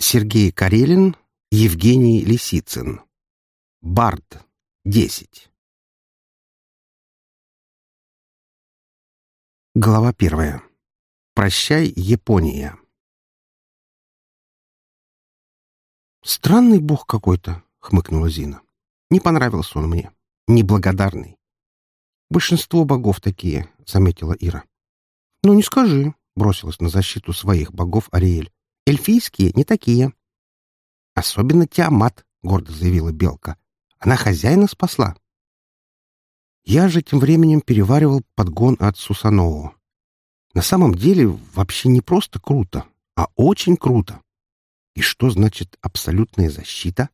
Сергей Карелин, Евгений Лисицын. Бард. 10. Глава первая. Прощай, Япония. «Странный бог какой-то», — хмыкнула Зина. «Не понравился он мне. Неблагодарный». «Большинство богов такие», — заметила Ира. «Ну, не скажи», — бросилась на защиту своих богов Ариэль. «Эльфийские не такие». «Особенно Тиамат», — гордо заявила Белка. «Она хозяина спасла». Я же тем временем переваривал подгон от Сусанову. На самом деле вообще не просто круто, а очень круто. И что значит абсолютная защита?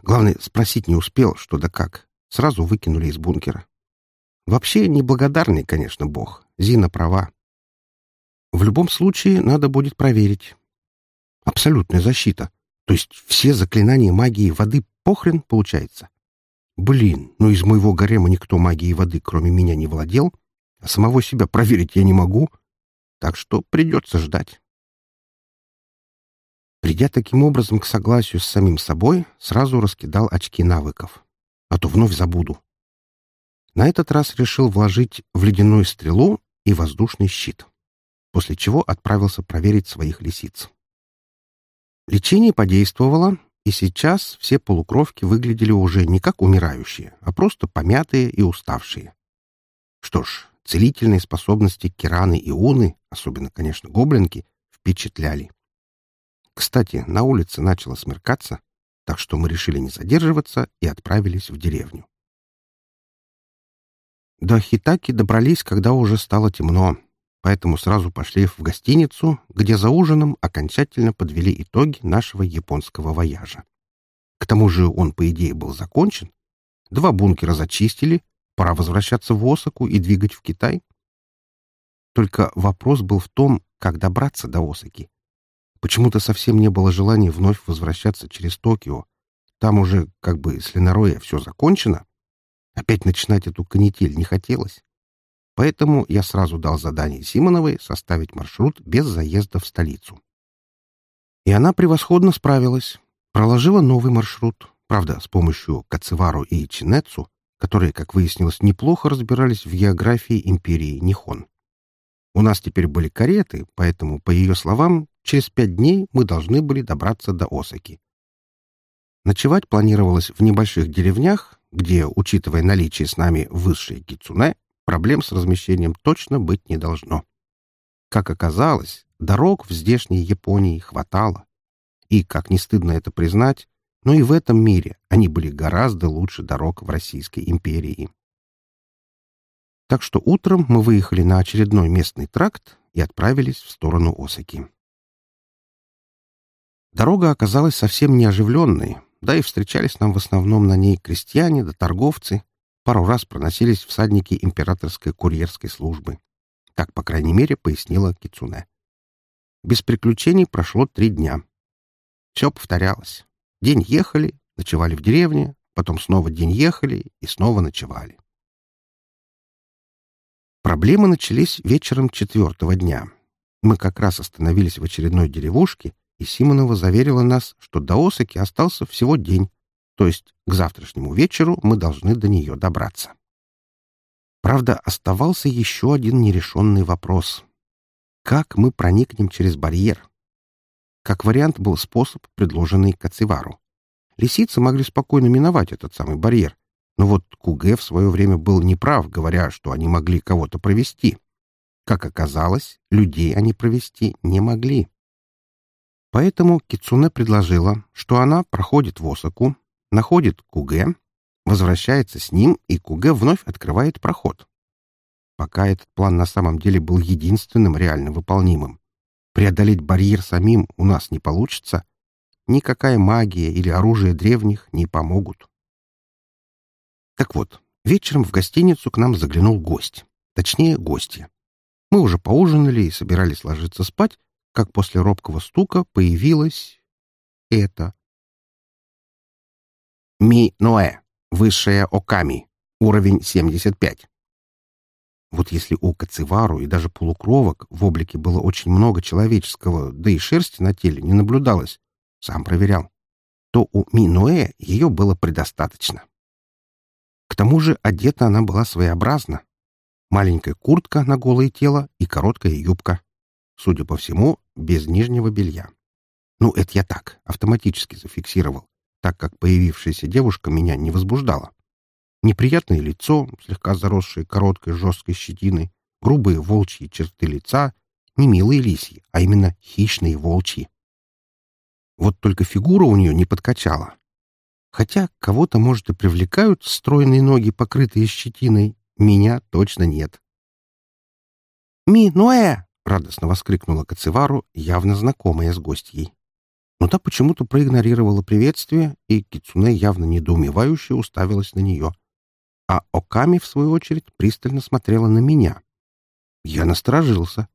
Главное, спросить не успел, что да как. Сразу выкинули из бункера. Вообще неблагодарный, конечно, бог. Зина права. В любом случае надо будет проверить. Абсолютная защита. То есть все заклинания магии воды похрен получается. Блин, ну из моего гарема никто магией воды, кроме меня, не владел, а самого себя проверить я не могу, так что придется ждать. Придя таким образом к согласию с самим собой, сразу раскидал очки навыков. А то вновь забуду. На этот раз решил вложить в ледяную стрелу и воздушный щит, после чего отправился проверить своих лисиц. Лечение подействовало, и сейчас все полукровки выглядели уже не как умирающие, а просто помятые и уставшие. Что ж, целительные способности Кираны и Уны, особенно, конечно, гоблинки, впечатляли. Кстати, на улице начало смеркаться, так что мы решили не задерживаться и отправились в деревню. До Хитаки добрались, когда уже стало темно, поэтому сразу пошли в гостиницу, где за ужином окончательно подвели итоги нашего японского вояжа. К тому же он, по идее, был закончен. Два бункера зачистили, пора возвращаться в Осаку и двигать в Китай. Только вопрос был в том, как добраться до Осаки. Почему-то совсем не было желания вновь возвращаться через Токио. Там уже, как бы, с Ленароя все закончено. Опять начинать эту канитель не хотелось. Поэтому я сразу дал задание Симоновой составить маршрут без заезда в столицу. И она превосходно справилась. Проложила новый маршрут, правда, с помощью Кацевару и Чинецу, которые, как выяснилось, неплохо разбирались в географии империи Нихон. У нас теперь были кареты, поэтому, по ее словам, Через пять дней мы должны были добраться до Осаки. Ночевать планировалось в небольших деревнях, где, учитывая наличие с нами высшей кицуне, проблем с размещением точно быть не должно. Как оказалось, дорог в здешней Японии хватало. И, как не стыдно это признать, но и в этом мире они были гораздо лучше дорог в Российской империи. Так что утром мы выехали на очередной местный тракт и отправились в сторону Осаки. Дорога оказалась совсем неоживленной, да и встречались нам в основном на ней крестьяне да торговцы. Пару раз проносились всадники императорской курьерской службы. Так, по крайней мере, пояснила Кицуне. Без приключений прошло три дня. Все повторялось. День ехали, ночевали в деревне, потом снова день ехали и снова ночевали. Проблемы начались вечером четвертого дня. Мы как раз остановились в очередной деревушке, и Симонова заверила нас, что до Осаки остался всего день, то есть к завтрашнему вечеру мы должны до нее добраться. Правда, оставался еще один нерешенный вопрос. Как мы проникнем через барьер? Как вариант был способ, предложенный Кацевару. Лисицы могли спокойно миновать этот самый барьер, но вот Куге в свое время был неправ, говоря, что они могли кого-то провести. Как оказалось, людей они провести не могли. Поэтому Кицуне предложила, что она проходит в Осаку, находит Куге, возвращается с ним, и Куге вновь открывает проход. Пока этот план на самом деле был единственным реально выполнимым. Преодолеть барьер самим у нас не получится. Никакая магия или оружие древних не помогут. Так вот, вечером в гостиницу к нам заглянул гость. Точнее, гости. Мы уже поужинали и собирались ложиться спать, как после робкого стука появилось это. Ми-Ноэ, высшая Оками, уровень 75. Вот если у Кацевару и даже полукровок в облике было очень много человеческого, да и шерсти на теле не наблюдалось, сам проверял, то у Минуэ ее было предостаточно. К тому же одета она была своеобразно. Маленькая куртка на голое тело и короткая юбка. Судя по всему, без нижнего белья. Ну, это я так, автоматически зафиксировал, так как появившаяся девушка меня не возбуждала. Неприятное лицо, слегка заросшее короткой жесткой щетиной, грубые волчьи черты лица, не милые лисьи, а именно хищные волчьи. Вот только фигура у нее не подкачала. Хотя кого-то, может, и привлекают стройные ноги, покрытые щетиной, меня точно нет. «Ми, Ноэ!» — радостно воскликнула Кацевару, явно знакомая с гостьей. Но та почему-то проигнорировала приветствие, и Кицуне явно недоумевающе уставилась на нее. А Оками, в свою очередь, пристально смотрела на меня. Я насторожился.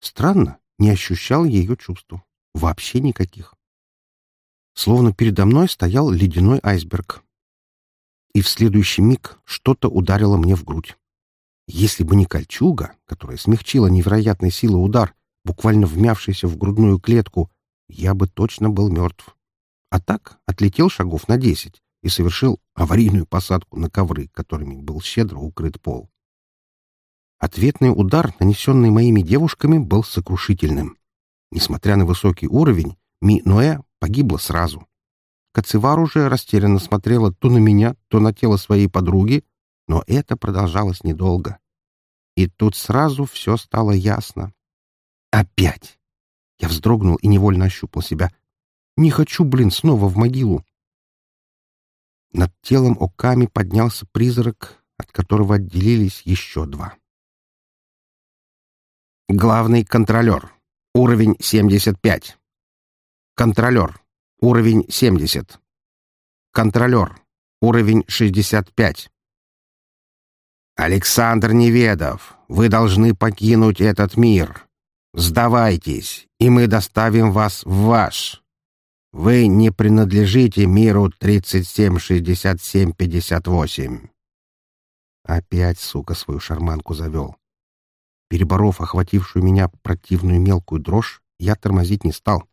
Странно, не ощущал ее чувств. Вообще никаких. Словно передо мной стоял ледяной айсберг. И в следующий миг что-то ударило мне в грудь. Если бы не кольчуга, которая смягчила невероятной силы удар, буквально вмявшийся в грудную клетку, я бы точно был мертв. А так отлетел шагов на десять и совершил аварийную посадку на ковры, которыми был щедро укрыт пол. Ответный удар, нанесенный моими девушками, был сокрушительным. Несмотря на высокий уровень, Ми Ноэ погибла сразу. Кацевар уже растерянно смотрела то на меня, то на тело своей подруги, но это продолжалось недолго. И тут сразу все стало ясно. Опять! Я вздрогнул и невольно ощупал себя. Не хочу, блин, снова в могилу. Над телом Оками поднялся призрак, от которого отделились еще два. Главный контролер. Уровень 75. Контролер. Уровень 70. Контролер. Уровень 65. Александр Неведов, вы должны покинуть этот мир. Сдавайтесь, и мы доставим вас в ваш. Вы не принадлежите миру 376758. Опять, сука, свою шарманку завел. Переборов охватившую меня противную мелкую дрожь, я тормозить не стал.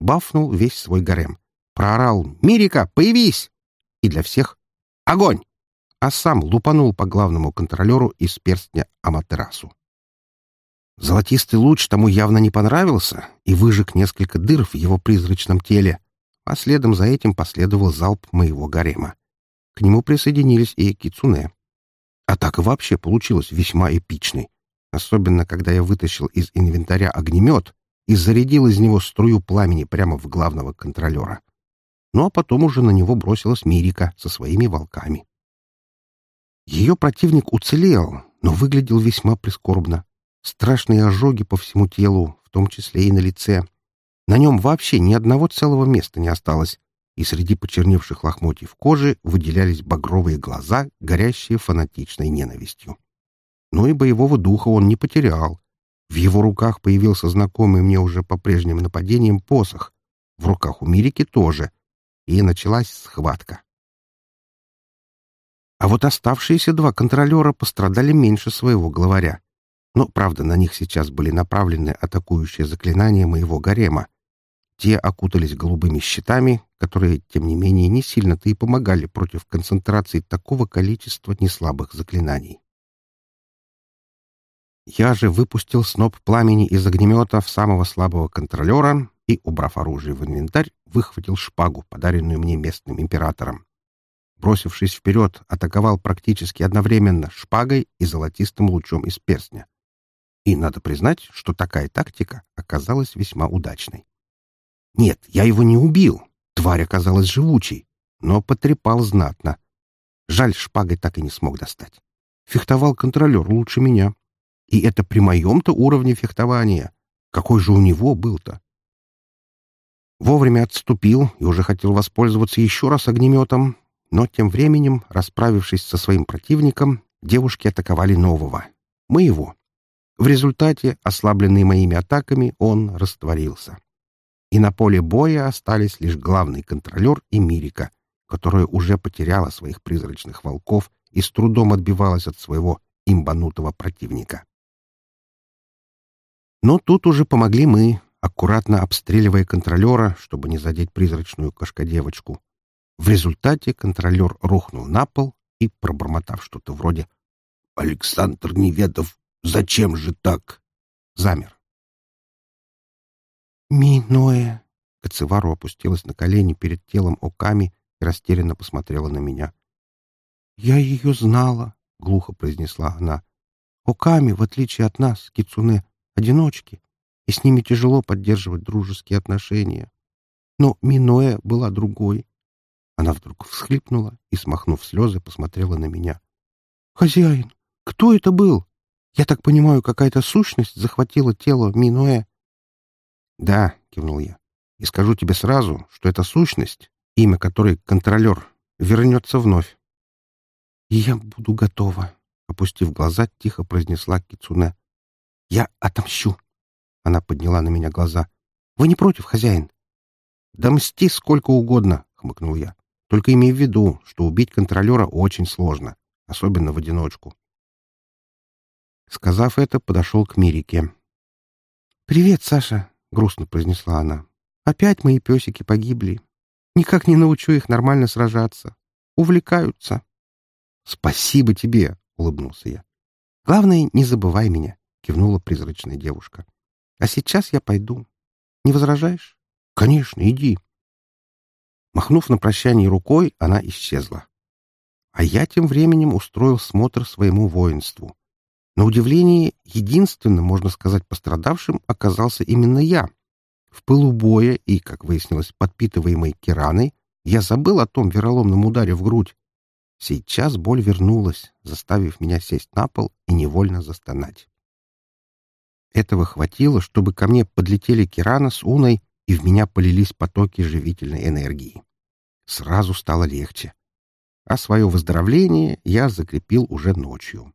Бафнул весь свой гарем. Проорал «Мирика, появись!» И для всех «Огонь!» А сам лупанул по главному контролеру из перстня Аматерасу. Золотистый луч тому явно не понравился и выжег несколько дыр в его призрачном теле, а следом за этим последовал залп моего гарема. К нему присоединились и Кицуне. Атака вообще получилась весьма эпичной, особенно когда я вытащил из инвентаря огнемет и зарядил из него струю пламени прямо в главного контролера. Ну а потом уже на него бросилась Мирика со своими волками. Ее противник уцелел, но выглядел весьма прискорбно. Страшные ожоги по всему телу, в том числе и на лице. На нем вообще ни одного целого места не осталось, и среди почерневших лохмотьев кожи выделялись багровые глаза, горящие фанатичной ненавистью. Но и боевого духа он не потерял. В его руках появился знакомый мне уже по прежним нападениям посох. В руках у Мирики тоже. И началась схватка. А вот оставшиеся два контролера пострадали меньше своего главаря. Но, правда, на них сейчас были направлены атакующие заклинания моего гарема. Те окутались голубыми щитами, которые, тем не менее, не сильно-то и помогали против концентрации такого количества неслабых заклинаний. Я же выпустил сноп пламени из огнемета в самого слабого контролера и, убрав оружие в инвентарь, выхватил шпагу, подаренную мне местным императором. Бросившись вперед, атаковал практически одновременно шпагой и золотистым лучом из перстня. И надо признать, что такая тактика оказалась весьма удачной. Нет, я его не убил. Тварь оказалась живучей, но потрепал знатно. Жаль, шпагой так и не смог достать. Фехтовал контролер лучше меня. И это при моем-то уровне фехтования. Какой же у него был-то? Вовремя отступил и уже хотел воспользоваться еще раз огнеметом, но тем временем, расправившись со своим противником, девушки атаковали нового, моего. В результате, ослабленный моими атаками, он растворился. И на поле боя остались лишь главный контролер и Мирика, которая уже потеряла своих призрачных волков и с трудом отбивалась от своего имбанутого противника. Но тут уже помогли мы, аккуратно обстреливая контролера, чтобы не задеть призрачную кошкодевочку. В результате контролер рухнул на пол и, пробормотав что-то вроде «Александр Неведов, зачем же так?» замер. «Миноэ!» Кацевару опустилась на колени перед телом Оками и растерянно посмотрела на меня. «Я ее знала», — глухо произнесла она. «Оками, в отличие от нас, кицуне, одиночки, и с ними тяжело поддерживать дружеские отношения. Но Миноэ была другой. Она вдруг всхлипнула и, смахнув слезы, посмотрела на меня. «Хозяин, кто это был? Я так понимаю, какая-то сущность захватила тело Миноэ?» «Да», — кивнул я, — «и скажу тебе сразу, что эта сущность, имя которой контролер, вернется вновь». «Я буду готова», — опустив глаза, тихо произнесла Кицуне. «Я отомщу». Она подняла на меня глаза. «Вы не против, хозяин?» «Да мсти сколько угодно», — хмыкнул я. Только имей в виду, что убить контролера очень сложно, особенно в одиночку. Сказав это, подошел к Мирике. «Привет, Саша», — грустно произнесла она. «Опять мои песики погибли. Никак не научу их нормально сражаться. Увлекаются». «Спасибо тебе», — улыбнулся я. «Главное, не забывай меня», — кивнула призрачная девушка. «А сейчас я пойду. Не возражаешь?» «Конечно, иди». Махнув на прощание рукой, она исчезла. А я тем временем устроил смотр своему воинству. На удивление, единственным, можно сказать, пострадавшим оказался именно я. В пылу боя и, как выяснилось, подпитываемой кераной, я забыл о том вероломном ударе в грудь. Сейчас боль вернулась, заставив меня сесть на пол и невольно застонать. Этого хватило, чтобы ко мне подлетели Кирана с Уной и в меня полились потоки живительной энергии. Сразу стало легче. А свое выздоровление я закрепил уже ночью.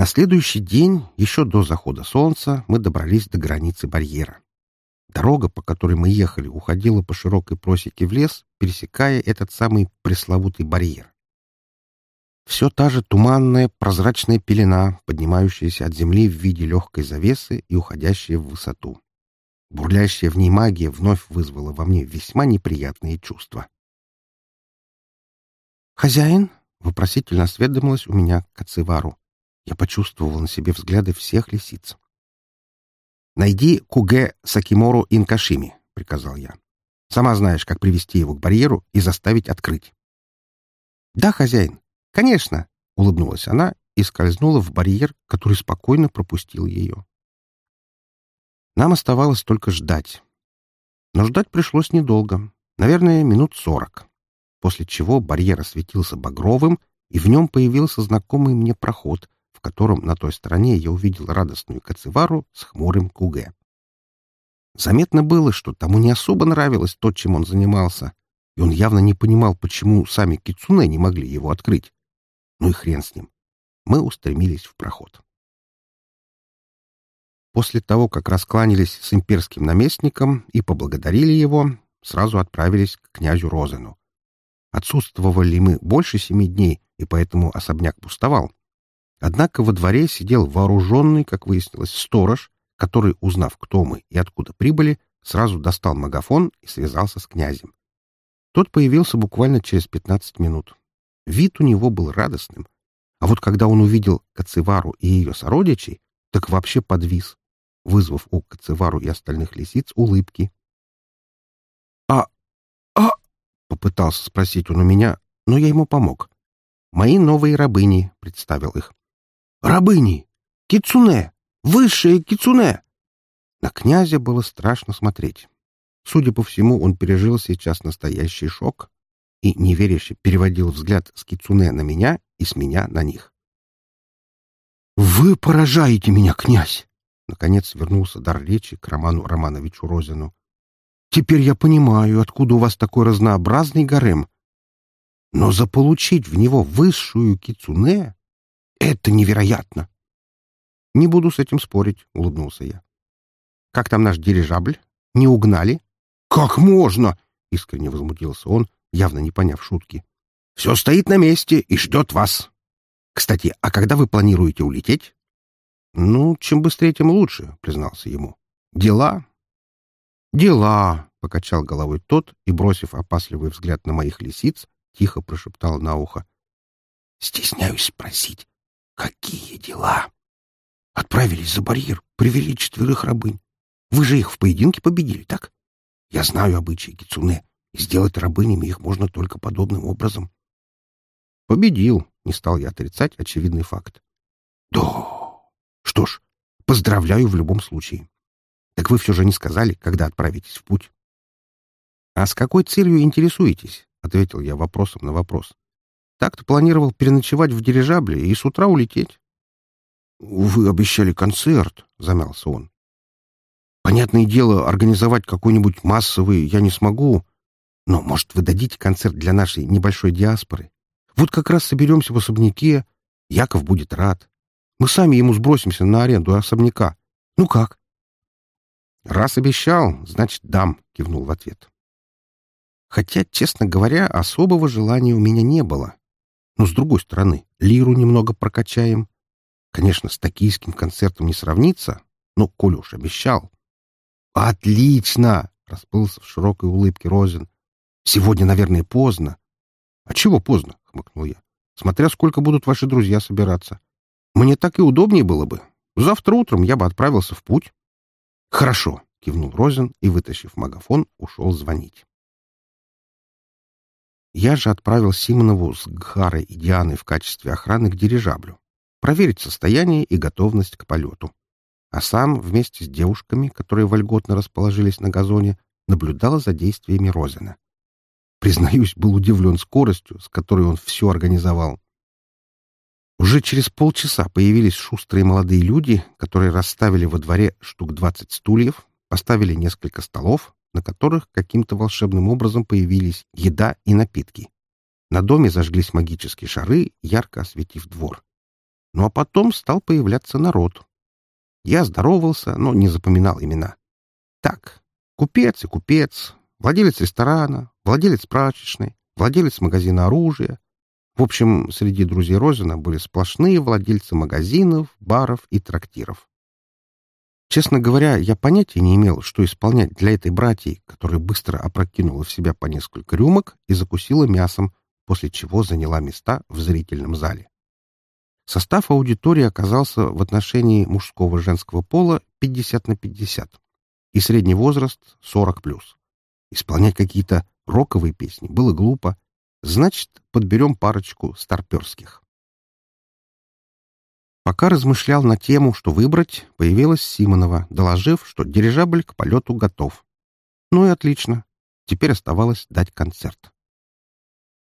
На следующий день, еще до захода солнца, мы добрались до границы барьера. Дорога, по которой мы ехали, уходила по широкой просеке в лес, пересекая этот самый пресловутый барьер. Все та же туманная прозрачная пелена, поднимающаяся от земли в виде легкой завесы и уходящая в высоту. Бурлящая в ней магия вновь вызвала во мне весьма неприятные чувства. «Хозяин?» — вопросительно осведомилась у меня Кацевару. Я почувствовал на себе взгляды всех лисиц. «Найди Куге Сакимору Инкашими», — приказал я. «Сама знаешь, как привести его к барьеру и заставить открыть». «Да, хозяин, конечно», — улыбнулась она и скользнула в барьер, который спокойно пропустил ее. Нам оставалось только ждать. Но ждать пришлось недолго, наверное, минут сорок, после чего барьер осветился багровым, и в нем появился знакомый мне проход, в котором на той стороне я увидел радостную Кацевару с хмурым Куге. Заметно было, что тому не особо нравилось то, чем он занимался, и он явно не понимал, почему сами кицуне не могли его открыть. Ну и хрен с ним. Мы устремились в проход. После того, как раскланялись с имперским наместником и поблагодарили его, сразу отправились к князю Розену. Отсутствовали мы больше семи дней, и поэтому особняк пустовал. Однако во дворе сидел вооруженный, как выяснилось, сторож, который, узнав, кто мы и откуда прибыли, сразу достал магафон и связался с князем. Тот появился буквально через пятнадцать минут. Вид у него был радостным. А вот когда он увидел Кацевару и ее сородичей, так вообще подвис вызвав у Кацевару и остальных лисиц улыбки. «А... а...» — попытался спросить он у меня, но я ему помог. «Мои новые рабыни», — представил их. «Рабыни! Кицуне! Высшие кицуне!» На князя было страшно смотреть. Судя по всему, он пережил сейчас настоящий шок и неверяще переводил взгляд с кицуне на меня и с меня на них. «Вы поражаете меня, князь!» Наконец вернулся дар речи к Роману Романовичу Розину. «Теперь я понимаю, откуда у вас такой разнообразный гарем. Но заполучить в него высшую кицуне — это невероятно!» «Не буду с этим спорить», — улыбнулся я. «Как там наш дирижабль? Не угнали?» «Как можно?» — искренне возмутился он, явно не поняв шутки. «Все стоит на месте и ждет вас. Кстати, а когда вы планируете улететь?» «Ну, чем быстрее, тем лучше», — признался ему. «Дела?» «Дела», — покачал головой тот и, бросив опасливый взгляд на моих лисиц, тихо прошептал на ухо. «Стесняюсь спросить, какие дела?» «Отправились за барьер, привели четверых рабынь. Вы же их в поединке победили, так? Я знаю обычаи Кицуне, и сделать рабынями их можно только подобным образом». «Победил», — не стал я отрицать очевидный факт. «Да! Что ж, поздравляю в любом случае. Так вы все же не сказали, когда отправитесь в путь?» «А с какой целью интересуетесь?» — ответил я вопросом на вопрос. «Так-то планировал переночевать в дирижабле и с утра улететь». «Вы обещали концерт», — замялся он. «Понятное дело, организовать какой-нибудь массовый я не смогу, но, может, вы дадите концерт для нашей небольшой диаспоры? Вот как раз соберемся в особняке, Яков будет рад. Мы сами ему сбросимся на аренду особняка. Ну как?» «Раз обещал, значит, дам», — кивнул в ответ. Хотя, честно говоря, особого желания у меня не было. Но, с другой стороны, лиру немного прокачаем. Конечно, с токийским концертом не сравнится, но коль уж обещал. «Отлично!» — расплылся в широкой улыбке Розин. «Сегодня, наверное, поздно». «А чего поздно?» — хмыкнул я. «Смотря сколько будут ваши друзья собираться. Мне так и удобнее было бы. Завтра утром я бы отправился в путь». «Хорошо», — кивнул Розин и, вытащив магафон, ушел звонить. Я же отправил Симонову с Гхарой и Дианой в качестве охраны к дирижаблю, проверить состояние и готовность к полету. А сам вместе с девушками, которые вольготно расположились на газоне, наблюдал за действиями Розина. Признаюсь, был удивлен скоростью, с которой он все организовал. Уже через полчаса появились шустрые молодые люди, которые расставили во дворе штук двадцать стульев, поставили несколько столов, на которых каким-то волшебным образом появились еда и напитки. На доме зажглись магические шары, ярко осветив двор. Ну а потом стал появляться народ. Я здоровался, но не запоминал имена. Так, купец и купец, владелец ресторана, владелец прачечной, владелец магазина оружия. В общем, среди друзей Розина были сплошные владельцы магазинов, баров и трактиров. Честно говоря, я понятия не имел, что исполнять для этой братьи, которая быстро опрокинула в себя по несколько рюмок и закусила мясом, после чего заняла места в зрительном зале. Состав аудитории оказался в отношении мужского и женского пола 50 на 50 и средний возраст 40+. Исполнять какие-то роковые песни было глупо, значит, подберем парочку старперских. Пока размышлял на тему, что выбрать, появилась Симонова, доложив, что дирижабль к полету готов. Ну и отлично. Теперь оставалось дать концерт.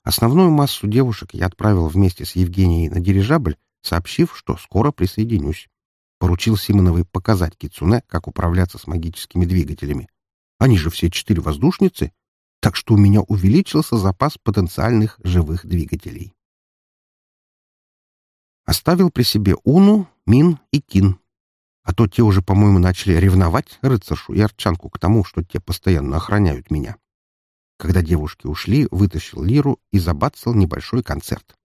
Основную массу девушек я отправил вместе с Евгенией на дирижабль, сообщив, что скоро присоединюсь. Поручил Симоновой показать Кицуне, как управляться с магическими двигателями. Они же все четыре воздушницы, так что у меня увеличился запас потенциальных живых двигателей. Оставил при себе Уну, Мин и Кин. А то те уже, по-моему, начали ревновать рыцаршу и арчанку к тому, что те постоянно охраняют меня. Когда девушки ушли, вытащил лиру и забацал небольшой концерт.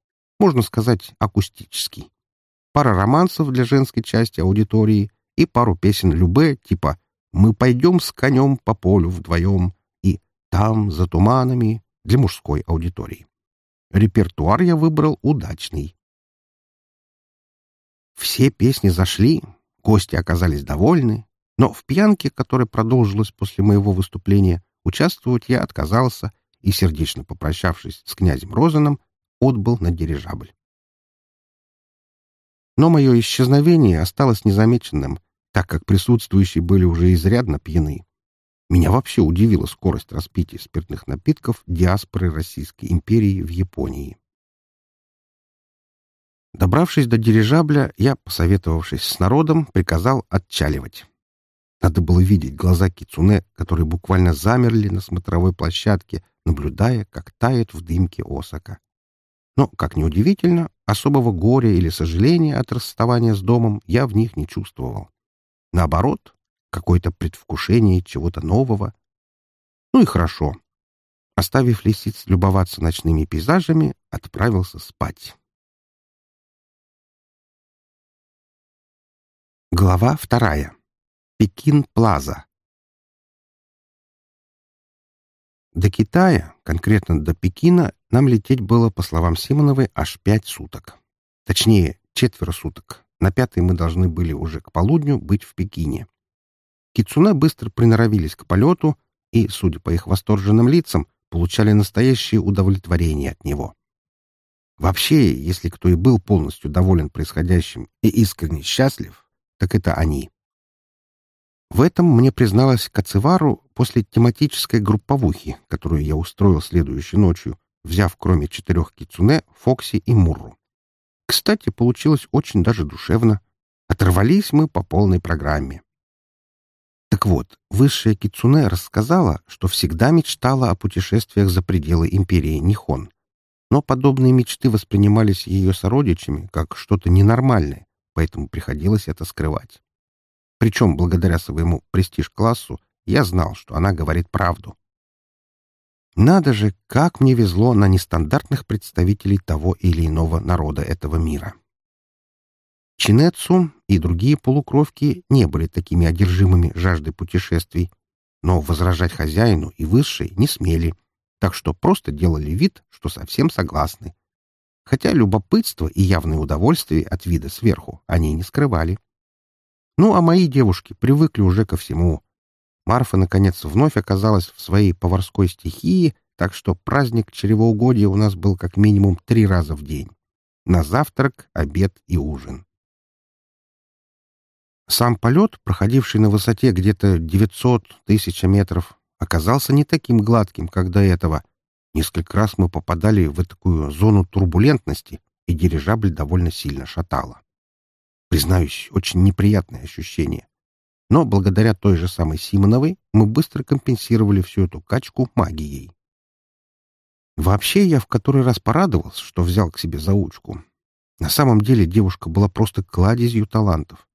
Можно сказать, акустический. Пара романсов для женской части аудитории и пару песен любе, типа «Мы пойдем с конем по полю вдвоем» и «Там, за туманами» для мужской аудитории. Репертуар я выбрал удачный. Все песни зашли, гости оказались довольны, но в пьянке, которая продолжилась после моего выступления, участвовать я отказался и, сердечно попрощавшись с князем Розаном, отбыл на дирижабль. Но мое исчезновение осталось незамеченным, так как присутствующие были уже изрядно пьяны. Меня вообще удивила скорость распития спиртных напитков диаспоры Российской империи в Японии. Добравшись до дирижабля, я, посоветовавшись с народом, приказал отчаливать. Надо было видеть глаза Кицуне, которые буквально замерли на смотровой площадке, наблюдая, как тает в дымке Осака. Но, как ни удивительно, особого горя или сожаления от расставания с домом я в них не чувствовал. Наоборот, какое-то предвкушение чего-то нового. Ну и хорошо. Оставив лисиц любоваться ночными пейзажами, отправился спать. Глава вторая. Пекин-Плаза. До Китая, конкретно до Пекина, нам лететь было, по словам Симоновой, аж пять суток. Точнее, четверо суток. На пятый мы должны были уже к полудню быть в Пекине. Кицуне быстро приноровились к полету и, судя по их восторженным лицам, получали настоящее удовлетворение от него. Вообще, если кто и был полностью доволен происходящим и искренне счастлив, так это они. В этом мне призналась Кацевару после тематической групповухи, которую я устроил следующей ночью, взяв кроме четырех кицуне Фокси и Мурру. Кстати, получилось очень даже душевно. Оторвались мы по полной программе. Так вот, высшая кицуне рассказала, что всегда мечтала о путешествиях за пределы империи Нихон. Но подобные мечты воспринимались ее сородичами как что-то ненормальное, поэтому приходилось это скрывать. Причем, благодаря своему престиж-классу, я знал, что она говорит правду. Надо же, как мне везло на нестандартных представителей того или иного народа этого мира. Чинецу и другие полукровки не были такими одержимыми жаждой путешествий, но возражать хозяину и высшей не смели, так что просто делали вид, что совсем согласны. Хотя любопытство и явное удовольствие от вида сверху они не скрывали. Ну, а мои девушки привыкли уже ко всему. Марфа, наконец, вновь оказалась в своей поварской стихии, так что праздник чревоугодия у нас был как минимум три раза в день. На завтрак, обед и ужин. Сам полет, проходивший на высоте где-то 900 тысяч метров, оказался не таким гладким, как до этого. Несколько раз мы попадали в такую зону турбулентности, и дирижабль довольно сильно шатало. Признаюсь, очень неприятное ощущение. Но благодаря той же самой Симоновой мы быстро компенсировали всю эту качку магией. Вообще я в который раз порадовался, что взял к себе заучку. На самом деле девушка была просто кладезью талантов.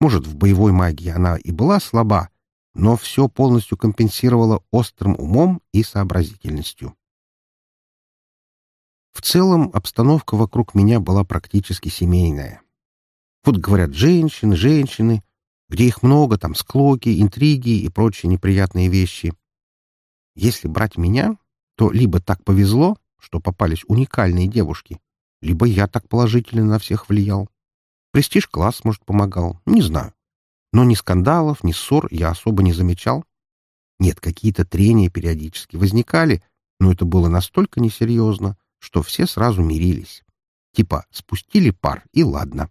Может, в боевой магии она и была слаба, но все полностью компенсировала острым умом и сообразительностью. В целом, обстановка вокруг меня была практически семейная. Вот говорят «женщины, женщины», где их много, там склоки, интриги и прочие неприятные вещи. Если брать меня, то либо так повезло, что попались уникальные девушки, либо я так положительно на всех влиял. Престиж-класс, может, помогал, не знаю. Но ни скандалов, ни ссор я особо не замечал. Нет, какие-то трения периодически возникали, но это было настолько несерьезно, что все сразу мирились. Типа спустили пар, и ладно.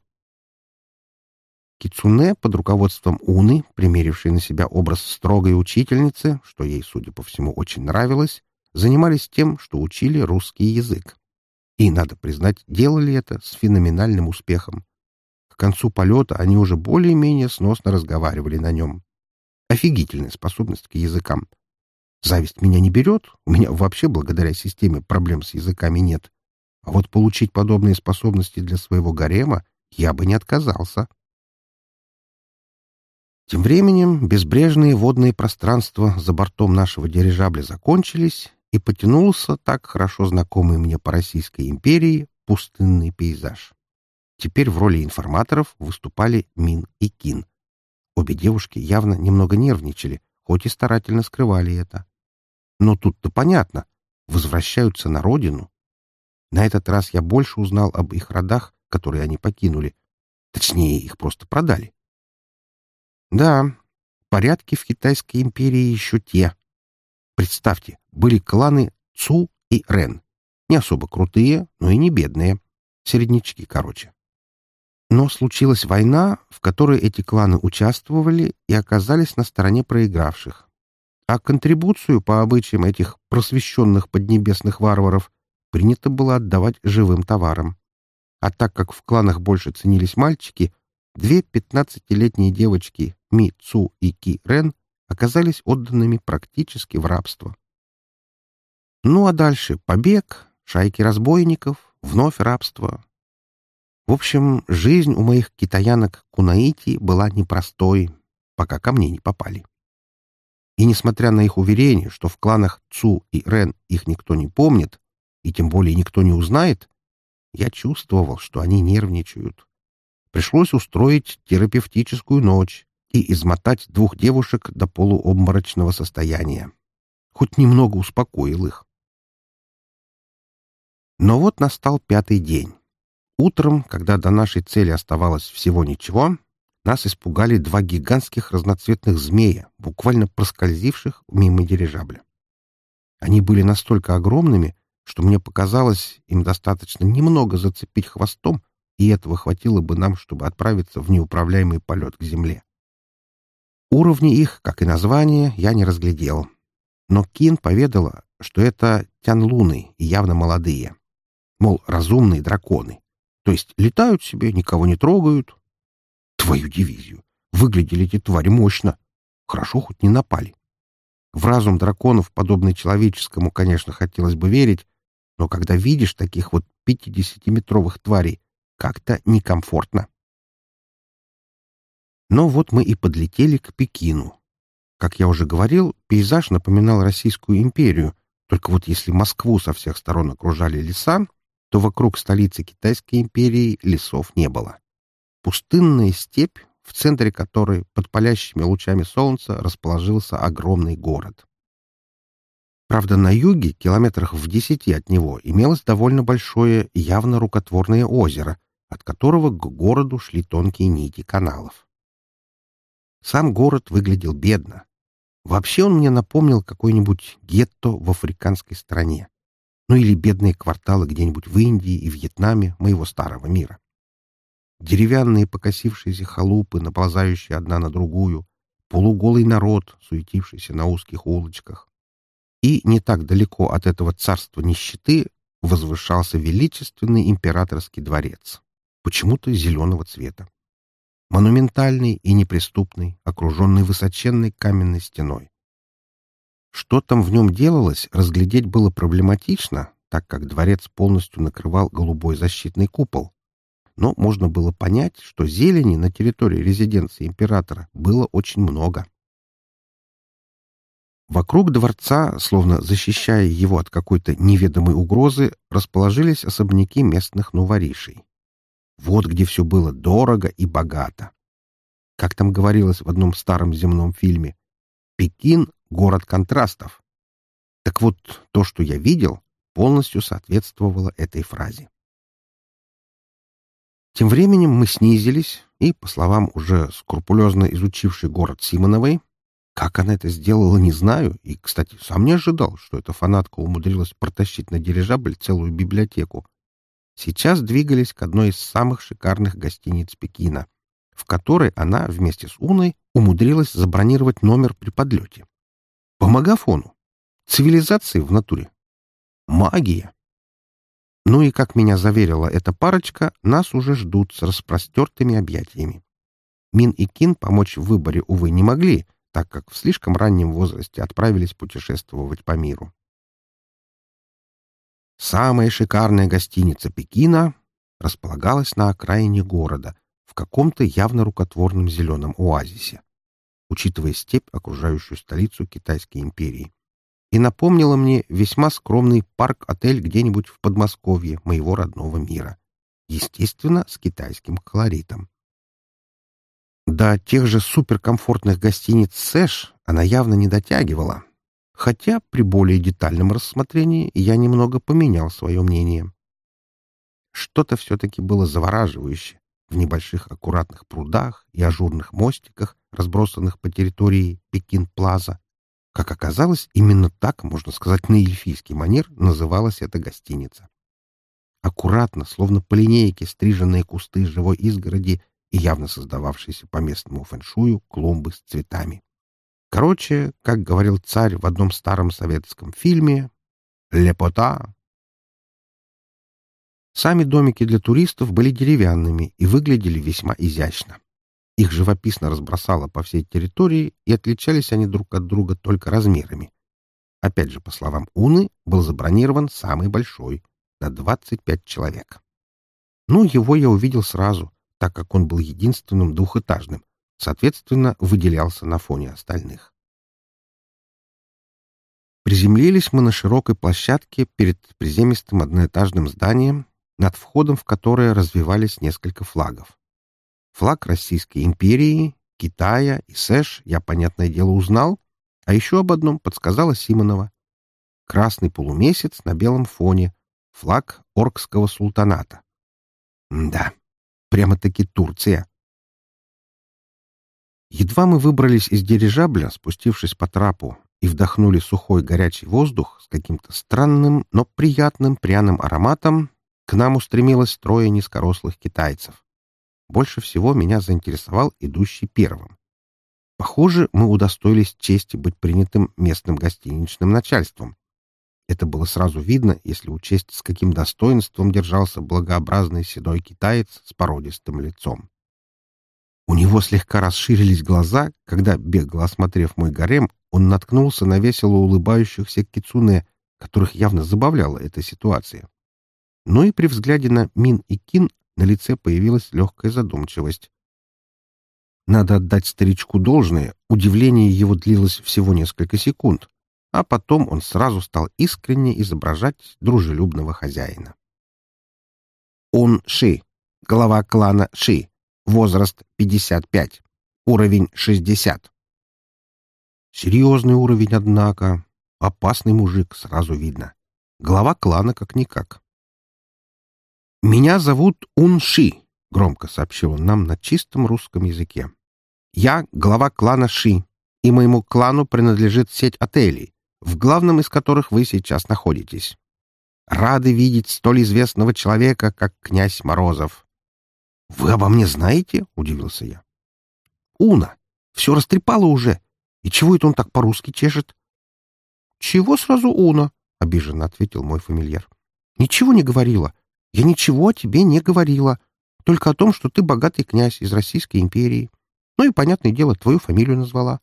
Кицуне под руководством Уны, примерившей на себя образ строгой учительницы, что ей, судя по всему, очень нравилось, занимались тем, что учили русский язык. И, надо признать, делали это с феноменальным успехом. К концу полета они уже более-менее сносно разговаривали на нем. Офигительная способность к языкам. Зависть меня не берет, у меня вообще благодаря системе проблем с языками нет. А вот получить подобные способности для своего гарема я бы не отказался. Тем временем безбрежные водные пространства за бортом нашего дирижабля закончились, и потянулся так хорошо знакомый мне по Российской империи пустынный пейзаж. Теперь в роли информаторов выступали Мин и Кин. Обе девушки явно немного нервничали, хоть и старательно скрывали это. Но тут-то понятно, возвращаются на родину. На этот раз я больше узнал об их родах, которые они покинули. Точнее, их просто продали. Да, порядки в Китайской империи еще те. Представьте, были кланы Цу и Рен. Не особо крутые, но и не бедные. Середнячки, короче. Но случилась война, в которой эти кланы участвовали и оказались на стороне проигравших. А контрибуцию по обычаям этих просвещенных поднебесных варваров принято было отдавать живым товарам. А так как в кланах больше ценились мальчики, две пятнадцатилетние девочки Ми Цу и Ки Рен оказались отданными практически в рабство. Ну а дальше побег, шайки разбойников, вновь рабство. В общем, жизнь у моих китаянок Кунаити была непростой, пока ко мне не попали. И несмотря на их уверение, что в кланах Цу и Рен их никто не помнит, и тем более никто не узнает, я чувствовал, что они нервничают. пришлось устроить терапевтическую ночь и измотать двух девушек до полуобморочного состояния. Хоть немного успокоил их. Но вот настал пятый день. Утром, когда до нашей цели оставалось всего ничего, нас испугали два гигантских разноцветных змея, буквально проскользивших мимо дирижабля. Они были настолько огромными, что мне показалось, им достаточно немного зацепить хвостом, и этого хватило бы нам, чтобы отправиться в неуправляемый полет к Земле. Уровни их, как и название, я не разглядел. Но Кин поведала, что это тянлуны и явно молодые. Мол, разумные драконы. То есть летают себе, никого не трогают. Твою дивизию. Выглядели эти твари мощно. Хорошо, хоть не напали. В разум драконов, подобный человеческому, конечно, хотелось бы верить, но когда видишь таких вот пятидесятиметровых тварей, как-то некомфортно. Но вот мы и подлетели к Пекину. Как я уже говорил, пейзаж напоминал Российскую империю, только вот если Москву со всех сторон окружали леса, то вокруг столицы Китайской империи лесов не было. Пустынная степь, в центре которой под палящими лучами солнца расположился огромный город. Правда, на юге, километрах в десяти от него, имелось довольно большое, явно рукотворное озеро, от которого к городу шли тонкие нити каналов. Сам город выглядел бедно. Вообще он мне напомнил какой-нибудь гетто в африканской стране. Ну или бедные кварталы где-нибудь в Индии и Вьетнаме моего старого мира. Деревянные покосившиеся халупы, наползающие одна на другую, полуголый народ, суетившийся на узких улочках. И не так далеко от этого царства нищеты возвышался величественный императорский дворец, почему-то зеленого цвета. Монументальный и неприступный, окруженный высоченной каменной стеной. Что там в нем делалось, разглядеть было проблематично, так как дворец полностью накрывал голубой защитный купол, но можно было понять, что зелени на территории резиденции императора было очень много. Вокруг дворца, словно защищая его от какой-то неведомой угрозы, расположились особняки местных нуворишей. Вот где все было дорого и богато. Как там говорилось в одном старом земном фильме, «Пекин — город контрастов». Так вот, то, что я видел, полностью соответствовало этой фразе. Тем временем мы снизились, и, по словам уже скрупулезно изучившей город Симоновой, как она это сделала, не знаю, и, кстати, сам не ожидал, что эта фанатка умудрилась протащить на дирижабль целую библиотеку. Сейчас двигались к одной из самых шикарных гостиниц Пекина, в которой она вместе с Уной умудрилась забронировать номер при подлете. По магафону. Цивилизации в натуре. Магия. Ну и, как меня заверила эта парочка, нас уже ждут с распростертыми объятиями. Мин и Кин помочь в выборе, увы, не могли, так как в слишком раннем возрасте отправились путешествовать по миру. Самая шикарная гостиница Пекина располагалась на окраине города, в каком-то явно рукотворном зеленом оазисе, учитывая степь, окружающую столицу Китайской империи и напомнила мне весьма скромный парк-отель где-нибудь в Подмосковье моего родного мира. Естественно, с китайским колоритом. До тех же суперкомфортных гостиниц «Сэш» она явно не дотягивала, хотя при более детальном рассмотрении я немного поменял свое мнение. Что-то все-таки было завораживающе в небольших аккуратных прудах и ажурных мостиках, разбросанных по территории Пекин-Плаза, как оказалось, именно так, можно сказать, на эльфийский манер называлась эта гостиница. Аккуратно, словно по линейке, стриженные кусты живой изгороди и явно создававшиеся по местному фэншую клумбы с цветами. Короче, как говорил царь в одном старом советском фильме, «Лепота!». Сами домики для туристов были деревянными и выглядели весьма изящно. Их живописно разбросало по всей территории, и отличались они друг от друга только размерами. Опять же, по словам Уны, был забронирован самый большой, на 25 человек. Ну, его я увидел сразу, так как он был единственным двухэтажным, соответственно, выделялся на фоне остальных. Приземлились мы на широкой площадке перед приземистым одноэтажным зданием, над входом в которое развивались несколько флагов. Флаг Российской империи, Китая и Сэш я, понятное дело, узнал, а еще об одном подсказала Симонова. Красный полумесяц на белом фоне, флаг Оркского султаната. М да, прямо-таки Турция. Едва мы выбрались из дирижабля, спустившись по трапу, и вдохнули сухой горячий воздух с каким-то странным, но приятным пряным ароматом, к нам устремилось трое низкорослых китайцев. Больше всего меня заинтересовал идущий первым. Похоже, мы удостоились чести быть принятым местным гостиничным начальством. Это было сразу видно, если учесть, с каким достоинством держался благообразный седой китаец с породистым лицом. У него слегка расширились глаза, когда, бегло осмотрев мой гарем, он наткнулся на весело улыбающихся кицуне, которых явно забавляла эта ситуация. Но и при взгляде на Мин и Кин на лице появилась легкая задумчивость. Надо отдать старичку должное, удивление его длилось всего несколько секунд, а потом он сразу стал искренне изображать дружелюбного хозяина. Он Ши, глава клана Ши, Возраст 55. Уровень 60. Серьезный уровень, однако. Опасный мужик, сразу видно. Глава клана как-никак. «Меня зовут Унши», — громко сообщил он нам на чистом русском языке. «Я глава клана Ши, и моему клану принадлежит сеть отелей, в главном из которых вы сейчас находитесь. Рады видеть столь известного человека, как князь Морозов. «Вы обо мне знаете?» — удивился я. «Уна, все растрепало уже. И чего это он так по-русски чешет?» «Чего сразу Уна?» — обиженно ответил мой фамильяр. «Ничего не говорила. Я ничего о тебе не говорила. Только о том, что ты богатый князь из Российской империи. Ну и, понятное дело, твою фамилию назвала.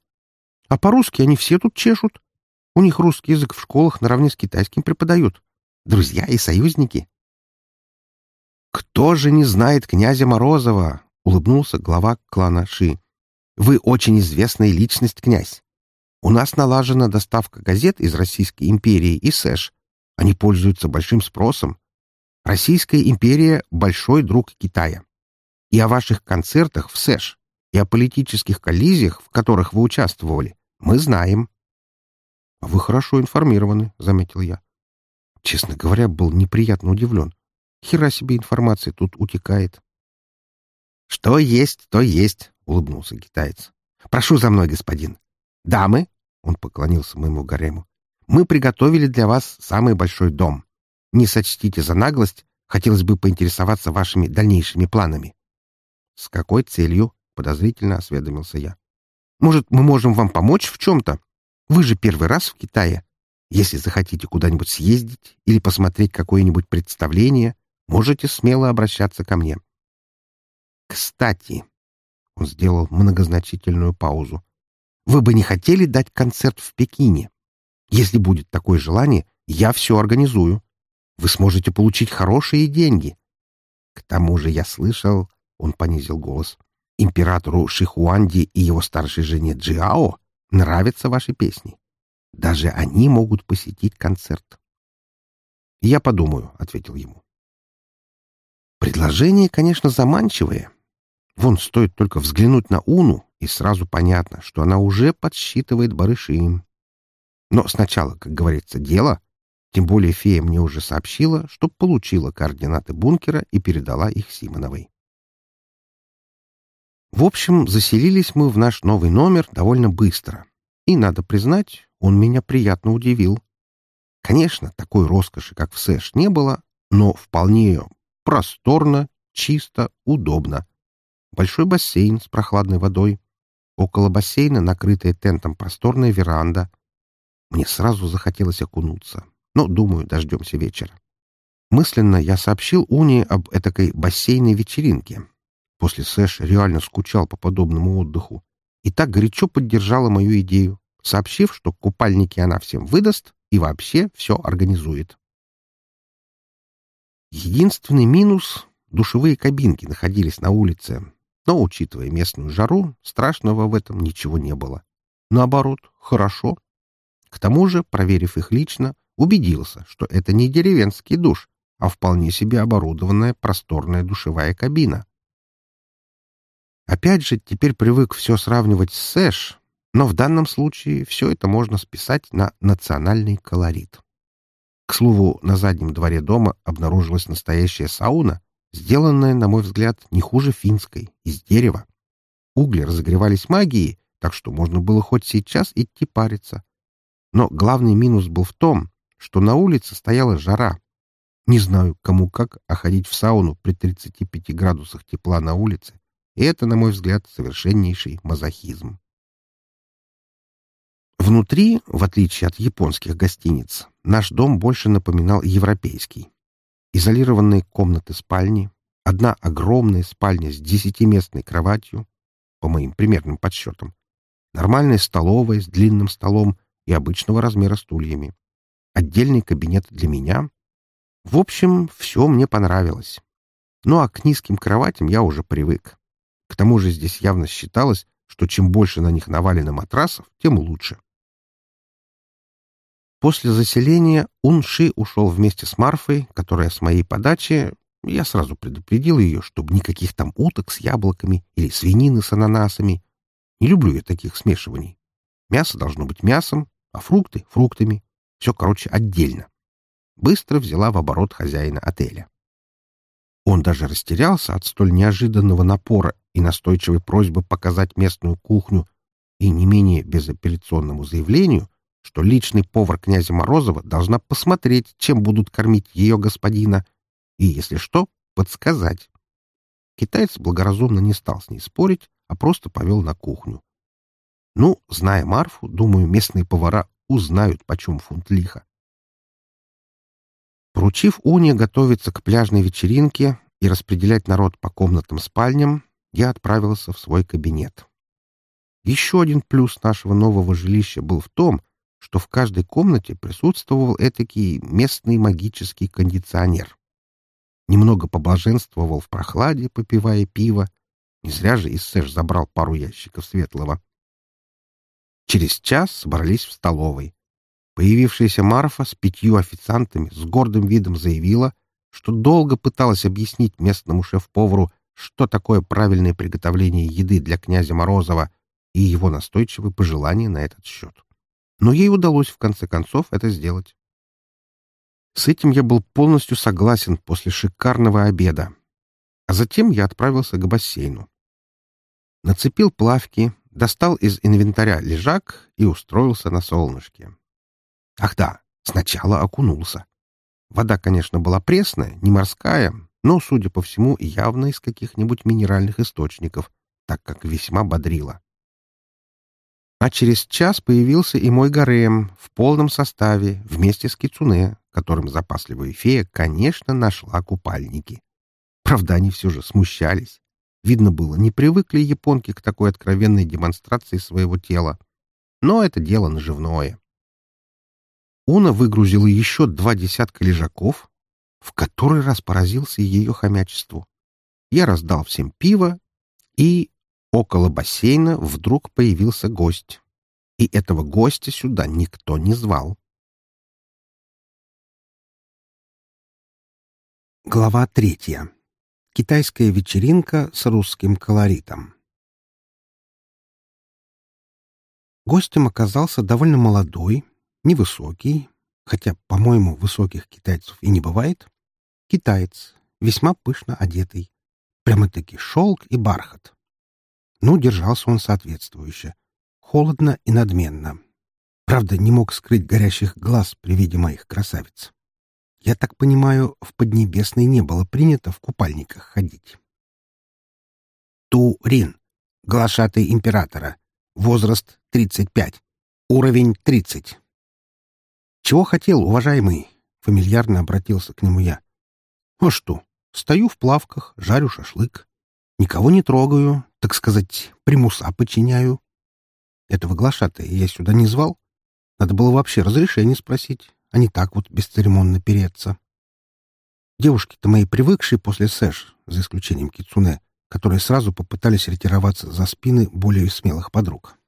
А по-русски они все тут чешут. У них русский язык в школах наравне с китайским преподают. Друзья и союзники. «Кто же не знает князя Морозова?» — улыбнулся глава клана Ши. «Вы очень известная личность, князь. У нас налажена доставка газет из Российской империи и Сэш. Они пользуются большим спросом. Российская империя — большой друг Китая. И о ваших концертах в Сэш, и о политических коллизиях, в которых вы участвовали, мы знаем». «Вы хорошо информированы», — заметил я. Честно говоря, был неприятно удивлен. Хера себе информация тут утекает. — Что есть, то есть, — улыбнулся китаец. — Прошу за мной, господин. Дамы, — он поклонился моему гарему, — мы приготовили для вас самый большой дом. Не сочтите за наглость, хотелось бы поинтересоваться вашими дальнейшими планами. — С какой целью? — подозрительно осведомился я. — Может, мы можем вам помочь в чем-то? Вы же первый раз в Китае. Если захотите куда-нибудь съездить или посмотреть какое-нибудь представление, Можете смело обращаться ко мне. Кстати, он сделал многозначительную паузу. Вы бы не хотели дать концерт в Пекине? Если будет такое желание, я все организую. Вы сможете получить хорошие деньги. К тому же я слышал, он понизил голос, императору Шихуанди и его старшей жене Джиао нравятся ваши песни. Даже они могут посетить концерт. «Я подумаю», — ответил ему. Предложение, конечно, заманчивое. Вон стоит только взглянуть на Уну, и сразу понятно, что она уже подсчитывает барыши. Но сначала, как говорится, дело. Тем более фея мне уже сообщила, что получила координаты бункера и передала их Симоновой. В общем, заселились мы в наш новый номер довольно быстро. И, надо признать, он меня приятно удивил. Конечно, такой роскоши, как в Сэш, не было, но вполне Просторно, чисто, удобно. Большой бассейн с прохладной водой. Около бассейна накрытая тентом просторная веранда. Мне сразу захотелось окунуться, но, думаю, дождемся вечера. Мысленно я сообщил Уни об этакой бассейной вечеринке. После Сэш реально скучал по подобному отдыху и так горячо поддержала мою идею, сообщив, что купальники она всем выдаст и вообще все организует. Единственный минус — душевые кабинки находились на улице, но, учитывая местную жару, страшного в этом ничего не было. Наоборот, хорошо. К тому же, проверив их лично, убедился, что это не деревенский душ, а вполне себе оборудованная просторная душевая кабина. Опять же, теперь привык все сравнивать с Сэш, но в данном случае все это можно списать на национальный колорит. К слову, на заднем дворе дома обнаружилась настоящая сауна, сделанная, на мой взгляд, не хуже финской, из дерева. Угли разогревались магией, так что можно было хоть сейчас идти париться. Но главный минус был в том, что на улице стояла жара. Не знаю, кому как, а ходить в сауну при 35 градусах тепла на улице — это, на мой взгляд, совершеннейший мазохизм. Внутри, в отличие от японских гостиниц, наш дом больше напоминал европейский. Изолированные комнаты-спальни, одна огромная спальня с десятиместной кроватью, по моим примерным подсчетам, нормальная столовая с длинным столом и обычного размера стульями, отдельный кабинет для меня. В общем, все мне понравилось. Ну а к низким кроватям я уже привык. К тому же здесь явно считалось, что чем больше на них навалено матрасов, тем лучше. После заселения Унши ушел вместе с Марфой, которая с моей подачи, я сразу предупредил ее, чтобы никаких там уток с яблоками или свинины с ананасами. Не люблю я таких смешиваний. Мясо должно быть мясом, а фрукты — фруктами. Все, короче, отдельно. Быстро взяла в оборот хозяина отеля. Он даже растерялся от столь неожиданного напора и настойчивой просьбы показать местную кухню и не менее безапелляционному заявлению, что личный повар князя Морозова должна посмотреть, чем будут кормить ее господина, и, если что, подсказать. Китаец благоразумно не стал с ней спорить, а просто повел на кухню. Ну, зная Марфу, думаю, местные повара узнают, почем фунт лиха. Поручив Уне готовиться к пляжной вечеринке и распределять народ по комнатам-спальням, я отправился в свой кабинет. Еще один плюс нашего нового жилища был в том, что в каждой комнате присутствовал этакий местный магический кондиционер. Немного поблаженствовал в прохладе, попивая пиво. Не зря же Иссеш забрал пару ящиков светлого. Через час собрались в столовой. Появившаяся Марфа с пятью официантами с гордым видом заявила, что долго пыталась объяснить местному шеф-повару, что такое правильное приготовление еды для князя Морозова и его настойчивые пожелания на этот счет но ей удалось в конце концов это сделать. С этим я был полностью согласен после шикарного обеда. А затем я отправился к бассейну. Нацепил плавки, достал из инвентаря лежак и устроился на солнышке. Ах да, сначала окунулся. Вода, конечно, была пресная, не морская, но, судя по всему, явно из каких-нибудь минеральных источников, так как весьма бодрила. А через час появился и мой гарем в полном составе вместе с Кицуне, которым запасливая фея, конечно, нашла купальники. Правда, они все же смущались. Видно было, не привыкли японки к такой откровенной демонстрации своего тела. Но это дело наживное. Уна выгрузила еще два десятка лежаков, в который раз поразился ее хомячеству. Я раздал всем пиво и Около бассейна вдруг появился гость. И этого гостя сюда никто не звал. Глава третья. Китайская вечеринка с русским колоритом. Гостем оказался довольно молодой, невысокий, хотя, по-моему, высоких китайцев и не бывает, китаец, весьма пышно одетый. Прямо-таки шелк и бархат. Ну, держался он соответствующе. Холодно и надменно. Правда, не мог скрыть горящих глаз при виде моих красавиц. Я так понимаю, в Поднебесной не было принято в купальниках ходить. Турин. Глашатый императора. Возраст 35. Уровень 30. «Чего хотел, уважаемый?» — фамильярно обратился к нему я. «А что? Стою в плавках, жарю шашлык. Никого не трогаю, так сказать, примуса подчиняю. Этого глашатая я сюда не звал. Надо было вообще разрешение спросить, а не так вот бесцеремонно переться. Девушки-то мои привыкшие после Сэш, за исключением Кицуне, которые сразу попытались ретироваться за спины более смелых подруг.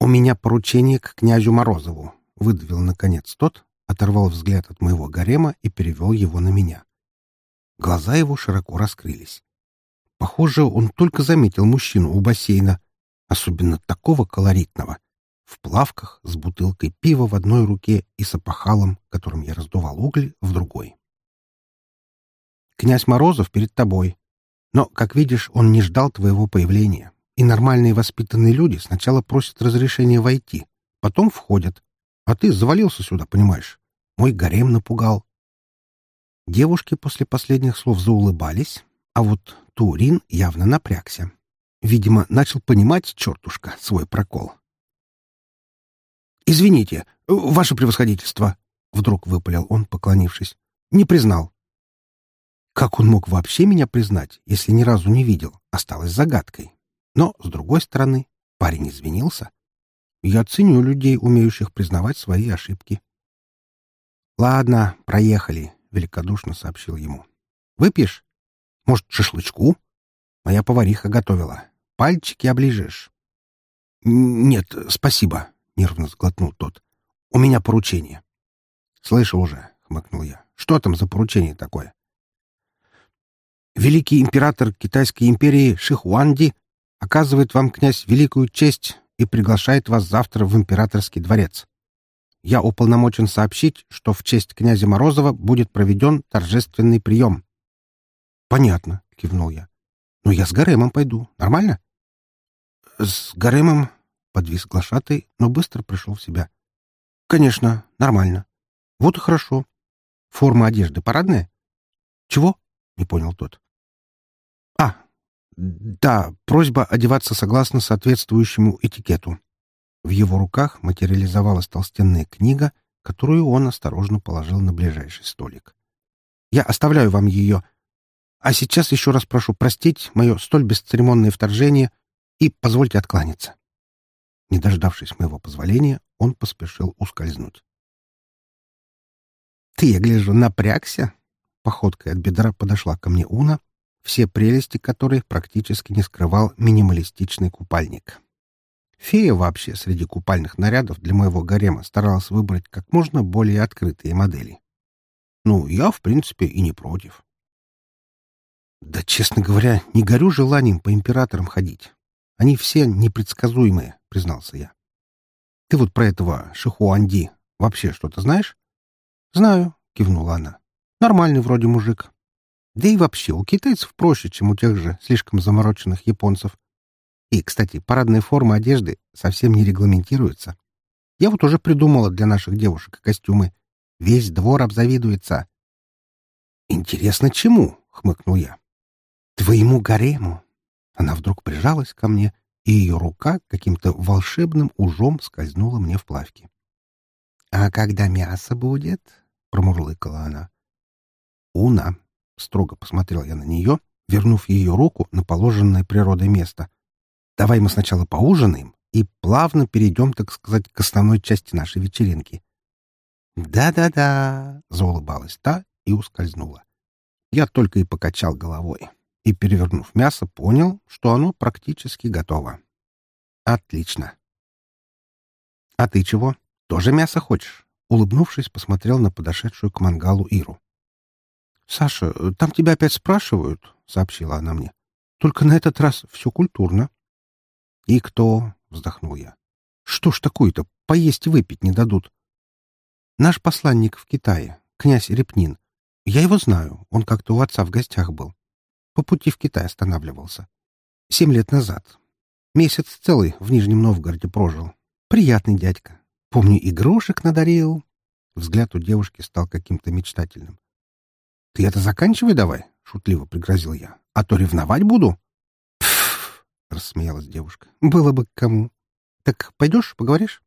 «У меня поручение к князю Морозову», — выдавил наконец тот, оторвал взгляд от моего гарема и перевел его на меня. Глаза его широко раскрылись. Похоже, он только заметил мужчину у бассейна, особенно такого колоритного, в плавках с бутылкой пива в одной руке и с опахалом, которым я раздувал уголь, в другой. «Князь Морозов перед тобой. Но, как видишь, он не ждал твоего появления, и нормальные воспитанные люди сначала просят разрешения войти, потом входят. А ты завалился сюда, понимаешь? Мой гарем напугал». Девушки после последних слов заулыбались, а вот Турин явно напрягся. Видимо, начал понимать, чертушка, свой прокол. «Извините, ваше превосходительство!» — вдруг выпалил он, поклонившись. «Не признал». Как он мог вообще меня признать, если ни разу не видел, осталось загадкой. Но, с другой стороны, парень извинился. Я ценю людей, умеющих признавать свои ошибки. «Ладно, проехали», — великодушно сообщил ему. «Выпьешь? Может, шашлычку? Моя повариха готовила. Пальчики оближешь». «Нет, спасибо», нервно сглотнул тот. «У меня поручение». «Слышал уже», — хмыкнул я. «Что там за поручение такое?» «Великий император Китайской империи Шихуанди оказывает вам, князь, великую честь и приглашает вас завтра в императорский дворец. Я уполномочен сообщить, что в честь князя Морозова будет проведен торжественный прием». «Понятно», — кивнул я. «Ну, я с Гаремом пойду. Нормально?» «С Гаремом Подвис глашатый, но быстро пришел в себя. «Конечно, нормально. Вот и хорошо. Форма одежды парадная?» «Чего?» — не понял тот. «А, да, просьба одеваться согласно соответствующему этикету». В его руках материализовалась толстенная книга, которую он осторожно положил на ближайший столик. «Я оставляю вам ее. А сейчас еще раз прошу простить мое столь бесцеремонное вторжение и позвольте откланяться». Не дождавшись моего позволения, он поспешил ускользнуть. «Ты, я гляжу, напрягся?» Походкой от бедра подошла ко мне Уна, все прелести которой практически не скрывал минималистичный купальник. Фея вообще среди купальных нарядов для моего гарема старалась выбрать как можно более открытые модели. Ну, я, в принципе, и не против. Да, честно говоря, не горю желанием по императорам ходить. Они все непредсказуемые, — признался я. — Ты вот про этого Шихуанди вообще что-то знаешь? — Знаю, — кивнула она. — Нормальный вроде мужик. Да и вообще, у китайцев проще, чем у тех же слишком замороченных японцев. И, кстати, парадная форма одежды совсем не регламентируется. Я вот уже придумала для наших девушек костюмы. Весь двор обзавидуется. — Интересно, чему? — хмыкнул я. — Твоему гарему, она вдруг прижалась ко мне, и ее рука каким-то волшебным ужом скользнула мне в плавки. «А когда мясо будет?» — промурлыкала она. «Уна!» — строго посмотрел я на нее, вернув ее руку на положенное природой место. «Давай мы сначала поужинаем и плавно перейдем, так сказать, к основной части нашей вечеринки». «Да-да-да!» — заулыбалась та и ускользнула. Я только и покачал головой и, перевернув мясо, понял, что оно практически готово. Отлично. — А ты чего? Тоже мясо хочешь? Улыбнувшись, посмотрел на подошедшую к мангалу Иру. — Саша, там тебя опять спрашивают, — сообщила она мне. — Только на этот раз все культурно. — И кто? — вздохнул я. — Что ж такое-то? Поесть и выпить не дадут. — Наш посланник в Китае, князь Репнин. Я его знаю, он как-то у отца в гостях был. По пути в Китай останавливался. Семь лет назад. Месяц целый в Нижнем Новгороде прожил. Приятный дядька. Помню, игрушек надарил. Взгляд у девушки стал каким-то мечтательным. — Ты это заканчивай давай, — шутливо пригрозил я. — А то ревновать буду. — Пф! — рассмеялась девушка. — Было бы к кому. — Так пойдешь, поговоришь?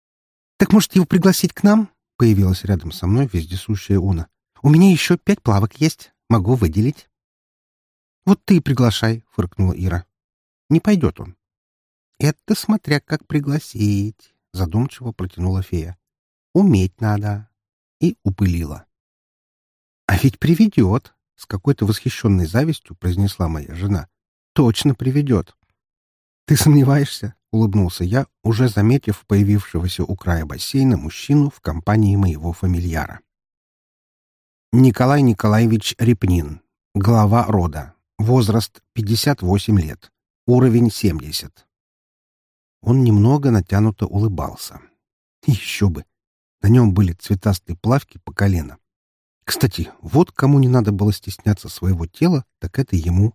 — Так, может, его пригласить к нам? — появилась рядом со мной вездесущая Уна. — У меня еще пять плавок есть. Могу выделить. «Вот ты и приглашай», — фыркнула Ира. «Не пойдет он». «Это смотря как пригласить», — задумчиво протянула фея. «Уметь надо». И упылила. «А ведь приведет», — с какой-то восхищенной завистью произнесла моя жена. «Точно приведет». «Ты сомневаешься?» — улыбнулся я, уже заметив появившегося у края бассейна мужчину в компании моего фамильяра. Николай Николаевич Репнин, глава рода, Возраст 58 лет. Уровень 70. Он немного натянуто улыбался. Еще бы! На нем были цветастые плавки по колено. Кстати, вот кому не надо было стесняться своего тела, так это ему.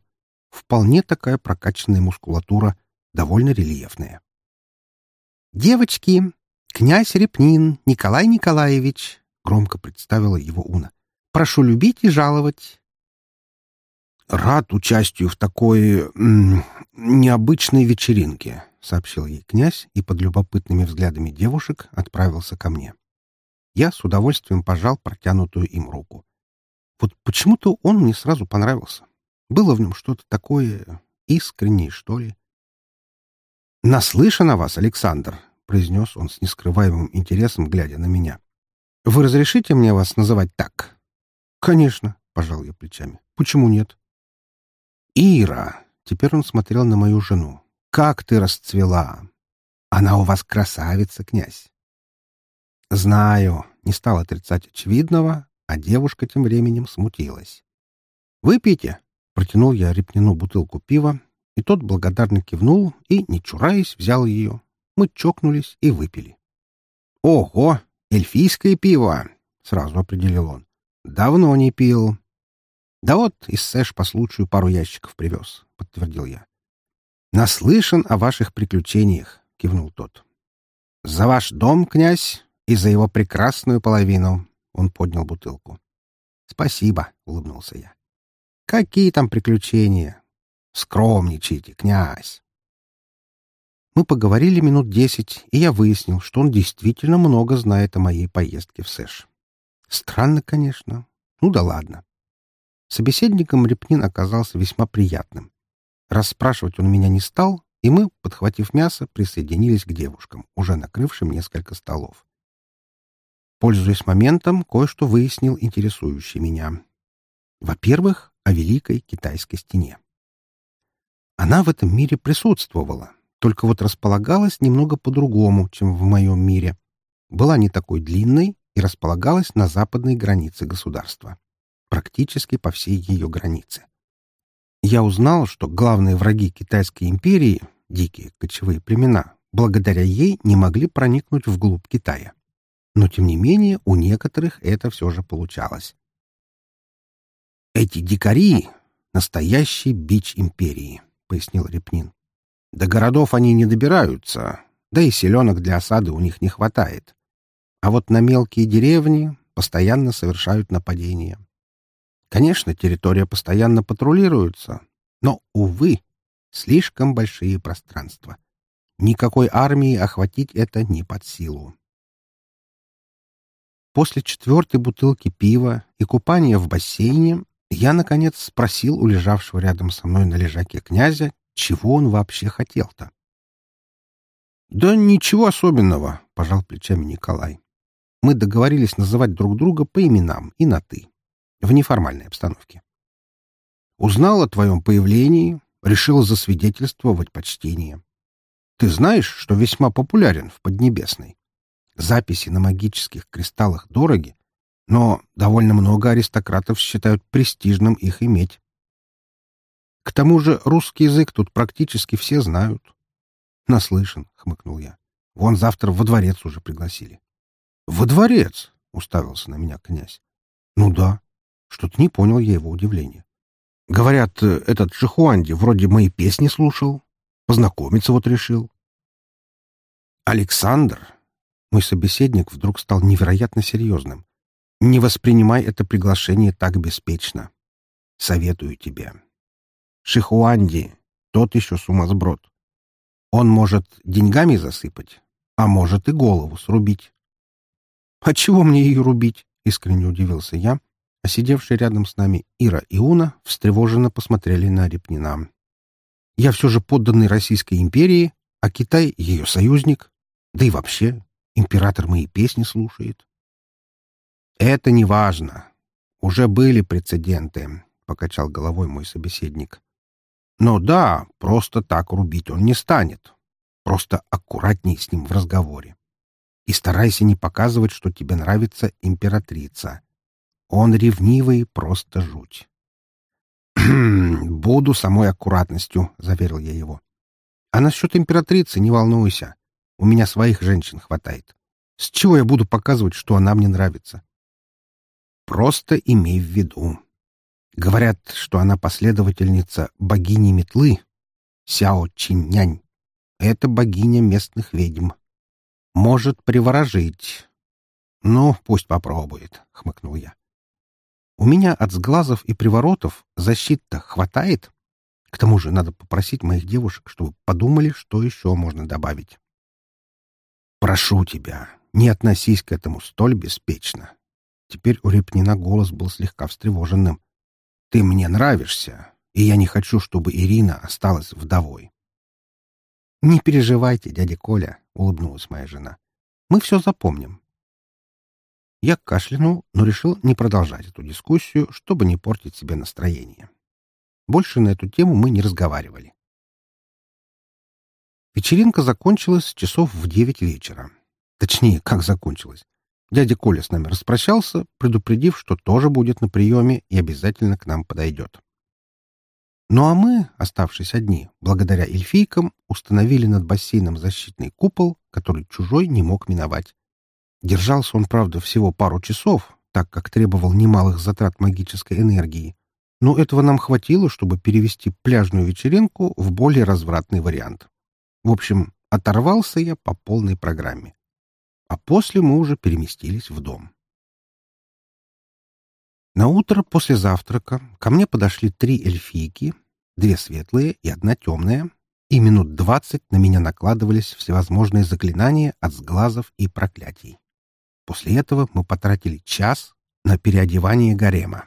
Вполне такая прокачанная мускулатура, довольно рельефная. «Девочки, князь Репнин Николай Николаевич», — громко представила его Уна. «Прошу любить и жаловать». «Рад участию в такой... Необычной вечеринке», — сообщил ей князь и под любопытными взглядами девушек отправился ко мне. Я с удовольствием пожал протянутую им руку. Вот почему-то он мне сразу понравился. Было в нем что-то такое искреннее, что ли. «Наслышан о вас, Александр», — произнес он с нескрываемым интересом, глядя на меня. «Вы разрешите мне вас называть так?» «Конечно», — пожал я плечами. «Почему нет?» «Ира!» — теперь он смотрел на мою жену. «Как ты расцвела! Она у вас красавица, князь!» «Знаю», — не стал отрицать очевидного, а девушка тем временем смутилась. «Выпейте», — протянул я Репнину бутылку пива, и тот благодарно кивнул и, не чураясь, взял ее. Мы чокнулись и выпили. «Ого! Эльфийское пиво!» — сразу определил он. «Давно не пил». «Да вот, из Сэш по случаю пару ящиков привез», — подтвердил я. «Наслышан о ваших приключениях», — кивнул тот. «За ваш дом, князь, и за его прекрасную половину. Он поднял бутылку. «Спасибо», — улыбнулся я. «Какие там приключения? Скромничайте, князь!» Мы поговорили минут десять, и я выяснил, что он действительно много знает о моей поездке в Сэш. Странно, конечно. Ну да ладно. Собеседником Репнин оказался весьма приятным. Расспрашивать он меня не стал, и мы, подхватив мясо, присоединились к девушкам, уже накрывшим несколько столов. Пользуясь моментом, кое-что выяснил интересующий меня. Во-первых, о Великой Китайской стене. Она в этом мире присутствовала, только вот располагалась немного по-другому, чем в моем мире. Была не такой длинной и располагалась на западной границе государства, практически по всей ее границе. Я узнал, что главные враги Китайской империи, дикие кочевые племена, благодаря ей не могли проникнуть вглубь Китая но тем не менее у некоторых это все же получалось. «Эти дикари — настоящий бич империи», — пояснил Репнин. «До городов они не добираются, да и селенок для осады у них не хватает. А вот на мелкие деревни постоянно совершают нападения. Конечно, территория постоянно патрулируется, но, увы, слишком большие пространства. Никакой армии охватить это не под силу. После четвертой бутылки пива и купания в бассейне я, наконец, спросил у лежавшего рядом со мной на лежаке князя, чего он вообще хотел-то. «Да ничего особенного», — пожал плечами Николай. «Мы договорились называть друг друга по именам и на «ты», в неформальной обстановке. Узнал о твоем появлении, решил засвидетельствовать почтение. Ты знаешь, что весьма популярен в Поднебесной?» Записи на магических кристаллах дороги, но довольно много аристократов считают престижным их иметь. К тому же русский язык тут практически все знают. — Наслышан, — хмыкнул я. — Вон завтра во дворец уже пригласили. — Во дворец? — уставился на меня князь. — Ну да. Что-то не понял я его удивления. Говорят, э, этот Шихуанди вроде мои песни слушал. Познакомиться вот решил. Александр, мой собеседник вдруг стал невероятно серьезным. «Не воспринимай это приглашение так беспечно. Советую тебе. Шихуанди — тот еще сумасброд. Он может деньгами засыпать, а может и голову срубить». «А чего мне ее рубить?» — искренне удивился я, а сидевшие рядом с нами Ира и Уна встревоженно посмотрели на Репнина. «Я все же подданный Российской империи, а Китай — ее союзник. Да и вообще, Император мои песни слушает. Это не важно. Уже были прецеденты, покачал головой мой собеседник. Но да, просто так рубить он не станет. Просто аккуратней с ним в разговоре. И старайся не показывать, что тебе нравится императрица. Он ревнивый, просто жуть. «Буду самой аккуратностью», — заверил я его. «А насчет императрицы не волнуйся. У меня своих женщин хватает. С чего я буду показывать, что она мне нравится?» «Просто имей в виду. Говорят, что она последовательница богини метлы, Сяо Чиннянь. Это богиня местных ведьм. Может приворожить. Ну, пусть попробует, — хмыкнул я. У меня от сглазов и приворотов защита хватает. К тому же надо попросить моих девушек, чтобы подумали, что еще можно добавить. Прошу тебя, не относись к этому столь беспечно. Теперь у Репнина голос был слегка встревоженным. Ты мне нравишься, и я не хочу, чтобы Ирина осталась вдовой. «Не переживайте, дядя Коля», — улыбнулась моя жена. «Мы все запомним. Я кашлянул, но решил не продолжать эту дискуссию, чтобы не портить себе настроение. Больше на эту тему мы не разговаривали. Вечеринка закончилась часов в девять вечера. Точнее, как закончилась. Дядя Коля с нами распрощался, предупредив, что тоже будет на приеме и обязательно к нам подойдет. Ну а мы, оставшись одни, благодаря эльфийкам, установили над бассейном защитный купол, который чужой не мог миновать. Держался он, правда, всего пару часов, так как требовал немалых затрат магической энергии. Но этого нам хватило, чтобы перевести пляжную вечеринку в более развратный вариант. В общем, оторвался я по полной программе. А после мы уже переместились в дом. На утро после завтрака ко мне подошли три эльфийки, две светлые и одна темная, и минут двадцать на меня накладывались всевозможные заклинания от сглазов и проклятий. После этого мы потратили час на переодевание гарема.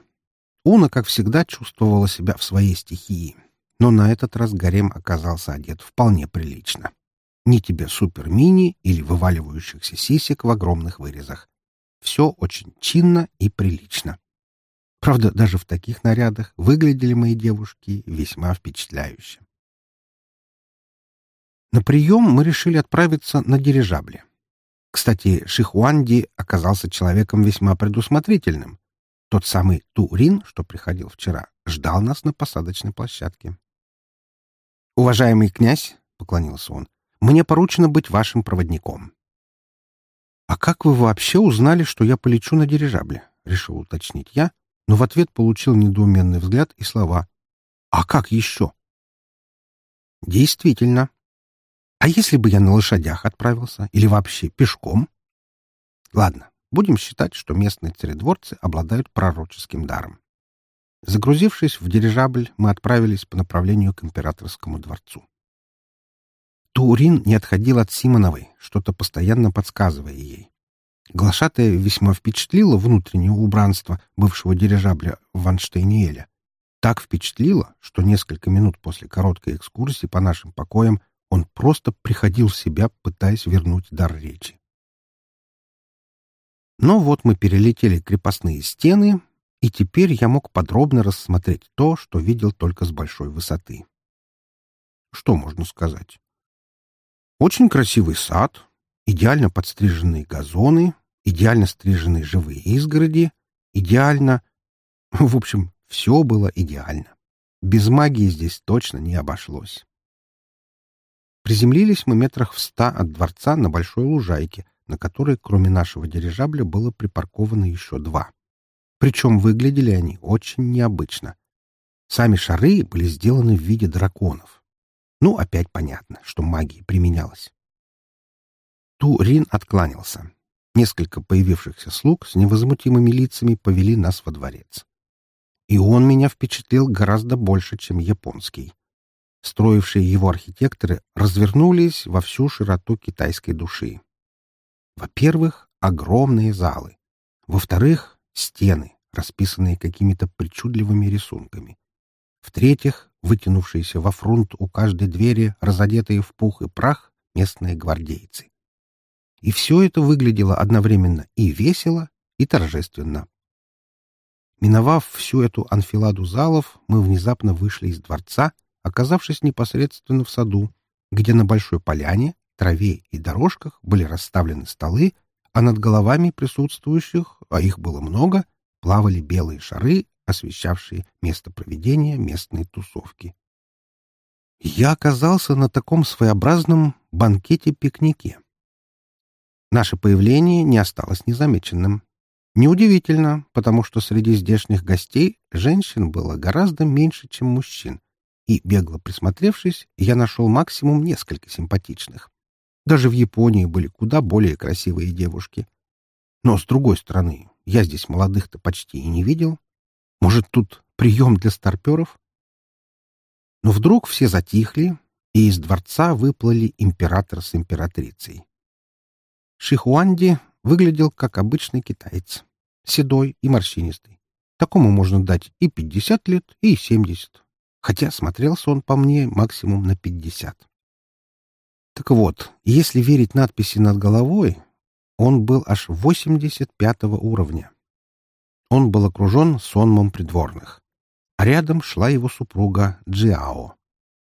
Уна, как всегда, чувствовала себя в своей стихии, но на этот раз гарем оказался одет вполне прилично. Ни тебе супер-мини или вываливающихся сисек в огромных вырезах. Все очень чинно и прилично. Правда, даже в таких нарядах выглядели мои девушки весьма впечатляюще. На прием мы решили отправиться на дирижабле. Кстати, Шихуанди оказался человеком весьма предусмотрительным. Тот самый Турин, что приходил вчера, ждал нас на посадочной площадке. «Уважаемый князь», — поклонился он, — «мне поручено быть вашим проводником». «А как вы вообще узнали, что я полечу на дирижабле?» — решил уточнить я, но в ответ получил недоуменный взгляд и слова. «А как еще?» «Действительно, а если бы я на лошадях отправился или вообще пешком? Ладно, будем считать, что местные царедворцы обладают пророческим даром. Загрузившись в дирижабль, мы отправились по направлению к императорскому дворцу. Турин не отходил от Симоновой, что-то постоянно подсказывая ей. Глашатая весьма впечатлила внутреннее убранство бывшего дирижабля Ванштейниэля. Так впечатлило, что несколько минут после короткой экскурсии по нашим покоям он просто приходил в себя, пытаясь вернуть дар речи. Но вот мы перелетели крепостные стены, и теперь я мог подробно рассмотреть то, что видел только с большой высоты. Что можно сказать? Очень красивый сад, идеально подстриженные газоны, идеально стриженные живые изгороди, идеально... В общем, все было идеально. Без магии здесь точно не обошлось. Приземлились мы метрах в ста от дворца на большой лужайке, на которой, кроме нашего дирижабля, было припарковано еще два. Причем выглядели они очень необычно. Сами шары были сделаны в виде драконов. Ну, опять понятно, что магия применялась. Турин откланялся. Несколько появившихся слуг с невозмутимыми лицами повели нас во дворец. И он меня впечатлил гораздо больше, чем японский строившие его архитекторы, развернулись во всю широту китайской души. Во-первых, огромные залы. Во-вторых, стены, расписанные какими-то причудливыми рисунками. В-третьих, вытянувшиеся во фронт у каждой двери, разодетые в пух и прах, местные гвардейцы. И все это выглядело одновременно и весело, и торжественно. Миновав всю эту анфиладу залов, мы внезапно вышли из дворца — оказавшись непосредственно в саду, где на большой поляне, траве и дорожках были расставлены столы, а над головами присутствующих, а их было много, плавали белые шары, освещавшие место проведения местной тусовки. Я оказался на таком своеобразном банкете-пикнике. Наше появление не осталось незамеченным. Неудивительно, потому что среди здешних гостей женщин было гораздо меньше, чем мужчин, и, бегло присмотревшись, я нашел максимум несколько симпатичных. Даже в Японии были куда более красивые девушки. Но, с другой стороны, я здесь молодых-то почти и не видел. Может, тут прием для старперов? Но вдруг все затихли, и из дворца выплыли император с императрицей. Шихуанди выглядел как обычный китаец, седой и морщинистый. Такому можно дать и пятьдесят лет, и семьдесят, хотя смотрелся он по мне максимум на пятьдесят. Так вот, если верить надписи над головой, он был аж восемьдесят пятого уровня. Он был окружен сонмом придворных а рядом шла его супруга Джиао.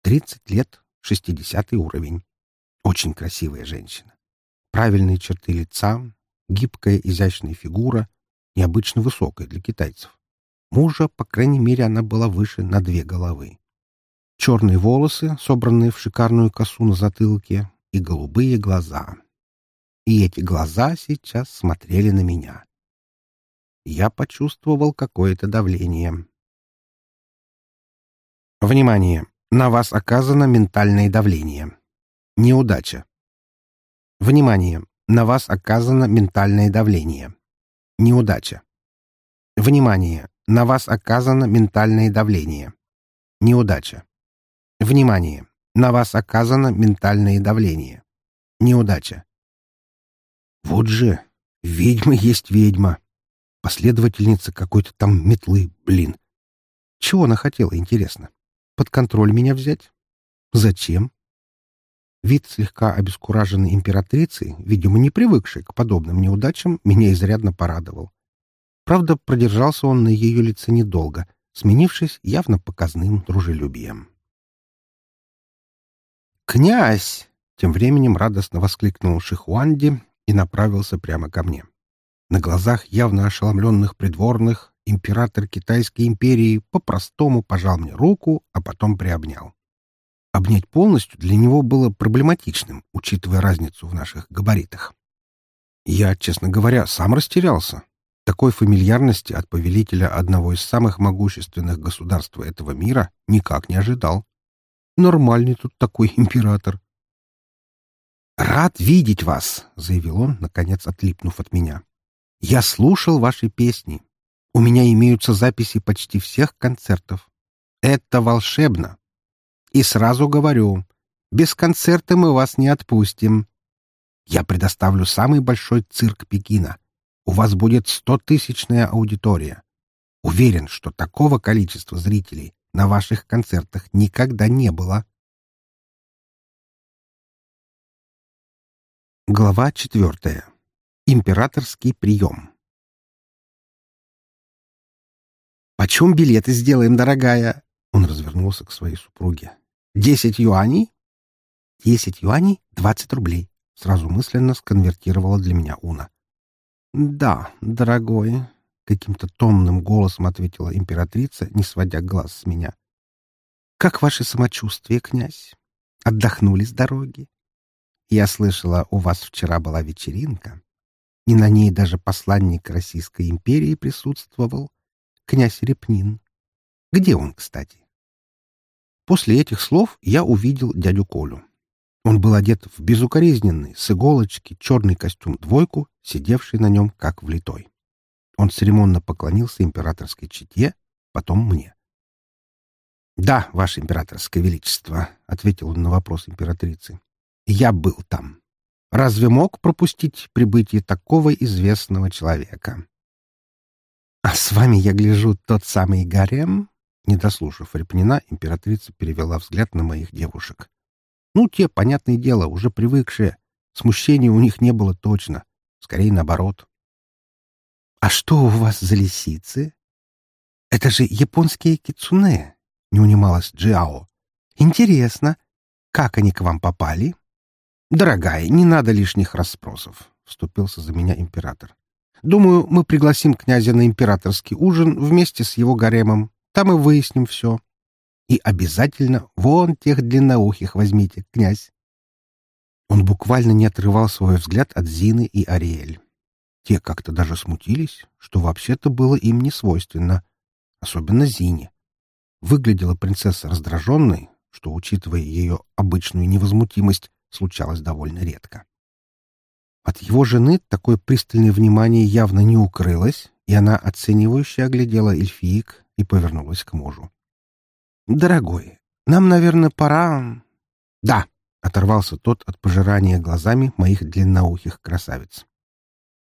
Тридцать лет, шестидесятый уровень. Очень красивая женщина. Правильные черты лица, гибкая изящная фигура, необычно высокая для китайцев. Мужа, по крайней мере, она была выше на две головы. Черные волосы, собранные в шикарную косу на затылке, и голубые глаза. И эти глаза сейчас смотрели на меня. Я почувствовал какое-то давление. Внимание! На вас оказано ментальное давление. Неудача. Внимание! На вас оказано ментальное давление. Неудача. Внимание! На вас оказано ментальное давление. Неудача. Внимание! На вас оказано ментальное давление. Неудача. Вот же, ведьма есть ведьма. Последовательница какой-то там метлы, блин. Чего она хотела, интересно? под контроль меня взять? Зачем? Вид слегка обескураженной императрицы, видимо, не привыкшей к подобным неудачам, меня изрядно порадовал. Правда, продержался он на ее лице недолго, сменившись явно показным дружелюбием. «Князь!» — тем временем радостно воскликнул Шихуанди и направился прямо ко мне. На глазах явно ошеломленных придворных император Китайской империи по-простому пожал мне руку, а потом приобнял. Обнять полностью для него было проблематичным, учитывая разницу в наших габаритах. Я, честно говоря, сам растерялся. Такой фамильярности от повелителя одного из самых могущественных государств этого мира никак не ожидал. Нормальный тут такой император. «Рад видеть вас», — заявил он, наконец отлипнув от меня. «Я слушал ваши песни. У меня имеются записи почти всех концертов. Это волшебно. И сразу говорю, без концерта мы вас не отпустим. Я предоставлю самый большой цирк Пекина. У вас будет стотысячная аудитория. Уверен, что такого количества зрителей на ваших концертах никогда не было. Глава четвертая. Императорский прием. «Почем билеты сделаем, дорогая?» Он развернулся к своей супруге. «Десять юаней?» «Десять юаней — двадцать рублей», — сразу мысленно сконвертировала для меня Уна. «Да, дорогой», — каким-то томным голосом ответила императрица, не сводя глаз с меня. «Как ваше самочувствие, князь? Отдохнули с дороги? Я слышала, у вас вчера была вечеринка, и на ней даже посланник Российской империи присутствовал князь Репнин. Где он, кстати? После этих слов я увидел дядю Колю. Он был одет в безукоризненный, с иголочки, черный костюм-двойку, сидевший на нем как влитой. Он церемонно поклонился императорской чете, потом мне. «Да, ваше императорское величество», — ответил он на вопрос императрицы. «Я был там. Разве мог пропустить прибытие такого известного человека?» «А с вами, я гляжу, тот самый гарем?» Не дослушав Репнина, императрица перевела взгляд на моих девушек. «Ну, те, понятное дело, уже привыкшие. Смущения у них не было точно. Скорее, наоборот». «А что у вас за лисицы?» «Это же японские кицуне», — не унималась Джиао. «Интересно, как они к вам попали?» «Дорогая, не надо лишних расспросов», — вступился за меня император. Думаю, мы пригласим князя на императорский ужин вместе с его гаремом. Там и выясним все. И обязательно вон тех длинноухих возьмите, князь. Он буквально не отрывал свой взгляд от Зины и Ариэль. Те как-то даже смутились, что вообще-то было им не свойственно, особенно Зине. Выглядела принцесса раздраженной, что, учитывая ее обычную невозмутимость, случалось довольно редко. От его жены такое пристальное внимание явно не укрылось, и она оценивающе оглядела эльфиек и повернулась к мужу. «Дорогой, нам, наверное, пора...» «Да», — оторвался тот от пожирания глазами моих длинноухих красавиц.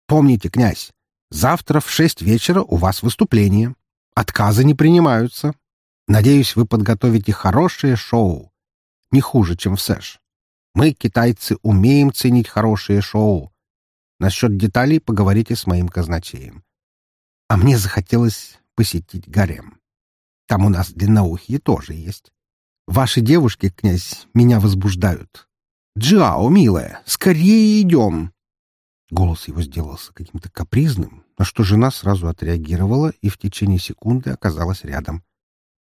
«Помните, князь, завтра в шесть вечера у вас выступление. Отказы не принимаются. Надеюсь, вы подготовите хорошее шоу. Не хуже, чем в Сэш. Мы, китайцы, умеем ценить хорошее шоу. Насчет деталей поговорите с моим казначеем. А мне захотелось посетить гарем. Там у нас длинноухие тоже есть. Ваши девушки, князь, меня возбуждают. Джао, милая, скорее идем!» Голос его сделался каким-то капризным, на что жена сразу отреагировала и в течение секунды оказалась рядом.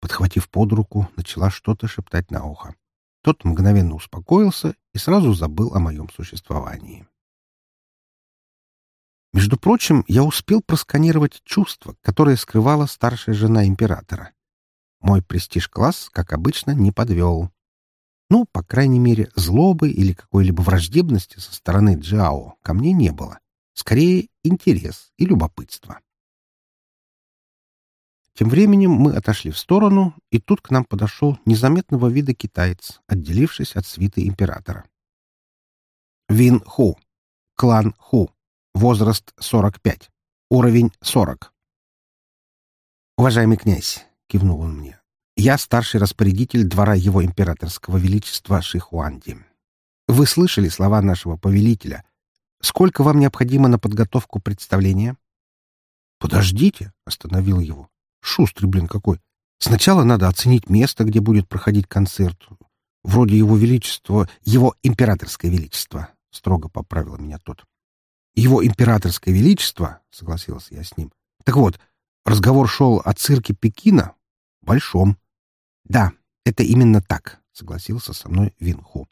Подхватив под руку, начала что-то шептать на ухо. Тот мгновенно успокоился и сразу забыл о моем существовании. Между прочим, я успел просканировать чувство, которое скрывала старшая жена императора. Мой престиж-класс, как обычно, не подвел. Ну, по крайней мере, злобы или какой-либо враждебности со стороны Джао ко мне не было. Скорее, интерес и любопытство. Тем временем мы отошли в сторону, и тут к нам подошел незаметного вида китаец, отделившись от свиты императора. Вин Ху. Клан Ху. Возраст 45. Уровень 40. «Уважаемый князь», — кивнул он мне, я старший распорядитель двора его императорского величества Шихуанди. Вы слышали слова нашего повелителя. Сколько вам необходимо на подготовку представления? Подождите, остановил его. Шустрый, блин, какой. Сначала надо оценить место, где будет проходить концерт. Вроде его величества, его императорское величество, строго поправил меня тот. Его императорское величество, согласился я с ним. Так вот, разговор шел о цирке Пекина, большом, «Да, это именно так», — согласился со мной Винху.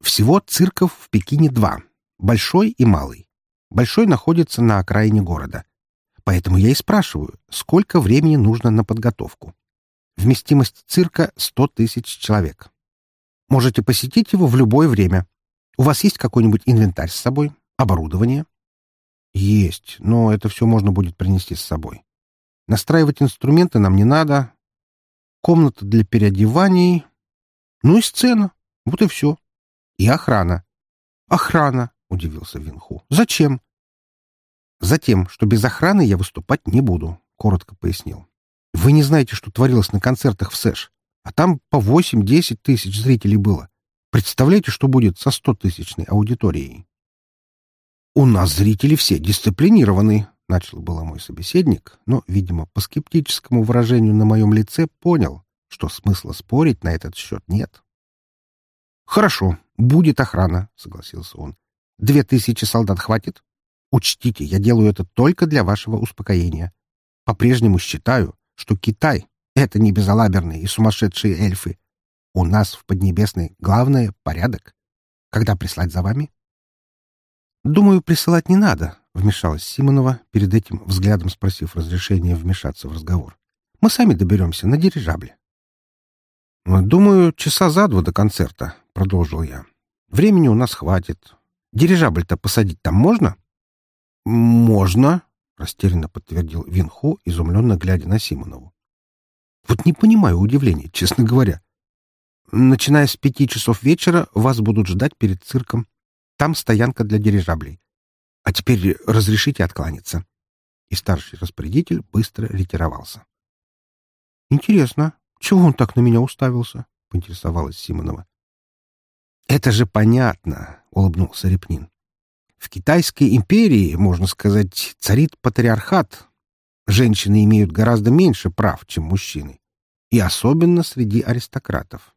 Всего цирков в Пекине два — большой и малый. Большой находится на окраине города. Поэтому я и спрашиваю, сколько времени нужно на подготовку. Вместимость цирка — сто тысяч человек. Можете посетить его в любое время. У вас есть какой-нибудь инвентарь с собой? Оборудование? Есть, но это все можно будет принести с собой. Настраивать инструменты нам не надо. Комната для переодеваний. Ну и сцена. Вот и все. И охрана. Охрана, удивился Винху. Зачем? Затем, что без охраны я выступать не буду, коротко пояснил. Вы не знаете, что творилось на концертах в Сэш, а там по 8-10 тысяч зрителей было. Представляете, что будет со 100-тысячной аудиторией? У нас зрители все дисциплинированные, — начал было мой собеседник, но, видимо, по скептическому выражению на моем лице понял, что смысла спорить на этот счет нет. «Хорошо, будет охрана», — согласился он. «Две тысячи солдат хватит? Учтите, я делаю это только для вашего успокоения. По-прежнему считаю, что Китай — это не безалаберные и сумасшедшие эльфы. У нас в Поднебесной главное — порядок. Когда прислать за вами?» «Думаю, присылать не надо», — вмешалась Симонова, перед этим взглядом спросив разрешения вмешаться в разговор. «Мы сами доберемся на дирижабле». «Думаю, часа за два до концерта», — продолжил я. «Времени у нас хватит. Дирижабль-то посадить там можно?» «Можно», — растерянно подтвердил Винху, изумленно глядя на Симонову. «Вот не понимаю удивления, честно говоря. Начиная с пяти часов вечера вас будут ждать перед цирком. Там стоянка для дирижаблей. А теперь разрешите откланяться. И старший распорядитель быстро ретировался. Интересно, чего он так на меня уставился? поинтересовалась Симонова. Это же понятно, улыбнулся Репнин. В Китайской империи, можно сказать, царит патриархат. Женщины имеют гораздо меньше прав, чем мужчины. И особенно среди аристократов.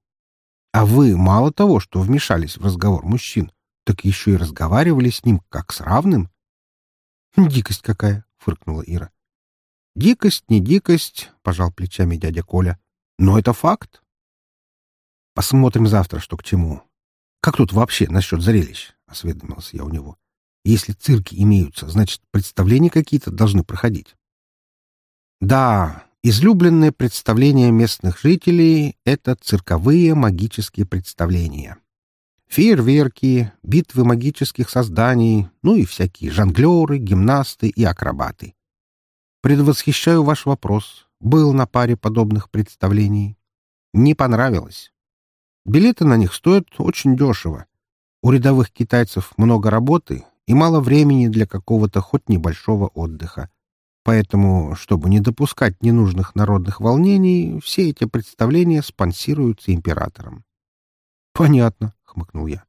А вы мало того, что вмешались в разговор мужчин, так еще и разговаривали с ним как с равным, Дикость какая, фыркнула Ира. Дикость, не дикость, пожал плечами дядя Коля. Но это факт. Посмотрим завтра, что к чему. Как тут вообще насчет зрелищ? Осведомился я у него. Если цирки имеются, значит, представления какие-то должны проходить. Да, излюбленное представление местных жителей — это цирковые магические представления. Фейерверки, битвы магических созданий, ну и всякие жонглеры, гимнасты и акробаты. Предвосхищаю ваш вопрос. Был на паре подобных представлений. Не понравилось. Билеты на них стоят очень дешево. У рядовых китайцев много работы и мало времени для какого-то хоть небольшого отдыха. Поэтому, чтобы не допускать ненужных народных волнений, все эти представления спонсируются императором. «Понятно», — хмыкнул я.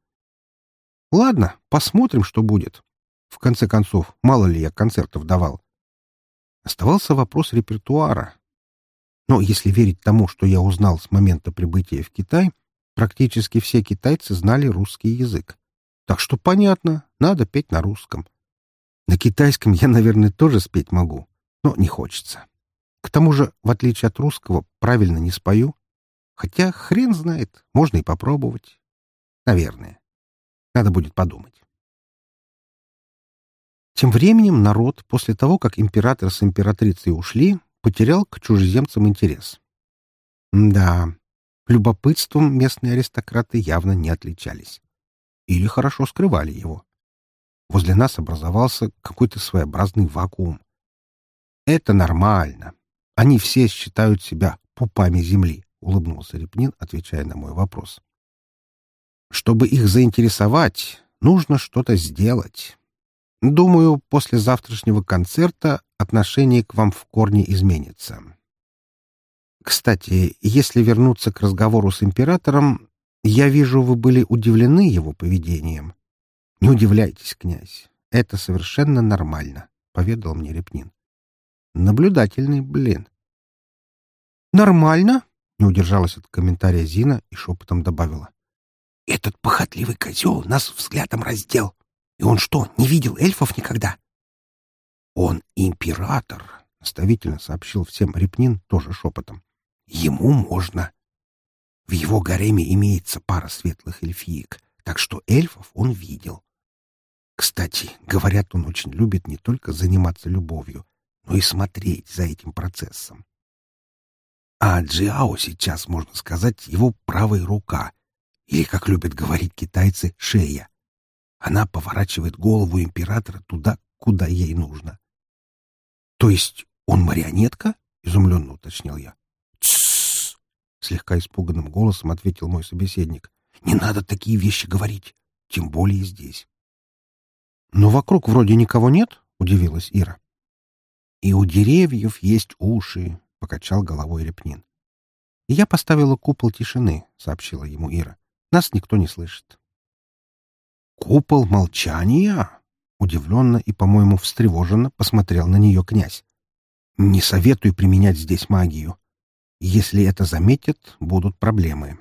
«Ладно, посмотрим, что будет. В конце концов, мало ли я концертов давал. Оставался вопрос репертуара. Но если верить тому, что я узнал с момента прибытия в Китай, практически все китайцы знали русский язык. Так что понятно, надо петь на русском. На китайском я, наверное, тоже спеть могу, но не хочется. К тому же, в отличие от русского, правильно не спою. Хотя хрен знает, можно и попробовать. Наверное. Надо будет подумать. Тем временем народ, после того, как император с императрицей ушли, потерял к чужеземцам интерес. Да, любопытством местные аристократы явно не отличались. Или хорошо скрывали его. Возле нас образовался какой-то своеобразный вакуум. Это нормально. Они все считают себя пупами земли. — улыбнулся Репнин, отвечая на мой вопрос. «Чтобы их заинтересовать, нужно что-то сделать. Думаю, после завтрашнего концерта отношение к вам в корне изменится. Кстати, если вернуться к разговору с императором, я вижу, вы были удивлены его поведением. Не удивляйтесь, князь, это совершенно нормально», — поведал мне Репнин. «Наблюдательный, блин». «Нормально?» Не удержалась от комментария Зина и шепотом добавила. «Этот похотливый козел нас взглядом раздел. И он что, не видел эльфов никогда?» «Он император», — наставительно сообщил всем Репнин тоже шепотом. «Ему можно. В его гареме имеется пара светлых эльфиек, так что эльфов он видел. Кстати, говорят, он очень любит не только заниматься любовью, но и смотреть за этим процессом. А Джиао сейчас, можно сказать, его правая рука, или, как любят говорить китайцы, шея. Она поворачивает голову императора туда, куда ей нужно. — То есть он марионетка? — изумленно уточнил я. — Тссс! — слегка испуганным голосом ответил мой собеседник. — Не надо такие вещи говорить, тем более здесь. — Но вокруг вроде никого нет, — удивилась Ира. — И у деревьев есть уши, — покачал головой Репнин. «Я поставила купол тишины», — сообщила ему Ира. «Нас никто не слышит». «Купол молчания?» — удивленно и, по-моему, встревоженно посмотрел на нее князь. «Не советую применять здесь магию. Если это заметят, будут проблемы.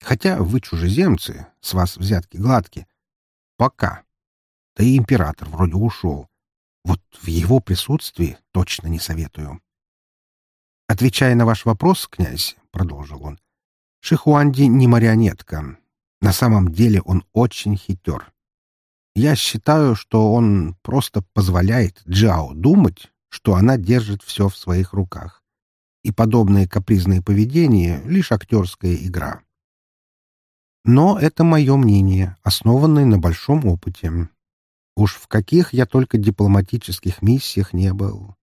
Хотя вы чужеземцы, с вас взятки гладкие. Пока. Да и император вроде ушел. Вот в его присутствии точно не советую». «Отвечая на ваш вопрос, князь», — продолжил он, — «Шихуанди не марионетка. На самом деле он очень хитер. Я считаю, что он просто позволяет Джао думать, что она держит все в своих руках. И подобное капризное поведение — лишь актерская игра. Но это мое мнение, основанное на большом опыте. Уж в каких я только дипломатических миссиях не был.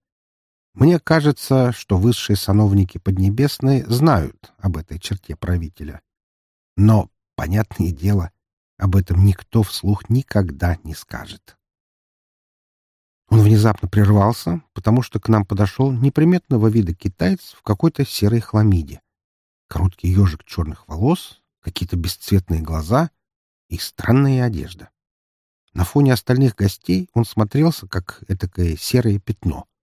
Мне кажется, что высшие сановники Поднебесной знают об этой черте правителя. Но, понятное дело, об этом никто вслух никогда не скажет. Он внезапно прервался, потому что к нам подошел неприметного вида китаец в какой-то серой хламиде. Короткий ежик черных волос, какие-то бесцветные глаза и странная одежда. На фоне остальных гостей он смотрелся, как этакое серое пятно —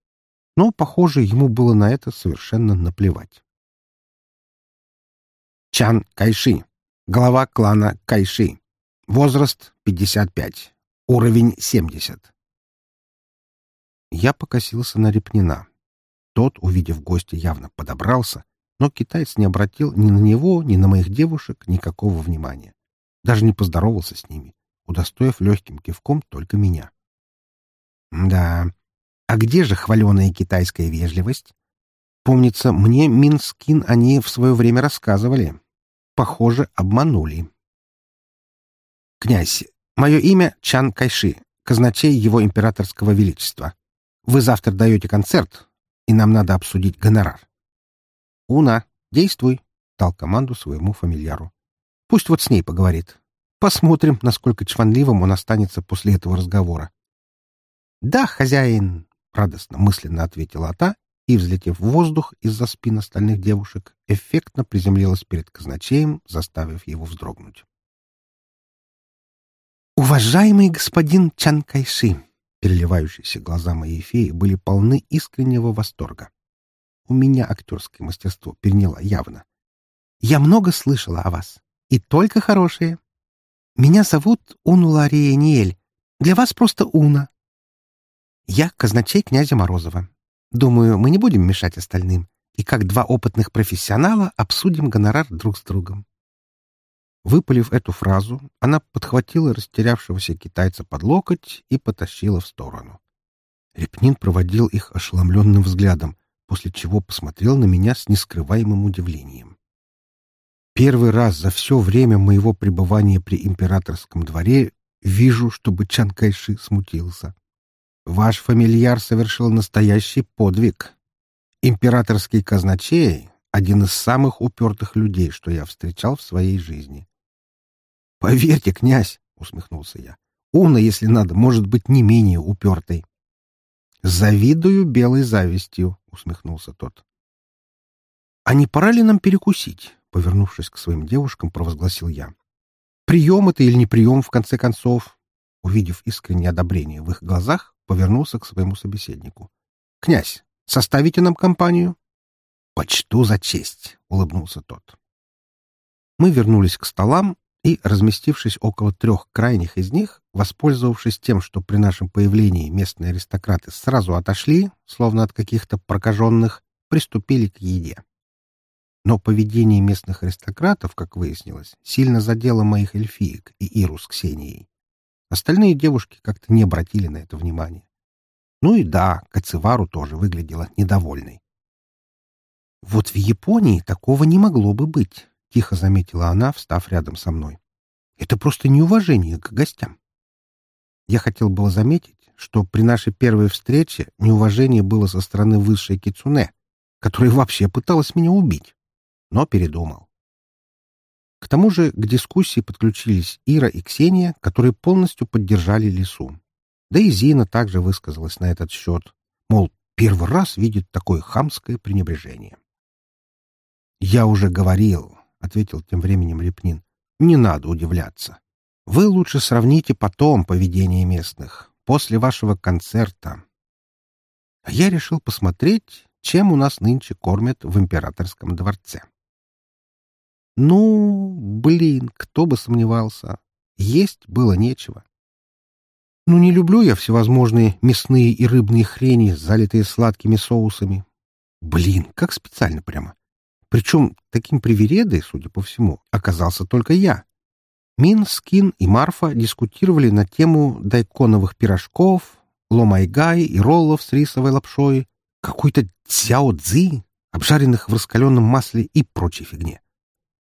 но, похоже, ему было на это совершенно наплевать. Чан Кайши, глава клана Кайши, возраст 55, уровень 70. Я покосился на Репнина. Тот, увидев гостя, явно подобрался, но китаец не обратил ни на него, ни на моих девушек никакого внимания. Даже не поздоровался с ними, удостоив легким кивком только меня. Да, а где же хваленая китайская вежливость? Помнится, мне Минскин они в свое время рассказывали. Похоже, обманули. «Князь, мое имя Чан Кайши, казначей его императорского величества. Вы завтра даете концерт, и нам надо обсудить гонорар». «Уна, действуй», — дал команду своему фамильяру. «Пусть вот с ней поговорит. Посмотрим, насколько чванливым он останется после этого разговора». «Да, хозяин», — радостно мысленно ответила та и, взлетев в воздух из-за спин остальных девушек, эффектно приземлилась перед казначеем, заставив его вздрогнуть. «Уважаемый господин Чан Кайши!» Переливающиеся глаза моей феи были полны искреннего восторга. У меня актерское мастерство переняло явно. «Я много слышала о вас. И только хорошее. Меня зовут Унулария Ниэль. Для вас просто Уна. Я казначей князя Морозова. Думаю, мы не будем мешать остальным, и как два опытных профессионала обсудим гонорар друг с другом. Выпалив эту фразу, она подхватила растерявшегося китайца под локоть и потащила в сторону. Репнин проводил их ошеломленным взглядом, после чего посмотрел на меня с нескрываемым удивлением. Первый раз за все время моего пребывания при императорском дворе вижу, чтобы Чан Кайши смутился. Ваш фамильяр совершил настоящий подвиг. Императорский казначей — один из самых упертых людей, что я встречал в своей жизни. — Поверьте, князь, — усмехнулся я, — умно, если надо, может быть не менее упертой. — Завидую белой завистью, — усмехнулся тот. — А не пора ли нам перекусить? — повернувшись к своим девушкам, провозгласил я. — Прием это или не прием, в конце концов? Увидев искреннее одобрение в их глазах, повернулся к своему собеседнику. — Князь, составите нам компанию? — Почту за честь, — улыбнулся тот. Мы вернулись к столам и, разместившись около трех крайних из них, воспользовавшись тем, что при нашем появлении местные аристократы сразу отошли, словно от каких-то прокаженных, приступили к еде. Но поведение местных аристократов, как выяснилось, сильно задело моих эльфиек и Иру с Ксенией. Остальные девушки как-то не обратили на это внимания. Ну и да, Кацевару тоже выглядела недовольной. «Вот в Японии такого не могло бы быть», — тихо заметила она, встав рядом со мной. «Это просто неуважение к гостям». Я хотел было заметить, что при нашей первой встрече неуважение было со стороны высшей кицуне, которая вообще пыталась меня убить, но передумал. К тому же к дискуссии подключились Ира и Ксения, которые полностью поддержали Лису. Да и Зина также высказалась на этот счет, мол, первый раз видит такое хамское пренебрежение. «Я уже говорил», — ответил тем временем Репнин, — «не надо удивляться. Вы лучше сравните потом поведение местных, после вашего концерта». А я решил посмотреть, чем у нас нынче кормят в императорском дворце. Ну, блин, кто бы сомневался. Есть было нечего. Ну, не люблю я всевозможные мясные и рыбные хрени, залитые сладкими соусами. Блин, как специально прямо. Причем таким привередой, судя по всему, оказался только я. Мин, Скин и Марфа дискутировали на тему дайконовых пирожков, ломайгай и роллов с рисовой лапшой, какой-то цяо-цзи, обжаренных в раскаленном масле и прочей фигне.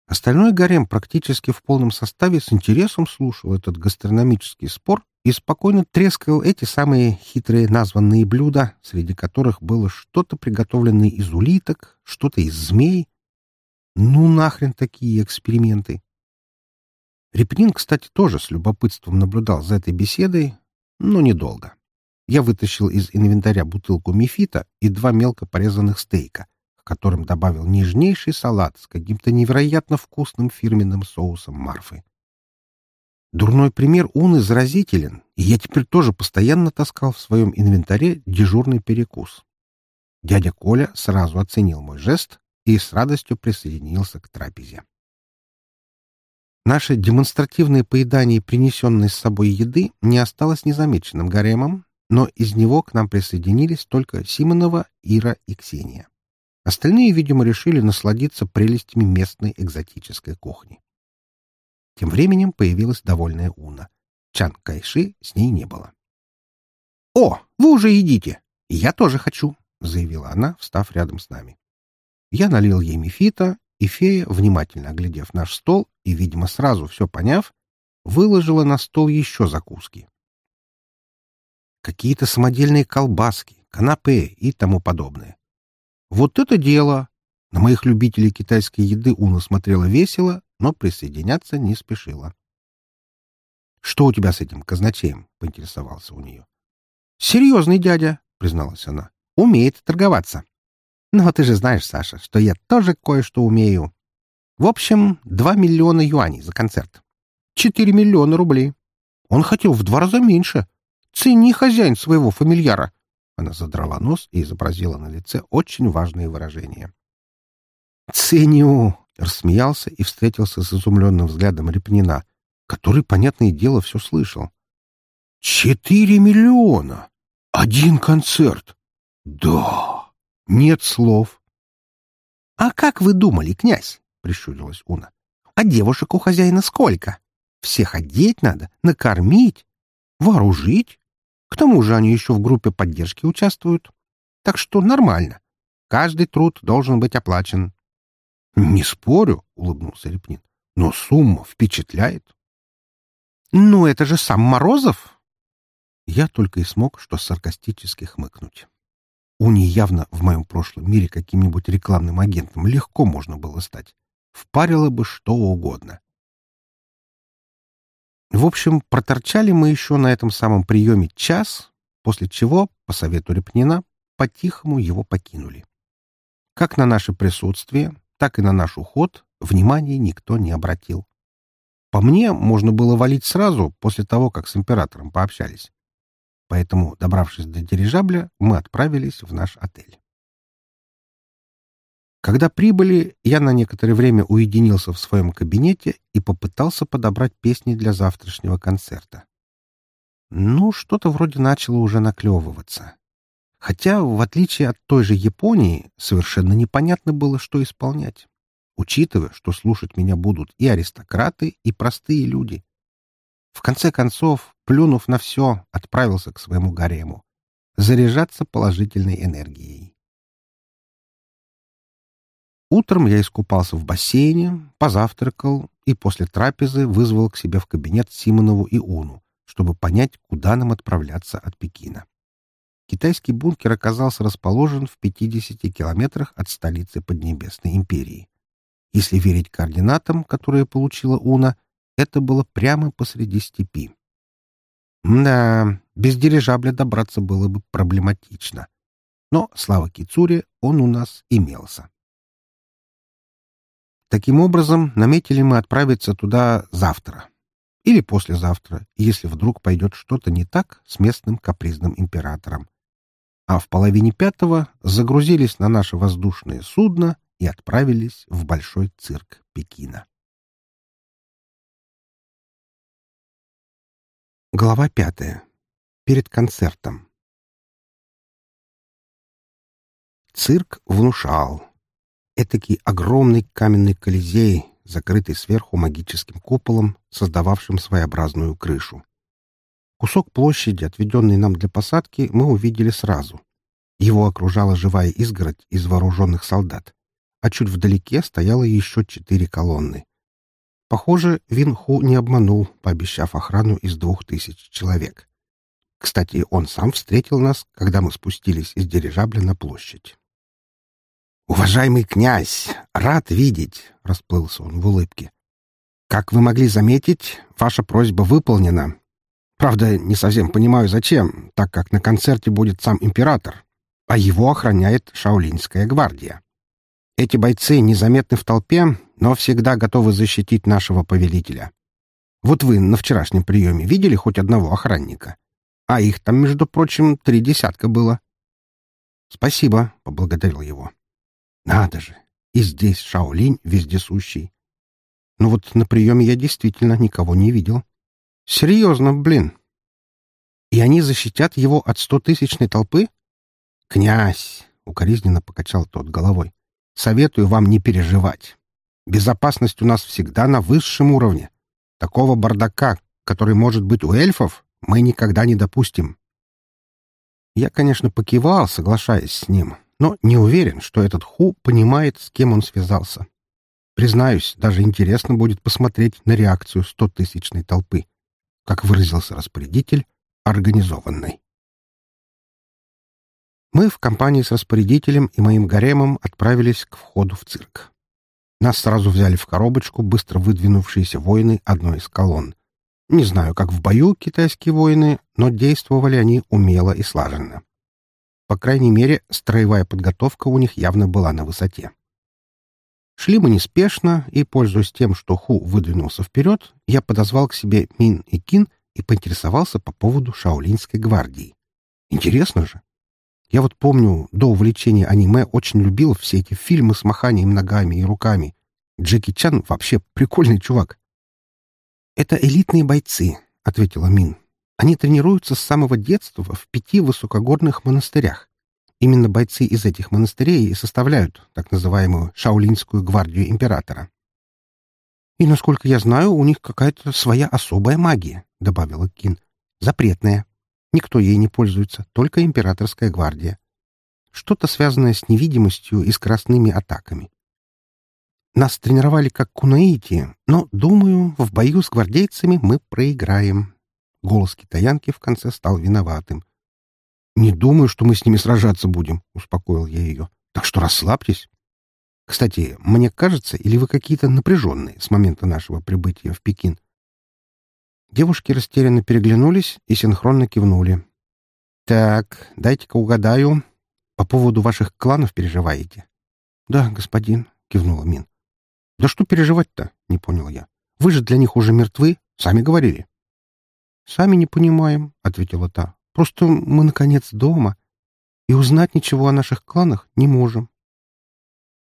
Остальной гарем практически в полном составе с интересом слушал этот гастрономический спор и спокойно трескал эти самые хитрые названные блюда, среди которых было что-то приготовленное из улиток, что-то из змей. Ну нахрен такие эксперименты! Репнин, кстати, тоже с любопытством наблюдал за этой беседой, но недолго. Я вытащил из инвентаря бутылку мефита и два мелко порезанных стейка — которым добавил нежнейший салат с каким-то невероятно вкусным фирменным соусом Марфы. Дурной пример Уны заразителен, и я теперь тоже постоянно таскал в своем инвентаре дежурный перекус. Дядя Коля сразу оценил мой жест и с радостью присоединился к трапезе. Наше демонстративное поедание принесенной с собой еды не осталось незамеченным гаремом, но из него к нам присоединились только Симонова, Ира и Ксения. Остальные, видимо, решили насладиться прелестями местной экзотической кухни. Тем временем появилась довольная Уна. Чан Кайши с ней не было. «О, вы уже едите! Я тоже хочу!» — заявила она, встав рядом с нами. Я налил ей мефита, и фея, внимательно оглядев наш стол и, видимо, сразу все поняв, выложила на стол еще закуски. Какие-то самодельные колбаски, канапе и тому подобное. Вот это дело! На моих любителей китайской еды Уна смотрела весело, но присоединяться не спешила. — Что у тебя с этим казначеем? — поинтересовался у нее. — Серьезный дядя, — призналась она. — Умеет торговаться. Но ты же знаешь, Саша, что я тоже кое-что умею. В общем, два миллиона юаней за концерт. Четыре миллиона рублей. Он хотел в два раза меньше. Цени хозяин своего фамильяра. Она задрала нос и изобразила на лице очень важные выражения. «Ценю!» — рассмеялся и встретился с изумленным взглядом Репнина, который, понятное дело, все слышал. «Четыре миллиона! Один концерт! Да! Нет слов!» «А как вы думали, князь?» — прищурилась Уна. «А девушек у хозяина сколько? Всех одеть надо, накормить, вооружить. К тому же они еще в группе поддержки участвуют. Так что нормально. Каждый труд должен быть оплачен. — Не спорю, — улыбнулся Репнин, — но сумма впечатляет. — Ну, это же сам Морозов. Я только и смог что саркастически хмыкнуть. Уни явно в моем прошлом мире каким-нибудь рекламным агентом легко можно было стать. Впарило бы что угодно. В общем, проторчали мы еще на этом самом приеме час, после чего, по совету Репнина, по-тихому его покинули. Как на наше присутствие, так и на наш уход внимания никто не обратил. По мне, можно было валить сразу, после того, как с императором пообщались. Поэтому, добравшись до дирижабля, мы отправились в наш отель. Когда прибыли, я на некоторое время уединился в своем кабинете и попытался подобрать песни для завтрашнего концерта. Ну, что-то вроде начало уже наклевываться. Хотя, в отличие от той же Японии, совершенно непонятно было, что исполнять, учитывая, что слушать меня будут и аристократы, и простые люди. В конце концов, плюнув на все, отправился к своему гарему. Заряжаться положительной энергией. Утром я искупался в бассейне, позавтракал и после трапезы вызвал к себе в кабинет Симонову и Уну, чтобы понять, куда нам отправляться от Пекина. Китайский бункер оказался расположен в 50 километрах от столицы Поднебесной империи. Если верить координатам, которые получила Уна, это было прямо посреди степи. Да, без дирижабля добраться было бы проблематично. Но, слава Кицуре, он у нас имелся. Таким образом, наметили мы отправиться туда завтра. Или послезавтра, если вдруг пойдет что-то не так с местным капризным императором. А в половине пятого загрузились на наше воздушное судно и отправились в большой цирк Пекина. Глава пятая. Перед концертом. Цирк внушал. Этакий огромный каменный колизей, закрытый сверху магическим куполом, создававшим своеобразную крышу. Кусок площади, отведенный нам для посадки, мы увидели сразу. Его окружала живая изгородь из вооруженных солдат, а чуть вдалеке стояло еще четыре колонны. Похоже, Винху не обманул, пообещав охрану из двух тысяч человек. Кстати, он сам встретил нас, когда мы спустились из дирижабля на площадь. «Уважаемый князь, рад видеть!» — расплылся он в улыбке. «Как вы могли заметить, ваша просьба выполнена. Правда, не совсем понимаю, зачем, так как на концерте будет сам император, а его охраняет Шаолинская гвардия. Эти бойцы незаметны в толпе, но всегда готовы защитить нашего повелителя. Вот вы на вчерашнем приеме видели хоть одного охранника? А их там, между прочим, три десятка было». «Спасибо», — поблагодарил его. Надо же! И здесь Шаолинь вездесущий. Но вот на приеме я действительно никого не видел. Серьезно, блин. И они защитят его от стотысячной толпы? Князь, — укоризненно покачал тот головой, — советую вам не переживать. Безопасность у нас всегда на высшем уровне. Такого бардака, который может быть у эльфов, мы никогда не допустим. Я, конечно, покивал, соглашаясь с ним, но не уверен, что этот Ху понимает, с кем он связался. Признаюсь, даже интересно будет посмотреть на реакцию стотысячной толпы, как выразился распорядитель, организованной. Мы в компании с распорядителем и моим гаремом отправились к входу в цирк. Нас сразу взяли в коробочку быстро выдвинувшиеся воины одной из колонн. Не знаю, как в бою китайские воины, но действовали они умело и слаженно. По крайней мере, строевая подготовка у них явно была на высоте. Шли мы неспешно, и, пользуясь тем, что Ху выдвинулся вперед, я подозвал к себе Мин и Кин и поинтересовался по поводу Шаолинской гвардии. Интересно же. Я вот помню, до увлечения аниме очень любил все эти фильмы с маханием ногами и руками. Джеки Чан вообще прикольный чувак. «Это элитные бойцы», — ответила Мин. Они тренируются с самого детства в пяти высокогорных монастырях. Именно бойцы из этих монастырей и составляют так называемую Шаолинскую гвардию императора. «И, насколько я знаю, у них какая-то своя особая магия», — добавила Кин. «Запретная. Никто ей не пользуется, только императорская гвардия. Что-то связанное с невидимостью и скоростными атаками. Нас тренировали как кунаити, но, думаю, в бою с гвардейцами мы проиграем. Голос китаянки в конце стал виноватым. «Не думаю, что мы с ними сражаться будем», — успокоил я ее. «Так что расслабьтесь. Кстати, мне кажется, или вы какие-то напряженные с момента нашего прибытия в Пекин?» Девушки растерянно переглянулись и синхронно кивнули. «Так, дайте-ка угадаю. По поводу ваших кланов переживаете?» «Да, господин», — кивнула Мин. «Да что переживать-то?» — не понял я. «Вы же для них уже мертвы, сами говорили». «Сами не понимаем», — ответила та. «Просто мы, наконец, дома, и узнать ничего о наших кланах не можем».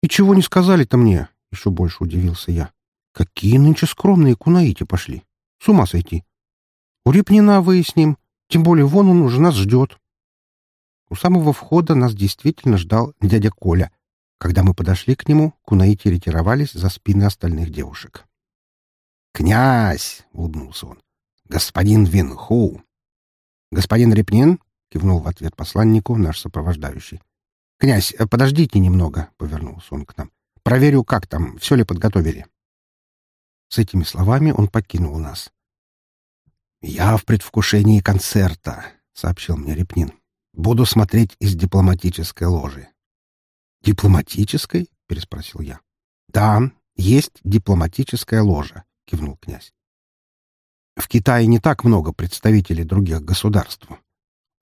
«И чего не сказали-то мне?» — еще больше удивился я. «Какие нынче скромные кунаити пошли! С ума сойти! У Репнина выясним, тем более вон он уже нас ждет». У самого входа нас действительно ждал дядя Коля. Когда мы подошли к нему, кунаити ретировались за спины остальных девушек. «Князь!» — улыбнулся он господин Винху. Господин Репнин, кивнул в ответ посланнику наш сопровождающий. Князь, э, подождите немного, повернулся он к нам. Проверю, как там, все ли подготовили. С этими словами он покинул нас. «Я в предвкушении концерта», — сообщил мне Репнин. «Буду смотреть из дипломатической ложи». «Дипломатической?» — переспросил я. «Да, есть дипломатическая ложа», — кивнул князь. В Китае не так много представителей других государств.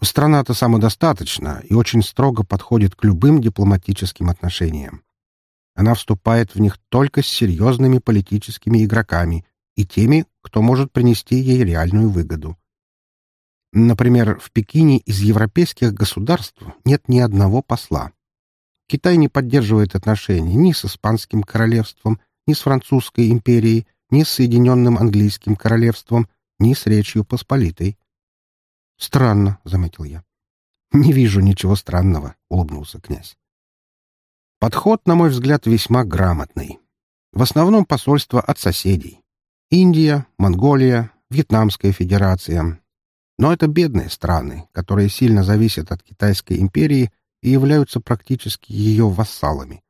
Страна-то самодостаточна и очень строго подходит к любым дипломатическим отношениям. Она вступает в них только с серьезными политическими игроками и теми, кто может принести ей реальную выгоду. Например, в Пекине из европейских государств нет ни одного посла. Китай не поддерживает отношения ни с Испанским королевством, ни с Французской империей, ни с Соединенным Английским Королевством, ни с Речью Посполитой. «Странно», — заметил я. «Не вижу ничего странного», — улыбнулся князь. Подход, на мой взгляд, весьма грамотный. В основном посольство от соседей. Индия, Монголия, Вьетнамская Федерация. Но это бедные страны, которые сильно зависят от Китайской империи и являются практически ее вассалами.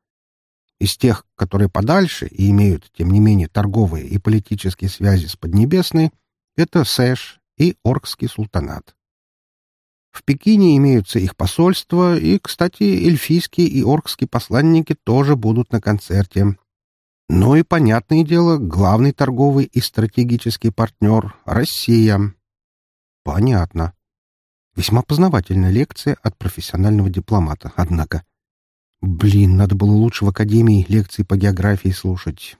Из тех, которые подальше и имеют, тем не менее, торговые и политические связи с Поднебесной, это Сэш и Оркский султанат. В Пекине имеются их посольства, и, кстати, эльфийские и оркские посланники тоже будут на концерте. Ну и, понятное дело, главный торговый и стратегический партнер — Россия. Понятно. Весьма познавательная лекция от профессионального дипломата, однако. Блин, надо было лучше в академии лекции по географии слушать.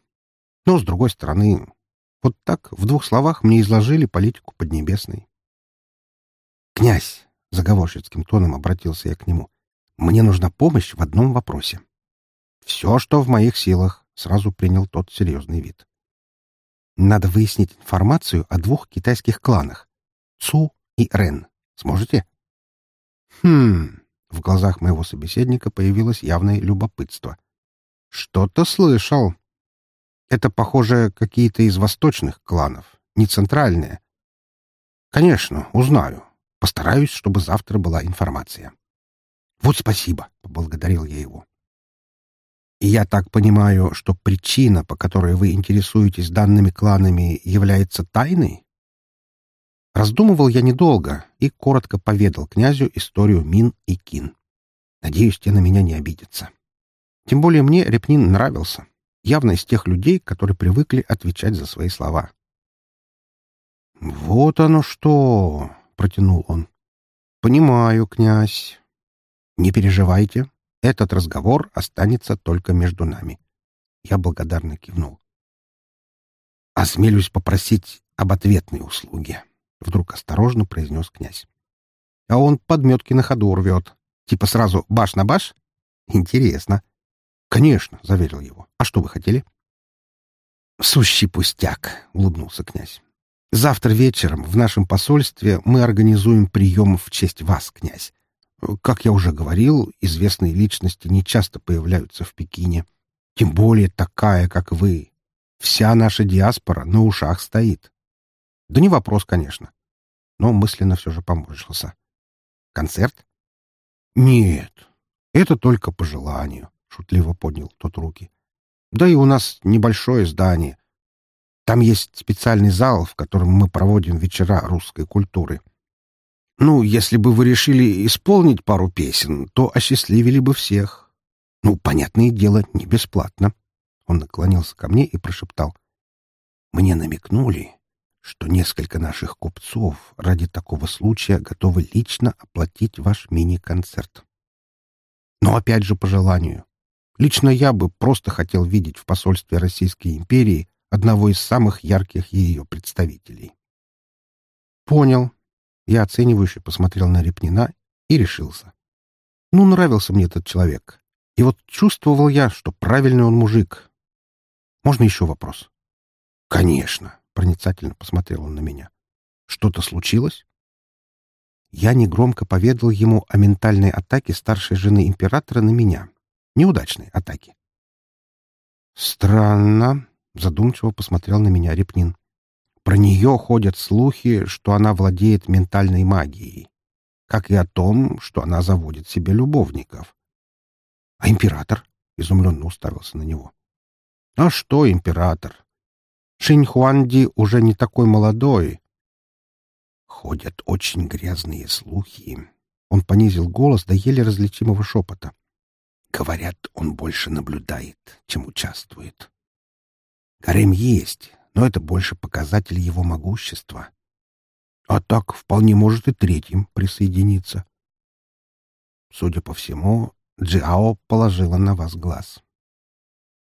Но, с другой стороны, вот так, в двух словах, мне изложили политику Поднебесной. «Князь!» — заговорщицким тоном обратился я к нему. «Мне нужна помощь в одном вопросе». «Все, что в моих силах», — сразу принял тот серьезный вид. «Надо выяснить информацию о двух китайских кланах — Цу и Рен», Сможете? Хм. В глазах моего собеседника появилось явное любопытство. Что-то слышал. Это, похоже, какие-то из восточных кланов, не центральные. Конечно, узнаю. Постараюсь, чтобы завтра была информация. Вот спасибо, — поблагодарил я его. И я так понимаю, что причина, по которой вы интересуетесь данными кланами, является тайной? Раздумывал я недолго и коротко поведал князю историю Мин и Кин. Надеюсь, те на меня не обидятся. Тем более мне Репнин нравился. Явно из тех людей, которые привыкли отвечать за свои слова. «Вот оно что!» — протянул он. «Понимаю, князь. Не переживайте, этот разговор останется только между нами. Я благодарно кивнул. «Осмелюсь попросить об ответной услуге», — вдруг осторожно произнес князь. «А он подметки на ходу рвет. Типа сразу баш на баш? Интересно». «Конечно», — заверил его. «А что вы хотели?» «Сущий пустяк», — улыбнулся князь. «Завтра вечером в нашем посольстве мы организуем прием в честь вас, князь. Как я уже говорил, известные личности не часто появляются в Пекине. Тем более такая, как вы. Вся наша диаспора на ушах стоит. Да не вопрос, конечно. Но мысленно все же поморщился. Концерт? Нет, это только по желанию, шутливо поднял тот руки. Да и у нас небольшое здание. Там есть специальный зал, в котором мы проводим вечера русской культуры. Ну, если бы вы решили исполнить пару песен, то осчастливили бы всех. Ну, понятное дело, не бесплатно. Он наклонился ко мне и прошептал. Мне намекнули, что несколько наших купцов ради такого случая готовы лично оплатить ваш мини-концерт. Но опять же по желанию. Лично я бы просто хотел видеть в посольстве Российской империи одного из самых ярких ее представителей. Понял, я оценивающе посмотрел на Репнина и решился. Ну, нравился мне этот человек. И вот чувствовал я, что правильный он мужик. Можно еще вопрос? Конечно, проницательно посмотрел он на меня. Что-то случилось? Я негромко поведал ему о ментальной атаке старшей жены императора на меня. Неудачной атаке. Странно, задумчиво посмотрел на меня Репнин. Про нее ходят слухи, что она владеет ментальной магией, как и о том, что она заводит себе любовников. А император? — изумленно уставился на него. А что император? Шиньхуанди уже не такой молодой. Ходят очень грязные слухи. Он понизил голос до еле различимого шепота. Говорят, он больше наблюдает, чем участвует. Гарем есть, но это больше показатель его могущества. А так вполне может и третьим присоединиться. Судя по всему, Джиао положила на вас глаз.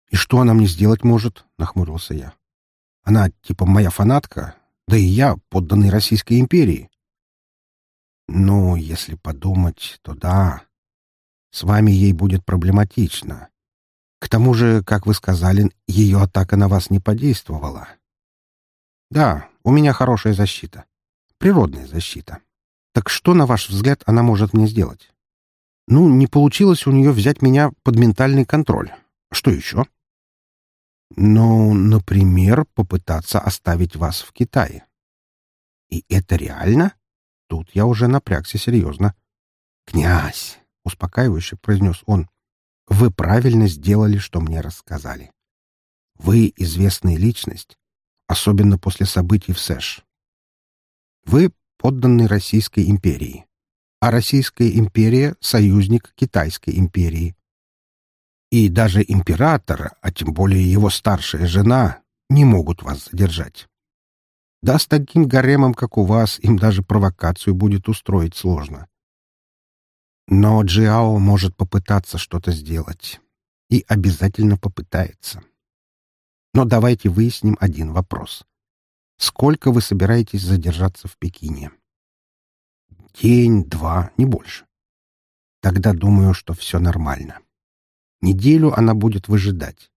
«И что она мне сделать может?» — нахмурился я. «Она типа моя фанатка, да и я подданный Российской империи». «Ну, если подумать, то да. С вами ей будет проблематично. К тому же, как вы сказали, ее атака на вас не подействовала. Да, у меня хорошая защита. Природная защита. Так что, на ваш взгляд, она может мне сделать? Ну, не получилось у нее взять меня под ментальный контроль. Что еще? Ну, например, попытаться оставить вас в Китае. И это реально? Тут я уже напрягся серьезно. «Князь!» — успокаивающе произнес он. Вы правильно сделали, что мне рассказали. Вы известная личность, особенно после событий в Сэш. Вы подданный Российской империи, а Российская империя — союзник Китайской империи. И даже император, а тем более его старшая жена, не могут вас задержать. Да с таким гаремом, как у вас, им даже провокацию будет устроить сложно. Но Джиао может попытаться что-то сделать. И обязательно попытается. Но давайте выясним один вопрос. Сколько вы собираетесь задержаться в Пекине? День, два, не больше. Тогда думаю, что все нормально. Неделю она будет выжидать.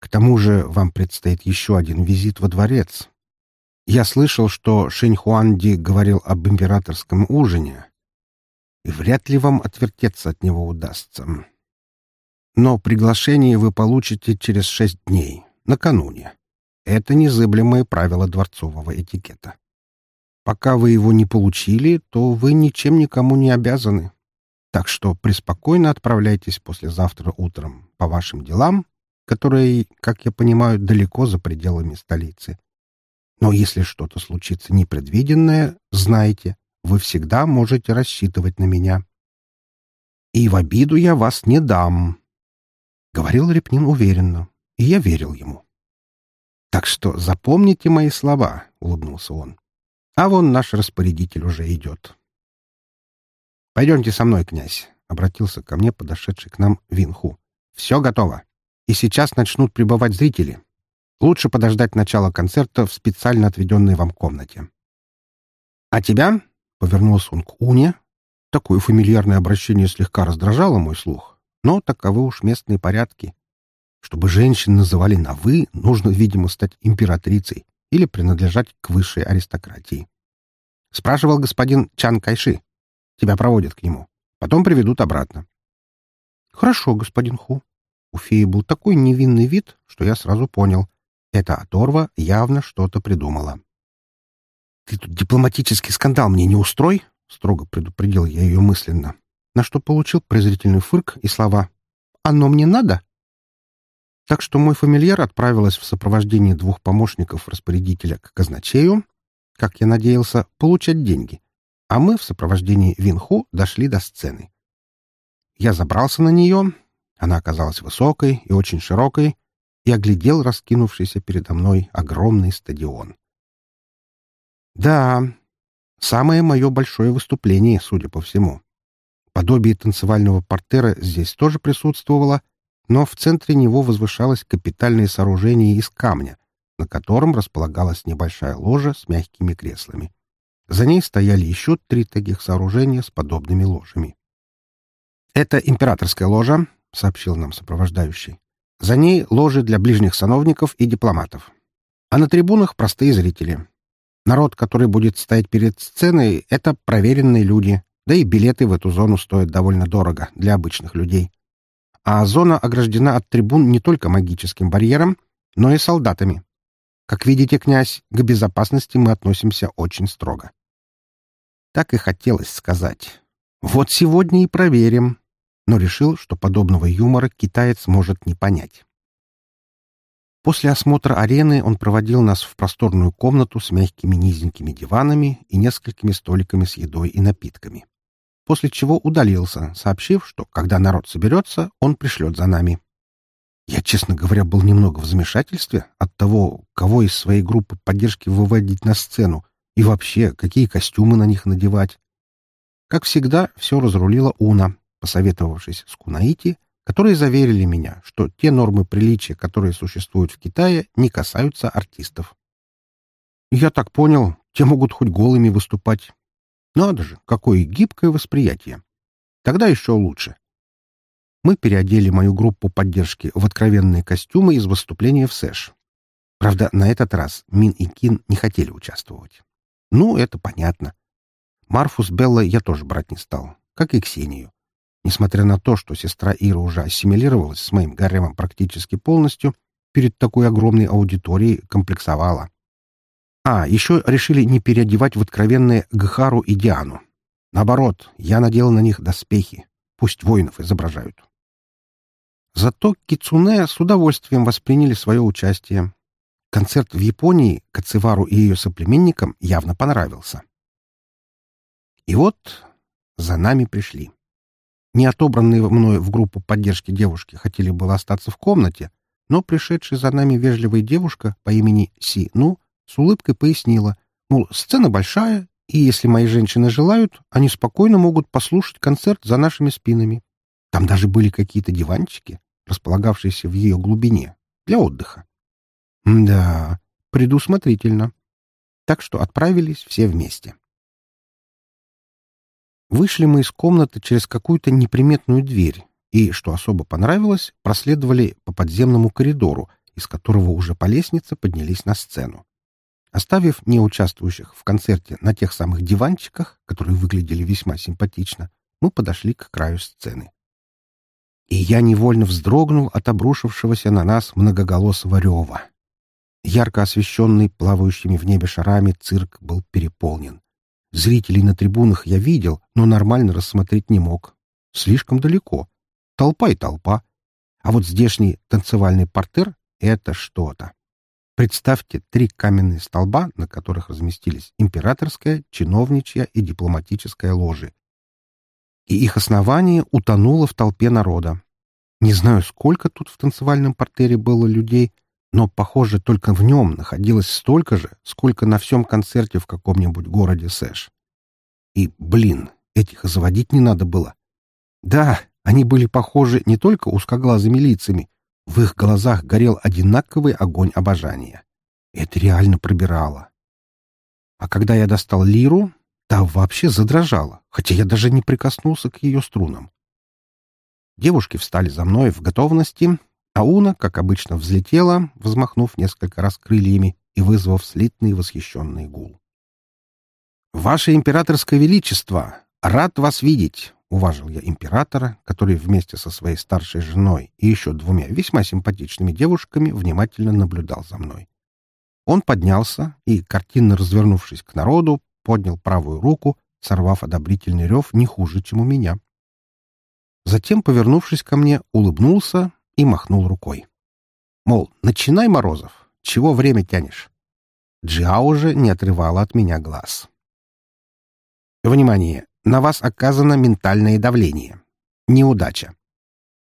К тому же вам предстоит еще один визит во дворец. Я слышал, что Шэнь Хуанди говорил об императорском ужине, и вряд ли вам отвертеться от него удастся. Но приглашение вы получите через шесть дней, накануне. Это незыблемое правило дворцового этикета. Пока вы его не получили, то вы ничем никому не обязаны. Так что преспокойно отправляйтесь послезавтра утром по вашим делам, которые, как я понимаю, далеко за пределами столицы. Но если что-то случится непредвиденное, знайте, вы всегда можете рассчитывать на меня. И в обиду я вас не дам. Говорил Репнин уверенно, и я верил ему. Так что запомните мои слова, — улыбнулся он. А вон наш распорядитель уже идет. Пойдемте со мной, князь, — обратился ко мне подошедший к нам Винху. Все готово. И сейчас начнут прибывать зрители. Лучше подождать начала концерта в специально отведенной вам комнате. «А тебя?» — повернулся он к Уне. Такое фамильярное обращение слегка раздражало мой слух, но таковы уж местные порядки. Чтобы женщин называли на «вы», нужно, видимо, стать императрицей или принадлежать к высшей аристократии. Спрашивал господин Чан Кайши. Тебя проводят к нему. Потом приведут обратно. Хорошо, господин Ху. У феи был такой невинный вид, что я сразу понял. Эта оторва явно что-то придумала. «Ты тут дипломатический скандал мне не устрой!» — строго предупредил я ее мысленно, на что получил презрительный фырк и слова «Оно мне надо?» Так что мой фамильяр отправилась в сопровождении двух помощников распорядителя к казначею, как я надеялся, получать деньги, а мы в сопровождении Винху дошли до сцены. Я забрался на нее, она оказалась высокой и очень широкой, и оглядел раскинувшийся передо мной огромный стадион. Да, самое мое большое выступление, судя по всему. Подобие танцевального портера здесь тоже присутствовало, но в центре него возвышалось капитальное сооружение из камня, на котором располагалась небольшая ложа с мягкими креслами. За ней стояли еще три таких сооружения с подобными ложами. «Это императорская ложа», — сообщил нам сопровождающий. За ней ложи для ближних сановников и дипломатов. А на трибунах простые зрители. Народ, который будет стоять перед сценой, — это проверенные люди, да и билеты в эту зону стоят довольно дорого для обычных людей. А зона ограждена от трибун не только магическим барьером, но и солдатами. Как видите, князь, к безопасности мы относимся очень строго. Так и хотелось сказать. Вот сегодня и проверим, но решил, что подобного юмора китаец может не понять. После осмотра арены он проводил нас в просторную комнату с мягкими низенькими диванами и несколькими столиками с едой и напитками. После чего удалился, сообщив, что, когда народ соберется, он пришлет за нами. Я, честно говоря, был немного в замешательстве от того, кого из своей группы поддержки выводить на сцену и вообще, какие костюмы на них надевать. Как всегда, все разрулила Уна, посоветовавшись с Кунаити, которые заверили меня, что те нормы приличия, которые существуют в Китае, не касаются артистов. Я так понял, те могут хоть голыми выступать. Надо же, какое гибкое восприятие. Тогда еще лучше. Мы переодели мою группу поддержки в откровенные костюмы из выступления в Сэш. Правда, на этот раз Мин и Кин не хотели участвовать. Ну, это понятно. Марфус Белла я тоже брать не стал, как и Ксению. Несмотря на то, что сестра Ира уже ассимилировалась с моим гаремом практически полностью, перед такой огромной аудиторией комплексовала. А, еще решили не переодевать в откровенные Гхару и Диану. Наоборот, я надел на них доспехи. Пусть воинов изображают. Зато Кицуне с удовольствием восприняли свое участие. Концерт в Японии Кацевару и ее соплеменникам явно понравился. И вот за нами пришли. Не отобранные мной в группу поддержки девушки хотели было остаться в комнате, но пришедшая за нами вежливая девушка по имени Си Ну с улыбкой пояснила, мол, сцена большая, и если мои женщины желают, они спокойно могут послушать концерт за нашими спинами. Там даже были какие-то диванчики, располагавшиеся в ее глубине, для отдыха. Да, предусмотрительно. Так что отправились все вместе. Вышли мы из комнаты через какую-то неприметную дверь и, что особо понравилось, проследовали по подземному коридору, из которого уже по лестнице поднялись на сцену. Оставив неучаствующих в концерте на тех самых диванчиках, которые выглядели весьма симпатично, мы подошли к краю сцены. И я невольно вздрогнул от обрушившегося на нас многоголосого рева. Ярко освещенный плавающими в небе шарами цирк был переполнен. Зрителей на трибунах я видел, но нормально рассмотреть не мог. Слишком далеко. Толпа и толпа. А вот здешний танцевальный портер — это что-то. Представьте три каменные столба, на которых разместились императорская, чиновничья и дипломатическая ложи. И их основание утонуло в толпе народа. Не знаю, сколько тут в танцевальном портере было людей — но, похоже, только в нем находилось столько же, сколько на всем концерте в каком-нибудь городе Сэш. И, блин, этих заводить не надо было. Да, они были похожи не только узкоглазыми лицами, в их глазах горел одинаковый огонь обожания. Это реально пробирало. А когда я достал лиру, та вообще задрожала, хотя я даже не прикоснулся к ее струнам. Девушки встали за мной в готовности, Ауна, как обычно, взлетела, взмахнув несколько раз крыльями и вызвав слитный восхищенный гул. «Ваше императорское величество! Рад вас видеть!» — уважил я императора, который вместе со своей старшей женой и еще двумя весьма симпатичными девушками внимательно наблюдал за мной. Он поднялся и, картинно развернувшись к народу, поднял правую руку, сорвав одобрительный рев не хуже, чем у меня. Затем, повернувшись ко мне, улыбнулся и махнул рукой. Мол, начинай, Морозов, чего время тянешь? Джиао же не отрывала от меня глаз. Внимание! На вас оказано ментальное давление. Неудача.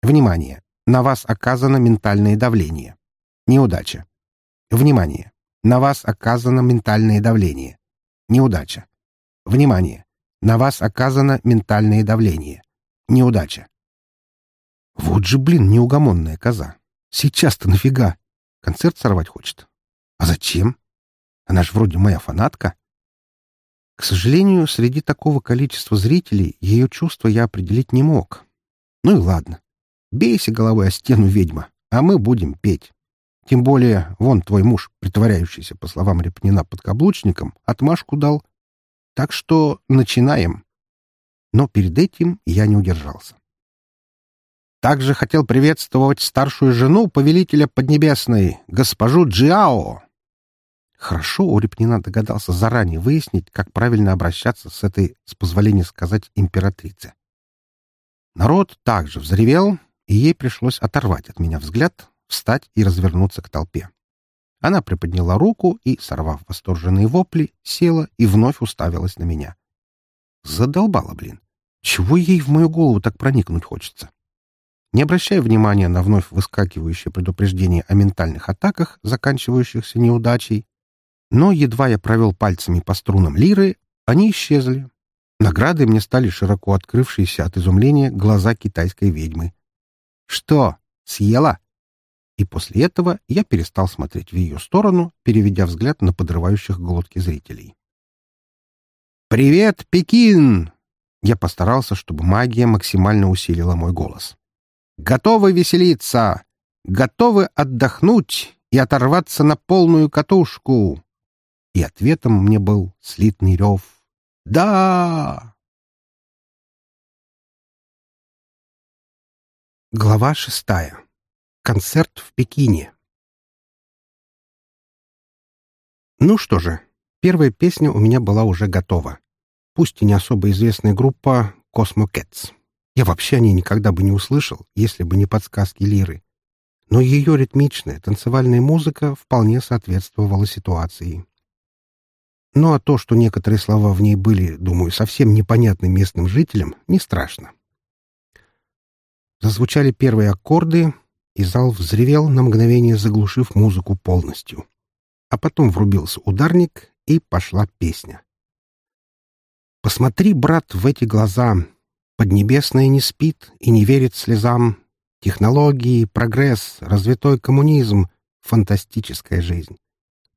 Внимание! На вас оказано ментальное давление. Неудача. Внимание! На вас оказано ментальное давление. Неудача. Внимание! На вас оказано ментальное давление. Неудача. Вот же, блин, неугомонная коза. Сейчас-то нафига? Концерт сорвать хочет. А зачем? Она ж вроде моя фанатка. К сожалению, среди такого количества зрителей ее чувства я определить не мог. Ну и ладно. Бейся головой о стену, ведьма, а мы будем петь. Тем более, вон твой муж, притворяющийся, по словам Репнина, подкаблучником, отмашку дал. Так что начинаем. Но перед этим я не удержался. Также хотел приветствовать старшую жену повелителя Поднебесной, госпожу Джиао. Хорошо у Репнина догадался заранее выяснить, как правильно обращаться с этой, с позволения сказать, императрице. Народ также взревел, и ей пришлось оторвать от меня взгляд, встать и развернуться к толпе. Она приподняла руку и, сорвав восторженные вопли, села и вновь уставилась на меня. Задолбала, блин. Чего ей в мою голову так проникнуть хочется? Не обращая внимания на вновь выскакивающее предупреждение о ментальных атаках, заканчивающихся неудачей, но едва я провел пальцами по струнам лиры, они исчезли. Наградой мне стали широко открывшиеся от изумления глаза китайской ведьмы. «Что, съела?» И после этого я перестал смотреть в ее сторону, переведя взгляд на подрывающих глотки зрителей. «Привет, Пекин!» Я постарался, чтобы магия максимально усилила мой голос. Готовы веселиться, готовы отдохнуть и оторваться на полную катушку. И ответом мне был слитный рев. «Да!» Глава шестая. Концерт в Пекине. Ну что же, первая песня у меня была уже готова. Пусть и не особо известная группа «Cosmo Cats». Я вообще о ней никогда бы не услышал, если бы не подсказки Лиры. Но ее ритмичная танцевальная музыка вполне соответствовала ситуации. Ну а то, что некоторые слова в ней были, думаю, совсем непонятны местным жителям, не страшно. Зазвучали первые аккорды, и зал взревел на мгновение, заглушив музыку полностью. А потом врубился ударник, и пошла песня. «Посмотри, брат, в эти глаза, Поднебесная не спит и не верит слезам. Технологии, прогресс, развитой коммунизм — фантастическая жизнь.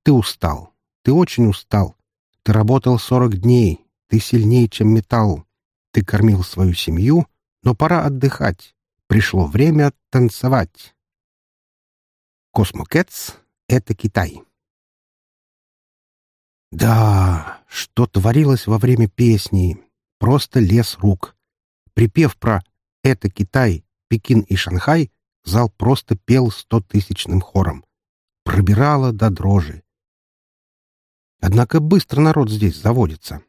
Ты устал. Ты очень устал. Ты работал сорок дней. Ты сильнее, чем металл. Ты кормил свою семью, но пора отдыхать. Пришло время танцевать. Космокетс — это Китай. Да, что творилось во время песни. Просто лес рук. Припев про «Это Китай, Пекин и Шанхай» зал просто пел стотысячным хором. Пробирало до дрожи. Однако быстро народ здесь заводится.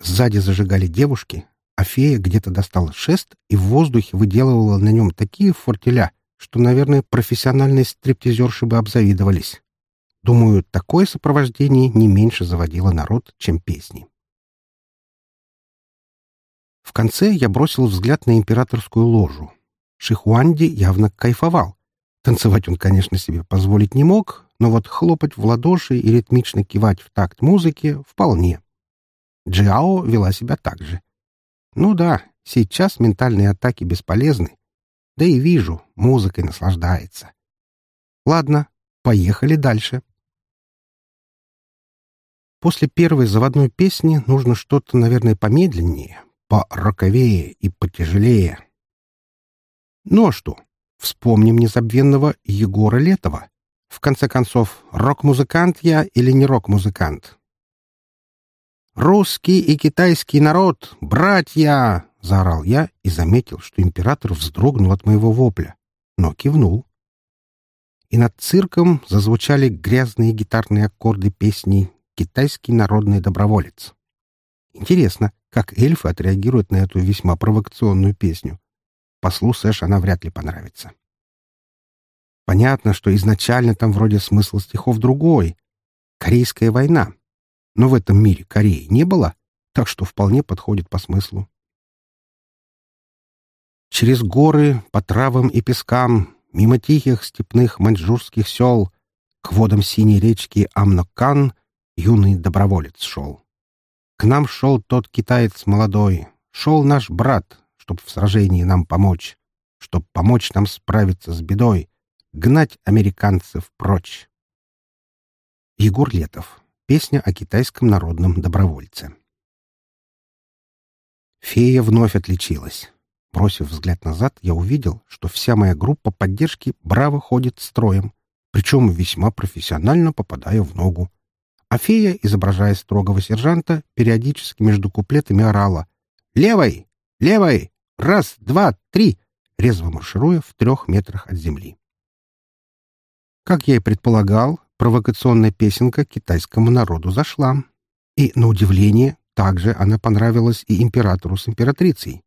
Сзади зажигали девушки, а фея где-то достала шест и в воздухе выделывала на нем такие фортеля, что, наверное, профессиональные стриптизерши бы обзавидовались. Думаю, такое сопровождение не меньше заводило народ, чем песни. В конце я бросил взгляд на императорскую ложу. Шихуанди явно кайфовал. Танцевать он, конечно, себе позволить не мог, но вот хлопать в ладоши и ритмично кивать в такт музыки вполне. Джиао вела себя так же. Ну да, сейчас ментальные атаки бесполезны. Да и вижу, музыкой наслаждается. Ладно, поехали дальше. После первой заводной песни нужно что-то, наверное, помедленнее, пороковее и потяжелее. Ну а что? Вспомним незабвенного Егора Летова. В конце концов, рок-музыкант я или не рок-музыкант? «Русский и китайский народ, братья!» — заорал я и заметил, что император вздрогнул от моего вопля, но кивнул. И над цирком зазвучали грязные гитарные аккорды песни «Китайский народный доброволец». Интересно, как эльфы отреагируют на эту весьма провокационную песню. Послу Сэш она вряд ли понравится. Понятно, что изначально там вроде смысл стихов другой. Корейская война. Но в этом мире Кореи не было, так что вполне подходит по смыслу. Через горы, по травам и пескам, мимо тихих степных маньчжурских сел, к водам синей речки Амнокан юный доброволец шел. К нам шел тот китаец молодой, шел наш брат, чтоб в сражении нам помочь, чтоб помочь нам справиться с бедой, гнать американцев прочь. Егор Летов. Песня о китайском народном добровольце. Фея вновь отличилась. Бросив взгляд назад, я увидел, что вся моя группа поддержки браво ходит строем, причем весьма профессионально попадая в ногу. А фея, изображая строгого сержанта, периодически между куплетами орала «Левой! Левой! Раз, два, три!» резво маршируя в трех метрах от земли. Как я и предполагал, провокационная песенка китайскому народу зашла. И, на удивление, также она понравилась и императору с императрицей.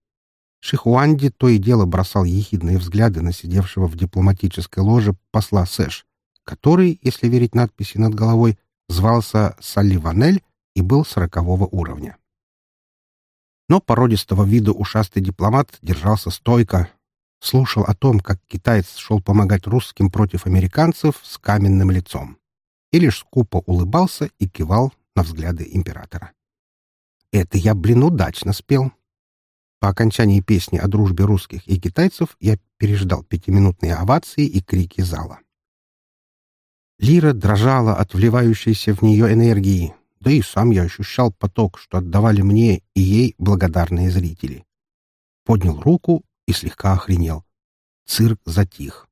Шихуанди то и дело бросал ехидные взгляды на сидевшего в дипломатической ложе посла Сэш, который, если верить надписи над головой, звался Салливанель и был сорокового уровня но породистого вида ушастый дипломат держался стойко, слушал о том, как китаец шел помогать русским против американцев с каменным лицом, и лишь скупо улыбался и кивал на взгляды императора. Это я, блин, удачно спел. По окончании песни о дружбе русских и китайцев я переждал пятиминутные овации и крики зала. Лира дрожала от вливающейся в нее энергии, да и сам я ощущал поток, что отдавали мне и ей благодарные зрители. Поднял руку и слегка охренел. Цирк затих.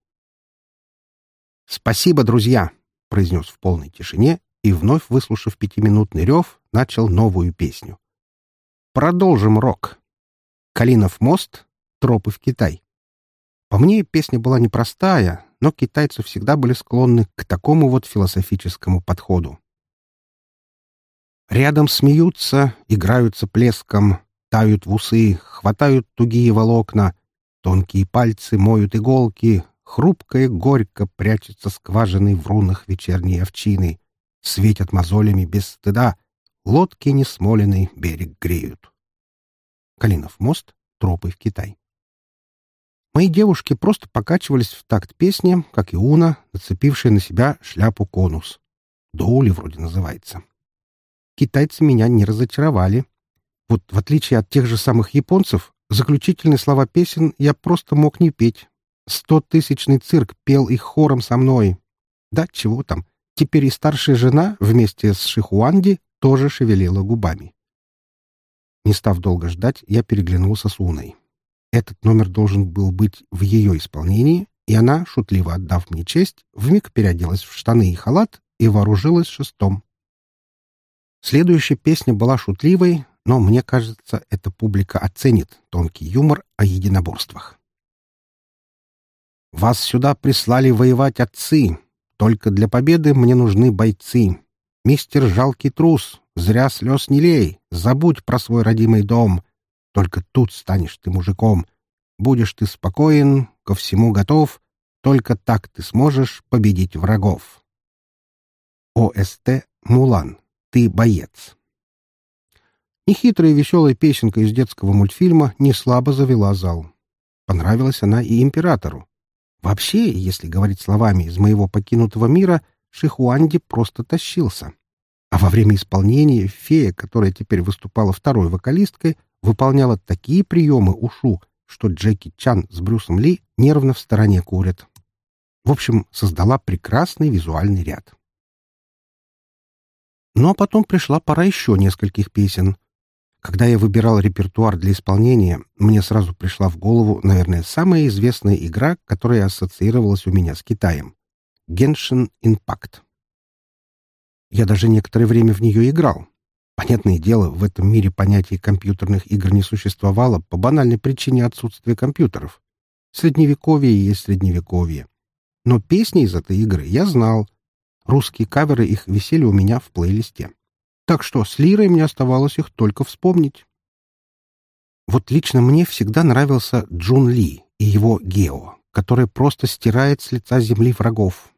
«Спасибо, друзья!» — произнес в полной тишине и, вновь выслушав пятиминутный рев, начал новую песню. «Продолжим рок. Калинов мост. Тропы в Китай». По мне, песня была непростая, но китайцы всегда были склонны к такому вот философическому подходу. Рядом смеются, играются плеском, тают в усы, хватают тугие волокна, тонкие пальцы моют иголки, хрупкое горько прячется скважиной в рунах вечерней овчины, светят мозолями без стыда, лодки несмоленный берег греют. Калинов мост, тропы в Китай. Мои девушки просто покачивались в такт песни, как и Уна, нацепившая на себя шляпу конус. Доули вроде называется китайцы меня не разочаровали. Вот в отличие от тех же самых японцев, заключительные слова песен я просто мог не петь. Стотысячный цирк пел их хором со мной. Да, чего там, теперь и старшая жена вместе с Шихуанди тоже шевелила губами. Не став долго ждать, я переглянулся с Уной. Этот номер должен был быть в ее исполнении, и она, шутливо отдав мне честь, вмиг переоделась в штаны и халат и вооружилась шестом. Следующая песня была шутливой, но, мне кажется, эта публика оценит тонкий юмор о единоборствах. «Вас сюда прислали воевать отцы. Только для победы мне нужны бойцы. Мистер жалкий трус, зря слез не лей, забудь про свой родимый дом. Только тут станешь ты мужиком. Будешь ты спокоен, ко всему готов, только так ты сможешь победить врагов». ОСТ «Мулан» ты боец. Нехитрая веселая песенка из детского мультфильма не слабо завела зал. Понравилась она и императору. Вообще, если говорить словами из моего покинутого мира, Шихуанди просто тащился. А во время исполнения фея, которая теперь выступала второй вокалисткой, выполняла такие приемы ушу, что Джеки Чан с Брюсом Ли нервно в стороне курят. В общем, создала прекрасный визуальный ряд. Ну а потом пришла пора еще нескольких песен. Когда я выбирал репертуар для исполнения, мне сразу пришла в голову, наверное, самая известная игра, которая ассоциировалась у меня с Китаем — Genshin Impact. Я даже некоторое время в нее играл. Понятное дело, в этом мире понятие компьютерных игр не существовало по банальной причине отсутствия компьютеров. Средневековье есть средневековье. Но песни из этой игры я знал — Русские каверы их висели у меня в плейлисте. Так что с лирой мне оставалось их только вспомнить. Вот лично мне всегда нравился Джун Ли и его Гео, который просто стирает с лица земли врагов.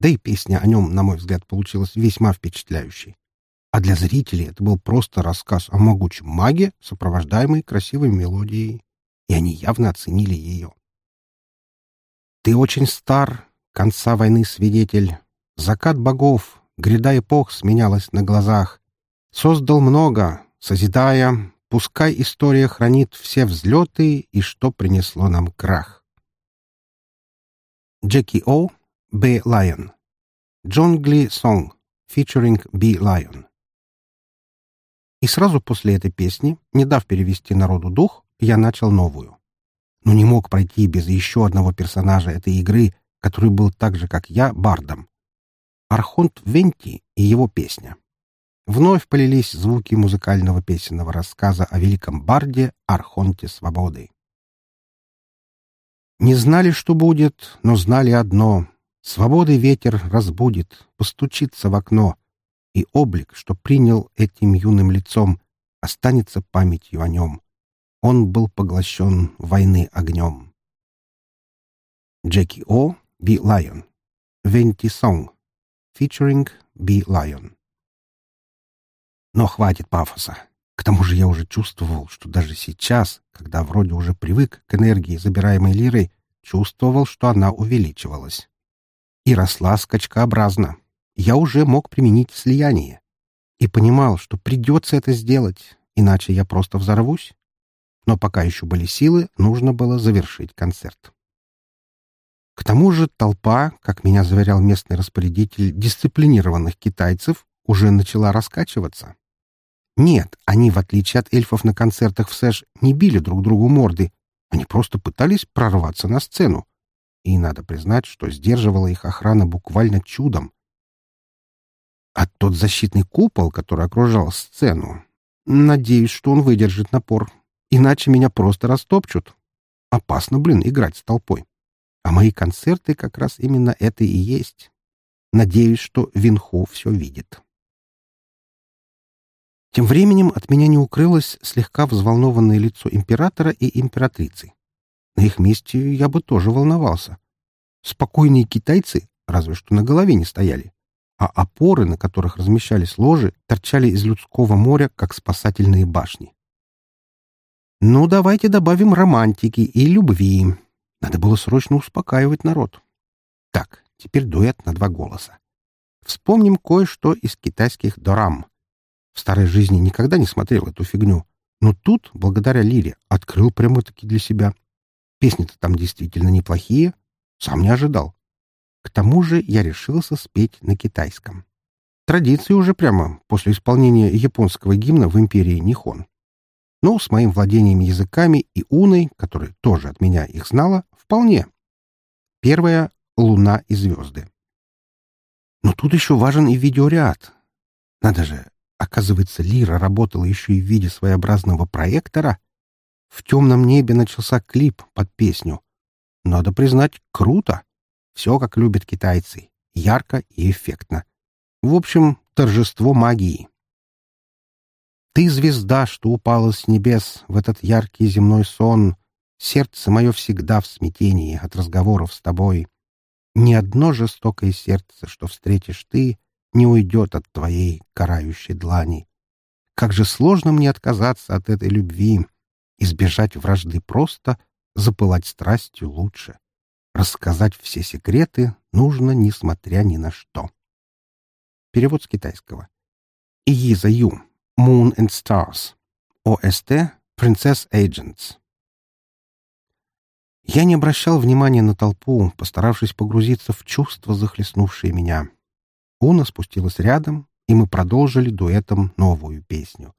Да и песня о нем, на мой взгляд, получилась весьма впечатляющей. А для зрителей это был просто рассказ о могучем маге, сопровождаемый красивой мелодией. И они явно оценили ее. «Ты очень стар, конца войны свидетель, Закат богов, гряда эпох сменялась на глазах. Создал много, созидая, пускай история хранит все взлеты и что принесло нам крах. Джеки О. Б. Лайон. Джонгли Сонг, featuring B. Lion. И сразу после этой песни, не дав перевести народу дух, я начал новую. Но не мог пройти без еще одного персонажа этой игры, который был так же, как я, бардом. Архонт Венти и его песня. Вновь полились звуки музыкального песенного рассказа о великом барде Архонте Свободы. Не знали, что будет, но знали одно — свободы ветер разбудит, постучится в окно, и облик, что принял этим юным лицом, останется памятью о нем. Он был поглощен войны огнем. Джеки О. Би Лайон. Венти Сонг featuring B. Lion. Но хватит пафоса. К тому же я уже чувствовал, что даже сейчас, когда вроде уже привык к энергии, забираемой лирой, чувствовал, что она увеличивалась. И росла скачкообразно. Я уже мог применить слияние. И понимал, что придется это сделать, иначе я просто взорвусь. Но пока еще были силы, нужно было завершить концерт. К тому же толпа, как меня заверял местный распорядитель, дисциплинированных китайцев уже начала раскачиваться. Нет, они, в отличие от эльфов на концертах в Сэш, не били друг другу морды. Они просто пытались прорваться на сцену. И надо признать, что сдерживала их охрана буквально чудом. А тот защитный купол, который окружал сцену, надеюсь, что он выдержит напор. Иначе меня просто растопчут. Опасно, блин, играть с толпой. А мои концерты как раз именно это и есть. Надеюсь, что Винху все видит. Тем временем от меня не укрылось слегка взволнованное лицо императора и императрицы. На их месте я бы тоже волновался. Спокойные китайцы разве что на голове не стояли, а опоры, на которых размещались ложи, торчали из людского моря, как спасательные башни. Ну, давайте добавим романтики и любви. Надо было срочно успокаивать народ. Так, теперь дуэт на два голоса. Вспомним кое-что из китайских дорам. В старой жизни никогда не смотрел эту фигню, но тут, благодаря Лире, открыл прямо-таки для себя. Песни-то там действительно неплохие, сам не ожидал. К тому же я решился спеть на китайском. Традиции уже прямо после исполнения японского гимна в империи Нихон. Но с моим владением языками и уной, которая тоже от меня их знала, вполне. Первая — луна и звезды. Но тут еще важен и видеоряд. Надо же, Оказывается, лира работала еще и в виде своеобразного проектора. В темном небе начался клип под песню. Надо признать, круто. Все, как любят китайцы. Ярко и эффектно. В общем, торжество магии. Ты звезда, что упала с небес в этот яркий земной сон. Сердце мое всегда в смятении от разговоров с тобой. Ни одно жестокое сердце, что встретишь ты, не уйдет от твоей карающей длани. Как же сложно мне отказаться от этой любви, избежать вражды просто, запылать страстью лучше. Рассказать все секреты нужно, несмотря ни на что. Перевод с китайского. Ииза Ю. Moon and Stars. ОСТ. Princess Agents. Я не обращал внимания на толпу, постаравшись погрузиться в чувства, захлестнувшие меня. Уна спустилась рядом, и мы продолжили дуэтом новую песню.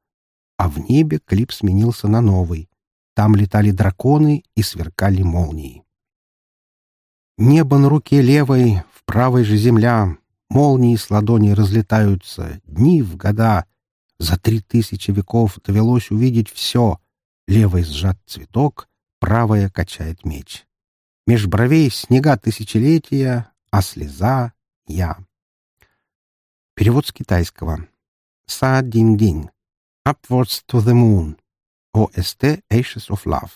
А в небе клип сменился на новый. Там летали драконы и сверкали молнии. Небо на руке левой, в правой же земля. Молнии с ладони разлетаются, дни в года. За три тысячи веков довелось увидеть все. Левой сжат цветок, правая качает меч. Меж бровей снега тысячелетия, а слеза — я. Перевод с китайского. Са-динь-динь. Upwards to the moon. ОСТ Ashes of Love.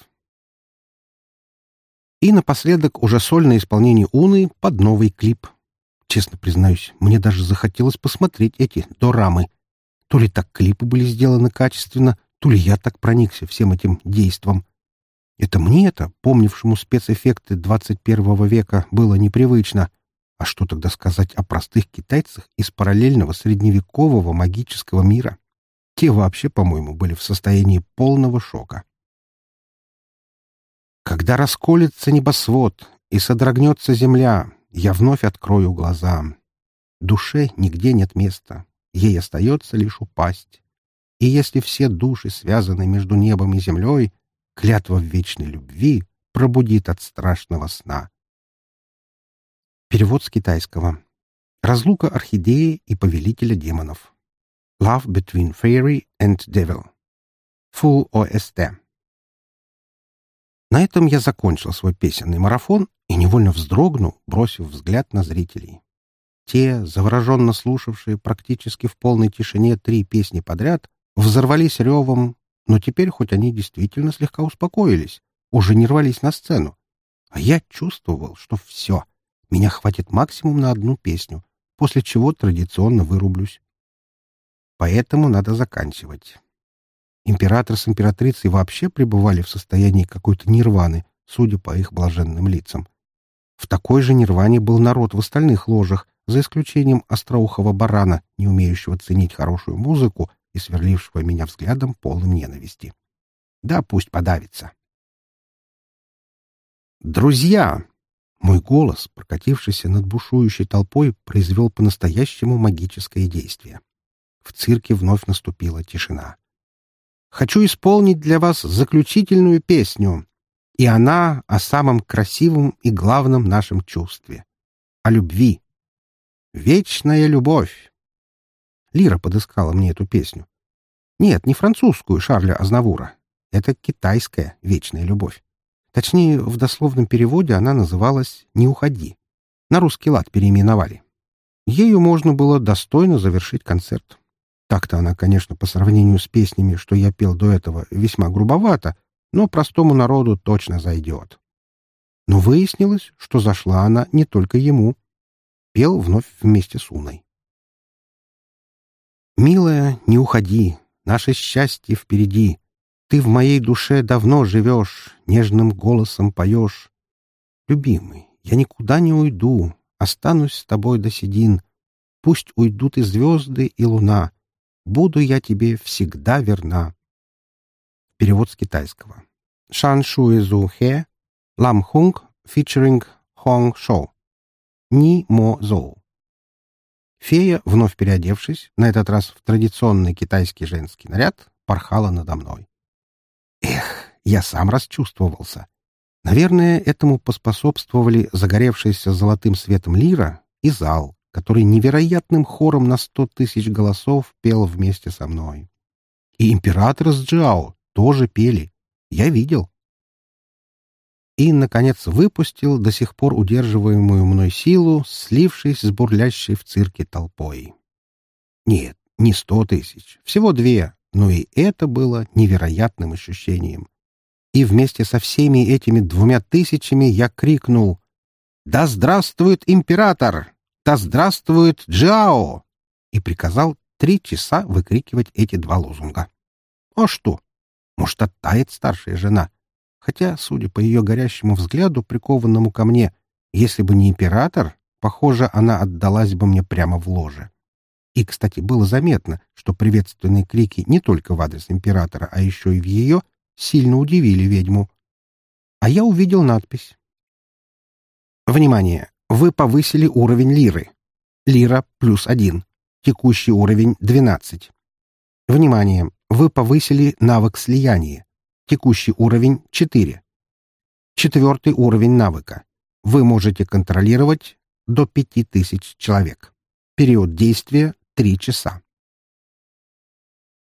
И напоследок уже сольное исполнение Уны под новый клип. Честно признаюсь, мне даже захотелось посмотреть эти дорамы. То ли так клипы были сделаны качественно, то ли я так проникся всем этим действом. Это мне-то, помнившему спецэффекты 21 века, было непривычно. А что тогда сказать о простых китайцах из параллельного средневекового магического мира? Те вообще, по-моему, были в состоянии полного шока. Когда расколется небосвод и содрогнется земля, я вновь открою глаза. Душе нигде нет места, ей остается лишь упасть. И если все души связаны между небом и землей, клятва в вечной любви пробудит от страшного сна. Перевод с китайского. Разлука орхидеи и повелителя демонов. Love between fairy and devil. Full OST. На этом я закончил свой песенный марафон и невольно вздрогнул, бросив взгляд на зрителей. Те, завороженно слушавшие практически в полной тишине три песни подряд, взорвались ревом, но теперь хоть они действительно слегка успокоились, уже не рвались на сцену. А я чувствовал, что все — меня хватит максимум на одну песню, после чего традиционно вырублюсь. Поэтому надо заканчивать. Император с императрицей вообще пребывали в состоянии какой-то нирваны, судя по их блаженным лицам. В такой же нирване был народ в остальных ложах, за исключением остроухого барана, не умеющего ценить хорошую музыку и сверлившего меня взглядом полным ненависти. Да, пусть подавится. «Друзья!» Мой голос, прокатившийся над бушующей толпой, произвел по-настоящему магическое действие. В цирке вновь наступила тишина. «Хочу исполнить для вас заключительную песню, и она о самом красивом и главном нашем чувстве — о любви. Вечная любовь!» Лира подыскала мне эту песню. Нет, не французскую Шарля Азнавура. Это китайская вечная любовь. Точнее, в дословном переводе она называлась «Не уходи». На русский лад переименовали. Ею можно было достойно завершить концерт. Так-то она, конечно, по сравнению с песнями, что я пел до этого, весьма грубовата, но простому народу точно зайдет. Но выяснилось, что зашла она не только ему. Пел вновь вместе с Уной. «Милая, не уходи, наше счастье впереди. Ты в моей душе давно живешь, нежным голосом поешь. Любимый, я никуда не уйду, останусь с тобой до седин. Пусть уйдут и звезды, и луна. Буду я тебе всегда верна. Перевод с китайского. Шан Шуэ Зу Хе, Лам Хунг, фичеринг Хонг Шоу. Ни Мо Зоу. Фея, вновь переодевшись, на этот раз в традиционный китайский женский наряд, порхала надо мной. Эх, я сам расчувствовался. Наверное, этому поспособствовали загоревшаяся золотым светом лира и зал, который невероятным хором на сто тысяч голосов пел вместе со мной. И император с Джао тоже пели. Я видел. И, наконец, выпустил до сих пор удерживаемую мной силу, слившись с бурлящей в цирке толпой. Нет, не сто тысяч, всего две, но и это было невероятным ощущением. И вместе со всеми этими двумя тысячами я крикнул «Да здравствует император! Да здравствует Джао!» и приказал три часа выкрикивать эти два лозунга. А что? Может, оттает старшая жена? Хотя, судя по ее горящему взгляду, прикованному ко мне, если бы не император, похоже, она отдалась бы мне прямо в ложе. И, кстати, было заметно, что приветственные крики не только в адрес императора, а еще и в ее, сильно удивили ведьму. А я увидел надпись. Внимание! Вы повысили уровень лиры. Лира плюс один. Текущий уровень — 12. Внимание! Вы повысили навык слияния. Текущий уровень — 4. Четвертый уровень навыка. Вы можете контролировать до 5000 человек. Период действия — 3 часа.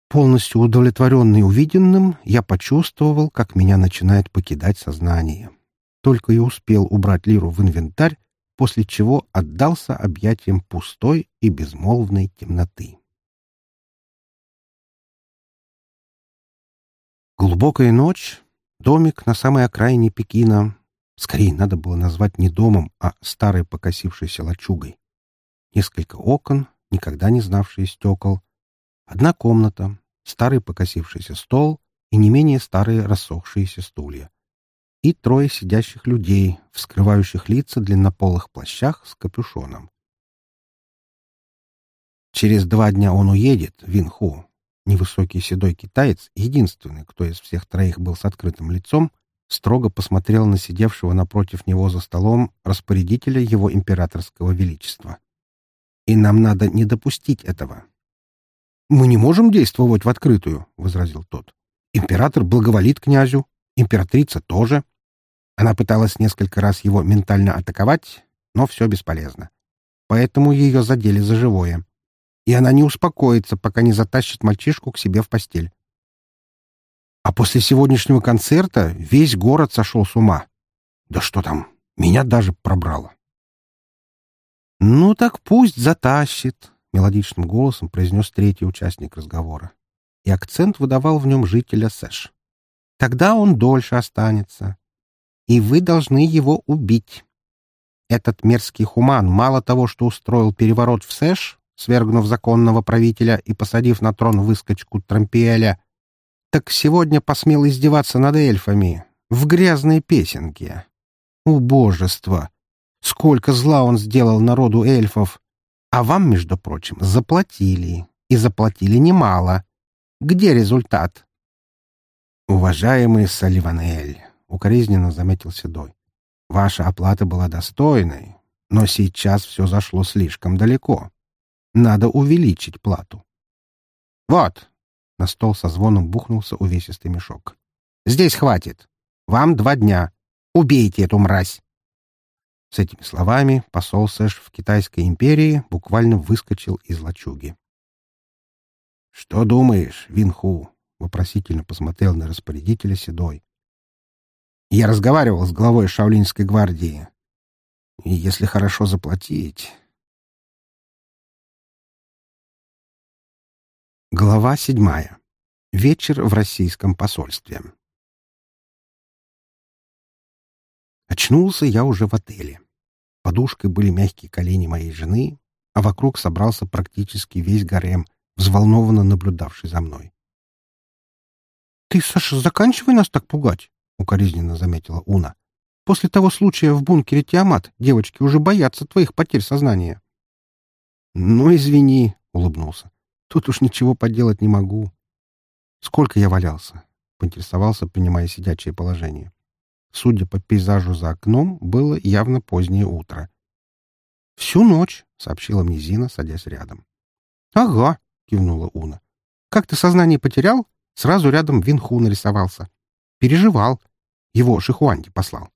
Полностью удовлетворенный увиденным, я почувствовал, как меня начинает покидать сознание. Только и успел убрать лиру в инвентарь, после чего отдался объятиям пустой и безмолвной темноты. Глубокая ночь, домик на самой окраине Пекина. Скорее, надо было назвать не домом, а старой покосившейся лачугой. Несколько окон, никогда не знавшие стекол. Одна комната, старый покосившийся стол и не менее старые рассохшиеся стулья и трое сидящих людей, вскрывающих лица длиннополых плащах с капюшоном. Через два дня он уедет, Винху. Невысокий седой китаец, единственный, кто из всех троих был с открытым лицом, строго посмотрел на сидевшего напротив него за столом распорядителя его императорского величества. «И нам надо не допустить этого». «Мы не можем действовать в открытую», — возразил тот. «Император благоволит князю, императрица тоже. Она пыталась несколько раз его ментально атаковать, но все бесполезно. Поэтому ее задели за живое. И она не успокоится, пока не затащит мальчишку к себе в постель. А после сегодняшнего концерта весь город сошел с ума. Да что там, меня даже пробрало. «Ну так пусть затащит», — мелодичным голосом произнес третий участник разговора. И акцент выдавал в нем жителя Сэш. «Тогда он дольше останется и вы должны его убить. Этот мерзкий хуман мало того, что устроил переворот в Сэш, свергнув законного правителя и посадив на трон выскочку Трампиэля, так сегодня посмел издеваться над эльфами в грязной песенке. Убожество! Сколько зла он сделал народу эльфов! А вам, между прочим, заплатили. И заплатили немало. Где результат? Уважаемый Салливанель, — укоризненно заметил Седой. «Ваша оплата была достойной, но сейчас все зашло слишком далеко. Надо увеличить плату». «Вот!» — на стол со звоном бухнулся увесистый мешок. «Здесь хватит. Вам два дня. Убейте эту мразь!» С этими словами посол Сэш в Китайской империи буквально выскочил из лачуги. «Что думаешь, Винху?» — вопросительно посмотрел на распорядителя Седой. Я разговаривал с главой Шаолинской гвардии. И если хорошо заплатить... Глава седьмая. Вечер в российском посольстве. Очнулся я уже в отеле. Подушкой были мягкие колени моей жены, а вокруг собрался практически весь гарем, взволнованно наблюдавший за мной. — Ты, Саша, заканчивай нас так пугать. — укоризненно заметила Уна. «После того случая в бункере Тиамат девочки уже боятся твоих потерь сознания». «Ну, извини», — улыбнулся. «Тут уж ничего поделать не могу». «Сколько я валялся?» — поинтересовался, принимая сидячее положение. Судя по пейзажу за окном, было явно позднее утро. «Всю ночь», — сообщила мне Зина, садясь рядом. «Ага», — кивнула Уна. «Как ты сознание потерял? Сразу рядом Винху нарисовался. Переживал. Его Шихуанди послал.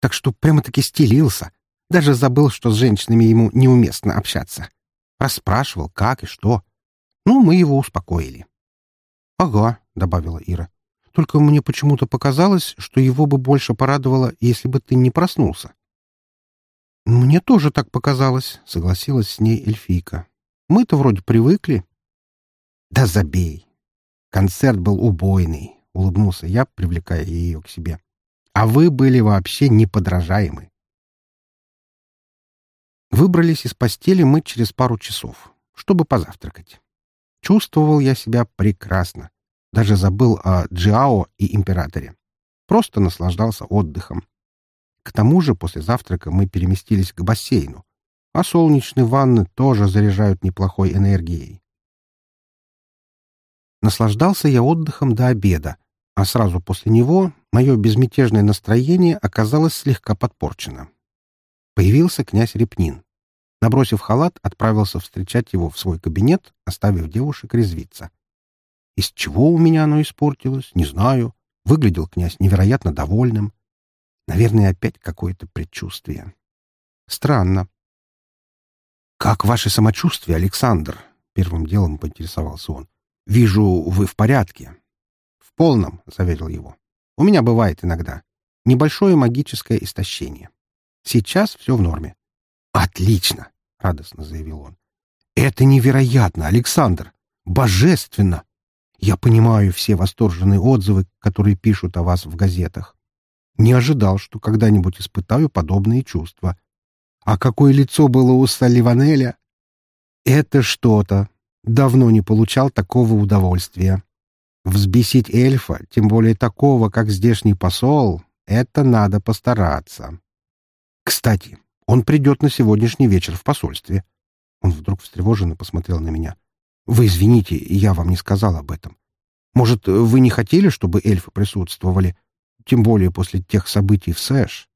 Так что прямо-таки стелился. Даже забыл, что с женщинами ему неуместно общаться. Расспрашивал, как и что. Ну, мы его успокоили. — Ага, — добавила Ира. — Только мне почему-то показалось, что его бы больше порадовало, если бы ты не проснулся. — Мне тоже так показалось, — согласилась с ней эльфийка. — Мы-то вроде привыкли. — Да забей. Концерт был убойный, — улыбнулся я, привлекая ее к себе. — А вы были вообще неподражаемы. Выбрались из постели мы через пару часов, чтобы позавтракать. Чувствовал я себя прекрасно. Даже забыл о Джиао и Императоре. Просто наслаждался отдыхом. К тому же после завтрака мы переместились к бассейну, а солнечные ванны тоже заряжают неплохой энергией. Наслаждался я отдыхом до обеда, а сразу после него мое безмятежное настроение оказалось слегка подпорчено. Появился князь Репнин. Набросив халат, отправился встречать его в свой кабинет, оставив девушек резвиться. Из чего у меня оно испортилось, не знаю. Выглядел князь невероятно довольным. Наверное, опять какое-то предчувствие. Странно. «Как ваше самочувствие, Александр?» — первым делом поинтересовался он. «Вижу, вы в порядке». «В полном», — заверил его. «У меня бывает иногда. Небольшое магическое истощение. Сейчас все в норме». «Отлично!» — радостно заявил он. «Это невероятно, Александр! Божественно! Я понимаю все восторженные отзывы, которые пишут о вас в газетах. Не ожидал, что когда-нибудь испытаю подобные чувства. А какое лицо было у Салливанеля! Это что-то! Давно не получал такого удовольствия. Взбесить эльфа, тем более такого, как здешний посол, это надо постараться. Кстати, он придет на сегодняшний вечер в посольстве. Он вдруг встревоженно посмотрел на меня. Вы извините, я вам не сказал об этом. Может, вы не хотели, чтобы эльфы присутствовали? Тем более после тех событий в Сэш.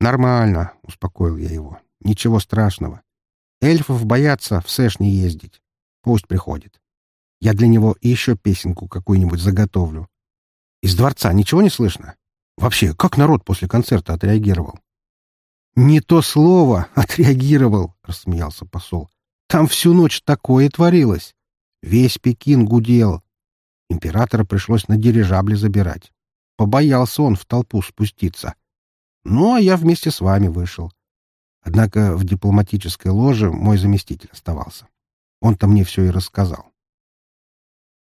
Нормально, успокоил я его. Ничего страшного. Эльфов боятся в Сэш не ездить. Пусть приходит. Я для него еще песенку какую-нибудь заготовлю. Из дворца ничего не слышно? Вообще, как народ после концерта отреагировал? «Не то слово отреагировал», — рассмеялся посол. «Там всю ночь такое творилось. Весь Пекин гудел. Императора пришлось на дирижабле забирать. Побоялся он в толпу спуститься. Ну, а я вместе с вами вышел. Однако в дипломатической ложе мой заместитель оставался. Он-то мне все и рассказал.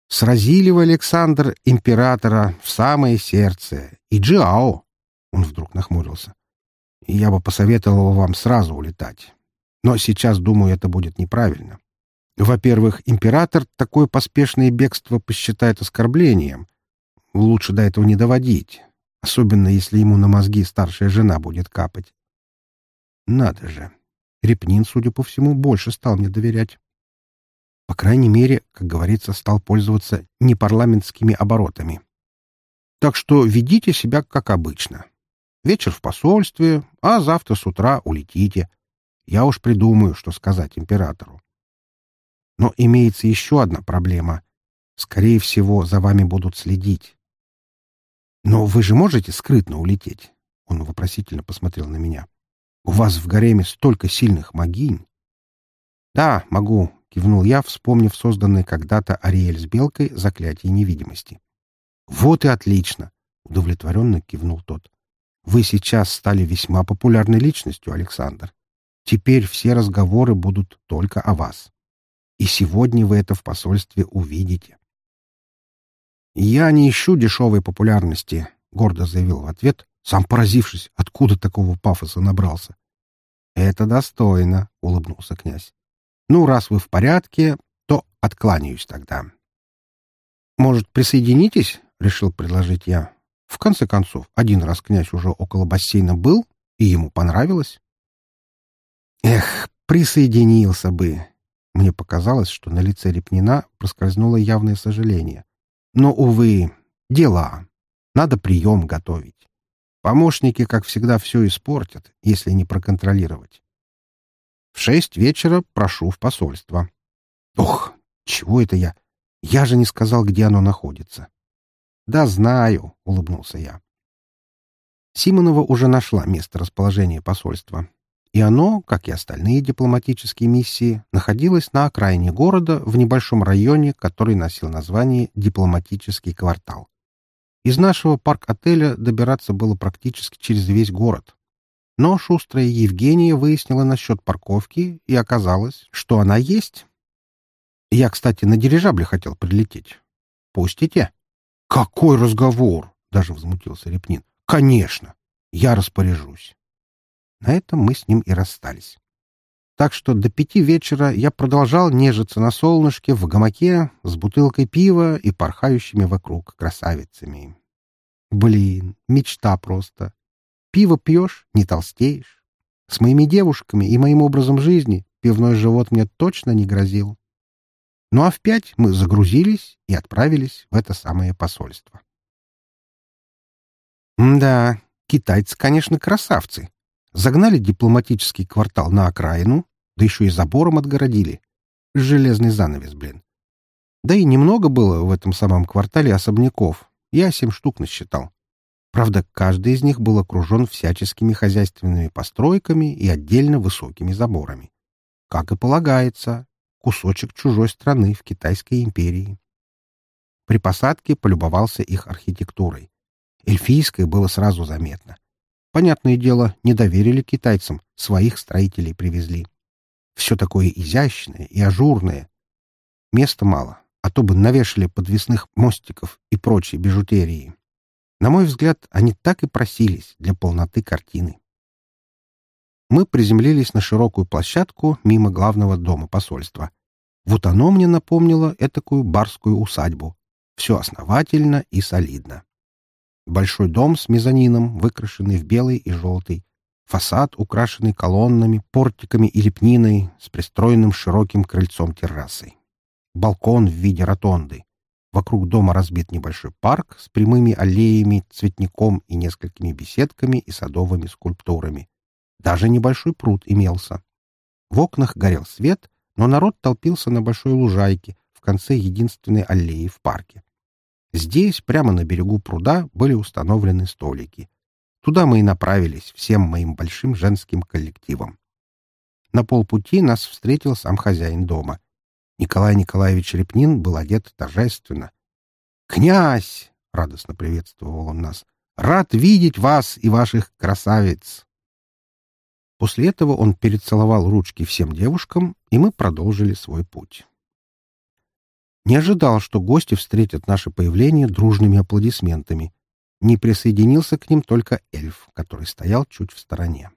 Сразили вы, Александр, императора в самое сердце. И Джиао. Он вдруг нахмурился я бы посоветовал вам сразу улетать. Но сейчас, думаю, это будет неправильно. Во-первых, император такое поспешное бегство посчитает оскорблением. Лучше до этого не доводить, особенно если ему на мозги старшая жена будет капать. Надо же. Репнин, судя по всему, больше стал мне доверять. По крайней мере, как говорится, стал пользоваться непарламентскими оборотами. Так что ведите себя как обычно. Вечер в посольстве, а завтра с утра улетите. Я уж придумаю, что сказать императору. Но имеется еще одна проблема. Скорее всего, за вами будут следить. Но вы же можете скрытно улететь? Он вопросительно посмотрел на меня. У вас в гареме столько сильных могинь. Да, могу, кивнул я, вспомнив созданное когда-то Ариэль с Белкой заклятие невидимости. Вот и отлично, удовлетворенно кивнул тот. Вы сейчас стали весьма популярной личностью, Александр. Теперь все разговоры будут только о вас. И сегодня вы это в посольстве увидите. «Я не ищу дешевой популярности», — гордо заявил в ответ, сам поразившись, откуда такого пафоса набрался. «Это достойно», — улыбнулся князь. «Ну, раз вы в порядке, то откланяюсь тогда». «Может, присоединитесь?» — решил предложить я. В конце концов, один раз князь уже около бассейна был, и ему понравилось. Эх, присоединился бы. Мне показалось, что на лице Репнина проскользнуло явное сожаление. Но, увы, дела. Надо прием готовить. Помощники, как всегда, все испортят, если не проконтролировать. В шесть вечера прошу в посольство. Ох, чего это я? Я же не сказал, где оно находится. «Да знаю», — улыбнулся я. Симонова уже нашла место расположения посольства, и оно, как и остальные дипломатические миссии, находилось на окраине города в небольшом районе, который носил название «Дипломатический квартал». Из нашего парк-отеля добираться было практически через весь город. Но шустрая Евгения выяснила насчет парковки, и оказалось, что она есть. Я, кстати, на дирижабле хотел прилететь. Пустите? Какой разговор? Даже возмутился Репнин. Конечно, я распоряжусь. На этом мы с ним и расстались. Так что до пяти вечера я продолжал нежиться на солнышке в гамаке с бутылкой пива и порхающими вокруг красавицами. Блин, мечта просто. Пиво пьешь — не толстеешь. С моими девушками и моим образом жизни пивной живот мне точно не грозил. Ну а в пять мы загрузились и отправились в это самое посольство. М да, китайцы, конечно, красавцы. Загнали дипломатический квартал на окраину, да еще и забором отгородили. Железный занавес, блин. Да и немного было в этом самом квартале особняков. Я семь штук насчитал. Правда, каждый из них был окружен всяческими хозяйственными постройками и отдельно высокими заборами. Как и полагается, кусочек чужой страны в Китайской империи. При посадке полюбовался их архитектурой. Эльфийское было сразу заметно. Понятное дело, не доверили китайцам, своих строителей привезли. Все такое изящное и ажурное. Места мало, а то бы навешали подвесных мостиков и прочей бижутерии. На мой взгляд, они так и просились для полноты картины. Мы приземлились на широкую площадку мимо главного дома посольства. Вот оно мне напомнило этакую барскую усадьбу. Все основательно и солидно. Большой дом с мезонином, выкрашенный в белый и желтый. Фасад, украшенный колоннами, портиками и лепниной, с пристроенным широким крыльцом террасой. Балкон в виде ротонды. Вокруг дома разбит небольшой парк с прямыми аллеями, цветником и несколькими беседками и садовыми скульптурами. Даже небольшой пруд имелся. В окнах горел свет, но народ толпился на большой лужайке в конце единственной аллеи в парке. Здесь, прямо на берегу пруда, были установлены столики. Туда мы и направились всем моим большим женским коллективом. На полпути нас встретил сам хозяин дома. Николай Николаевич Репнин был одет торжественно. «Князь!» — радостно приветствовал он нас. «Рад видеть вас и ваших красавиц!» После этого он перецеловал ручки всем девушкам, и мы продолжили свой путь. Не ожидал, что гости встретят наше появление дружными аплодисментами. Не присоединился к ним только эльф, который стоял чуть в стороне.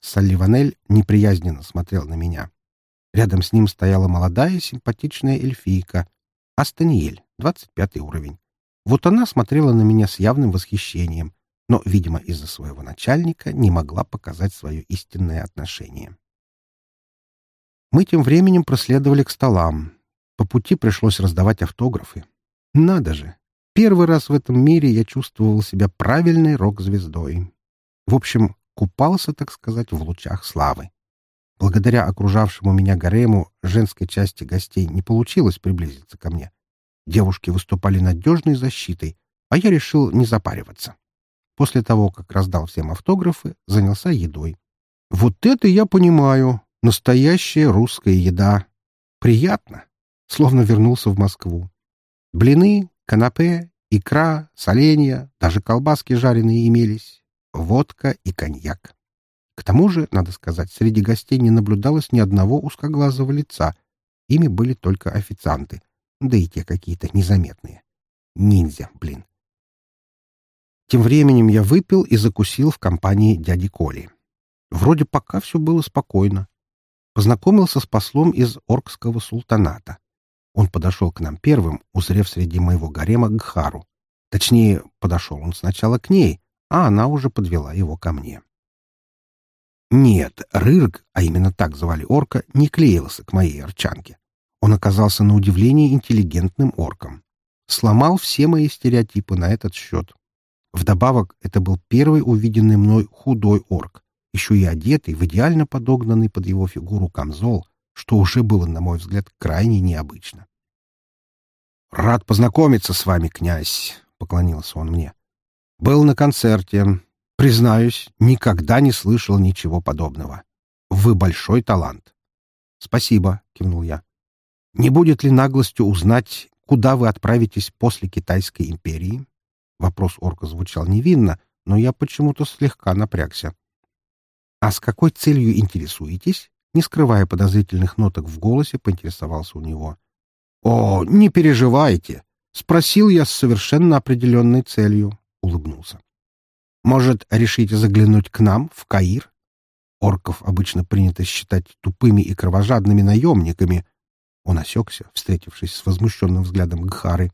Салливанель неприязненно смотрел на меня. Рядом с ним стояла молодая симпатичная эльфийка. Астаниэль, 25 уровень. Вот она смотрела на меня с явным восхищением, но, видимо, из-за своего начальника не могла показать свое истинное отношение. Мы тем временем проследовали к столам, по пути пришлось раздавать автографы. Надо же! Первый раз в этом мире я чувствовал себя правильной рок-звездой. В общем, купался, так сказать, в лучах славы. Благодаря окружавшему меня гарему женской части гостей не получилось приблизиться ко мне. Девушки выступали надежной защитой, а я решил не запариваться. После того, как раздал всем автографы, занялся едой. Вот это я понимаю! Настоящая русская еда. Приятно словно вернулся в Москву. Блины, канапе, икра, соленья, даже колбаски жареные имелись, водка и коньяк. К тому же, надо сказать, среди гостей не наблюдалось ни одного узкоглазого лица. Ими были только официанты, да и те какие-то незаметные. Ниндзя, блин. Тем временем я выпил и закусил в компании дяди Коли. Вроде пока все было спокойно. Познакомился с послом из Оркского султаната. Он подошел к нам первым, узрев среди моего гарема Гхару. Точнее, подошел он сначала к ней, а она уже подвела его ко мне. Нет, Рырг, а именно так звали орка, не клеился к моей арчанке. Он оказался на удивление интеллигентным орком. Сломал все мои стереотипы на этот счет. Вдобавок, это был первый увиденный мной худой орк, еще и одетый в идеально подогнанный под его фигуру камзол, что уже было, на мой взгляд, крайне необычно. «Рад познакомиться с вами, князь», — поклонился он мне. «Был на концерте. Признаюсь, никогда не слышал ничего подобного. Вы большой талант. Спасибо, кивнул я. Не будет ли наглостью узнать, куда вы отправитесь после Китайской империи? Вопрос орка звучал невинно, но я почему-то слегка напрягся. А с какой целью интересуетесь? Не скрывая подозрительных ноток в голосе, поинтересовался у него. «О, не переживайте!» — спросил я с совершенно определенной целью. Улыбнулся. «Может, решите заглянуть к нам, в Каир? Орков обычно принято считать тупыми и кровожадными наемниками». Он осекся, встретившись с возмущенным взглядом Гхары.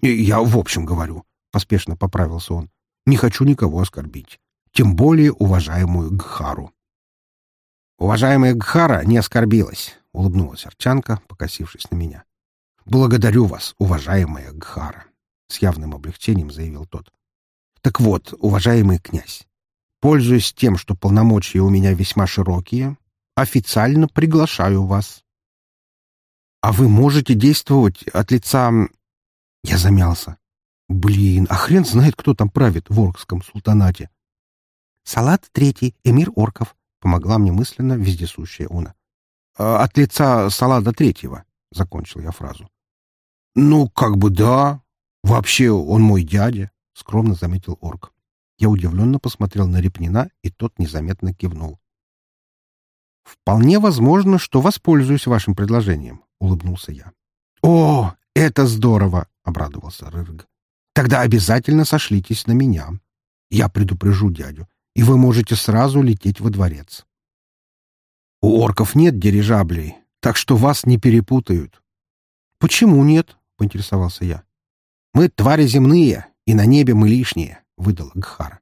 «Я в общем говорю», — поспешно поправился он. «Не хочу никого оскорбить, тем более уважаемую Гхару». «Уважаемая Гхара не оскорбилась», — улыбнулась Арчанка, покосившись на меня. «Благодарю вас, уважаемая Гхара», — с явным облегчением заявил тот. «Так вот, уважаемый князь, пользуясь тем, что полномочия у меня весьма широкие, официально приглашаю вас». «А вы можете действовать от лица...» Я замялся. «Блин, а хрен знает, кто там правит в Оркском султанате». «Салат третий, эмир орков», — помогла мне мысленно вездесущая Уна. «А «От лица Салада третьего», — закончил я фразу. «Ну, как бы да. Вообще он мой дядя», — скромно заметил орк. Я удивленно посмотрел на Репнина, и тот незаметно кивнул. «Вполне возможно, что воспользуюсь вашим предложением», — улыбнулся я. «О, это здорово!» — обрадовался Рырг. «Тогда обязательно сошлитесь на меня. Я предупрежу дядю, и вы можете сразу лететь во дворец. У орков нет дирижаблей, так что вас не перепутают». «Почему нет?» — поинтересовался я. «Мы твари земные, и на небе мы лишние», — выдала Гхара.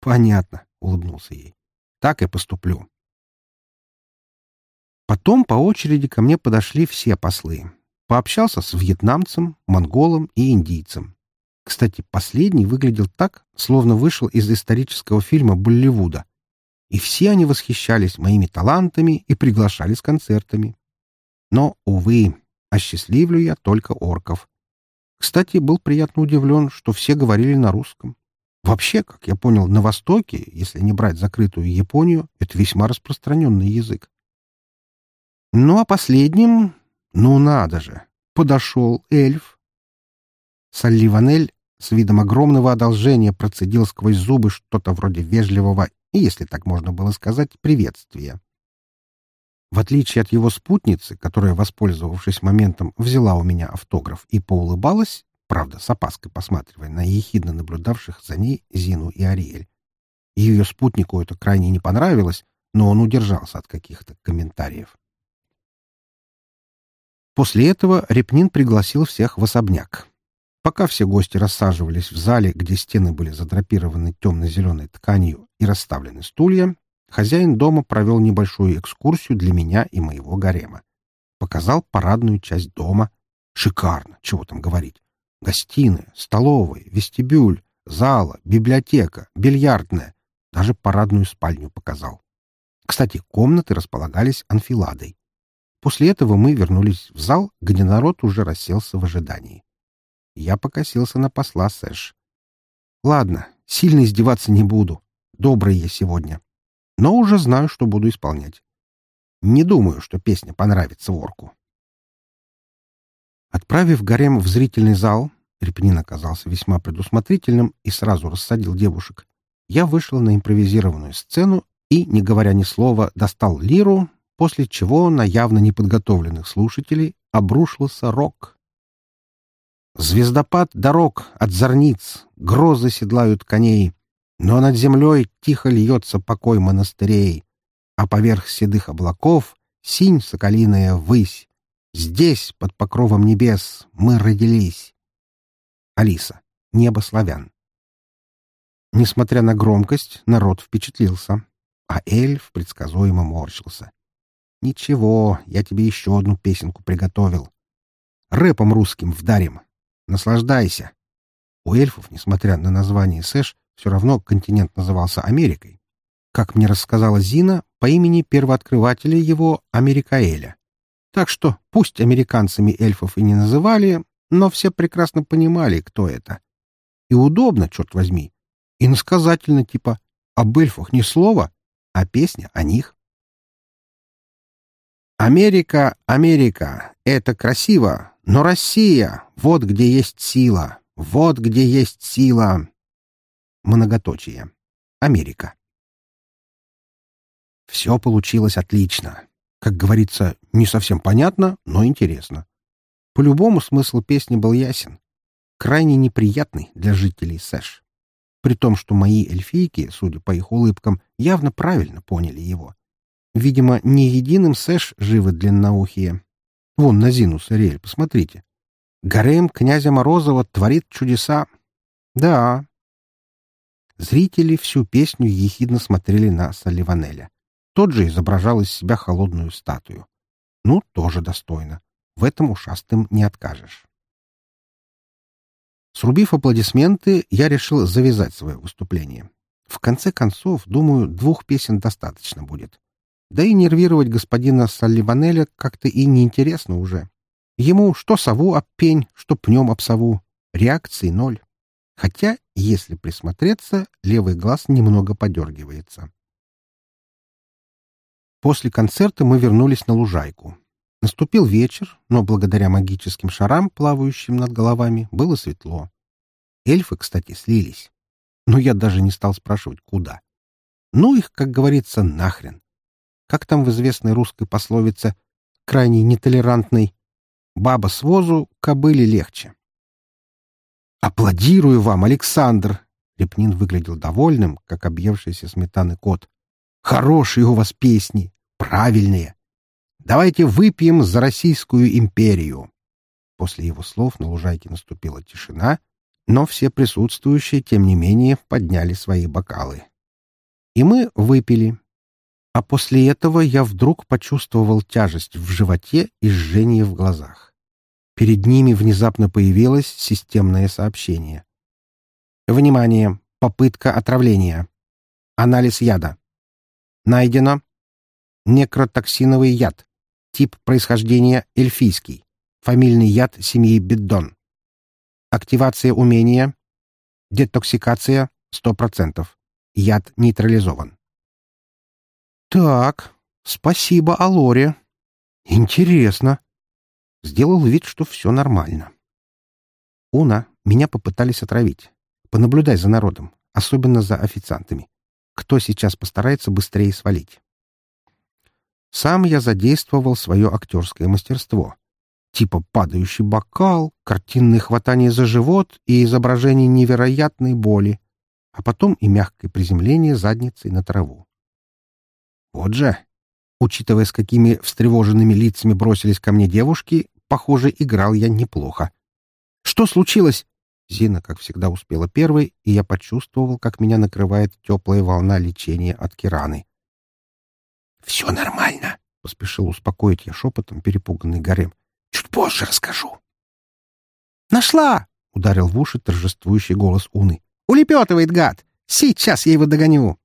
«Понятно», — улыбнулся ей. «Так и поступлю». Потом по очереди ко мне подошли все послы. Пообщался с вьетнамцем, монголом и индийцем. Кстати, последний выглядел так, словно вышел из исторического фильма Болливуда. И все они восхищались моими талантами и приглашали с концертами. Но, увы, Осчастливлю я только орков. Кстати, был приятно удивлен, что все говорили на русском. Вообще, как я понял, на Востоке, если не брать закрытую Японию, это весьма распространенный язык. Ну а последним, ну надо же, подошел эльф. Салливанель с видом огромного одолжения процедил сквозь зубы что-то вроде вежливого и, если так можно было сказать, приветствия. В отличие от его спутницы, которая, воспользовавшись моментом, взяла у меня автограф и поулыбалась, правда, с опаской посматривая на ехидно наблюдавших за ней Зину и Ариэль. Ее спутнику это крайне не понравилось, но он удержался от каких-то комментариев. После этого Репнин пригласил всех в особняк. Пока все гости рассаживались в зале, где стены были задрапированы темно-зеленой тканью и расставлены стулья, Хозяин дома провел небольшую экскурсию для меня и моего гарема. Показал парадную часть дома. Шикарно, чего там говорить. Гостиная, столовая, вестибюль, зала, библиотека, бильярдная. Даже парадную спальню показал. Кстати, комнаты располагались анфиладой. После этого мы вернулись в зал, где народ уже расселся в ожидании. Я покосился на посла Сэш. Ладно, сильно издеваться не буду. Добрый я сегодня но уже знаю, что буду исполнять. Не думаю, что песня понравится ворку. Отправив гарем в зрительный зал, Репнин оказался весьма предусмотрительным и сразу рассадил девушек. Я вышел на импровизированную сцену и, не говоря ни слова, достал лиру, после чего на явно неподготовленных слушателей обрушился рок. Звездопад дорог от зорниц, грозы седлают коней, но над землей тихо льется покой монастырей, а поверх седых облаков синь соколиная высь. Здесь, под покровом небес, мы родились. Алиса. Небо славян. Несмотря на громкость, народ впечатлился, а эльф предсказуемо морщился. «Ничего, я тебе еще одну песенку приготовил. Рэпом русским вдарим. Наслаждайся». У эльфов, несмотря на название Сэш, все равно континент назывался Америкой. Как мне рассказала Зина, по имени первооткрывателя его Америкаэля. Так что пусть американцами эльфов и не называли, но все прекрасно понимали, кто это. И удобно, черт возьми. И насказательно типа об эльфах ни слова, а песня о них. Америка, Америка — это красиво, но Россия — вот где есть сила, вот где есть сила. Многоточие. Америка. Все получилось отлично. Как говорится, не совсем понятно, но интересно. По-любому смысл песни был ясен. Крайне неприятный для жителей Сэш. При том, что мои эльфийки, судя по их улыбкам, явно правильно поняли его. Видимо, не единым Сэш живы длинноухие. Вон на Зину с Ариэль, посмотрите. Гарем князя Морозова творит чудеса. Да. Зрители всю песню ехидно смотрели на Салливанеля. Тот же изображал из себя холодную статую. Ну, тоже достойно. В этом ушастым не откажешь. Срубив аплодисменты, я решил завязать свое выступление. В конце концов, думаю, двух песен достаточно будет. Да и нервировать господина Салливанеля как-то и неинтересно уже. Ему что сову об пень, что пнем об сову. Реакции ноль. Хотя, если присмотреться, левый глаз немного подергивается. После концерта мы вернулись на лужайку. Наступил вечер, но благодаря магическим шарам, плавающим над головами, было светло. Эльфы, кстати, слились. Но я даже не стал спрашивать, куда. Ну их, как говорится, нахрен. Как там в известной русской пословице, крайне нетолерантной, «Баба с возу, кобыле легче». «Аплодирую вам, Александр!» Репнин выглядел довольным, как объевшийся сметаны кот. Хорошие у вас песни, правильные. Давайте выпьем за Российскую империю. После его слов на лужайке наступила тишина, но все присутствующие, тем не менее, подняли свои бокалы. И мы выпили. А после этого я вдруг почувствовал тяжесть в животе и жжение в глазах. Перед ними внезапно появилось системное сообщение. Внимание! Попытка отравления. Анализ яда. Найдено. Некротоксиновый яд. Тип происхождения эльфийский. Фамильный яд семьи Биддон. Активация умения. Детоксикация 100%. Яд нейтрализован. Так, спасибо, Алоре. Интересно. Сделал вид, что все нормально. Уна, меня попытались отравить. Понаблюдай за народом, особенно за официантами кто сейчас постарается быстрее свалить. Сам я задействовал свое актерское мастерство. Типа падающий бокал, картинное хватание за живот и изображение невероятной боли, а потом и мягкое приземление задницей на траву. Вот же, учитывая, с какими встревоженными лицами бросились ко мне девушки, похоже, играл я неплохо. «Что случилось?» Зина, как всегда, успела первой, и я почувствовал, как меня накрывает теплая волна лечения от Кираны. «Все нормально», — поспешил успокоить я шепотом перепуганный Гарем. «Чуть позже расскажу». «Нашла!» — ударил в уши торжествующий голос Уны. «Улепетывает, гад! Сейчас я его догоню!»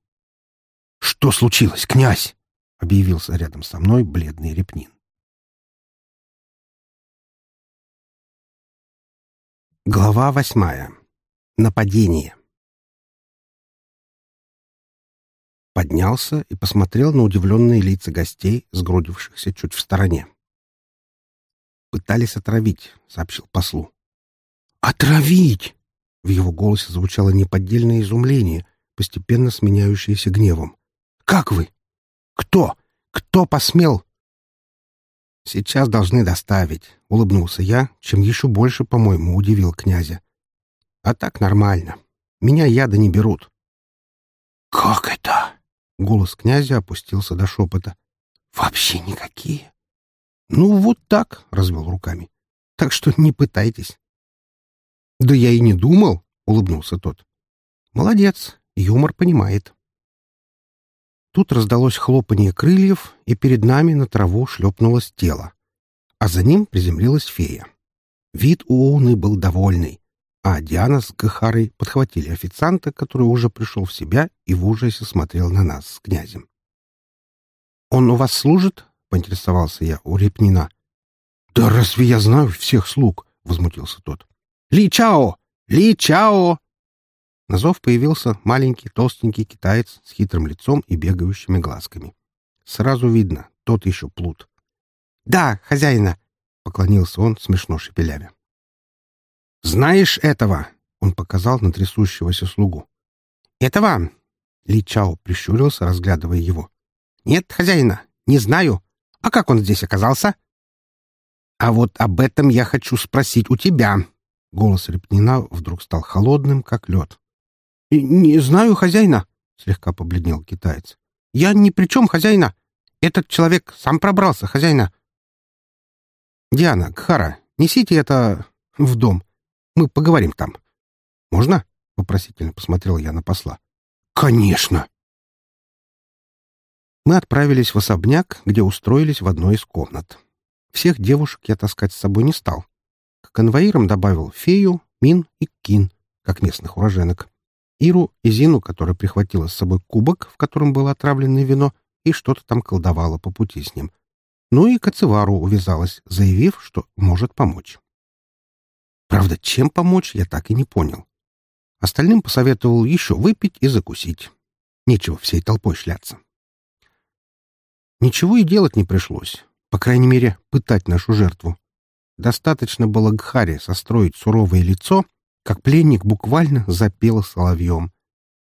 «Что случилось, князь?» — объявился рядом со мной бледный Репнин. Глава восьмая. Нападение. Поднялся и посмотрел на удивленные лица гостей, сгрудившихся чуть в стороне. «Пытались отравить», — сообщил послу. «Отравить!» В его голосе звучало неподдельное изумление, постепенно сменяющееся гневом. «Как вы? Кто? Кто посмел?» «Сейчас должны доставить», — улыбнулся я, чем еще больше, по-моему, удивил князя. «А так нормально. Меня яда не берут». «Как это?» — голос князя опустился до шепота. «Вообще никакие». «Ну, вот так», — развел руками. «Так что не пытайтесь». «Да я и не думал», — улыбнулся тот. «Молодец, юмор понимает». Тут раздалось хлопанье крыльев, и перед нами на траву шлепнулось тело. А за ним приземлилась фея. Вид у Уны был довольный, а Диана с Гахарой подхватили официанта, который уже пришел в себя и в ужасе смотрел на нас с князем. «Он у вас служит?» — поинтересовался я у Репнина. «Да разве я знаю всех слуг?» — возмутился тот. «Ли Чао! Ли Чао!» На зов появился маленький толстенький китаец с хитрым лицом и бегающими глазками. Сразу видно, тот еще плут. «Да, хозяина!» — поклонился он, смешно шепелявя. «Знаешь этого?» — он показал на трясущегося слугу. «Этого?» — Ли Чао прищурился, разглядывая его. «Нет, хозяина, не знаю. А как он здесь оказался?» «А вот об этом я хочу спросить у тебя». Голос Репнина вдруг стал холодным, как лед. «Не знаю хозяина», — слегка побледнел китаец. «Я ни при чем, хозяина. Этот человек сам пробрался, хозяина». «Диана, Кхара, несите это в дом. Мы поговорим там. Можно?» — вопросительно посмотрел я на посла. «Конечно!» Мы отправились в особняк, где устроились в одной из комнат. Всех девушек я таскать с собой не стал. К конвоирам добавил Фею, Мин и Кин, как местных уроженок. Иру и Зину, которая прихватила с собой кубок, в котором было отравленное вино, и что-то там колдовала по пути с ним. Ну и Кацевару увязалась, заявив, что может помочь. Правда, чем помочь, я так и не понял. Остальным посоветовал еще выпить и закусить. Нечего всей толпой шляться. Ничего и делать не пришлось. По крайней мере, пытать нашу жертву. Достаточно было Гхаре состроить суровое лицо, как пленник буквально запел соловьем.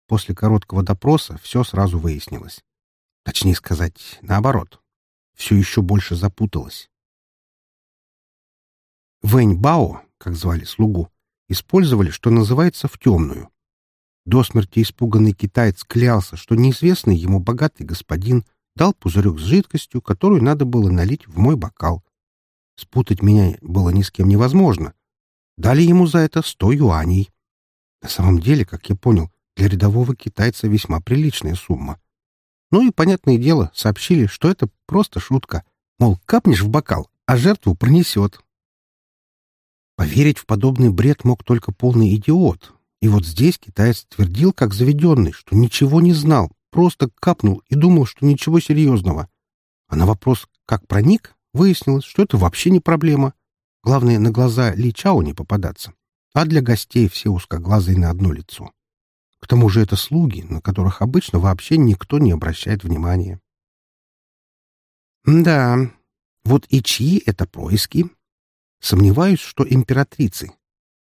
После короткого допроса все сразу выяснилось. Точнее сказать, наоборот. Все еще больше запуталось. Вэнь Бао, как звали слугу, использовали, что называется, в темную. До смерти испуганный китаец клялся, что неизвестный ему богатый господин дал пузырек с жидкостью, которую надо было налить в мой бокал. Спутать меня было ни с кем невозможно, Дали ему за это сто юаней. На самом деле, как я понял, для рядового китайца весьма приличная сумма. Ну и, понятное дело, сообщили, что это просто шутка. Мол, капнешь в бокал, а жертву пронесет. Поверить в подобный бред мог только полный идиот. И вот здесь китаец твердил, как заведенный, что ничего не знал, просто капнул и думал, что ничего серьезного. А на вопрос «как проник?» выяснилось, что это вообще не проблема. Главное, на глаза Ли Чао не попадаться, а для гостей все узкоглазые на одно лицо. К тому же это слуги, на которых обычно вообще никто не обращает внимания. Да, вот и чьи это происки? Сомневаюсь, что императрицы.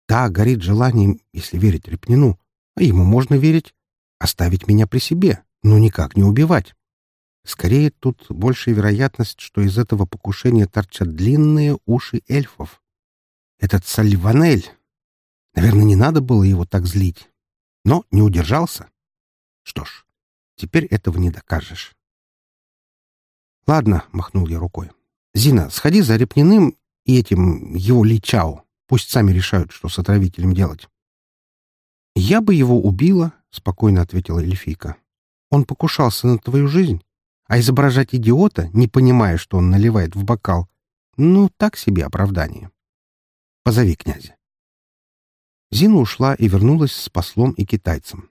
Та горит желанием, если верить Репнину, а ему можно верить, оставить меня при себе, но никак не убивать. Скорее, тут большая вероятность, что из этого покушения торчат длинные уши эльфов. Этот Сальванель... Наверное, не надо было его так злить. Но не удержался. Что ж, теперь этого не докажешь. «Ладно», — махнул я рукой. «Зина, сходи за Репниным и этим его Личао. Пусть сами решают, что с отравителем делать». «Я бы его убила», — спокойно ответила Эльфийка. «Он покушался на твою жизнь. А изображать идиота, не понимая, что он наливает в бокал, ну, так себе оправдание. Позови князя. Зина ушла и вернулась с послом и китайцем.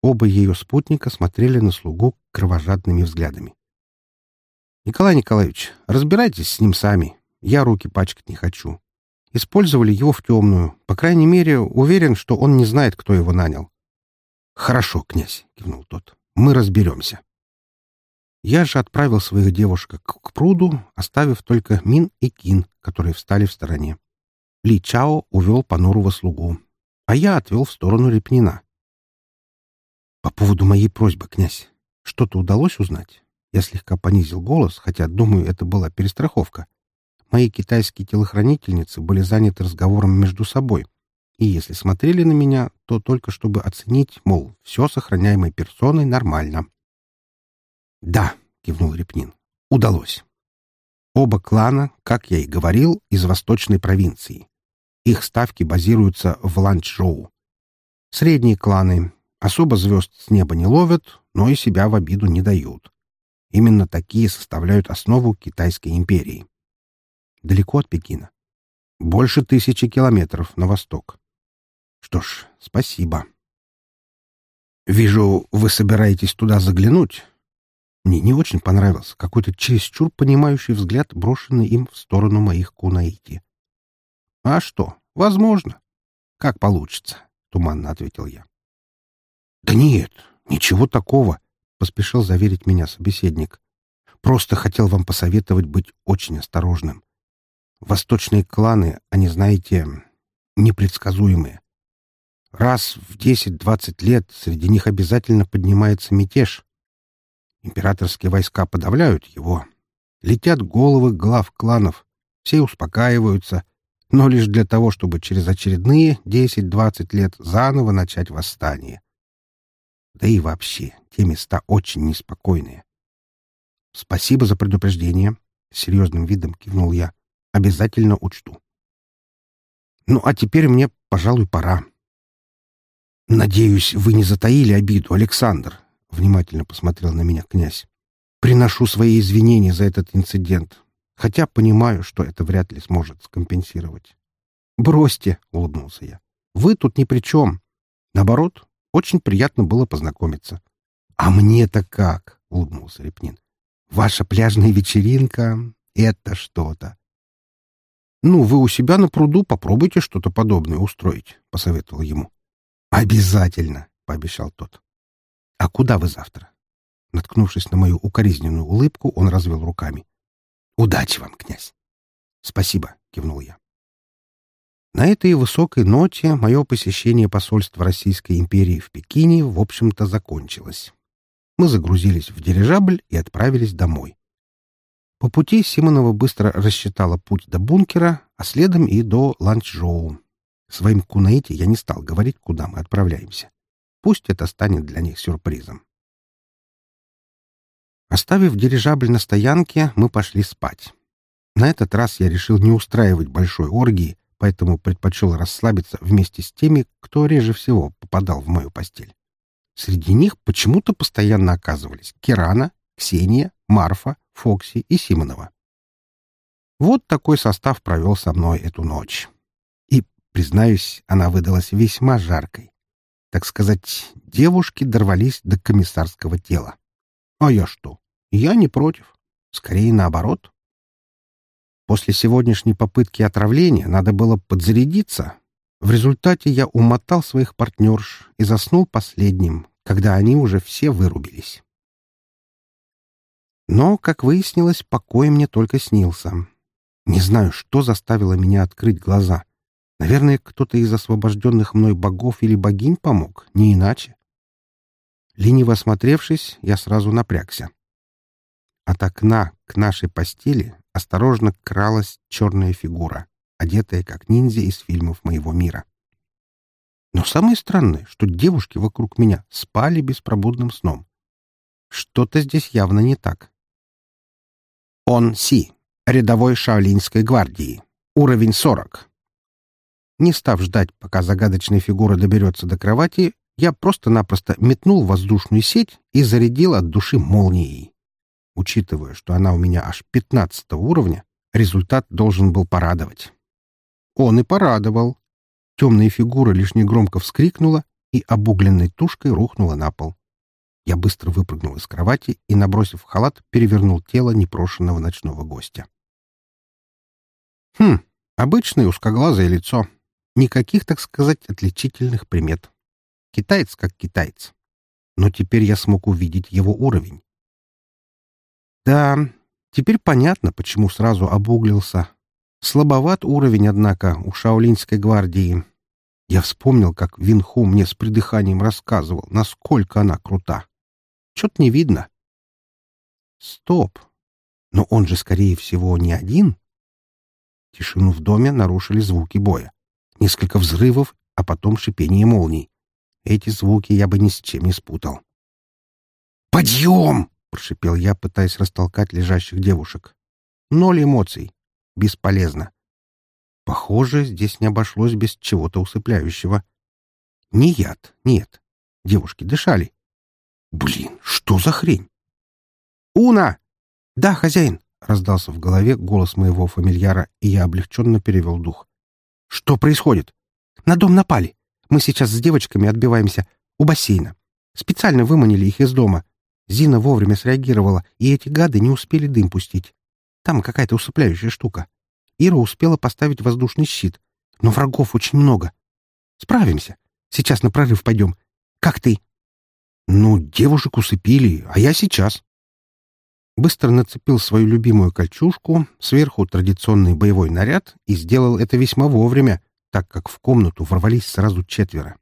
Оба ее спутника смотрели на слугу кровожадными взглядами. «Николай Николаевич, разбирайтесь с ним сами. Я руки пачкать не хочу. Использовали его в темную. По крайней мере, уверен, что он не знает, кто его нанял». «Хорошо, князь», — кивнул тот. «Мы разберемся». Я же отправил своих девушек к пруду, оставив только Мин и Кин, которые встали в стороне. Ли Чао увел понурого слугу, а я отвел в сторону Репнина. «По поводу моей просьбы, князь, что-то удалось узнать?» Я слегка понизил голос, хотя, думаю, это была перестраховка. Мои китайские телохранительницы были заняты разговором между собой, и если смотрели на меня, то только чтобы оценить, мол, все сохраняемой персоной нормально. «Да», — кивнул Репнин, — «удалось». Оба клана, как я и говорил, из восточной провинции. Их ставки базируются в Ланчжоу. Средние кланы особо звезд с неба не ловят, но и себя в обиду не дают. Именно такие составляют основу Китайской империи. Далеко от Пекина. Больше тысячи километров на восток. Что ж, спасибо. «Вижу, вы собираетесь туда заглянуть?» Мне не очень понравился какой-то чересчур понимающий взгляд, брошенный им в сторону моих кунаити. — А что? Возможно. — Как получится, — туманно ответил я. «Да нет, ничего такого», — поспешил заверить меня собеседник. «Просто хотел вам посоветовать быть очень осторожным. Восточные кланы, они, знаете, непредсказуемые. Раз в 10-20 лет среди них обязательно поднимается мятеж. Императорские войска подавляют его. Летят головы глав кланов. Все успокаиваются, но лишь для того, чтобы через очередные 10-20 лет заново начать восстание. Да и вообще, те места очень неспокойные. «Спасибо за предупреждение», — серьезным видом кивнул я. «Обязательно учту». «Ну, а теперь мне, пожалуй, пора». «Надеюсь, вы не затаили обиду, Александр», — внимательно посмотрел на меня князь. «Приношу свои извинения за этот инцидент, хотя понимаю, что это вряд ли сможет скомпенсировать». «Бросьте», — улыбнулся я. «Вы тут ни при чем. Наоборот, очень приятно было познакомиться». «А мне-то как?» — улыбнулся Репнин. «Ваша пляжная вечеринка — это что-то». «Ну, вы у себя на пруду попробуйте что-то подобное устроить», — посоветовал ему. «Обязательно», — пообещал тот. «А куда вы завтра?» Наткнувшись на мою укоризненную улыбку, он развел руками. «Удачи вам, князь!» «Спасибо», — кивнул я. На этой высокой ноте мое посещение посольства Российской империи в Пекине, в общем-то, закончилось. Мы загрузились в дирижабль и отправились домой. По пути Симонова быстро рассчитала путь до бункера, а следом и до Ланчжоу, Своим кунаите я не стал говорить, куда мы отправляемся. Пусть это станет для них сюрпризом. Оставив дирижабль на стоянке, мы пошли спать. На этот раз я решил не устраивать большой оргии, поэтому предпочел расслабиться вместе с теми, кто реже всего попадал в мою постель. Среди них почему-то постоянно оказывались Кирана, Ксения, Марфа, Фокси и Симонова. Вот такой состав провел со мной эту ночь. Признаюсь, она выдалась весьма жаркой. Так сказать, девушки дорвались до комиссарского тела. А я что? Я не против. Скорее наоборот. После сегодняшней попытки отравления надо было подзарядиться. В результате я умотал своих партнерш и заснул последним, когда они уже все вырубились. Но, как выяснилось, покой мне только снился. Не знаю, что заставило меня открыть глаза — Наверное, кто-то из освобожденных мной богов или богинь помог, не иначе. Лениво осмотревшись, я сразу напрягся. От окна к нашей постели осторожно кралась черная фигура, одетая как ниндзя из фильмов моего мира. Но самое странное, что девушки вокруг меня спали беспробудным сном. Что-то здесь явно не так. Он Си, рядовой Шаолиньской гвардии, уровень 40. Не став ждать, пока загадочная фигура доберется до кровати, я просто-напросто метнул воздушную сеть и зарядил от души молнией. Учитывая, что она у меня аж пятнадцатого уровня, результат должен был порадовать. Он и порадовал. Темная фигура лишь негромко вскрикнула и обугленной тушкой рухнула на пол. Я быстро выпрыгнул из кровати и, набросив халат, перевернул тело непрошенного ночного гостя. Хм, обычное узкоглазое лицо, Никаких, так сказать, отличительных примет. Китаец как китаец. Но теперь я смог увидеть его уровень. Да, теперь понятно, почему сразу обуглился. Слабоват уровень, однако, у Шаолиньской гвардии. Я вспомнил, как Винху мне с придыханием рассказывал, насколько она крута. Чё-то не видно. Стоп. Но он же, скорее всего, не один. Тишину в доме нарушили звуки боя. Несколько взрывов, а потом шипение молний. Эти звуки я бы ни с чем не спутал. «Подъем!» — прошипел я, пытаясь растолкать лежащих девушек. Ноль эмоций. Бесполезно. Похоже, здесь не обошлось без чего-то усыпляющего. Не яд, нет. Девушки дышали. Блин, что за хрень? «Уна!» «Да, хозяин!» — раздался в голове голос моего фамильяра, и я облегченно перевел дух. «Что происходит?» «На дом напали. Мы сейчас с девочками отбиваемся у бассейна. Специально выманили их из дома. Зина вовремя среагировала, и эти гады не успели дым пустить. Там какая-то усыпляющая штука. Ира успела поставить воздушный щит, но врагов очень много. Справимся. Сейчас на прорыв пойдем. Как ты?» Ну, девушек усыпили, а я сейчас. Быстро нацепил свою любимую кольчужку, сверху традиционный боевой наряд и сделал это весьма вовремя, так как в комнату ворвались сразу четверо.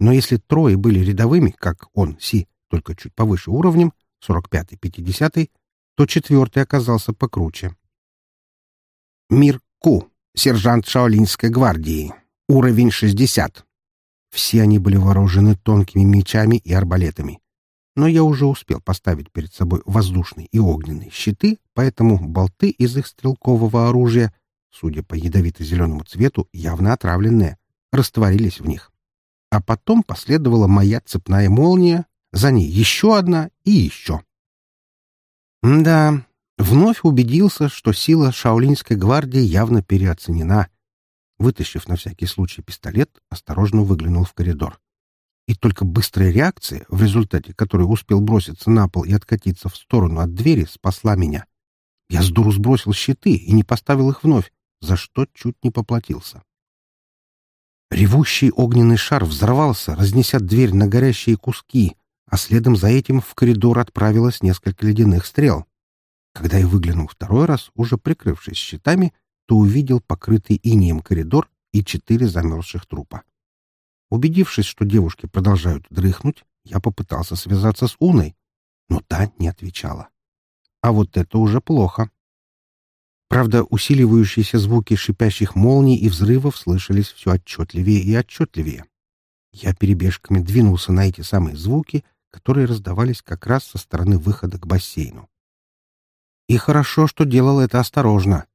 Но если трое были рядовыми, как он, Си, только чуть повыше уровнем, 45-й, 50-й, то четвертый оказался покруче. Мир Ку, сержант Шаолинской гвардии, уровень 60. Все они были вооружены тонкими мечами и арбалетами. Но я уже успел поставить перед собой воздушные и огненные щиты, поэтому болты из их стрелкового оружия, судя по ядовито-зеленому цвету, явно отравленные, растворились в них. А потом последовала моя цепная молния, за ней еще одна и еще. да, вновь убедился, что сила Шаолинской гвардии явно переоценена. Вытащив на всякий случай пистолет, осторожно выглянул в коридор. И только быстрая реакция, в результате которой успел броситься на пол и откатиться в сторону от двери, спасла меня. Я с дуру сбросил щиты и не поставил их вновь, за что чуть не поплатился. Ревущий огненный шар взорвался, разнеся дверь на горящие куски, а следом за этим в коридор отправилось несколько ледяных стрел. Когда я выглянул второй раз, уже прикрывшись щитами, то увидел покрытый инеем коридор и четыре замерзших трупа. Убедившись, что девушки продолжают дрыхнуть, я попытался связаться с Уной, но та не отвечала. А вот это уже плохо. Правда, усиливающиеся звуки шипящих молний и взрывов слышались все отчетливее и отчетливее. Я перебежками двинулся на эти самые звуки, которые раздавались как раз со стороны выхода к бассейну. И хорошо, что делал это осторожно.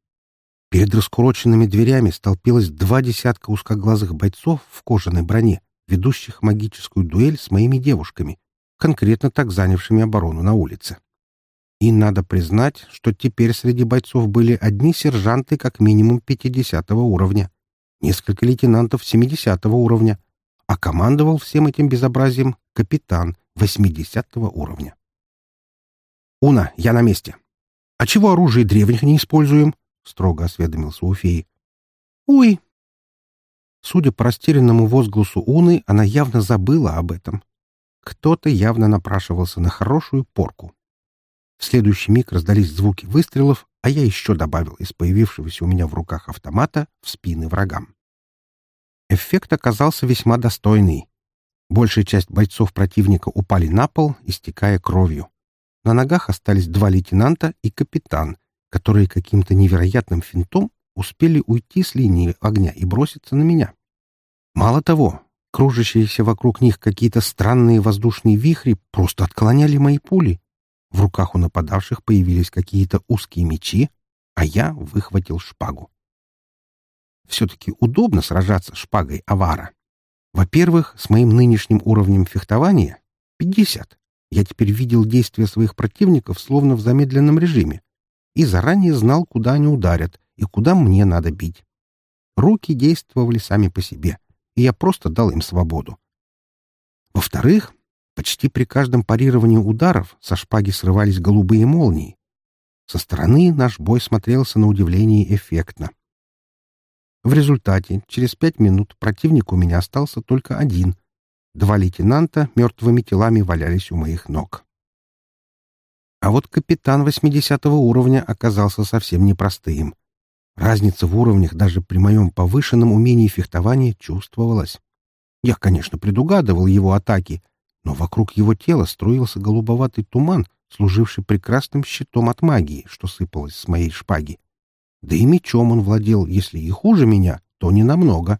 Перед раскуроченными дверями столпилось два десятка узкоглазых бойцов в кожаной броне, ведущих магическую дуэль с моими девушками, конкретно так занявшими оборону на улице. И надо признать, что теперь среди бойцов были одни сержанты как минимум 50 уровня, несколько лейтенантов 70 уровня, а командовал всем этим безобразием капитан 80 уровня. «Уна, я на месте. А чего оружие древних не используем?» — строго осведомился у феи. «Ой!» Судя по растерянному возгласу Уны, она явно забыла об этом. Кто-то явно напрашивался на хорошую порку. В следующий миг раздались звуки выстрелов, а я еще добавил из появившегося у меня в руках автомата в спины врагам. Эффект оказался весьма достойный. Большая часть бойцов противника упали на пол, истекая кровью. На ногах остались два лейтенанта и капитан, которые каким-то невероятным финтом успели уйти с линии огня и броситься на меня. Мало того, кружащиеся вокруг них какие-то странные воздушные вихри просто отклоняли мои пули. В руках у нападавших появились какие-то узкие мечи, а я выхватил шпагу. Все-таки удобно сражаться шпагой авара. Во-первых, с моим нынешним уровнем фехтования — 50. Я теперь видел действия своих противников словно в замедленном режиме и заранее знал, куда они ударят и куда мне надо бить. Руки действовали сами по себе, и я просто дал им свободу. Во-вторых, почти при каждом парировании ударов со шпаги срывались голубые молнии. Со стороны наш бой смотрелся на удивление эффектно. В результате через пять минут противник у меня остался только один. Два лейтенанта мертвыми телами валялись у моих ног. А вот капитан 80 уровня оказался совсем непростым. Разница в уровнях даже при моем повышенном умении фехтования чувствовалась. Я, конечно, предугадывал его атаки, но вокруг его тела струился голубоватый туман, служивший прекрасным щитом от магии, что сыпалось с моей шпаги. Да и мечом он владел, если и хуже меня, то не намного.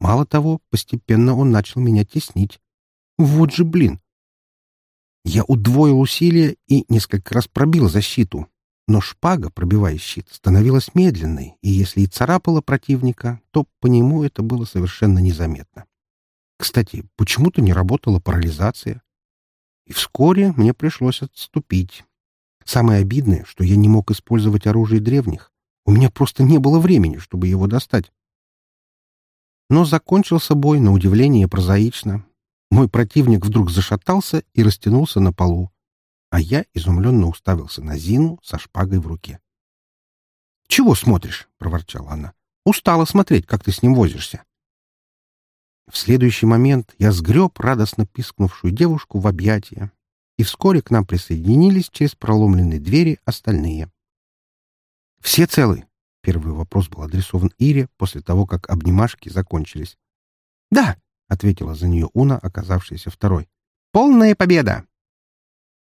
Мало того, постепенно он начал меня теснить. Вот же блин! Я удвоил усилия и несколько раз пробил защиту. Но шпага, пробивая щит, становилась медленной, и если и царапала противника, то по нему это было совершенно незаметно. Кстати, почему-то не работала парализация. И вскоре мне пришлось отступить. Самое обидное, что я не мог использовать оружие древних. У меня просто не было времени, чтобы его достать. Но закончился бой, на удивление, прозаично. Мой противник вдруг зашатался и растянулся на полу, а я изумленно уставился на Зину со шпагой в руке. — Чего смотришь? — проворчала она. — Устала смотреть, как ты с ним возишься. В следующий момент я сгреб радостно пискнувшую девушку в объятия, и вскоре к нам присоединились через проломленные двери остальные. «Все целы?» — первый вопрос был адресован Ире после того, как обнимашки закончились. «Да!» — ответила за нее Уна, оказавшаяся второй. «Полная победа!»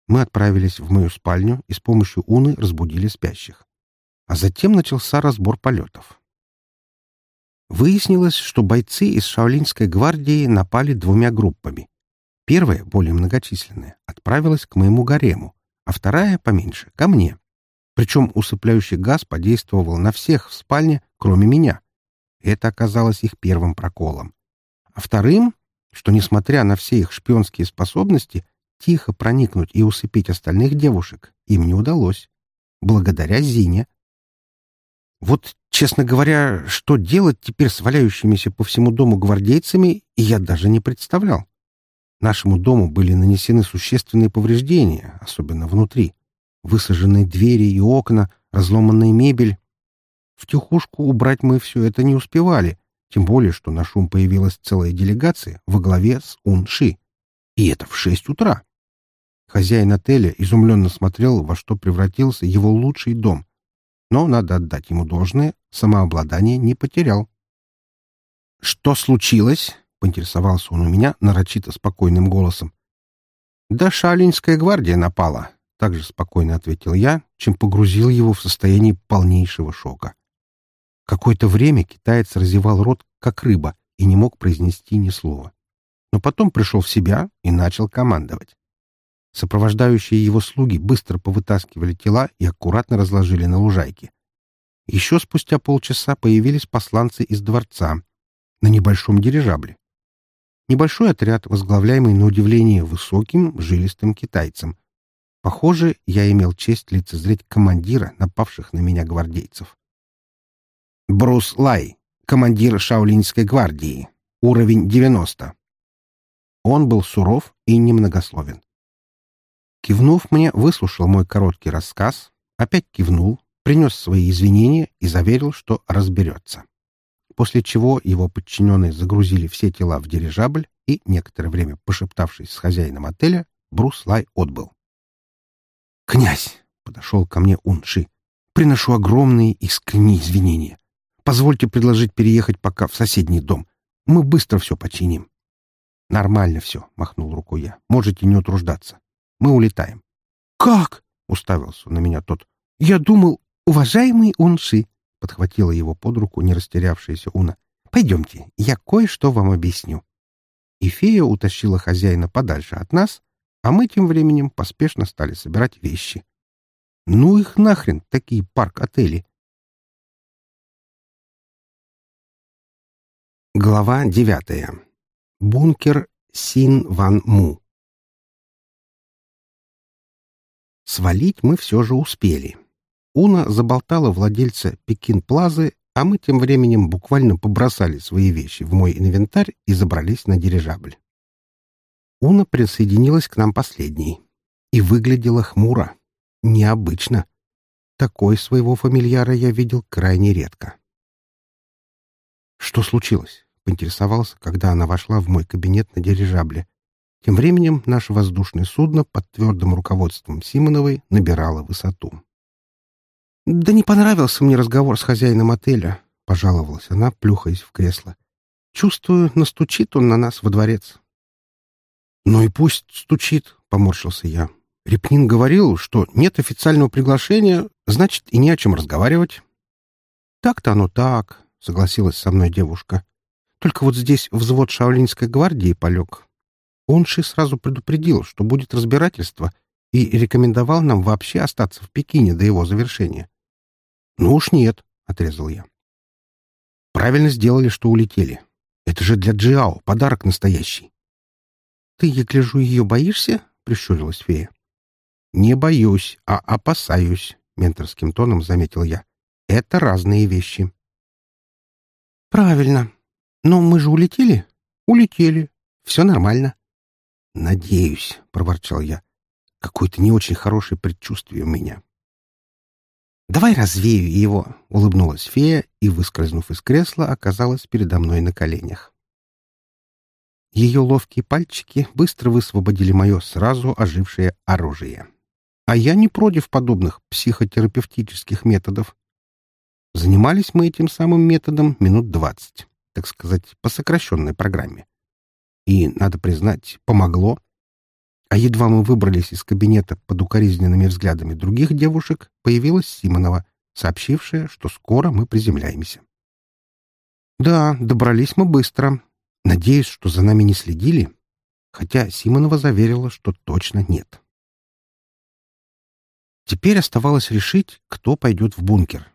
Мы отправились в мою спальню и с помощью Уны разбудили спящих. А затем начался разбор полетов. Выяснилось, что бойцы из Шаолинской гвардии напали двумя группами. Первая, более многочисленная, отправилась к моему гарему, а вторая, поменьше, ко мне. Причем усыпляющий газ подействовал на всех в спальне, кроме меня. Это оказалось их первым проколом. А вторым, что, несмотря на все их шпионские способности, тихо проникнуть и усыпить остальных девушек им не удалось. Благодаря Зине. Вот, честно говоря, что делать теперь с валяющимися по всему дому гвардейцами, я даже не представлял. Нашему дому были нанесены существенные повреждения, особенно внутри. Высаженные двери и окна, разломанная мебель. В тихушку убрать мы все это не успевали, тем более, что на шум появилась целая делегация во главе с Унши. И это в шесть утра. Хозяин отеля изумленно смотрел, во что превратился его лучший дом. Но, надо отдать ему должное, самообладание не потерял. «Что случилось?» — поинтересовался он у меня нарочито спокойным голосом. «Да Шалинская гвардия напала», — также спокойно ответил я, чем погрузил его в состояние полнейшего шока. Какое-то время китаец разевал рот, как рыба, и не мог произнести ни слова. Но потом пришел в себя и начал командовать. Сопровождающие его слуги быстро повытаскивали тела и аккуратно разложили на лужайке. Еще спустя полчаса появились посланцы из дворца на небольшом дирижабле. Небольшой отряд, возглавляемый на удивление высоким, жилистым китайцем. Похоже, я имел честь лицезреть командира напавших на меня гвардейцев. Брус Лай, командир Шаолинской гвардии, уровень 90. Он был суров и немногословен. Кивнув мне, выслушал мой короткий рассказ, опять кивнул, принес свои извинения и заверил, что разберется. После чего его подчиненные загрузили все тела в дирижабль и, некоторое время пошептавшись с хозяином отеля, Брус Лай отбыл. «Князь!» — подошел ко мне Унши. «Приношу огромные искренние извинения. Позвольте предложить переехать пока в соседний дом. Мы быстро все починим». «Нормально все», — махнул рукой я. «Можете не утруждаться. Мы улетаем. «Как?» — уставился на меня тот. «Я думал, уважаемый Унши!» — подхватила его под руку не растерявшаяся Уна. «Пойдемте, я кое-что вам объясню». И фея утащила хозяина подальше от нас, а мы тем временем поспешно стали собирать вещи. Ну их нахрен, такие парк-отели. Глава девятая. Бункер Син-Ван-Му. Свалить мы все же успели. Уна заболтала владельца Пекин-Плазы, а мы тем временем буквально побросали свои вещи в мой инвентарь и забрались на дирижабль. Уна присоединилась к нам последней и выглядела хмуро. Необычно. Такой своего фамильяра я видел крайне редко. «Что случилось?» — поинтересовался, когда она вошла в мой кабинет на дирижабле. Тем временем наше воздушное судно под твердым руководством Симоновой набирало высоту. «Да не понравился мне разговор с хозяином отеля», — пожаловалась она, плюхаясь в кресло. «Чувствую, настучит он на нас во дворец». «Ну и пусть стучит», — поморщился я. Репнин говорил, что нет официального приглашения, значит, и не о чем разговаривать. «Так-то оно так», — согласилась со мной девушка. «Только вот здесь взвод Шаолинской гвардии полег. Онши сразу предупредил, что будет разбирательство, и рекомендовал нам вообще остаться в Пекине до его завершения. «Ну уж нет», — отрезал я. «Правильно сделали, что улетели. Это же для Джиао подарок настоящий». «Ты, я гляжу, ее боишься?» — прищурилась фея. «Не боюсь, а опасаюсь», — менторским тоном заметил я. «Это разные вещи». «Правильно. Но мы же улетели?» «Улетели. Все нормально. «Надеюсь», — проворчал я. «Какое-то не очень хорошее предчувствие у меня». «Давай развею его», — улыбнулась фея и, выскользнув из кресла, оказалась передо мной на коленях. Ее ловкие пальчики быстро высвободили мое сразу ожившее оружие. А я не против подобных психотерапевтических методов. Занимались мы этим самым методом минут двадцать, так сказать, по сокращенной программе. И, надо признать, помогло. А едва мы выбрались из кабинета под укоризненными взглядами других девушек, появилась Симонова, сообщившая, что скоро мы приземляемся. Да, добрались мы быстро. Надеюсь, что за нами не следили, хотя Симонова заверила, что точно нет. Теперь оставалось решить, кто пойдет в бункер.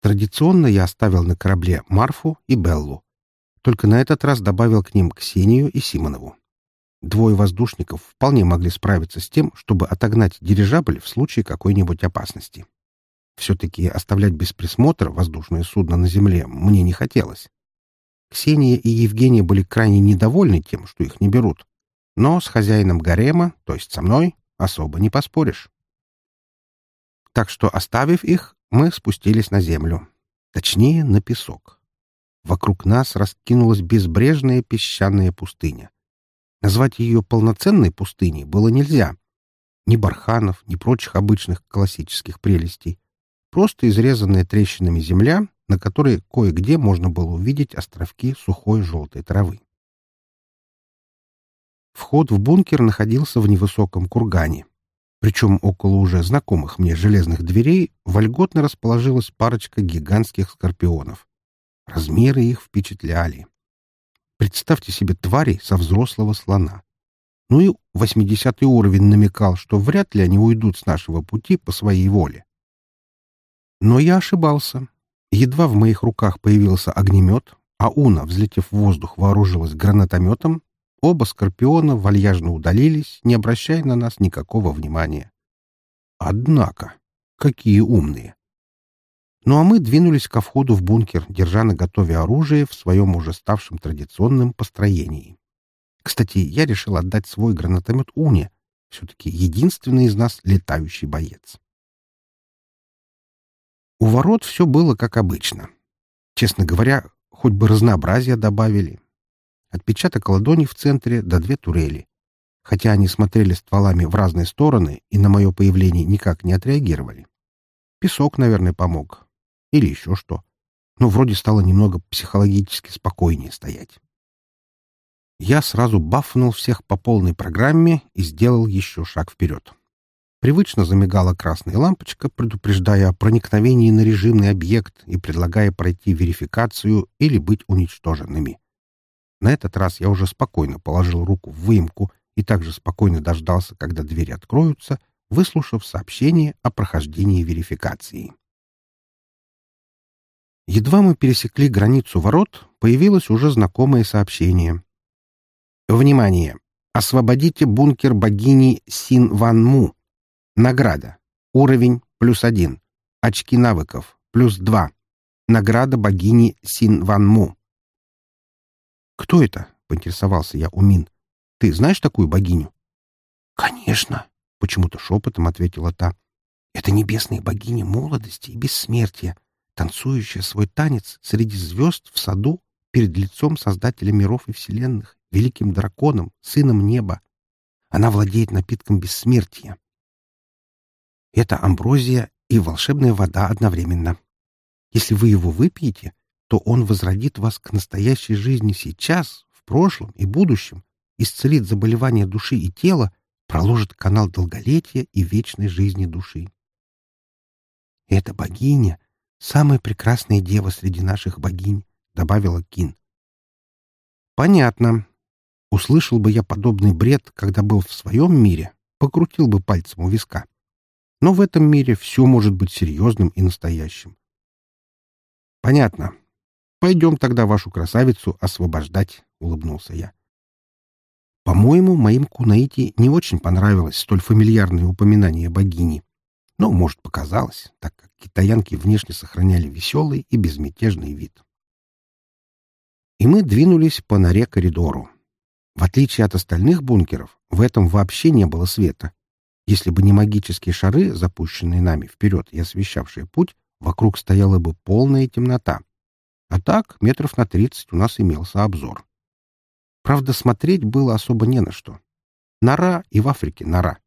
Традиционно я оставил на корабле Марфу и Беллу. Только на этот раз добавил к ним Ксению и Симонову. Двое воздушников вполне могли справиться с тем, чтобы отогнать дирижабль в случае какой-нибудь опасности. Все-таки оставлять без присмотра воздушное судно на земле мне не хотелось. Ксения и Евгения были крайне недовольны тем, что их не берут. Но с хозяином гарема, то есть со мной, особо не поспоришь. Так что, оставив их, мы спустились на землю. Точнее, на песок. Вокруг нас раскинулась безбрежная песчаная пустыня. Назвать ее полноценной пустыней было нельзя. Ни барханов, ни прочих обычных классических прелестей. Просто изрезанная трещинами земля, на которой кое-где можно было увидеть островки сухой желтой травы. Вход в бункер находился в невысоком кургане. Причем около уже знакомых мне железных дверей вольготно расположилась парочка гигантских скорпионов. Размеры их впечатляли. Представьте себе тварей со взрослого слона. Ну и восьмидесятый уровень намекал, что вряд ли они уйдут с нашего пути по своей воле. Но я ошибался. Едва в моих руках появился огнемет, а Уна, взлетев в воздух, вооружилась гранатометом, Оба скорпиона вальяжно удалились, не обращая на нас никакого внимания. Однако, какие умные! Ну а мы двинулись ко входу в бункер, держа на готове оружие в своем уже ставшем традиционном построении. Кстати, я решил отдать свой гранатомет Уне, все-таки единственный из нас летающий боец. У ворот все было как обычно. Честно говоря, хоть бы разнообразие добавили, Отпечаток ладони в центре да две турели. Хотя они смотрели стволами в разные стороны и на мое появление никак не отреагировали. Песок, наверное, помог. Или еще что. Но вроде стало немного психологически спокойнее стоять. Я сразу бафнул всех по полной программе и сделал еще шаг вперед. Привычно замигала красная лампочка, предупреждая о проникновении на режимный объект и предлагая пройти верификацию или быть уничтоженными. На этот раз я уже спокойно положил руку в выемку и также спокойно дождался, когда двери откроются, выслушав сообщение о прохождении верификации. Едва мы пересекли границу ворот, появилось уже знакомое сообщение. «Внимание! Освободите бункер богини Син Ван Му. Награда. Уровень плюс один. Очки навыков плюс два. Награда богини Син Ван Му. «Кто это?» — поинтересовался я у Мин. «Ты знаешь такую богиню?» «Конечно!» — почему-то шепотом ответила та. «Это небесная богиня молодости и бессмертия, танцующая свой танец среди звезд в саду перед лицом Создателя миров и вселенных, великим драконом, сыном неба. Она владеет напитком бессмертия. Это амброзия и волшебная вода одновременно. Если вы его выпьете, то Он возродит вас к настоящей жизни сейчас, в прошлом и будущем, исцелит заболевания души и тела, проложит канал долголетия и вечной жизни души. «Эта богиня — самая прекрасная дева среди наших богинь», — добавила Кин. «Понятно. Услышал бы я подобный бред, когда был в своем мире, покрутил бы пальцем у виска. Но в этом мире все может быть серьезным и настоящим. Понятно. «Пойдем тогда вашу красавицу освобождать», — улыбнулся я. По-моему, моим кунаити не очень понравилось столь фамильярное упоминание богини. Но, может, показалось, так как китаянки внешне сохраняли веселый и безмятежный вид. И мы двинулись по норе коридору. В отличие от остальных бункеров, в этом вообще не было света. Если бы не магические шары, запущенные нами вперед и освещавшие путь, вокруг стояла бы полная темнота. А так, метров на тридцать у нас имелся обзор. Правда, смотреть было особо не на что. Нора и в Африке нора.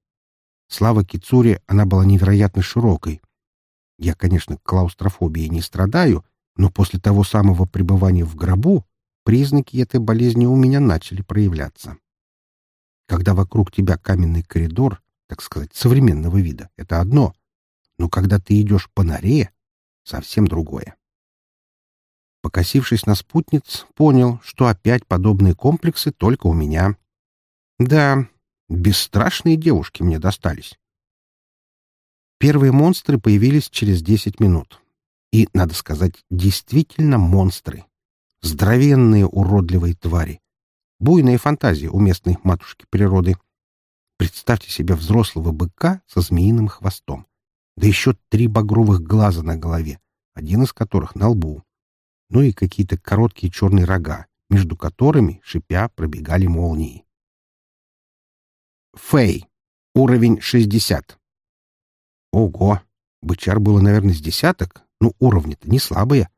Слава Кицуре, она была невероятно широкой. Я, конечно, клаустрофобией не страдаю, но после того самого пребывания в гробу признаки этой болезни у меня начали проявляться. Когда вокруг тебя каменный коридор, так сказать, современного вида, это одно, но когда ты идешь по норе, совсем другое. Покосившись на спутниц, понял, что опять подобные комплексы только у меня. Да, бесстрашные девушки мне достались. Первые монстры появились через десять минут. И, надо сказать, действительно монстры. Здоровенные уродливые твари. Буйная фантазия у местной матушки природы. Представьте себе взрослого быка со змеиным хвостом. Да еще три багровых глаза на голове, один из которых на лбу. Ну и какие-то короткие черные рога, между которыми, шипя, пробегали молнии. Фэй. Уровень 60. Ого! Бычар было, наверное, с десяток, но уровни-то не слабые.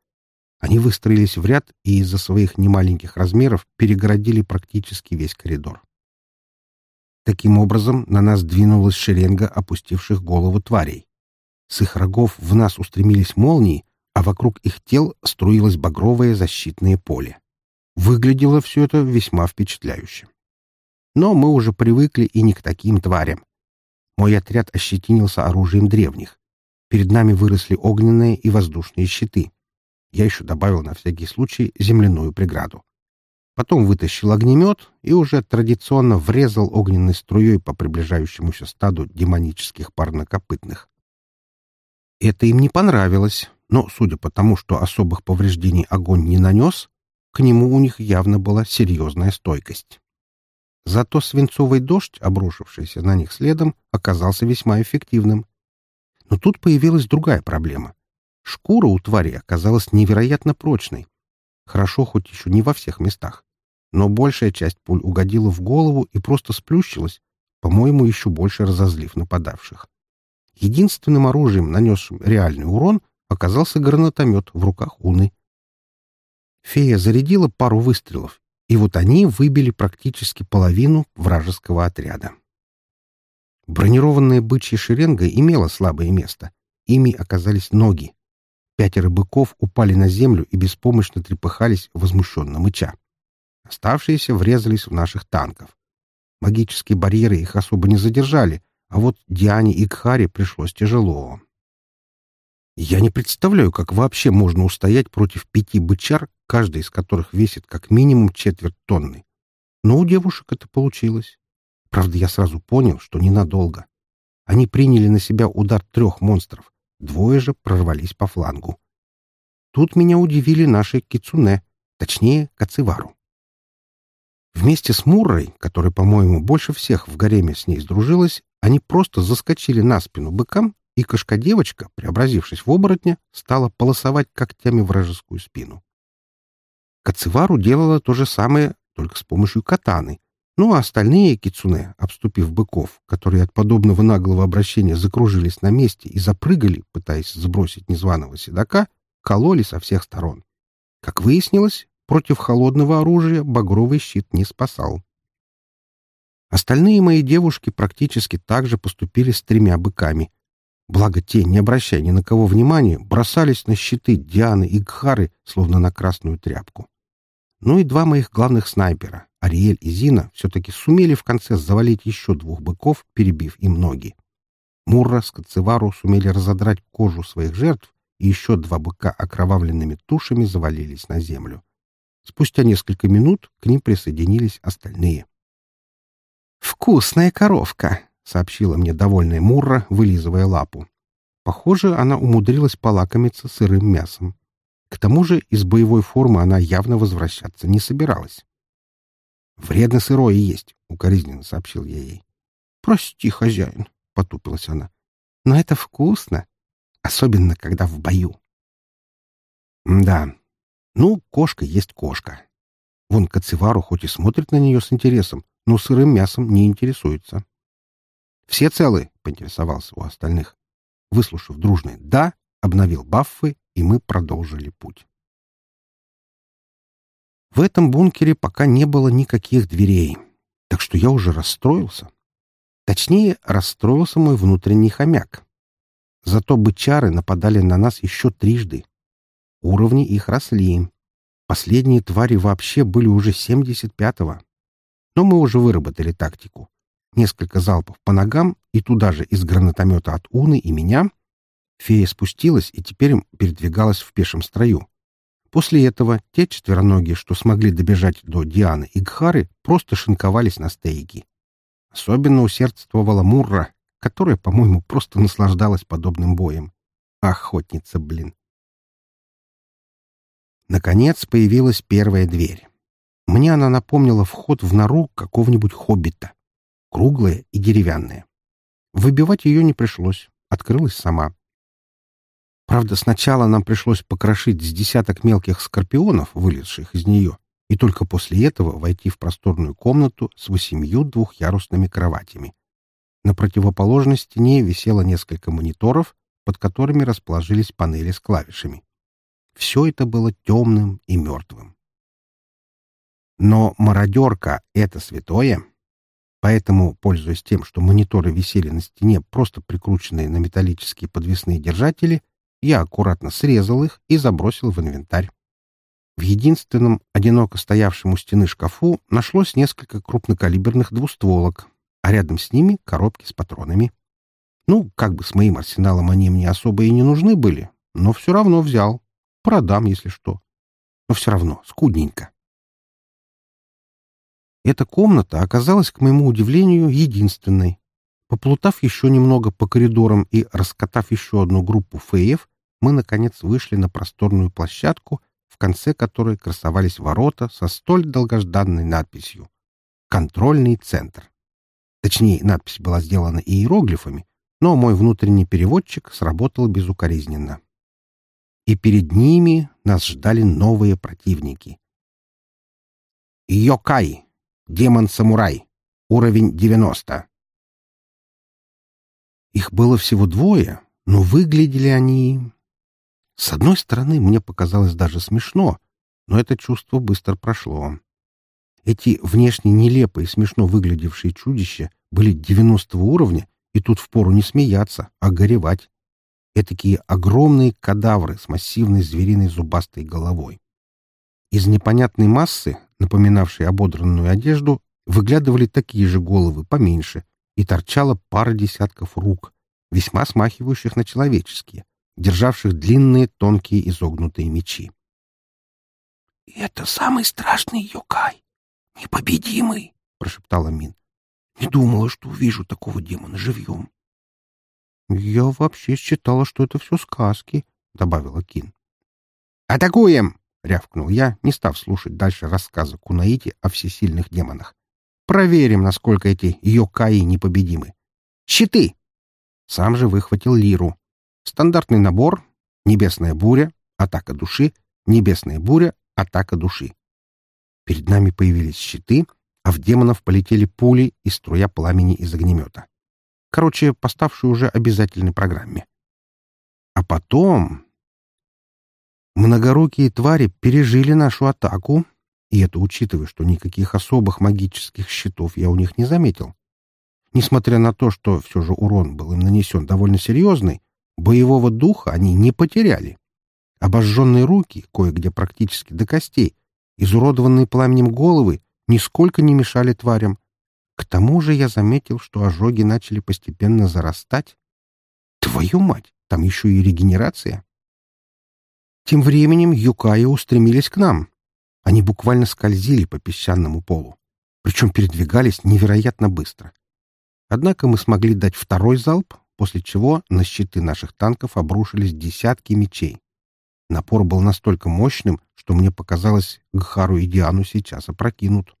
Они выстроились в ряд и из-за своих немаленьких размеров перегородили практически весь коридор. Таким образом, на нас двинулась шеренга опустивших голову тварей. С их рогов в нас устремились молнии, а вокруг их тел струилось багровое защитное поле. Выглядело все это весьма впечатляюще. Но мы уже привыкли и не к таким тварям. Мой отряд ощетинился оружием древних. Перед нами выросли огненные и воздушные щиты. Я еще добавил на всякий случай земляную преграду. Потом вытащил огнемет и уже традиционно врезал огненной струей по приближающемуся стаду демонических парнокопытных. Это им не понравилось, но, судя по тому, что особых повреждений огонь не нанес, к нему у них явно была серьезная стойкость. Зато свинцовый дождь, обрушившийся на них следом, оказался весьма эффективным. Но тут появилась другая проблема. Шкура у твари оказалась невероятно прочной. Хорошо, хоть еще не во всех местах. Но большая часть пуль угодила в голову и просто сплющилась, по-моему, еще больше разозлив нападавших. Единственным оружием, нанесшим реальный урон, оказался гранатомет в руках Уны. Фея зарядила пару выстрелов, и вот они выбили практически половину вражеского отряда. Бронированная бычья шеренга имела слабое место. Ими оказались ноги. Пятеро быков упали на землю и беспомощно трепыхались, возмущенно мыча. Оставшиеся врезались в наших танков. Магические барьеры их особо не задержали, а вот Диане и Кхаре пришлось тяжело. Я не представляю, как вообще можно устоять против пяти бычар, каждый из которых весит как минимум четверть тонны. Но у девушек это получилось. Правда, я сразу понял, что ненадолго. Они приняли на себя удар трех монстров, двое же прорвались по флангу. Тут меня удивили наши кицуне, точнее, кацевару. Вместе с Муррой, которая, по-моему, больше всех в гареме с ней сдружилась, они просто заскочили на спину быкам и кошка-девочка, преобразившись в оборотня, стала полосовать когтями вражескую спину. Кацевару делала то же самое, только с помощью катаны, ну а остальные кицуне, обступив быков, которые от подобного наглого обращения закружились на месте и запрыгали, пытаясь сбросить незваного седока, кололи со всех сторон. Как выяснилось, против холодного оружия багровый щит не спасал. Остальные мои девушки практически так же поступили с тремя быками, Благо те, не обращая ни на кого внимания, бросались на щиты Дианы и Гхары, словно на красную тряпку. Ну и два моих главных снайпера, Ариэль и Зина, все-таки сумели в конце завалить еще двух быков, перебив им ноги. Мурра с Кацевару сумели разодрать кожу своих жертв, и еще два быка окровавленными тушами завалились на землю. Спустя несколько минут к ним присоединились остальные. «Вкусная коровка!» — сообщила мне довольная Мурра, вылизывая лапу. Похоже, она умудрилась полакомиться сырым мясом. К тому же из боевой формы она явно возвращаться не собиралась. «Вредно сырое есть», — укоризненно сообщил я ей. «Прости, хозяин», — потупилась она. «Но это вкусно, особенно когда в бою». «Да, ну, кошка есть кошка. Вон Кацевару хоть и смотрит на нее с интересом, но сырым мясом не интересуется. «Все целы?» — поинтересовался у остальных. Выслушав дружное «да», обновил баффы, и мы продолжили путь. В этом бункере пока не было никаких дверей, так что я уже расстроился. Точнее, расстроился мой внутренний хомяк. Зато бычары нападали на нас еще трижды. Уровни их росли. Последние твари вообще были уже 75-го. Но мы уже выработали тактику. Несколько залпов по ногам и туда же из гранатомета от Уны и меня. Фея спустилась и теперь передвигалась в пешем строю. После этого те четвероногие, что смогли добежать до Дианы и Гхары, просто шинковались на стейки. Особенно усердствовала Мурра, которая, по-моему, просто наслаждалась подобным боем. Охотница, блин. Наконец появилась первая дверь. Мне она напомнила вход в нору какого-нибудь хоббита. Круглая и деревянная. Выбивать ее не пришлось. Открылась сама. Правда, сначала нам пришлось покрошить с десяток мелких скорпионов, вылезших из нее, и только после этого войти в просторную комнату с восемью двухъярусными кроватями. На противоположной стене висело несколько мониторов, под которыми расположились панели с клавишами. Все это было темным и мертвым. Но мародерка — это святое, поэтому, пользуясь тем, что мониторы висели на стене, просто прикрученные на металлические подвесные держатели, я аккуратно срезал их и забросил в инвентарь. В единственном, одиноко стоявшем у стены шкафу нашлось несколько крупнокалиберных двустволок, а рядом с ними коробки с патронами. Ну, как бы с моим арсеналом они мне особо и не нужны были, но все равно взял. Продам, если что. Но все равно скудненько. Эта комната оказалась, к моему удивлению, единственной. Поплутав еще немного по коридорам и раскатав еще одну группу феев, мы, наконец, вышли на просторную площадку, в конце которой красовались ворота со столь долгожданной надписью «Контрольный центр». Точнее, надпись была сделана иероглифами, но мой внутренний переводчик сработал безукоризненно и перед ними нас ждали новые противники. Йокай, демон-самурай, уровень 90. Их было всего двое, но выглядели они... С одной стороны, мне показалось даже смешно, но это чувство быстро прошло. Эти внешне нелепо и смешно выглядевшие чудища были 90 уровня, и тут впору не смеяться, а горевать этакие огромные кадавры с массивной звериной зубастой головой. Из непонятной массы, напоминавшей ободранную одежду, выглядывали такие же головы поменьше, и торчала пара десятков рук, весьма смахивающих на человеческие, державших длинные тонкие изогнутые мечи. — Это самый страшный Йокай, непобедимый, — прошептала Мин. — Не думала, что увижу такого демона живьем. «Я вообще считала, что это все сказки», — добавила Кин. «Атакуем!» — рявкнул я, не став слушать дальше рассказа Кунаити о всесильных демонах. «Проверим, насколько эти йокаи непобедимы. Щиты!» Сам же выхватил лиру. Стандартный набор — небесная буря, атака души, небесная буря, атака души. Перед нами появились щиты, а в демонов полетели пули и струя пламени из огнемета. Короче, поставшей уже обязательной программе. А потом... Многорукие твари пережили нашу атаку, и это учитывая, что никаких особых магических щитов я у них не заметил. Несмотря на то, что все же урон был им нанесен довольно серьезный, боевого духа они не потеряли. Обожженные руки, кое-где практически до костей, изуродованные пламенем головы, нисколько не мешали тварям, к тому же я заметил, что ожоги начали постепенно зарастать. Твою мать, там еще и регенерация. Тем временем Юкаи устремились к нам. Они буквально скользили по песчаному полу, причем передвигались невероятно быстро. Однако мы смогли дать второй залп, после чего на щиты наших танков обрушились десятки мечей. Напор был настолько мощным, что мне показалось, Гхару и Диану сейчас опрокинут.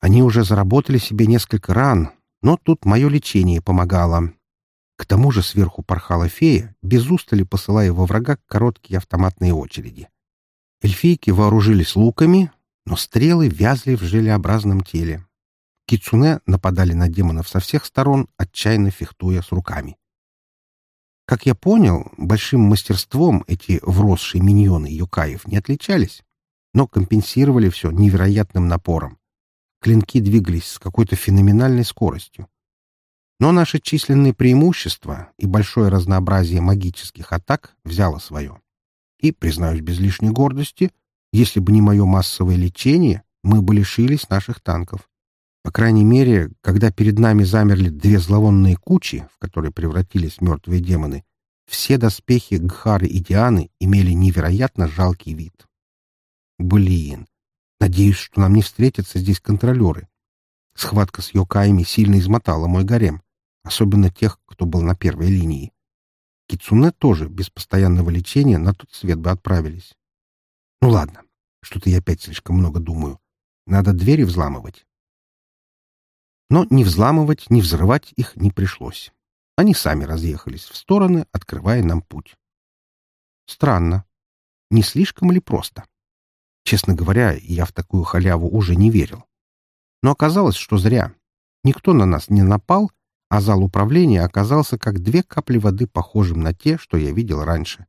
Они уже заработали себе несколько ран, но тут мое лечение помогало. К тому же сверху порхала фея, без устали посылая во врага короткие автоматные очереди. Эльфийки вооружились луками, но стрелы вязли в желеобразном теле. Кицуне нападали на демонов со всех сторон, отчаянно фехтуя с руками. Как я понял, большим мастерством эти вросшие миньоны Юкаев не отличались. но компенсировали все невероятным напором. Клинки двигались с какой-то феноменальной скоростью. Но наше численное преимущество и большое разнообразие магических атак взяло свое. И, признаюсь без лишней гордости, если бы не мое массовое лечение, мы бы лишились наших танков. По крайней мере, когда перед нами замерли две зловонные кучи, в которые превратились мертвые демоны, все доспехи Гхары и Дианы имели невероятно жалкий вид. Блин, надеюсь, что нам не встретятся здесь контролеры. Схватка с Йокаями сильно измотала мой гарем, особенно тех, кто был на первой линии. Кицуне тоже без постоянного лечения на тот свет бы отправились. Ну ладно, что-то я опять слишком много думаю. Надо двери взламывать. Но ни взламывать, ни взрывать их не пришлось. Они сами разъехались в стороны, открывая нам путь. Странно. Не слишком ли просто? Честно говоря, я в такую халяву уже не верил. Но оказалось, что зря. Никто на нас не напал, а зал управления оказался как две капли воды похожим на те, что я видел раньше.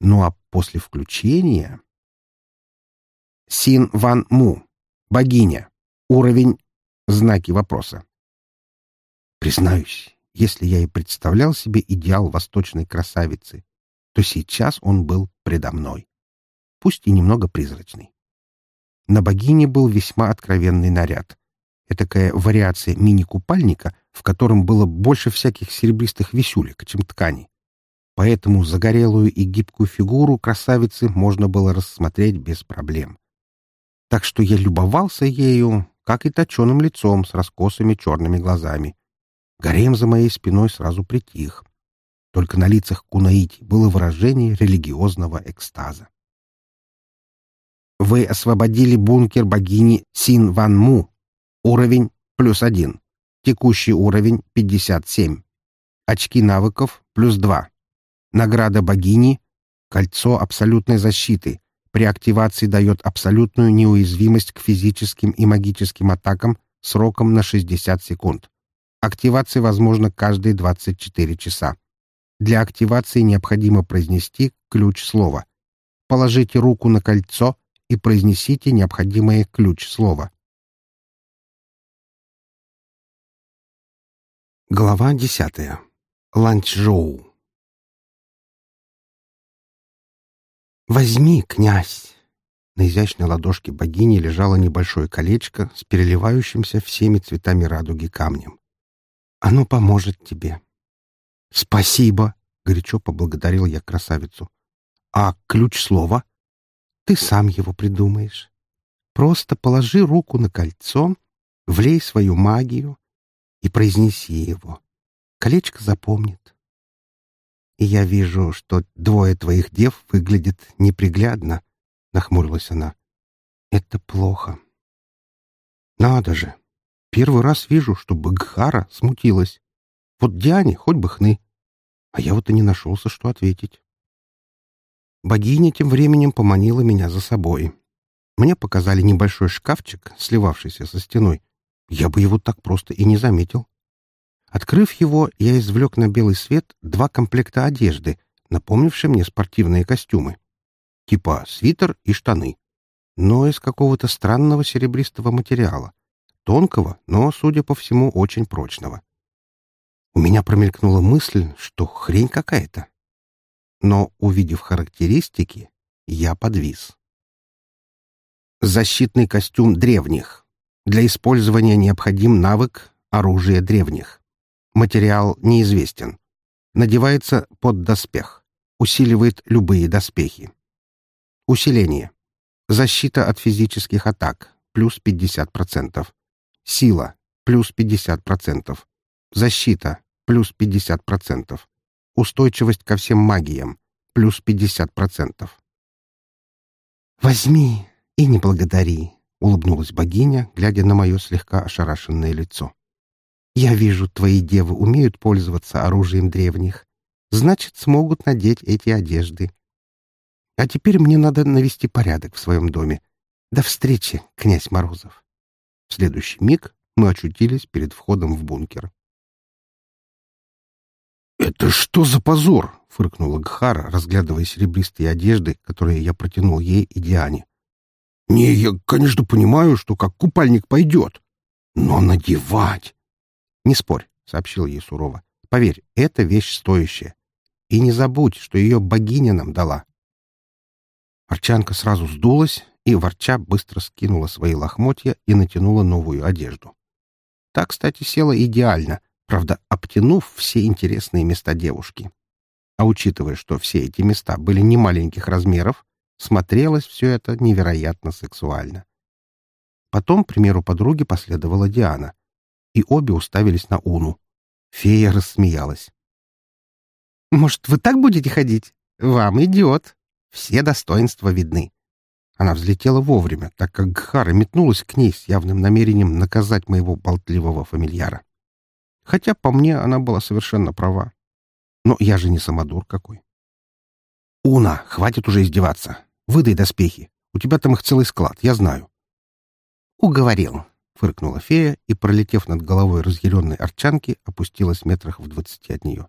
Ну а после включения... Син Ван Му. Богиня. Уровень знаки вопроса. Признаюсь, если я и представлял себе идеал восточной красавицы, то сейчас он был предо мной, пусть и немного призрачный. На богине был весьма откровенный наряд. Этакая вариация мини-купальника, в котором было больше всяких серебристых висюлек, чем ткани. Поэтому загорелую и гибкую фигуру красавицы можно было рассмотреть без проблем. Так что я любовался ею, как и точеным лицом с раскосыми черными глазами. Гарем за моей спиной сразу притих. Только на лицах Кунаити было выражение религиозного экстаза. Вы освободили бункер богини Син Ван Му. Уровень плюс один. Текущий уровень 57. Очки навыков плюс два. Награда богини — кольцо абсолютной защиты, при активации дает абсолютную неуязвимость к физическим и магическим атакам сроком на 60 секунд. Активация возможна каждые 24 часа. Для активации необходимо произнести ключ-слово. Положите руку на кольцо и произнесите необходимое ключ-слово. Глава 10. Ланчжоу. «Возьми, князь!» На изящной ладошке богини лежало небольшое колечко с переливающимся всеми цветами радуги камнем. «Оно поможет тебе». «Спасибо!» — горячо поблагодарил я красавицу. «А ключ слова?» «Ты сам его придумаешь. Просто положи руку на кольцо, влей свою магию и произнеси его. Колечко запомнит и я вижу, что двое твоих дев выглядят неприглядно, — нахмурилась она. — Это плохо. — Надо же! Первый раз вижу, что Багхара смутилась. Вот Диане хоть бы хны. А я вот и не нашелся, что ответить. Богиня тем временем поманила меня за собой. Мне показали небольшой шкафчик, сливавшийся со стеной. Я бы его так просто и не заметил. Открыв его, я извлек на белый свет два комплекта одежды, напомнившие мне спортивные костюмы. Типа свитер и штаны. Но из какого-то странного серебристого материала. Тонкого, но, судя по всему, очень прочного. У меня промелькнула мысль, что хрень какая-то. Но, увидев характеристики, я подвис. Защитный костюм древних. Для использования необходим навык оружия древних. Материал неизвестен. Надевается под доспех. Усиливает любые доспехи. Усиление. Защита от физических атак. Плюс 50%. Сила. Плюс 50%. Защита. Плюс 50%. Устойчивость ко всем магиям. Плюс 50%. «Возьми и не благодари», — улыбнулась богиня, глядя на мое слегка ошарашенное лицо. Я вижу, твои девы умеют пользоваться оружием древних. Значит, смогут надеть эти одежды. А теперь мне надо навести порядок в своем доме. До встречи, князь Морозов. В следующий миг мы очутились перед входом в бункер. «Это что за позор?» — фыркнула Гхара, разглядывая серебристые одежды, которые я протянул ей и Диане. «Не, я, конечно, понимаю, что как купальник пойдет, но надевать...» «Не спорь», — сообщил ей сурово. «Поверь, это вещь стоящая. И не забудь, что ее богиня нам дала». Арчанка сразу сдулась и, ворча, быстро скинула свои лохмотья и натянула новую одежду. Так, кстати, села идеально, правда, обтянув все интересные места девушки. А учитывая, что все эти места были немаленьких размеров, смотрелось все это невероятно сексуально. Потом, к примеру подруги, последовала Диана, и обе уставились на Уну. Фея рассмеялась. «Может, вы так будете ходить? Вам идет. Все достоинства видны. Она взлетела вовремя, так как Гхара метнулась к ней с явным намерением наказать моего болтливого фамильяра. Хотя, по мне, она была совершенно права. Но я же не самодур какой. «Уна, хватит уже издеваться. Выдай доспехи. У тебя там их целый склад, я знаю». «Уговорил», — фыркнула фея и, пролетев над головой разъяренной арчанки, опустилась метрах в двадцати от нее.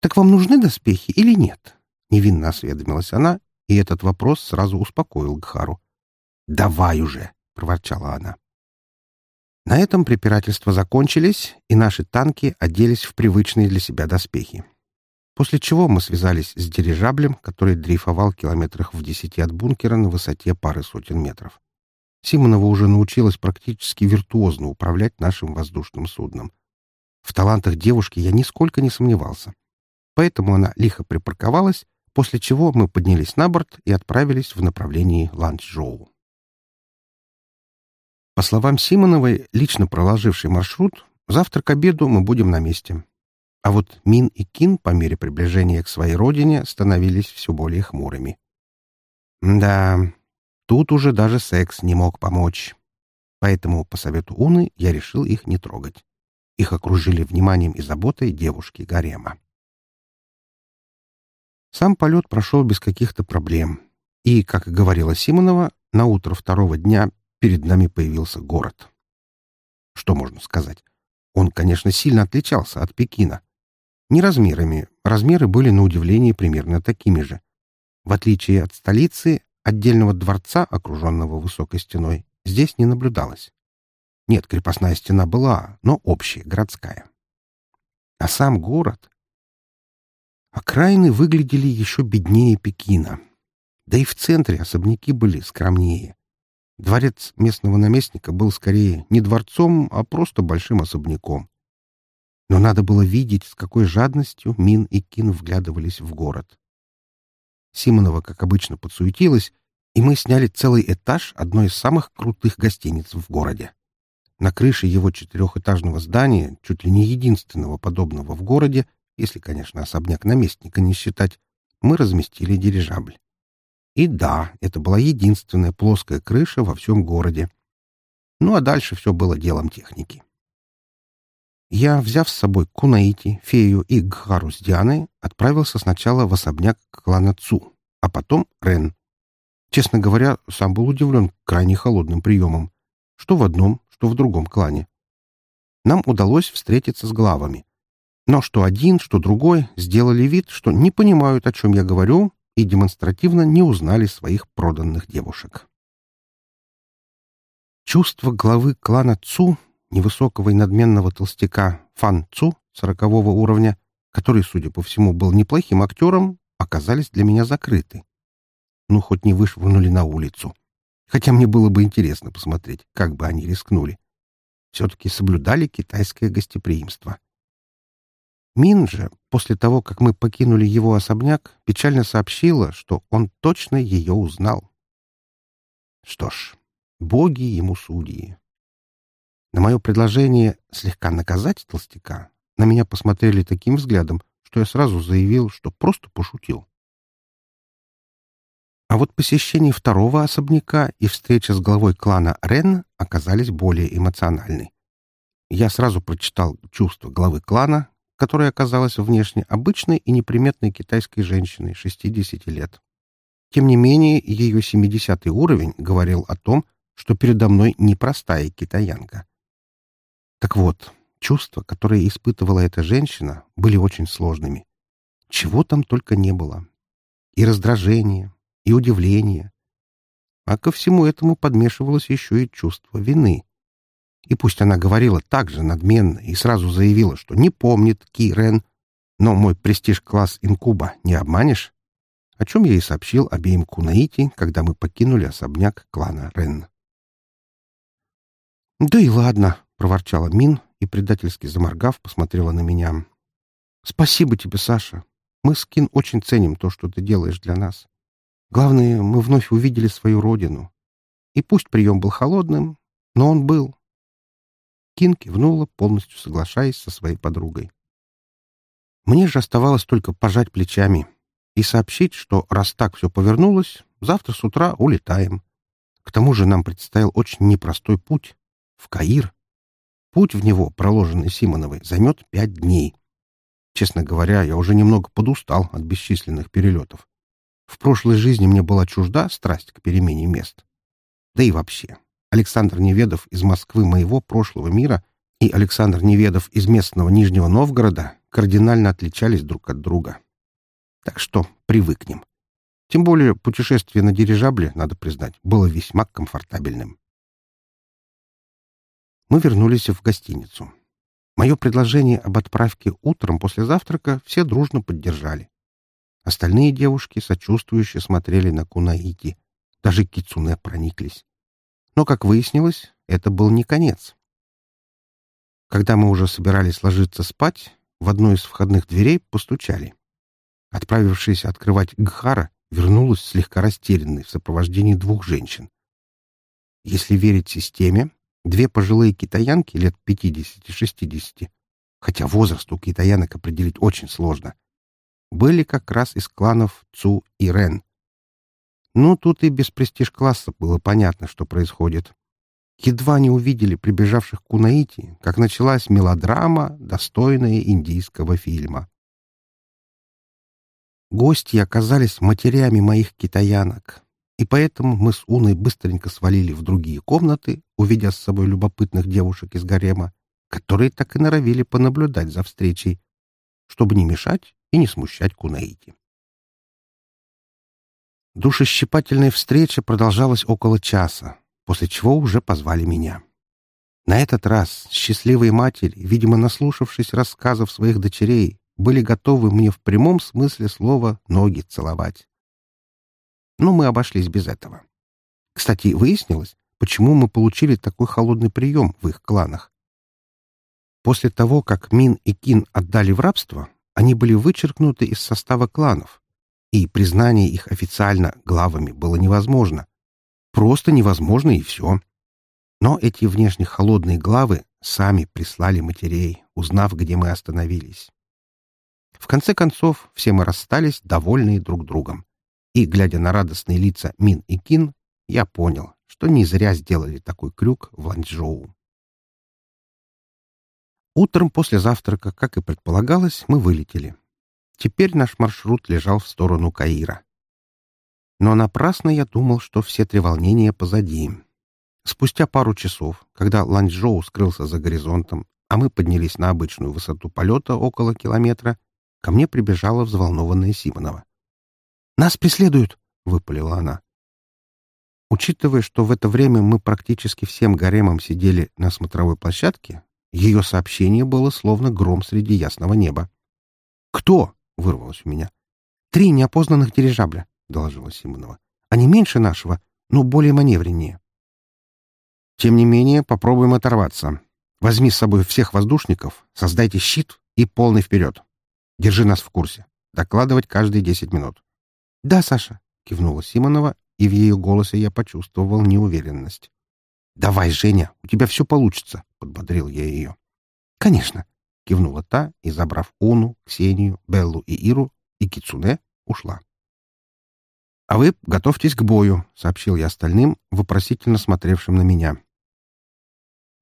«Так вам нужны доспехи или нет?» — невинно осведомилась она и этот вопрос сразу успокоил Гхару. «Давай уже!» — проворчала она. На этом препирательства закончились, и наши танки оделись в привычные для себя доспехи. После чего мы связались с дирижаблем, который дрейфовал километрах в десяти от бункера на высоте пары сотен метров. Симонова уже научилась практически виртуозно управлять нашим воздушным судном. В талантах девушки я нисколько не сомневался. Поэтому она лихо припарковалась после чего мы поднялись на борт и отправились в направлении Ланчжоу. По словам Симоновой, лично проложившей маршрут, завтра к обеду мы будем на месте. А вот Мин и Кин по мере приближения к своей родине становились все более хмурыми. Да, тут уже даже секс не мог помочь. Поэтому, по совету Уны, я решил их не трогать. Их окружили вниманием и заботой девушки Гарема. Сам полет прошел без каких-то проблем. И, как говорила Симонова, на утро второго дня перед нами появился город. Что можно сказать? Он, конечно, сильно отличался от Пекина. Не размерами. Размеры были, на удивление, примерно такими же. В отличие от столицы, отдельного дворца, окруженного высокой стеной, здесь не наблюдалось. Нет, крепостная стена была, но общая, городская. А сам город Окраины выглядели еще беднее Пекина. Да и в центре особняки были скромнее. Дворец местного наместника был скорее не дворцом, а просто большим особняком. Но надо было видеть, с какой жадностью Мин и Кин вглядывались в город. Симонова, как обычно, подсуетилась, и мы сняли целый этаж одной из самых крутых гостиниц в городе. На крыше его четырехэтажного здания, чуть ли не единственного подобного в городе, если, конечно, особняк наместника не считать, мы разместили дирижабль. И да, это была единственная плоская крыша во всем городе. Ну а дальше все было делом техники. Я, взяв с собой Кунаити, Фею и Гхару с Дианой, отправился сначала в особняк клана Цу, а потом Рен. Честно говоря, сам был удивлен крайне холодным приемом. Что в одном, что в другом клане. Нам удалось встретиться с главами, но что один, что другой сделали вид, что не понимают, о чем я говорю, и демонстративно не узнали своих проданных девушек. Чувство главы клана Цу, невысокого и надменного толстяка Фан Цу, сорокового уровня, который, судя по всему, был неплохим актером, оказались для меня закрыты. Ну, хоть не вышвырнули на улицу. Хотя мне было бы интересно посмотреть, как бы они рискнули. Все-таки соблюдали китайское гостеприимство. Мин же, после того, как мы покинули его особняк, печально сообщила, что он точно ее узнал. Что ж, боги ему судьи. На мое предложение слегка наказать толстяка на меня посмотрели таким взглядом, что я сразу заявил, что просто пошутил. А вот посещение второго особняка и встреча с главой клана Рен оказались более эмоциональны. Я сразу прочитал чувства главы клана, которая оказалась внешне обычной и неприметной китайской женщиной 60 лет. Тем не менее, ее 70 уровень говорил о том, что передо мной непростая китаянка. Так вот, Чувства, которые испытывала эта женщина, были очень сложными. Чего там только не было. И раздражение, и удивление. А ко всему этому подмешивалось еще и чувство вины. И пусть она говорила так же надменно и сразу заявила, что не помнит Кирен, но мой престиж-класс инкуба не обманешь, о чем я и сообщил обеим Кунаити, когда мы покинули особняк клана Рен. «Да и ладно», — проворчала Мин и, предательски заморгав, посмотрела на меня. «Спасибо тебе, Саша. Мы с Кин очень ценим то, что ты делаешь для нас. Главное, мы вновь увидели свою родину. И пусть прием был холодным, но он был». Кин кивнула, полностью соглашаясь со своей подругой. Мне же оставалось только пожать плечами и сообщить, что раз так все повернулось, завтра с утра улетаем. К тому же нам предстоял очень непростой путь — в Каир. Путь в него, проложенный Симоновой, займет пять дней. Честно говоря, я уже немного подустал от бесчисленных перелетов. В прошлой жизни мне была чужда страсть к перемене мест. Да и вообще, Александр Неведов из Москвы моего прошлого мира и Александр Неведов из местного Нижнего Новгорода кардинально отличались друг от друга. Так что привыкнем. Тем более путешествие на дирижабле, надо признать, было весьма комфортабельным. Мы вернулись в гостиницу. Мое предложение об отправке утром после завтрака все дружно поддержали. Остальные девушки сочувствующе смотрели на Кунаити. Даже Кицуне прониклись. Но, как выяснилось, это был не конец. Когда мы уже собирались ложиться спать, в одну из входных дверей постучали. Отправившаяся открывать Гхара вернулась слегка растерянной в сопровождении двух женщин. Если верить системе, две пожилые китаянки лет 50-60, хотя возраст у китаянок определить очень сложно, были как раз из кланов Цу и Рен. Ну, тут и без престиж-класса было понятно, что происходит. Едва не увидели прибежавших кунаити, как началась мелодрама, достойная индийского фильма. Гости оказались матерями моих китаянок, и поэтому мы с Уной быстренько свалили в другие комнаты, увидя с собой любопытных девушек из гарема, которые так и норовили понаблюдать за встречей, чтобы не мешать и не смущать Кунаити. Душещипательная встреча продолжалась около часа, после чего уже позвали меня. На этот раз счастливые матери, видимо, наслушавшись рассказов своих дочерей, были готовы мне в прямом смысле слова ноги целовать. Но мы обошлись без этого. Кстати, выяснилось, почему мы получили такой холодный прием в их кланах. После того, как Мин и Кин отдали в рабство, они были вычеркнуты из состава кланов, и признание их официально главами было невозможно. Просто невозможно и все. Но эти внешне холодные главы сами прислали матерей, узнав, где мы остановились. В конце концов, все мы расстались, довольные друг другом. И, глядя на радостные лица Мин и Кин, я понял, что не зря сделали такой крюк в Ланчжоу. Утром после завтрака, как и предполагалось, мы вылетели. Теперь наш маршрут лежал в сторону Каира. Но напрасно я думал, что все три волнения позади. Спустя пару часов, когда Ланчжоу скрылся за горизонтом, а мы поднялись на обычную высоту полета около километра, Ко мне прибежала взволнованная Симонова. «Нас преследуют!» — выпалила она. Учитывая, что в это время мы практически всем гаремом сидели на смотровой площадке, ее сообщение было словно гром среди ясного неба. «Кто?» — вырвалось у меня. «Три неопознанных дирижабля», — доложила Симонова. «Они меньше нашего, но более маневреннее». «Тем не менее, попробуем оторваться. Возьми с собой всех воздушников, создайте щит и полный вперед. Держи нас в курсе. Докладывать каждые десять минут. — Да, Саша, — кивнула Симонова, и в ее голосе я почувствовал неуверенность. — Давай, Женя, у тебя все получится, — подбодрил я ее. — Конечно, — кивнула та и, забрав Уну, Ксению, Беллу и Иру, и Кицуне, ушла. — А вы готовьтесь к бою, — сообщил я остальным, вопросительно смотревшим на меня.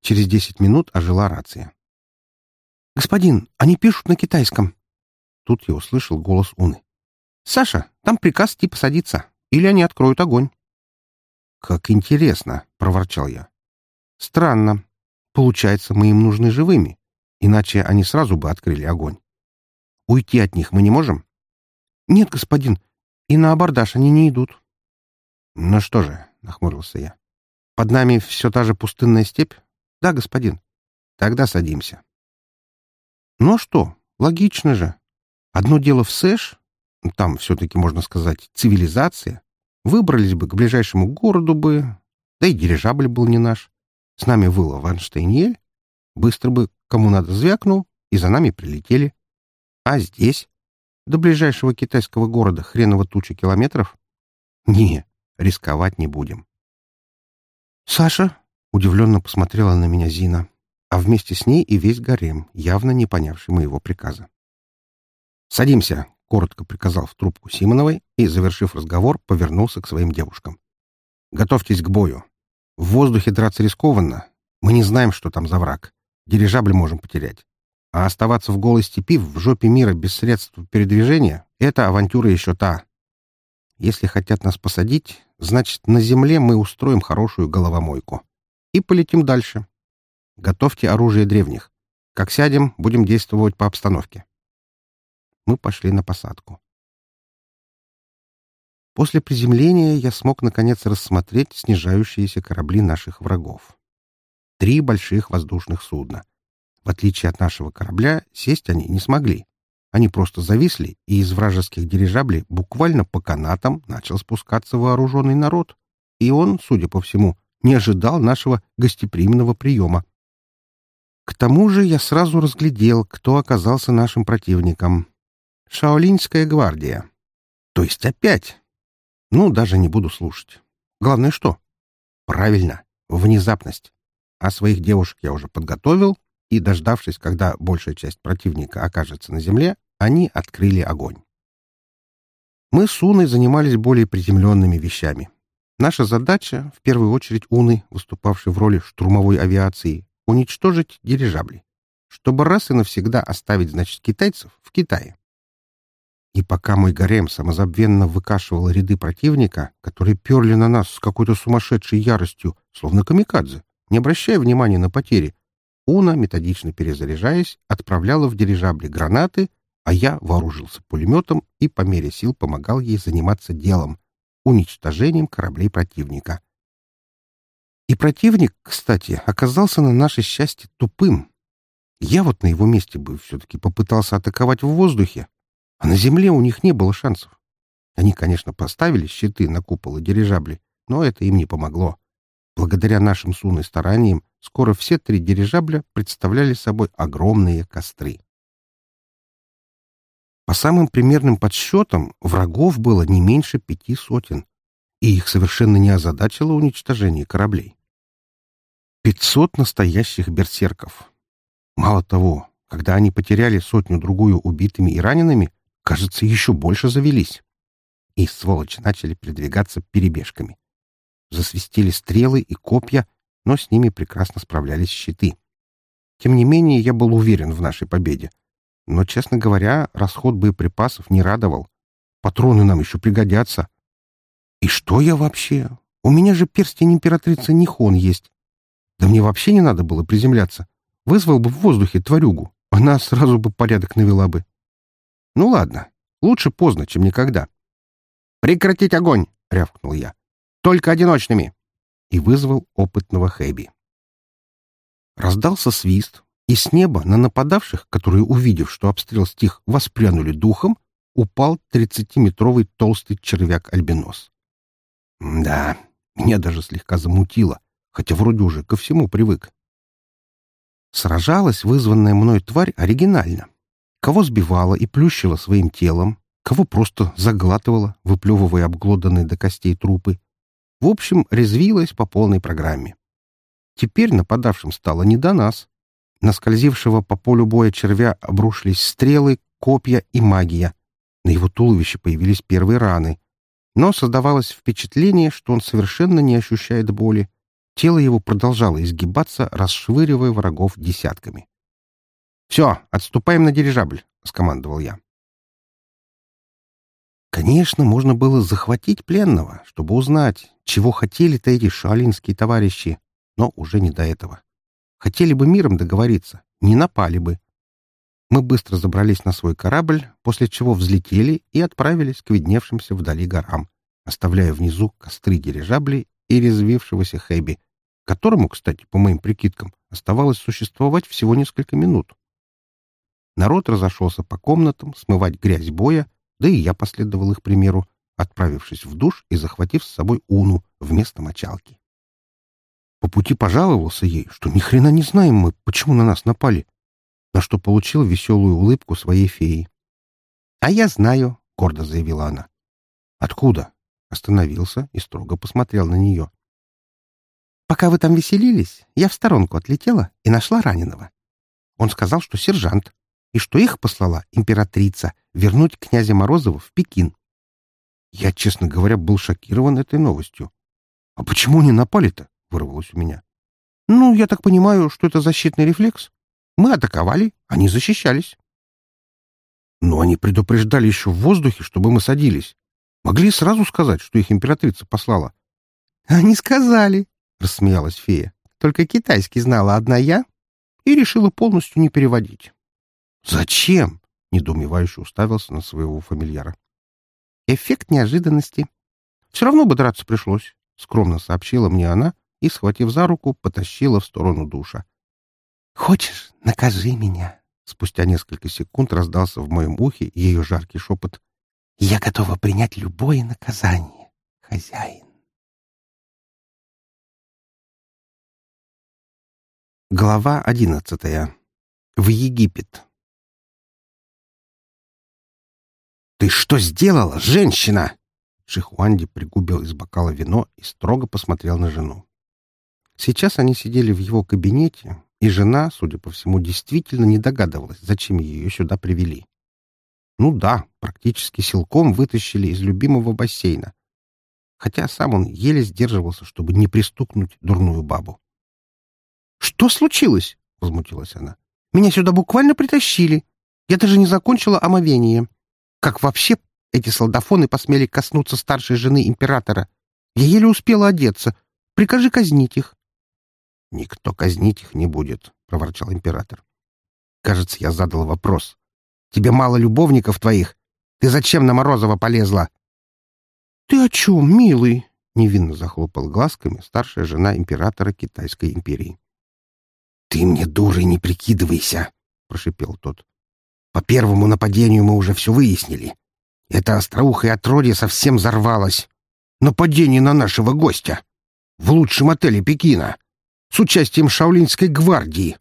Через десять минут ожила рация. «Господин, они пишут на китайском», Тут я услышал голос Уны. «Саша, там приказ типа садиться, или они откроют огонь». «Как интересно», — проворчал я. «Странно. Получается, мы им нужны живыми. Иначе они сразу бы открыли огонь. Уйти от них мы не можем? Нет, господин, и на абордаж они не идут. Ну что же, — нахмурился я, — под нами все та же пустынная степь? Да, господин. Тогда садимся. Ну а что, логично же. Одно дело в Сэш, там все-таки, можно сказать, цивилизация. Выбрались бы к ближайшему городу бы, да и дирижабль был не наш. С нами выла Ванштейньель, быстро бы кому надо звякнул, и за нами прилетели. А здесь? До ближайшего китайского города хреново тучи километров? Не, рисковать не будем. «Саша?» — удивленно посмотрела на меня Зина, а вместе с ней и весь гарем, явно не понявший моего приказа. «Садимся», — коротко приказал в трубку Симоновой и, завершив разговор, повернулся к своим девушкам. «Готовьтесь к бою. В воздухе драться рискованно. Мы не знаем, что там за враг. Дирижабль можем потерять. А оставаться в голой степи в жопе мира без средств передвижения — это авантюра еще та. Если хотят нас посадить, значит, на земле мы устроим хорошую головомойку. И полетим дальше. Готовьте оружие древних. Как сядем, будем действовать по обстановке. Мы пошли на посадку. После приземления я смог наконец рассмотреть снижающиеся корабли наших врагов. Три больших воздушных судна. В отличие от нашего корабля, сесть они не смогли. Они просто зависли, и из вражеских дирижаблей буквально по канатам начал спускаться вооруженный народ. И он, судя по всему, не ожидал нашего гостеприимного приема. К тому же я сразу разглядел, кто оказался нашим противником. Шаолиньская гвардия. То есть опять. Ну, даже не буду слушать. Главное что? Правильно, внезапность. А своих девушек я уже подготовил, и, дождавшись, когда большая часть противника окажется на земле, они открыли огонь. Мы с Уной занимались более приземленными вещами. Наша задача, в первую очередь Уны, выступавшей в роли штурмовой авиации, уничтожить дирижабли, чтобы раз и навсегда оставить, значит, китайцев в Китае. И пока мой гарем самозабвенно выкашивал ряды противника, которые перли на нас с какой-то сумасшедшей яростью, словно камикадзе, не обращая внимания на потери, Уна, методично перезаряжаясь, отправляла в дирижабли гранаты, а я вооружился пулеметом и по мере сил помогал ей заниматься делом — уничтожением кораблей противника. И противник, кстати, оказался на наше счастье тупым. Я вот на его месте бы все-таки попытался атаковать в воздухе, а на земле у них не было шансов. Они, конечно, поставили щиты на куполы дирижабли, но это им не помогло. Благодаря нашим с стараниям скоро все три дирижабля представляли собой огромные костры. По самым примерным подсчетам, врагов было не меньше пяти сотен, и их совершенно не озадачило уничтожение кораблей. Пятьсот настоящих берсерков. Мало того, когда они потеряли сотню-другую убитыми и ранеными, кажется, еще больше завелись. И сволочи начали передвигаться перебежками. Засвистели стрелы и копья, но с ними прекрасно справлялись щиты. Тем не менее, я был уверен в нашей победе. Но, честно говоря, расход боеприпасов не радовал. Патроны нам еще пригодятся. И что я вообще? У меня же перстень императрицы Нихон есть. Да мне вообще не надо было приземляться. Вызвал бы в воздухе тварюгу. Она сразу бы порядок навела бы. Ну ладно, лучше поздно, чем никогда. «Прекратить огонь!» — рявкнул я. «Только одиночными!» И вызвал опытного Хэби. Раздался свист, и с неба на нападавших, которые, увидев, что обстрел стих, воспрянули духом, упал тридцатиметровый толстый червяк-альбинос. Да, меня даже слегка замутило, хотя вроде уже ко всему привык. Сражалась вызванная мной тварь оригинально. Кого сбивала и плющила своим телом, кого просто заглатывала, выплевывая обглоданные до костей трупы. В общем, резвилась по полной программе. Теперь нападавшим стало не до нас. На скользившего по полю боя червя обрушились стрелы, копья и магия. На его туловище появились первые раны. Но создавалось впечатление, что он совершенно не ощущает боли. Тело его продолжало изгибаться, расшвыривая врагов десятками. «Все, отступаем на дирижабль», — скомандовал я. Конечно, можно было захватить пленного, чтобы узнать, чего хотели-то эти шалинские товарищи, но уже не до этого. Хотели бы миром договориться, не напали бы. Мы быстро забрались на свой корабль, после чего взлетели и отправились к видневшимся вдали горам, оставляя внизу костры дирижаблей и резвившегося Хэби, которому, кстати, по моим прикидкам, оставалось существовать всего несколько минут. Народ разошелся по комнатам смывать грязь боя, да и я последовал их примеру, отправившись в душ и захватив с собой Уну вместо мочалки. По пути пожаловался ей, что ни хрена не знаем мы, почему на нас напали, на что получил веселую улыбку своей феи. «А я знаю», — гордо заявила она. «Откуда?» — остановился и строго посмотрел на нее. «Пока вы там веселились, я в сторонку отлетела и нашла раненого. Он сказал, что сержант, и что их послала императрица вернуть князя Морозова в Пекин. Я, честно говоря, был шокирован этой новостью. «А почему они напали-то?» — вырвалось у меня. «Ну, я так понимаю, что это защитный рефлекс. Мы атаковали, они защищались. Но они предупреждали еще в воздухе, чтобы мы садились. Могли сразу сказать, что их императрица послала. — Они сказали, — рассмеялась фея. — Только китайский знала одна я и решила полностью не переводить. — Зачем? — недоумевающе уставился на своего фамильяра. — Эффект неожиданности. Все равно бы драться пришлось, — скромно сообщила мне она и, схватив за руку, потащила в сторону душа. «Хочешь, накажи меня?» Спустя несколько секунд раздался в моем ухе ее жаркий шепот. «Я готова принять любое наказание, хозяин». Глава одиннадцатая. В Египет. «Ты что сделала, женщина?» Шихуанди пригубил из бокала вино и строго посмотрел на жену. Сейчас они сидели в его кабинете, и жена, судя по всему, действительно не догадывалась, зачем ее сюда привели. Ну да, практически силком вытащили из любимого бассейна. Хотя сам он еле сдерживался, чтобы не пристукнуть дурную бабу. «Что случилось?» — возмутилась она. «Меня сюда буквально притащили. Я даже не закончила омовение. Как вообще эти солдафоны посмели коснуться старшей жены императора? Я еле успела одеться. Прикажи казнить их». «Никто казнить их не будет», — проворчал император. «Кажется, я задал вопрос. Тебе мало любовников твоих? Ты зачем на Морозова полезла?» «Ты о чем, милый?» — невинно захлопал глазками старшая жена императора Китайской империи. «Ты мне дурой не прикидывайся!» — прошипел тот. «По первому нападению мы уже все выяснили. Это остроухое отродье совсем взорвалось. Нападение на нашего гостя. В лучшем отеле Пекина с участием Шаулинской гвардии.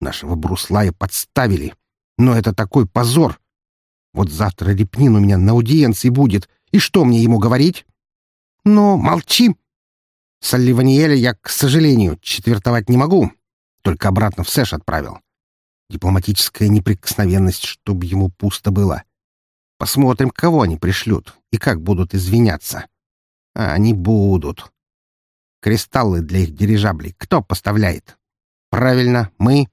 Нашего Бруслая подставили, но это такой позор. Вот завтра Репнин у меня на аудиенции будет, и что мне ему говорить? Но молчи. Салливаниеля я, к сожалению, четвертовать не могу, только обратно в Сэш отправил. Дипломатическая неприкосновенность, чтобы ему пусто было. Посмотрим, кого они пришлют и как будут извиняться. А они будут. Кристаллы для их дирижаблей кто поставляет? Правильно, мы.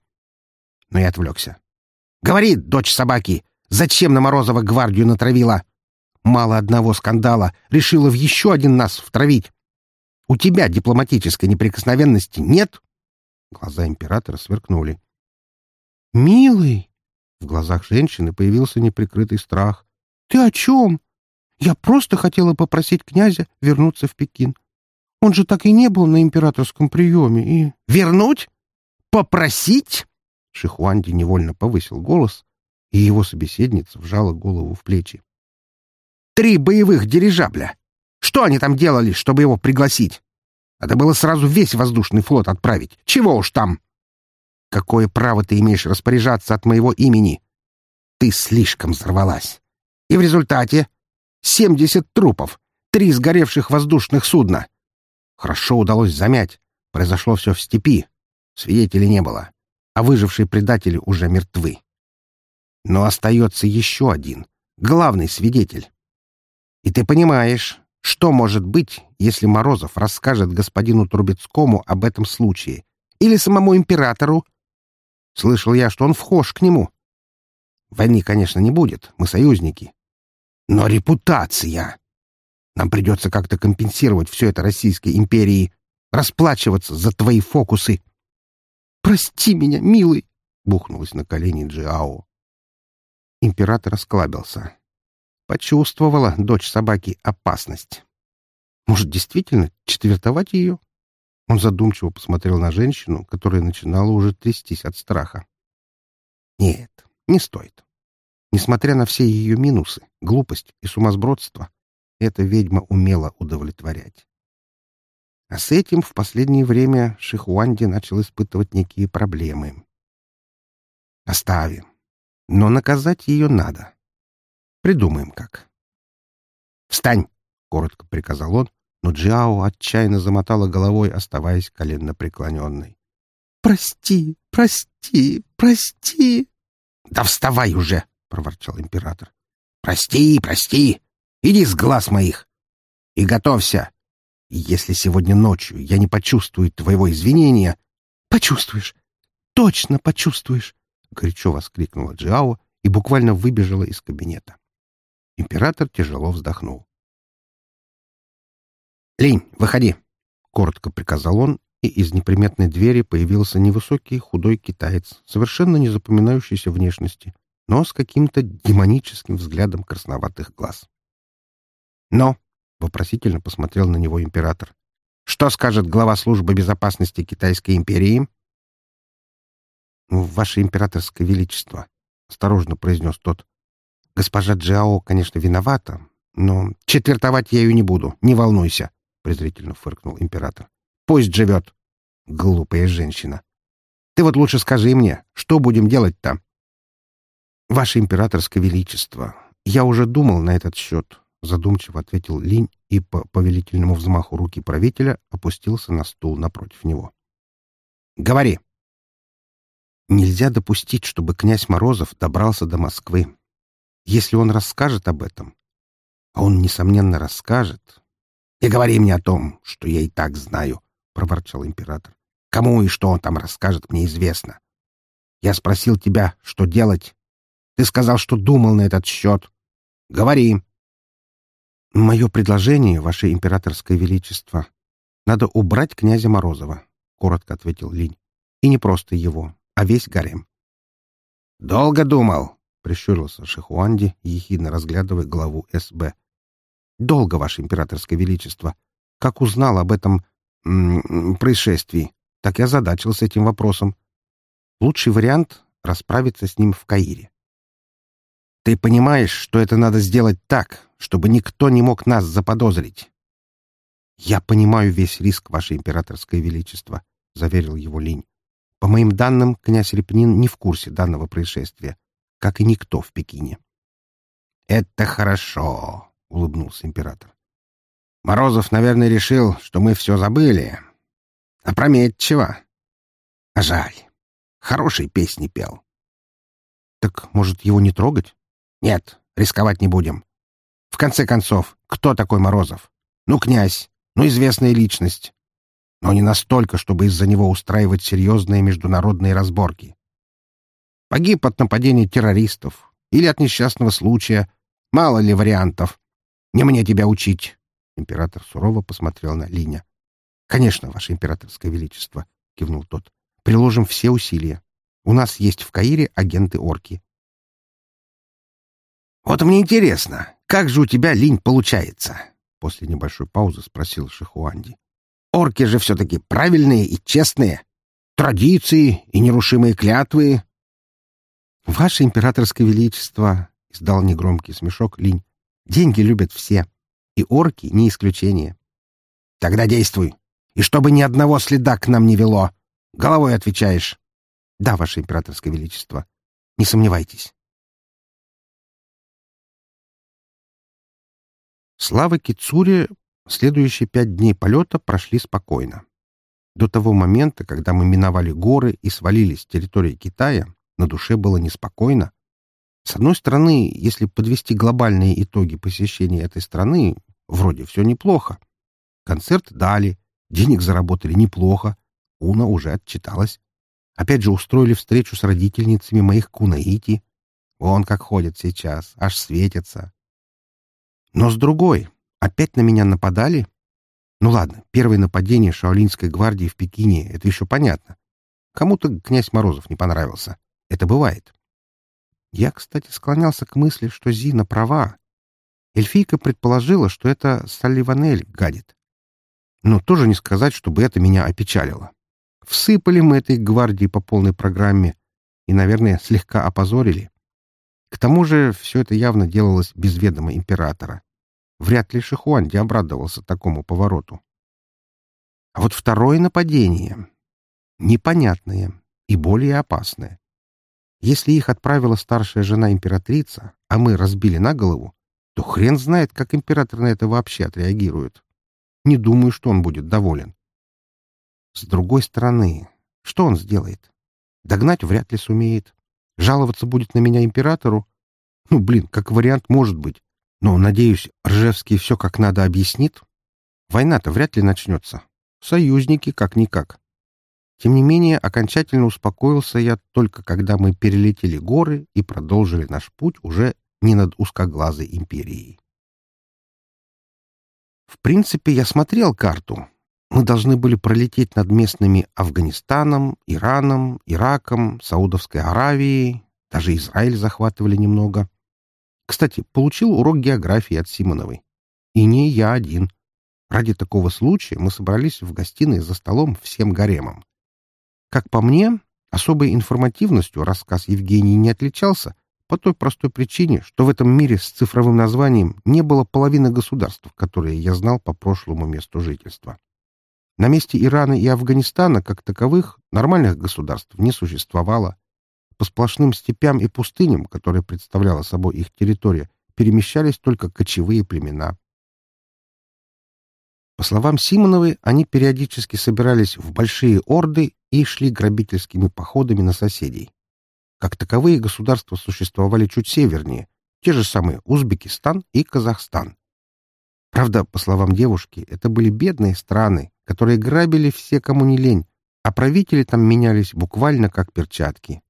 Но я отвлекся. Говори, дочь собаки, зачем на Морозова гвардию натравила? Мало одного скандала, решила в еще один нас втравить. У тебя дипломатической неприкосновенности нет? Глаза императора сверкнули. «Милый!» В глазах женщины появился неприкрытый страх. «Ты о чем? Я просто хотела попросить князя вернуться в Пекин. Он же так и не был на императорском приеме и... «Вернуть? Попросить?» Шихуанди невольно повысил голос, и его собеседница вжала голову в плечи. «Три боевых дирижабля! Что они там делали, чтобы его пригласить? Надо было сразу весь воздушный флот отправить. Чего уж там! Какое право ты имеешь распоряжаться от моего имени? Ты слишком взорвалась. И в результате семьдесят трупов, три сгоревших воздушных судна — Хорошо удалось замять. Произошло все в степи. Свидетелей не было. А выжившие предатели уже мертвы. Но остается еще один. Главный свидетель. И ты понимаешь, что может быть, если Морозов расскажет господину Трубецкому об этом случае? Или самому императору? Слышал я, что он вхож к нему. Войны, конечно, не будет, мы союзники. Но репутация! Нам придется как-то компенсировать все это Российской империи, расплачиваться за твои фокусы. Прости меня, милый. бухнулась на колени Джиао. Император осклабился. Почувствовала дочь собаки опасность. Может, действительно четвертовать ее? Он задумчиво посмотрел на женщину, которая начинала уже трястись от страха. Нет, не стоит. Несмотря на все ее минусы, глупость и сумасбродство, эта ведьма умела удовлетворять. А с этим в последнее время Шихуанди начал испытывать некие проблемы. Оставим. Но наказать ее надо. Придумаем как. «Встань!» — коротко приказал он, но Джиао отчаянно замотала головой, оставаясь коленно преклоненной. «Прости, прости, прости!» «Да вставай уже!» — проворчал император. «Прости, прости! Иди с глаз моих! И готовься! Если сегодня ночью я не почувствую твоего извинения...» «Почувствуешь! Точно почувствуешь!» — горячо воскликнула Джао и буквально выбежала из кабинета. Император тяжело вздохнул. «Линь, выходи!» — коротко приказал он, и из неприметной двери появился невысокий худой китаец, совершенно не запоминающийся внешности, но с каким-то демоническим взглядом красноватых глаз. «Но!» — вопросительно посмотрел на него император. «Что скажет глава службы безопасности Китайской империи?» «Ваше императорское величество», — осторожно произнес тот. «Госпожа Джао, конечно, виновата, но четвертовать я ее не буду, не волнуйся», — презрительно фыркнул император. «Пусть живет. Глупая женщина. Ты вот лучше скажи мне, что будем делать там?» «Ваше императорское величество, я уже думал на этот счет», — задумчиво ответил Линь и по повелительному взмаху руки правителя опустился на стул напротив него. «Говори!» Нельзя допустить, чтобы князь Морозов добрался до Москвы. Если он расскажет об этом, а он, несомненно, расскажет... — Не говори мне о том, что я и так знаю, — проворчал император. — Кому и что он там расскажет, мне известно. Я спросил тебя, что делать. Ты сказал, что думал на этот счет. Говори. — Мое предложение, ваше императорское величество, надо убрать князя Морозова, — коротко ответил Линь. — И не просто его, а весь гарем. — Долго думал, — прищурился Шихуанди, ехидно разглядывая главу СБ. — Долго, ваше императорское величество. Как узнал об этом происшествии, так я задачился этим вопросом. Лучший вариант — расправиться с ним в Каире. Ты понимаешь, что это надо сделать так, чтобы никто не мог нас заподозрить? — Я понимаю весь риск, ваше императорское величество, — заверил его Линь. По моим данным, князь Репнин не в курсе данного происшествия, как и никто в Пекине. «Это хорошо», — улыбнулся император. «Морозов, наверное, решил, что мы все забыли. Опрометчиво. А жаль. Хорошие песни пел». «Так, может, его не трогать?» «Нет, рисковать не будем. В конце концов, кто такой Морозов? Ну, князь, ну, известная личность но не настолько, чтобы из-за него устраивать серьезные международные разборки. Погиб от нападения террористов или от несчастного случая. Мало ли вариантов. Не мне тебя учить. Император сурово посмотрел на Линя. «Конечно, Ваше Императорское Величество», — кивнул тот. «Приложим все усилия. У нас есть в Каире агенты-орки». «Вот мне интересно, как же у тебя, Линь, получается?» После небольшой паузы спросил Шихуанди. Орки же все-таки правильные и честные. Традиции и нерушимые клятвы. — Ваше императорское величество, — издал негромкий смешок Линь, — деньги любят все, и орки не исключение. — Тогда действуй, и чтобы ни одного следа к нам не вело. Головой отвечаешь. — Да, ваше императорское величество, не сомневайтесь. Слава Кицуре Следующие пять дней полета прошли спокойно. До того момента, когда мы миновали горы и свалились с территории Китая, на душе было неспокойно. С одной стороны, если подвести глобальные итоги посещения этой страны, вроде все неплохо. Концерт дали, денег заработали неплохо, Уна уже отчиталась. Опять же устроили встречу с родительницами моих кунаити. Вон как ходят сейчас, аж светятся. Но с другой, Опять на меня нападали? Ну ладно, первое нападение Шаолинской гвардии в Пекине — это еще понятно. Кому-то князь Морозов не понравился. Это бывает. Я, кстати, склонялся к мысли, что Зина права. Эльфийка предположила, что это Салливанель гадит. Но тоже не сказать, чтобы это меня опечалило. Всыпали мы этой гвардии по полной программе и, наверное, слегка опозорили. К тому же все это явно делалось без ведома императора. Вряд ли Шихуанди обрадовался такому повороту. А вот второе нападение — непонятное и более опасное. Если их отправила старшая жена императрица, а мы разбили на голову, то хрен знает, как император на это вообще отреагирует. Не думаю, что он будет доволен. С другой стороны, что он сделает? Догнать вряд ли сумеет. Жаловаться будет на меня императору? Ну, блин, как вариант может быть. Но, надеюсь, Ржевский все как надо объяснит. Война-то вряд ли начнется. Союзники как-никак. Тем не менее, окончательно успокоился я только когда мы перелетели горы и продолжили наш путь уже не над узкоглазой империей. В принципе, я смотрел карту. Мы должны были пролететь над местными Афганистаном, Ираном, Ираком, Саудовской Аравией, даже Израиль захватывали немного. Кстати, получил урок географии от Симоновой. И не я один. Ради такого случая мы собрались в гостиной за столом всем гаремом. Как по мне, особой информативностью рассказ Евгении не отличался по той простой причине, что в этом мире с цифровым названием не было половины государств, которые я знал по прошлому месту жительства. На месте Ирана и Афганистана, как таковых, нормальных государств не существовало. По сплошным степям и пустыням, которые представляла собой их территория, перемещались только кочевые племена. По словам Симоновой, они периодически собирались в большие орды и шли грабительскими походами на соседей. Как таковые государства существовали чуть севернее, те же самые Узбекистан и Казахстан. Правда, по словам девушки, это были бедные страны, которые грабили все, кому не лень, а правители там менялись буквально как перчатки.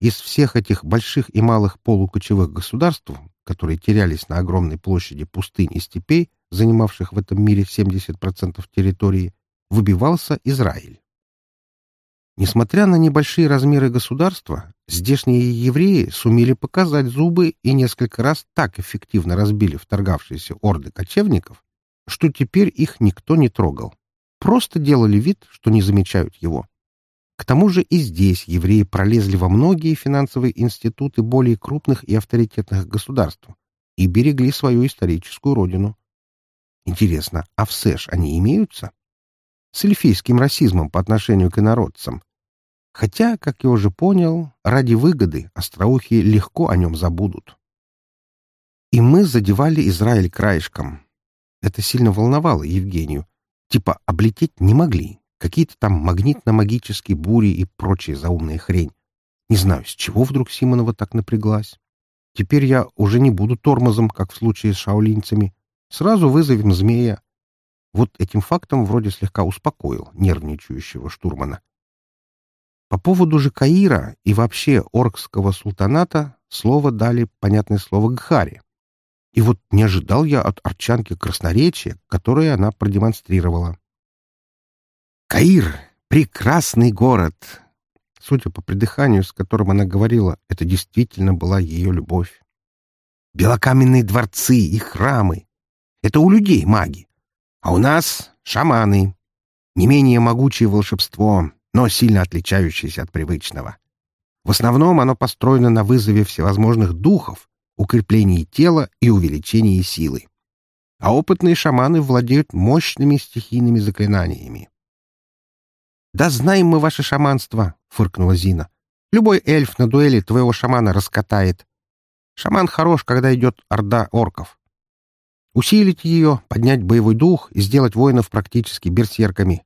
Из всех этих больших и малых полукочевых государств, которые терялись на огромной площади пустынь и степей, занимавших в этом мире 70% территории, выбивался Израиль. Несмотря на небольшие размеры государства, здешние евреи сумели показать зубы и несколько раз так эффективно разбили вторгавшиеся орды кочевников, что теперь их никто не трогал. Просто делали вид, что не замечают его. К тому же и здесь евреи пролезли во многие финансовые институты более крупных и авторитетных государств и берегли свою историческую родину. Интересно, а в СЭШ они имеются? С эльфийским расизмом по отношению к инородцам, Хотя, как я уже понял, ради выгоды остроухи легко о нем забудут. И мы задевали Израиль краешком. Это сильно волновало Евгению. Типа облететь не могли. Какие-то там магнитно-магические бури и прочая заумная хрень. Не знаю, с чего вдруг Симонова так напряглась. Теперь я уже не буду тормозом, как в случае с шаолинцами. Сразу вызовем змея. Вот этим фактом вроде слегка успокоил нервничающего штурмана. По поводу же Каира и вообще Оркского султаната слово дали, понятное слово, Гхари. И вот не ожидал я от арчанки красноречия, которое она продемонстрировала. «Каир — прекрасный город!» Судя по придыханию, с которым она говорила, это действительно была ее любовь. «Белокаменные дворцы и храмы — это у людей маги, а у нас — шаманы. Не менее могучее волшебство, но сильно отличающееся от привычного. В основном оно построено на вызове всевозможных духов, укреплении тела и увеличении силы. А опытные шаманы владеют мощными стихийными заклинаниями. «Да знаем мы ваше шаманство!» — фыркнула Зина. «Любой эльф на дуэли твоего шамана раскатает. Шаман хорош, когда идет орда орков. Усилить ее, поднять боевой дух и сделать воинов практически берсерками.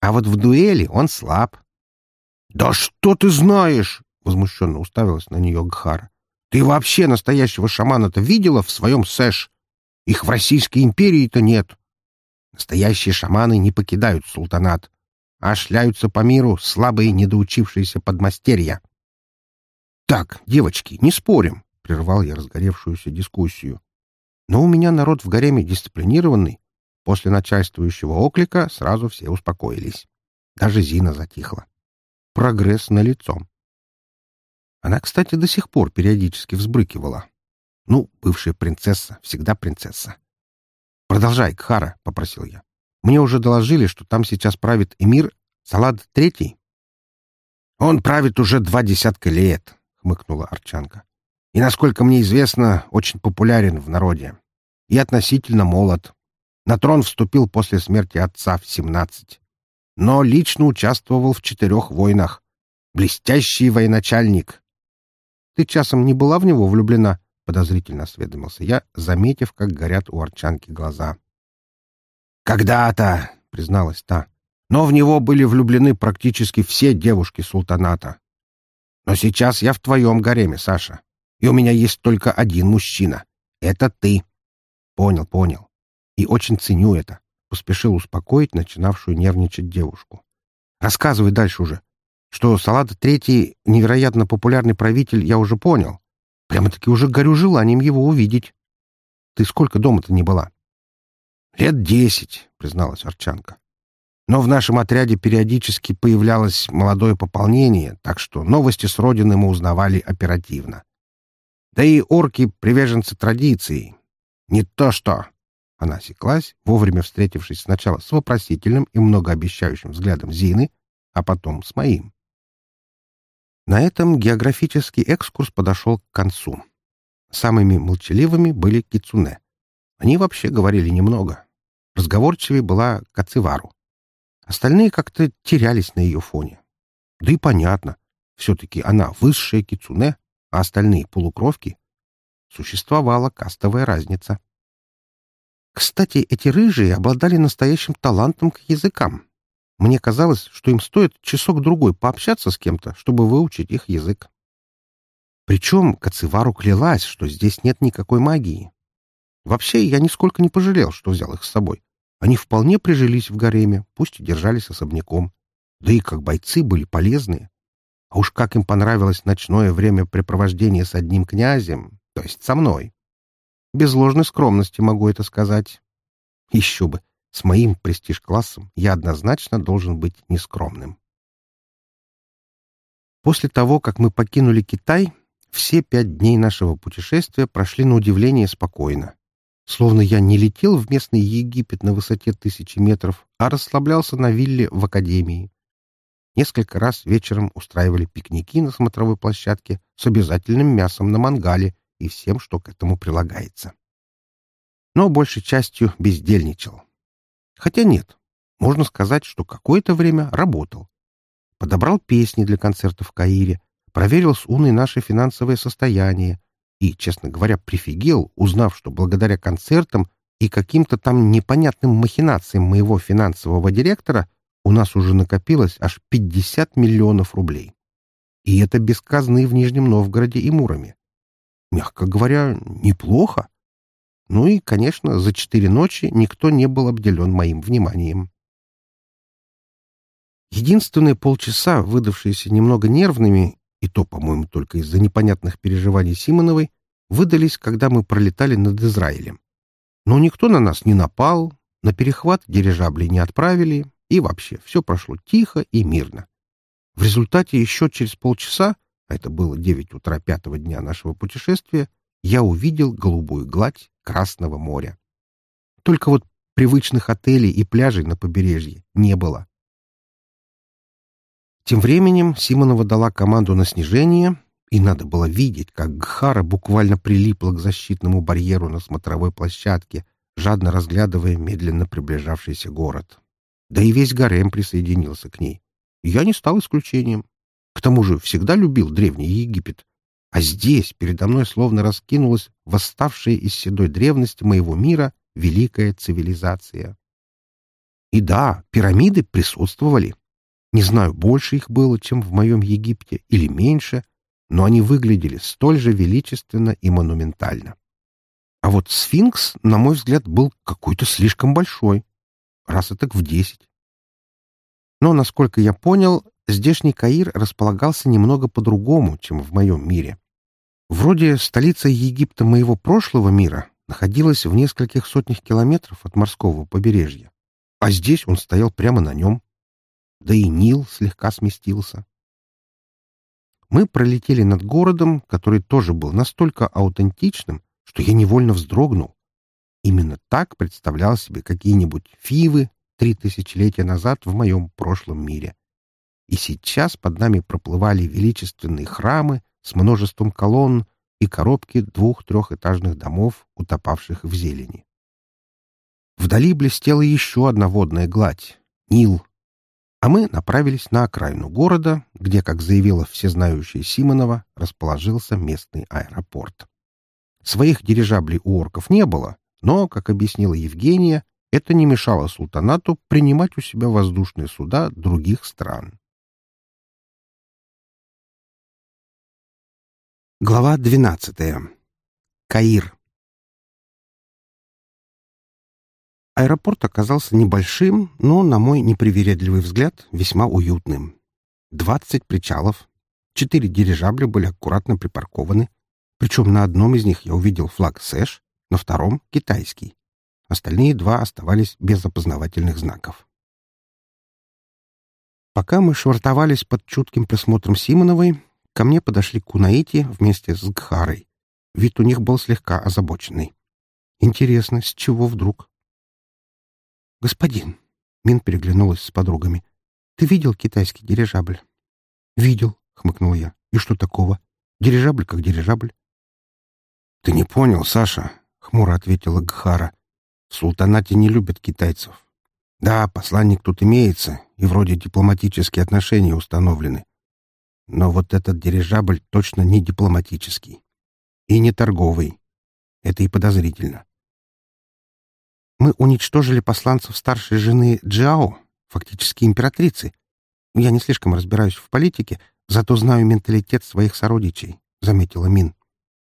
А вот в дуэли он слаб. «Да что ты знаешь?» — возмущенно уставилась на нее Гхара. «Ты вообще настоящего шамана-то видела в своем сэш? Их в Российской империи-то нет. Настоящие шаманы не покидают султанат, а шляются по миру слабые недоучившиеся подмастерья». «Так, девочки, не спорим», — прервал я разгоревшуюся дискуссию. «Но у меня народ в гареме дисциплинированный, После начальствующего оклика сразу все успокоились. Даже Зина затихла. Прогресс налицо. Она, кстати, до сих пор периодически взбрыкивала. Ну, бывшая принцесса, всегда принцесса. «Продолжай, Кхара», — попросил я. «Мне уже доложили, что там сейчас правит эмир Салад Третий». «Он правит уже два десятка лет», — хмыкнула Арчанка. «И, насколько мне известно, очень популярен в народе. И относительно молод. На трон вступил после смерти отца в семнадцать. Но лично участвовал в четырех войнах. Блестящий военачальник. Ты часом не была в него влюблена?» — подозрительно осведомился я, заметив, как горят у Арчанки глаза. «Когда-то», — призналась та, — «но в него были влюблены практически все девушки султаната. Но сейчас я в твоем гареме, Саша, и у меня есть только один мужчина. Это ты». «Понял, понял. И очень ценю это», — поспешил успокоить начинавшую нервничать девушку. «Рассказывай дальше уже. Что Салат Третий — невероятно популярный правитель, я уже понял. Прямо-таки уже горю желанием его увидеть. Ты сколько дома-то не была? — Лет десять, — призналась Арчанка. Но в нашем отряде периодически появлялось молодое пополнение, так что новости с родины мы узнавали оперативно. Да и орки — приверженцы традиций. Не то что... Она осеклась, вовремя встретившись сначала с вопросительным и многообещающим взглядом Зины, а потом с моим. На этом географический экскурс подошел к концу. Самыми молчаливыми были кицуне. Они вообще говорили немного. Разговорчивее была Кацевару. Остальные как-то терялись на ее фоне. Да и понятно. Все-таки она высшая кицуне, а остальные полукровки. Существовала кастовая разница. Кстати, эти рыжие обладали настоящим талантом к языкам. Мне казалось, что им стоит часок-другой пообщаться с кем-то, чтобы выучить их язык. Причем Кацевару клялась, что здесь нет никакой магии. Вообще, я нисколько не пожалел, что взял их с собой. Они вполне прижились в гареме, пусть и держались особняком. Да и как бойцы были полезные. А уж как им понравилось ночное времяпрепровождение с одним князем, то есть со мной. Без ложной скромности могу это сказать. Еще бы, с моим престиж-классом я однозначно должен быть нескромным. После того, как мы покинули Китай, все пять дней нашего путешествия прошли на удивление спокойно. Словно я не летел в местный Египет на высоте тысячи метров, а расслаблялся на вилле в академии. Несколько раз вечером устраивали пикники на смотровой площадке с обязательным мясом на мангале и всем, что к этому прилагается. Но большей частью бездельничал. Хотя нет, можно сказать, что какое-то время работал. Подобрал песни для концерта в Каире, проверил с Уной наше финансовое состояние и, честно говоря, прифигел, узнав, что благодаря концертам и каким-то там непонятным махинациям моего финансового директора у нас уже накопилось аж 50 миллионов рублей. И это без казны в Нижнем Новгороде и Муроме. Мягко говоря, неплохо. Ну и, конечно, за четыре ночи никто не был обделен моим вниманием. Единственные полчаса, выдавшиеся немного нервными, и то, по-моему, только из-за непонятных переживаний Симоновой, выдались, когда мы пролетали над Израилем. Но никто на нас не напал, на перехват дирижаблей не отправили, и вообще все прошло тихо и мирно. В результате еще через полчаса, а это было девять утра пятого дня нашего путешествия, я увидел голубую гладь Красного моря. Только вот привычных отелей и пляжей на побережье не было. Тем временем Симонова дала команду на снижение, и надо было видеть, как Гхара буквально прилипла к защитному барьеру на смотровой площадке, жадно разглядывая медленно приближавшийся город. Да и весь гарем присоединился к ней. Я не стал исключением. К тому же всегда любил Древний Египет, а здесь передо мной словно раскинулась восставшая из седой древности моего мира великая цивилизация. И да, пирамиды присутствовали. Не знаю, больше их было, чем в моем Египте, или меньше, но они выглядели столь же величественно и монументально. А вот сфинкс, на мой взгляд, был какой-то слишком большой. Раз и так в десять. Но, насколько я понял, здешний Каир располагался немного по-другому, чем в моем мире. Вроде столица Египта моего прошлого мира находилась в нескольких сотнях километров от морского побережья, а здесь он стоял прямо на нем. Да и Нил слегка сместился. мы пролетели над городом, который тоже был настолько аутентичным, что я невольно вздрогнул. Именно так представлял себе какие-нибудь фивы три тысячелетия назад в моем прошлом мире. И сейчас под нами проплывали величественные храмы с множеством колонн и коробки двух-трехэтажных домов, утопавших в зелени. Вдали блестела еще одна водная гладь — Нил. А мы направились на окраину города, где, как заявила всезнающая Симонова, расположился местный аэропорт. Своих дирижаблей у орков не было, но, как объяснила Евгения, это не мешало султанату принимать у себя воздушные суда других стран. Глава 12. Каир. Аэропорт оказался небольшим, но, на мой непривередливый взгляд, весьма уютным. Двадцать причалов, четыре дирижабля были аккуратно припаркованы, причем на одном из них я увидел флаг СЭШ, на втором — китайский. Остальные два оставались без опознавательных знаков. Пока мы швартовались под чутким присмотром Симоновой, ко мне подошли Кунаити вместе с Гхарой. Вид у них был слегка озабоченный. Интересно, с чего вдруг? «Господин», — Мин переглянулась с подругами, — «ты видел китайский дирижабль?» «Видел», — хмыкнул я. «И что такого? Дирижабль как дирижабль». «Ты не понял, Саша», — хмуро ответила Гхара. «В султанате не любят китайцев. Да, посланник тут имеется, и вроде дипломатические отношения установлены. Но вот этот дирижабль точно не дипломатический. И не торговый. Это и подозрительно. Мы уничтожили посланцев старшей жены Джао, фактически императрицы. Я не слишком разбираюсь в политике, зато знаю менталитет своих сородичей, — заметила Мин.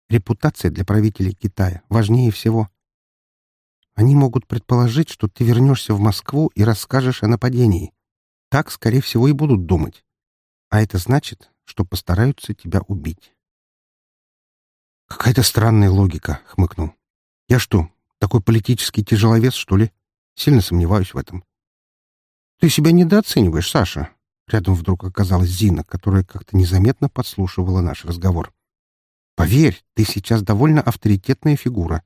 Репутация для правителей Китая важнее всего. Они могут предположить, что ты вернешься в Москву и расскажешь о нападении. Так, скорее всего, и будут думать. А это значит, что постараются тебя убить. «Какая-то странная логика», — хмыкнул. «Я что, такой политический тяжеловес, что ли? Сильно сомневаюсь в этом. Ты себя недооцениваешь, Саша. Рядом вдруг оказалась Зина, которая как-то незаметно подслушивала наш разговор. Поверь, ты сейчас довольно авторитетная фигура,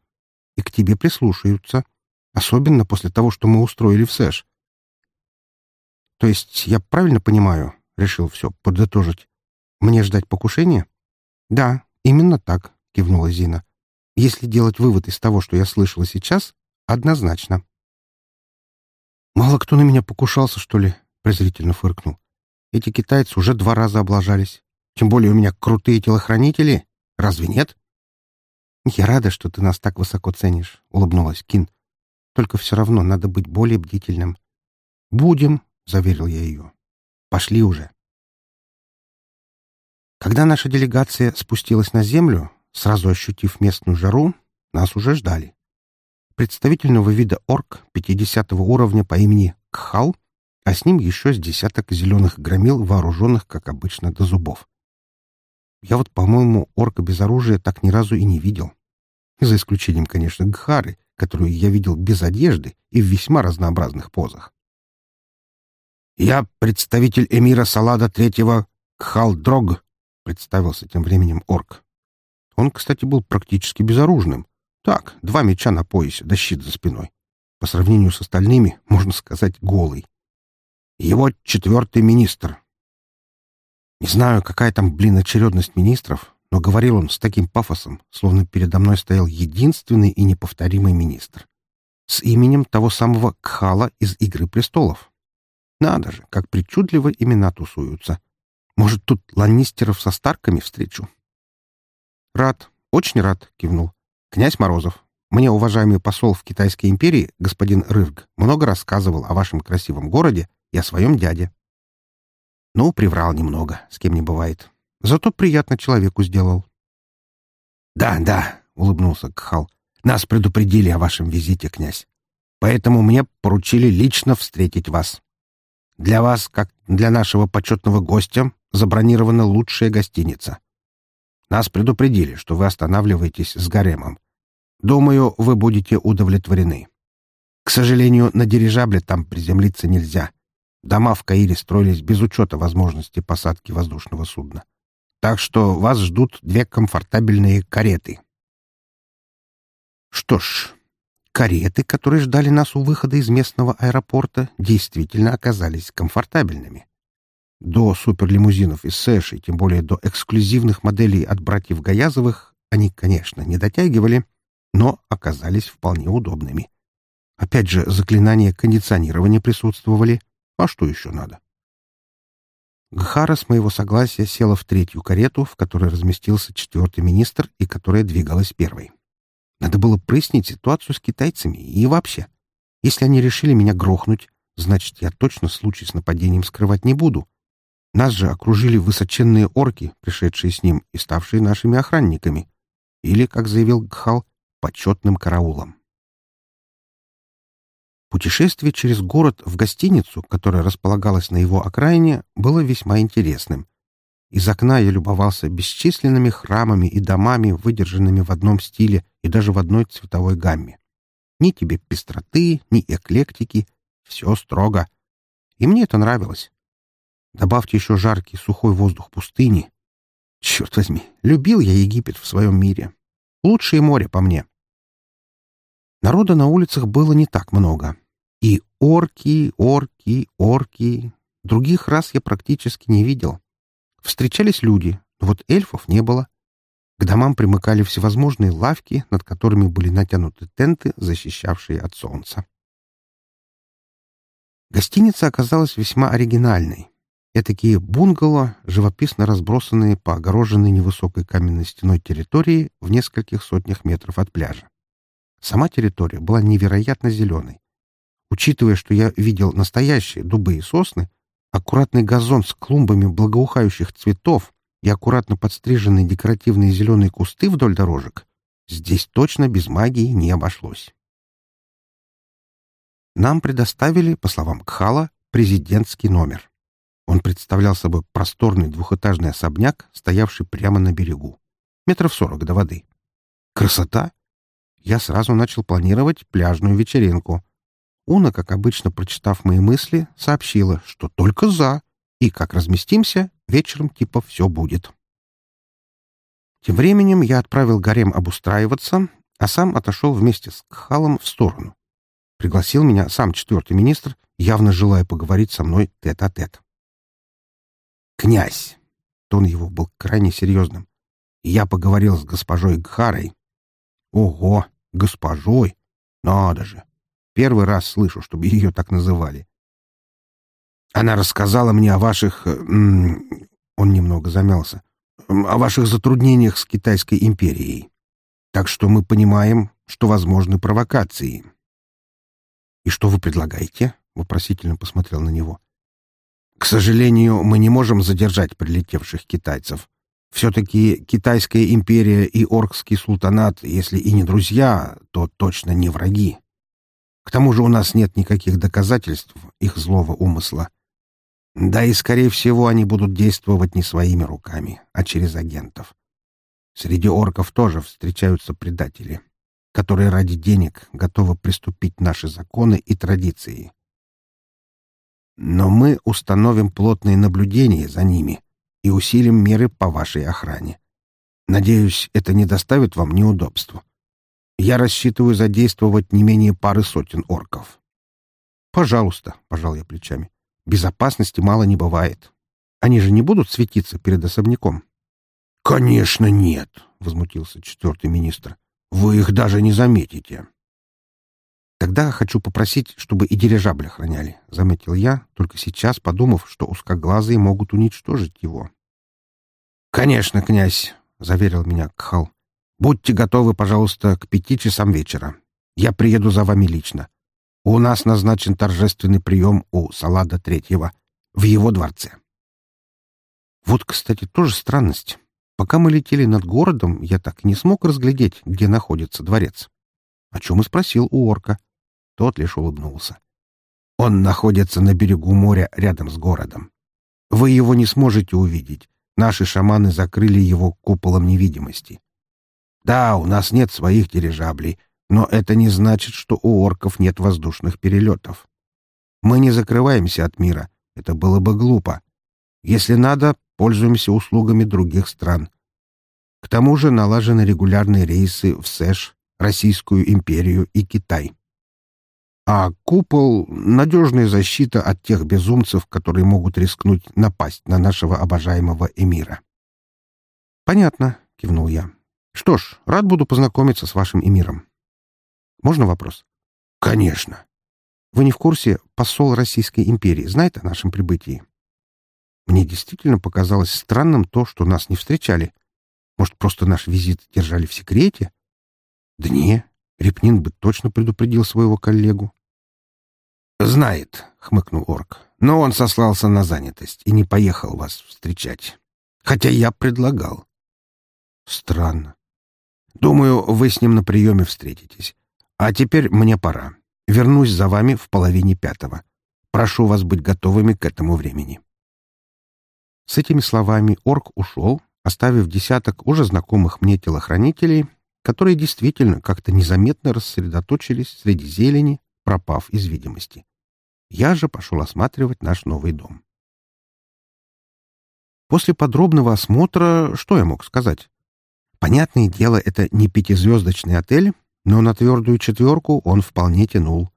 и к тебе прислушаются, особенно после того, что мы устроили в Сэш. То есть я правильно понимаю, решил все подытожить. Мне ждать покушения? Да, именно так, кивнула Зина. Если делать вывод из того, что я слышала сейчас, однозначно. «Мало кто на меня покушался, что ли?» — презрительно фыркнул. «Эти китайцы уже два раза облажались. Тем более у меня крутые телохранители. Разве нет?» «Я рада, что ты нас так высоко ценишь», — улыбнулась Кин. «Только все равно надо быть более бдительным». «Будем», — заверил я ее. «Пошли уже». Когда наша делегация спустилась на землю, Сразу ощутив местную жару, нас уже ждали. Представительного вида орк 50 уровня по имени Кхал, а с ним еще с десяток зеленых громил, вооруженных, как обычно, до зубов. Я вот, по-моему, орка без оружия так ни разу и не видел. За исключением, конечно, Гхары, которую я видел без одежды и в весьма разнообразных позах. «Я представитель эмира Салада Третьего Кхал Дрог», — представился тем временем орк. Он, кстати, был практически безоружным. Так, два меча на поясе, да щит за спиной. По сравнению с остальными, можно сказать, голый. Его четвертый министр. Не знаю, какая там, блин, очередность министров, но говорил он с таким пафосом, словно передо мной стоял единственный и неповторимый министр. С именем того самого Кхала из «Игры престолов». Надо же, как причудливо имена тусуются. Может, тут ланнистеров со Старками встречу? «Рад, очень рад», — кивнул. «Князь Морозов, мне уважаемый посол в Китайской империи, господин Рывг, много рассказывал о вашем красивом городе и о своем дяде». «Ну, приврал немного, с кем не бывает. Зато приятно человеку сделал». «Да, да», — улыбнулся Кхал. «Нас предупредили о вашем визите, князь. Поэтому мне поручили лично встретить вас. Для вас, как для нашего почетного гостя, забронирована лучшая гостиница. Нас предупредили, что вы останавливаетесь с гаремом. Думаю, вы будете удовлетворены. К сожалению, на дирижабле там приземлиться нельзя. Дома в Каире строились без учета возможности посадки воздушного судна. Так что вас ждут две комфортабельные кареты. Что ж, кареты, которые ждали нас у выхода из местного аэропорта, действительно оказались комфортабельными. До суперлимузинов из Сэши, тем более до эксклюзивных моделей от братьев Гаязовых, они, конечно, не дотягивали, но оказались вполне удобными. Опять же, заклинания кондиционирования присутствовали. А что еще надо? Гхара с моего согласия села в третью карету, в которой разместился четвертый министр и которая двигалась первой. Надо было прояснить ситуацию с китайцами и вообще. Если они решили меня грохнуть, значит, я точно случай с нападением скрывать не буду. Нас же окружили высоченные орки, пришедшие с ним и ставшие нашими охранниками. Или, как заявил Гхал, почетным караулом. Путешествие через город в гостиницу, которая располагалась на его окраине, было весьма интересным. Из окна я любовался бесчисленными храмами и домами, выдержанными в одном стиле и даже в одной цветовой гамме. Ни тебе пестроты, ни эклектики, все строго. И мне это нравилось. Добавьте еще жаркий сухой воздух пустыни. Черт возьми, любил я Египет в своем мире. Лучшее море по мне. Народа на улицах было не так много. Орки, орки, орки. Других рас я практически не видел. Встречались люди, но вот эльфов не было. К домам примыкали всевозможные лавки, над которыми были натянуты тенты, защищавшие от солнца. Гостиница оказалась весьма оригинальной. Этакие бунгало, живописно разбросанные по огороженной невысокой каменной стеной территории в нескольких сотнях метров от пляжа. Сама территория была невероятно зеленой. Учитывая, что я видел настоящие дубы и сосны, аккуратный газон с клумбами благоухающих цветов и аккуратно подстриженные декоративные зеленые кусты вдоль дорожек, здесь точно без магии не обошлось. Нам предоставили, по словам Кхала, президентский номер. Он представлял собой просторный двухэтажный особняк, стоявший прямо на берегу. Метров сорок до воды. Красота! Я сразу начал планировать пляжную вечеринку — Уна, как обычно, прочитав мои мысли, сообщила, что только за, и как разместимся, вечером типа все будет. Тем временем я отправил гарем обустраиваться, а сам отошел вместе с Кхалом в сторону. Пригласил меня сам четвертый министр, явно желая поговорить со мной тет-а-тет. -тет. «Князь!» — тон его был крайне серьезным. «Я поговорил с госпожой Гхарой». «Ого! Госпожой! Надо же! Первый раз слышу, чтобы ее так называли. Она рассказала мне о ваших... Э, он немного замялся. О ваших затруднениях с Китайской империей. Так что мы понимаем, что возможны провокации. «И что вы предлагаете?» — вопросительно посмотрел на него. «К сожалению, мы не можем задержать прилетевших китайцев. Все-таки Китайская империя и Оркский султанат, если и не друзья, то точно не враги. К тому же у нас нет никаких доказательств их злого умысла. Да и, скорее всего, они будут действовать не своими руками, а через агентов. Среди орков тоже встречаются предатели, которые ради денег готовы приступить наши законы и традиции. Но мы установим плотные наблюдения за ними и усилим меры по вашей охране. Надеюсь, это не доставит вам неудобств. Я рассчитываю задействовать не менее пары сотен орков. Пожалуйста, пожал я плечами. Безопасности мало не бывает. Они же не будут светиться перед особняком. Конечно, нет, возмутился четвертый министр. Вы их даже не заметите. Тогда хочу попросить, чтобы и дирижабль охраняли, заметил я, только сейчас подумав, что узкоглазые могут уничтожить его. Конечно, князь, заверил меня Кхал. Будьте готовы, пожалуйста, к пяти часам вечера. Я приеду за вами лично. У нас назначен торжественный прием у Салада Третьего в его дворце. Вот, кстати, тоже странность. Пока мы летели над городом, я так не смог разглядеть, где находится дворец. О чем и спросил у орка. Тот лишь улыбнулся. Он находится на берегу моря рядом с городом. Вы его не сможете увидеть. Наши шаманы закрыли его куполом невидимости. Да, у нас нет своих дирижаблей, но это не значит, что у орков нет воздушных перелетов. Мы не закрываемся от мира. Это было бы глупо. Если надо, пользуемся услугами других стран. К тому же налажены регулярные рейсы в Сэш, Российскую империю и Китай. А купол — надежная защита от тех безумцев, которые могут рискнуть напасть на нашего обожаемого эмира. — Понятно, — кивнул я. — Что ж, рад буду познакомиться с вашим эмиром. Можно вопрос? — Конечно. Вы не в курсе, посол Российской империи знает о нашем прибытии? Мне действительно показалось странным то, что нас не встречали. Может, просто наш визит держали в секрете? Да не, Репнин бы точно предупредил своего коллегу. «Знает», — хмыкнул орк, — «но он сослался на занятость и не поехал вас встречать. Хотя я предлагал». «Странно. Думаю, вы с ним на приеме встретитесь. А теперь мне пора. Вернусь за вами в половине пятого. Прошу вас быть готовыми к этому времени». С этими словами орк ушел, оставив десяток уже знакомых мне телохранителей, которые действительно как-то незаметно рассредоточились среди зелени, пропав из видимости. Я же пошел осматривать наш новый дом. После подробного осмотра что я мог сказать? Понятное дело, это не пятизвездочный отель, но на твердую четверку он вполне тянул.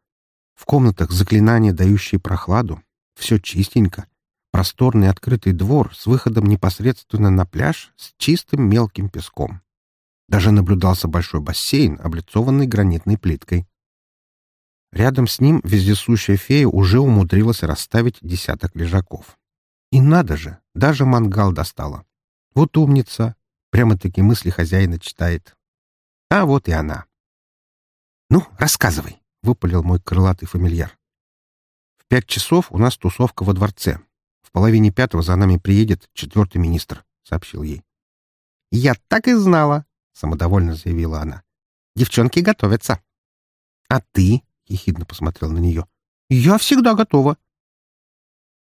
В комнатах заклинания, дающие прохладу. Все чистенько. Просторный открытый двор с выходом непосредственно на пляж с чистым мелким песком. Даже наблюдался большой бассейн, облицованный гранитной плиткой. Рядом с ним вездесущая фея уже умудрилась расставить десяток лежаков. И надо же, даже мангал достала. Вот умница. Прямо-таки мысли хозяина читает. А вот и она. «Ну, рассказывай», — выпалил мой крылатый фамильяр. «В пять часов у нас тусовка во дворце. В половине пятого за нами приедет четвертый министр», — сообщил ей. «Я так и знала», — самодовольно заявила она. «Девчонки готовятся». «А ты?» — ехидно посмотрел на нее. «Я всегда готова».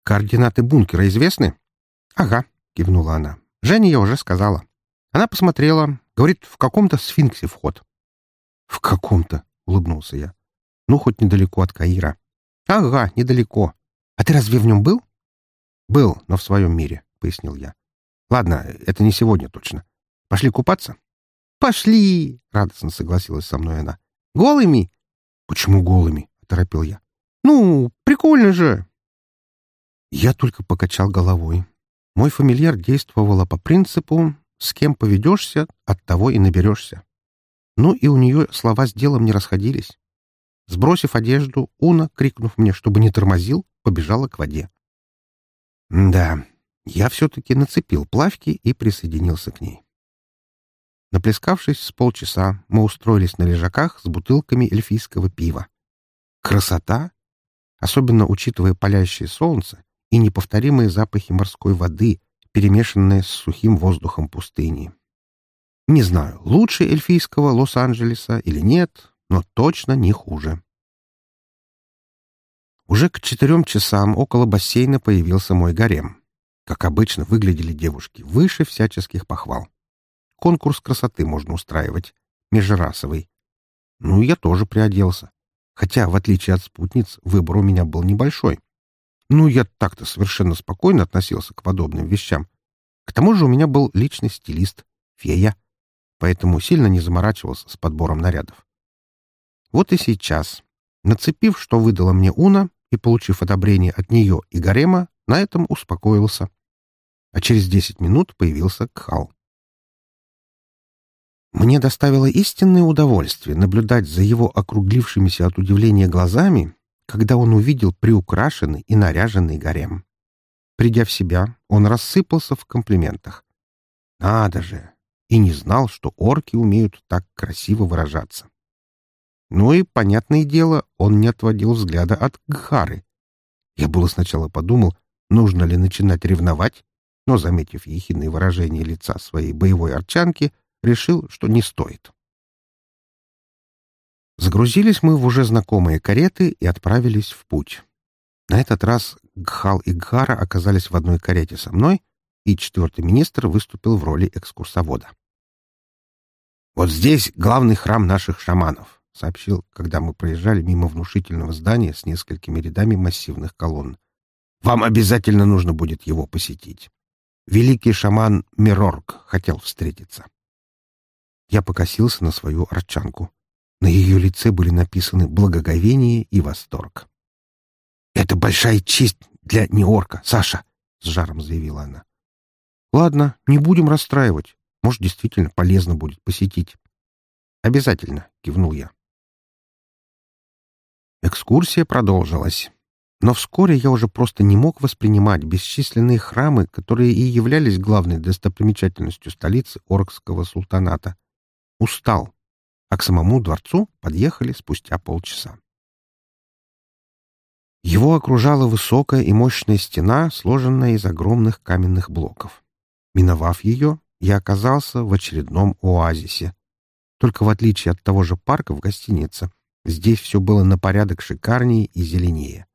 «Координаты бункера известны?» «Ага», — кивнула она. «Жене я уже сказала». Она посмотрела, говорит, в каком-то сфинксе вход. «В каком-то?» — улыбнулся я. «Ну, хоть недалеко от Каира». «Ага, недалеко. А ты разве в нем был?» «Был, но в своем мире», — пояснил я. «Ладно, это не сегодня точно. Пошли купаться?» «Пошли!» — радостно согласилась со мной она. «Голыми?» «Почему голыми?» — торопил я. «Ну, прикольно же!» Я только покачал головой. Мой фамильяр действовала по принципу «с кем поведешься, от того и наберешься». Ну и у нее слова с делом не расходились. Сбросив одежду, Уна, крикнув мне, чтобы не тормозил, побежала к воде. Да, я все-таки нацепил плавки и присоединился к ней. Наплескавшись с полчаса, мы устроились на лежаках с бутылками эльфийского пива. Красота! Особенно учитывая палящее солнце и неповторимые запахи морской воды, перемешанные с сухим воздухом пустыни. Не знаю, лучше эльфийского Лос-Анджелеса или нет, но точно не хуже. Уже к четырем часам около бассейна появился мой гарем. Как обычно, выглядели девушки выше всяческих похвал. Конкурс красоты можно устраивать. Межрасовый. Ну, я тоже приоделся. Хотя, в отличие от спутниц, выбор у меня был небольшой. Ну, я так-то совершенно спокойно относился к подобным вещам. К тому же у меня был личный стилист, фея, поэтому сильно не заморачивался с подбором нарядов. Вот и сейчас, нацепив, что выдала мне Уна, и получив одобрение от нее и Гарема, на этом успокоился. А через десять минут появился Кхал. Мне доставило истинное удовольствие наблюдать за его округлившимися от удивления глазами, когда он увидел приукрашенный и наряженный гарем. Придя в себя, он рассыпался в комплиментах. Надо же! И не знал, что орки умеют так красиво выражаться. Ну и, понятное дело, он не отводил взгляда от Гхары. Я было сначала подумал, нужно ли начинать ревновать, но, заметив ехидное выражение лица своей боевой арчанки, решил, что не стоит. Загрузились мы в уже знакомые кареты и отправились в путь. На этот раз Гхал и Гхара оказались в одной карете со мной, и четвертый министр выступил в роли экскурсовода. «Вот здесь главный храм наших шаманов», — сообщил, когда мы проезжали мимо внушительного здания с несколькими рядами массивных колонн. «Вам обязательно нужно будет его посетить. великий шаман Мирорг хотел встретиться. Я покосился на свою арчанку. На ее лице были написаны благоговение и восторг. «Это большая честь для неорка, Саша!» — с жаром заявила она. «Ладно, не будем расстраивать. Может, действительно полезно будет посетить». «Обязательно», — кивнул я. Экскурсия продолжилась. Но вскоре я уже просто не мог воспринимать бесчисленные храмы, которые и являлись главной достопримечательностью столицы Оркского султаната. Устал, а к самому дворцу подъехали спустя полчаса. Его окружала высокая и мощная стена, сложенная из огромных каменных блоков. Миновав ее, я оказался в очередном оазисе. Только в отличие от того же парка в гостинице, здесь все было на порядок шикарнее и зеленее.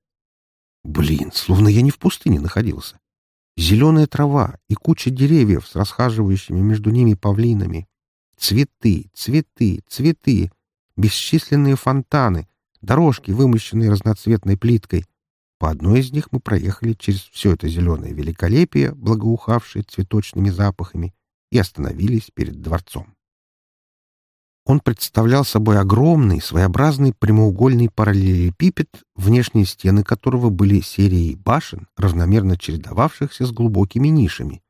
Блин, словно я не в пустыне находился. Зеленая трава и куча деревьев с расхаживающими между ними павлинами. Цветы, цветы, цветы. Бесчисленные фонтаны, дорожки, вымощенные разноцветной плиткой. По одной из них мы проехали через все это зеленое великолепие, благоухавшее цветочными запахами, и остановились перед дворцом. Он представлял собой огромный, своеобразный прямоугольный параллелепипед, внешние стены которого были серией башен, равномерно чередовавшихся с глубокими нишами.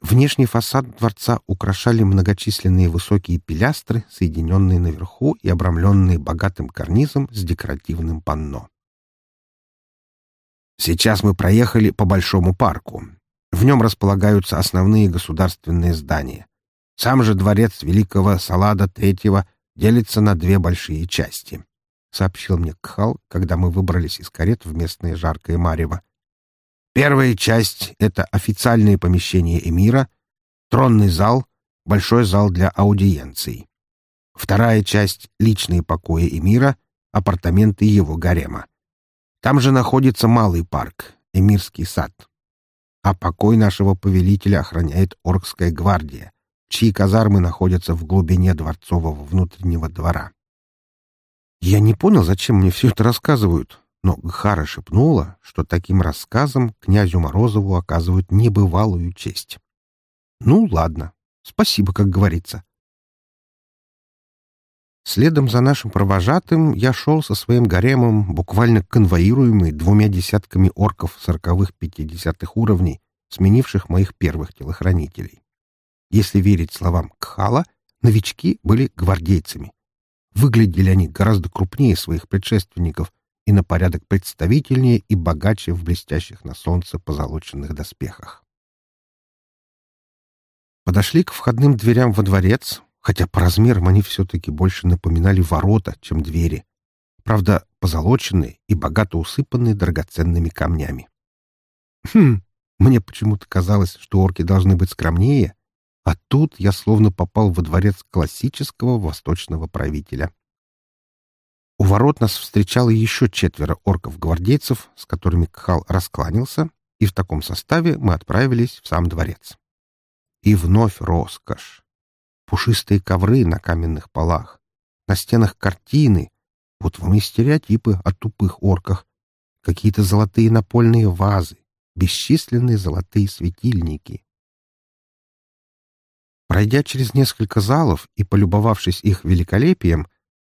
Внешний фасад дворца украшали многочисленные высокие пилястры, соединенные наверху и обрамленные богатым карнизом с декоративным панно. Сейчас мы проехали по большому парку. В нем располагаются основные государственные здания. Сам же дворец великого Салада III делится на две большие части, — сообщил мне Кхал, когда мы выбрались из карет в местное жаркое марево. Первая часть — это официальные помещения эмира, тронный зал, большой зал для аудиенций. Вторая часть — личные покои эмира, апартаменты его гарема. Там же находится малый парк, эмирский сад. А покой нашего повелителя охраняет Оркская гвардия, чьи казармы находятся в глубине дворцового внутреннего двора. Я не понял, зачем мне все это рассказывают, но Гхара шепнула, что таким рассказом князю Морозову оказывают небывалую честь. Ну, ладно. Спасибо, как говорится. Следом за нашим провожатым я шел со своим гаремом, буквально конвоируемый двумя десятками орков сороковых-пятидесятых уровней, сменивших моих первых телохранителей. Если верить словам Кхала, новички были гвардейцами. Выглядели они гораздо крупнее своих предшественников и на порядок представительнее и богаче в блестящих на солнце позолоченных доспехах. Подошли к входным дверям во дворец, хотя по размерам они все-таки больше напоминали ворота, чем двери. Правда, позолоченные и богато усыпанные драгоценными камнями. Хм, мне почему-то казалось, что орки должны быть скромнее, а тут я словно попал во дворец классического восточного правителя. У ворот нас встречало еще четверо орков-гвардейцев, с которыми Кхал раскланялся, и в таком составе мы отправились в сам дворец. И вновь роскошь. Пушистые ковры на каменных полах, на стенах картины, вот вам и стереотипы о тупых орках, какие-то золотые напольные вазы, бесчисленные золотые светильники. Пройдя через несколько залов и полюбовавшись их великолепием,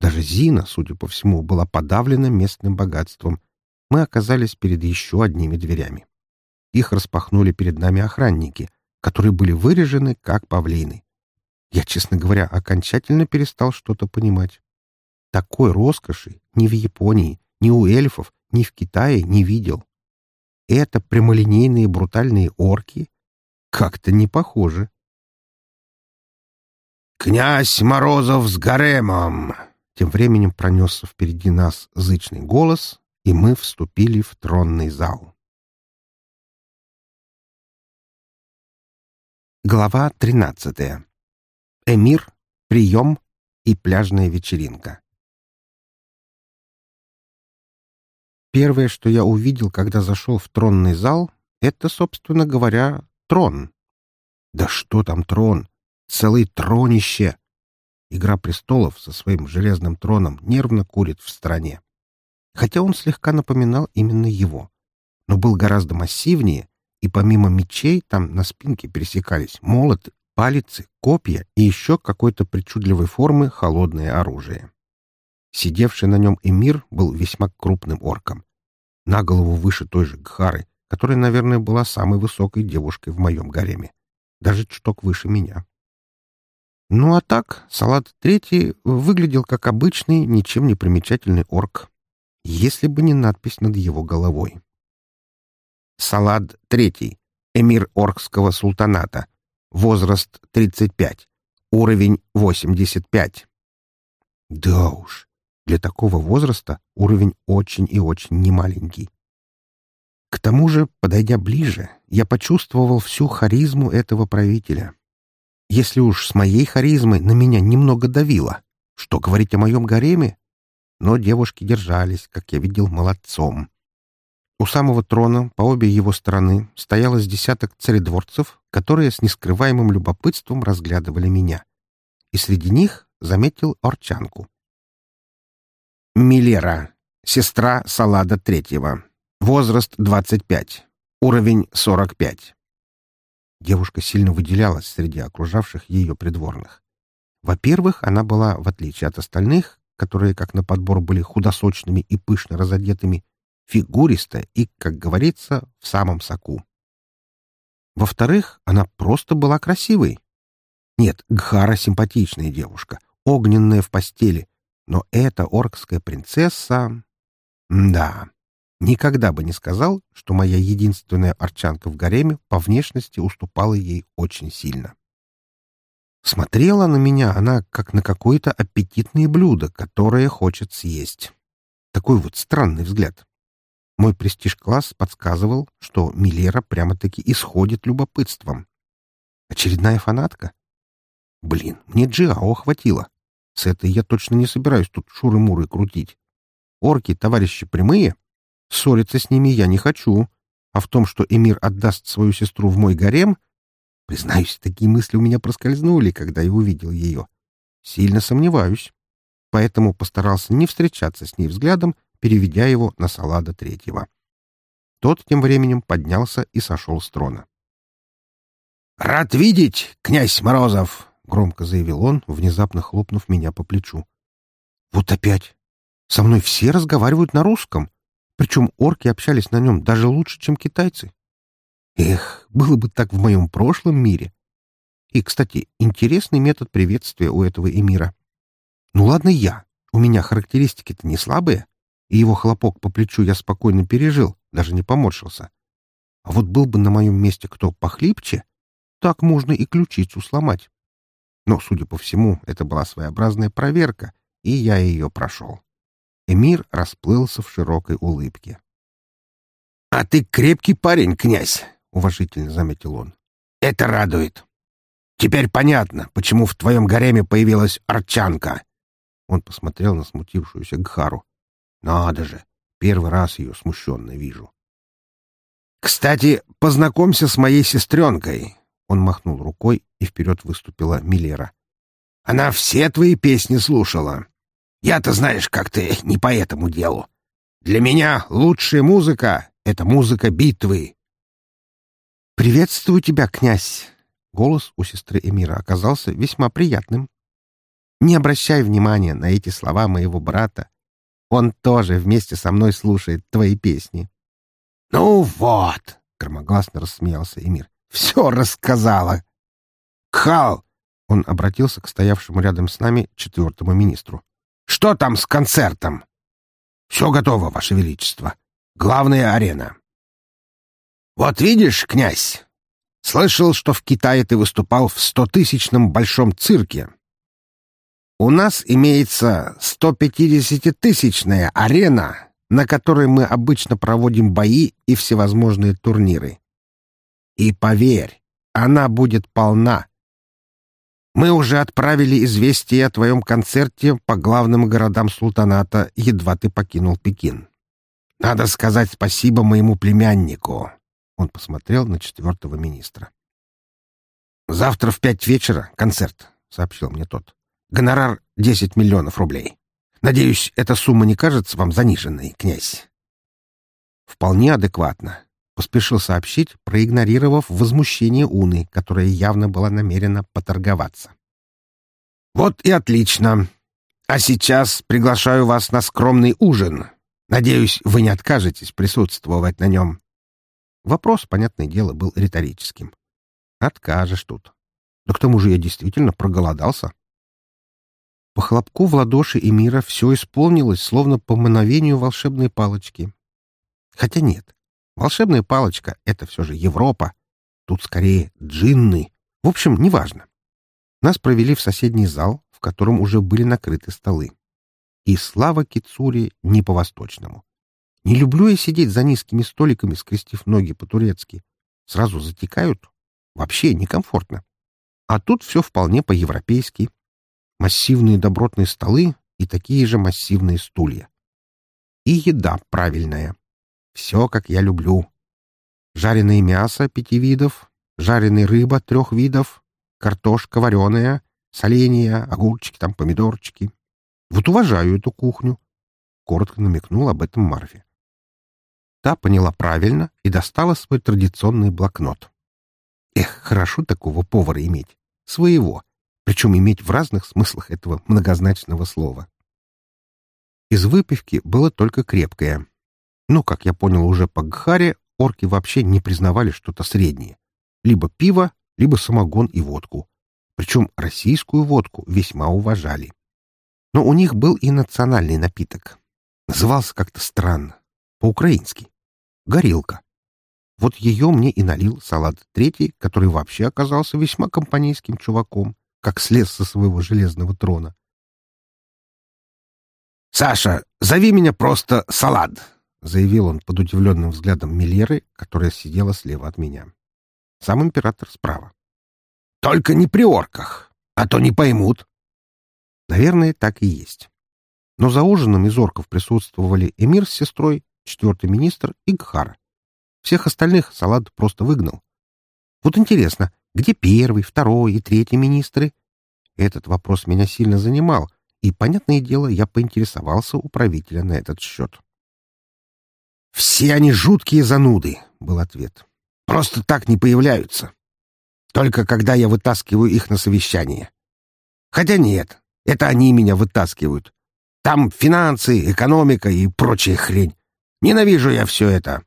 даже Зина, судя по всему, была подавлена местным богатством, мы оказались перед еще одними дверями. Их распахнули перед нами охранники, которые были вырежены как павлины. Я, честно говоря, окончательно перестал что-то понимать. Такой роскоши ни в Японии, ни у эльфов, ни в Китае не видел. Это прямолинейные брутальные орки? Как-то не похоже. «Князь Морозов с гаремом!» Тем временем пронесся впереди нас зычный голос, и мы вступили в тронный зал. Глава тринадцатая. Эмир, прием и пляжная вечеринка. Первое, что я увидел, когда зашел в тронный зал, это, собственно говоря, трон. Да что там трон? Целый тронище! Игра престолов со своим железным троном нервно курит в стороне. Хотя он слегка напоминал именно его, но был гораздо массивнее И помимо мечей там на спинке пересекались молоты, палицы, копья и еще какой-то причудливой формы холодное оружие. Сидевший на нем эмир был весьма крупным орком. На голову выше той же Гхары, которая, наверное, была самой высокой девушкой в моем гареме. Даже чуток выше меня. Ну а так, Салат Третий выглядел как обычный, ничем не примечательный орк. Если бы не надпись над его головой. Салад Третий. Эмир Оркского султаната. Возраст 35. Уровень 85. Да уж, для такого возраста уровень очень и очень немаленький. К тому же, подойдя ближе, я почувствовал всю харизму этого правителя. Если уж с моей харизмой на меня немного давило, что говорить о моем гареме? Но девушки держались, как я видел, молодцом. У самого трона, по обе его стороны, стояло с десяток царедворцев, которые с нескрываемым любопытством разглядывали меня. И среди них заметил Орчанку. Милера, сестра Салада Третьего. Возраст 25. Уровень 45. Девушка сильно выделялась среди окружавших ее придворных. Во-первых, она была, в отличие от остальных, которые, как на подбор, были худосочными и пышно разодетыми, фигуристая и, как говорится, в самом соку. Во-вторых, она просто была красивой. Нет, Гхара — симпатичная девушка, огненная в постели, но эта оркская принцесса... Да, никогда бы не сказал, что моя единственная арчанка в гареме по внешности уступала ей очень сильно. Смотрела на меня она, как на какое-то аппетитное блюдо, которое хочет съесть. Такой вот странный взгляд. Мой престиж-класс подсказывал, что Милера прямо-таки исходит любопытством. Очередная фанатка? Блин, мне Джиао хватило. С этой я точно не собираюсь тут шуры-муры крутить. Орки, товарищи прямые. Ссориться с ними я не хочу. А в том, что Эмир отдаст свою сестру в мой гарем, признаюсь, такие мысли у меня проскользнули, когда я увидел ее. Сильно сомневаюсь. Поэтому постарался не встречаться с ней взглядом, переведя его на Салада Третьего. Тот тем временем поднялся и сошел с трона. «Рад видеть, князь Морозов!» — громко заявил он, внезапно хлопнув меня по плечу. «Вот опять! Со мной все разговаривают на русском, причем орки общались на нем даже лучше, чем китайцы. Эх, было бы так в моем прошлом мире. И, кстати, интересный метод приветствия у этого эмира. Ну ладно я, у меня характеристики-то не слабые, и его хлопок по плечу я спокойно пережил, даже не поморщился. А вот был бы на моем месте кто похлипче, так можно и ключицу сломать. Но, судя по всему, это была своеобразная проверка, и я ее прошел. Эмир расплылся в широкой улыбке. — А ты крепкий парень, князь, — уважительно заметил он. — Это радует. Теперь понятно, почему в твоем гареме появилась арчанка. Он посмотрел на смутившуюся Гхару. — Надо же, первый раз ее смущенно вижу. — Кстати, познакомься с моей сестренкой. Он махнул рукой, и вперед выступила Милера. «Она все твои песни слушала. Я-то, знаешь, как ты не по этому делу. Для меня лучшая музыка — это музыка битвы». «Приветствую тебя, князь!» Голос у сестры Эмира оказался весьма приятным. «Не обращай внимания на эти слова моего брата. Он тоже вместе со мной слушает твои песни». «Ну вот!» — громогласно рассмеялся Эмир. «Все рассказала!» «Кхал!» — он обратился к стоявшему рядом с нами четвертому министру. «Что там с концертом?» «Все готово, Ваше Величество. Главная арена». «Вот видишь, князь, слышал, что в Китае ты выступал в стотысячном большом цирке. У нас имеется 150-тысячная арена, на которой мы обычно проводим бои и всевозможные турниры. И поверь, она будет полна. Мы уже отправили известие о твоем концерте по главным городам султаната, едва ты покинул Пекин. Надо сказать спасибо моему племяннику. Он посмотрел на четвертого министра. «Завтра в пять вечера концерт», — сообщил мне тот. «Гонорар — десять миллионов рублей. Надеюсь, эта сумма не кажется вам заниженной, князь?» «Вполне адекватно. — поспешил сообщить, проигнорировав возмущение Уны, которая явно была намерена поторговаться. «Вот и отлично. А сейчас приглашаю вас на скромный ужин. Надеюсь, вы не откажетесь присутствовать на нем». Вопрос, понятное дело, был риторическим. «Откажешь тут. Да к тому же я действительно проголодался». По хлопку в ладоши Эмира все исполнилось, словно по мановению волшебной палочки. Хотя нет, волшебная палочка — это все же Европа. Тут скорее джинны. В общем, неважно. Нас провели в соседний зал, в котором уже были накрыты столы. И слава Кицури не по-восточному. Не люблю я сидеть за низкими столиками, скрестив ноги по-турецки. Сразу затекают. Вообще некомфортно. А тут все вполне по-европейски массивные добротные столы и такие же массивные стулья. И еда правильная. Все, как я люблю. Жареное мясо пяти видов, жареная рыба трех видов, картошка вареная, соленья, огурчики, там помидорчики. Вот уважаю эту кухню. Коротко намекнул об этом Марфе. Та поняла правильно и достала свой традиционный блокнот. Эх, хорошо такого повара иметь. Своего, причем иметь в разных смыслах этого многозначного слова. Из выпивки было только крепкое. Ну, как я понял уже по Гхаре, орки вообще не признавали что-то среднее. Либо пиво, либо самогон и водку. Причем российскую водку весьма уважали. Но у них был и национальный напиток. Назывался как-то странно. По-украински. Горилка. Вот ее мне и налил салат третий, который вообще оказался весьма компанейским чуваком как слез со своего железного трона. «Саша, зови меня просто Салад!» — заявил он под удивленным взглядом Мильеры, которая сидела слева от меня. Сам император справа. «Только не при орках, а то не поймут». Наверное, так и есть. Но за ужином из орков присутствовали эмир с сестрой, четвертый министр и Гхар. Всех остальных Салад просто выгнал. Вот интересно, где первый, второй и третий министры? Этот вопрос меня сильно занимал, и, понятное дело, я поинтересовался у правителя на этот счет. «Все они жуткие зануды», — был ответ. «Просто так не появляются. Только когда я вытаскиваю их на совещание. Хотя нет, это они меня вытаскивают. Там финансы, экономика и прочая хрень. Ненавижу я все это.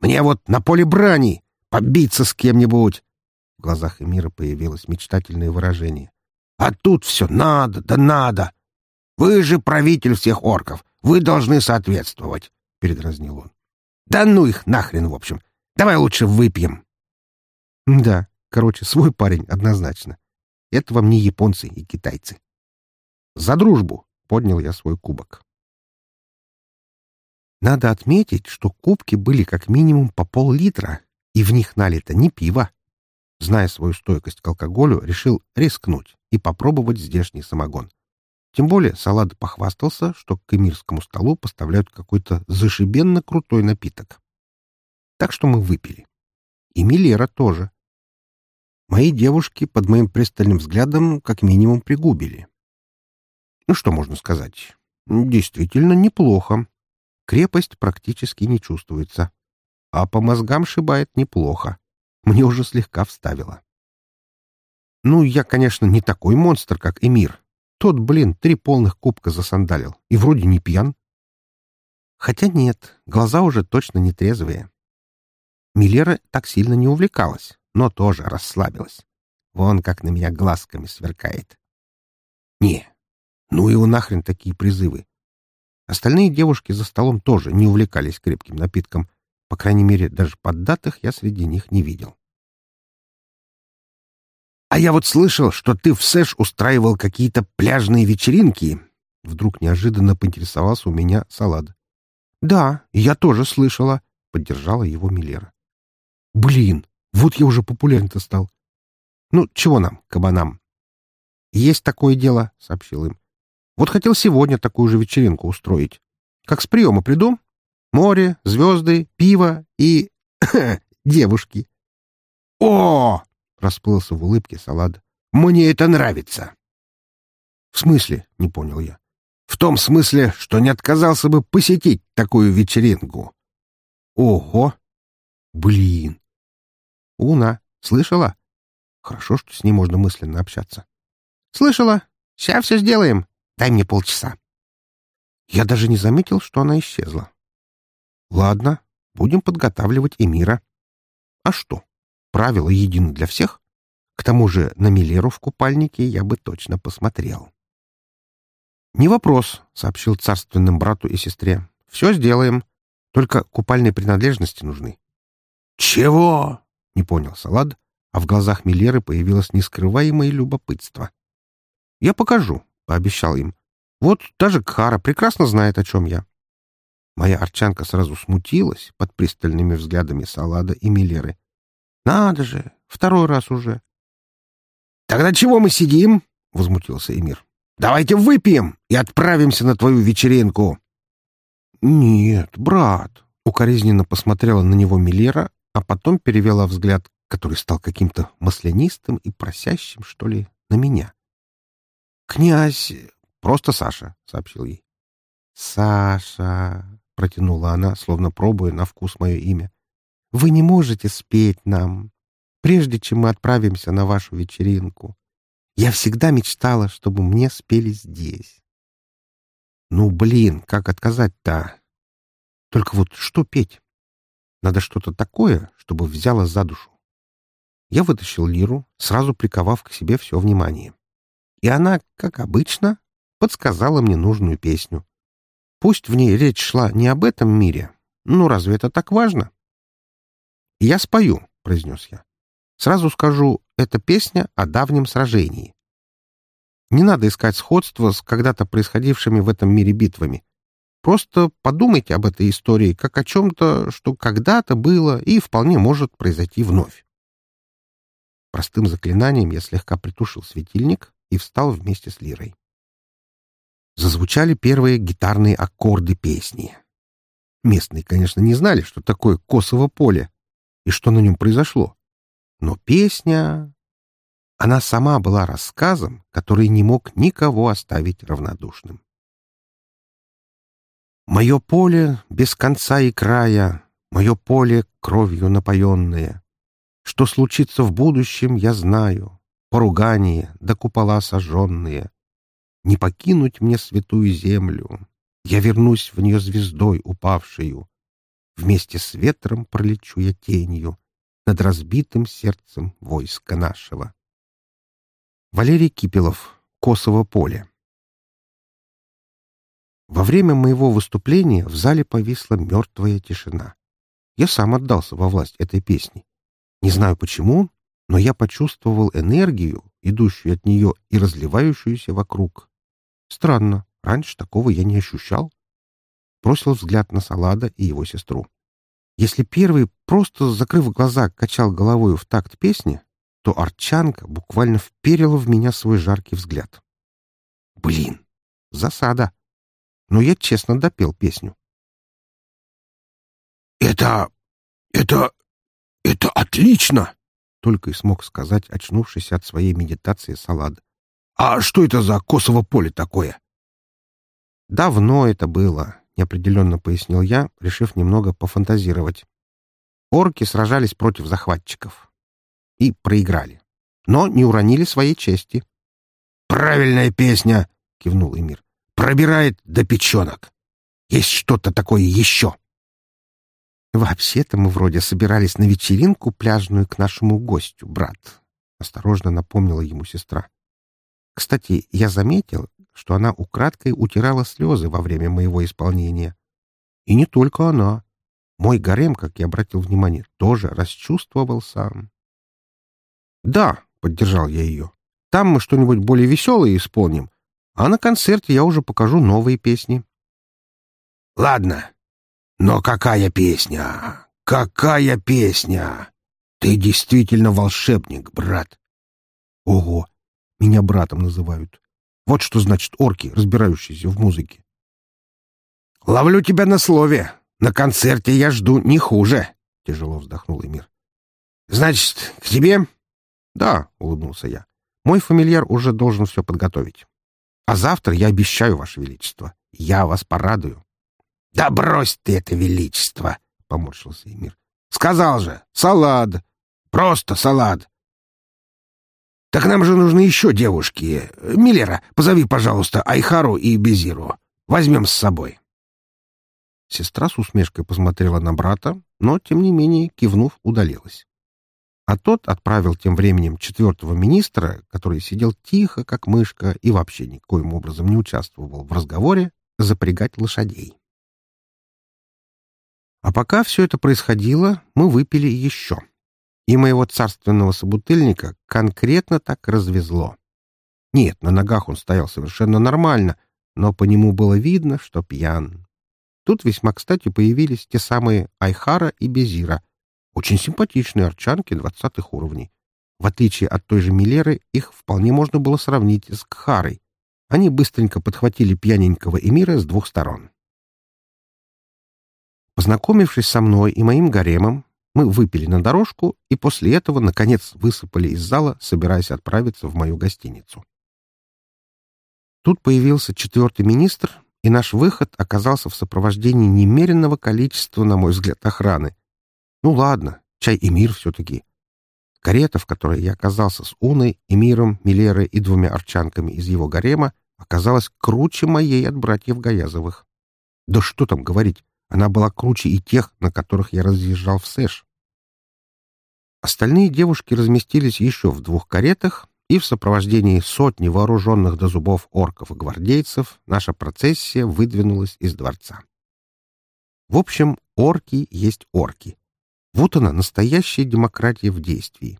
Мне вот на поле брани побиться с кем-нибудь, в глазах Эмира появилось мечтательное выражение. «А тут все надо, да надо! Вы же правитель всех орков, вы должны соответствовать!» — передразнил он. «Да ну их нахрен, в общем! Давай лучше выпьем!» «Да, короче, свой парень однозначно. Это вам не японцы и китайцы. За дружбу!» — поднял я свой кубок. Надо отметить, что кубки были как минимум по пол-литра, и в них налито не пиво, зная свою стойкость к алкоголю, решил рискнуть и попробовать здешний самогон. Тем более Салад похвастался, что к эмирскому столу поставляют какой-то зашибенно крутой напиток. Так что мы выпили. И Милера тоже. Мои девушки под моим пристальным взглядом как минимум пригубили. Ну что можно сказать? Действительно неплохо. Крепость практически не чувствуется. А по мозгам шибает неплохо мне уже слегка вставило. Ну, я, конечно, не такой монстр, как Эмир. Тот, блин, три полных кубка засандалил. И вроде не пьян. Хотя нет, глаза уже точно не трезвые. Милера так сильно не увлекалась, но тоже расслабилась. Вон как на меня глазками сверкает. Не, ну его нахрен такие призывы. Остальные девушки за столом тоже не увлекались крепким напитком, по крайней мере, даже поддатых я среди них не видел. «А я вот слышал, что ты в Сэш устраивал какие-то пляжные вечеринки». Вдруг неожиданно поинтересовался у меня Салад. «Да, я тоже слышала», — поддержала его Милера. «Блин, вот я уже популярен-то стал. Ну, чего нам, кабанам?» «Есть такое дело», — сообщил им. «Вот хотел сегодня такую же вечеринку устроить. Как с приема приду, Море, звезды, пиво и... девушки. «О!» — расплылся в улыбке Салад. «Мне это нравится!» «В смысле?» — не понял я. «В том смысле, что не отказался бы посетить такую вечеринку». «Ого! Блин! Уна, слышала? Хорошо, что с ней можно мысленно общаться. Слышала. Сейчас все сделаем. Дай мне полчаса. Я даже не заметил, что она исчезла. Ладно, будем подготавливать Эмира. А что? Правила едины для всех? К тому же на Миллеру в купальнике я бы точно посмотрел. «Не вопрос», — сообщил царственным брату и сестре. «Все сделаем. Только купальные принадлежности нужны». «Чего?» — не понял Салад, а в глазах Миллеры появилось нескрываемое любопытство. «Я покажу», — пообещал им. «Вот даже Кхара прекрасно знает, о чем я». Моя арчанка сразу смутилась под пристальными взглядами Салада и Миллеры. «Надо же! Второй раз уже!» «Тогда чего мы сидим?» — возмутился Эмир. «Давайте выпьем и отправимся на твою вечеринку!» «Нет, брат!» — укоризненно посмотрела на него Миллера, а потом перевела взгляд, который стал каким-то маслянистым и просящим, что ли, на меня. «Князь... Просто Саша», — сообщил ей. «Саша...» — протянула она, словно пробуя на вкус мое имя. «Вы не можете спеть нам, прежде чем мы отправимся на вашу вечеринку. Я всегда мечтала, чтобы мне спели здесь». «Ну, блин, как отказать-то? Только вот что петь? Надо что-то такое, чтобы взяло за душу. Я вытащил лиру, сразу приковав к себе все внимание. И она, как обычно, подсказала мне нужную песню. Пусть в ней речь шла не об этом мире, но разве это так важно? «Я спою», — произнес я. «Сразу скажу, это песня о давнем сражении. Не надо искать сходства с когда-то происходившими в этом мире битвами. Просто подумайте об этой истории как о чем-то, что когда-то было и вполне может произойти вновь. Простым заклинанием я слегка притушил светильник и встал вместе с лирой зазвучали первые гитарные аккорды песни. Местные, конечно, не знали, что такое косово поле и что на нем произошло. Но песня... Она сама была рассказом, который не мог никого оставить равнодушным. Мое поле без конца и края, мое поле кровью напоенное. Что случится в будущем, я знаю. Поругание да купола сожженные не покинуть мне святую землю. Я вернусь в нее звездой упавшую. Вместе с ветром пролечу я тенью над разбитым сердцем войска нашего. Валерий Кипелов. Косово поле. Во время моего выступления в зале повисла мертвая тишина. Я сам отдался во власть этой песни. Не знаю почему, но я почувствовал энергию, идущую от нее и разливающуюся вокруг. Странно, раньше такого я не ощущал. Бросил взгляд на Салада и его сестру. Если первый, просто закрыв глаза, качал головой в такт песни, то Арчанка буквально вперила в меня свой жаркий взгляд. Блин, засада. Но я честно допел песню. «Это... это... это отлично!» только и смог сказать очнувшийся от своей медитации Салад. «А что это за косово поле такое?» «Давно это было», — неопределенно пояснил я, решив немного пофантазировать. Орки сражались против захватчиков. И проиграли. Но не уронили своей чести. «Правильная песня!» — кивнул Эмир. «Пробирает до печенок. Есть что-то такое еще!» «Вообще-то мы вроде собирались на вечеринку пляжную к нашему гостю, брат», — осторожно напомнила ему сестра. Кстати, я заметил, что она украдкой утирала слезы во время моего исполнения. И не только она. Мой гарем, как я обратил внимание, тоже расчувствовался. «Да», — поддержал я ее, — «там мы что-нибудь более веселое исполним, а на концерте я уже покажу новые песни». «Ладно, но какая песня? Какая песня? Ты действительно волшебник, брат!» «Ого! Меня братом называют. Вот что значит орки, разбирающиеся в музыке. «Ловлю тебя на слове. На концерте я жду не хуже», — тяжело вздохнул Эмир. «Значит, к тебе?» «Да», — улыбнулся я. «Мой фамильяр уже должен все подготовить. А завтра я обещаю, Ваше Величество, я вас порадую». «Да брось ты это величество!» — поморщился Эмир. Сказал же, салат. Просто салат. Так нам же нужны еще девушки. Миллера, позови, пожалуйста, Айхару и Безиру. Возьмем с собой. Сестра с усмешкой посмотрела на брата, но, тем не менее, кивнув, удалилась. А тот отправил тем временем четвертого министра, который сидел тихо, как мышка, и вообще никоим образом не участвовал в разговоре, запрягать лошадей. А пока все это происходило, мы выпили еще. И моего царственного собутыльника конкретно так развезло. Нет, на ногах он стоял совершенно нормально, но по нему было видно, что пьян. Тут весьма кстати появились те самые Айхара и Безира — очень симпатичные арчанки двадцатых уровней. В отличие от той же Милеры, их вполне можно было сравнить с Кхарой. Они быстренько подхватили пьяненького эмира с двух сторон. Познакомившись со мной и моим гаремом, мы выпили на дорожку и после этого, наконец, высыпали из зала, собираясь отправиться в мою гостиницу. Тут появился четвертый министр, и наш выход оказался в сопровождении немеренного количества, на мой взгляд, охраны — ну ладно, чай и мир все-таки. Карета, в которой я оказался с Уной, Эмиром, Милерой и двумя арчанками из его гарема, оказалась круче моей от братьев Гаязовых. Да что там говорить, она была круче и тех, на которых я разъезжал в Сэш. Остальные девушки разместились еще в двух каретах, и в сопровождении сотни вооруженных до зубов орков и гвардейцев наша процессия выдвинулась из дворца. В общем, орки есть орки, вот она, настоящая демократия в действии.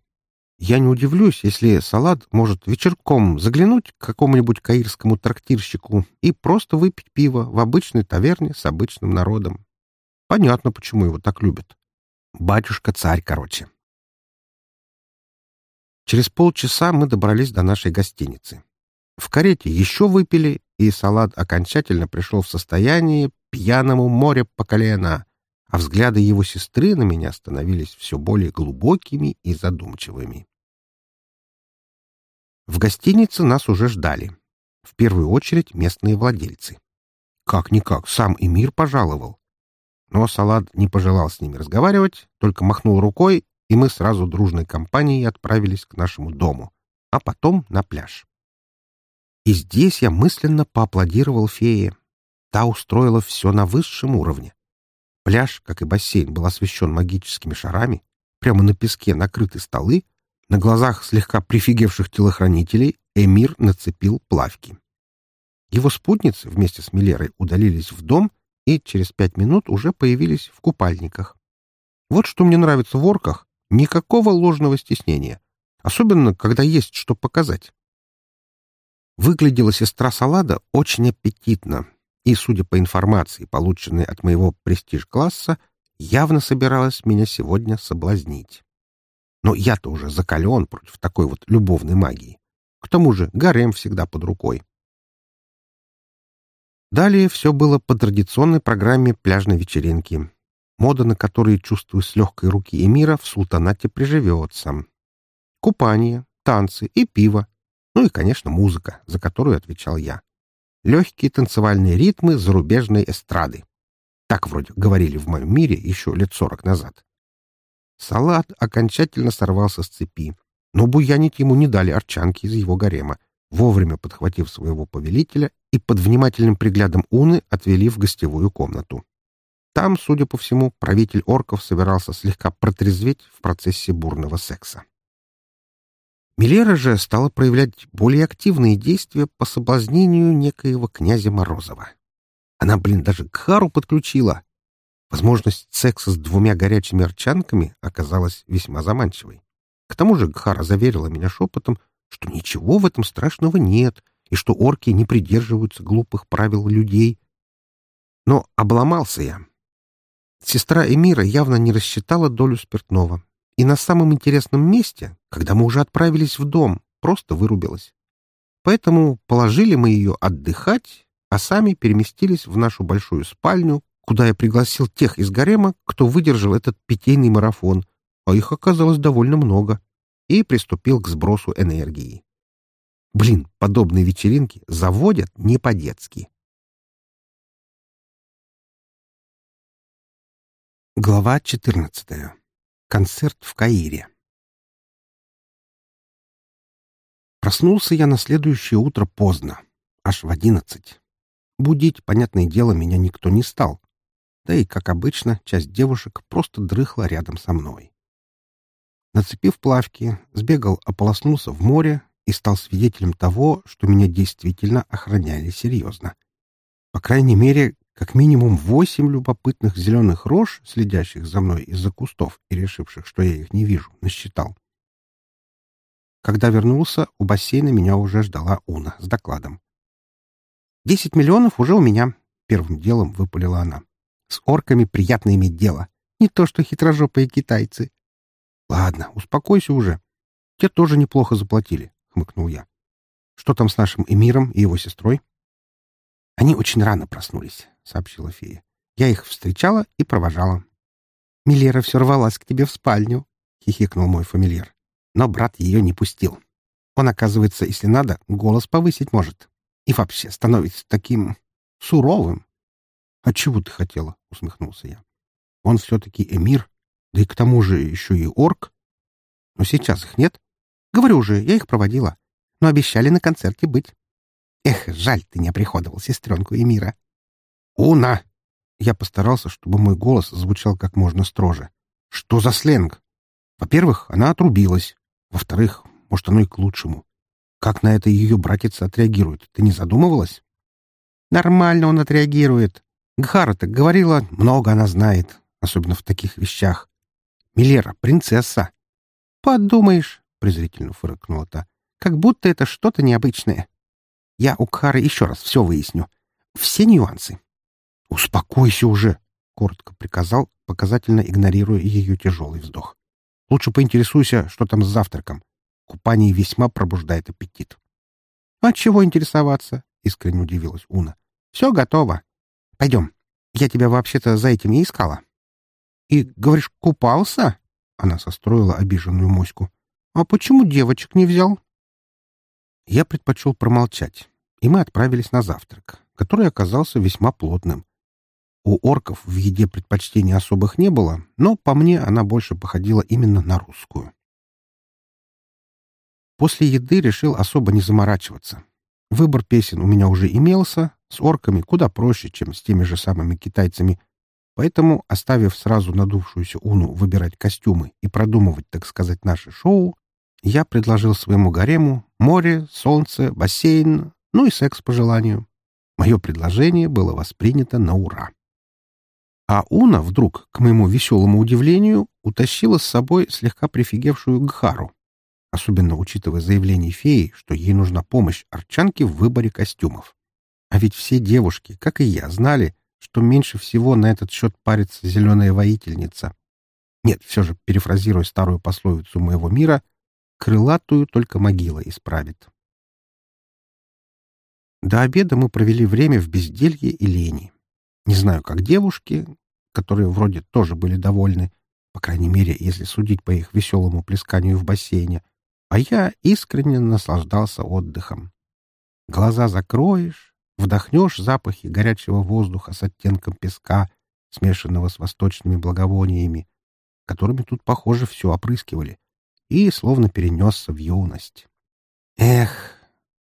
Я не удивлюсь, если Салат может вечерком заглянуть к какому-нибудь каирскому трактирщику и просто выпить пиво в обычной таверне с обычным народом. Понятно, почему его так любят. Батюшка-царь, короче. Через полчаса мы добрались до нашей гостиницы. В карете еще выпили, и Салат окончательно пришел в состояние пьяному море по колено, а взгляды его сестры на меня становились все более глубокими и задумчивыми. В гостинице нас уже ждали. В первую очередь местные владельцы. Как-никак, сам Эмир пожаловал. Но Салад не пожелал с ними разговаривать, только махнул рукой, и мы сразу дружной компанией отправились к нашему дому, а потом на пляж. И здесь я мысленно поаплодировал фее. Та устроила все на высшем уровне. Пляж, как и бассейн, был освещен магическими шарами, прямо на песке накрыты столы, на глазах слегка прифигевших телохранителей Эмир нацепил плавки. Его спутницы вместе с Милерой удалились в дом и через пять минут уже появились в купальниках. Вот что мне нравится в орках — никакого ложного стеснения, особенно когда есть что показать. Выглядела сестра Салада очень аппетитно, и, судя по информации, полученной от моего престиж-класса, явно собиралась меня сегодня соблазнить. Но я-то уже закален против такой вот любовной магии. К тому же гарем всегда под рукой. Далее все было по традиционной программе пляжной вечеринки, мода на которой, чувствую с легкой руки Эмира, в султанате приживется. Купание, танцы и пиво. Ну и, конечно, музыка, за которую отвечал я легкие танцевальные ритмы зарубежной эстрады. Так вроде говорили в моем мире еще лет сорок назад. Салат окончательно сорвался с цепи, но буянить ему не дали арчанки из его гарема, вовремя подхватив своего повелителя и под внимательным приглядом Уны отвели в гостевую комнату. Там, судя по всему, правитель орков собирался слегка протрезветь в процессе бурного секса. Милера же стала проявлять более активные действия по соблазнению некоего князя Морозова. Она, блин, даже Кхару подключила. Возможность секса с двумя горячими арчанками оказалась весьма заманчивой. К тому же Гхара заверила меня шепотом, что ничего в этом страшного нет, и что орки не придерживаются глупых правил людей. Но обломался я. Сестра Эмира явно не рассчитала долю спиртного, и на самом интересном месте, когда мы уже отправились в дом, просто вырубилась. Поэтому положили мы ее отдыхать, а сами переместились в нашу большую спальню, куда я пригласил тех из гарема, кто выдержал этот питейный марафон, а их оказалось довольно много, и приступил к сбросу энергии. Блин, подобные вечеринки заводят не по-детски. Глава четырнадцатая Концерт в Каире. Проснулся я на следующее утро поздно, аж в одиннадцать. Будить, понятное дело, меня никто не стал. Да и, как обычно, часть девушек просто дрыхла рядом со мной. Нацепив плавки, сбегал, ополоснулся в море и стал свидетелем того, что меня действительно охраняли серьезно. По крайней мере, как минимум восемь любопытных зеленых рож, следящих за мной из-за кустов и решивших, что я их не вижу, насчитал. Когда вернулся, у бассейна меня уже ждала Уна с докладом. «Десять миллионов уже у меня», — первым делом выпалила она. «С орками приятно иметь дело. Не то что хитрожопые китайцы». «Ладно, успокойся уже. Те тоже неплохо заплатили», — хмыкнул я. «Что там с нашим эмиром и его сестрой?» «Они очень рано проснулись», — сообщила фея. «Я их встречала и провожала». «Милера все рвалась к тебе в спальню», — хихикнул мой фамильяр. Но брат ее не пустил. Он, оказывается, если надо, голос повысить может. И вообще становится таким суровым. — А чего ты хотела? — усмехнулся я. — Он все-таки эмир, да и к тому же еще и орк. Но сейчас их нет. Говорю же, я их проводила. Но обещали на концерте быть. Эх, жаль, ты не оприходовал сестренку Эмира. «Уна!» Я постарался, чтобы мой голос звучал как можно строже. «Что за сленг?» Во-первых, она отрубилась. Во-вторых, может, оно и к лучшему. Как на это ее братица отреагирует? Ты не задумывалась? Нормально он отреагирует. Гхара-то говорила, много она знает, особенно в таких вещах. Милера — принцесса. Подумаешь, — презрительно фыркнула та, — как будто это что-то необычное. Я у Кхары еще раз все выясню. Все нюансы. «Успокойся уже!» — коротко приказал, показательно игнорируя ее тяжелый вздох. «Лучше поинтересуйся, что там с завтраком. Купание весьма пробуждает аппетит». «А чего интересоваться?» — искренне удивилась Уна. «Все готово. Пойдем. Я тебя вообще-то за этим и искала». «И, говоришь, купался?» — она состроила обиженную моську. «А почему девочек не взял?» Я предпочел промолчать, и мы отправились на завтрак, который оказался весьма плотным. У орков в еде предпочтений особых не было, но по мне она больше походила именно на русскую. После еды решил особо не заморачиваться. Выбор песен у меня уже имелся, с орками куда проще, чем с теми же самыми китайцами, поэтому, оставив сразу надувшуюся Уну выбирать костюмы и продумывать, так сказать, наше шоу, я предложил своему гарему море, солнце, бассейн, ну и секс по желанию. Мое предложение было воспринято на ура. А Уна вдруг, к моему веселому удивлению, утащила с собой слегка прифигевшую Гхару, особенно учитывая заявление феи, что ей нужна помощь арчанке в выборе костюмов. А ведь все девушки, как и я, знали, что меньше всего на этот счет парится зеленая воительница. Нет, все же, перефразируя старую пословицу моего мира — Крылатую только могила исправит. До обеда мы провели время в безделье и лени. Не знаю, как девушки, которые вроде тоже были довольны, по крайней мере, если судить по их веселому плесканию в бассейне, а я искренне наслаждался отдыхом. Глаза закроешь, вдохнешь запахи горячего воздуха с оттенком песка, смешанного с восточными благовониями, которыми тут, похоже, все опрыскивали и словно перенесся в юность. Эх,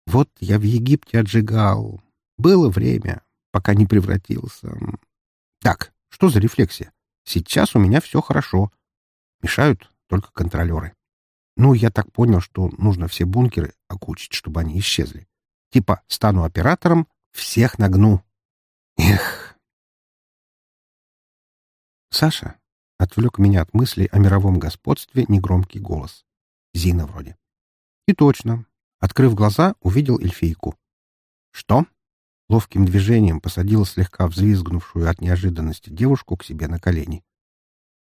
вот я в Египте отжигал. Было время, пока не превратился. Так, что за рефлексия? Сейчас у меня все хорошо. Мешают только контролеры. Ну, я так понял, что нужно все бункеры окучить, чтобы они исчезли. Типа, стану оператором, всех нагну. Эх. Саша, Отвлек меня от мыслей о мировом господстве негромкий голос. Зина вроде. И точно. Открыв глаза, увидел эльфийку. «Что?» Ловким движением посадила слегка взвизгнувшую от неожиданности девушку к себе на колени.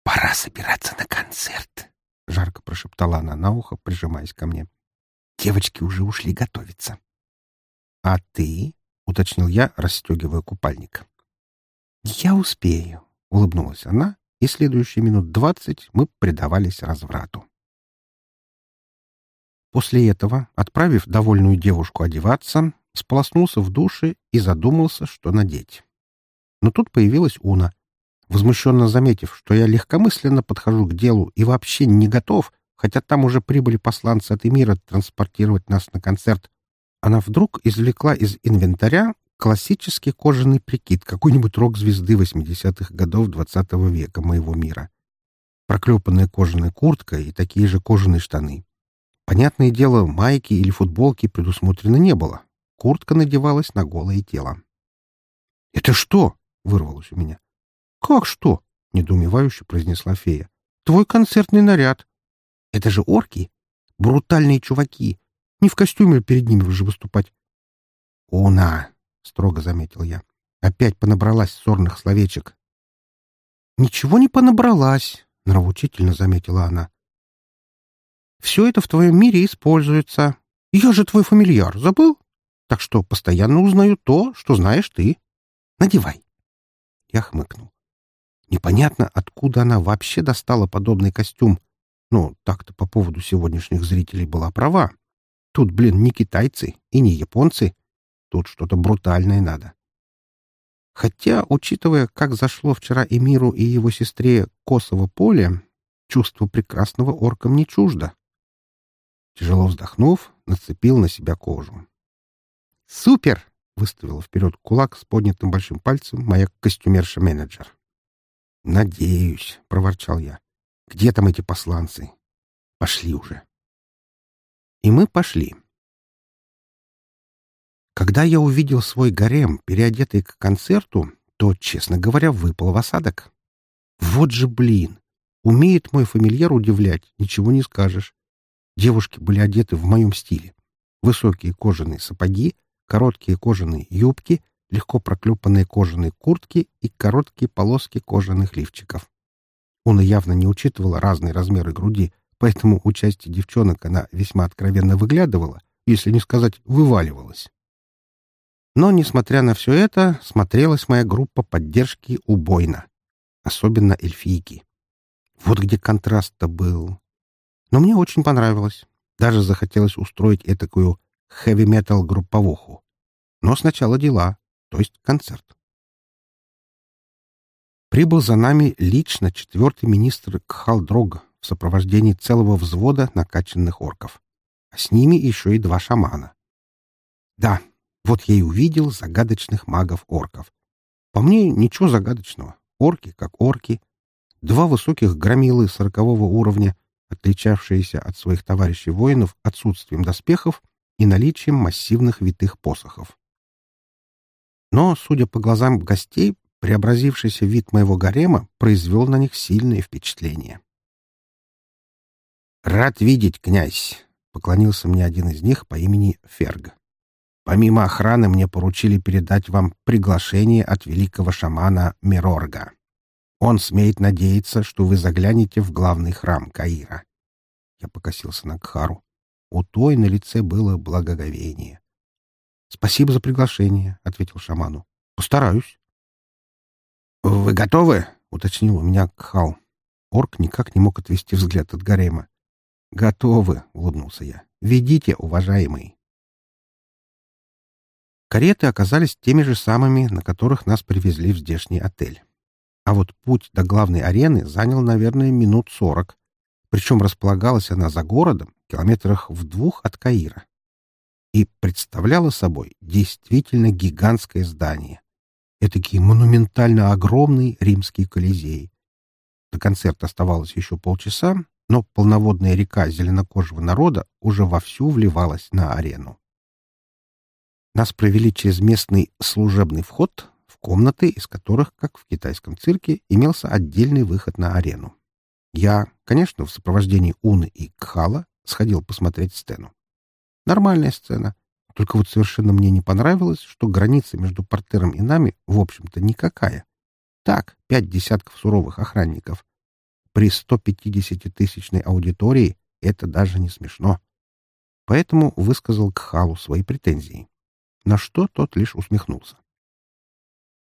«Пора собираться на концерт», — жарко прошептала она на ухо, прижимаясь ко мне. «Девочки уже ушли готовиться». «А ты?» — уточнил я, расстегивая купальник. «Я успею», — улыбнулась она и следующие минут двадцать мы предавались разврату. После этого, отправив довольную девушку одеваться, сполоснулся в душе и задумался, что надеть. Но тут появилась Уна. возмущенно заметив, что я легкомысленно подхожу к делу и вообще не готов, хотя там уже прибыли посланцы от Эмира транспортировать нас на концерт, она вдруг извлекла из инвентаря классический кожаный прикид какой-нибудь рок-звезды 80-х годов XX -го века моего мира. Проклепанная кожаная куртка и такие же кожаные штаны. Понятное дело, майки или футболки предусмотрено не было. Куртка надевалась на голое тело. «Это что?» — вырвалось у меня. «Как что?» — недоумевающе произнесла фея. «Твой концертный наряд. Это же орки. Брутальные чуваки. Не в костюме перед ними же выступать». «Уна!» — строго заметил я. Опять понабралась сорных словечек. «Ничего не понабралась», — нравоучительно заметила она. «Все это в твоем мире используется. Я же твой фамильяр, забыл? Так что постоянно узнаю то, что знаешь ты. Надевай». Я хмыкнул. Непонятно, откуда она вообще достала подобный костюм. Ну, так-то по поводу сегодняшних зрителей была права. Тут, блин, не китайцы и не японцы. Тут что-то брутальное надо. Хотя, учитывая, как зашло вчера Эмиру и его сестре Косово поле, чувство прекрасного оркам не чуждо. Тяжело вздохнув, нацепил на себя кожу. «Супер!» — выставила вперед кулак с поднятым большим пальцем моя костюмерша-менеджер. «Надеюсь», — проворчал я. «Где там эти посланцы? Пошли уже». И мы пошли. Когда я увидел свой гарем, переодетый к концерту, то, честно говоря, выпал в осадок. Вот же блин! Умеет мой фамильяр удивлять, ничего не скажешь. Девушки были одеты в моем стиле. Высокие кожаные сапоги, короткие кожаные юбки, легко проклепанные кожаные куртки и короткие полоски кожаных лифчиков. Он явно не учитывал разные размеры груди, поэтому у части девчонок она весьма откровенно выглядывала, если не сказать вываливалась. Но, несмотря на все это, смотрелась моя группа поддержки убойно. Особенно эльфийки. Вот где контраст-то был. Но мне очень понравилось. Даже захотелось устроить этакую хэви-метал групповуху. Но сначала дела то есть концерт. Прибыл за нами лично четвертый министр Кхалдрог в сопровождении целого взвода накачанных орков. А с ними еще и два шамана. Да, вот я и увидел загадочных магов-орков. По мне, ничего загадочного. Орки как орки. Два высоких громилы сорокового уровня, отличавшиеся от своих товарищей-воинов отсутствием доспехов и наличием массивных витых посохов. Но, судя по глазам гостей, преобразившийся вид моего гарема произвел на них сильное впечатление. «Рад видеть, князь!» — поклонился мне один из них по имени Ферг. «Помимо охраны мне поручили передать вам приглашение от великого шамана Мирорга. Он смеет надеяться, что вы заглянете в главный храм Каира». Я покосился на Кхару. У той на лице было благоговение. «Спасибо за приглашение», — ответил шаману. «Постараюсь». «Вы готовы?» — уточнил у меня Кхал. Орк никак не мог отвести взгляд от гарема. «Готовы», — улыбнулся я. «Ведите, уважаемый». Кареты оказались теми же самыми, на которых нас привезли в здешний отель. А вот путь до главной арены занял, наверное, минут сорок. Причем располагалась она за городом, километрах в двух от Каира и представляла собой действительно гигантское здание. Этакий монументально огромный римский колизей. До концерта оставалось еще полчаса, но полноводная река зеленокожего народа уже вовсю вливалась на арену. Нас провели через местный служебный вход в комнаты, из которых, как в китайском цирке, имелся отдельный выход на арену. Я, конечно, в сопровождении Уны и Кхала сходил посмотреть сцену. Нормальная сцена. Только вот совершенно мне не понравилось, что граница между портером и нами, в общем-то, никакая. Так, пять десятков суровых охранников. При 150-тысячной аудитории это даже не смешно. Поэтому высказал Кхалу свои претензии. На что тот лишь усмехнулся.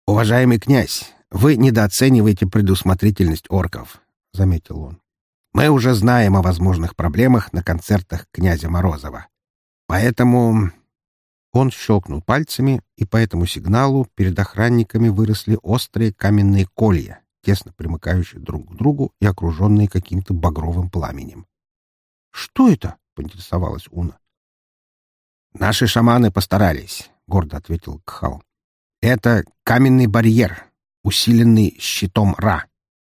«Уважаемый князь, вы недооцениваете предусмотрительность орков», — заметил он. «Мы уже знаем о возможных проблемах на концертах князя Морозова. Поэтому...» Он щелкнул пальцами, и по этому сигналу перед охранниками выросли острые каменные колья, тесно примыкающие друг к другу и окруженные каким-то багровым пламенем. «Что это?» — поинтересовалась Уна. «Наши шаманы постарались», — гордо ответил Кхал. «Это каменный барьер, усиленный щитом Ра.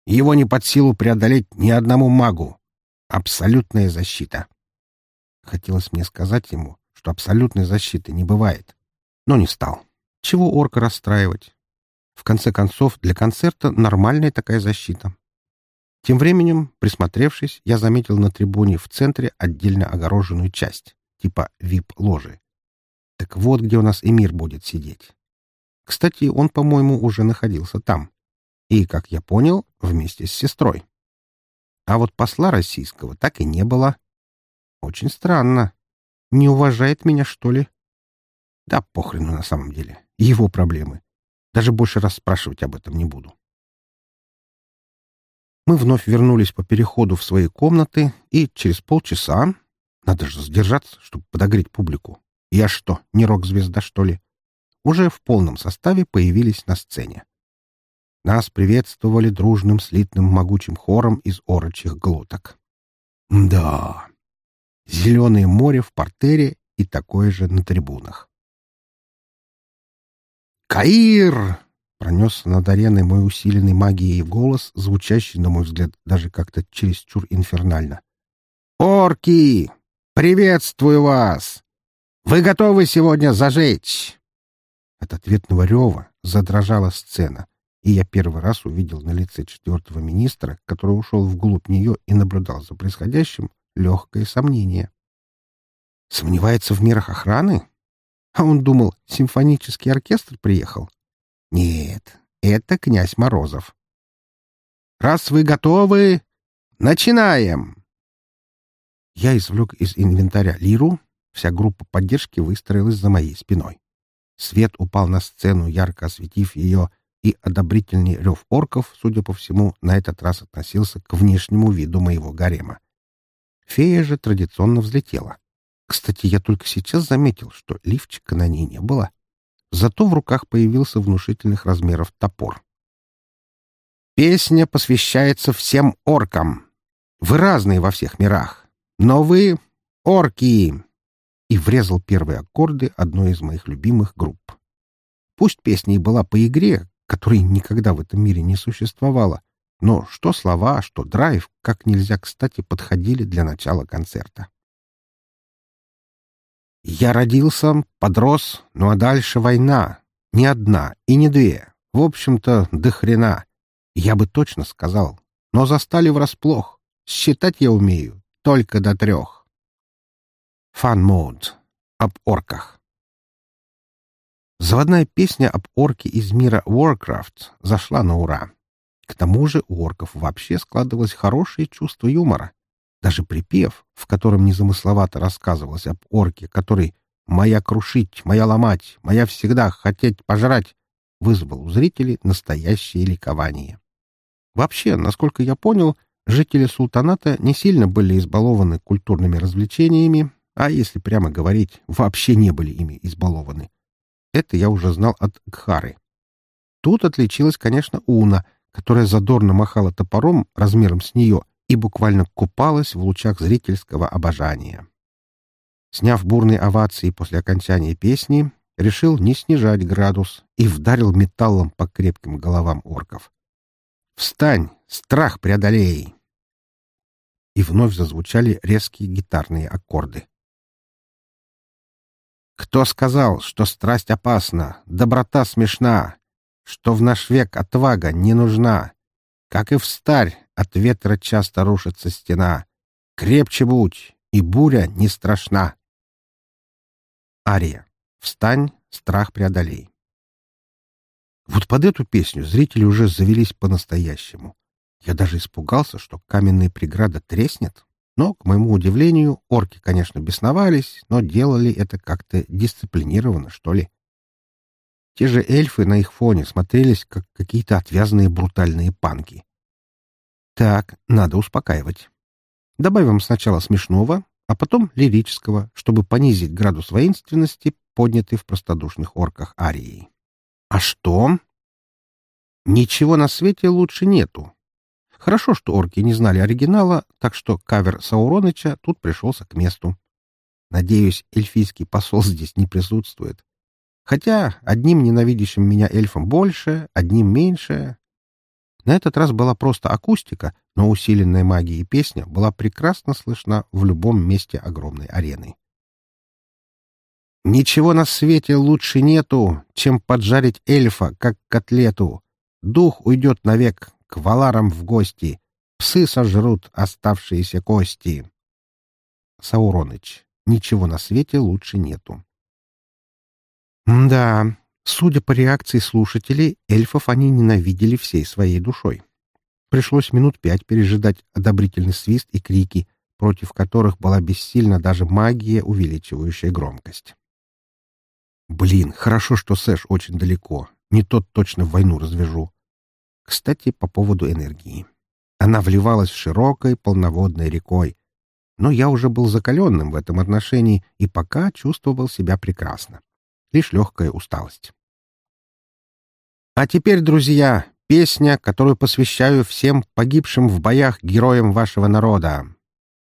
Его не под силу преодолеть ни одному магу. Абсолютная защита». Хотелось мне сказать ему, что абсолютной защиты не бывает, но не стал. Чего орка расстраивать? В конце концов, для концерта нормальная такая защита. Тем временем, присмотревшись, я заметил на трибуне в центре отдельно огороженную часть, типа вип-ложи. Так вот, где у нас эмир будет сидеть. Кстати, он, по-моему, уже находился там. И, как я понял, вместе с сестрой. А вот посла российского так и не было. Очень странно. Не уважает меня, что ли? Да похрену на самом деле. Его проблемы. Даже больше раз спрашивать об этом не буду. Мы вновь вернулись по переходу в свои комнаты, и через полчаса... Надо же сдержаться, чтобы подогреть публику. Я что, не рок-звезда, что ли? Уже в полном составе появились на сцене. Нас приветствовали дружным, слитным, могучим хором из орочих глоток. Да, зеленое море в портере и такое же на трибунах. «Каир!» Пронесся над ареной мой усиленный магией голос, звучащий, на мой взгляд, даже как-то чересчур инфернально. «Орки! Приветствую вас! Вы готовы сегодня зажечь?» От ответного рева задрожала сцена, и я первый раз увидел на лице четвертого министра, который ушел вглубь нее и наблюдал за происходящим, легкое сомнение. Сомневается в мерах охраны? А он думал, симфонический оркестр приехал? Нет, это князь Морозов. «Раз вы готовы, начинаем!» Я извлек из инвентаря лиру, вся группа поддержки выстроилась за моей спиной. Свет упал на сцену, ярко осветив ее, и одобрительный рев орков, судя по всему, на этот раз относился к внешнему виду моего гарема. Фея же традиционно взлетела. Кстати, я только сейчас заметил, что лифчика на ней не было. Зато в руках появился внушительных размеров топор. «Песня посвящается всем оркам. Вы разные во всех мирах, но вы — орки!» И врезал первые аккорды одной из моих любимых групп. Пусть песня и была по игре, которой никогда в этом мире не существовало, но что слова, что драйв как нельзя кстати подходили для начала концерта. Я родился, подрос, ну а дальше война. Не одна и не две. В общем-то, до хрена. Я бы точно сказал. Но застали врасплох. Считать я умею только до трех. Фан-мод. Об орках. Заводная песня об орке из мира Warcraft зашла на ура. К тому же у орков вообще складывалось хорошее чувство юмора. Даже припев, в котором незамысловато рассказывалось об орке, который «моя крушить, моя ломать, моя всегда хотеть пожрать», вызвал у зрителей настоящее ликование. Вообще, насколько я понял, жители султаната не сильно были избалованы культурными развлечениями, а если прямо говорить, вообще не были ими избалованы. Это я уже знал от Гхары. Тут отличилась, конечно, Уна, которая задорно махала топором размером с нее и буквально купалась в лучах зрительского обожания. Сняв бурные овации после окончания песни, решил не снижать градус и вдарил металлом по крепким головам орков. «Встань! Страх преодолей!» И вновь зазвучали резкие гитарные аккорды. «Кто сказал, что страсть опасна, доброта смешна, что в наш век отвага не нужна? Как и в старь, от ветра часто рушится стена. Крепче будь, и буря не страшна. Ария. Встань, страх преодолей. Вот под эту песню зрители уже завелись по-настоящему. Я даже испугался, что каменная преграда треснет. Но, к моему удивлению, орки, конечно, бесновались, но делали это как-то дисциплинированно, что ли. Те же эльфы на их фоне смотрелись, как какие-то отвязанные брутальные панки. Так, надо успокаивать. Добавим сначала смешного, а потом лирического, чтобы понизить градус воинственности, поднятый в простодушных орках арии. А что? Ничего на свете лучше нету. Хорошо, что орки не знали оригинала, так что кавер Сауроныча тут пришелся к месту. Надеюсь, эльфийский посол здесь не присутствует. Хотя одним ненавидящим меня эльфом больше, одним меньше. На этот раз была просто акустика, но усиленная магией песня была прекрасно слышна в любом месте огромной арены. «Ничего на свете лучше нету, чем поджарить эльфа, как котлету. Дух уйдет навек к валарам в гости. Псы сожрут оставшиеся кости». Сауроныч. Ничего на свете лучше нету. Да, судя по реакции слушателей, эльфов они ненавидели всей своей душой. Пришлось минут пять пережидать одобрительный свист и крики, против которых была бессильна даже магия, увеличивающая громкость. Блин, хорошо, что Сэш очень далеко. Не тот точно в войну развяжу. Кстати, по поводу энергии. Она вливалась широкой полноводной рекой. Но я уже был закаленным в этом отношении и пока чувствовал себя прекрасно. Лишь легкая усталость. А теперь, друзья, песня, которую посвящаю всем погибшим в боях героям вашего народа.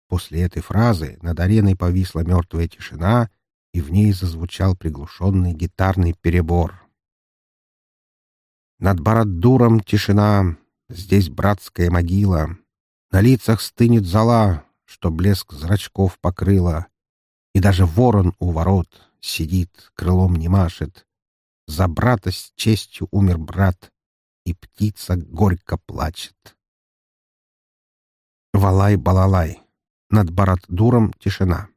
После этой фразы над ареной повисла мертвая тишина, и в ней зазвучал приглушенный гитарный перебор. Над Бараддуром тишина, здесь братская могила. На лицах стынет зола, что блеск зрачков покрыла. И даже ворон у ворот сидит, крылом не машет. За брата с честью умер брат, и птица горько плачет. Валай-балалай. Над Барат-дуром тишина.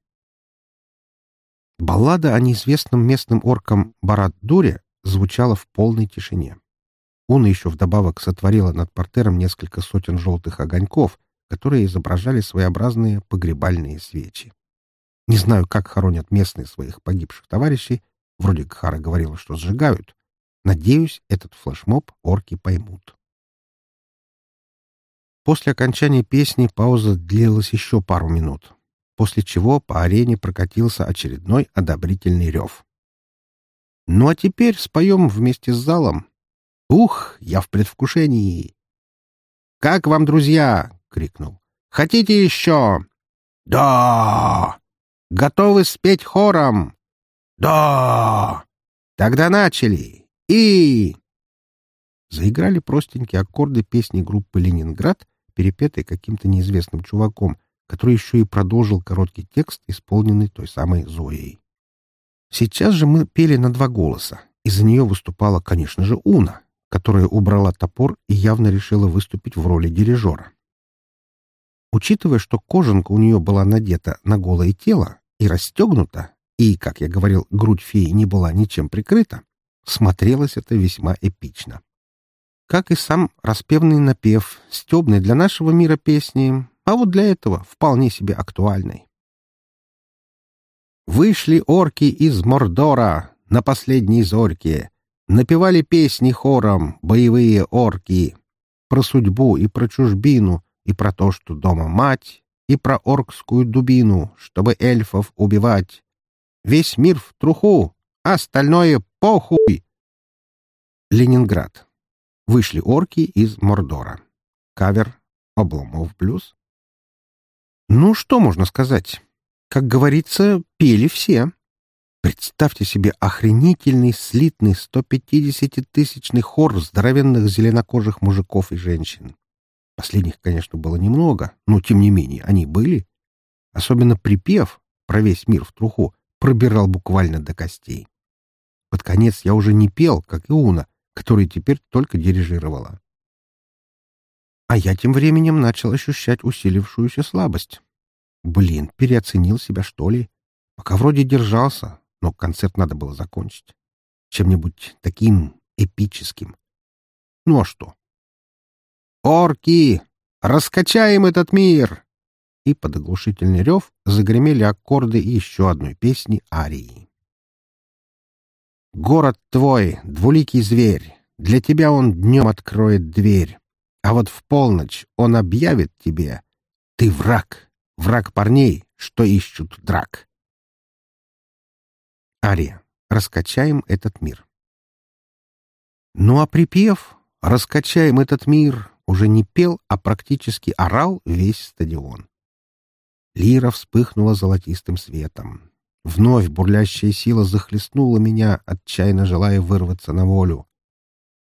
Баллада о неизвестном местном оркам Барат-дуре звучала в полной тишине. Он еще вдобавок сотворила над портером несколько сотен желтых огоньков, которые изображали своеобразные погребальные свечи. Не знаю, как хоронят местные своих погибших товарищей. Вроде Кхара говорила, что сжигают. Надеюсь, этот флешмоб орки поймут. После окончания песни пауза длилась еще пару минут, после чего по арене прокатился очередной одобрительный рев. Ну а теперь споем вместе с залом Ух, я в предвкушении. «Как вам, друзья?» — крикнул. «Хотите еще?» «Да!» «Готовы спеть хором?» «Да!» «Тогда начали! И...» Заиграли простенькие аккорды песни группы «Ленинград», перепетой каким-то неизвестным чуваком, который еще и продолжил короткий текст, исполненный той самой Зоей. Сейчас же мы пели на два голоса, и за нее выступала, конечно же, Уна, которая убрала топор и явно решила выступить в роли дирижера. Учитывая, что кожанка у нее была надета на голое тело и расстегнута, и, как я говорил, грудь феи не была ничем прикрыта, смотрелось это весьма эпично. Как и сам распевный напев, стебный для нашего мира песни, а вот для этого вполне себе актуальный. Вышли орки из Мордора на последней зорьке, Напевали песни хором боевые орки про судьбу и про чужбину, и про то, что дома мать, и про оркскую дубину, чтобы эльфов убивать. Весь мир в труху, остальное похуй. Ленинград. Вышли орки из Мордора. Кавер Обломов блюз. Ну, что можно сказать? Как говорится, пели все. Представьте себе охренительный, слитный 150-тысячный хор здоровенных зеленокожих мужиков и женщин. Последних, конечно, было немного, но, тем не менее, они были. Особенно припев про весь мир в труху пробирал буквально до костей. Под конец я уже не пел, как и Уна, которая теперь только дирижировала. А я тем временем начал ощущать усилившуюся слабость. Блин, переоценил себя, что ли? Пока вроде держался, но концерт надо было закончить. Чем-нибудь таким эпическим. Ну а что? «Орки! Раскачаем этот мир!» И под оглушительный рев загремели аккорды еще одной песни арии. «Город твой, двуликий зверь, для тебя он днем откроет дверь, а вот в полночь он объявит тебе, ты враг, враг парней, что ищут драк. Ария. Раскачаем этот мир. Ну а припев «Раскачаем этот мир» уже не пел, а практически орал весь стадион. Лира вспыхнула золотистым светом. Вновь бурлящая сила захлестнула меня, отчаянно желая вырваться на волю.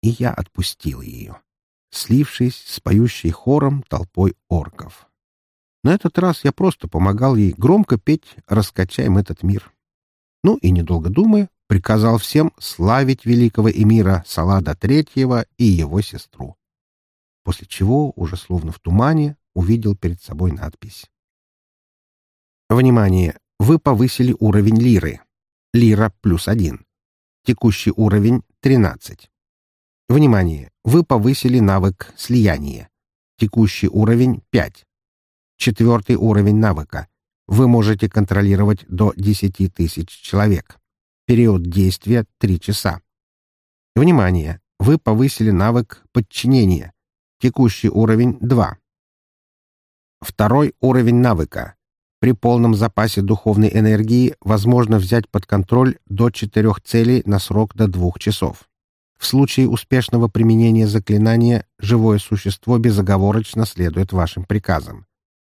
И я отпустил ее, слившись с поющей хором толпой орков. На этот раз я просто помогал ей громко петь «Раскачаем этот мир». Ну и, недолго думая, приказал всем славить великого эмира Салада Третьего и его сестру. После чего, уже словно в тумане, увидел перед собой надпись. Внимание! Вы повысили уровень лиры. Лира плюс один. Текущий уровень — 13. Внимание! Вы повысили навык слияния. Текущий уровень — 5. Четвертый уровень навыка. Вы можете контролировать до 10 тысяч человек. Период действия — 3 часа. Внимание! Вы повысили навык подчинения. Текущий уровень — 2. Второй уровень навыка. При полном запасе духовной энергии возможно взять под контроль до четырех целей на срок до двух часов. В случае успешного применения заклинания живое существо безоговорочно следует вашим приказам.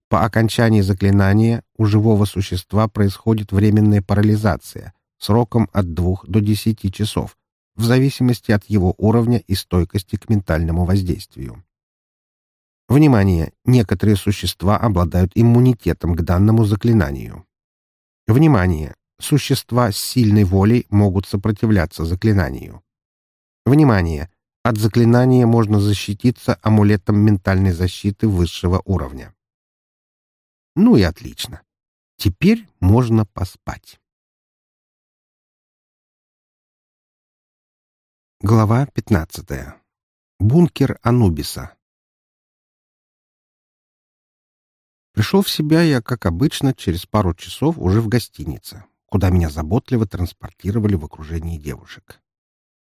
По окончании заклинания у живого существа происходит временная парализация сроком от 2 до 10 часов, в зависимости от его уровня и стойкости к ментальному воздействию. Внимание! Некоторые существа обладают иммунитетом к данному заклинанию. Внимание! Существа с сильной волей могут сопротивляться заклинанию. Внимание! От заклинания можно защититься амулетом ментальной защиты высшего уровня. Ну и отлично. Теперь можно поспать. Глава 15. Бункер Анубиса. Пришел в себя я, как обычно, через пару часов уже в гостинице, куда меня заботливо транспортировали в окружении девушек.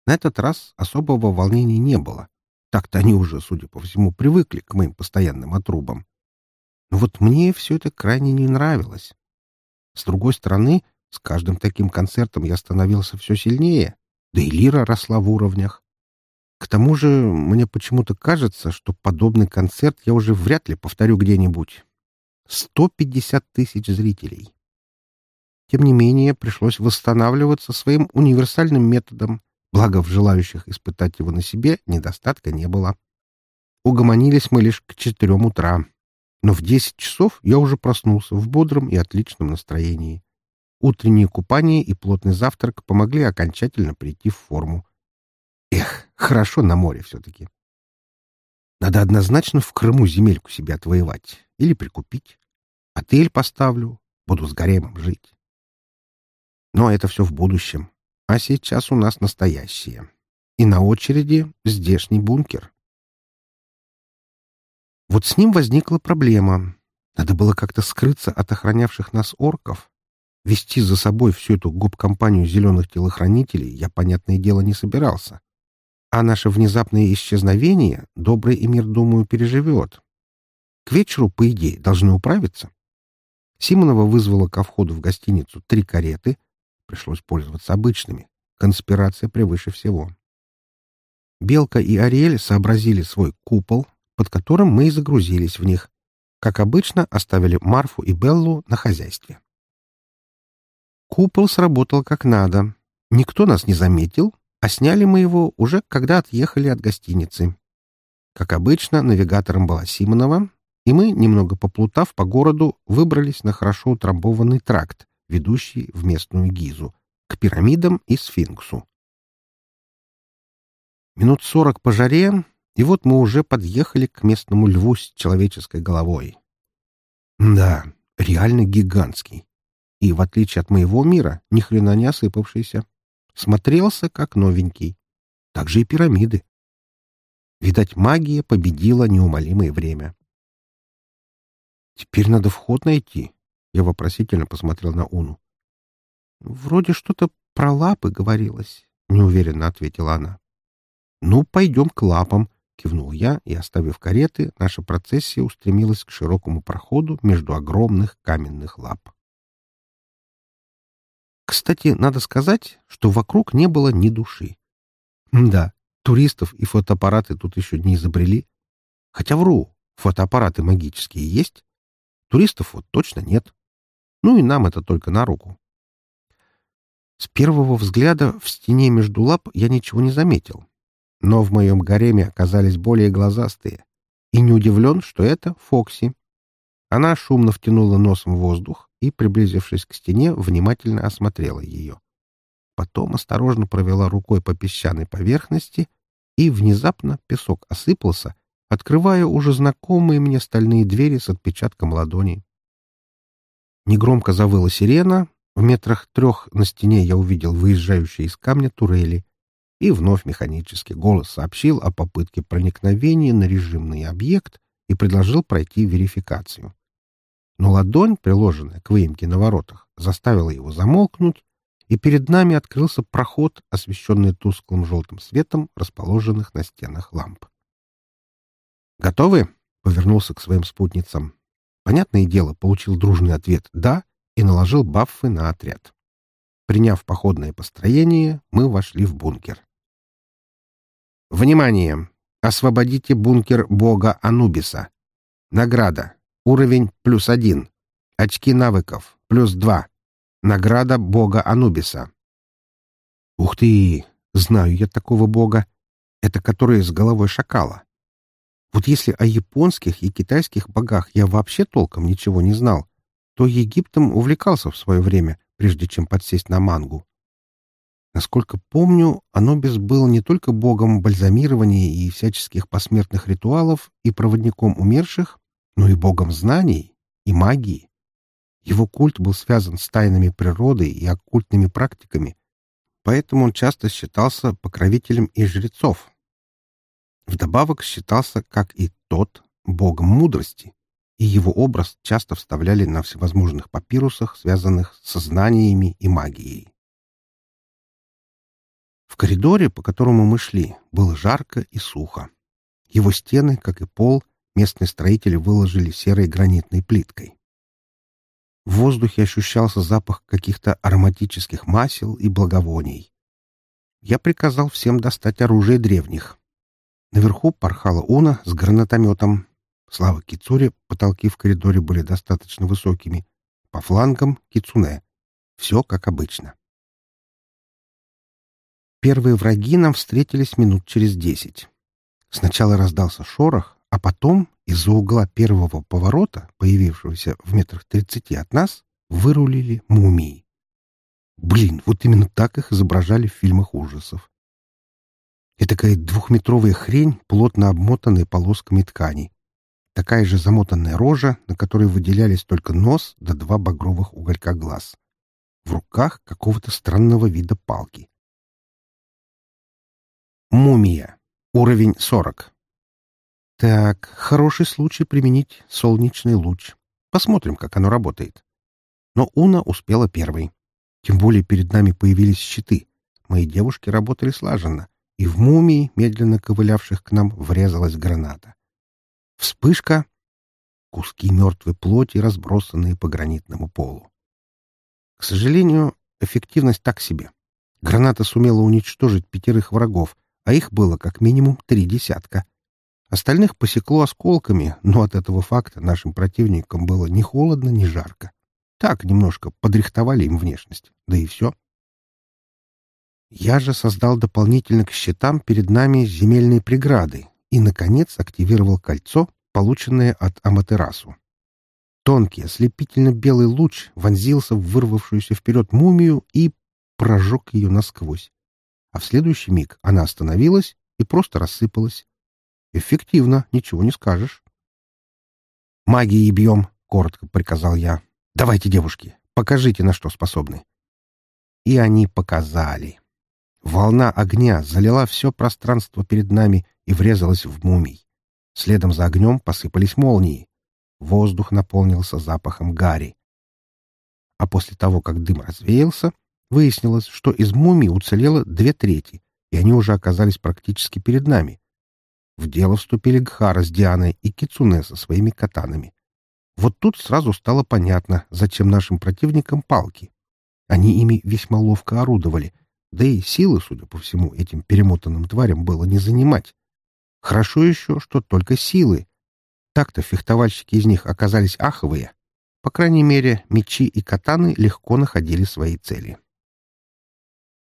На этот раз особого волнения не было. Так-то они уже, судя по всему, привыкли к моим постоянным отрубам. Но вот мне все это крайне не нравилось. С другой стороны, с каждым таким концертом я становился все сильнее, да и лира росла в уровнях. К тому же мне почему-то кажется, что подобный концерт я уже вряд ли повторю где-нибудь. 150 тысяч зрителей. Тем не менее, пришлось восстанавливаться своим универсальным методом, благо в желающих испытать его на себе недостатка не было. Угомонились мы лишь к четырем утра, но в десять часов я уже проснулся в бодром и отличном настроении. Утреннее купание и плотный завтрак помогли окончательно прийти в форму. Эх, хорошо на море все-таки. Надо однозначно в Крыму земельку себе отвоевать или прикупить. Отель поставлю, буду с гаремом жить. Но это все в будущем. А сейчас у нас настоящее. И на очереди здешний бункер. Вот с ним возникла проблема. Надо было как-то скрыться от охранявших нас орков. Вести за собой всю эту губ-компанию зеленых телохранителей я, понятное дело, не собирался. А наше внезапное исчезновение добрый Эмир, думаю, переживет. К вечеру, по идее, должны управиться. Симонова вызвала ко входу в гостиницу три кареты. Пришлось пользоваться обычными. Конспирация превыше всего. Белка и Ариэль сообразили свой купол, под которым мы и загрузились в них. Как обычно, оставили Марфу и Беллу на хозяйстве. Купол сработал как надо. Никто нас не заметил, а сняли мы его уже, когда отъехали от гостиницы. Как обычно, навигатором была Симонова, и мы, немного поплутав по городу, выбрались на хорошо утрамбованный тракт, ведущий в местную Гизу, к пирамидам и сфинксу. Минут сорок по жаре, и вот мы уже подъехали к местному льву с человеческой головой. Да, реально гигантский. И, в отличие от моего мира, ни хрена не осыпавшийся. Смотрелся как новенький. Так же и пирамиды. Видать, магия победила неумолимое время. Теперь надо вход найти. Я вопросительно посмотрел на Уну. Вроде что-то про лапы говорилось, неуверенно ответила она. Ну, пойдем к лапам, кивнул я, и, оставив кареты, наша процессия устремилась к широкому проходу между огромных каменных лап. Кстати, надо сказать, что вокруг не было ни души. Да, Туристов и фотоаппараты тут еще не изобрели. Хотя вру, фотоаппараты магические есть. Туристов вот точно нет. Ну и нам это только на руку. С первого взгляда в стене между лап я ничего не заметил. Но в моем гареме оказались более глазастые. И не удивлен, что это Фокси. Она шумно втянула носом воздух и, приблизившись к стене, внимательно осмотрела ее. Потом осторожно провела рукой по песчаной поверхности, и внезапно песок осыпался, открывая уже знакомые мне стальные двери с отпечатком ладони. Негромко завыла сирена, в метрах трех на стене я увидел выезжающие из камня турели, и вновь механический голос сообщил о попытке проникновения на режимный объект и предложил пройти верификацию. Но ладонь, приложенная к выемке на воротах, заставила его замолкнуть, и перед нами открылся проход, освещенный тусклым желтым светом расположенных на стенах ламп. «Готовы?» — повернулся к своим спутницам. Понятное дело, получил дружный ответ «да» и наложил баффы на отряд. Приняв походное построение, мы вошли в бункер. «Внимание! Освободите бункер бога Анубиса. Награда. Уровень плюс один. Очки навыков плюс два. Награда бога Анубиса». «Ух ты! Знаю я такого бога. Это который с головой шакала. Вот если о японских и китайских богах я вообще толком ничего не знал, то Египтом увлекался в свое время, прежде чем подсесть на мангу. Насколько помню, Анубис был не только богом бальзамирования и всяческих посмертных ритуалов и проводником умерших, но и богом знаний и магии. Его культ был связан с тайнами природы и оккультными практиками, поэтому он часто считался покровителем и жрецов. Вдобавок считался, как и тот, богом мудрости, и его образ часто вставляли на всевозможных папирусах, связанных со знаниями и магией. В коридоре, по которому мы шли, было жарко и сухо. Его стены, как и пол, местные строители выложили серой гранитной плиткой. В воздухе ощущался запах каких-то ароматических масел и благовоний. Я приказал всем достать оружие древних. Наверху порхала Уна с гранатометом, Слава Кицуре, потолки в коридоре были достаточно высокими. По флангам — Кицуне. Все как обычно. Первые враги нам встретились минут через десять. Сначала раздался шорох, а потом из-за угла первого поворота, появившегося в метрах тридцати от нас, вырулили мумии. Блин, вот именно так их изображали в фильмах ужасов. Этакая двухметровая хрень, плотно обмотанная полосками ткани такая же замотанная рожа, на которой выделялись только нос да два багровых уголька глаз. В руках какого-то странного вида палки. Мумия. Уровень 40. Так, хороший случай применить солнечный луч. Посмотрим, как оно работает. Но Уна успела первой. Тем более перед нами появились щиты. Мои девушки работали слаженно, и в мумии, медленно ковылявших к нам, врезалась граната. Вспышка — куски мертвой плоти, разбросанные по гранитному полу. К сожалению, эффективность так себе. Граната сумела уничтожить пятерых врагов, а их было как минимум три десятка. Остальных посекло осколками, но от этого факта нашим противникам было ни холодно, ни жарко. Так немножко подрихтовали им внешность, да и все. Я же создал дополнительно к щитам перед нами земельные преграды, и, наконец, активировал кольцо, полученное от Аматерасу. Тонкий, ослепительно белый луч вонзился в вырвавшуюся вперед мумию и прожег ее насквозь. А в следующий миг она остановилась и просто рассыпалась. Эффективно, ничего не скажешь. «Магией бьем!» — коротко приказал я. «Давайте, девушки, покажите, на что способны». И они показали. Волна огня залила все пространство перед нами и врезалась в мумий. Следом за огнем посыпались молнии. Воздух наполнился запахом гари. А после того, как дым развеялся, выяснилось, что из мумий уцелело две трети, и они уже оказались практически перед нами. В дело вступили Гхара с Дианой и Кицуне со своими катанами. Вот тут сразу стало понятно, зачем нашим противникам палки. Они ими весьма ловко орудовали, Да и силы, судя по всему, этим перемотанным тварям было не занимать. Хорошо еще, что только силы. Так-то фехтовальщики из них оказались аховые. По крайней мере, мечи и катаны легко находили свои цели.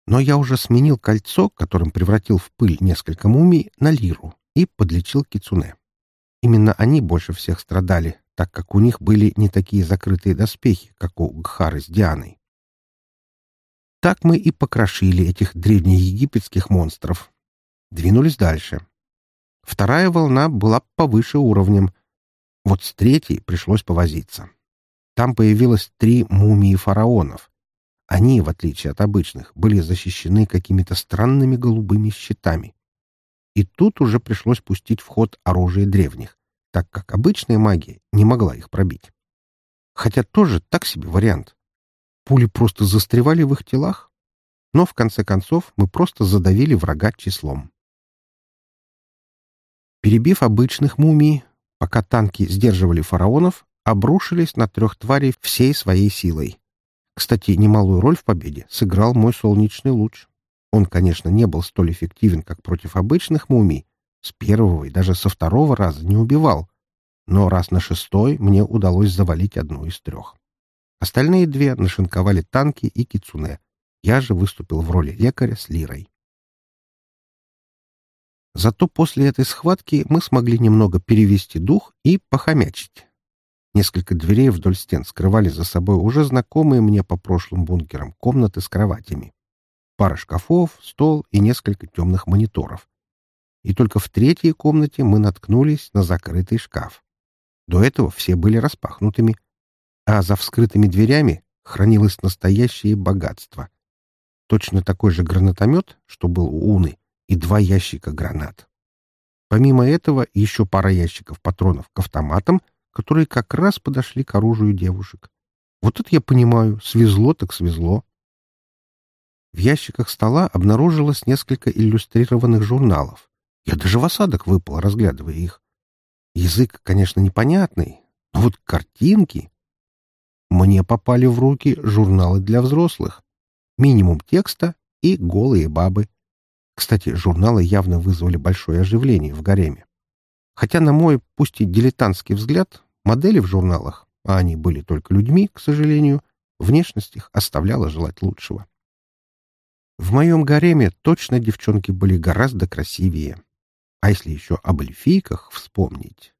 Но я уже сменил кольцо, которым превратил в пыль несколько мумий, на лиру и подлечил кицуне. Именно они больше всех страдали, так как у них были не такие закрытые доспехи, как у Гхары с Дианой. Так мы и покрошили этих древнеегипетских монстров. Двинулись дальше. Вторая волна была повыше уровнем. Вот с третьей пришлось повозиться. Там появилось три мумии фараонов. Они, в отличие от обычных, были защищены какими-то странными голубыми щитами. И тут уже пришлось пустить в ход оружие древних, так как обычная магия не могла их пробить. Хотя тоже так себе вариант. Пули просто застревали в их телах. Но, в конце концов, мы просто задавили врага числом. Перебив обычных мумий, пока танки сдерживали фараонов, обрушились на трех тварей всей своей силой. Кстати, немалую роль в победе сыграл мой солнечный луч. Он, конечно, не был столь эффективен, как против обычных мумий. С первого и даже со второго раза не убивал. Но раз на шестой мне удалось завалить одну из трех. Остальные две нашинковали танки и кицуне. Я же выступил в роли лекаря с лирой. Зато после этой схватки мы смогли немного перевести дух и похомячить. Несколько дверей вдоль стен скрывали за собой уже знакомые мне по прошлым бункерам комнаты с кроватями. Пара шкафов, стол и несколько темных мониторов. И только в третьей комнате мы наткнулись на закрытый шкаф. До этого все были распахнутыми, а за вскрытыми дверями хранилось настоящее богатство. Точно такой же гранатомет, что был у Уны, и два ящика гранат. Помимо этого, еще пара ящиков патронов к автоматам, которые как раз подошли к оружию девушек. Вот это я понимаю, свезло так свезло. В ящиках стола обнаружилось несколько иллюстрированных журналов. Я даже в осадок выпал, разглядывая их. Язык, конечно, непонятный, но вот картинки... Мне попали в руки журналы для взрослых. Минимум текста и голые бабы. Кстати, журналы явно вызвали большое оживление в гареме. Хотя, на мой, пусть и дилетантский взгляд, модели в журналах, а они были только людьми, к сожалению, внешность их оставляла желать лучшего. В моем гареме точно девчонки были гораздо красивее. А если еще об эльфийках вспомнить?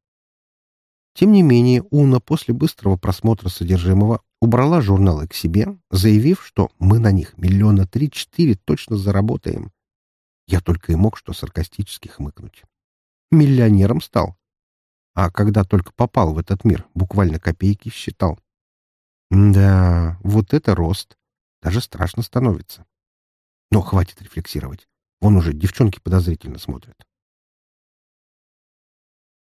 Тем не менее, Уна после быстрого просмотра содержимого убрала журналы к себе, заявив, что мы на них миллиона три-четыре точно заработаем. Я только и мог что саркастически хмыкнуть. Миллионером стал. А когда только попал в этот мир, буквально копейки считал. Да, вот это рост. Даже страшно становится. Но хватит рефлексировать. Вон уже девчонки подозрительно смотрят.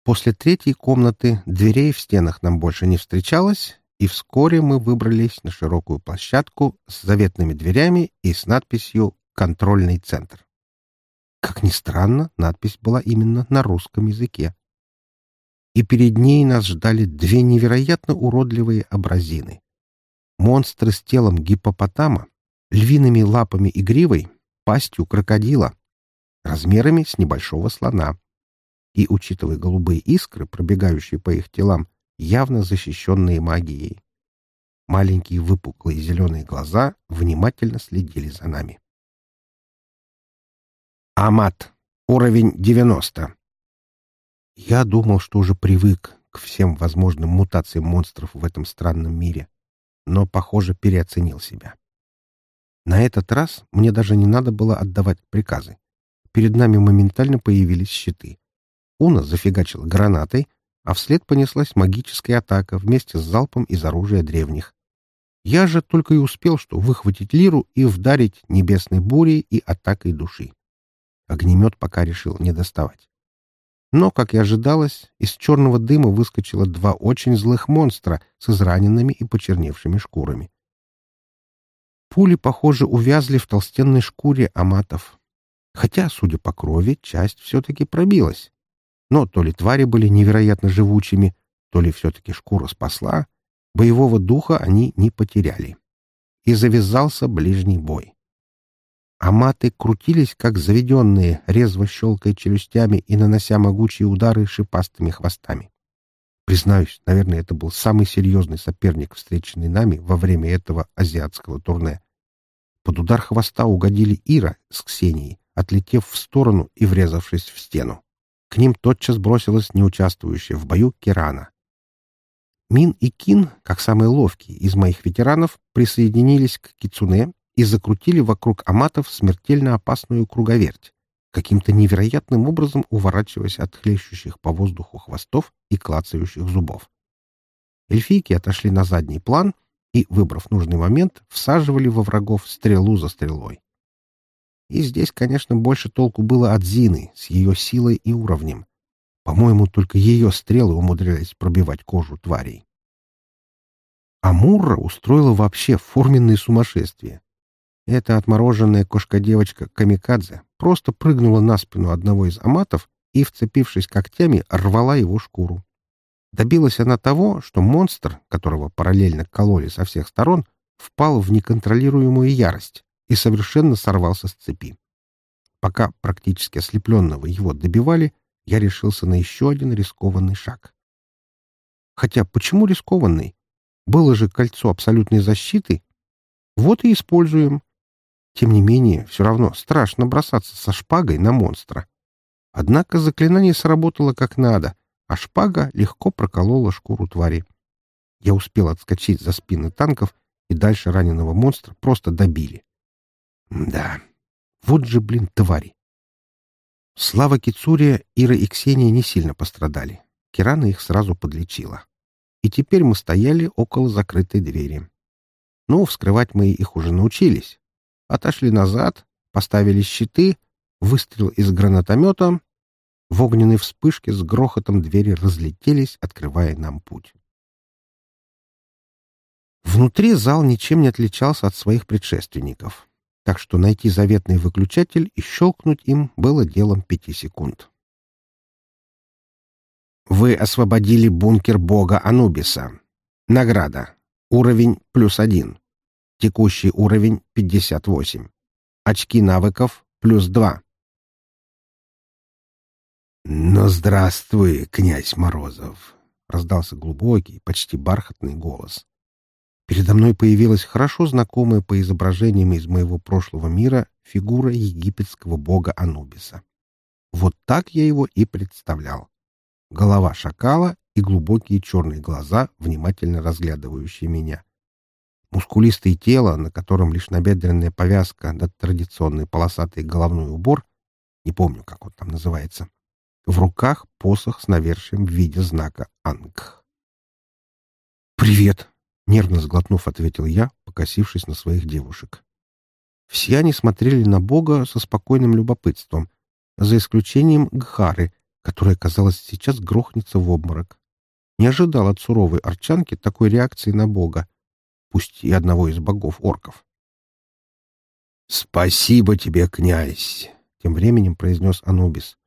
После третьей комнаты дверей в стенах нам больше не встречалось, и вскоре мы выбрались на широкую площадку с заветными дверями и с надписью «Контрольный центр». Как ни странно, надпись была именно на русском языке. И перед ней нас ждали две невероятно уродливые образины. Монстры с телом гипопотама, львиными лапами и гривой, пастью крокодила, размерами с небольшого слона. И, учитывая голубые искры, пробегающие по их телам, явно защищенные магией. Маленькие выпуклые зеленые глаза внимательно следили за нами. Амат. Уровень 90. Я думал, что уже привык к всем возможным мутациям монстров в этом странном мире, но, похоже, переоценил себя. На этот раз мне даже не надо было отдавать приказы. Перед нами моментально появились щиты. Уна зафигачила гранатой, а вслед понеслась магическая атака вместе с залпом из оружия древних. Я же только и успел что выхватить лиру и вдарить небесной бурей и атакой души. Огнемет пока решил не доставать. Но, как и ожидалось, из черного дыма выскочило два очень злых монстра с израненными и почерневшими шкурами. Пули, похоже, увязли в толстенной шкуре аматов. Хотя, судя по крови, часть все-таки пробилась. Но то ли твари были невероятно живучими, то ли все-таки шкура спасла, боевого духа они не потеряли. И завязался ближний бой. Аматы крутились, как заведенные, резво щелкая челюстями и нанося могучие удары шипастыми хвостами. Признаюсь, наверное, это был самый серьезный соперник, встреченный нами во время этого азиатского турне. Под удар хвоста угодили Ира с Ксенией, отлетев в сторону и врезавшись в стену. К ним тотчас бросилась неучаствующая в бою Кирана. Мин и Кин, как самые ловкие из моих ветеранов, присоединились к Кицуне и закрутили вокруг аматов смертельно опасную круговерть, каким-то невероятным образом уворачиваясь от хлещущих по воздуху хвостов и клацающих зубов. Эльфийки отошли на задний план и, выбрав нужный момент, всаживали во врагов стрелу за стрелой. И здесь, конечно, больше толку было от Зины с ее силой и уровнем. По-моему, только ее стрелы умудрялись пробивать кожу тварей. Амура устроила вообще форменное сумасшествие. Эта отмороженная кошка-девочка Камикадзе просто прыгнула на спину одного из аматов и, вцепившись когтями, рвала его шкуру. Добилась она того, что монстр, которого параллельно кололи со всех сторон, впал в неконтролируемую ярость и совершенно сорвался с цепи. Пока практически ослепленного его добивали, я решился на еще один рискованный шаг. Хотя почему рискованный? Было же кольцо абсолютной защиты. Вот и используем. Тем не менее, все равно страшно бросаться со шпагой на монстра. Однако заклинание сработало как надо, а шпага легко проколола шкуру твари. Я успел отскочить за спины танков, и дальше раненого монстра просто добили. Да, вот же, блин, твари. Слава Кицурия, Ира и Ксения не сильно пострадали. Кирана их сразу подлечила. И теперь мы стояли около закрытой двери. Ну, вскрывать мы их уже научились, отошли назад, поставили щиты, выстрел из гранатомета. В огненной вспышке с грохотом двери разлетелись, открывая нам путь. Внутри зал ничем не отличался от своих предшественников, так что найти заветный выключатель и щелкнуть им было делом пяти секунд. Вы освободили бункер бога Анубиса. Награда. Уровень плюс один. Текущий уровень 58. Очки навыков плюс 2. «Ну, здравствуй, князь Морозов!» — раздался глубокий, почти бархатный голос. Передо мной появилась хорошо знакомая по изображениям из моего прошлого мира фигура египетского бога Анубиса. Вот так я его и представлял. Голова шакала и глубокие черные глаза, внимательно разглядывающие меня. Мускулистое тело, на котором лишь набедренная повязка да традиционный полосатый головной убор, не помню, как он там называется, в руках посох с навершием в виде знака «Анг». «Привет!» — нервно сглотнув, ответил я, покосившись на своих девушек. Все они смотрели на Бога со спокойным любопытством, за исключением Гхары, которая, казалось, сейчас грохнется в обморок. Не ожидал от суровой арчанки такой реакции на Бога пусть и одного из богов орков. «Спасибо тебе, князь!» — тем временем произнес Анубис.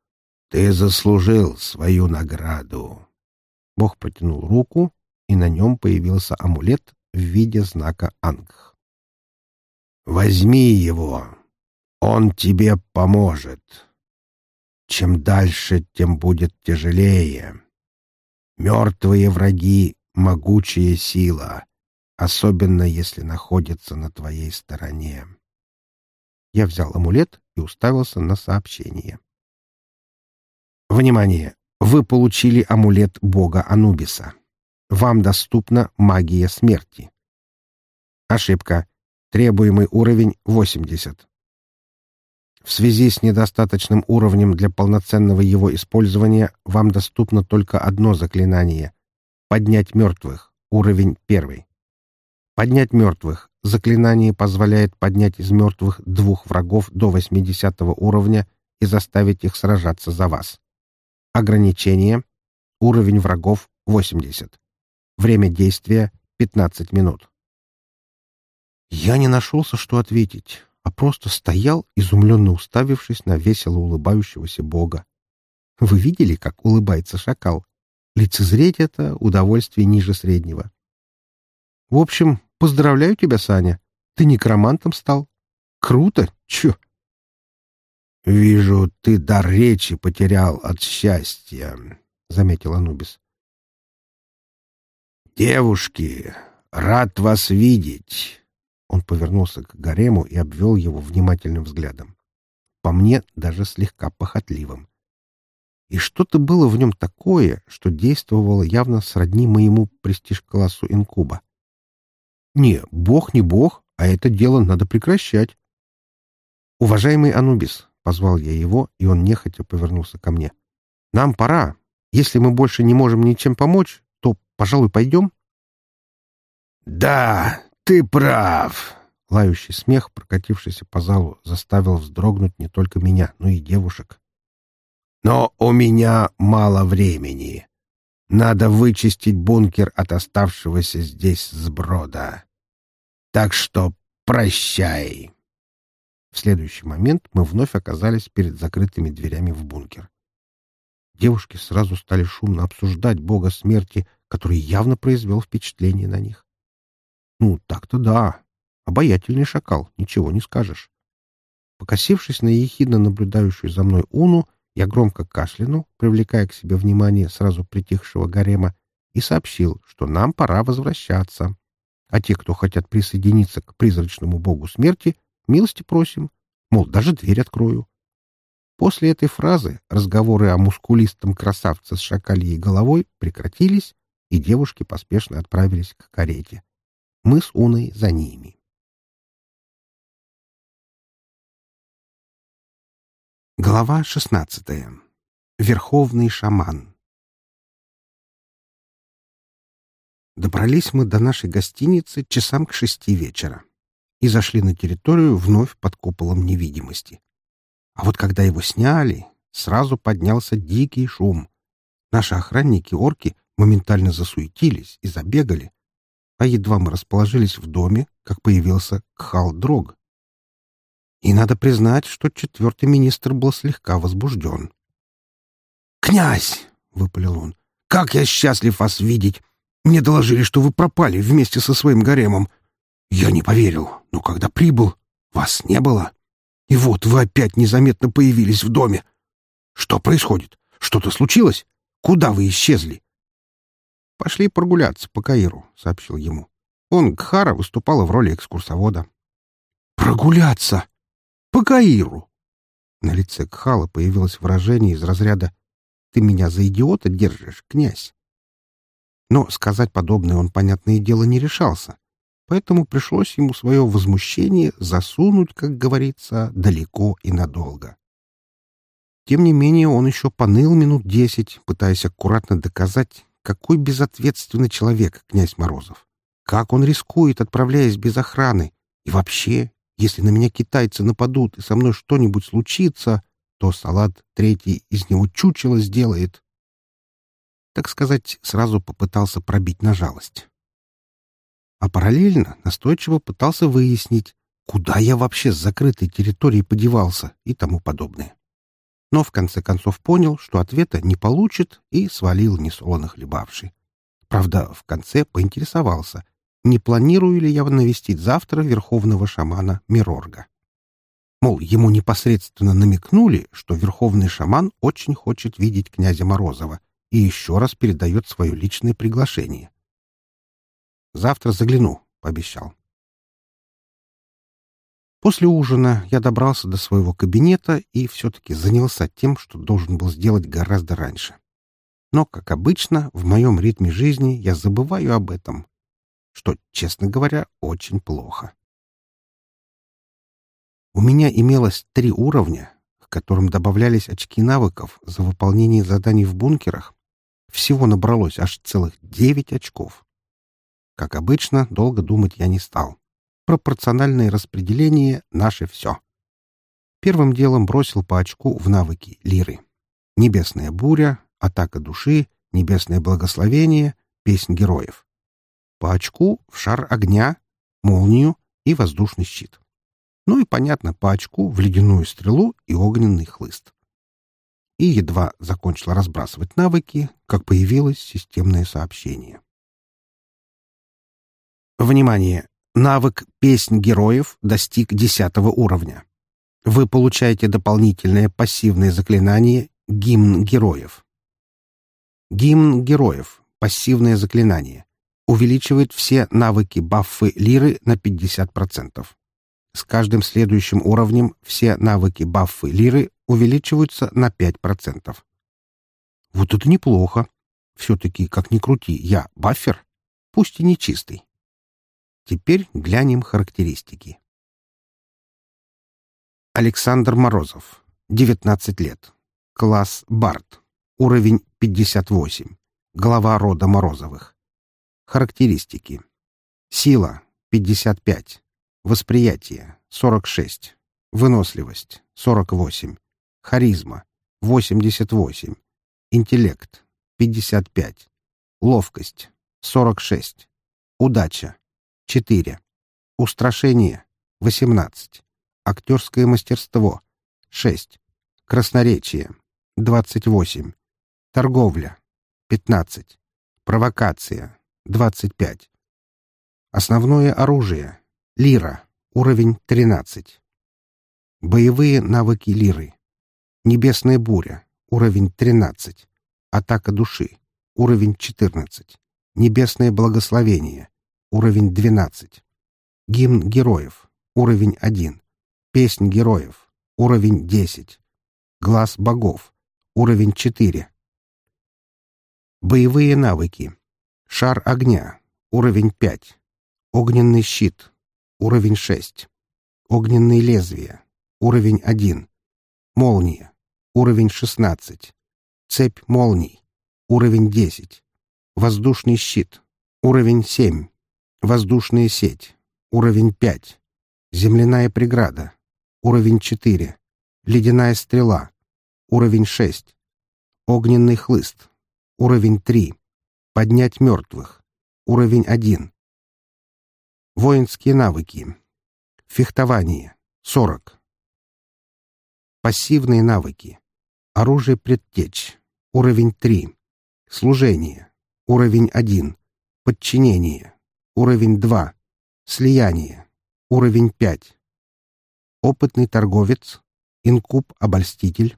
«Ты заслужил свою награду!» Бог протянул руку, и на нем появился амулет в виде знака Ангх. «Возьми его! Он тебе поможет!» Чем дальше, тем будет тяжелее. Мертвые враги — могучая сила, особенно если находится на твоей стороне. Я взял амулет и уставился на сообщение. Внимание! Вы получили амулет бога Анубиса. Вам доступна магия смерти. Ошибка. Требуемый уровень 80. В связи с недостаточным уровнем для полноценного его использования вам доступно только одно заклинание — «Поднять мертвых», уровень первый. Поднять мертвых. Заклинание позволяет поднять из мертвых двух врагов до 80 уровня и заставить их сражаться за вас. Ограничение. Уровень врагов 80. Время действия 15 минут. Я не нашелся, что ответить, а просто стоял, изумленно уставившись на весело улыбающегося бога. Вы видели, как улыбается шакал? Лицезреть это — удовольствие ниже среднего. В общем, Поздравляю тебя, Саня. Ты некромантом стал. Круто? Чё? «Вижу, ты дар речи потерял от счастья», — заметил Анубис. «Девушки, рад вас видеть!» Он повернулся к гарему и обвел его внимательным взглядом. По мне, даже слегка похотливым. И что-то было в нем такое, что действовало явно сродни моему престиж-классу инкуба. Не, бог не бог, а это дело надо прекращать. «Уважаемый Анубис», — позвал я его, и он нехотя повернулся ко мне. «Нам пора. Если мы больше не можем ничем помочь, пожалуй, пойдем?» «Да, ты прав!» Лающий смех, прокатившийся по залу, заставил вздрогнуть не только меня, но и девушек. Но у меня мало времени. Надо вычистить бункер от оставшегося здесь сброда. Так что прощай. В следующий момент мы вновь оказались перед закрытыми дверями в бункер. Девушки сразу стали шумно обсуждать бога смерти, который явно произвел впечатление на них. Ну, так-то да. Обаятельный шакал, ничего не скажешь. Покосившись на ехидно наблюдающую за мной Уну, я громко кашлянул, привлекая к себе внимание сразу притихшего гарема, и сообщил, что нам пора возвращаться. А те, кто хотят присоединиться к призрачному богу смерти, милости просим, мол, даже дверь открою. После этой фразы разговоры о мускулистом красавце с шакальей головой прекратились, и девушки поспешно отправились к карете. Мы с Уной за ними. Глава шестнадцатая. Верховный шаман. Добрались мы до нашей гостиницы часам к шести вечера и зашли на территорию вновь под куполом невидимости. А вот когда его сняли, сразу поднялся дикий шум. Наши охранники-орки моментально засуетились и забегали, а едва мы расположились в доме, как появился Кхал-Дрог, и надо признать, что четвертый министр был слегка возбужден. «Князь!» — выпалил он. «Как я счастлив вас видеть! Мне доложили, что вы пропали вместе со своим гаремом. Я не поверил, но когда прибыл, вас не было. И вот вы опять незаметно появились в доме. Что происходит? Что-то случилось? Куда вы исчезли?» «Пошли прогуляться по Каиру», — сообщил ему. Он, Гхара, выступала в роли экскурсовода. «Прогуляться!» По Каиру. На лице Кхала появилось выражение из разряда «Ты меня за идиота держишь, князь?» Но сказать подобное он, понятное дело, не решался, поэтому пришлось ему свое возмущение засунуть, как говорится, далеко и надолго. Тем не менее, он еще поныл минут десять, пытаясь аккуратно доказать, какой безответственный человек князь Морозов. Как он рискует, отправляясь без охраны, и вообще если на меня китайцы нападут и со мной что-нибудь случится, то салат третий из него чучело сделает. Так сказать, сразу попытался пробить на жалость. А параллельно настойчиво пытался выяснить, куда я вообще с закрытой территории подевался и тому подобное. Но в конце концов понял, что ответа не получит, и свалил несолоно хлебавший. Правда, в конце поинтересовался, не планирую ли я навестить завтра верховного шамана Мирорга. Мол, ему непосредственно намекнули, что верховный шаман очень хочет видеть князя Морозова и еще раз передает свое личное приглашение. «Завтра загляну», — пообещал. После ужина я добрался до своего кабинета и все-таки занялся тем, что должен был сделать гораздо раньше. Но, как обычно, в моем ритме жизни я забываю об этом что, честно говоря, очень плохо. У меня имелось три уровня, к которым добавлялись очки навыков за выполнение заданий в бункерах. Всего набралось аж целых девять очков. Как обычно, долго думать я не стал. Пропорциональное распределение — наше все. Первым делом бросил по очку в навыки лиры. Небесная буря, атака души, небесное благословение, песнь героев по очку в шар огня, молнию и воздушный щит. Ну и, понятно, по очку в ледяную стрелу и огненный хлыст. И едва закончила разбрасывать навыки, как появилось системное сообщение. Внимание! Навык «Песнь героев» достиг 10 уровня. Вы получаете дополнительное пассивное заклинание «Гимн героев». Гимн героев — пассивное заклинание. Увеличивает все навыки баффы лиры на 50%. С каждым следующим уровнем все навыки баффы лиры увеличиваются на 5%. Вот это неплохо. Все-таки, как ни крути, я баффер, пусть и не чистый. Теперь глянем характеристики. Александр Морозов, 19 лет. Класс Барт. Уровень 58. Глава рода Морозовых. Характеристики. Сила 55. Восприятие 46. Выносливость 48. Харизма 88. Интеллект 55. Ловкость 46. Удача 4. Устрашение. 18. Актерское мастерство. 6. Красноречие. 28. Торговля. 15. Провокация. 25. Основное оружие. Лира. Уровень 13. Боевые навыки лиры. Небесная буря. Уровень 13. Атака души. Уровень 14. Небесное благословение. Уровень 12. Гимн героев. Уровень 1. Песнь героев. Уровень 10. Глаз богов. Уровень 4. Боевые навыки. Шар огня. Уровень 5. Огненный щит. Уровень 6. Огненные лезвия. Уровень 1. Молния. Уровень 16. Цепь молний. Уровень 10. Воздушный щит. Уровень 7. Воздушная сеть. Уровень 5. Земляная преграда. Уровень 4. Ледяная стрела. Уровень 6. Огненный хлыст. Уровень 3. Поднять мертвых. Уровень 1. Воинские навыки. Фехтование. 40. Пассивные навыки. Оружие предтеч. Уровень 3. Служение. Уровень 1. Подчинение. Уровень 2. Слияние. Уровень 5. Опытный торговец. Инкуб-обольститель.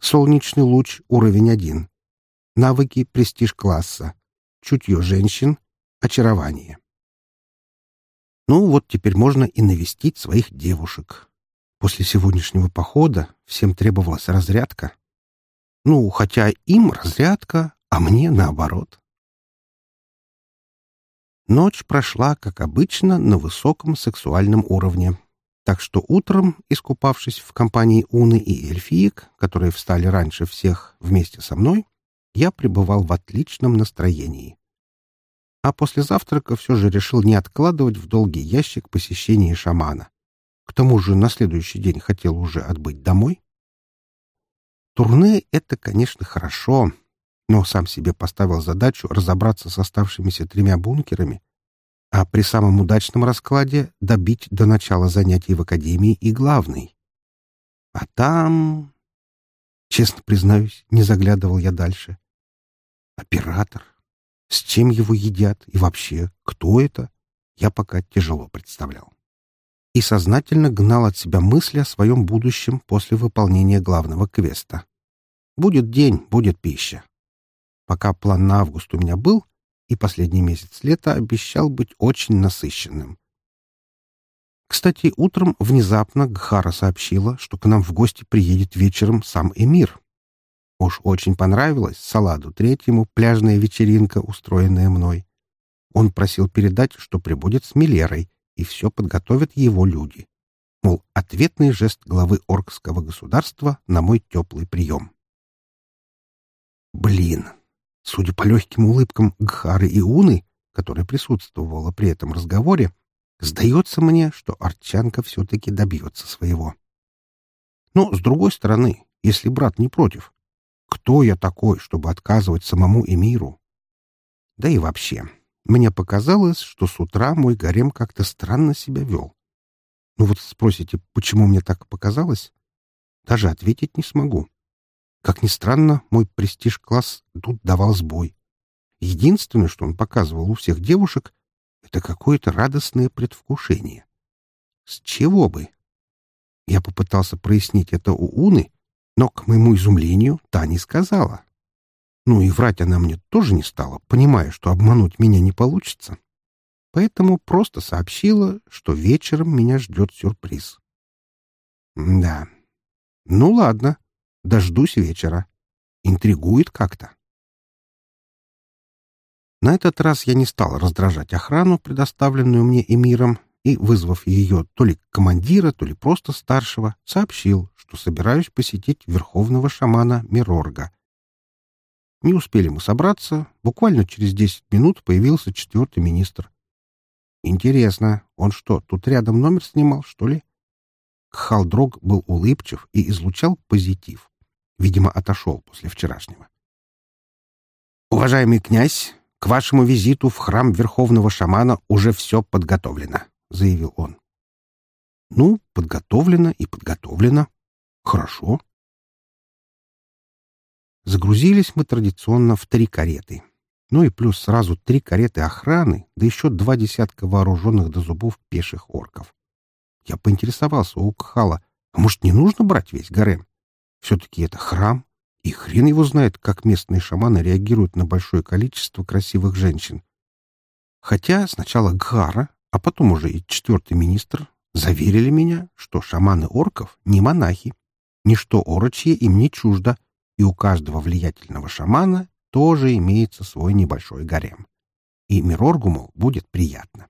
Солнечный луч. Уровень 1. Навыки престиж-класса. Чутье женщин. Очарование. Ну вот теперь можно и навестить своих девушек. После сегодняшнего похода всем требовалась разрядка. Ну, хотя им разрядка, а мне наоборот. Ночь прошла, как обычно, на высоком сексуальном уровне. Так что утром, искупавшись в компании Уны и эльфиек, которые встали раньше всех вместе со мной, я пребывал в отличном настроении. А после завтрака все же решил не откладывать в долгий ящик посещение шамана. К тому же на следующий день хотел уже отбыть домой. Турне — это, конечно, хорошо, но сам себе поставил задачу разобраться с оставшимися тремя бункерами, а при самом удачном раскладе добить до начала занятий в академии и главный. А там... Честно признаюсь, не заглядывал я дальше. Оператор? С чем его едят? И вообще, кто это? Я пока тяжело представлял. И сознательно гнал от себя мысли о своем будущем после выполнения главного квеста. Будет день, будет пища пока план на август у меня был, и последний месяц лета обещал быть очень насыщенным. Кстати, утром внезапно Гхара сообщила, что к нам в гости приедет вечером сам Эмир. Уж очень понравилась Саладу Третьему пляжная вечеринка, устроенная мной. Он просил передать, что прибудет с Милерой, и все подготовят его люди. Мол, ответный жест главы Оркского государства на мой теплый прием. Блин, Судя по легким улыбкам Гхары и Уны, которая присутствовала при этом разговоре, сдается мне, что Арчанка все-таки добьется своего. Но, с другой стороны, если брат не против, кто я такой, чтобы отказывать самому Эмиру? Да и вообще, мне показалось, что с утра мой гарем как-то странно себя вел. Ну вот спросите, почему мне так показалось? Даже ответить не смогу. Как ни странно, мой престиж-класс тут давал сбой. Единственное, что он показывал у всех девушек, Это какое-то радостное предвкушение. С чего бы? Я попытался прояснить это у Уны, но, к моему изумлению, та не сказала. Ну и врать она мне тоже не стала, понимая, что обмануть меня не получится. Поэтому просто сообщила, что вечером меня ждет сюрприз. Да. Ну ладно, дождусь вечера. Интригует как-то. На этот раз я не стал раздражать охрану, предоставленную мне эмиром, и, вызвав ее то ли командира, то ли просто старшего, сообщил, что собираюсь посетить верховного шамана Мирорга. Не успели мы собраться, буквально через десять минут появился четвертый министр. Интересно, он что, тут рядом номер снимал, что ли? Халдрог был улыбчив и излучал позитив. Видимо, отошел после вчерашнего. «Уважаемый князь, к вашему визиту в храм Верховного Шамана уже все подготовлено», — заявил он. «Ну, подготовлено и подготовлено. Хорошо». Загрузились мы традиционно в три кареты. Ну и плюс сразу три кареты охраны, да еще два десятка вооруженных до зубов пеших орков. Я поинтересовался у Кхала, а может, не нужно брать весь гарем? Все-таки это храм, и хрен его знает, как местные шаманы реагируют на большое количество красивых женщин. Хотя сначала Гхара, а потом уже и четвертый министр заверили меня, что шаманы орков не монахи, ничто орочье им не чуждо, и у каждого влиятельного шамана тоже имеется свой небольшой гарем. И Мироргуму будет приятно.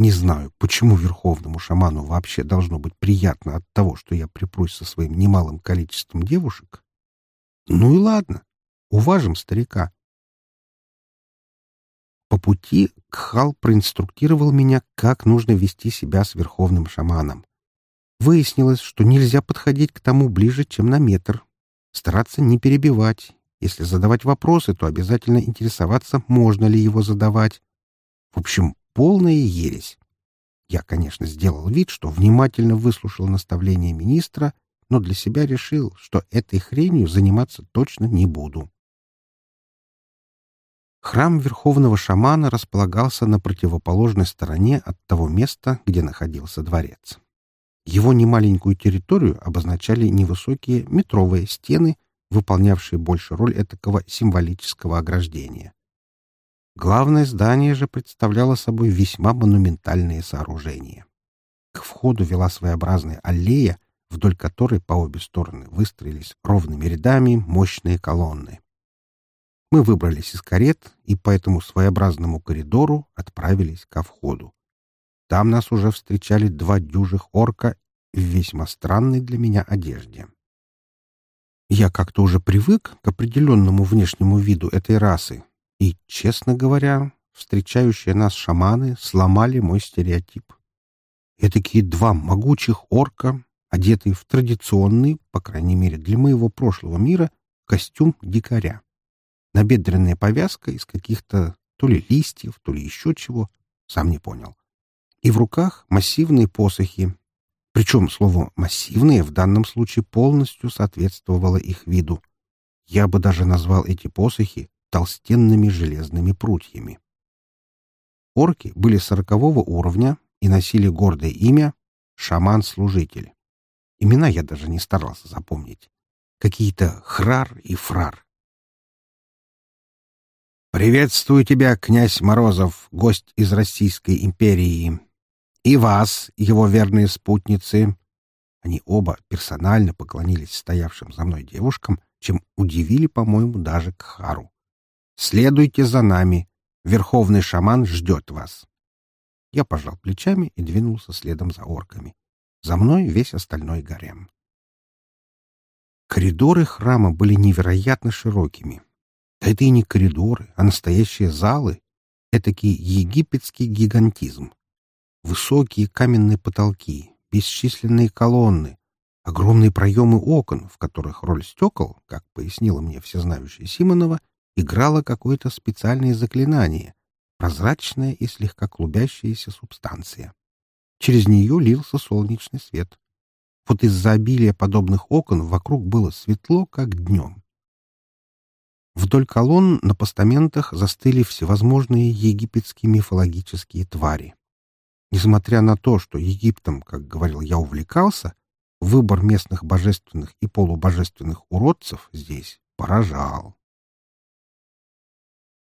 Не знаю, почему верховному шаману вообще должно быть приятно от того, что я припрусь со своим немалым количеством девушек. Ну и ладно, уважим старика. По пути Кхал проинструктировал меня, как нужно вести себя с верховным шаманом. Выяснилось, что нельзя подходить к тому ближе, чем на метр. Стараться не перебивать. Если задавать вопросы, то обязательно интересоваться, можно ли его задавать. В общем, полная ересь. Я, конечно, сделал вид, что внимательно выслушал наставление министра, но для себя решил, что этой хренью заниматься точно не буду. Храм верховного шамана располагался на противоположной стороне от того места, где находился дворец. Его немаленькую территорию обозначали невысокие метровые стены, выполнявшие больше роль этакого символического ограждения. Главное здание же представляло собой весьма монументальное сооружение. К входу вела своеобразная аллея, вдоль которой по обе стороны выстроились ровными рядами мощные колонны. Мы выбрались из карет и по этому своеобразному коридору отправились ко входу. Там нас уже встречали два дюжих орка в весьма странной для меня одежде. Я как-то уже привык к определенному внешнему виду этой расы, и, честно говоря, встречающие нас шаманы сломали мой стереотип. Этакие два могучих орка, одетые в традиционный, по крайней мере для моего прошлого мира, костюм дикаря. Набедренная повязка из каких-то то ли листьев, то ли еще чего, сам не понял. И в руках массивные посохи. Причем слово «массивные» в данном случае полностью соответствовало их виду. Я бы даже назвал эти посохи толстенными железными прутьями. Орки были сорокового уровня и носили гордое имя «Шаман-служитель». Имена я даже не старался запомнить. Какие-то Храр и Фрар. «Приветствую тебя, князь Морозов, гость из Российской империи. И вас, его верные спутницы». Они оба персонально поклонились стоявшим за мной девушкам, чем удивили, по-моему, даже Кхару. Следуйте за нами. Верховный шаман ждет вас. Я пожал плечами и двинулся следом за орками. За мной весь остальной гарем. Коридоры храма были невероятно широкими. Да это и не коридоры, а настоящие залы. Этакий египетский гигантизм. Высокие каменные потолки, бесчисленные колонны, огромные проемы окон, в которых роль стекол, как пояснила мне всезнающая Симонова, играло какое-то специальное заклинание, прозрачная и слегка клубящаяся субстанция. Через нее лился солнечный свет. Вот из-за обилия подобных окон вокруг было светло, как днем. Вдоль колонн на постаментах застыли всевозможные египетские мифологические твари. Несмотря на то, что Египтом, как говорил я, увлекался, выбор местных божественных и полубожественных уродцев здесь поражал.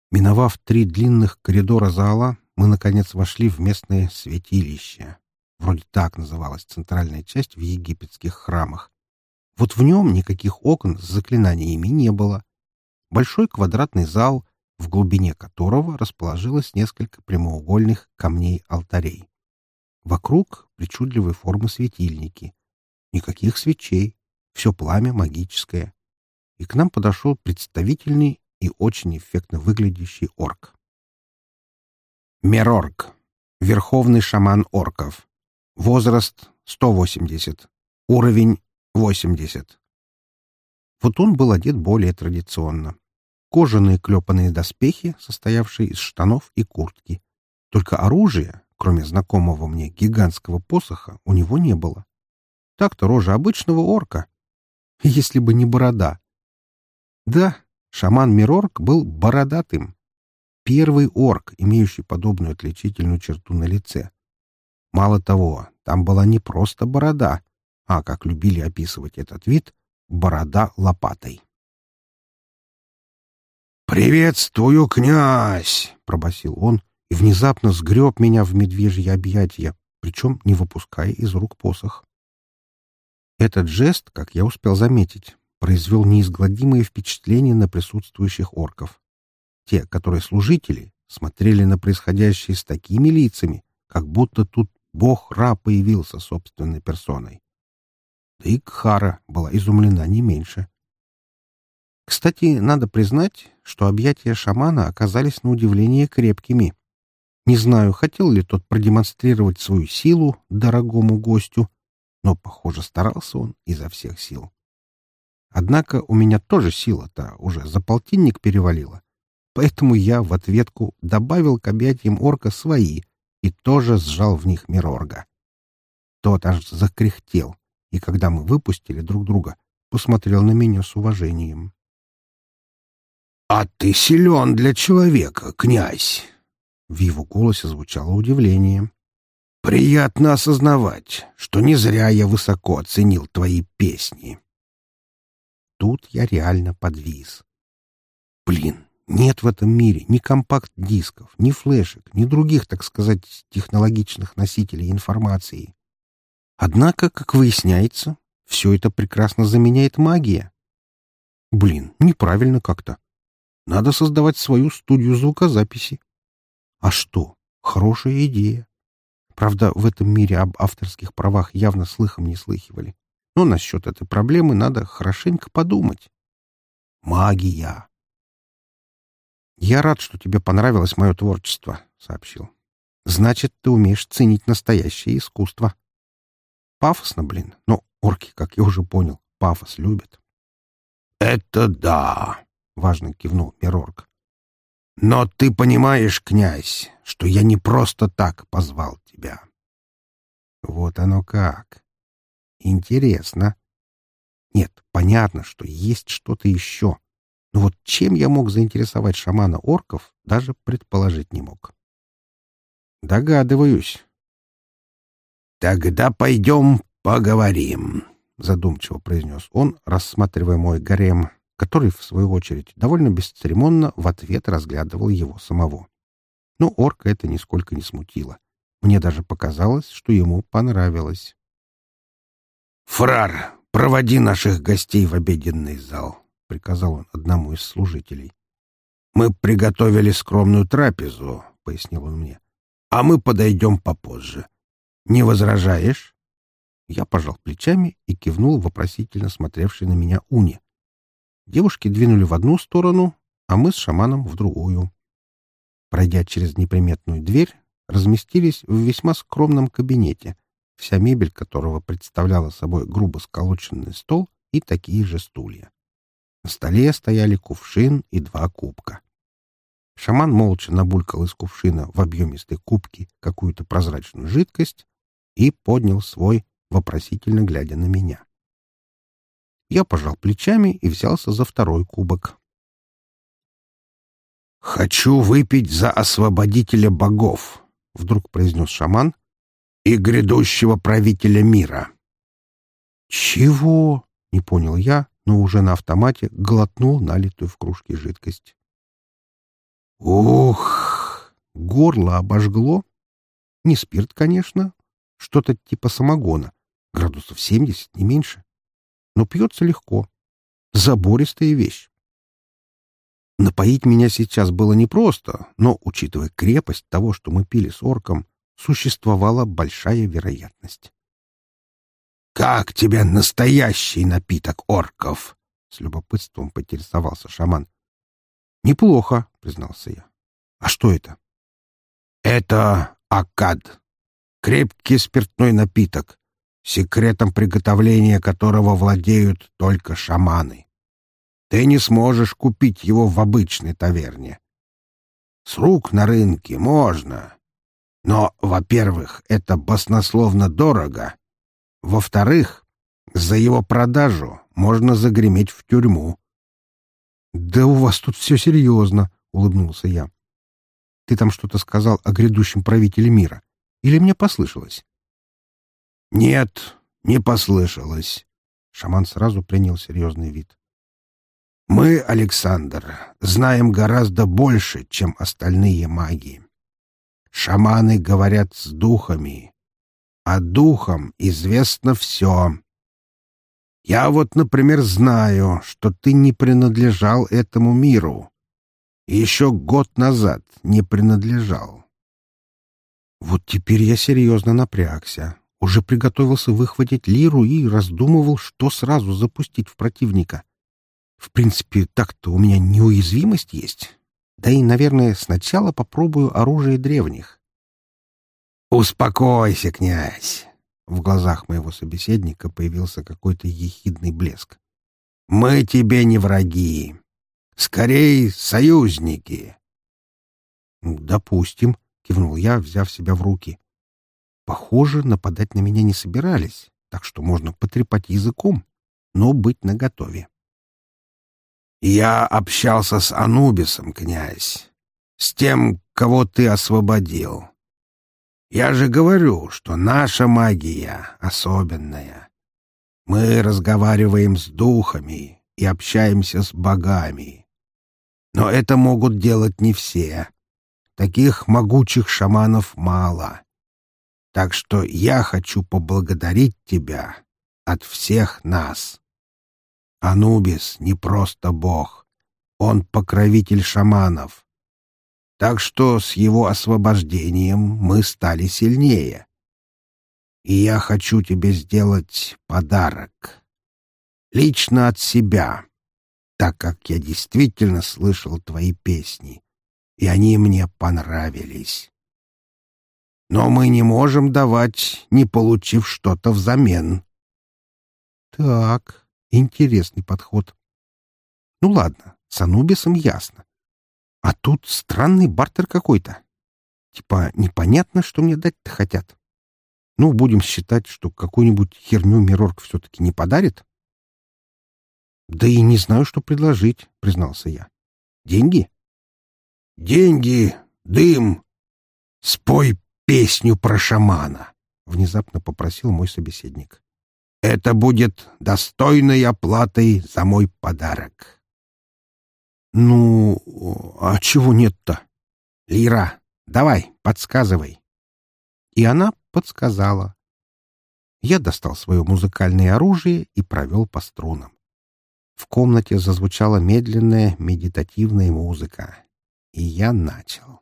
Миновав три длинных коридора зала, мы, наконец, вошли в местное святилище. Вроде так называлась центральная часть в египетских храмах. Вот в нем никаких окон с заклинаниями не было. Большой квадратный зал, в глубине которого расположилось несколько прямоугольных камней-алтарей. Вокруг причудливой формы светильники. Никаких свечей, все пламя магическое. И к нам подошел представительный и очень эффектно выглядящий орк. Мерорг. Верховный шаман орков. Возраст 180. Уровень 80. Вот он был одет более традиционно. Кожаные клепанные доспехи, состоявшие из штанов и куртки. Только оружия, кроме знакомого мне гигантского посоха, у него не было. Так-то рожа обычного орка. Если бы не борода. Да, шаман Мирорг был бородатым. Первый орк, имеющий подобную отличительную черту на лице. Мало того, там была не просто борода, а, как любили описывать этот вид, борода лопатой. «Приветствую, князь!» — пробасил он и внезапно сгреб меня в медвежье объятия, причем не выпуская из рук посох. Этот жест, как я успел заметить, произвел неизгладимое впечатление на присутствующих орков. Те, которые служители, смотрели на происходящее с такими лицами, как будто тут бог Ра появился собственной персоной. Да и Кхара была изумлена не меньше. Кстати, надо признать, что объятия шамана оказались на удивление крепкими. Не знаю, хотел ли тот продемонстрировать свою силу дорогому гостю, но, похоже, старался он изо всех сил. Однако у меня тоже сила-то уже за полтинник перевалила, поэтому я в ответку добавил к объятиям орка свои и тоже сжал в них Мирорга. Тот аж закряхтел, и когда мы выпустили друг друга, посмотрел на меня с уважением. — А ты силен для человека, князь! В его голосе звучало удивление. — Приятно осознавать, что не зря я высоко оценил твои песни. Тут я реально подвис. Блин, нет в этом мире ни компакт-дисков, ни флешек, ни других, так сказать, технологичных носителей информации. Однако, как выясняется, все это прекрасно заменяет магия. Блин, неправильно как-то. Надо создавать свою студию звукозаписи. А что? Хорошая идея. Правда, в этом мире об авторских правах явно слыхом не слыхивали. Но насчет этой проблемы надо хорошенько подумать. Магия. «Я рад, что тебе понравилось мое творчество», — сообщил. «Значит, ты умеешь ценить настоящее искусство». Пафосно, блин, но орки, как я уже понял, пафос любят. «Это да», — важно кивнул Мирорг. «Но ты понимаешь, князь, что я не просто так позвал тебя». «Вот оно как. Интересно. Нет, понятно, что есть что-то еще. Но вот чем я мог заинтересовать шамана орков, даже предположить не мог. Догадываюсь. «Тогда пойдем поговорим», — задумчиво произнес он, рассматривая мой гарем, который, в свою очередь, довольно бесцеремонно в ответ разглядывал его самого. Но орка это нисколько не смутило. Мне даже показалось, что ему понравилось. «Фрар, проводи наших гостей в обеденный зал», — приказал он одному из служителей. «Мы приготовили скромную трапезу», — пояснил он мне. «А мы подойдем попозже. Не возражаешь?» Я пожал плечами и кивнул вопросительно смотревшей на меня Уни. Девушки двинули в одну сторону, а мы с шаманом в другую. Пройдя через неприметную дверь, разместились в весьма скромном кабинете, вся мебель которого представляла собой грубо сколоченный стол и такие же стулья. На столе стояли кувшин и два кубка. Шаман молча набулькал из кувшина в объемистой кубке какую-то прозрачную жидкость и поднял свой, вопросительно глядя на меня. Я пожал плечами и взялся за второй кубок. «Хочу выпить за освободителя богов», — вдруг произнес шаман, — «и грядущего правителя мира». «Чего?» — не понял я, но уже на автомате глотнул налитую в кружке жидкость. «Ух!» — горло обожгло. Не спирт, конечно, что-то типа самогона, градусов семьдесят, не меньше. Но пьется легко. Забористая вещь. Напоить меня сейчас было непросто, но, учитывая крепость того, что мы пили с орком, существовала большая вероятность. «Как тебе настоящий напиток орков?» — с любопытством поинтересовался шаман. «Неплохо», — признался я. «А что это?» «Это акад. Крепкий спиртной напиток, секретом приготовления которого владеют только шаманы. Ты не сможешь купить его в обычной таверне. С рук на рынке можно, но, во-первых, это баснословно дорого, во-вторых, за его продажу можно загреметь в тюрьму. — Да у вас тут все серьезно, — улыбнулся я. — Ты там что-то сказал о грядущем правителе мира. Или мне послышалось? — Нет, не послышалось. Шаман сразу принял серьезный вид. — Мы, Александр, знаем гораздо больше, чем остальные маги. Шаманы говорят с духами, а духам известно все. Я вот, например, знаю, что ты не принадлежал этому миру. еще год назад не принадлежал. Вот теперь я серьезно напрягся. Уже приготовился выхватить лиру и раздумывал, что сразу запустить в противника. В принципе, так-то у меня неуязвимость есть. Да и, наверное, сначала попробую оружие древних. «Успокойся, князь!» В глазах моего собеседника появился какой-то ехидный блеск. «Мы тебе не враги. Скорее, союзники!» «Допустим», — кивнул я, взяв себя в руки. «Похоже, нападать на меня не собирались, так что можно потрепать языком, но быть наготове». «Я общался с Анубисом, князь, с тем, кого ты освободил. Я же говорю, что наша магия особенная. Мы разговариваем с духами и общаемся с богами. Но это могут делать не все. Таких могучих шаманов мало. Так что я хочу поблагодарить тебя от всех нас. Анубис не просто бог. Он покровитель шаманов. Так что с его освобождением мы стали сильнее. И я хочу тебе сделать подарок. Лично от себя, так как я действительно слышал твои песни, и они мне понравились. Но мы не можем давать, не получив что-то взамен. Так, интересный подход. Ну ладно, с Анубисом ясно. А тут странный бартер какой-то. Типа непонятно, что мне дать-то хотят. Ну, будем считать, что какую-нибудь херню Мирорг все-таки не подарит. Да и не знаю, что предложить, признался я. Деньги? Деньги, дым. Спой песню про шамана, внезапно попросил мой собеседник. Это будет достойной оплатой за мой подарок. «Ну, а чего нет-то?» «Лира, давай, подсказывай». И она подсказала. Я достал свое музыкальное оружие и провел по струнам. В комнате зазвучала медленная медитативная музыка, и я начал.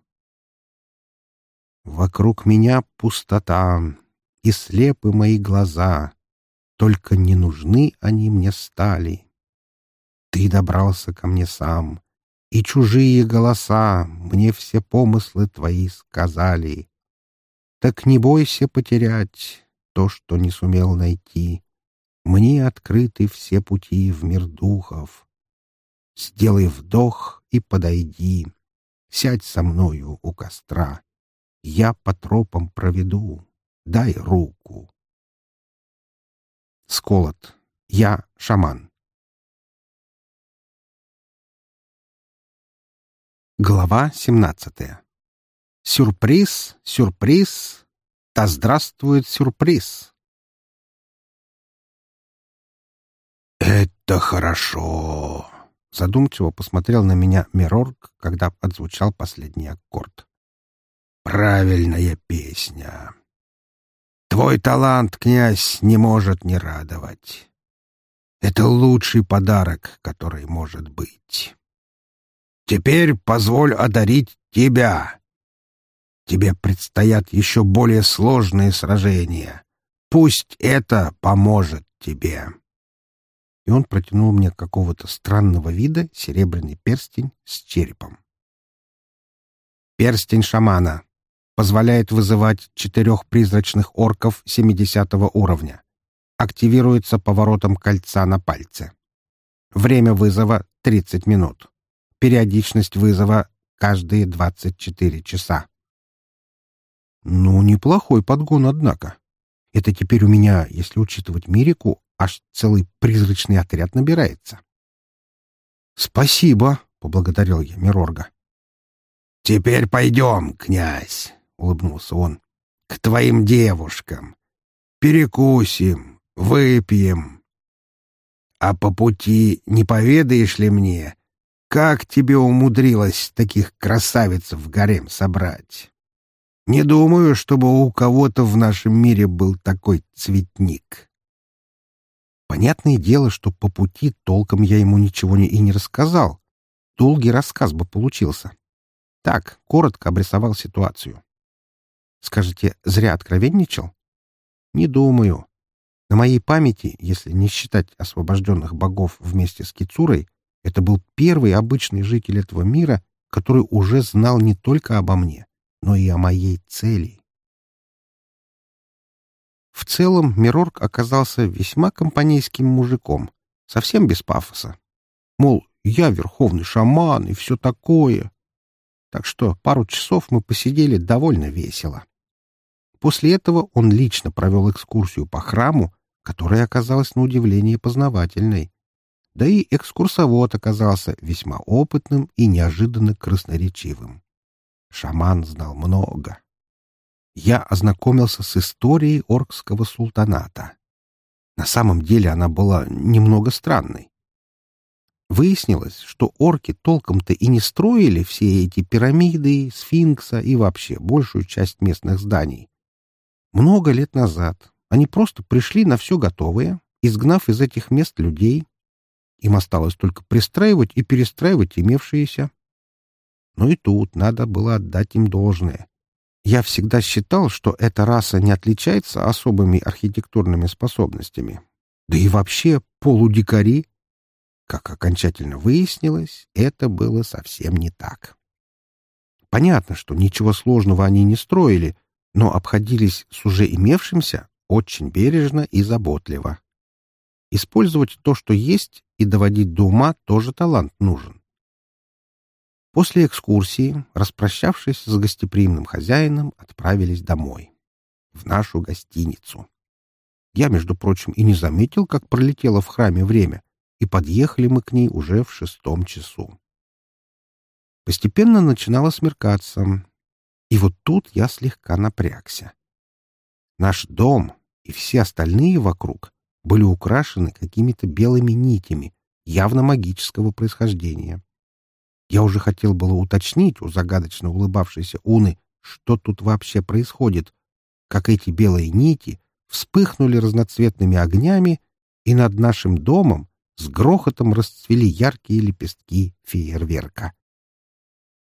Вокруг меня пустота, и слепы мои глаза, только не нужны они мне стали. Ты добрался ко мне сам, и чужие голоса мне все помыслы твои сказали. Так не бойся потерять то, что не сумел найти. Мне открыты все пути в мир духов. Сделай вдох и подойди. Сядь со мною у костра. Я по тропам проведу. Дай руку. Сколот. Я шаман. Глава 17. Сюрприз, сюрприз, да здравствует сюрприз. Это хорошо. Задумчиво посмотрел на меня Мирорг, когда отзвучал последний аккорд. Правильная песня. Твой талант, князь, не может не радовать. Это лучший подарок, который может быть. Теперь позволь одарить тебя. Тебе предстоят еще более сложные сражения. Пусть это поможет тебе. И он протянул мне какого-то странного вида серебряный перстень с черепом. Перстень шамана позволяет вызывать четырех призрачных орков 70 уровня. Активируется поворотом кольца на пальце. Время вызова — 30 минут. Периодичность вызова каждые 24 часа. Ну, неплохой подгон, однако. Это теперь у меня, если учитывать Мирику, аж целый призрачный отряд набирается. «Спасибо», — поблагодарил я Мирорга. «Теперь пойдем, князь», — улыбнулся он, — «к твоим девушкам. Перекусим, выпьем. А по пути не поведаешь ли мне, как тебе умудрилось таких красавиц в гарем собрать? Не думаю, чтобы у кого-то в нашем мире был такой цветник. Понятное дело, что по пути толком я ему ничего и не рассказал. Долгий рассказ бы получился. Так, коротко обрисовал ситуацию. Скажете, зря откровенничал? Не думаю. На моей памяти, если не считать освобожденных богов вместе с Кицурой, это был первый обычный житель этого мира, который уже знал не только обо мне, но и о моей цели. В целом Мирорг оказался весьма компанейским мужиком, совсем без пафоса. Мол, я верховный шаман и все такое. Так что пару часов мы посидели довольно весело. После этого он лично провел экскурсию по храму, которая оказалась на удивление познавательной. Да и экскурсовод оказался весьма опытным и неожиданно красноречивым. Шаман знал много. Я ознакомился с историей Оркского султаната. На самом деле она была немного странной. Выяснилось, что орки толком-то и не строили все эти пирамиды, сфинкса и вообще большую часть местных зданий. Много лет назад они просто пришли на все готовое, изгнав из этих мест людей, им осталось только пристраивать и перестраивать имевшиеся. Но и тут надо было отдать им должное. Я всегда считал, что эта раса не отличается особыми архитектурными способностями. Да и вообще полудикари. Как окончательно выяснилось, это было совсем не так. Понятно, что ничего сложного они не строили, но обходились с уже имевшимся очень бережно и заботливо. Использовать то, что есть, и доводить до ума тоже талант нужен. После экскурсии, распрощавшись с гостеприимным хозяином, отправились домой, в нашу гостиницу. Я, между прочим, и не заметил, как пролетело в храме время, и подъехали мы к ней уже в шестом часу. Постепенно начинало смеркаться, и вот тут я слегка напрягся. Наш дом и все остальные вокруг были украшены какими-то белыми нитями, явно магического происхождения. Я уже хотел было уточнить у загадочно улыбавшейся Уны, что тут вообще происходит, как эти белые нити вспыхнули разноцветными огнями, и над нашим домом с грохотом расцвели яркие лепестки фейерверка.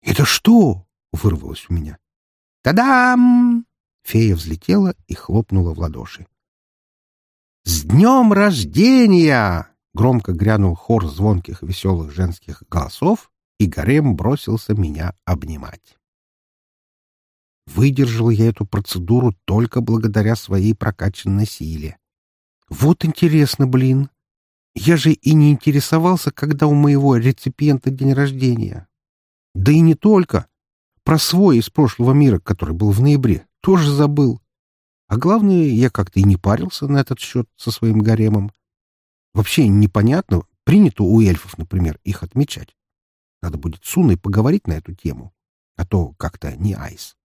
«Это что?» — вырвалось у меня. «Та-дам!» Фея взлетела и хлопнула в ладоши. «С днем рождения!» — громко грянул хор звонких веселых женских голосов, и гарем бросился меня обнимать. Выдержал я эту процедуру только благодаря своей прокачанной силе. Вот интересно, блин. Я же и не интересовался, когда у моего реципиента день рождения. Да и не только. Про свой из прошлого мира, который был в ноябре, тоже забыл. А главное, я как-то и не парился на этот счет со своим гаремом. Вообще непонятно, принято у эльфов, например, их отмечать. Надо будет с Уной поговорить на эту тему, а то как-то не айс.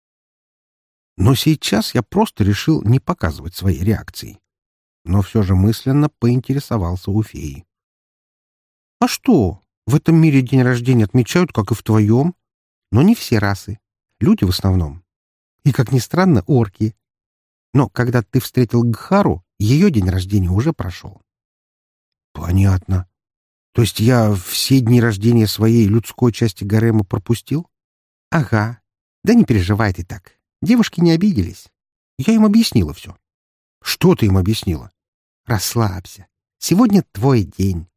Но сейчас я просто решил не показывать своей реакции. Но все же мысленно поинтересовался у феи. «А что? В этом мире день рождения отмечают, как и в твоем. Но не все расы. Люди в основном. И, как ни странно, орки. Но когда ты встретил Гхару, ее день рождения уже прошел». «Понятно. То есть я все дни рождения своей людской части гарема пропустил?» «Ага. Да не переживай ты так. Девушки не обиделись. Я им объяснила все. Что ты им объяснила? Расслабься. Сегодня твой день.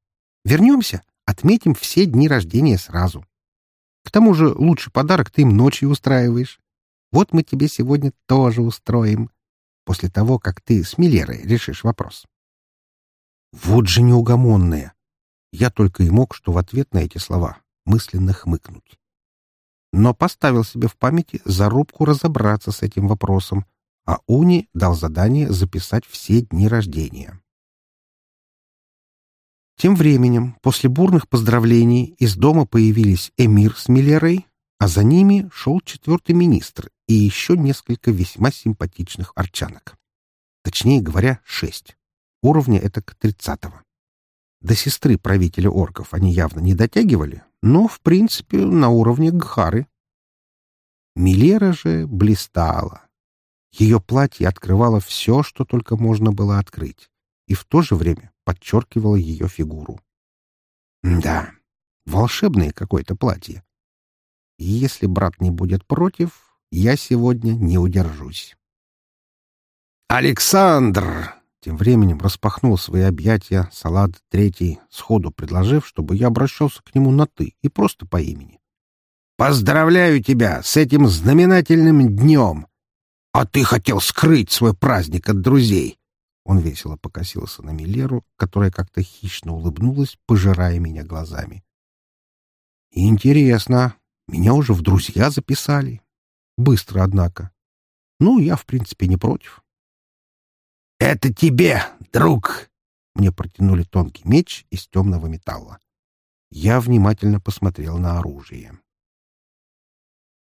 Вернемся, отметим все дни рождения сразу. К тому же лучший подарок ты им ночью устраиваешь. Вот мы тебе сегодня тоже устроим. После того, как ты с Миллерой решишь вопрос. Вот же неугомонная. Я только и мог, что в ответ на эти слова мысленно хмыкнуть но поставил себе в памяти зарубку разобраться с этим вопросом, а Уни дал задание записать все дни рождения. Тем временем, после бурных поздравлений, из дома появились Эмир с Миллерой, а за ними шел четвертый министр и еще несколько весьма симпатичных арчанок. Точнее говоря, шесть. Уровня это к тридцатого. До сестры правителя орков они явно не дотягивали, но, в принципе, на уровне Гхары. Милера же блистала. Ее платье открывало все, что только можно было открыть, и в то же время подчеркивало ее фигуру. Да, волшебное какое-то платье. И если брат не будет против, я сегодня не удержусь. «Александр!» Тем временем распахнул свои объятия Салат Третий, сходу предложив, чтобы я обращался к нему на «ты» и просто по имени. «Поздравляю тебя с этим знаменательным днем! А ты хотел скрыть свой праздник от друзей!» Он весело покосился на Милеру, которая как-то хищно улыбнулась, пожирая меня глазами. «Интересно, меня уже в друзья записали. Быстро, однако. Ну, я, в принципе, не против». «Это тебе, друг!» Мне протянули тонкий меч из темного металла. Я внимательно посмотрел на оружие.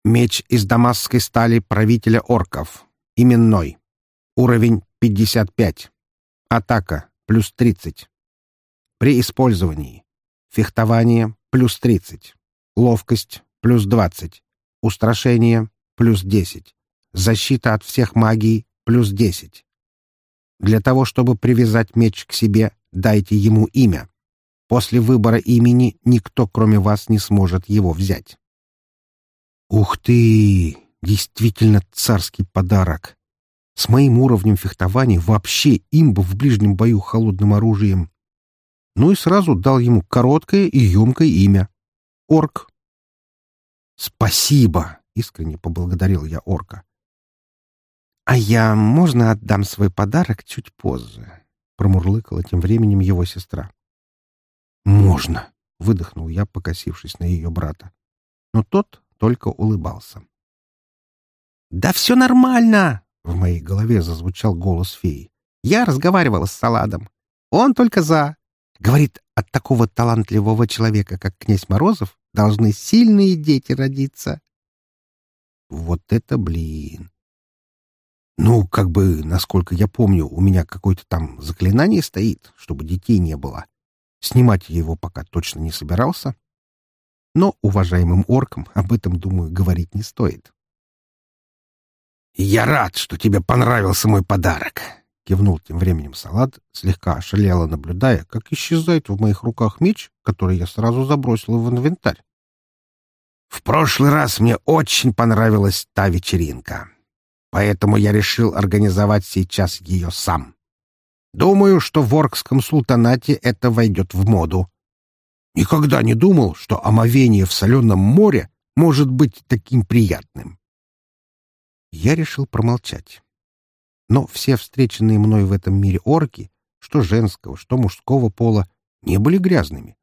Меч из дамасской стали правителя орков. Именной. Уровень 55. Атака плюс 30. При использовании. Фехтование плюс 30. Ловкость плюс 20. Устрашение плюс 10. Защита от всех магий плюс 10. Для того, чтобы привязать меч к себе, дайте ему имя. После выбора имени никто, кроме вас, не сможет его взять. Ух ты! Действительно царский подарок. С моим уровнем фехтования вообще имба в ближнем бою холодным оружием. Ну и сразу дал ему короткое и емкое имя. Орк. «Спасибо!» — искренне поблагодарил я орка. «А я, можно, отдам свой подарок чуть позже?» — промурлыкала тем временем его сестра. «Можно!» — выдохнул я, покосившись на ее брата. Но тот только улыбался. «Да все нормально!» — в моей голове зазвучал голос феи. «Я разговаривала с Саладом. Он только за. Говорит, от такого талантливого человека, как князь Морозов, должны сильные дети родиться». Вот это блин! Ну, как бы, насколько я помню, у меня какое-то там заклинание стоит, чтобы детей не было. Снимать его пока точно не собирался. Но уважаемым оркам об этом, думаю, говорить не стоит. «Я рад, что тебе понравился мой подарок!» — кивнул тем временем Салат, слегка ошалело наблюдая, как исчезает в моих руках меч, который я сразу забросил в инвентарь. «В прошлый раз мне очень понравилась та вечеринка поэтому я решил организовать сейчас ее сам. Думаю, что в Оркском султанате это войдет в моду. Никогда не думал, что омовение в соленом море может быть таким приятным. Я решил промолчать. Но все встреченные мной в этом мире орки, что женского, что мужского пола, не были грязными.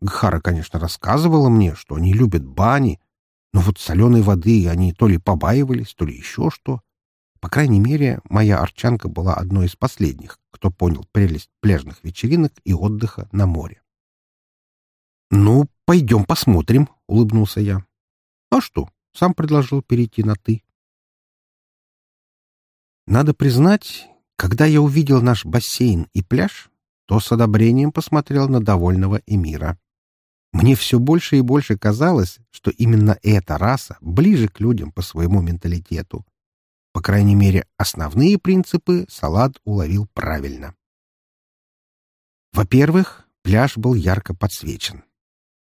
Гхара, конечно, рассказывала мне, что они любят бани, но вот соленой воды они то ли побаивались, то ли еще что. По крайней мере, моя арчанка была одной из последних, кто понял прелесть пляжных вечеринок и отдыха на море. «Ну, «Пойдем посмотрим», — улыбнулся я. «А что?» — сам предложил перейти на «ты». Надо признать, когда я увидел наш бассейн и пляж, то с одобрением посмотрел на довольного эмира. Мне все больше и больше казалось, что именно эта раса ближе к людям по своему менталитету. По крайней мере, основные принципы Салад уловил правильно. Во-первых, пляж был ярко подсвечен.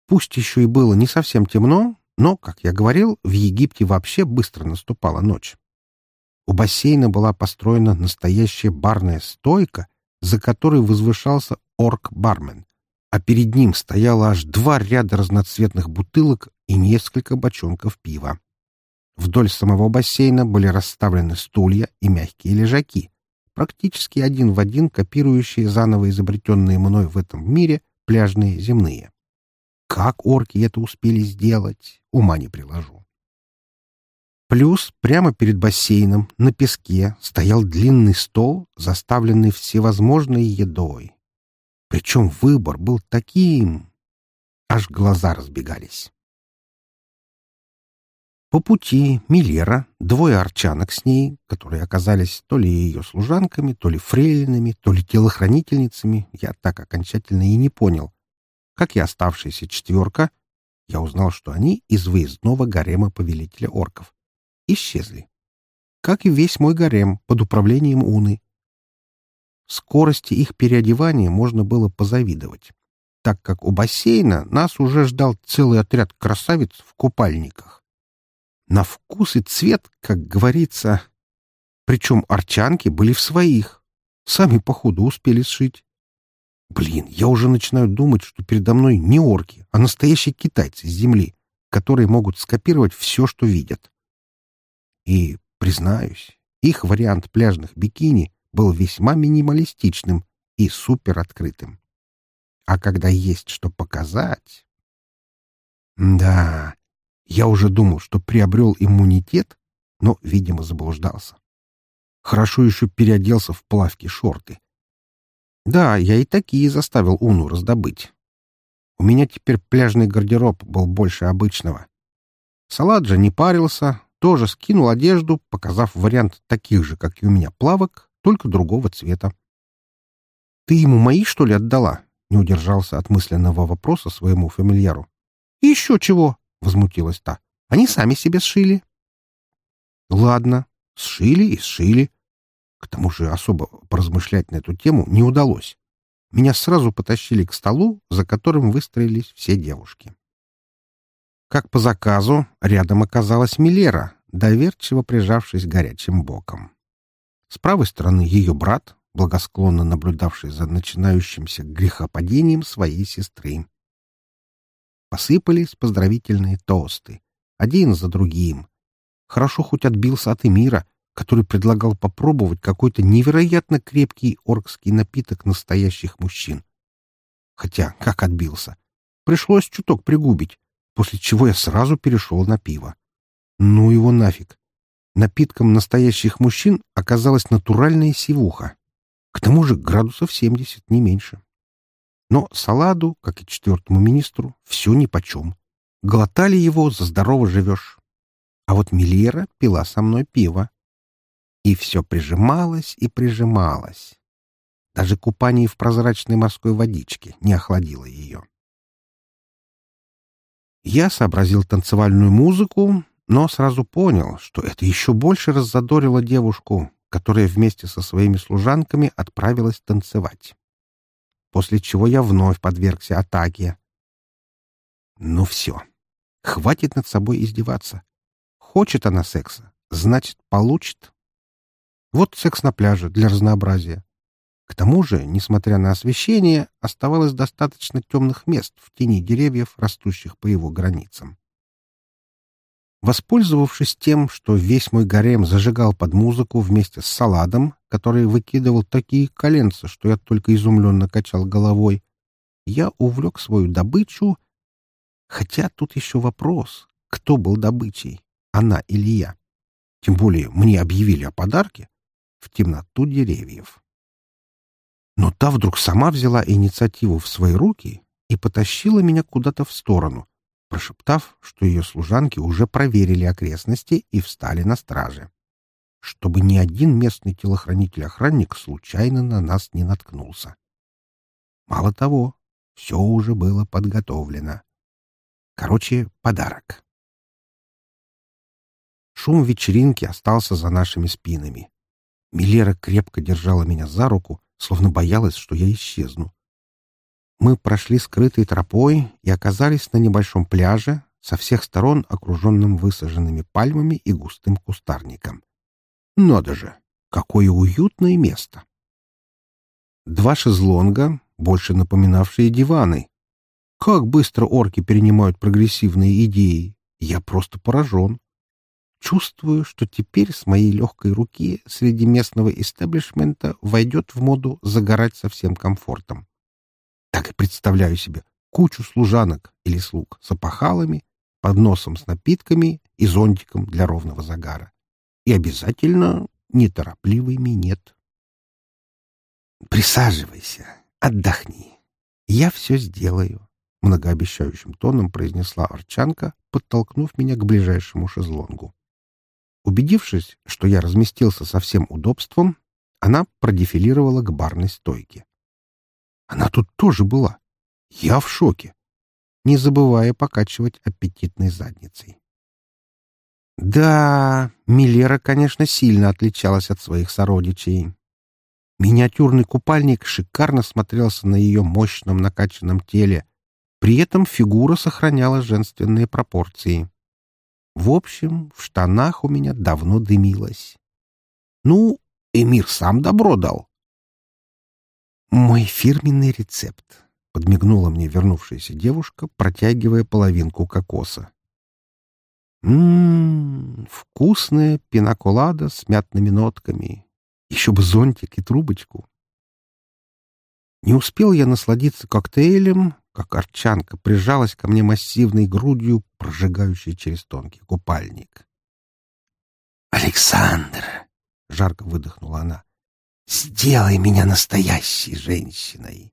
Пусть еще и было не совсем темно, но, как я говорил, в Египте вообще быстро наступала ночь. У бассейна была построена настоящая барная стойка, за которой возвышался орк-бармен, а перед ним стояло аж два ряда разноцветных бутылок и несколько бочонков пива. Вдоль самого бассейна были расставлены стулья и мягкие лежаки, практически один в один копирующие заново изобретенные мной в этом мире пляжные земные. Как орки это успели сделать, ума не приложу. Плюс прямо перед бассейном на песке стоял длинный стол, заставленный всевозможной едой. Причем выбор был таким... Аж глаза разбегались. По пути Милера, двое арчанок с ней, которые оказались то ли ее служанками, то ли фрейлинами, то ли телохранительницами, я так окончательно и не понял. Как и оставшаяся четверка, я узнал, что они из выездного гарема повелителя орков исчезли. Как и весь мой гарем под управлением Уны. Скорости их переодевания можно было позавидовать, так как у бассейна нас уже ждал целый отряд красавиц в купальниках. На вкус и цвет, как говорится. Причем арчанки были в своих. Сами, походу, успели сшить. Блин, я уже начинаю думать, что передо мной не орки, а настоящие китайцы с земли, которые могут скопировать все, что видят. И, признаюсь, их вариант пляжных бикини был весьма минималистичным и супероткрытым. А когда есть что показать... Да, я уже думал, что приобрел иммунитет, но, видимо, заблуждался. Хорошо еще переоделся в плавки-шорты. Да, я и такие заставил Уну раздобыть. У меня теперь пляжный гардероб был больше обычного. Салат же не парился, тоже скинул одежду, показав вариант таких же, как и у меня, плавок, только другого цвета. «Ты ему мои, что ли, отдала?» — не удержался от мысленного вопроса своему фамильяру. «Еще чего?» — возмутилась та. «Они сами себе сшили». «Ладно, сшили и сшили». К тому же особо поразмышлять на эту тему не удалось. Меня сразу потащили к столу, за которым выстроились все девушки. Как по заказу, рядом оказалась Милера, доверчиво прижавшись горячим боком. С правой стороны ее брат, благосклонно наблюдавший за начинающимся грехопадением своей сестры. Посыпались поздравительные тосты, один за другим. Хорошо хоть отбился от Эмира, который предлагал попробовать какой-то невероятно крепкий оркский напиток настоящих мужчин. Хотя, как отбился? Пришлось чуток пригубить, после чего я сразу перешел на пиво. Ну его нафиг. Напитком настоящих мужчин оказалась натуральная сивуха. К тому же градусов 70, не меньше. Но Саладу, как и четвертому министру, все нипочем. Глотали его, за здорово живешь. А вот Мильера пила со мной пиво. И все прижималось и прижималось. Даже купание в прозрачной морской водичке не охладило ее. Я сообразил танцевальную музыку, но сразу понял, что это еще больше раззадорило девушку, которая вместе со своими служанками отправилась танцевать. После чего я вновь подвергся атаке. Ну все, хватит над собой издеваться. Хочет она секса, значит, получит. Вот секс на пляже для разнообразия. К тому же, несмотря на освещение, оставалось достаточно темных мест в тени деревьев, растущих по его границам. Воспользовавшись тем, что весь мой гарем зажигал под музыку вместе с саладом, который выкидывал такие коленца, что я только изумленно качал головой, я увлек свою добычу, хотя тут еще вопрос, кто был добычей, она или я. Тем более мне объявили о подарке в темноту деревьев. Но та вдруг сама взяла инициативу в свои руки и потащила меня куда-то в сторону, прошептав, что ее служанки уже проверили окрестности и встали на страже, чтобы ни один местный телохранитель-охранник случайно на нас не наткнулся. Мало того, все уже было подготовлено. Короче, подарок. Шум вечеринки остался за нашими спинами. Милера крепко держала меня за руку, словно боялась, что я исчезну. Мы прошли скрытой тропой и оказались на небольшом пляже, со всех сторон окруженным высаженными пальмами и густым кустарником. Надо же, какое уютное место! Два шезлонга, больше напоминавшие диваны. Как быстро орки перенимают прогрессивные идеи! Я просто поражен. Чувствую, что теперь с моей легкой руки среди местного истеблишмента войдет в моду загорать со всем комфортом. Так и представляю себе кучу служанок или слуг с опахалами, подносом с напитками и зонтиком для ровного загара. И обязательно неторопливый минет. «Присаживайся, отдохни. Я все сделаю», — многообещающим тоном произнесла Арчанка, подтолкнув меня к ближайшему шезлонгу. Убедившись, что я разместился со всем удобством, она продефилировала к барной стойке. Она тут тоже была. Я в шоке, не забывая покачивать аппетитной задницей. Да, Милера, конечно, сильно отличалась от своих сородичей. Миниатюрный купальник шикарно смотрелся на ее мощном накачанном теле, при этом фигура сохраняла женственные пропорции. В общем, в штанах у меня давно дымилось. Ну, Эмир сам добро дал. «Мой фирменный рецепт», — подмигнула мне вернувшаяся девушка, протягивая половинку кокоса. «Ммм, вкусная пинаколада с мятными нотками. Еще бы зонтик и трубочку». Не успел я насладиться коктейлем, как арчанка прижалась ко мне массивной грудью, прожигающей через тонкий купальник. «Александр!» — жарко выдохнула она. «Сделай меня настоящей женщиной!»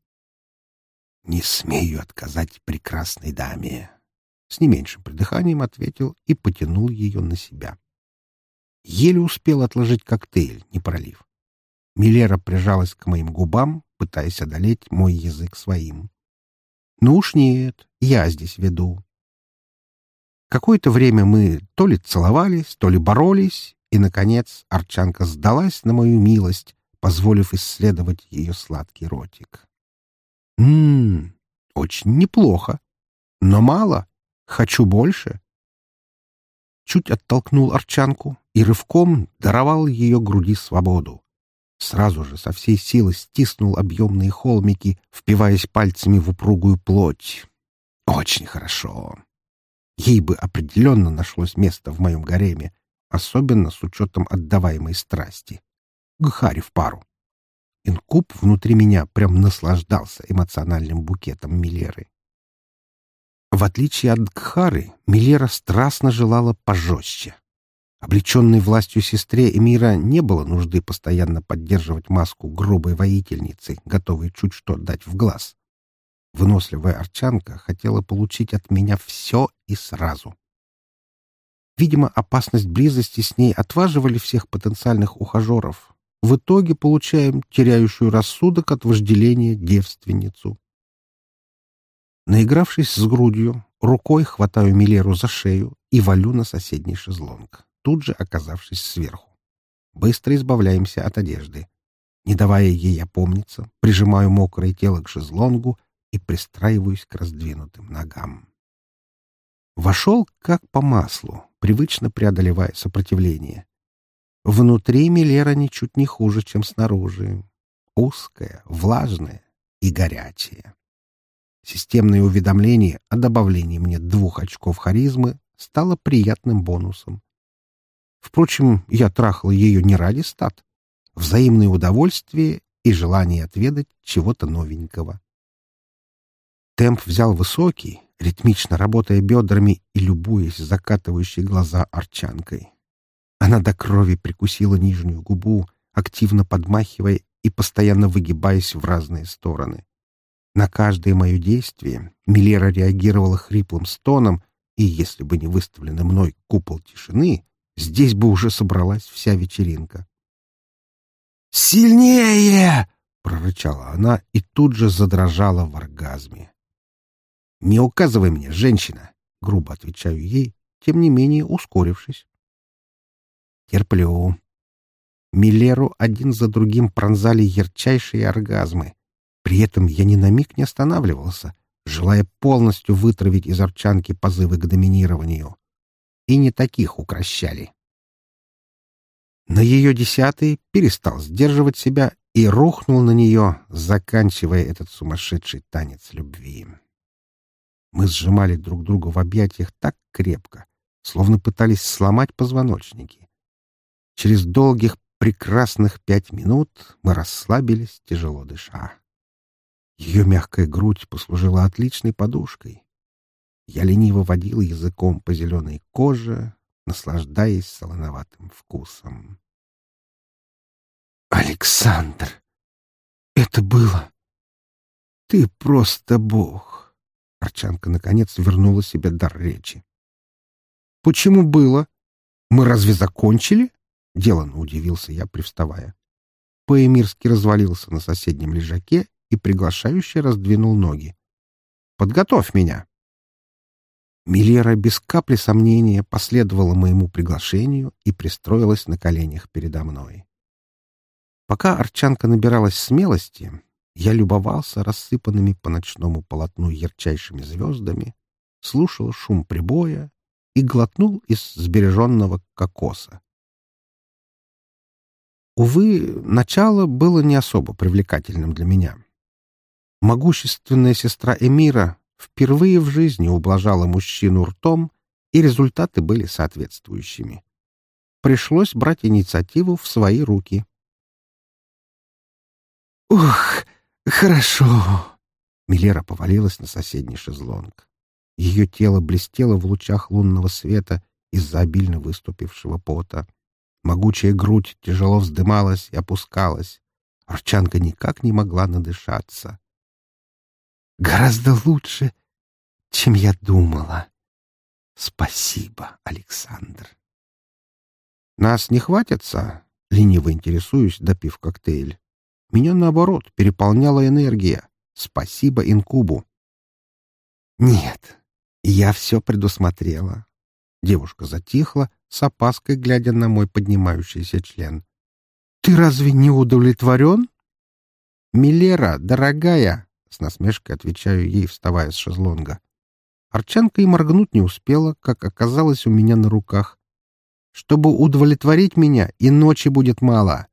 «Не смею отказать прекрасной даме!» С не меньшим придыханием ответил и потянул ее на себя. Еле успел отложить коктейль, не пролив. Милера прижалась к моим губам, пытаясь одолеть мой язык своим. Ну уж нет, я здесь веду. Какое-то время мы то ли целовались, то ли боролись, и, наконец, Арчанка сдалась на мою милость, позволив исследовать ее сладкий ротик. Ммм, очень неплохо. Но мало. Хочу больше. Чуть оттолкнул Арчанку и рывком даровал ее груди свободу. Сразу же со всей силы стиснул объемные холмики, впиваясь пальцами в упругую плоть. Очень хорошо. Ей бы определенно нашлось место в моем гареме, особенно с учетом отдаваемой страсти. Гхари в пару. Инкуб внутри меня прям наслаждался эмоциональным букетом Милеры. В отличие от Гхары, Милера страстно желала пожестче. Облеченной властью сестре Эмира не было нужды постоянно поддерживать маску грубой воительницы, готовой чуть что дать в глаз. Выносливая арчанка хотела получить от меня все и сразу. Видимо, опасность близости с ней отваживали всех потенциальных ухажеров. В итоге получаем теряющую рассудок от вожделения девственницу. Наигравшись с грудью, рукой хватаю Милеру за шею и валю на соседний шезлонг тут же оказавшись сверху. Быстро избавляемся от одежды. Не давая ей опомниться, прижимаю мокрое тело к шезлонгу и пристраиваюсь к раздвинутым ногам. Вошел как по маслу, привычно преодолевая сопротивление. Внутри Милера ничуть не хуже, чем снаружи. Узкая, влажная и горячая. Системное уведомление о добавлении мне двух очков харизмы стало приятным бонусом. Впрочем, я трахал ее не ради стат. Взаимное удовольствие и желание отведать чего-то новенького. Темп взял высокий, ритмично работая бедрами и любуясь закатывающей глаза арчанкой. Она до крови прикусила нижнюю губу, активно подмахивая и постоянно выгибаясь в разные стороны. На каждое мое действие Милера реагировала хриплым стоном, и если бы не выставленный мной купол тишины, здесь бы уже собралась вся вечеринка. «Сильнее!» — прорычала она и тут же задрожала в оргазме. «Не указывай мне, женщина!» — грубо отвечаю ей, тем не менее ускорившись. Терплю. Миллеру один за другим пронзали ярчайшие оргазмы. При этом я ни на миг не останавливался, желая полностью вытравить из арчанки позывы к доминированию. И не таких укращали. На ее десятый перестал сдерживать себя и рухнул на нее, заканчивая этот сумасшедший танец любви. Мы сжимали друг друга в объятиях так крепко, словно пытались сломать позвоночники. Через долгих прекрасных пять минут мы расслабились, тяжело дыша. Ее мягкая грудь послужила отличной подушкой. Я лениво водил языком по зеленой коже, наслаждаясь солоноватым вкусом. «Александр, это было... Ты просто бог!» Арчанка, наконец, вернула себе дар речи. «Почему было? Мы разве закончили?» — деланно удивился я, привставая. Поэмирский развалился на соседнем лежаке и приглашающе раздвинул ноги. «Подготовь меня!» Милера без капли сомнения последовала моему приглашению и пристроилась на коленях передо мной. Пока Арчанка набиралась смелости, я любовался рассыпанными по ночному полотну ярчайшими звездами, слушал шум прибоя и глотнул из сбереженного кокоса. Увы, начало было не особо привлекательным для меня. Могущественная сестра Эмира впервые в жизни ублажала мужчину ртом, и результаты были соответствующими. Пришлось брать инициативу в свои руки. «Ух, хорошо!» Милера повалилась на соседний шезлонг. Ее тело блестело в лучах лунного света из-за обильно выступившего пота. Могучая грудь тяжело вздымалась и опускалась. Арчанка никак не могла надышаться. Гораздо лучше, чем я думала. Спасибо, Александр. Нас не хватится? Лениво интересуюсь, допив коктейль. Меня, наоборот, переполняла энергия. Спасибо инкубу. Нет, я все предусмотрела. Девушка затихла, с опаской глядя на мой поднимающийся член. «Ты разве не удовлетворен?» «Милера, дорогая!» С насмешкой отвечаю ей, вставая с шезлонга. Арчанка и моргнуть не успела, как оказалось у меня на руках. Чтобы удовлетворить меня, и ночи будет мало.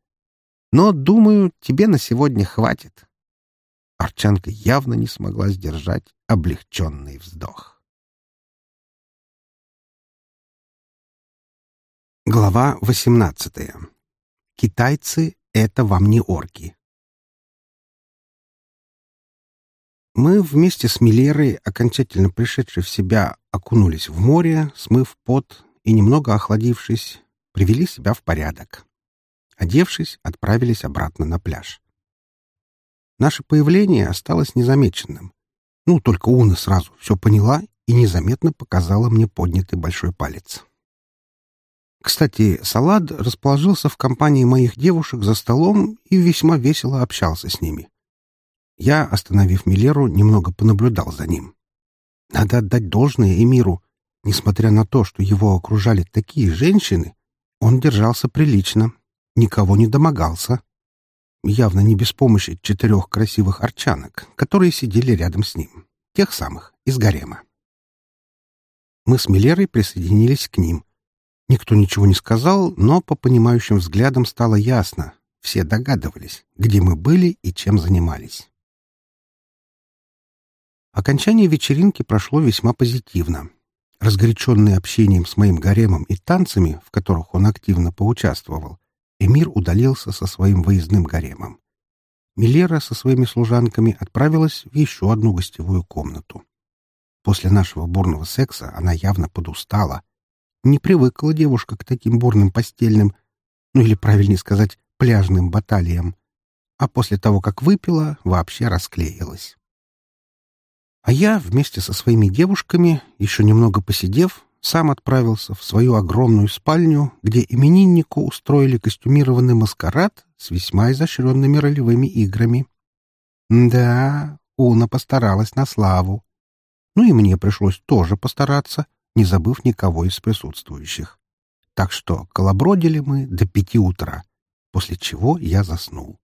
Но, думаю, тебе на сегодня хватит. Арчанка явно не смогла сдержать облегченный вздох. Глава восемнадцатая. Китайцы — это вам не орки. Мы вместе с Милерой, окончательно пришедшей в себя, окунулись в море, смыв пот и, немного охладившись, привели себя в порядок. Одевшись, отправились обратно на пляж. Наше появление осталось незамеченным. Ну, только Уна сразу все поняла и незаметно показала мне поднятый большой палец. Кстати, Салад расположился в компании моих девушек за столом и весьма весело общался с ними. Я, остановив Милеру, немного понаблюдал за ним. Надо отдать должное Эмиру. Несмотря на то, что его окружали такие женщины, он держался прилично, никого не домогался. Явно не без помощи четырех красивых арчанок, которые сидели рядом с ним. Тех самых, из гарема. Мы с Милерой присоединились к ним. Никто ничего не сказал, но по понимающим взглядам стало ясно. Все догадывались, где мы были и чем занимались. Окончание вечеринки прошло весьма позитивно. Разгоряченный общением с моим гаремом и танцами, в которых он активно поучаствовал, Эмир удалился со своим выездным гаремом. Милера со своими служанками отправилась в еще одну гостевую комнату. После нашего бурного секса она явно подустала. Не привыкла девушка к таким бурным постельным, ну или, правильнее сказать, пляжным баталиям. А после того, как выпила, вообще расклеилась. А я вместе со своими девушками, еще немного посидев, сам отправился в свою огромную спальню, где имениннику устроили костюмированный маскарад с весьма изощренными ролевыми играми. Да, Уна постаралась на славу. Ну и мне пришлось тоже постараться, не забыв никого из присутствующих. Так что колобродили мы до пяти утра, после чего я заснул.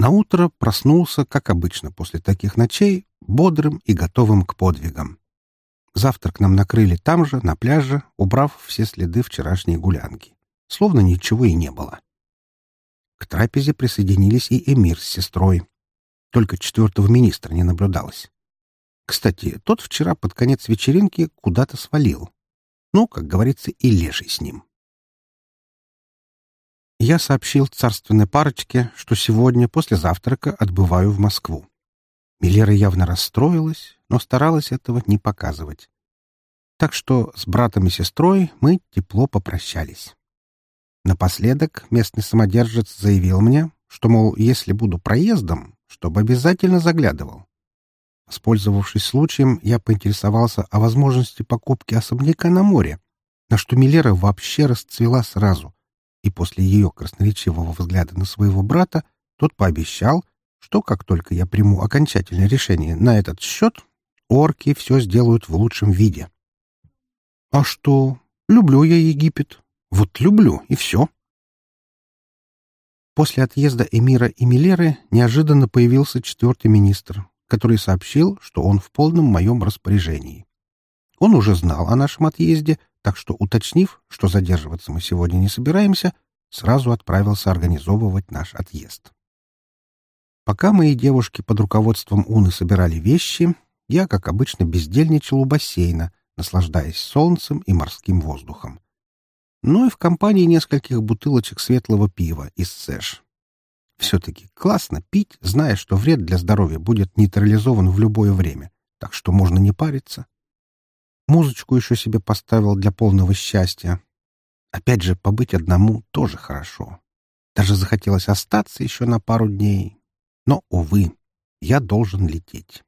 Наутро проснулся, как обычно после таких ночей, бодрым и готовым к подвигам. Завтрак нам накрыли там же, на пляже, убрав все следы вчерашней гулянки. Словно ничего и не было. К трапезе присоединились и эмир с сестрой. Только четвертого министра не наблюдалось. Кстати, тот вчера под конец вечеринки куда-то свалил. Ну, как говорится, и лежи с ним. Я сообщил царственной парочке, что сегодня после завтрака отбываю в Москву. Милера явно расстроилась, но старалась этого не показывать. Так что с братом и сестрой мы тепло попрощались. Напоследок местный самодержец заявил мне, что, мол, если буду проездом, чтобы обязательно заглядывал. Воспользовавшись случаем, я поинтересовался о возможности покупки особняка на море, на что Милера вообще расцвела сразу — и после ее красноречивого взгляда на своего брата тот пообещал, что как только я приму окончательное решение на этот счет, орки все сделают в лучшем виде. А что? Люблю я Египет. Вот люблю, и все. После отъезда Эмира и Милеры неожиданно появился четвертый министр, который сообщил, что он в полном моем распоряжении. Он уже знал о нашем отъезде так что, уточнив, что задерживаться мы сегодня не собираемся, сразу отправился организовывать наш отъезд. Пока мои девушки под руководством Уны собирали вещи, я, как обычно, бездельничал у бассейна, наслаждаясь солнцем и морским воздухом. Ну и в компании нескольких бутылочек светлого пива из Сэш. Все-таки классно пить, зная, что вред для здоровья будет нейтрализован в любое время, так что можно не париться. Музычку еще себе поставил для полного счастья. Опять же, побыть одному тоже хорошо. Даже захотелось остаться еще на пару дней. Но, увы, я должен лететь.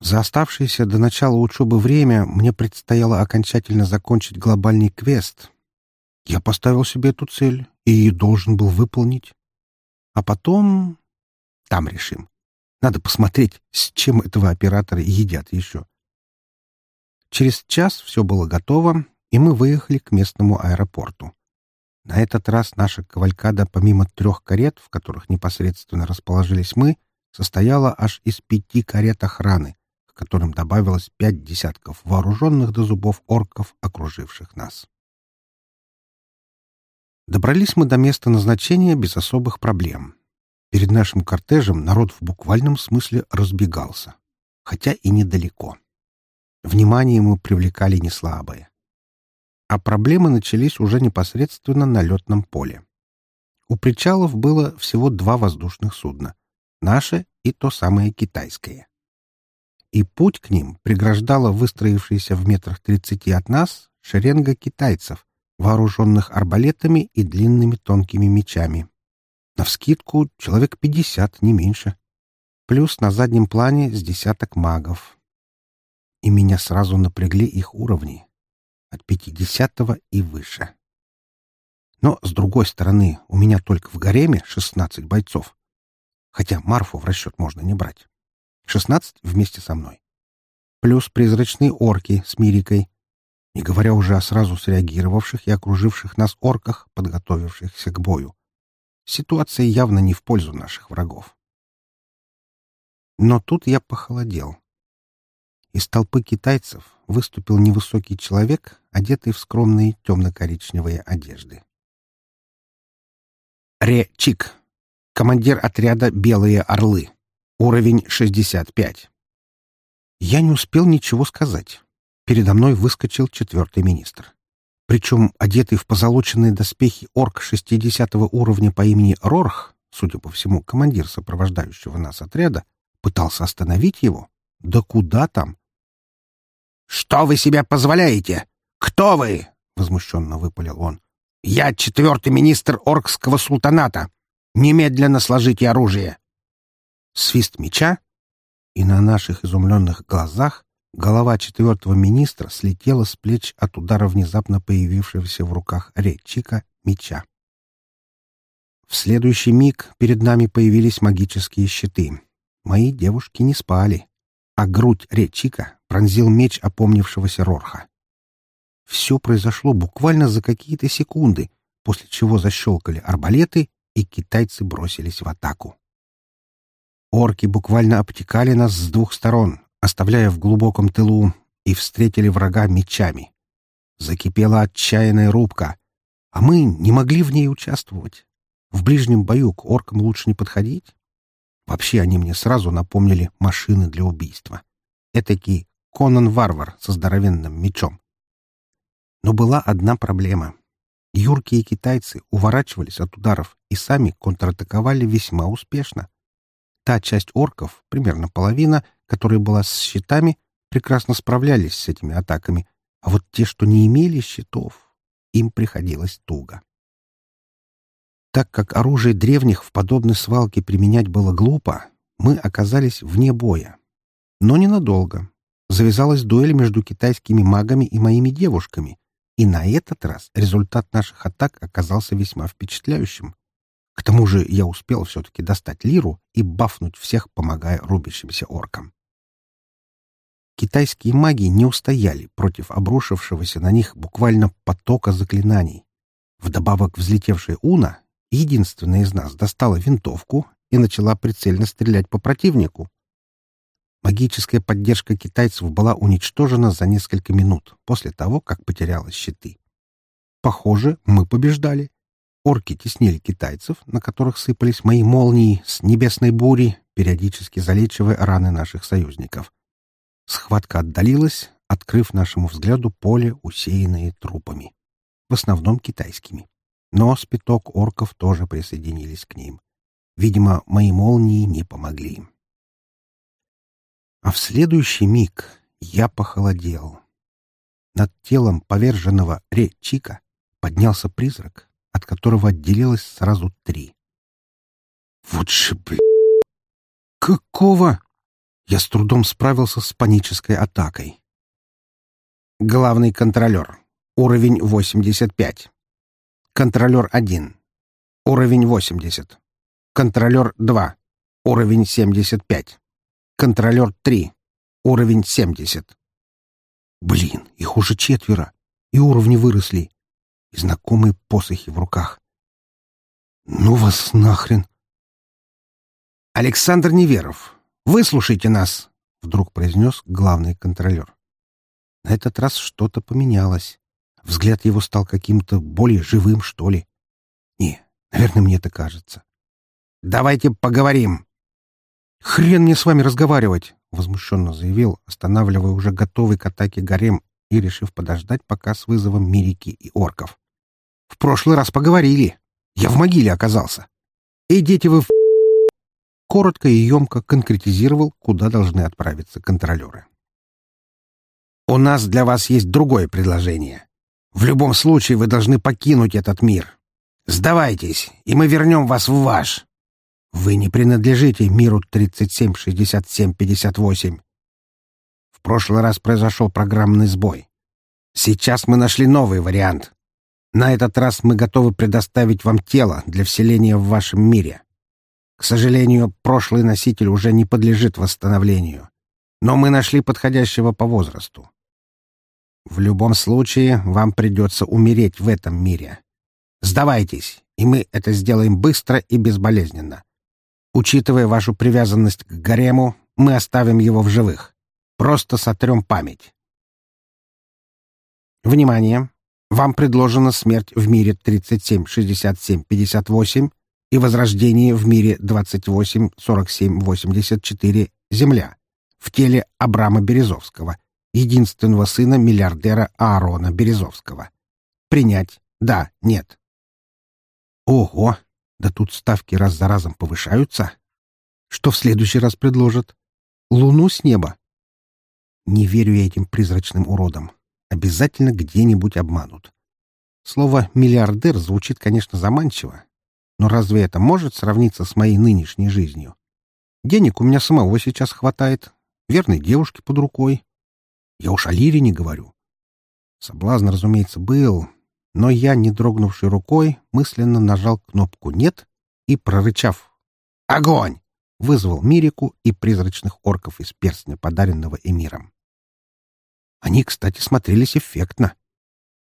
За оставшееся до начала учебы время мне предстояло окончательно закончить глобальный квест. Я поставил себе эту цель и должен был выполнить. А потом... Там решим. Надо посмотреть, с чем этого оператора едят еще. Через час все было готово, и мы выехали к местному аэропорту. На этот раз наша кавалькада, помимо трех карет, в которых непосредственно расположились мы, состояла аж из пяти карет охраны, к которым добавилось пять десятков вооруженных до зубов орков, окруживших нас. Добрались мы до места назначения без особых проблем. Перед нашим кортежем народ в буквальном смысле разбегался, хотя и недалеко. Внимание мы привлекали не слабое. А проблемы начались уже непосредственно на летном поле. У причалов было всего два воздушных судна — наше и то самое китайское. И путь к ним преграждала выстроившаяся в метрах тридцати от нас шеренга китайцев, вооруженных арбалетами и длинными тонкими мечами. Навскидку человек пятьдесят, не меньше. Плюс на заднем плане с десяток магов, и меня сразу напрягли их уровни. От пятидесятого и выше. Но, с другой стороны, у меня только в гареме шестнадцать бойцов. Хотя Марфу в расчет можно не брать. Шестнадцать вместе со мной. Плюс призрачные орки с Мирикой. Не говоря уже о сразу среагировавших и окруживших нас орках, подготовившихся к бою. Ситуация явно не в пользу наших врагов. Но тут я похолодел. Из толпы китайцев выступил невысокий человек, одетый в скромные темно-коричневые одежды. Ре Чик, командир отряда «Белые орлы», уровень 65. Я не успел ничего сказать. Передо мной выскочил четвертый министр. Причем одетый в позолоченные доспехи орк 60 уровня по имени Рорх, судя по всему, командир сопровождающего нас отряда, пытался остановить его. Да куда там? «Что вы себе позволяете? Кто вы?» — возмущенно выпалил он. «Я четвертый министр Оркского султаната. Немедленно сложите оружие!» Свист меча, и на наших изумленных глазах голова четвертого министра слетела с плеч от удара внезапно появившегося в руках Речика меча. В следующий миг перед нами появились магические щиты. Мои девушки не спали, а грудь Речика пронзил меч опомнившегося Рорха. Все произошло буквально за какие-то секунды, после чего защелкали арбалеты, и китайцы бросились в атаку. Орки буквально обтекали нас с двух сторон, оставляя в глубоком тылу, и встретили врага мечами. Закипела отчаянная рубка, а мы не могли в ней участвовать. В ближнем бою к оркам лучше не подходить. Вообще они мне сразу напомнили машины для убийства. Этакий Конан-варвар со здоровенным мечом. Но была одна проблема. Юркие китайцы уворачивались от ударов и сами контратаковали весьма успешно. Та часть орков, примерно половина, которая была с щитами, прекрасно справлялись с этими атаками, а вот те, что не имели щитов, им приходилось туго. Так как оружие древних в подобной свалке применять было глупо, мы оказались вне боя. Но ненадолго. Завязалась дуэль между китайскими магами и моими девушками, и на этот раз результат наших атак оказался весьма впечатляющим. К тому же я успел все-таки достать лиру и бафнуть всех, помогая рубящимся оркам. Китайские маги не устояли против обрушившегося на них буквально потока заклинаний. Вдобавок взлетевшая Уна, единственная из нас, достала винтовку и начала прицельно стрелять по противнику, Магическая поддержка китайцев была уничтожена за несколько минут после того, как потерялась щиты. Похоже, мы побеждали. Орки теснили китайцев, на которых сыпались мои молнии с небесной бури, периодически залечивая раны наших союзников. Схватка отдалилась, открыв нашему взгляду поле, усеянное трупами. В основном китайскими. Но спиток орков тоже присоединились к ним. Видимо, мои молнии не помогли. А в следующий миг я похолодел. Над телом поверженного Ре Чика поднялся призрак, от которого отделилось сразу три. Вот же, блин! Какого? Я с трудом справился с панической атакой. Главный контролер. Уровень 85. Контролер 1. Уровень 80. Контролер 2. Уровень 75. Контролер 3. Уровень 70. Блин, их уже четверо. И уровни выросли. И знакомые посохи в руках. Ну вас нахрен. Александр Неверов, выслушайте нас, вдруг произнес главный контролер. На этот раз что-то поменялось. Взгляд его стал каким-то более живым, что ли. Не, наверное, мне это кажется. «Давайте поговорим», «Хрен мне с вами разговаривать!» — возмущенно заявил, останавливая уже готовый к атаке гарем и решив подождать пока с вызовом Мирики и орков. «В прошлый раз поговорили. Я в могиле оказался. Идите вы в...» Коротко и емко конкретизировал, куда должны отправиться контролеры. «У нас для вас есть другое предложение. В любом случае вы должны покинуть этот мир. Сдавайтесь, и мы вернем вас в ваш. Вы не принадлежите миру 37-67-58. В прошлый раз произошел программный сбой. Сейчас мы нашли новый вариант. На этот раз мы готовы предоставить вам тело для вселения в вашем мире. К сожалению, прошлый носитель уже не подлежит восстановлению. Но мы нашли подходящего по возрасту. В любом случае, вам придется умереть в этом мире. Сдавайтесь, и мы это сделаем быстро и безболезненно. Учитывая вашу привязанность к гарему, мы оставим его в живых. Просто сотрем память. Внимание! Вам предложена смерть в мире 37-67-58 и возрождение в мире 28-47-84 Земля в теле Абрама Березовского, единственного сына миллиардера Аарона Березовского. Принять? Да, нет. Ого! Да тут ставки раз за разом повышаются. Что в следующий раз предложат? Луну с неба? Не верю я этим призрачным уродам. Обязательно где-нибудь обманут. Слово «миллиардер» звучит, конечно, заманчиво, но разве это может сравниться с моей нынешней жизнью? Денег у меня самого сейчас хватает, верной девушки под рукой. Я уж о лире не говорю. Соблазн, разумеется, был, но я, не дрогнувшей рукой, мысленно нажал кнопку «Нет» и, прорычав «Огонь!», вызвал Мирику и призрачных орков из перстня, подаренного Эмиром. Они, кстати, смотрелись эффектно.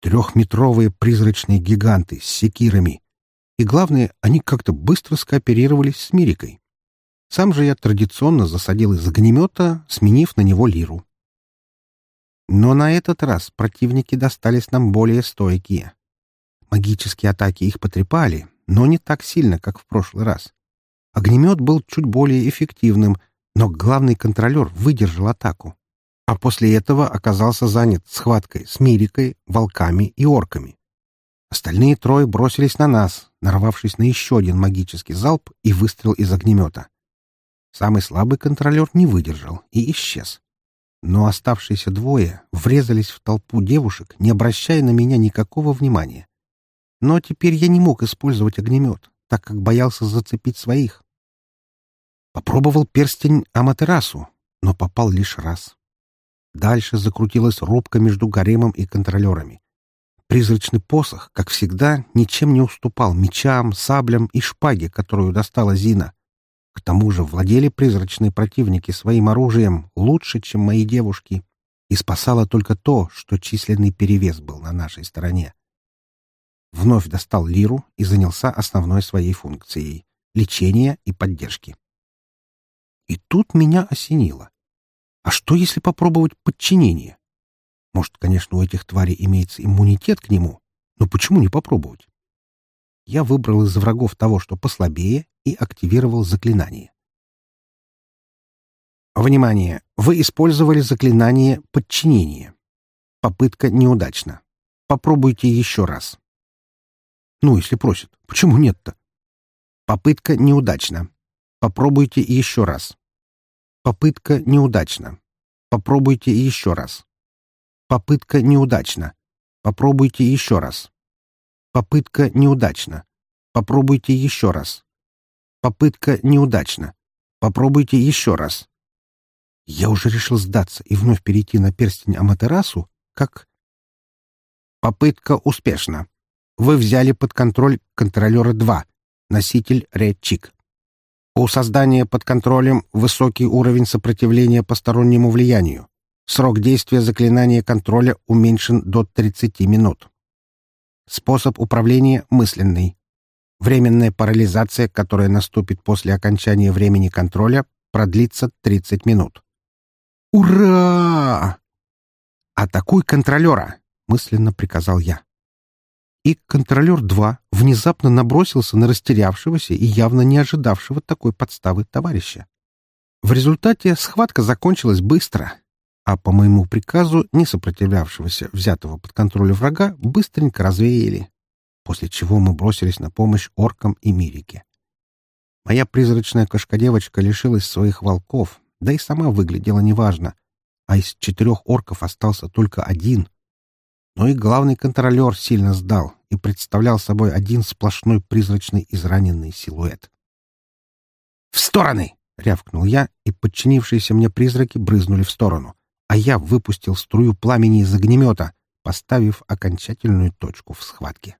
Трехметровые призрачные гиганты с секирами. И главное, они как-то быстро скооперировались с Мирикой. Сам же я традиционно засадил из огнемета, сменив на него лиру. Но на этот раз противники достались нам более стойкие. Магические атаки их потрепали, но не так сильно, как в прошлый раз. Огнемет был чуть более эффективным, но главный контролер выдержал атаку. А после этого оказался занят схваткой с Мирикой, волками и орками. Остальные трое бросились на нас, нарвавшись на еще один магический залп и выстрел из огнемета. Самый слабый контролер не выдержал и исчез. Но оставшиеся двое врезались в толпу девушек, не обращая на меня никакого внимания. Но теперь я не мог использовать огнемет, так как боялся зацепить своих. Попробовал перстень Аматерасу, но попал лишь раз. Дальше закрутилась рубка между гаремом и контролерами. Призрачный посох, как всегда, ничем не уступал мечам, саблям и шпаге, которую достала Зина. К тому же владели призрачные противники своим оружием лучше, чем мои девушки, и спасало только то, что численный перевес был на нашей стороне вновь достал лиру и занялся основной своей функцией — лечения и поддержки. И тут меня осенило. А что, если попробовать подчинение? Может, конечно, у этих тварей имеется иммунитет к нему, но почему не попробовать? Я выбрал из врагов того, что послабее, и активировал заклинание. Внимание! Вы использовали заклинание подчинения. Попытка неудачна. Попробуйте еще раз. Ну, если просят. Почему нет-то? Попытка неудачна. Попробуйте еще раз. Попытка неудачна. Попробуйте еще раз. Попытка неудачна. Попробуйте еще раз. Попытка неудачна. Попробуйте еще раз. Попытка неудачна. Попробуйте еще раз. Я уже решил сдаться и вновь перейти на перстень Аматерасу, как... Попытка успешна. Вы взяли под контроль контролера 2, носитель Редчик. У создания под контролем высокий уровень сопротивления постороннему влиянию. Срок действия заклинания контроля уменьшен до 30 минут. Способ управления мысленный. Временная парализация, которая наступит после окончания времени контроля, продлится 30 минут. «Ура!» «Атакуй контролера!» — мысленно приказал я и контролер-2 внезапно набросился на растерявшегося и явно не ожидавшего такой подставы товарища. В результате схватка закончилась быстро, а по моему приказу не сопротивлявшегося взятого под контроль врага быстренько развеяли, после чего мы бросились на помощь оркам и Мирике. Моя призрачная кошка-девочка лишилась своих волков, да и сама выглядела неважно, а из четырех орков остался только один, но и главный контролер сильно сдал и представлял собой один сплошной призрачный израненный силуэт. «В стороны!» — рявкнул я, и подчинившиеся мне призраки брызнули в сторону, а я выпустил струю пламени из огнемета, поставив окончательную точку в схватке.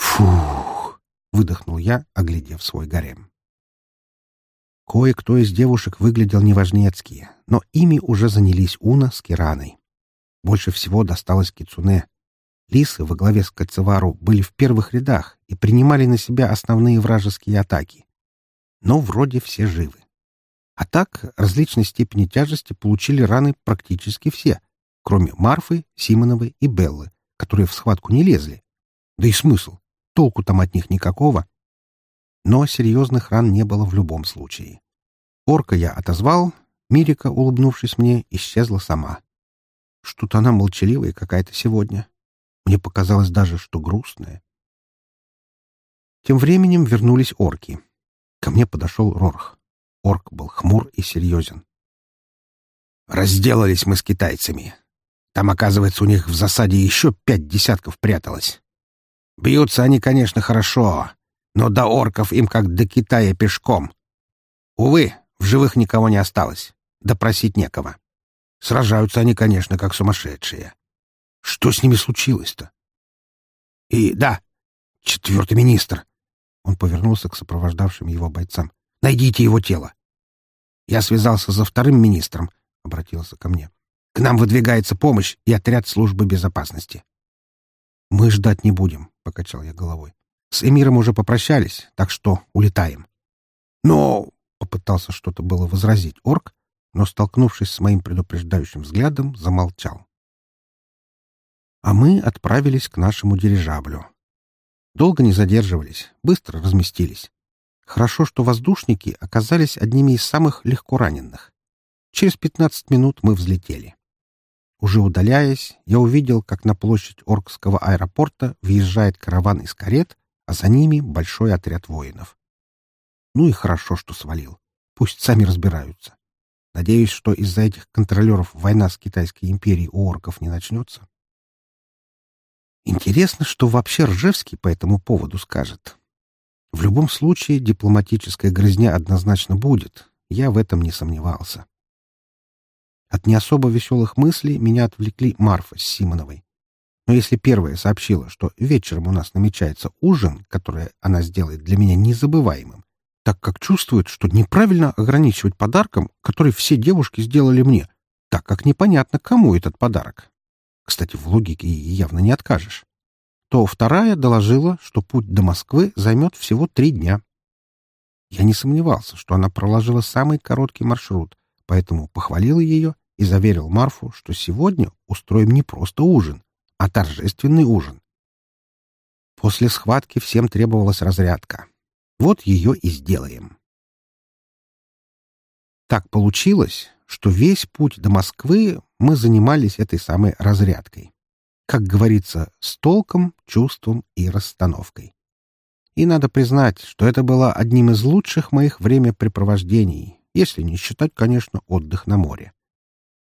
«Фух!» — выдохнул я, оглядев свой гарем. Кое-кто из девушек выглядел неважнецкие, но ими уже занялись Уна с Кираной. Больше всего досталось Кицуне. Лисы во главе с Кацевару были в первых рядах и принимали на себя основные вражеские атаки. Но вроде все живы. А так, различной степени тяжести получили раны практически все, кроме Марфы, Симоновой и Беллы, которые в схватку не лезли. Да и смысл? Толку там от них никакого. Но серьезных ран не было в любом случае. Орка я отозвал, Мирика, улыбнувшись мне, исчезла сама. Что-то она молчаливая какая-то сегодня. Мне показалось даже, что грустная. Тем временем вернулись орки. Ко мне подошел Рорх. Орк был хмур и серьезен. «Разделались мы с китайцами. Там, оказывается, у них в засаде еще пять десятков пряталось. Бьются они, конечно, хорошо, но до орков им как до Китая пешком. Увы, в живых никого не осталось. Допросить некого. Сражаются они, конечно, как сумасшедшие. Что с ними случилось-то? И да, четвертый министр. Он повернулся к сопровождавшим его бойцам. Найдите его тело. Я связался за вторым министром, обратился ко мне. К нам выдвигается помощь и отряд службы безопасности. Мы ждать не будем, покачал я головой. С эмиром уже попрощались, так что улетаем. Но попытался что-то было возразить орк, но, столкнувшись с моим предупреждающим взглядом, замолчал. А мы отправились к нашему дирижаблю. Долго не задерживались, быстро разместились. Хорошо, что воздушники оказались одними из самых легко раненых. Через пятнадцать минут мы взлетели. Уже удаляясь, я увидел, как на площадь Оркского аэропорта въезжает караван из карет, а за ними большой отряд воинов. Ну и хорошо, что свалил. Пусть сами разбираются. Надеюсь, что из-за этих контролеров война с Китайской империей у орков не начнется. Интересно, что вообще Ржевский по этому поводу скажет. В любом случае, дипломатическая грызня однозначно будет. Я в этом не сомневался. От не особо веселых мыслей меня отвлекли Марфа с Симоновой. Но если первая сообщила, что вечером у нас намечается ужин, который она сделает для меня незабываемым, так как чувствует, что неправильно ограничивать подарком, который все девушки сделали мне, так как непонятно, кому этот подарок. Кстати, в логике явно не откажешь. То вторая доложила, что путь до Москвы займет всего три дня. Я не сомневался, что она проложила самый короткий маршрут, поэтому похвалил ее и заверил Марфу, что сегодня устроим не просто ужин, а торжественный ужин. После схватки всем требовалась разрядка. Вот ее и сделаем. Так получилось, что весь путь до Москвы мы занимались этой самой разрядкой. Как говорится, с толком, чувством и расстановкой. И надо признать, что это было одним из лучших моих времяпрепровождений, если не считать, конечно, отдых на море.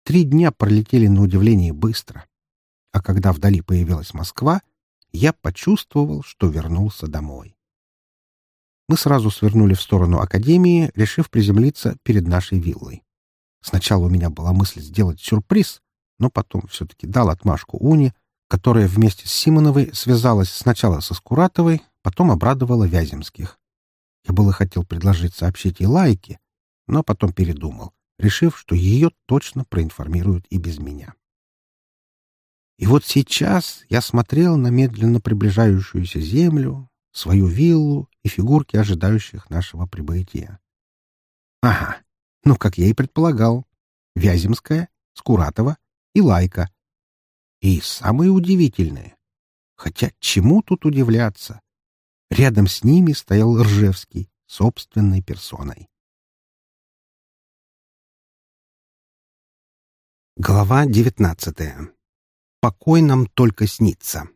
Три дня пролетели на удивление быстро. А когда вдали появилась Москва, я почувствовал, что вернулся домой. Мы сразу свернули в сторону Академии, решив приземлиться перед нашей виллой. Сначала у меня была мысль сделать сюрприз, но потом все-таки дал отмашку Уни, которая вместе с Симоновой связалась сначала со Скуратовой, потом обрадовала Вяземских. Я было хотел предложить сообщить и лайки, но потом передумал решив, что ее точно проинформируют и без меня. И вот сейчас я смотрел на медленно приближающуюся землю, свою виллу и фигурки ожидающих нашего прибытия. Ага, ну, как я и предполагал, Вяземская, Скуратова и Лайка. И самое удивительное, хотя чему тут удивляться, рядом с ними стоял Ржевский собственной персоной. Глава девятнадцатая. Покой нам только снится.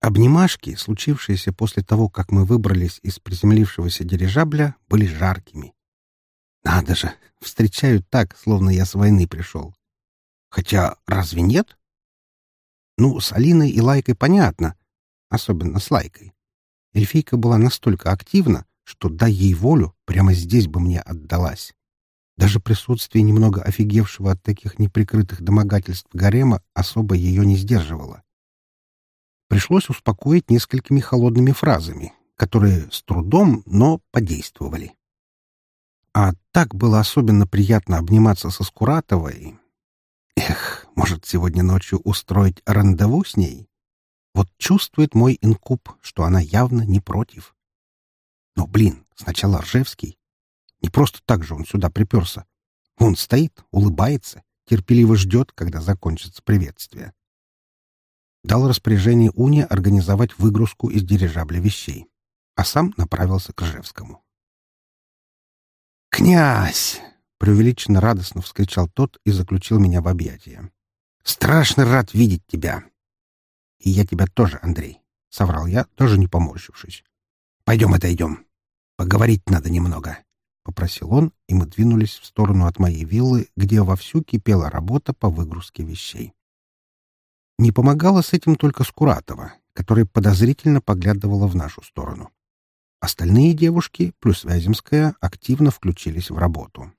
Обнимашки, случившиеся после того, как мы выбрались из приземлившегося дирижабля, были жаркими. Надо же, встречают так, словно я с войны пришел. Хотя разве нет? Ну, с Алиной и Лайкой понятно, особенно с Лайкой. Эльфийка была настолько активна, что, дай ей волю, прямо здесь бы мне отдалась. Даже присутствие немного офигевшего от таких неприкрытых домогательств гарема особо ее не сдерживало. Пришлось успокоить несколькими холодными фразами, которые с трудом, но подействовали. А так было особенно приятно обниматься со Скуратовой. Эх, может, сегодня ночью устроить рандеву с ней? Вот чувствует мой инкуб, что она явно не против. Но, блин, сначала Ржевский, не просто так же он сюда приперся. Он стоит, улыбается, терпеливо ждет, когда закончится приветствие. Дал распоряжение Уне организовать выгрузку из дирижабля вещей, а сам направился к Ржевскому. «Князь!» — преувеличенно радостно вскричал тот и заключил меня в объятия. «Страшно рад видеть тебя!» «И я тебя тоже, Андрей!» — соврал я, тоже не поморщившись. «Пойдем отойдем. Поговорить надо немного. — попросил он, и мы двинулись в сторону от моей виллы, где вовсю кипела работа по выгрузке вещей. Не помогала с этим только Скуратова, которая подозрительно поглядывала в нашу сторону. Остальные девушки, плюс Вяземская, активно включились в работу.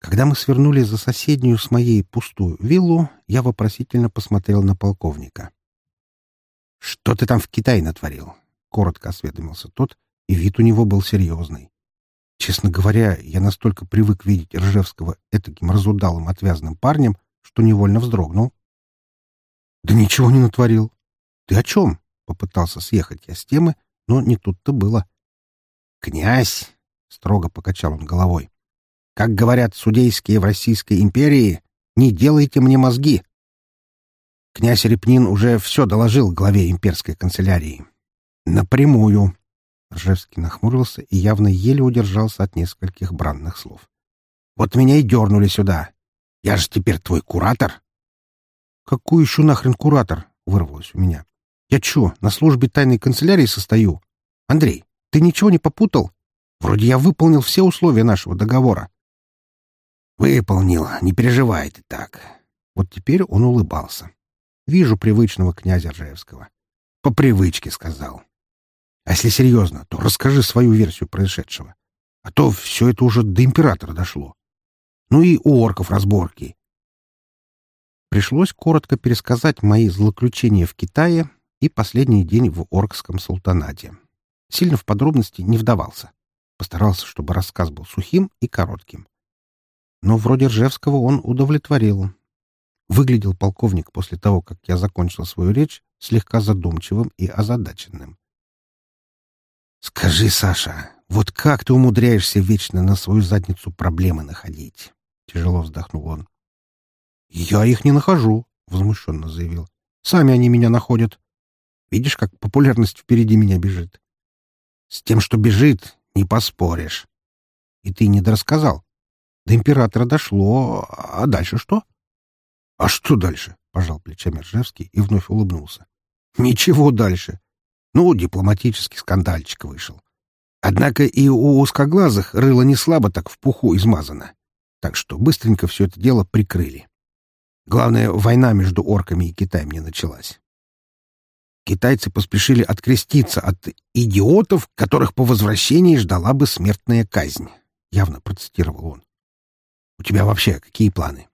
Когда мы свернули за соседнюю с моей пустую виллу, я вопросительно посмотрел на полковника. «Что ты там в Китае натворил?» — коротко осведомился тот, и вид у него был серьезный. Честно говоря, я настолько привык видеть Ржевского этаким разудалым отвязным парнем, что невольно вздрогнул. «Да ничего не натворил. Ты о чем?» — попытался съехать я с темы, но не тут-то было. «Князь!» — строго покачал он головой. Как говорят судейские в Российской империи, не делайте мне мозги. Князь Репнин уже все доложил главе имперской канцелярии. Напрямую. Ржевский нахмурился и явно еле удержался от нескольких бранных слов. Вот меня и дернули сюда. Я же теперь твой куратор. Какой еще нахрен куратор? Вырвалось у меня. Я че, на службе тайной канцелярии состою? Андрей, ты ничего не попутал? Вроде я выполнил все условия нашего договора. «Выполнил, не переживай ты так». Вот теперь он улыбался. Вижу привычного князя Ржевского. По привычке сказал. А если серьезно, то расскажи свою версию происшедшего. А то все это уже до императора дошло. Ну и у орков разборки. Пришлось коротко пересказать мои злоключения в Китае и последний день в оркском султанате. Сильно в подробности не вдавался. Постарался, чтобы рассказ был сухим и коротким но вроде Ржевского он удовлетворил. Выглядел полковник после того, как я закончил свою речь, слегка задумчивым и озадаченным. «Скажи, Саша, вот как ты умудряешься вечно на свою задницу проблемы находить?» — тяжело вздохнул он. «Я их не нахожу», — возмущенно заявил. «Сами они меня находят. Видишь, как популярность впереди меня бежит?» «С тем, что бежит, не поспоришь. И ты не дорассказал. До императора дошло, а дальше что? — А что дальше? — пожал плечами Ржевский и вновь улыбнулся. — Ничего дальше. Ну, дипломатический скандальчик вышел. Однако и у узкоглазых рыло не слабо так в пуху измазано. Так что быстренько все это дело прикрыли. Главное, война между орками и Китаем не началась. Китайцы поспешили откреститься от идиотов, которых по возвращении ждала бы смертная казнь. Явно процитировал он. У тебя вообще какие планы?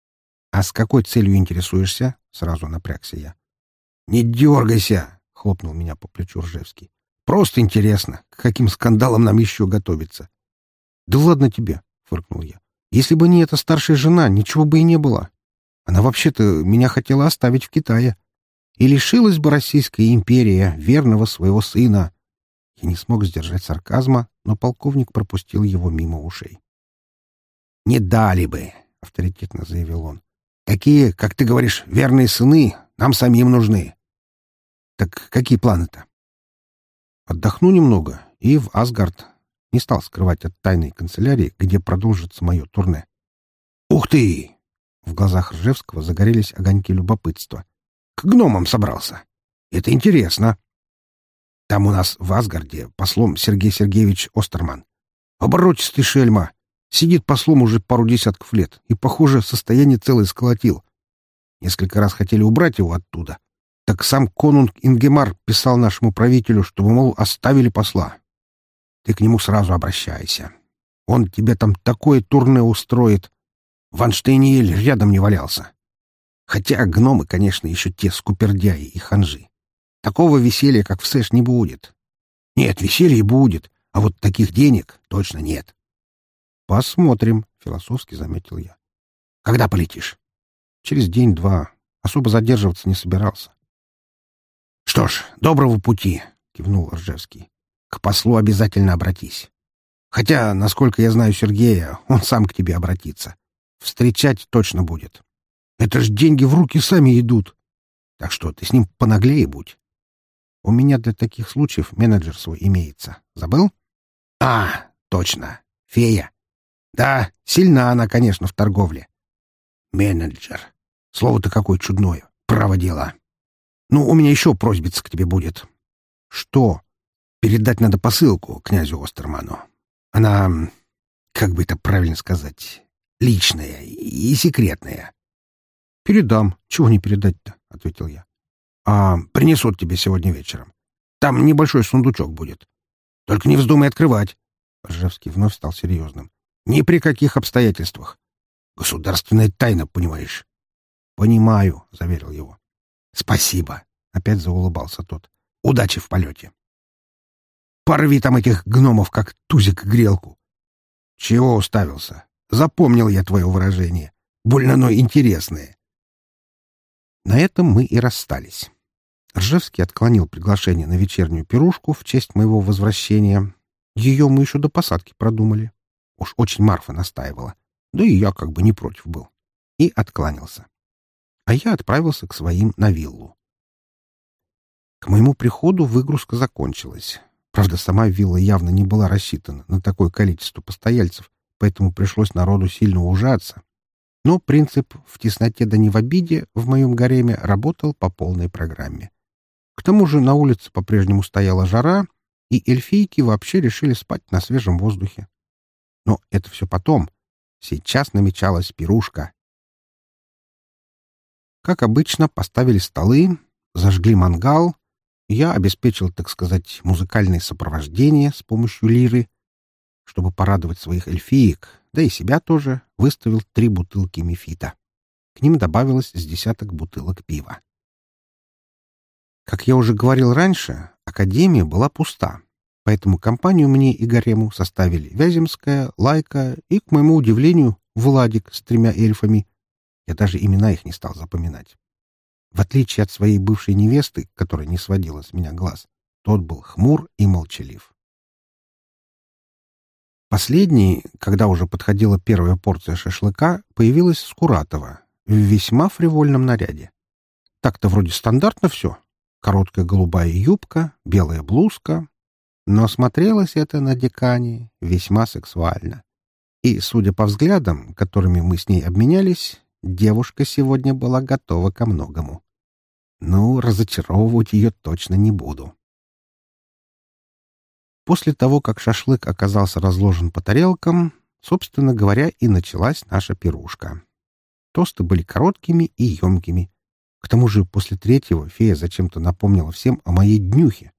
— А с какой целью интересуешься? — сразу напрягся я. — Не дергайся! — хлопнул меня по плечу Ржевский. — Просто интересно, к каким скандалам нам еще готовиться. — Да ладно тебе! — фыркнул я. — Если бы не эта старшая жена, ничего бы и не было. Она вообще-то меня хотела оставить в Китае. И лишилась бы Российская империя верного своего сына. Я не смог сдержать сарказма, но полковник пропустил его мимо ушей. «Не дали бы», — авторитетно заявил он. «Такие, как ты говоришь, верные сыны нам самим нужны». «Так какие планы-то?» «Отдохну немного и в Асгард». Не стал скрывать от тайной канцелярии, где продолжится мое турне. «Ух ты!» В глазах Ржевского загорелись огоньки любопытства. «К гномам собрался. Это интересно. Там у нас в Асгарде послом Сергей Сергеевич Остерман. Оборотистый шельма, Сидит послом уже пару десятков лет и, похоже, состояние целое сколотил. Несколько раз хотели убрать его оттуда. Так сам конунг Ингемар писал нашему правителю, чтобы, мол, оставили посла. Ты к нему сразу обращайся. Он тебе там такое турне устроит. Ванштейниель рядом не валялся. Хотя гномы, конечно, еще те скупердяи и ханжи. Такого веселья, как в Сэш, не будет. Нет, веселье будет, а вот таких денег точно нет. «Посмотрим», — философски заметил я. «Когда полетишь?» «Через день-два. Особо задерживаться не собирался». «Что ж, доброго пути», — кивнул Ржевский. «К послу обязательно обратись. Хотя, насколько я знаю Сергея, он сам к тебе обратится. Встречать точно будет. Это ж деньги в руки сами идут. Так что ты с ним понаглее будь. У меня для таких случаев менеджер свой имеется. Забыл? А, точно. Фея. Да, сильна она, конечно, в торговле. Менеджер. Слово-то какое чудное. Право дело. Ну, у меня еще просьбица к тебе будет. Что? Передать надо посылку князю Остерману. Она, как бы это правильно сказать, личная и секретная. Передам. Чего не передать-то? — ответил я. А принесут тебе сегодня вечером. Там небольшой сундучок будет. Только не вздумай открывать. Ржевский вновь стал серьезным. Ни при каких обстоятельствах. Государственная тайна, понимаешь? Понимаю, заверил его. Спасибо. Опять заулыбался тот. Удачи в полете. Порви там этих гномов, как тузик грелку. Чего уставился? Запомнил я твое выражение. Больно оно интересное. На этом мы и расстались. Ржевский отклонил приглашение на вечернюю пирушку в честь моего возвращения. Ее мы еще до посадки продумали. Уж очень Марфа настаивала. Да и я как бы не против был. И откланялся. А я отправился к своим на виллу. К моему приходу выгрузка закончилась. Правда, сама вилла явно не была рассчитана на такое количество постояльцев, поэтому пришлось народу сильно ужаться. Но принцип «в тесноте да не в обиде» в моем гареме работал по полной программе. К тому же на улице по-прежнему стояла жара, и эльфийки вообще решили спать на свежем воздухе. Но это все потом. Сейчас намечалась пирушка. Как обычно, поставили столы, зажгли мангал. Я обеспечил, так сказать, музыкальное сопровождение с помощью лиры, чтобы порадовать своих эльфиек, да и себя тоже, выставил три бутылки мефита. К ним добавилось с десяток бутылок пива. Как я уже говорил раньше, академия была пуста, поэтому компанию мне и Гарему составили Вяземская, Лайка и, к моему удивлению, Владик с тремя эльфами. Я даже имена их не стал запоминать. В отличие от своей бывшей невесты, которая не сводила с меня глаз, тот был хмур и молчалив. Последней, когда уже подходила первая порция шашлыка, появилась Скуратова в весьма фривольном наряде. Так-то вроде стандартно все, Короткая голубая юбка, белая блузка. Но смотрелось это на декане весьма сексуально. И, судя по взглядам, которыми мы с ней обменялись, девушка сегодня была готова ко многому. Ну, разочаровывать ее точно не буду. После того, как шашлык оказался разложен по тарелкам, собственно говоря, и началась наша пирушка. Тосты были короткими и емкими, к тому же после третьего фея зачем-то напомнила всем о моей днюхе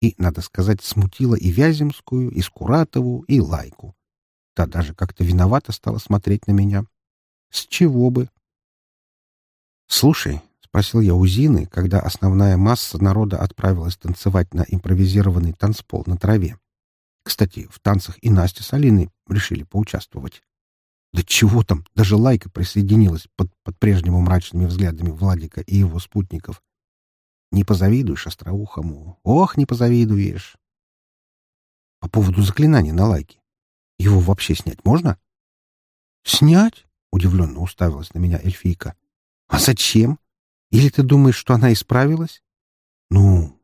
и, надо сказать, смутила и Вяземскую, и Скуратову, и Лайку. Та даже как-то виновато стала смотреть на меня. С чего бы? «Слушай», — спросил я у Зины, когда основная масса народа отправилась танцевать на импровизированный танцпол на траве. Кстати, в танцах и Настя с Алиной решили поучаствовать. Да чего там, даже Лайка присоединилась под, под прежними мрачными взглядами Владика и его спутников. Не позавидуешь остроухому. Ох, не позавидуешь. По поводу заклинания на Лайке. Его вообще снять можно? Снять? Удивленно уставилась на меня эльфийка. А зачем? Или ты думаешь, что она исправилась? Ну,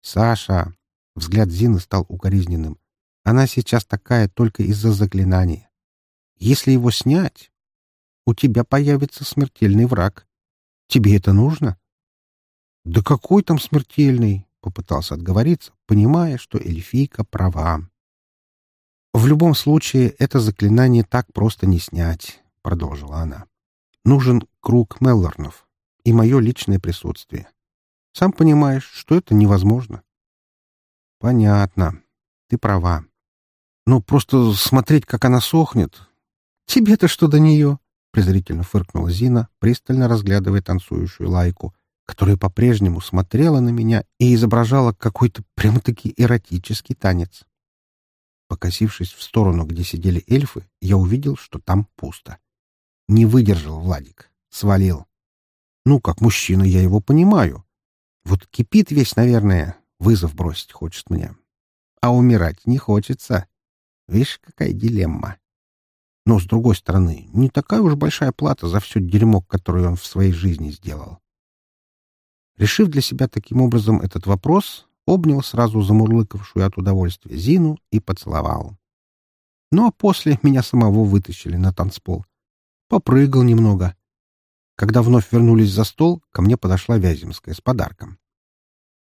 Саша, взгляд Зины стал укоризненным. Она сейчас такая только из-за заклинания. Если его снять, у тебя появится смертельный враг. Тебе это нужно? Да какой там смертельный? Попытался отговориться, понимая, что эльфийка права. В любом случае, это заклинание так просто не снять, продолжила она. Нужен круг Меллорнов и мое личное присутствие. Сам понимаешь, что это невозможно. Понятно. Ты права. Ну, просто смотреть, как она сохнет, «Тебе-то что до нее?» — презрительно фыркнула Зина, пристально разглядывая танцующую лайку, которая по-прежнему смотрела на меня и изображала какой-то прямо-таки эротический танец. Покосившись в сторону, где сидели эльфы, я увидел, что там пусто. Не выдержал Владик. Свалил. Ну, как мужчина, я его понимаю. Вот кипит весь, наверное, вызов бросить хочет мне. А умирать не хочется. Видишь, какая дилемма. Но, с другой стороны, не такая уж большая плата за все дерьмо, которое он в своей жизни сделал. Решив для себя таким образом этот вопрос, обнял сразу замурлыкавшую от удовольствия Зину и поцеловал. Ну а после меня самого вытащили на танцпол. Попрыгал немного. Когда вновь вернулись за стол, ко мне подошла Вяземская с подарком.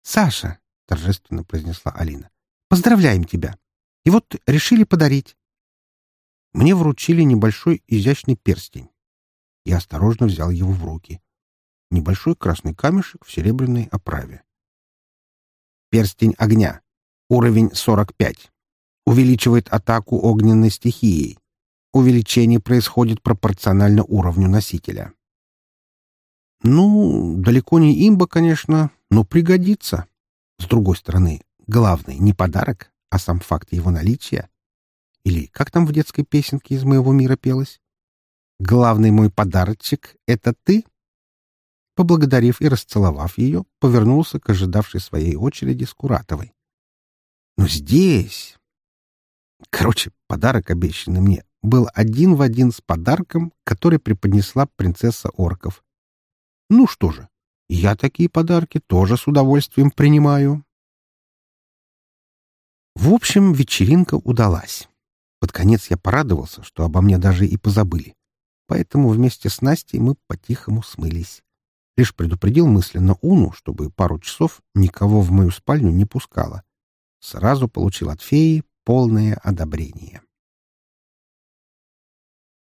«Саша», — торжественно произнесла Алина, — «поздравляем тебя. И вот решили подарить мне вручили небольшой изящный перстень. Я осторожно взял его в руки. Небольшой красный камешек в серебряной оправе. Перстень огня. Уровень 45. Увеличивает атаку огненной стихией. Увеличение происходит пропорционально уровню носителя. Ну, далеко не имба, конечно, но пригодится. С другой стороны, главный не подарок, а сам факт его наличия. Или как там в детской песенке из моего мира пелось? «Главный мой подарочек — это ты?» Поблагодарив и расцеловав ее, повернулся к ожидавшей своей очереди Скуратовой. «Но здесь...» Короче, подарок, обещанный мне, был один в один с подарком, который преподнесла принцесса орков. Ну что же, я такие подарки тоже с удовольствием принимаю. В общем, вечеринка удалась. Под конец я порадовался, что обо мне даже и позабыли. Поэтому вместе с Настей мы по-тихому смылись. Лишь предупредил мысленно Уну, чтобы пару часов никого в мою спальню не пускала. Сразу получил от феи полное одобрение.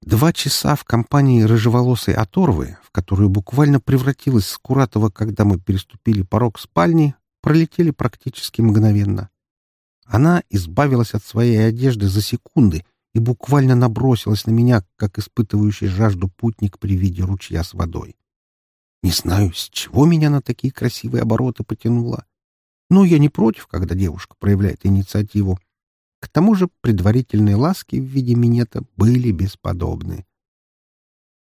Два часа в компании рыжеволосой оторвы, в которую буквально превратилась Скуратова, когда мы переступили порог спальни, пролетели практически мгновенно. Она избавилась от своей одежды за секунды и буквально набросилась на меня, как испытывающий жажду путник при виде ручья с водой. Не знаю, с чего меня на такие красивые обороты потянуло. Но я не против, когда девушка проявляет инициативу. К тому же предварительные ласки в виде минета были бесподобны.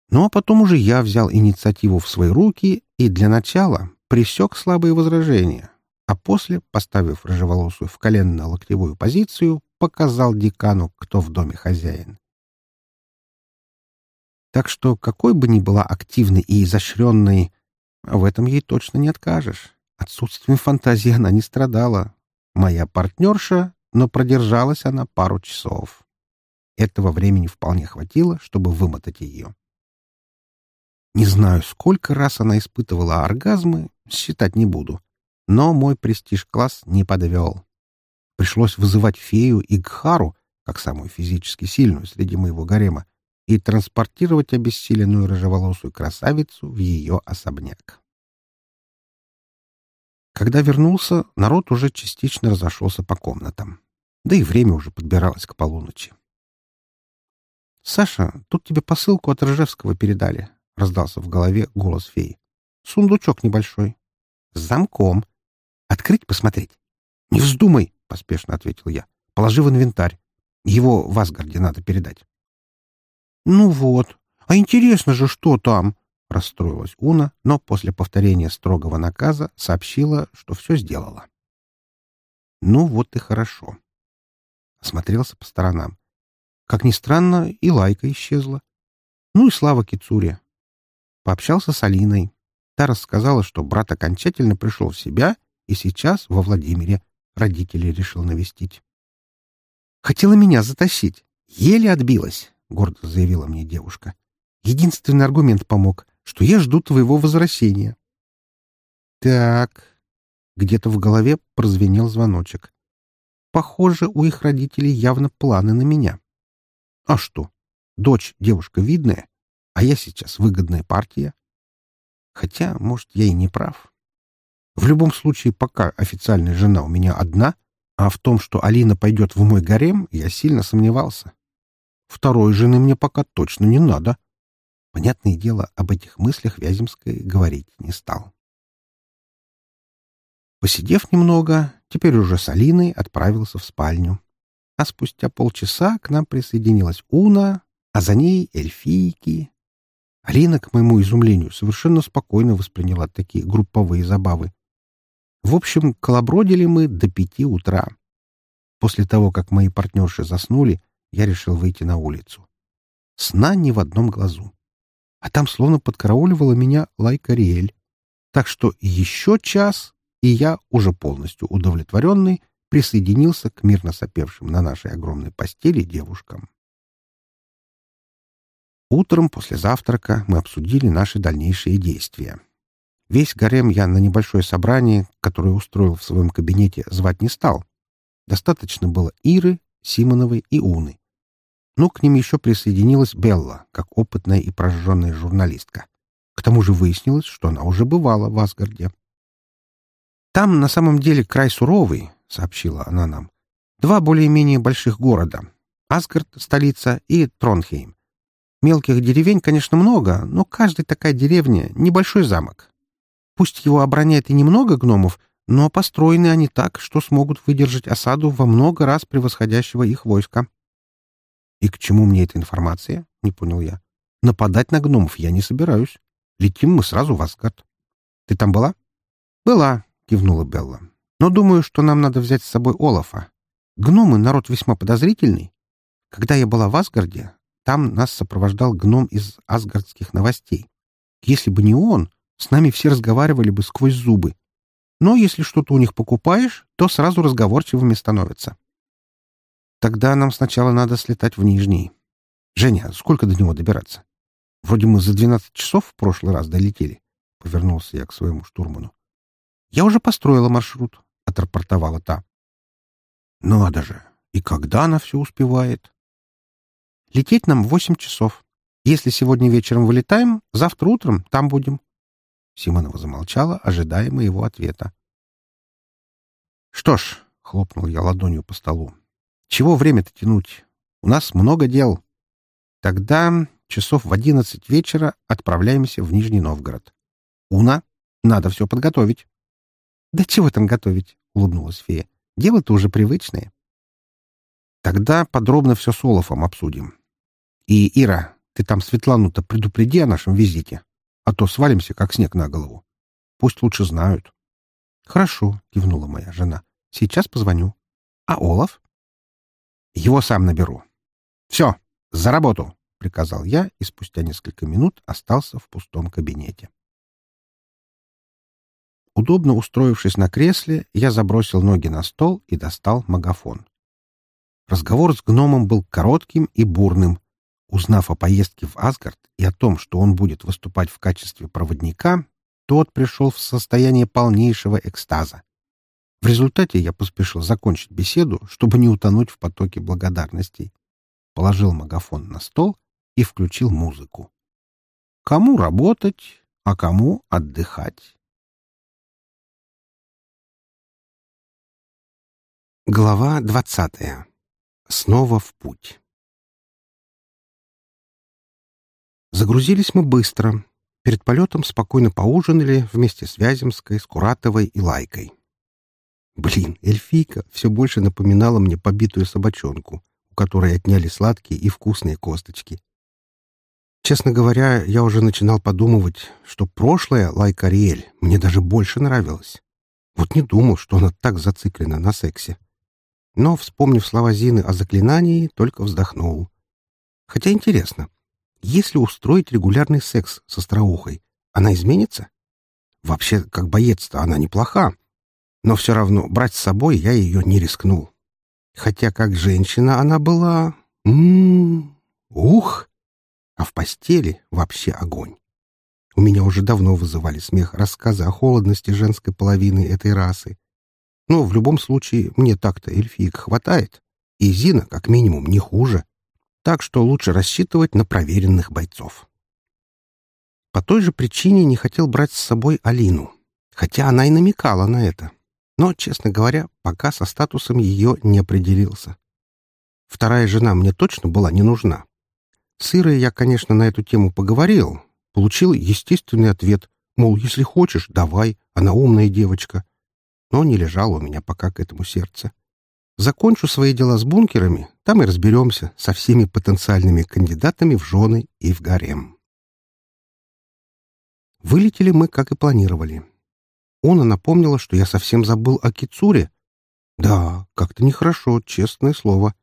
Ну а потом уже я взял инициативу в свои руки и для начала пресек слабые возражения, а после, поставив рыжеволосую в коленно-локтевую позицию, показал декану, кто в доме хозяин. Так что какой бы ни была активной и изощренной, в этом ей точно не откажешь. Отсутствием фантазии она не страдала. Моя партнерша, но продержалась она пару часов. Этого времени вполне хватило, чтобы вымотать ее. Не знаю, сколько раз она испытывала оргазмы, считать не буду. Но мой престиж-класс не подвел. Пришлось вызывать фею и Гхару, как самую физически сильную среди моего гарема, и транспортировать обессиленную рыжеволосую красавицу в ее особняк. Когда вернулся, народ уже частично разошелся по комнатам. Да и время уже подбиралось к полуночи. «Саша, тут тебе посылку от Рыжевского передали», — раздался в голове голос феи. «Сундучок небольшой. С замком. Открыть посмотреть?» «Не вздумай!» — поспешно ответил я. «Положи в инвентарь. Его в Асгарде надо передать». «Ну вот. А интересно же, что там?» — расстроилась Уна, но после повторения строгого наказа сообщила, что все сделала. «Ну вот и хорошо». Осмотрелся по сторонам. Как ни странно, и Лайка исчезла. Ну и слава Кицуре. Пообщался с Алиной. Та рассказала, что брат окончательно пришел в себя и сейчас во Владимире родителей решил навестить. Хотела меня затащить. Еле отбилась. — гордо заявила мне девушка. «Единственный аргумент помог, что я жду твоего возвращения». «Так...» — где-то в голове прозвенел звоночек. «Похоже, у их родителей явно планы на меня. А что? Дочь девушка видная, а я сейчас выгодная партия. Хотя, может, я и не прав. В любом случае, пока официальная жена у меня одна, а в том, что Алина пойдет в мой гарем, я сильно сомневался. Второй жены мне пока точно не надо. Понятное дело, об этих мыслях Вяземской говорить не стал. Посидев немного, теперь уже с Алиной отправился в спальню. А спустя полчаса к нам присоединилась Уна, а за ней эльфийки. Алина, к моему изумлению, совершенно спокойно восприняла такие групповые забавы. В общем, колобродили мы до пяти утра. После того, как мои партнерши заснули, я решил выйти на улицу. Сна ни в одном глазу. А там словно подкарауливала меня Лайка Риэль. Так что еще час, и я, уже полностью удовлетворенный, присоединился к мирно сопевшим на нашей огромной постели девушкам. Утром после завтрака мы обсудили наши дальнейшие действия. Весь гарем я на небольшое собрание, которое устроил в своем кабинете, звать не стал. Достаточно было Иры, Симоновой и Уны но к ним еще присоединилась Белла, как опытная и прожженная журналистка. К тому же выяснилось, что она уже бывала в Асгарде. Там на самом деле край суровый, — сообщила она нам. Два более-менее больших города. Асгард — столица, и Тронхейм. Мелких деревень, конечно, много, но каждая такая деревня — небольшой замок. Пусть его обороняет и немного гномов, но построены они так, что смогут выдержать осаду во много раз превосходящего их войска. «И к чему мне эта информация?» — не понял я. «Нападать на гномов я не собираюсь. Летим мы сразу в Асгард. Ты там была?» «Была», — кивнула Белла. «Но думаю, что нам надо взять с собой Олафа. Гномы — народ весьма подозрительный. Когда я была в Асгарде, там нас сопровождал гном из асгардских новостей. Если бы не он, с нами все разговаривали бы сквозь зубы. Но если что-то у них покупаешь, то сразу разговорчивыми становятся. Тогда нам сначала надо слетать в Нижний. Женя, сколько до него добираться? Вроде мы за 12 часов в прошлый раз долетели. Повернулся я к своему штурману. Я уже построила маршрут, отрапортовала та. Надо же! И когда она все успевает? Лететь нам восемь часов. Если сегодня вечером вылетаем, завтра утром там будем. Симонова замолчала, ожидая моего ответа. «Что ж», — хлопнул я ладонью по столу, — «чего время-то тянуть? У нас много дел. Тогда часов в одиннадцать вечера отправляемся в Нижний Новгород. Уна, надо все подготовить». «Да чего там готовить?» — улыбнулась фея. «Дело-то уже привычное». «Тогда подробно все с Олафом обсудим. И, Ира, ты там Светлану-то предупреди о нашем визите а то свалимся, как снег на голову. Пусть лучше знают. — Хорошо, — кивнула моя жена. — Сейчас позвоню. — А Олаф? — Его сам наберу. — Все, за работу, — приказал я и спустя несколько минут остался в пустом кабинете. Удобно устроившись на кресле, я забросил ноги на стол и достал магафон. Разговор с гномом был коротким и бурным, Узнав о поездке в Асгард и о том, что он будет выступать в качестве проводника, тот пришел в состояние полнейшего экстаза. В результате я поспешил закончить беседу, чтобы не утонуть в потоке благодарностей. Положил магафон на стол и включил музыку. Кому работать, а кому отдыхать. Глава двадцатая. Снова в путь. Загрузились мы быстро. Перед полетом спокойно поужинали вместе с Вяземской, Скуратовой и Лайкой. Блин, эльфийка все больше напоминала мне побитую собачонку, у которой отняли сладкие и вкусные косточки. Честно говоря, я уже начинал подумывать, что прошлая Лайка Риэль мне даже больше нравилась. Вот не думал, что она так зациклена на сексе. Но, вспомнив слова Зины о заклинании, только вздохнул. Хотя интересно, если устроить регулярный секс со остроухой, она изменится? Вообще, как боец-то она неплоха. Но все равно брать с собой я ее не рискнул. Хотя как женщина она была... М -м -м, ух! А в постели вообще огонь. У меня уже давно вызывали смех рассказы о холодности женской половины этой расы. Но в любом случае мне так-то эльфиек хватает, и Зина как минимум не хуже так что лучше рассчитывать на проверенных бойцов. По той же причине не хотел брать с собой Алину, хотя она и намекала на это. Но, честно говоря, пока со статусом ее не определился. Вторая жена мне точно была не нужна. С Ирой я, конечно, на эту тему поговорил, получил естественный ответ, мол, если хочешь, давай, она умная девочка. Но не лежало у меня пока к этому сердце. Закончу свои дела с бункерами, там и разберемся со всеми потенциальными кандидатами в жены и в гарем. Вылетели мы, как и планировали. Она напомнила, что я совсем забыл о Кицуре. Да, как-то нехорошо, честное слово.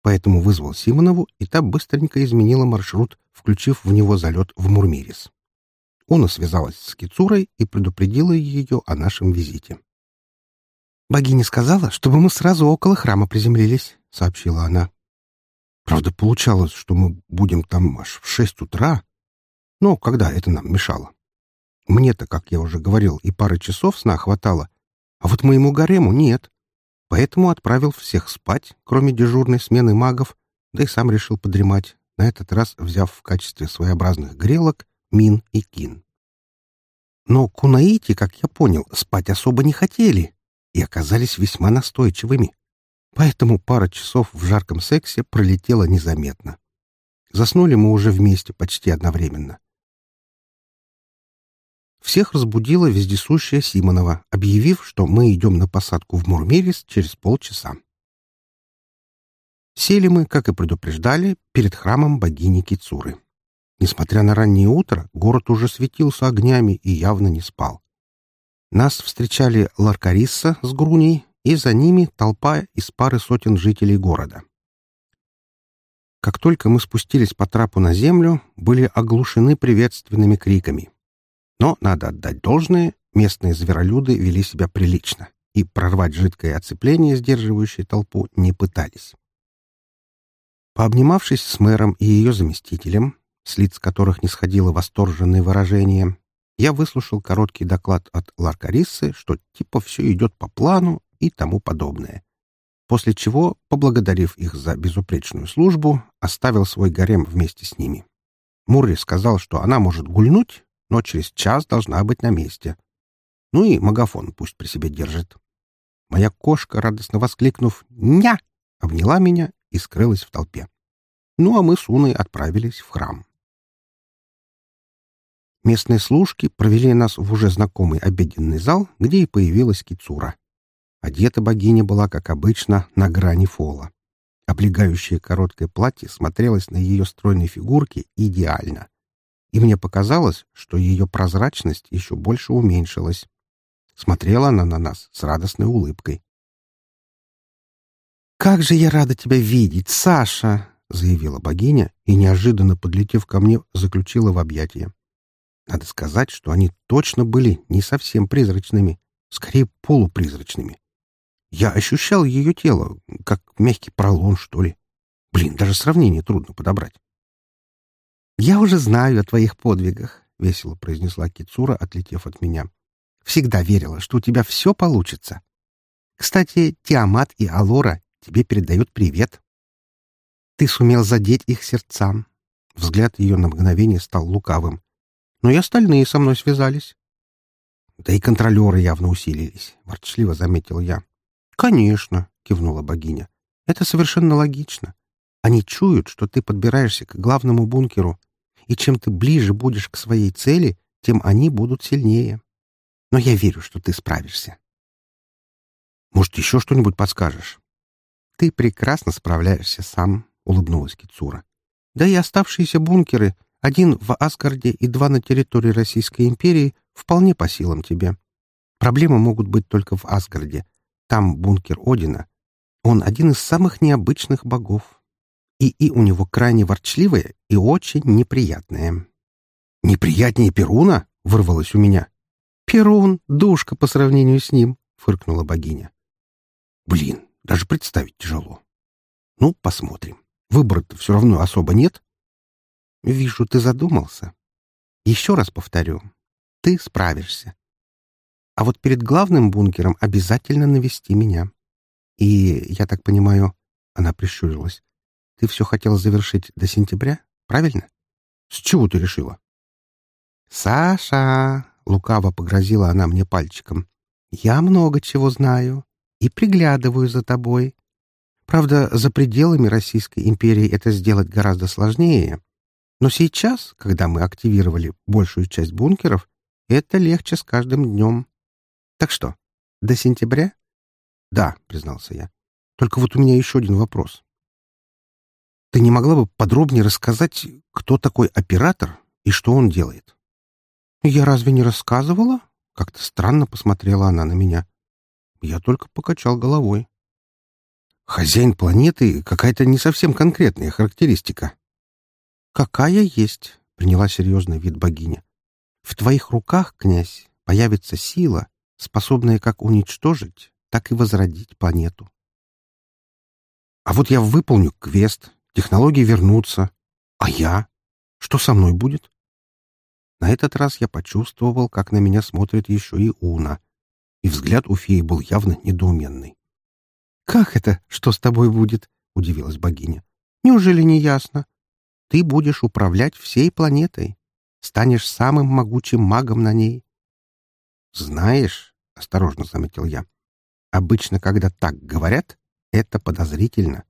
Поэтому вызвал Симонову, и та быстренько изменила маршрут, включив в него залет в Мурмирис. Она связалась с Кицурой и предупредила ее о нашем визите. «Богиня сказала, чтобы мы сразу около храма приземлились», — сообщила она. Правда, получалось, что мы будем там аж в шесть утра. Но когда это нам мешало? Мне-то, как я уже говорил, и пары часов сна хватало, а вот моему гарему нет. Поэтому отправил всех спать, кроме дежурной смены магов, да и сам решил подремать, на этот раз взяв в качестве своеобразных грелок Мин и Кин. Но кунаити, как я понял, спать особо не хотели и оказались весьма настойчивыми. Поэтому пара часов в жарком сексе пролетела незаметно. Заснули мы уже вместе почти одновременно. Всех разбудила вездесущая Симонова, объявив, что мы идем на посадку в Мурмерис через полчаса. Сели мы, как и предупреждали, перед храмом богини Кицуры. Несмотря на раннее утро, город уже светился огнями и явно не спал. Нас встречали Ларкарисса с Груней, и за ними толпа из пары сотен жителей города. Как только мы спустились по трапу на землю, были оглушены приветственными криками. Но, надо отдать должное, местные зверолюды вели себя прилично и прорвать жидкое оцепление, сдерживающее толпу, не пытались. Пообнимавшись с мэром и ее заместителем, с лиц которых не сходило восторженное выражение, я выслушал короткий доклад от Ларкариссы, что типа все идет по плану и тому подобное. После чего, поблагодарив их за безупречную службу, оставил свой гарем вместе с ними. Мурри сказал, что она может гульнуть, но через час должна быть на месте. Ну и магафон пусть при себе держит. Моя кошка, радостно воскликнув «Ня!», обняла меня и скрылась в толпе. Ну а мы с Уной отправились в храм. Местные служки провели нас в уже знакомый обеденный зал, где и появилась Кицура. Одета богиня была, как обычно, на грани фола. Облегающее короткое платье смотрелось на ее стройной фигурке идеально и мне показалось, что ее прозрачность еще больше уменьшилась. Смотрела она на нас с радостной улыбкой. «Как же я рада тебя видеть, Саша!» — заявила богиня и, неожиданно подлетев ко мне, заключила в объятия. Надо сказать, что они точно были не совсем призрачными, скорее полупризрачными. Я ощущал ее тело, как мягкий пролон, что ли. Блин, даже сравнение трудно подобрать. «Я уже знаю о твоих подвигах», — весело произнесла Кицура, отлетев от меня. «Всегда верила, что у тебя все получится. Кстати, Тиамат и Алора тебе передают привет. Ты сумел задеть их сердцам». Взгляд ее на мгновение стал лукавым. «Но и остальные со мной связались». «Да и контролеры явно усилились», — ворчливо заметил я. «Конечно», — кивнула богиня. «Это совершенно логично. Они чуют, что ты подбираешься к главному бункеру, и чем ты ближе будешь к своей цели, тем они будут сильнее. Но я верю, что ты справишься. Может, еще что-нибудь подскажешь? Ты прекрасно справляешься сам, — улыбнулась Кицура. Да и оставшиеся бункеры, один в Асгарде и два на территории Российской империи, вполне по силам тебе. Проблемы могут быть только в Асгарде. Там бункер Одина. Он один из самых необычных богов и и у него крайне ворчливое и очень неприятное. «Неприятнее Перуна?» — вырвалось у меня. «Перун — душка по сравнению с ним», — фыркнула богиня. «Блин, даже представить тяжело. Ну, посмотрим. Выбора-то все равно особо нет». «Вижу, ты задумался. Еще раз повторю. Ты справишься. А вот перед главным бункером обязательно навести меня. И, я так понимаю, она прищурилась, ты все хотел завершить до сентября, правильно? С чего ты решила? Саша, лукаво погрозила она мне пальчиком. Я много чего знаю и приглядываю за тобой. Правда, за пределами Российской империи это сделать гораздо сложнее. Но сейчас, когда мы активировали большую часть бункеров, это легче с каждым днем. Так что, до сентября? Да, признался я. Только вот у меня еще один вопрос. Ты не могла бы подробнее рассказать, кто такой оператор и что он делает? Я разве не рассказывала? Как-то странно посмотрела она на меня. Я только покачал головой. Хозяин планеты — какая-то не совсем конкретная характеристика. Какая есть, — приняла серьезный вид богиня. В твоих руках, князь, появится сила, способная как уничтожить, так и возродить планету. А вот я выполню квест, Технологии вернутся. А я? Что со мной будет? На этот раз я почувствовал, как на меня смотрит еще и Уна. И взгляд у феи был явно недоуменный. «Как это? Что с тобой будет?» — удивилась богиня. «Неужели не ясно? Ты будешь управлять всей планетой. Станешь самым могучим магом на ней. «Знаешь», — осторожно заметил я, — «обычно, когда так говорят, это подозрительно.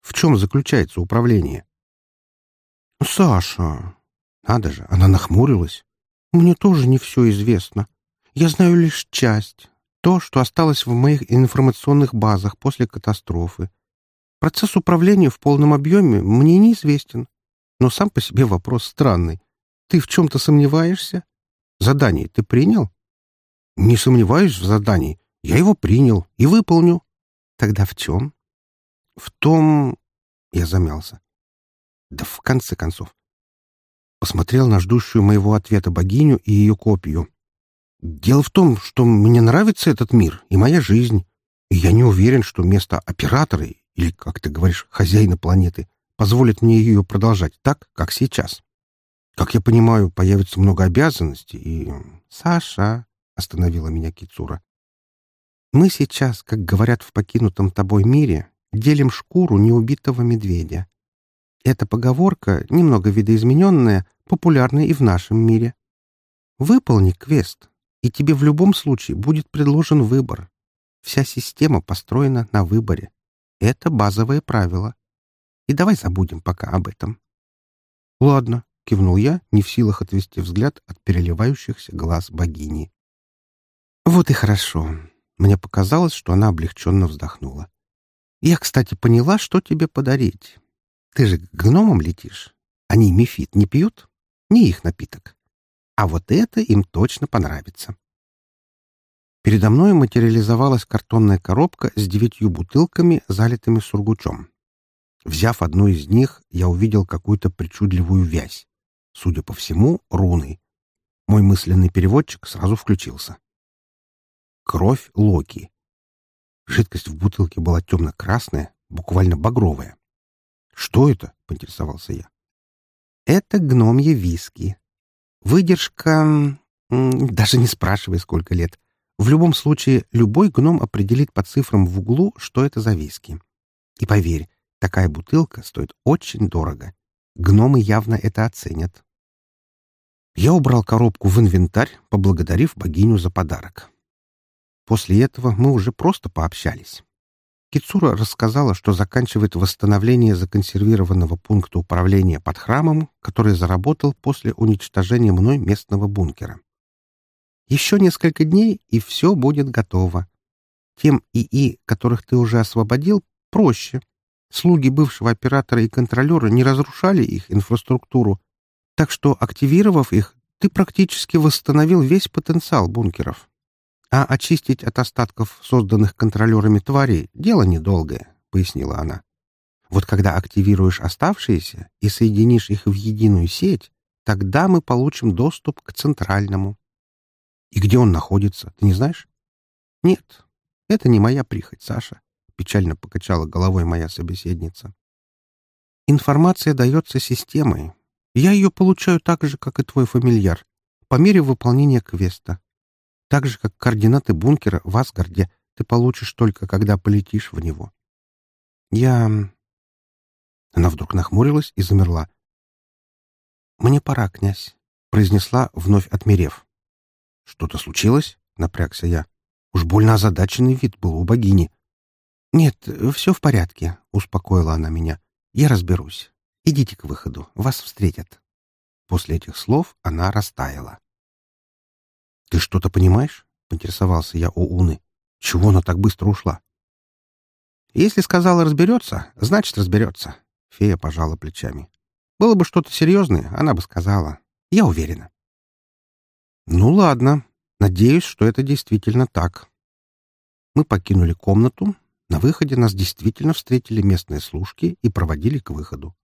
В чем заключается управление?» «Саша!» Надо же, она нахмурилась. «Мне тоже не все известно. Я знаю лишь часть. То, что осталось в моих информационных базах после катастрофы. Процесс управления в полном объеме мне неизвестен. Но сам по себе вопрос странный. Ты в чем-то сомневаешься? Задание ты принял? Не сомневаюсь в задании. Я его принял и выполню. Тогда в чем? В том... Я замялся. Да в конце концов. Посмотрел на ждущую моего ответа богиню и ее копию. Дело в том, что мне нравится этот мир и моя жизнь, и я не уверен, что место оператора, или, как ты говоришь, хозяина планеты, позволит мне ее продолжать так, как сейчас. Как я понимаю, появится много обязанностей, и... Саша, — остановила меня Кицура, — мы сейчас, как говорят в покинутом тобой мире, делим шкуру неубитого медведя. Эта поговорка, немного видоизмененная, популярна и в нашем мире. Выполни квест, и тебе в любом случае будет предложен выбор. Вся система построена на выборе. Это базовое правило. И давай забудем пока об этом. Ладно, — кивнул я, не в силах отвести взгляд от переливающихся глаз богини. «Вот и хорошо. Мне показалось, что она облегченно вздохнула. Я, кстати, поняла, что тебе подарить. Ты же к гномам летишь. Они мифит не пьют? Не их напиток. А вот это им точно понравится. Передо мной материализовалась картонная коробка с девятью бутылками, залитыми сургучом. Взяв одну из них, я увидел какую-то причудливую вязь. Судя по всему, руны. Мой мысленный переводчик сразу включился. Кровь Локи. Жидкость в бутылке была темно-красная, буквально багровая. «Что это?» — поинтересовался я. «Это гномье виски. Выдержка... Даже не спрашивай, сколько лет. В любом случае, любой гном определит по цифрам в углу, что это за виски. И поверь, такая бутылка стоит очень дорого. Гномы явно это оценят». Я убрал коробку в инвентарь, поблагодарив богиню за подарок. После этого мы уже просто пообщались. Кицура рассказала, что заканчивает восстановление законсервированного пункта управления под храмом, который заработал после уничтожения мной местного бункера. Еще несколько дней, и все будет готово. Тем ИИ, которых ты уже освободил, проще. Слуги бывшего оператора и контролера не разрушали их инфраструктуру, так что, активировав их, ты практически восстановил весь потенциал бункеров. А очистить от остатков созданных контролерами тварей — дело недолгое, — пояснила она. Вот когда активируешь оставшиеся и соединишь их в единую сеть, тогда мы получим доступ к центральному. И где он находится, ты не знаешь? Нет, это не моя прихоть, Саша, — печально покачала головой моя собеседница. Информация дается системой. Я ее получаю так же, как и твой фамильяр, по мере выполнения квеста. Так же, как координаты бункера в Асгарде ты получишь только, когда полетишь в него. Я... Она вдруг нахмурилась и замерла. «Мне пора, князь», — произнесла, вновь отмерев. «Что-то случилось?» — напрягся я. Уж больно озадаченный вид был у богини. «Нет, все в порядке», — успокоила она меня. «Я разберусь. Идите к выходу, вас встретят». После этих слов она растаяла. «Ты что-то понимаешь?» — поинтересовался я у Уны. «Чего она так быстро ушла?» «Если сказала разберется, значит разберется», — фея пожала плечами. «Было бы что-то серьезное, она бы сказала. Я уверена». «Ну ладно. Надеюсь, что это действительно так». Мы покинули комнату. На выходе нас действительно встретили местные служки и проводили к выходу.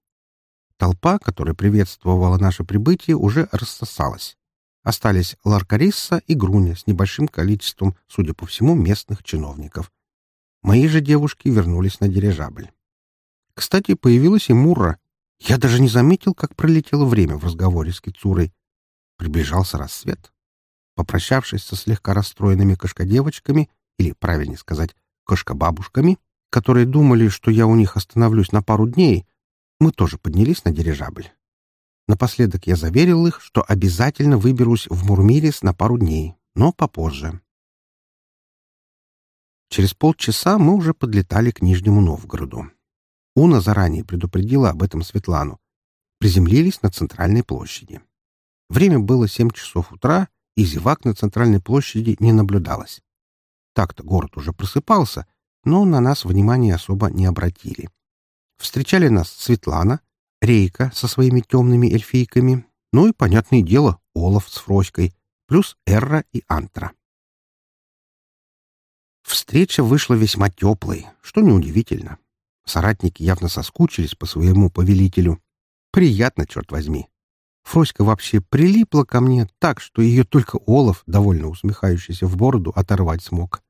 Толпа, которая приветствовала наше прибытие, уже рассосалась. Остались Ларкарисса и Груня с небольшим количеством, судя по всему, местных чиновников. Мои же девушки вернулись на дирижабль. Кстати, появилась и Мурра. Я даже не заметил, как пролетело время в разговоре с Кицурой. Приближался рассвет. Попрощавшись со слегка расстроенными кошкодевочками, или, правильнее сказать, кошкобабушками, которые думали, что я у них остановлюсь на пару дней, мы тоже поднялись на дирижабль. Напоследок я заверил их, что обязательно выберусь в Мурмирис на пару дней, но попозже. Через полчаса мы уже подлетали к Нижнему Новгороду. Уна заранее предупредила об этом Светлану. Приземлились на центральной площади. Время было семь часов утра, и зевак на центральной площади не наблюдалось. Так-то город уже просыпался, но на нас внимания особо не обратили. Встречали нас Светлана, Рейка со своими темными эльфийками, ну и, понятное дело, Олаф с Фроськой, плюс Эрра и Антра. Встреча вышла весьма теплой, что неудивительно. Соратники явно соскучились по своему повелителю. Приятно, черт возьми. Фроська вообще прилипла ко мне так, что ее только Олаф, довольно усмехающийся в бороду, оторвать смог.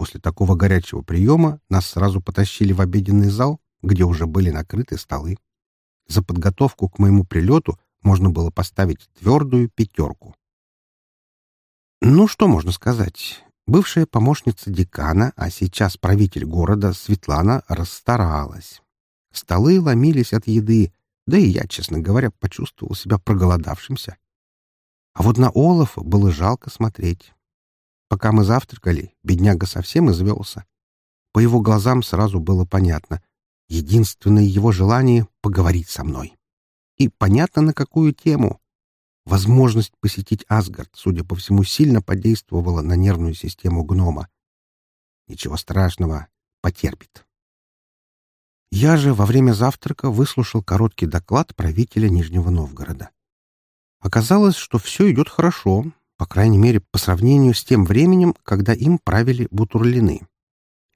После такого горячего приема нас сразу потащили в обеденный зал, где уже были накрыты столы. За подготовку к моему прилету можно было поставить твердую пятерку. Ну, что можно сказать? Бывшая помощница декана, а сейчас правитель города Светлана расстаралась. Столы ломились от еды, да и я, честно говоря, почувствовал себя проголодавшимся. А вот на Олафа было жалко смотреть. Пока мы завтракали, бедняга совсем извелся. По его глазам сразу было понятно. Единственное его желание — поговорить со мной. И понятно, на какую тему. Возможность посетить Асгард, судя по всему, сильно подействовала на нервную систему гнома. Ничего страшного, потерпит. Я же во время завтрака выслушал короткий доклад правителя Нижнего Новгорода. Оказалось, что все идет хорошо, по крайней мере, по сравнению с тем временем, когда им правили бутурлины.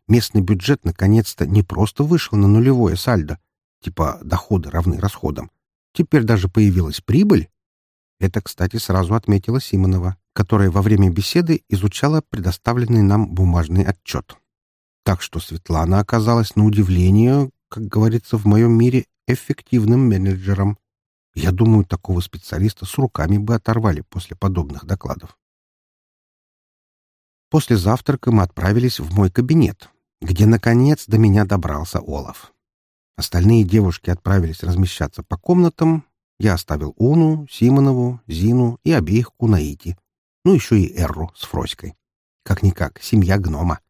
Местный бюджет наконец-то не просто вышел на нулевое сальдо, типа доходы равны расходам. Теперь даже появилась прибыль. Это, кстати, сразу отметила Симонова, которая во время беседы изучала предоставленный нам бумажный отчет. Так что Светлана оказалась на удивление, как говорится в моем мире, эффективным менеджером. Я думаю, такого специалиста с руками бы оторвали после подобных докладов. После завтрака мы отправились в мой кабинет, где, наконец, до меня добрался Олаф. Остальные девушки отправились размещаться по комнатам. Я оставил Уну, Симонову, Зину и обеих Кунаити. Ну, еще и Эрру с Фроськой. Как-никак, семья гнома.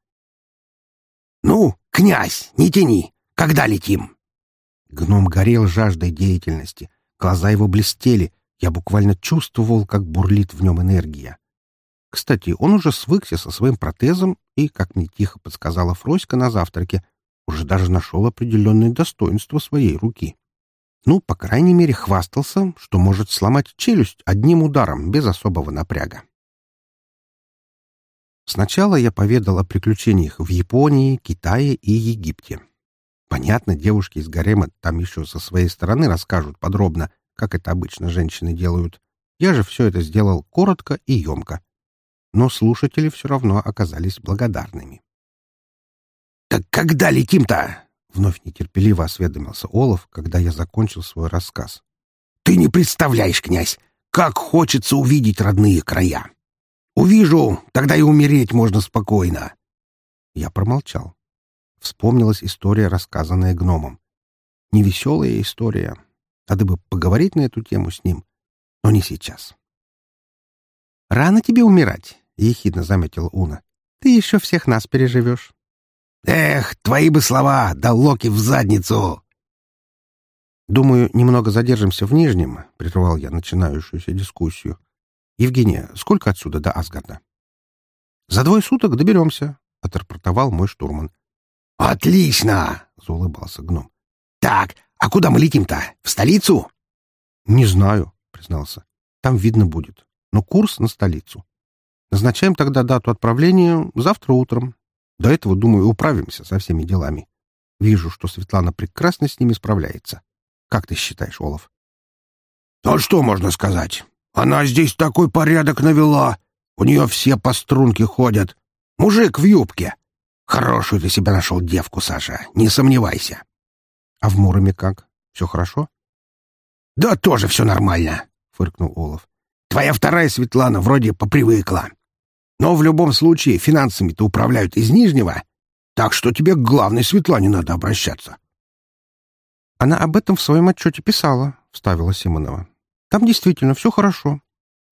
«Ну, князь, не тяни! Когда летим?» Гном горел жаждой деятельности. Глаза его блестели. Я буквально чувствовал, как бурлит в нем энергия. Кстати, он уже свыкся со своим протезом и, как мне тихо подсказала Фроська на завтраке, уже даже нашел определенное достоинство своей руки. Ну, по крайней мере, хвастался, что может сломать челюсть одним ударом, без особого напряга. Сначала я поведал о приключениях в Японии, Китае и Египте. Понятно, девушки из гарема там еще со своей стороны расскажут подробно, как это обычно женщины делают. Я же все это сделал коротко и емко. Но слушатели все равно оказались благодарными. «Так когда летим-то?» — вновь нетерпеливо осведомился Олаф, когда я закончил свой рассказ. «Ты не представляешь, князь, как хочется увидеть родные края! Увижу, тогда и умереть можно спокойно!» Я промолчал. Вспомнилась история, рассказанная гномом. Невеселая история. Надо бы поговорить на эту тему с ним, но не сейчас. «Рано тебе умирать», — ехидно заметила Уна. «Ты еще всех нас переживешь». «Эх, твои бы слова, да локи в задницу!» «Думаю, немного задержимся в Нижнем», — прервал я начинающуюся дискуссию. «Евгения, сколько отсюда до Асгарда?» «За двое суток доберемся», — отрапортовал мой штурман. «Отлично!» — заулыбался гном. «Так, а куда мы летим-то? В столицу?» «Не знаю», — признался. «Там видно будет. Но курс на столицу. Назначаем тогда дату отправления завтра утром. До этого, думаю, управимся со всеми делами. Вижу, что Светлана прекрасно с ними справляется. Как ты считаешь, Олаф? А что можно сказать? Она здесь такой порядок навела. У нее все по струнке ходят. Мужик в юбке. Хорошую ты себе нашел девку, Саша, не сомневайся. А в Муроме как? Все хорошо? Да тоже все нормально, фыркнул Олаф. Твоя вторая Светлана вроде попривыкла. Но в любом случае финансами-то управляют из Нижнего, так что тебе к главной Светлане надо обращаться. Она об этом в своем отчете писала, — вставила Симонова. Там действительно все хорошо.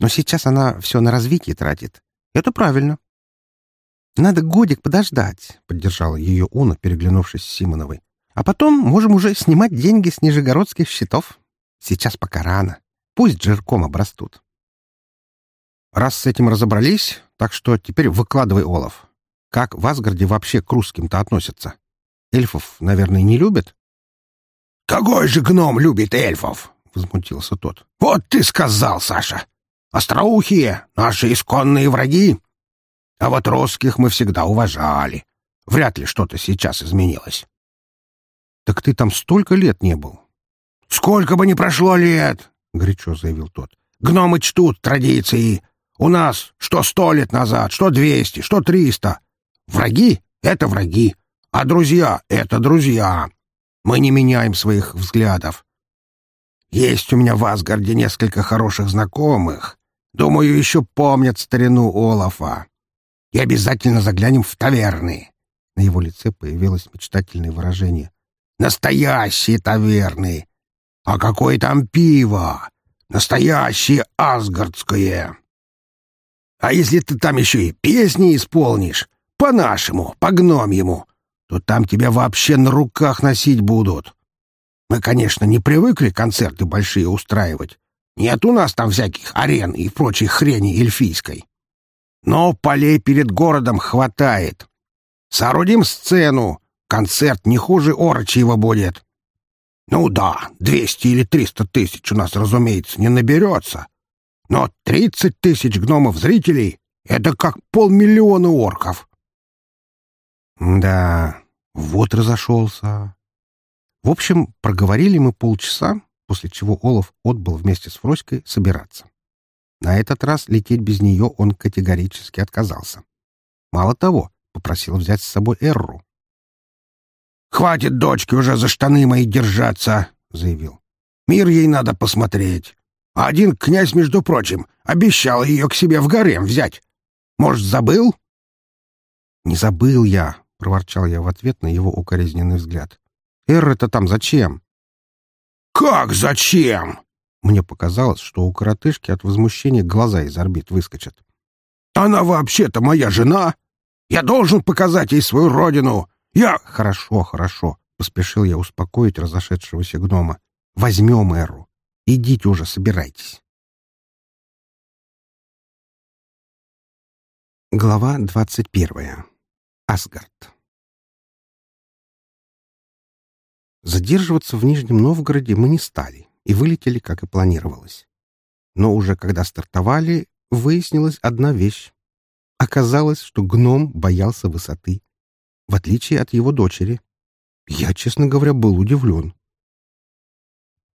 Но сейчас она все на развитие тратит. Это правильно. Надо годик подождать, — поддержала ее Уна, переглянувшись с Симоновой. А потом можем уже снимать деньги с нижегородских счетов. Сейчас пока рано. Пусть жирком обрастут. Раз с этим разобрались, так что теперь выкладывай, Олаф. Как в Асгарде вообще к русским-то относятся? Эльфов, наверное, не любят? — Какой же гном любит эльфов? — возмутился тот. — Вот ты сказал, Саша! Остроухие — наши исконные враги. А вот русских мы всегда уважали. Вряд ли что-то сейчас изменилось. — Так ты там столько лет не был. — Сколько бы ни прошло лет, — горячо заявил тот. — Гномы чтут традиции. У нас что сто лет назад, что двести, что триста. Враги — это враги, а друзья — это друзья. Мы не меняем своих взглядов. Есть у меня в Асгарде несколько хороших знакомых. Думаю, еще помнят старину Олафа. И обязательно заглянем в таверны. На его лице появилось мечтательное выражение. Настоящие таверны! А какое там пиво! Настоящее асгардское! А если ты там еще и песни исполнишь, по-нашему, по-гномьему, то там тебя вообще на руках носить будут. Мы, конечно, не привыкли концерты большие устраивать. Нет у нас там всяких арен и прочей хрени эльфийской. Но полей перед городом хватает. Соорудим сцену, Концерт не хуже Орочьего будет. Ну да, двести или триста тысяч у нас, разумеется, не наберется. Но тридцать тысяч гномов-зрителей — это как полмиллиона орков. Да, вот разошелся. В общем, проговорили мы полчаса, после чего Олаф отбыл вместе с Фроськой собираться. На этот раз лететь без нее он категорически отказался. Мало того, попросил взять с собой Эрру. «Хватит дочке уже за штаны мои держаться», — заявил. «Мир ей надо посмотреть. А один князь, между прочим, обещал ее к себе в гарем взять. Может, забыл?» «Не забыл я», — проворчал я в ответ на его укоризненный взгляд. «Эр-это там зачем?» «Как зачем?» Мне показалось, что у коротышки от возмущения глаза из орбит выскочат. «Она вообще-то моя жена. Я должен показать ей свою родину, «Я...» «Хорошо, хорошо», — поспешил я успокоить разошедшегося гнома. «Возьмем Эру. Идите уже, собирайтесь». Глава двадцать первая. Асгард. Задерживаться в Нижнем Новгороде мы не стали и вылетели, как и планировалось. Но уже когда стартовали, выяснилась одна вещь. Оказалось, что гном боялся высоты в отличие от его дочери. Я, честно говоря, был удивлен.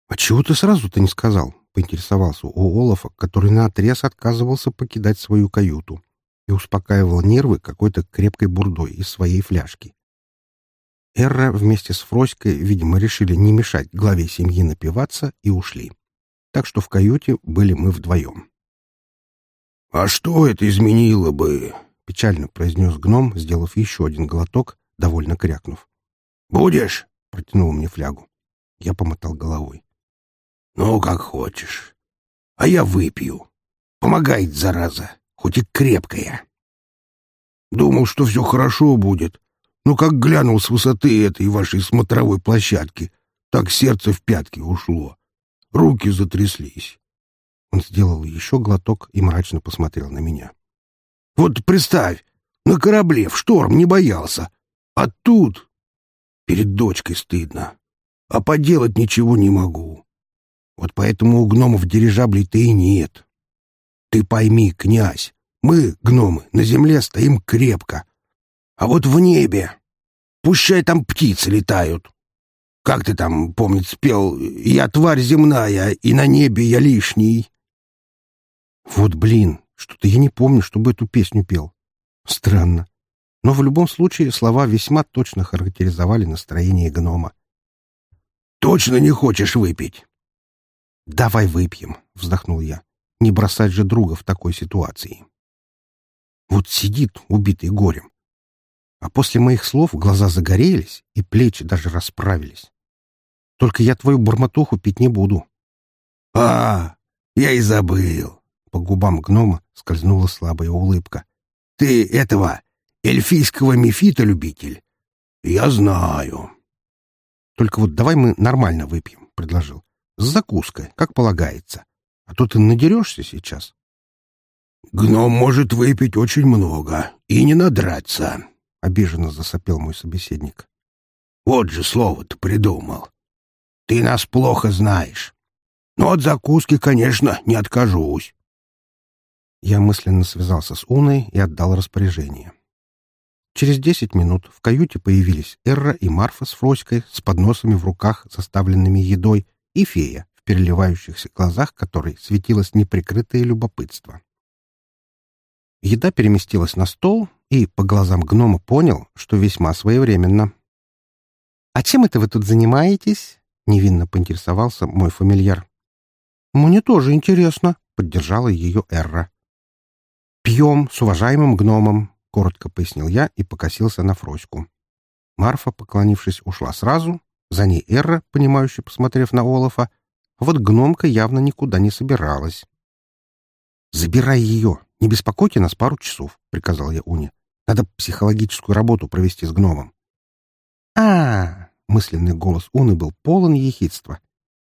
«А чего ты сразу-то не сказал?» — поинтересовался у Олафа, который наотрез отказывался покидать свою каюту и успокаивал нервы какой-то крепкой бурдой из своей фляжки. Эрра вместе с Фроськой, видимо, решили не мешать главе семьи напиваться и ушли. Так что в каюте были мы вдвоем. «А что это изменило бы?» — печально произнес гном, сделав еще один глоток, довольно крякнув. «Будешь?» — протянул мне флягу. Я помотал головой. «Ну, как хочешь. А я выпью. Помогает, зараза, хоть и крепкая». Думал, что все хорошо будет, но как глянул с высоты этой вашей смотровой площадки, так сердце в пятки ушло. Руки затряслись. Он сделал еще глоток и мрачно посмотрел на меня. Вот представь, на корабле в шторм не боялся. А тут перед дочкой стыдно. А поделать ничего не могу. Вот поэтому у гномов дирижаблей-то и нет. Ты пойми, князь, мы, гномы, на земле стоим крепко. А вот в небе, пущай там птицы летают. Как ты там, помнит, спел «Я тварь земная, и на небе я лишний». Вот блин, что-то я не помню, чтобы эту песню пел. Странно. Но в любом случае слова весьма точно характеризовали настроение гнома. «Точно не хочешь выпить?» «Давай выпьем», — вздохнул я. «Не бросать же друга в такой ситуации». Вот сидит, убитый горем. А после моих слов глаза загорелись, и плечи даже расправились. Только я твою бормотуху пить не буду. — А, я и забыл По губам гнома скользнула слабая улыбка. «Ты этого, эльфийского мифита любитель?» «Я знаю». «Только вот давай мы нормально выпьем», — предложил. «С закуской, как полагается. А то ты надерешься сейчас». «Гном может выпить очень много и не надраться», — обиженно засопел мой собеседник. «Вот же слово-то придумал. Ты нас плохо знаешь. Но от закуски, конечно, не откажусь». Я мысленно связался с Уной и отдал распоряжение. Через десять минут в каюте появились Эрра и Марфа с Фроськой с подносами в руках, заставленными едой, и фея, в переливающихся глазах которой светилось неприкрытое любопытство. Еда переместилась на стол, и по глазам гнома понял, что весьма своевременно. «А чем это вы тут занимаетесь?» — невинно поинтересовался мой фамильяр. «Мне тоже интересно», — поддержала ее Эрра. «Пьем с уважаемым гномом», — коротко пояснил я и покосился на Фроську. Марфа, поклонившись, ушла сразу, за ней Эрра, понимающе посмотрев на Олафа, а вот гномка явно никуда не собиралась. «Забирай ее, не беспокойте нас пару часов», — приказал я Уне. «Надо психологическую работу провести с гномом». а, -а, -а мысленный голос Уны был полон ехидства.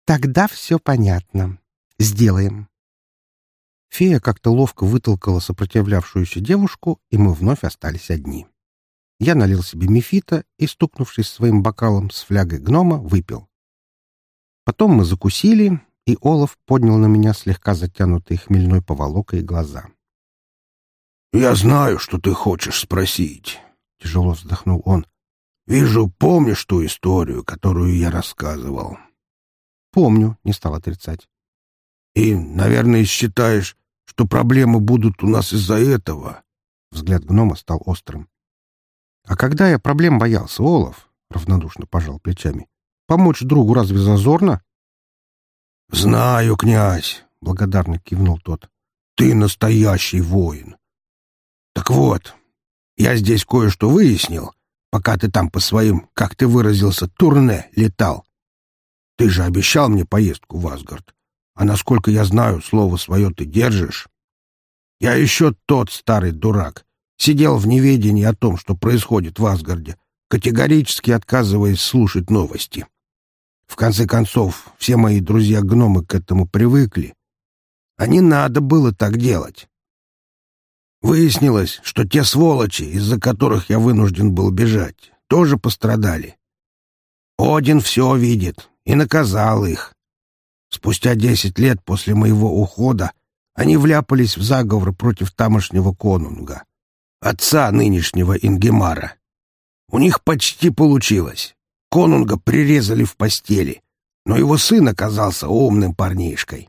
«Тогда все понятно. Сделаем». Фея как-то ловко вытолкала сопротивлявшуюся девушку, и мы вновь остались одни. Я налил себе мефита и, стукнувшись своим бокалом с флягой гнома, выпил. Потом мы закусили, и Олаф поднял на меня слегка затянутые хмельной поволокой глаза. «Я знаю, что ты хочешь спросить», — тяжело вздохнул он. «Вижу, помнишь ту историю, которую я рассказывал?» «Помню», — не стал отрицать. «И, наверное, считаешь, что проблемы будут у нас из-за этого. Взгляд гнома стал острым. А когда я проблем боялся, Олаф, равнодушно пожал плечами. Помочь другу разве зазорно? Знаю, князь, благодарно кивнул тот. Ты настоящий воин. Так вот, я здесь кое-что выяснил, пока ты там по своим, как ты выразился, турне летал. Ты же обещал мне поездку в Асгард. А насколько я знаю, слово свое ты держишь. Я еще тот старый дурак. Сидел в неведении о том, что происходит в Асгарде, категорически отказываясь слушать новости. В конце концов, все мои друзья-гномы к этому привыкли. А не надо было так делать. Выяснилось, что те сволочи, из-за которых я вынужден был бежать, тоже пострадали. Один все видит и наказал их. Спустя десять лет после моего ухода они вляпались в заговор против тамошнего конунга, отца нынешнего Ингемара. У них почти получилось. Конунга прирезали в постели, но его сын оказался умным парнишкой.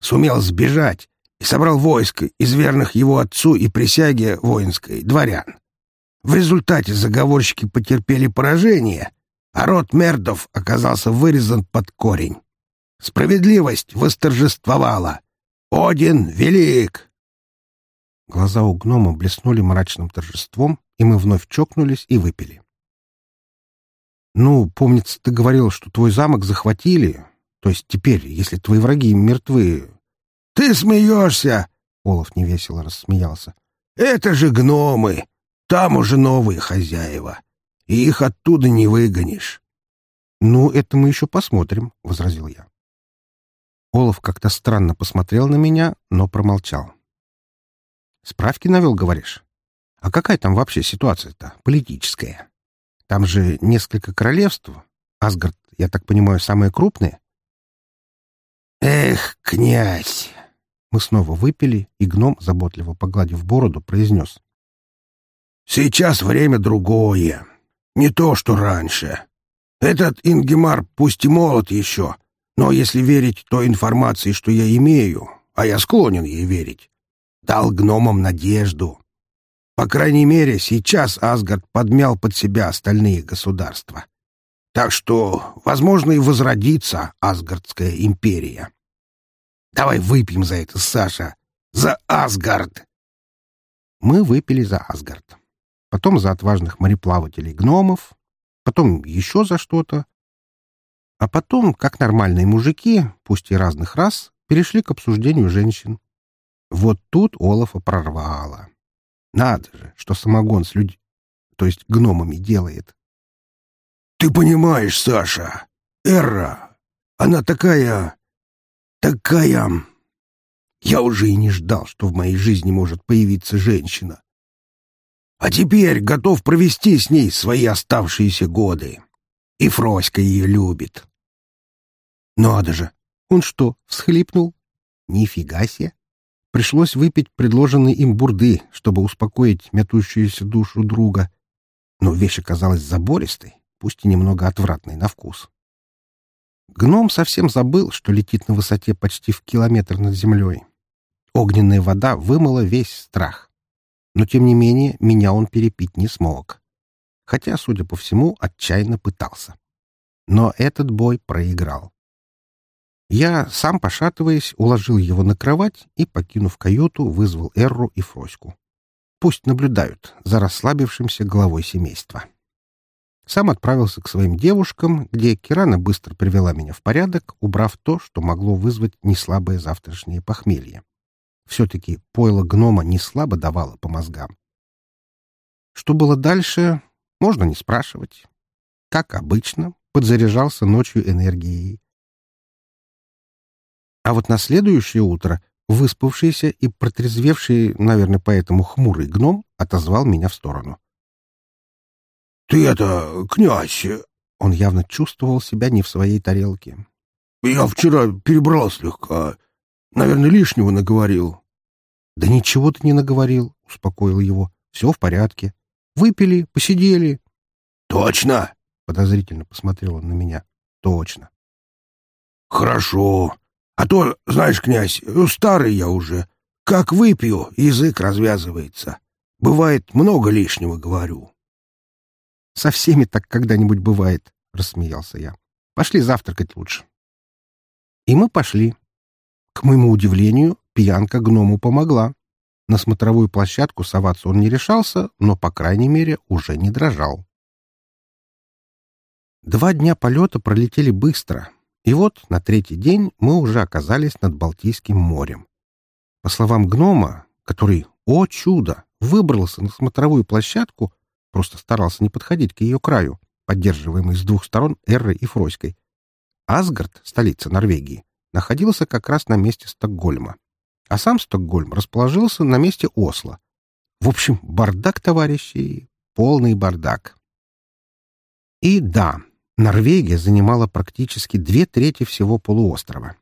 Сумел сбежать и собрал войско из верных его отцу и присяге воинской дворян. В результате заговорщики потерпели поражение, а род Мердов оказался вырезан под корень. Справедливость восторжествовала. Один велик!» Глаза у гнома блеснули мрачным торжеством, и мы вновь чокнулись и выпили. «Ну, помнится, ты говорил, что твой замок захватили. То есть теперь, если твои враги мертвы...» «Ты смеешься!» — Олаф невесело рассмеялся. «Это же гномы! Там уже новые хозяева, и их оттуда не выгонишь». «Ну, это мы еще посмотрим», — возразил я. Олаф как-то странно посмотрел на меня, но промолчал. «Справки навел, говоришь? А какая там вообще ситуация-то, политическая? Там же несколько королевств. Асгард, я так понимаю, самое крупное?» «Эх, князь!» Мы снова выпили, и гном, заботливо погладив бороду, произнес. «Сейчас время другое. Не то, что раньше. Этот Ингемар пусть и молод еще, но если верить той информации, что я имею, а я склонен ей верить, дал гномам надежду. По крайней мере, сейчас Асгард подмял под себя остальные государства. Так что, возможно, и возродится Асгардская империя. Давай выпьем за это, Саша. За Асгард! Мы выпили за Асгард. Потом за отважных мореплавателей-гномов. Потом еще за что-то. А потом, как нормальные мужики, пусть и разных рас, перешли к обсуждению женщин. Вот тут Олафа прорвало. Надо же, что самогон с людьми, то есть гномами делает. «Ты понимаешь, Саша, Эра, она такая... такая...» Я уже и не ждал, что в моей жизни может появиться женщина. А теперь готов провести с ней свои оставшиеся годы. И Фроська ее любит. Надо же! Он что, всхлипнул? Нифига себе! Пришлось выпить предложенные им бурды, чтобы успокоить мятущуюся душу друга. Но вещь оказалась забористой, пусть и немного отвратной на вкус. Гном совсем забыл, что летит на высоте почти в километр над землей. Огненная вода вымыла весь страх. Но, тем не менее, меня он перепить не смог. Хотя, судя по всему, отчаянно пытался. Но этот бой проиграл. Я, сам пошатываясь, уложил его на кровать и, покинув каюту, вызвал Эрру и Фроську. Пусть наблюдают за расслабившимся главой семейства. Сам отправился к своим девушкам, где Кирана быстро привела меня в порядок, убрав то, что могло вызвать неслабое завтрашнее похмелье. Все-таки пойло гнома не слабо давало по мозгам. Что было дальше, можно не спрашивать. Как обычно, подзаряжался ночью энергией. А вот на следующее утро выспавшийся и протрезвевший, наверное, поэтому хмурый гном отозвал меня в сторону. — Ты это, князь! Он явно чувствовал себя не в своей тарелке. — Я вчера перебрал слегка. Наверное, лишнего наговорил. «Да ничего ты не наговорил», — успокоил его. «Все в порядке. Выпили, посидели». «Точно?» — подозрительно посмотрел он на меня. «Точно». «Хорошо. А то, знаешь, князь, старый я уже. Как выпью, язык развязывается. Бывает, много лишнего говорю». «Со всеми так когда-нибудь бывает», — рассмеялся я. «Пошли завтракать лучше». И мы пошли. К моему удивлению, пьянка гному помогла. На смотровую площадку соваться он не решался, но, по крайней мере, уже не дрожал. Два дня полета пролетели быстро, и вот на третий день мы уже оказались над Балтийским морем. По словам гнома, который, о чудо, выбрался на смотровую площадку, просто старался не подходить к ее краю, поддерживаемый с двух сторон Эррой и Фроськой, Асгард, столица Норвегии, находился как раз на месте Стокгольма а сам Стокгольм расположился на месте Осло. В общем, бардак, товарищи, полный бардак. И да, Норвегия занимала практически две трети всего полуострова.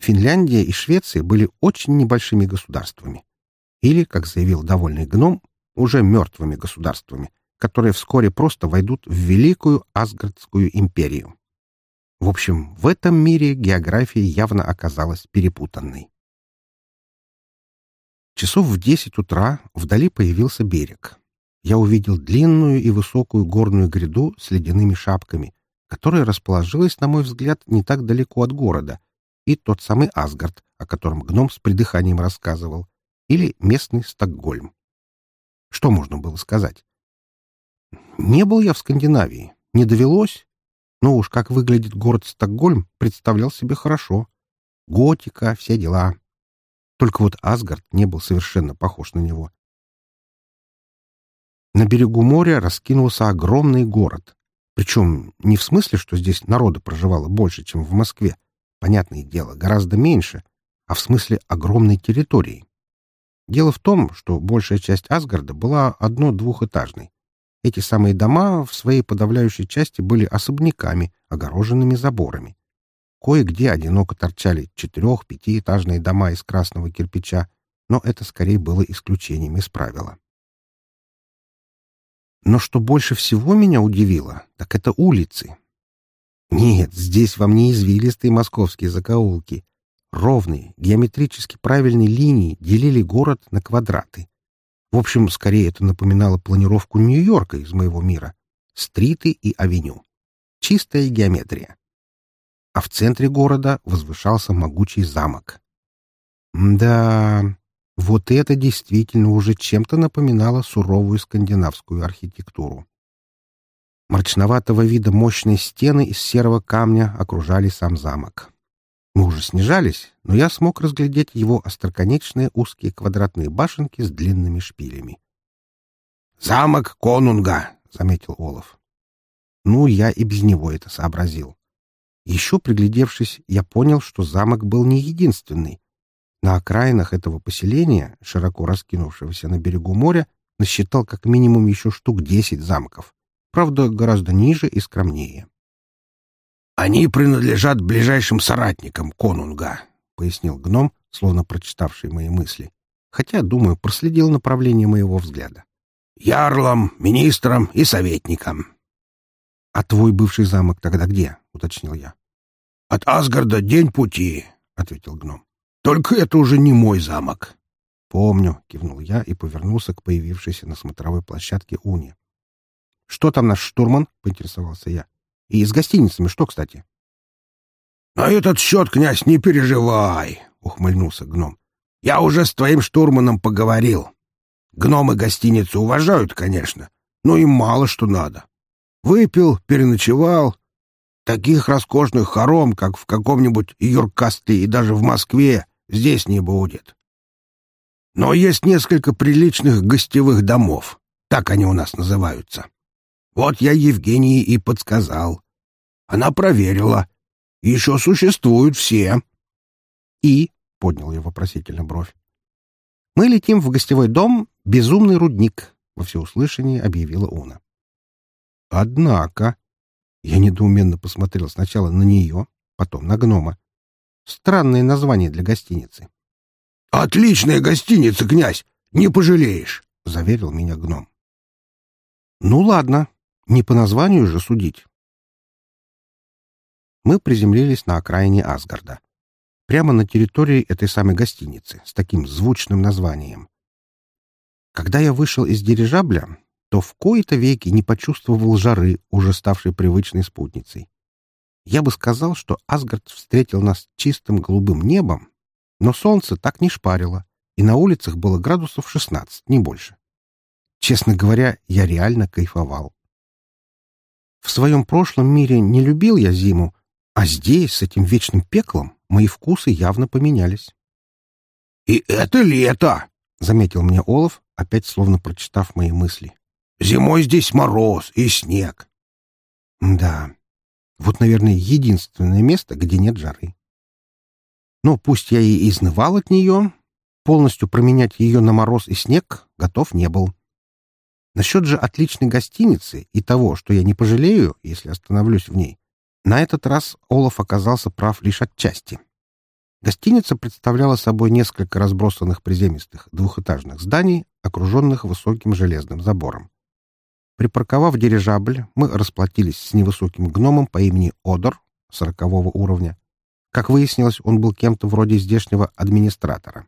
Финляндия и Швеция были очень небольшими государствами. Или, как заявил довольный гном, уже мертвыми государствами, которые вскоре просто войдут в Великую Асгардскую империю. В общем, в этом мире география явно оказалась перепутанной. Часов в десять утра вдали появился берег. Я увидел длинную и высокую горную гряду с ледяными шапками, которая расположилась, на мой взгляд, не так далеко от города, и тот самый Асгард, о котором гном с придыханием рассказывал, или местный Стокгольм. Что можно было сказать? Не был я в Скандинавии, не довелось, но уж как выглядит город Стокгольм, представлял себе хорошо. Готика, все дела. Только вот Асгард не был совершенно похож на него. На берегу моря раскинулся огромный город. Причем не в смысле, что здесь народу проживало больше, чем в Москве. Понятное дело, гораздо меньше, а в смысле огромной территории. Дело в том, что большая часть Асгарда была одно-двухэтажной. Эти самые дома в своей подавляющей части были особняками, огороженными заборами. Кое-где одиноко торчали четырех-пятиэтажные дома из красного кирпича, но это скорее было исключением из правила. Но что больше всего меня удивило, так это улицы. Нет, здесь вам не извилистые московские закоулки. Ровные, геометрически правильные линии делили город на квадраты. В общем, скорее это напоминало планировку Нью-Йорка из моего мира. Стриты и авеню. Чистая геометрия а в центре города возвышался могучий замок. Да, вот это действительно уже чем-то напоминало суровую скандинавскую архитектуру. Мрачноватого вида мощные стены из серого камня окружали сам замок. Мы уже снижались, но я смог разглядеть его остроконечные узкие квадратные башенки с длинными шпилями. «Замок Конунга», — заметил Олаф. Ну, я и без него это сообразил. Еще приглядевшись, я понял, что замок был не единственный. На окраинах этого поселения, широко раскинувшегося на берегу моря, насчитал как минимум еще штук десять замков. Правда, гораздо ниже и скромнее. «Они принадлежат ближайшим соратникам конунга», — пояснил гном, словно прочитавший мои мысли. Хотя, думаю, проследил направление моего взгляда. «Ярлам, министрам и советникам». «А твой бывший замок тогда где?» — уточнил я. «От Асгарда день пути», — ответил гном. «Только это уже не мой замок». «Помню», — кивнул я и повернулся к появившейся на смотровой площадке Уне. «Что там наш штурман?» — поинтересовался я. И с гостиницами что, кстати? — На этот счет, князь, не переживай, — ухмыльнулся гном. — Я уже с твоим штурманом поговорил. Гномы гостиницу уважают, конечно, но им мало что надо. Выпил, переночевал. Таких роскошных хором, как в каком-нибудь Юркасте и даже в Москве, здесь не будет. Но есть несколько приличных гостевых домов. Так они у нас называются. Вот я Евгении и подсказал. Она проверила. Еще существуют все. И, — поднял я вопросительно бровь, — мы летим в гостевой дом «Безумный рудник», — во всеуслышании объявила Уна. Однако, я недоуменно посмотрел сначала на нее, потом на гнома. Странное название для гостиницы. — Отличная гостиница, князь! Не пожалеешь! — заверил меня гном. — Ну ладно, не по названию же судить. Мы приземлились на окраине Асгарда. Прямо на территории этой самой гостиницы, с таким звучным названием. Когда я вышел из дирижабля, то в кои-то веки не почувствовал жары, уже ставшей привычной спутницей. Я бы сказал, что Асгард встретил нас чистым голубым небом, но солнце так не шпарило, и на улицах было градусов 16, не больше. Честно говоря, я реально кайфовал. В своем прошлом мире не любил я зиму, а здесь, с этим вечным пеклом, мои вкусы явно поменялись. — И это лето! — заметил мне Олаф, опять словно прочитав мои мысли. — Зимой здесь мороз и снег. — Да, вот, наверное, единственное место, где нет жары. Но пусть я и изнывал от нее, полностью променять ее на мороз и снег готов не был. Насчет же отличной гостиницы и того, что я не пожалею, если остановлюсь в ней, на этот раз Олаф оказался прав лишь отчасти. Гостиница представляла собой несколько разбросанных приземистых двухэтажных зданий, окруженных высоким железным забором. Припарковав дирижабль, мы расплатились с невысоким гномом по имени Одор, сорокового уровня. Как выяснилось, он был кем-то вроде здешнего администратора.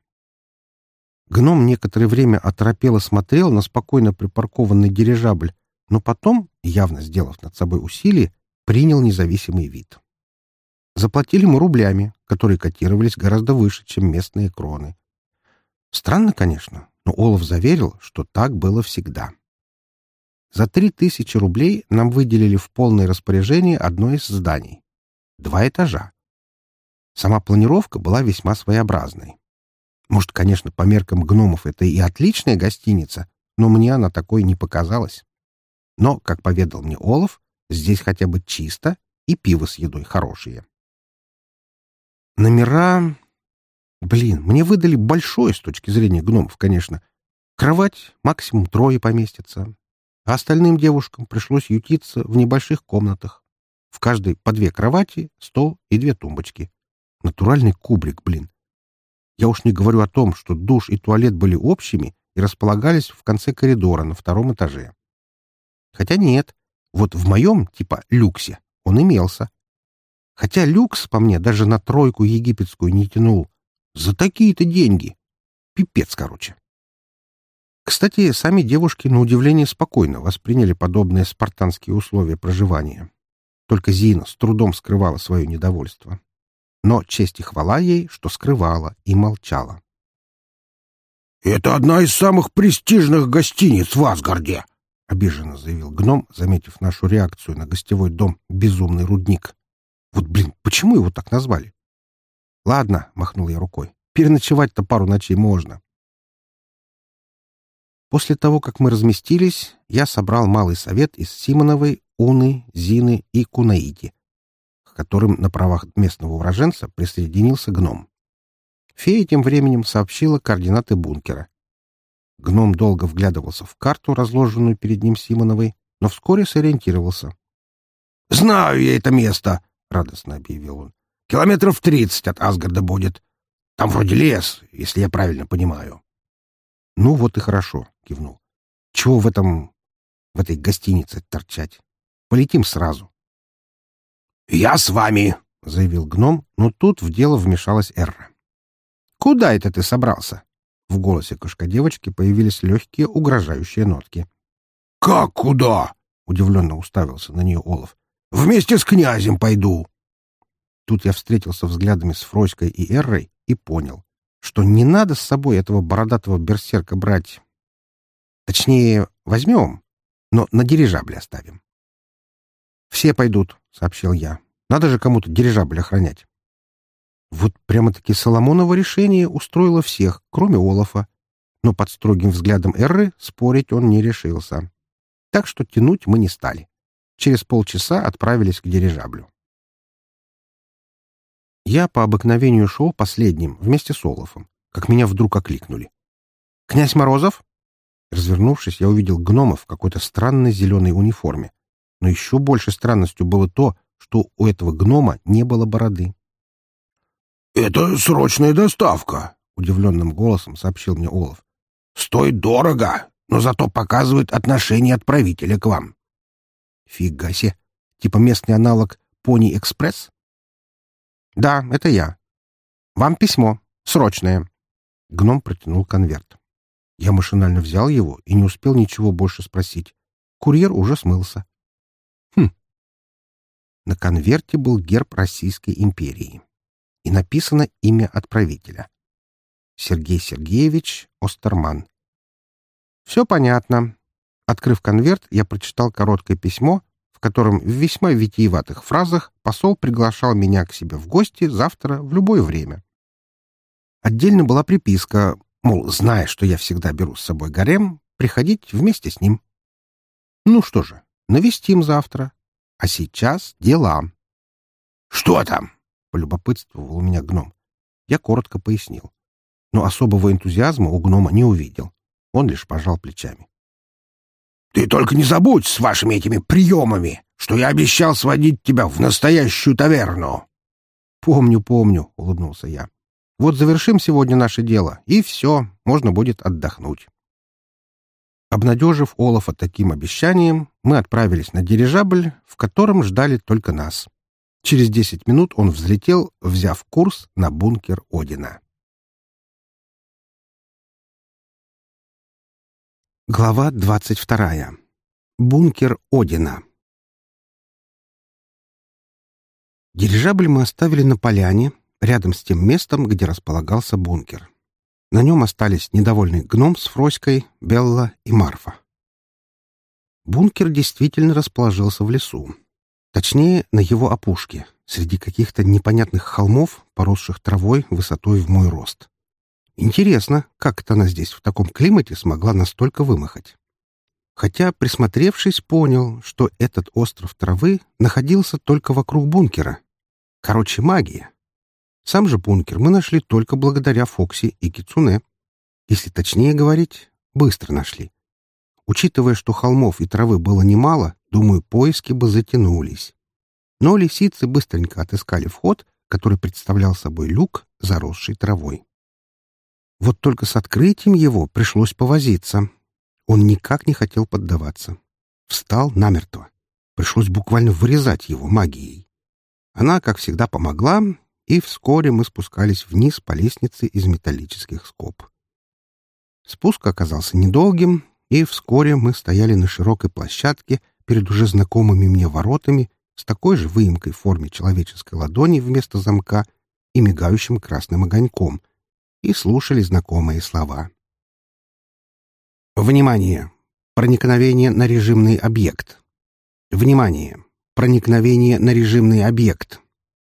Гном некоторое время оторопело смотрел на спокойно припаркованный дирижабль, но потом, явно сделав над собой усилие, принял независимый вид. Заплатили мы рублями, которые котировались гораздо выше, чем местные кроны. Странно, конечно, но Олаф заверил, что так было всегда. За три тысячи рублей нам выделили в полное распоряжение одно из зданий. Два этажа. Сама планировка была весьма своеобразной. Может, конечно, по меркам гномов это и отличная гостиница, но мне она такой не показалась. Но, как поведал мне Олаф, здесь хотя бы чисто и пиво с едой хорошие. Номера... Блин, мне выдали большое с точки зрения гномов, конечно. Кровать максимум трое поместится. А остальным девушкам пришлось ютиться в небольших комнатах. В каждой по две кровати, стол и две тумбочки. Натуральный кубрик, блин. Я уж не говорю о том, что душ и туалет были общими и располагались в конце коридора на втором этаже. Хотя нет, вот в моем, типа, люксе он имелся. Хотя люкс, по мне, даже на тройку египетскую не тянул. За такие-то деньги. Пипец, короче. Кстати, сами девушки, на удивление, спокойно восприняли подобные спартанские условия проживания. Только Зина с трудом скрывала свое недовольство но честь и хвала ей, что скрывала и молчала. «Это одна из самых престижных гостиниц в Асгарде!» — обиженно заявил гном, заметив нашу реакцию на гостевой дом «Безумный рудник». Вот, блин, почему его так назвали? «Ладно», — махнул я рукой, — «переночевать-то пару ночей можно». После того, как мы разместились, я собрал малый совет из Симоновой, Уны, Зины и Кунаиди, к которым на правах местного уроженца присоединился гном. Фея тем временем сообщила координаты бункера. Гном долго вглядывался в карту, разложенную перед ним Симоновой, но вскоре сориентировался. «Знаю я это место!» — радостно объявил он. «Километров тридцать от Асгарда будет. Там вроде лес, если я правильно понимаю». «Ну вот и хорошо», — кивнул. «Чего в этом... в этой гостинице торчать? Полетим сразу». «Я с вами», — заявил гном, но тут в дело вмешалась Эрра. «Куда это ты собрался?» В голосе кошка-девочки появились легкие угрожающие нотки. «Как куда?» — удивленно уставился на нее Олаф. «Вместе с князем пойду». Тут я встретился взглядами с Фроськой и Эррой и понял, что не надо с собой этого бородатого берсерка брать. Точнее, возьмем, но на дирижабле оставим. «Все пойдут», — сообщил я. «Надо же кому-то дирижабль охранять». Вот прямо-таки Соломоново решение устроило всех, кроме Олафа. Но под строгим взглядом Эрры спорить он не решился. Так что тянуть мы не стали. Через полчаса отправились к дирижаблю. Я по обыкновению шел последним, вместе с Олафом, как меня вдруг окликнули. «Князь Морозов?» Развернувшись, я увидел гнома в какой-то странной зеленой униформе. Но еще больше странностью было то, что у этого гнома не было бороды. «Это срочная доставка», — удивленным голосом сообщил мне Олаф. «Стоит дорого, но зато показывает отношение отправителя к вам». «Фига себе! Типа местный аналог Пони Экспресс?» «Да, это я. Вам письмо. Срочное». Гном протянул конверт. Я машинально взял его и не успел ничего больше спросить. Курьер уже смылся. На конверте был герб Российской империи и написано имя отправителя. Сергей Сергеевич Остерман. Все понятно. Открыв конверт, я прочитал короткое письмо, в котором в весьма витиеватых фразах посол приглашал меня к себе в гости завтра в любое время. Отдельно была приписка, мол, зная, что я всегда беру с собой гарем, приходить вместе с ним. Ну что же, навестим завтра. А сейчас дела. — Что там? — полюбопытствовал у меня гном. Я коротко пояснил. Но особого энтузиазма у гнома не увидел. Он лишь пожал плечами. «Ты только не забудь с вашими этими приемами, что я обещал сводить тебя в настоящую таверну!» «Помню, помню», — улыбнулся я. «Вот завершим сегодня наше дело, и все, можно будет отдохнуть». Обнадежив Олафа таким обещанием, мы отправились на дирижабль, в котором ждали только нас. Через десять минут он взлетел, взяв курс на бункер Одина. Глава двадцать вторая. Бункер Одина. Дирижабль мы оставили на поляне, рядом с тем местом, где располагался бункер. На нем остались недовольный гном с Фроськой, Белла и Марфа. Бункер действительно расположился в лесу. Точнее, на его опушке, среди каких-то непонятных холмов, поросших травой высотой в мой рост. Интересно, как это она здесь в таком климате смогла настолько вымахать. Хотя, присмотревшись, понял, что этот остров травы находился только вокруг бункера. Короче, магия. Сам же бункер мы нашли только благодаря Фокси и Кицуне. Если точнее говорить, быстро нашли. Учитывая, что холмов и травы было немало, Думаю, поиски бы затянулись. Но лисицы быстренько отыскали вход, который представлял собой люк, заросший травой. Вот только с открытием его пришлось повозиться. Он никак не хотел поддаваться. Встал намертво. Пришлось буквально вырезать его магией. Она, как всегда, помогла, и вскоре мы спускались вниз по лестнице из металлических скоб. Спуск оказался недолгим, и вскоре мы стояли на широкой площадке, перед уже знакомыми мне воротами с такой же выемкой в форме человеческой ладони вместо замка и мигающим красным огоньком, и слушали знакомые слова. Внимание! Проникновение на режимный объект. Внимание! Проникновение на режимный объект.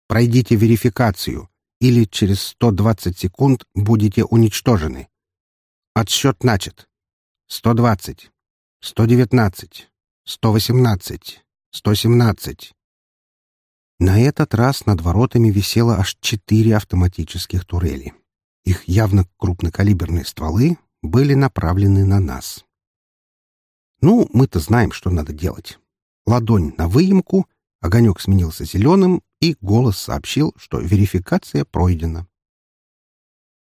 Пройдите верификацию. или через 120 секунд будете уничтожены. Отсчет начат. 120, 119, 118, 117. На этот раз над воротами висело аж четыре автоматических турели. Их явно крупнокалиберные стволы были направлены на нас. Ну, мы-то знаем, что надо делать. Ладонь на выемку, огонек сменился зеленым, и голос сообщил, что верификация пройдена.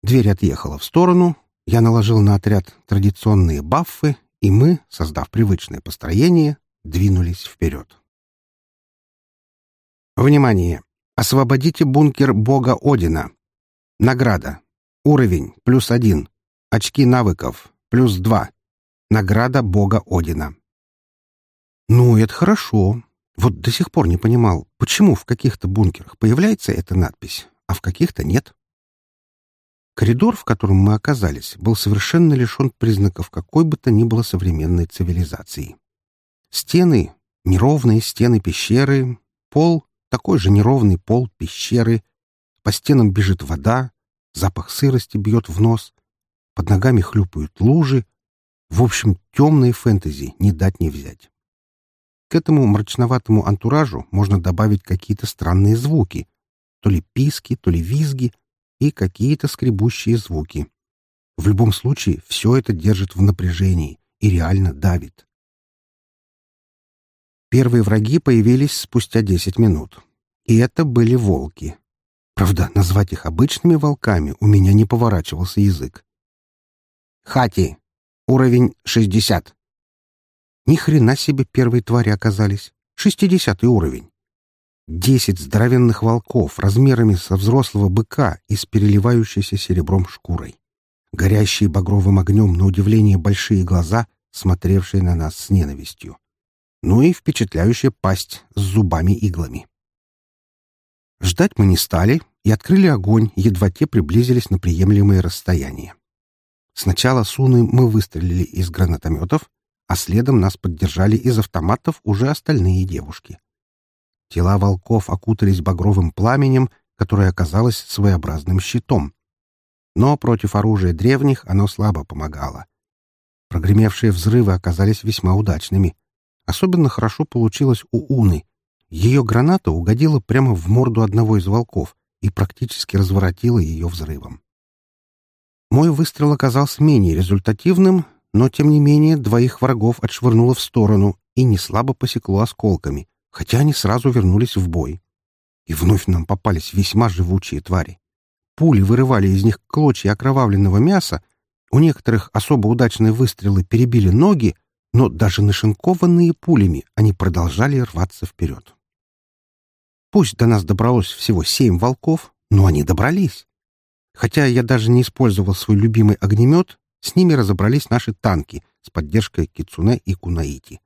Дверь отъехала в сторону, я наложил на отряд традиционные баффы, и мы, создав привычное построение, двинулись вперед. Внимание! Освободите бункер бога Одина. Награда. Уровень плюс один. Очки навыков плюс два. Награда бога Одина. Ну, это хорошо. Вот до сих пор не понимал, почему в каких-то бункерах появляется эта надпись, а в каких-то нет. Коридор, в котором мы оказались, был совершенно лишен признаков какой бы то ни было современной цивилизации. Стены — неровные стены пещеры, пол — такой же неровный пол пещеры, по стенам бежит вода, запах сырости бьет в нос, под ногами хлюпают лужи, в общем, темные фэнтези не дать не взять. К этому мрачноватому антуражу можно добавить какие-то странные звуки, то ли писки, то ли визги и какие-то скребущие звуки. В любом случае, все это держит в напряжении и реально давит. Первые враги появились спустя 10 минут. И это были волки. Правда, назвать их обычными волками у меня не поворачивался язык. Хати. Уровень 60. Ни хрена себе первые твари оказались. Шестидесятый уровень. Десять здоровенных волков размерами со взрослого быка и с переливающейся серебром шкурой. Горящие багровым огнем на удивление большие глаза, смотревшие на нас с ненавистью. Ну и впечатляющая пасть с зубами-иглами. Ждать мы не стали и открыли огонь, едва те приблизились на приемлемое расстояние. Сначала суны мы выстрелили из гранатометов, а следом нас поддержали из автоматов уже остальные девушки. Тела волков окутались багровым пламенем, которое оказалось своеобразным щитом. Но против оружия древних оно слабо помогало. Прогремевшие взрывы оказались весьма удачными. Особенно хорошо получилось у Уны. Ее граната угодила прямо в морду одного из волков и практически разворотила ее взрывом. Мой выстрел оказался менее результативным, но, тем не менее, двоих врагов отшвырнуло в сторону и неслабо посекло осколками, хотя они сразу вернулись в бой. И вновь нам попались весьма живучие твари. Пули вырывали из них клочья окровавленного мяса, у некоторых особо удачные выстрелы перебили ноги, но даже нашинкованные пулями они продолжали рваться вперед. Пусть до нас добралось всего семь волков, но они добрались. Хотя я даже не использовал свой любимый огнемет, с ними разобрались наши танки с поддержкой Кицуне и Кунаити.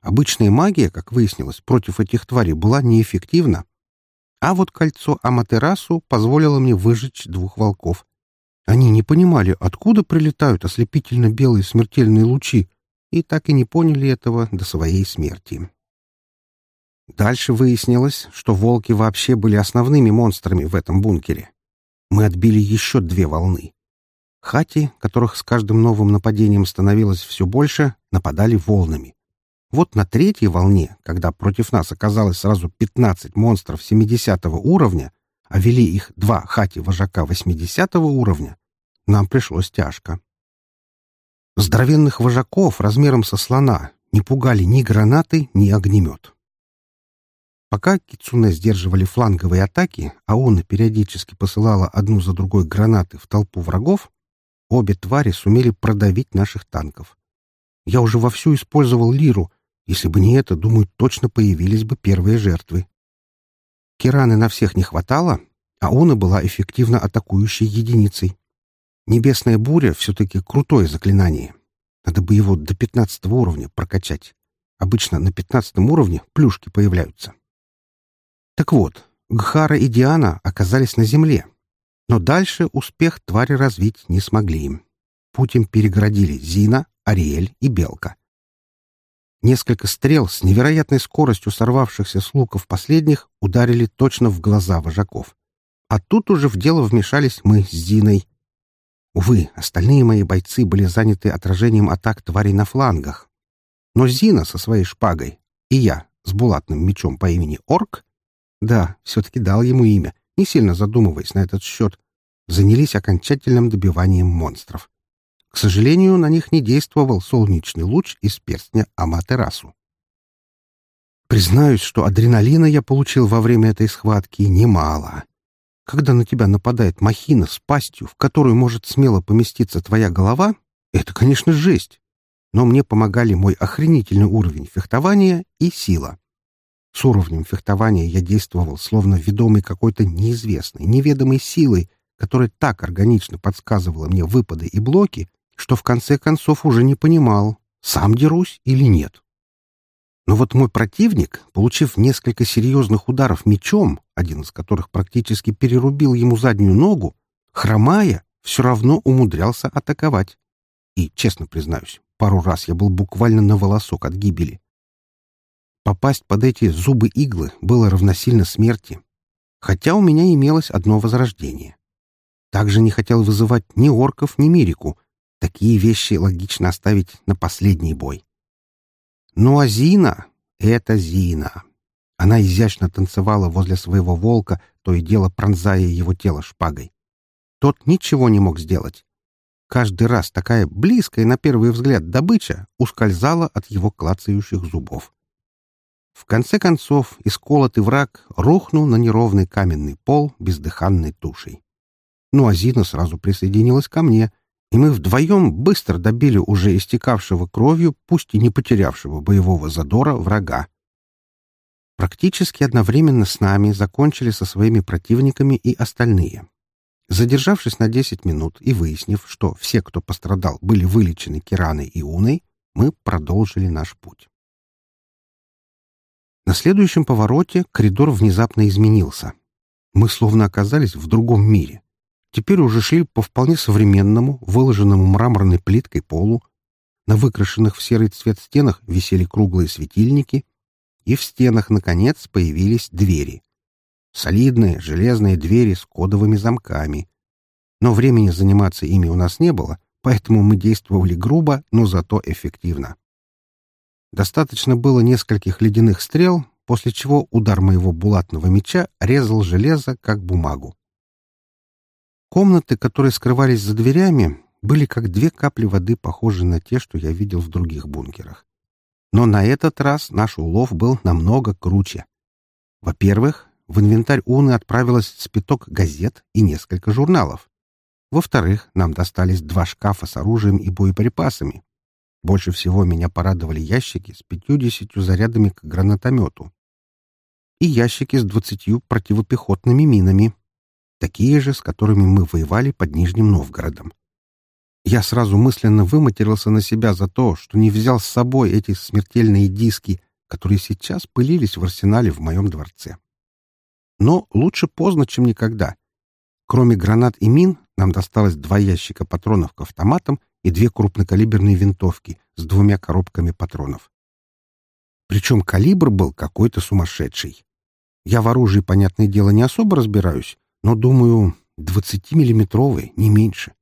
Обычная магия, как выяснилось, против этих тварей была неэффективна. А вот кольцо Аматерасу позволило мне выжечь двух волков. Они не понимали, откуда прилетают ослепительно белые смертельные лучи, и так и не поняли этого до своей смерти. Дальше выяснилось, что волки вообще были основными монстрами в этом бункере. Мы отбили еще две волны. Хати, которых с каждым новым нападением становилось все больше, нападали волнами. Вот на третьей волне, когда против нас оказалось сразу 15 монстров 70 уровня, а вели их два хати-вожака 80 уровня, нам пришлось тяжко. Здоровенных вожаков размером со слона не пугали ни гранаты, ни огнемет. Пока Кицуне сдерживали фланговые атаки, а он периодически посылала одну за другой гранаты в толпу врагов, Обе твари сумели продавить наших танков. Я уже вовсю использовал лиру. Если бы не это, думаю, точно появились бы первые жертвы. Кираны на всех не хватало, а Уна была эффективно атакующей единицей. Небесная буря все-таки крутое заклинание. Надо бы его до пятнадцатого уровня прокачать. Обычно на пятнадцатом уровне плюшки появляются. Так вот, Гхара и Диана оказались на земле, но дальше успех твари развить не смогли. Им перегородили Зина, Ариэль и Белка. Несколько стрел с невероятной скоростью сорвавшихся с луков последних ударили точно в глаза вожаков. А тут уже в дело вмешались мы с Зиной. Увы, остальные мои бойцы были заняты отражением атак тварей на флангах. Но Зина со своей шпагой и я с булатным мечом по имени Орк, да, все-таки дал ему имя, не сильно задумываясь на этот счет, занялись окончательным добиванием монстров. К сожалению, на них не действовал солнечный луч из перстня Аматерасу. Признаюсь, что адреналина я получил во время этой схватки немало. Когда на тебя нападает махина с пастью, в которую может смело поместиться твоя голова, это, конечно, жесть. Но мне помогали мой охренительный уровень фехтования и сила. С уровнем фехтования я действовал словно ведомый какой-то неизвестной, неведомой силой, которая так органично подсказывала мне выпады и блоки, что в конце концов уже не понимал, сам дерусь или нет. Но вот мой противник, получив несколько серьезных ударов мечом, один из которых практически перерубил ему заднюю ногу, хромая, все равно умудрялся атаковать. И, честно признаюсь, пару раз я был буквально на волосок от гибели. Попасть под эти зубы-иглы было равносильно смерти, хотя у меня имелось одно возрождение. Также не хотел вызывать ни орков, ни Мирику. Такие вещи логично оставить на последний бой. Ну а Зина — это Зина. Она изящно танцевала возле своего волка, то и дело пронзая его тело шпагой. Тот ничего не мог сделать. Каждый раз такая близкая на первый взгляд добыча ускользала от его клацающих зубов. В конце концов, исколотый враг рухнул на неровный каменный пол бездыханной тушей. Ну а Зина сразу присоединилась ко мне — и мы вдвоем быстро добили уже истекавшего кровью, пусть и не потерявшего боевого задора, врага. Практически одновременно с нами закончили со своими противниками и остальные. Задержавшись на 10 минут и выяснив, что все, кто пострадал, были вылечены Кираной и Уной, мы продолжили наш путь. На следующем повороте коридор внезапно изменился. Мы словно оказались в другом мире теперь уже шли по вполне современному, выложенному мраморной плиткой полу. На выкрашенных в серый цвет стенах висели круглые светильники, и в стенах, наконец, появились двери. Солидные железные двери с кодовыми замками. Но времени заниматься ими у нас не было, поэтому мы действовали грубо, но зато эффективно. Достаточно было нескольких ледяных стрел, после чего удар моего булатного меча резал железо, как бумагу. Комнаты, которые скрывались за дверями, были как две капли воды, похожие на те, что я видел в других бункерах. Но на этот раз наш улов был намного круче. Во-первых, в инвентарь Уны отправилось спиток газет и несколько журналов. Во-вторых, нам достались два шкафа с оружием и боеприпасами. Больше всего меня порадовали ящики с пятьюдесятью зарядами к гранатомету и ящики с двадцатью противопехотными минами такие же, с которыми мы воевали под Нижним Новгородом. Я сразу мысленно выматерился на себя за то, что не взял с собой эти смертельные диски, которые сейчас пылились в арсенале в моем дворце. Но лучше поздно, чем никогда. Кроме гранат и мин, нам досталось два ящика патронов к автоматам и две крупнокалиберные винтовки с двумя коробками патронов. Причем калибр был какой-то сумасшедший. Я в оружии, понятное дело, не особо разбираюсь, но, думаю, двадцатимиллиметровый, не меньше.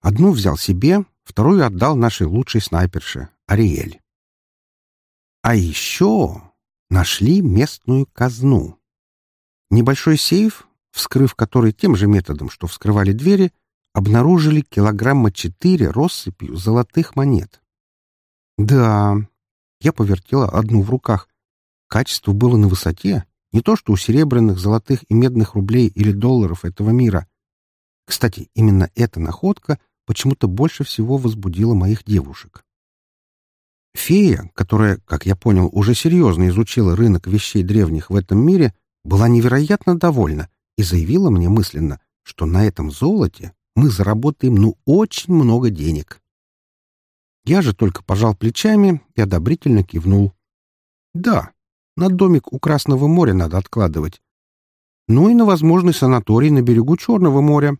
Одну взял себе, вторую отдал нашей лучшей снайперше, Ариэль. А еще нашли местную казну. Небольшой сейф, вскрыв который тем же методом, что вскрывали двери, обнаружили килограмма четыре россыпью золотых монет. Да, я повертела одну в руках. Качество было на высоте, не то что у серебряных, золотых и медных рублей или долларов этого мира. Кстати, именно эта находка почему-то больше всего возбудила моих девушек. Фея, которая, как я понял, уже серьезно изучила рынок вещей древних в этом мире, была невероятно довольна и заявила мне мысленно, что на этом золоте мы заработаем ну очень много денег. Я же только пожал плечами и одобрительно кивнул. Да, на домик у Красного моря надо откладывать. Ну и на возможный санаторий на берегу Черного моря.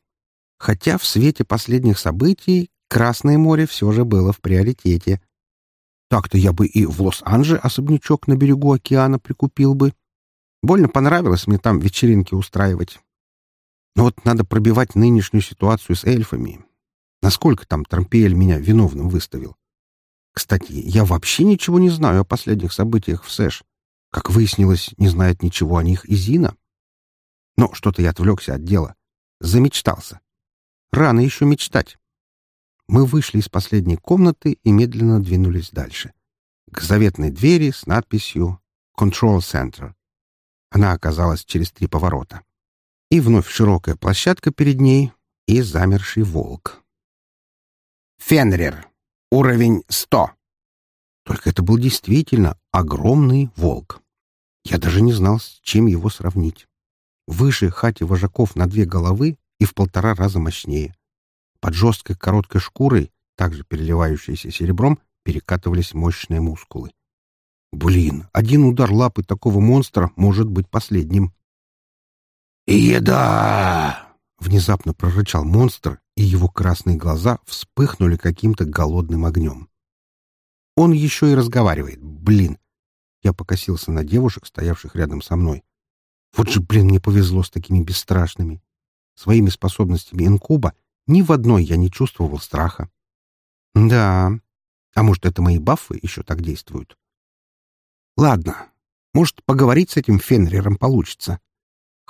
Хотя в свете последних событий Красное море все же было в приоритете. Так-то я бы и в Лос-Анже особнячок на берегу океана прикупил бы. Больно понравилось мне там вечеринки устраивать. Но вот надо пробивать нынешнюю ситуацию с эльфами. Насколько там Трампиэль меня виновным выставил? Кстати, я вообще ничего не знаю о последних событиях в Сэш. Как выяснилось, не знает ничего о них и Зина. Но что-то я отвлекся от дела. Замечтался. Рано еще мечтать. Мы вышли из последней комнаты и медленно двинулись дальше. К заветной двери с надписью «Control Center». Она оказалась через три поворота. И вновь широкая площадка перед ней и замерший волк. «Фенрир! Уровень сто!» Только это был действительно огромный волк. Я даже не знал, с чем его сравнить. Выше хати вожаков на две головы и в полтора раза мощнее. Под жесткой короткой шкурой, также переливающейся серебром, перекатывались мощные мускулы. Блин, один удар лапы такого монстра может быть последним. «Еда!» — внезапно прорычал монстр, и его красные глаза вспыхнули каким-то голодным огнем. Он еще и разговаривает. Блин. Я покосился на девушек, стоявших рядом со мной. Вот же, блин, мне повезло с такими бесстрашными. Своими способностями инкуба ни в одной я не чувствовал страха. Да, а может, это мои бафы еще так действуют? Ладно, может, поговорить с этим Фенриром получится.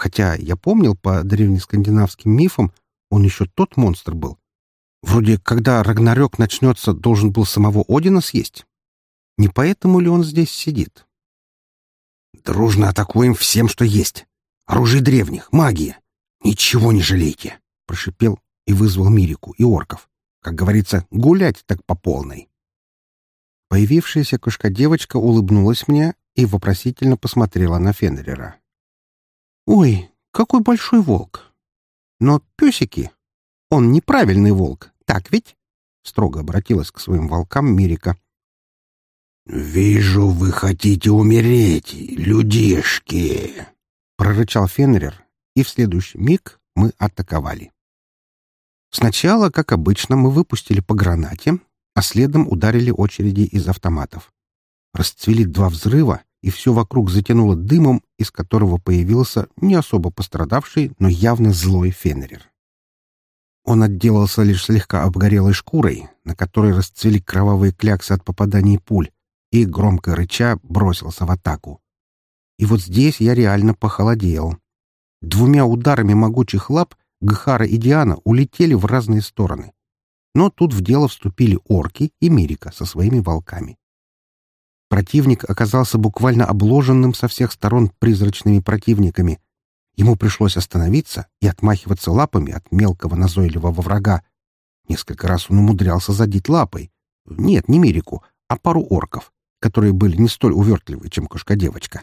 Хотя я помнил по древнескандинавским мифам, он еще тот монстр был. Вроде, когда Рагнарёк начнется, должен был самого Одина съесть. Не поэтому ли он здесь сидит? Дружно атакуем всем, что есть. Оружие древних, магия. Ничего не жалейте, — прошипел и вызвал Мирику и орков. Как говорится, гулять так по полной. Появившаяся кошка-девочка улыбнулась мне и вопросительно посмотрела на Фенрера. «Ой, какой большой волк! Но песики! Он неправильный волк, так ведь?» Строго обратилась к своим волкам Мирика. «Вижу, вы хотите умереть, людишки!» — прорычал Фенрир, и в следующий миг мы атаковали. Сначала, как обычно, мы выпустили по гранате, а следом ударили очереди из автоматов. Расцвели два взрыва, и все вокруг затянуло дымом, из которого появился не особо пострадавший, но явно злой Фенрир. Он отделался лишь слегка обгорелой шкурой, на которой расцвели кровавые кляксы от попаданий пуль, и, громко рыча, бросился в атаку. И вот здесь я реально похолодел. Двумя ударами могучих лап Гхара и Диана улетели в разные стороны. Но тут в дело вступили орки и Мирика со своими волками. Противник оказался буквально обложенным со всех сторон призрачными противниками. Ему пришлось остановиться и отмахиваться лапами от мелкого назойливого врага. Несколько раз он умудрялся задеть лапой. Нет, не Мирику, а пару орков которые были не столь увертливы, чем кошка-девочка.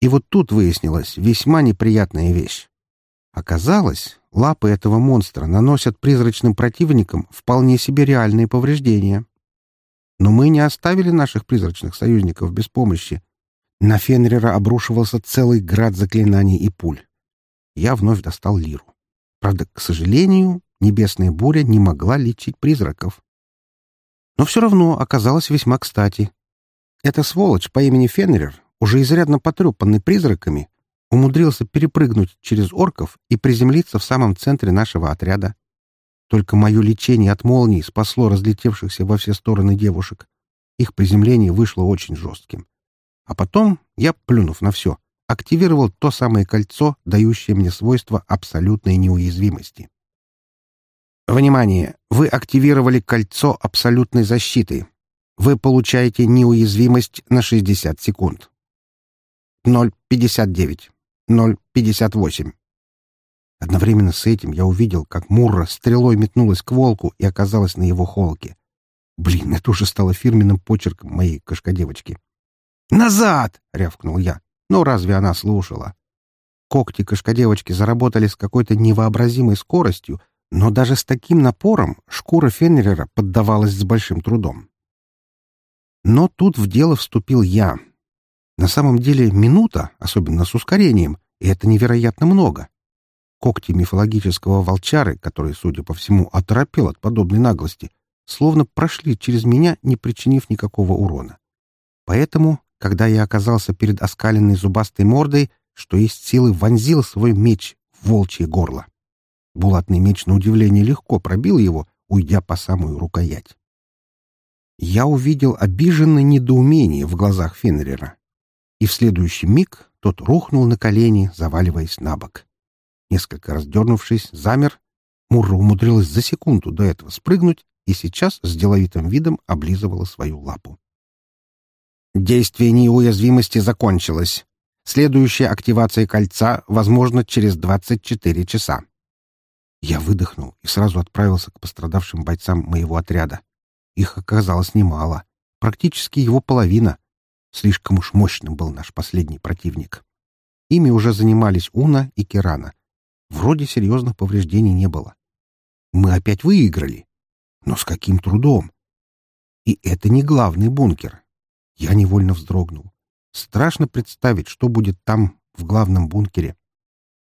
И вот тут выяснилась весьма неприятная вещь. Оказалось, лапы этого монстра наносят призрачным противникам вполне себе реальные повреждения. Но мы не оставили наших призрачных союзников без помощи. На Фенрера обрушивался целый град заклинаний и пуль. Я вновь достал лиру. Правда, к сожалению, небесная буря не могла лечить призраков. Но все равно оказалось весьма кстати. Эта сволочь по имени Фенрир, уже изрядно потрепанный призраками, умудрился перепрыгнуть через орков и приземлиться в самом центре нашего отряда. Только мое лечение от молний спасло разлетевшихся во все стороны девушек. Их приземление вышло очень жестким. А потом я, плюнув на все, активировал то самое кольцо, дающее мне свойство абсолютной неуязвимости. Внимание! Вы активировали кольцо абсолютной защиты вы получаете неуязвимость на 60 секунд. 0,59. 0,58. Одновременно с этим я увидел, как Мурра стрелой метнулась к волку и оказалась на его холке. Блин, это уже стало фирменным почерком моей кошкодевочки. «Назад!» — рявкнул я. Но разве она слушала? Когти кошкодевочки заработали с какой-то невообразимой скоростью, но даже с таким напором шкура Фенрера поддавалась с большим трудом. Но тут в дело вступил я. На самом деле минута, особенно с ускорением, и это невероятно много. Когти мифологического волчары, который, судя по всему, оторопел от подобной наглости, словно прошли через меня, не причинив никакого урона. Поэтому, когда я оказался перед оскаленной зубастой мордой, что есть силы вонзил свой меч в волчье горло. Булатный меч, на удивление, легко пробил его, уйдя по самую рукоять. Я увидел обиженное недоумение в глазах Фенрера. И в следующий миг тот рухнул на колени, заваливаясь на бок. Несколько раздернувшись, замер. Мурра умудрилась за секунду до этого спрыгнуть и сейчас с деловитым видом облизывала свою лапу. Действие неуязвимости закончилось. Следующая активация кольца возможна через 24 часа. Я выдохнул и сразу отправился к пострадавшим бойцам моего отряда. Их оказалось немало, практически его половина. Слишком уж мощным был наш последний противник. Ими уже занимались Уна и Кирана. Вроде серьезных повреждений не было. Мы опять выиграли. Но с каким трудом? И это не главный бункер. Я невольно вздрогнул. Страшно представить, что будет там, в главном бункере.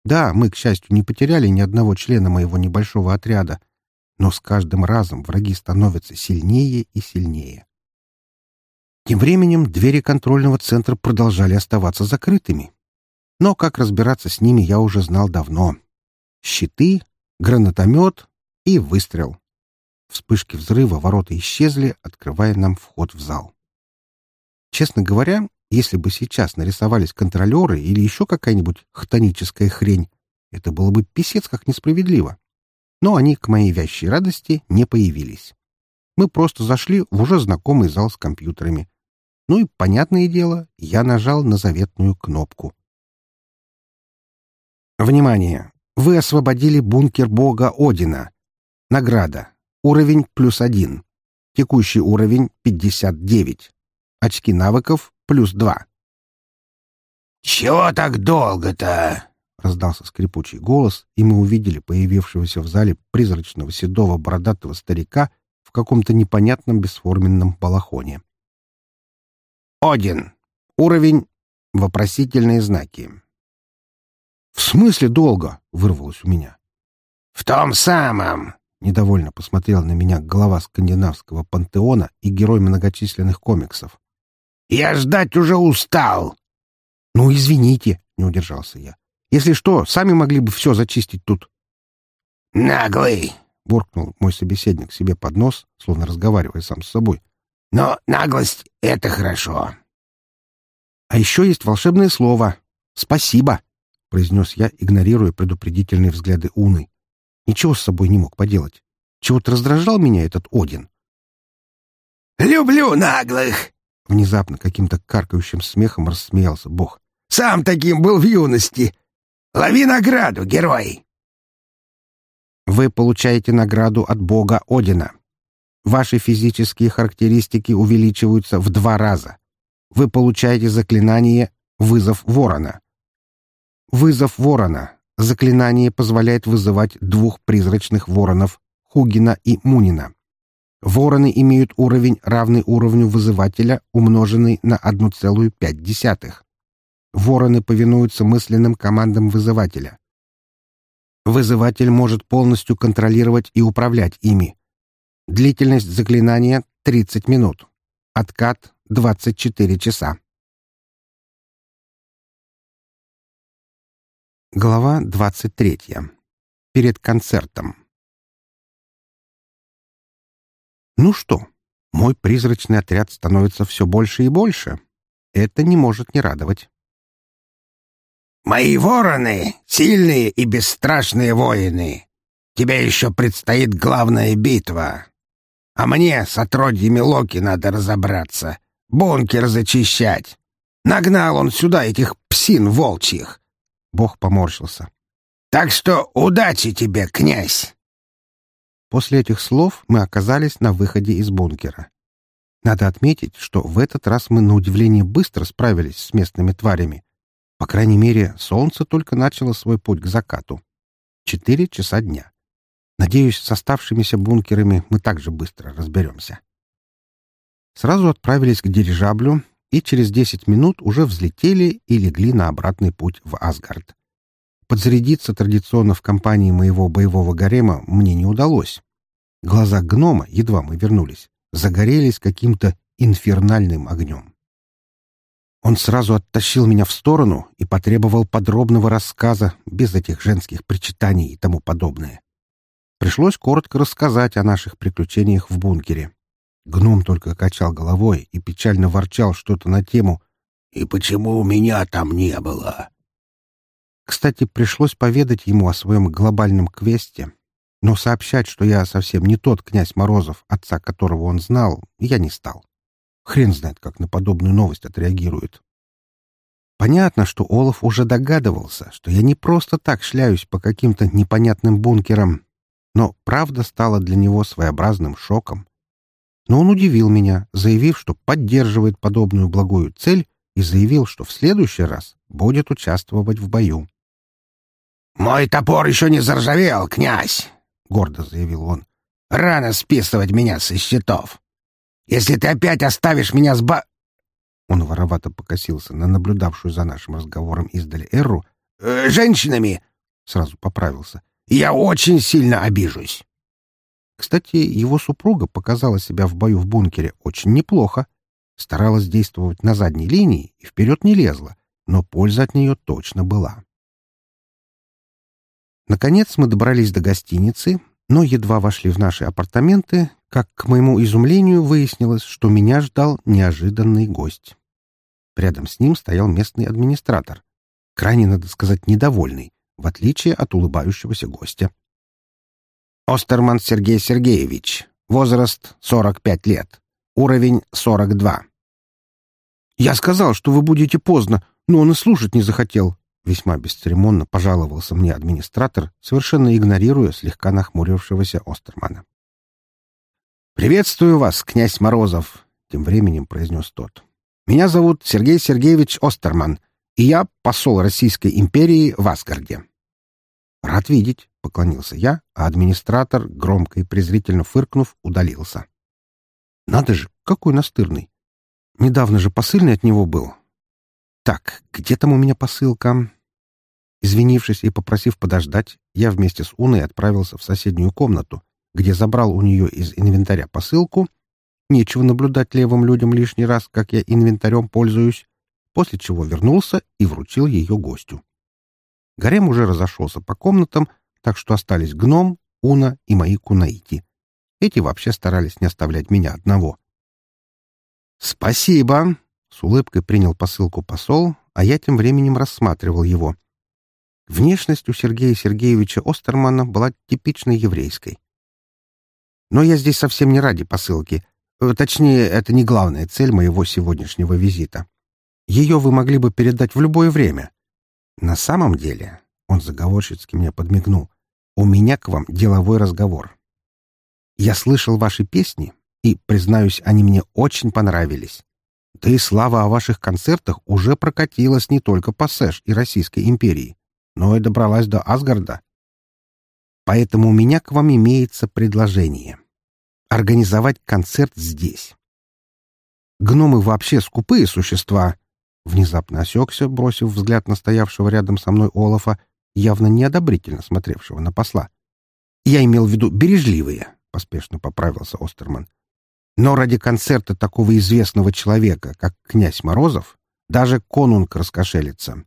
Да, мы, к счастью, не потеряли ни одного члена моего небольшого отряда, но с каждым разом враги становятся сильнее и сильнее. Тем временем двери контрольного центра продолжали оставаться закрытыми. Но как разбираться с ними я уже знал давно. Щиты, гранатомет и выстрел. Вспышки взрыва ворота исчезли, открывая нам вход в зал. Честно говоря, если бы сейчас нарисовались контролеры или еще какая-нибудь хтоническая хрень, это было бы писец как несправедливо. Но они, к моей вящей радости, не появились. Мы просто зашли в уже знакомый зал с компьютерами. Ну и, понятное дело, я нажал на заветную кнопку. Внимание! Вы освободили бункер бога Одина. Награда. Уровень плюс один. Текущий уровень 59. Очки навыков плюс два. «Чего так долго-то?» — раздался скрипучий голос, и мы увидели появившегося в зале призрачного седого бородатого старика в каком-то непонятном бесформенном балахоне. «Один. Уровень. Вопросительные знаки». «В смысле долго?» — вырвалось у меня. «В том самом!» — недовольно посмотрел на меня глава скандинавского пантеона и герой многочисленных комиксов. «Я ждать уже устал!» «Ну, извините!» — не удержался я. «Если что, сами могли бы все зачистить тут». «Наглый!» — буркнул мой собеседник себе под нос, словно разговаривая сам с собой. «Но наглость — это хорошо!» «А еще есть волшебное слово. Спасибо!» — произнес я, игнорируя предупредительные взгляды Уны. Ничего с собой не мог поделать. Чего-то раздражал меня этот Один. «Люблю наглых!» Внезапно каким-то каркающим смехом рассмеялся Бог. «Сам таким был в юности! Лови награду, герой!» Вы получаете награду от Бога Одина. Ваши физические характеристики увеличиваются в два раза. Вы получаете заклинание «Вызов ворона». Вызов ворона. Заклинание позволяет вызывать двух призрачных воронов Хугина и Мунина. Вороны имеют уровень, равный уровню вызывателя, умноженный на 1,5. Вороны повинуются мысленным командам вызывателя. Вызыватель может полностью контролировать и управлять ими. Длительность заклинания — 30 минут. Откат — 24 часа. Глава 23. Перед концертом. Ну что, мой призрачный отряд становится все больше и больше. Это не может не радовать. «Мои вороны — сильные и бесстрашные воины. Тебе еще предстоит главная битва. А мне с отродьями Локи надо разобраться, бункер зачищать. Нагнал он сюда этих псин волчьих. Бог поморщился. «Так что удачи тебе, князь!» После этих слов мы оказались на выходе из бункера. Надо отметить, что в этот раз мы на удивление быстро справились с местными тварями. По крайней мере, солнце только начало свой путь к закату. Четыре часа дня. Надеюсь, с оставшимися бункерами мы также быстро разберемся. Сразу отправились к дирижаблю и через десять минут уже взлетели и легли на обратный путь в Асгард. Подзарядиться традиционно в компании моего боевого гарема мне не удалось. Глаза гнома, едва мы вернулись, загорелись каким-то инфернальным огнем. Он сразу оттащил меня в сторону и потребовал подробного рассказа, без этих женских причитаний и тому подобное. Пришлось коротко рассказать о наших приключениях в бункере. Гном только качал головой и печально ворчал что-то на тему «И почему у меня там не было?» Кстати, пришлось поведать ему о своем глобальном квесте, но сообщать, что я совсем не тот князь Морозов, отца которого он знал, я не стал. Хрен знает, как на подобную новость отреагирует. Понятно, что Олаф уже догадывался, что я не просто так шляюсь по каким-то непонятным бункерам, но правда стала для него своеобразным шоком. Но он удивил меня, заявив, что поддерживает подобную благую цель и заявил, что в следующий раз будет участвовать в бою. «Мой топор еще не заржавел, князь!» — гордо заявил он. «Рано списывать меня со счетов. Если ты опять оставишь меня с ба...» Он воровато покосился на наблюдавшую за нашим разговором издали Эрру. «Э, «Женщинами!» — сразу поправился. «Я очень сильно обижусь!» Кстати, его супруга показала себя в бою в бункере очень неплохо. Старалась действовать на задней линии и вперед не лезла, но польза от нее точно была. Наконец мы добрались до гостиницы, но едва вошли в наши апартаменты, как, к моему изумлению, выяснилось, что меня ждал неожиданный гость. Рядом с ним стоял местный администратор, крайне, надо сказать, недовольный, в отличие от улыбающегося гостя. Остерман Сергей Сергеевич. Возраст 45 лет. Уровень 42. «Я сказал, что вы будете поздно, но он и слушать не захотел», Весьма бесцеремонно пожаловался мне администратор, совершенно игнорируя слегка нахмурившегося Остермана. «Приветствую вас, князь Морозов», — тем временем произнес тот. «Меня зовут Сергей Сергеевич Остерман, и я посол Российской империи в Асгарде». «Рад видеть», — поклонился я, а администратор, громко и презрительно фыркнув, удалился. «Надо же, какой настырный! Недавно же посыльный от него был, так, где там у меня посылка? Извинившись и попросив подождать, я вместе с Уной отправился в соседнюю комнату, где забрал у нее из инвентаря посылку. Нечего наблюдать левым людям лишний раз, как я инвентарем пользуюсь, после чего вернулся и вручил ее гостю. Гарем уже разошелся по комнатам, так что остались гном, Уна и мои кунаити. Эти вообще старались не оставлять меня одного. «Спасибо!» С улыбкой принял посылку посол, а я тем временем рассматривал его. Внешность у Сергея Сергеевича Остермана была типичной еврейской. Но я здесь совсем не ради посылки. Э, точнее, это не главная цель моего сегодняшнего визита. Ее вы могли бы передать в любое время. На самом деле, он заговорщицки мне подмигнул, у меня к вам деловой разговор. Я слышал ваши песни, и, признаюсь, они мне очень понравились. Да и слава о ваших концертах уже прокатилась не только по Сэш и Российской империи, но и добралась до Асгарда. Поэтому у меня к вам имеется предложение. Организовать концерт здесь. Гномы вообще скупые существа. Внезапно осекся, бросив взгляд на стоявшего рядом со мной Олафа, явно неодобрительно смотревшего на посла. «Я имел в виду бережливые», — поспешно поправился Остерман. Но ради концерта такого известного человека, как князь Морозов, даже конунг раскошелится.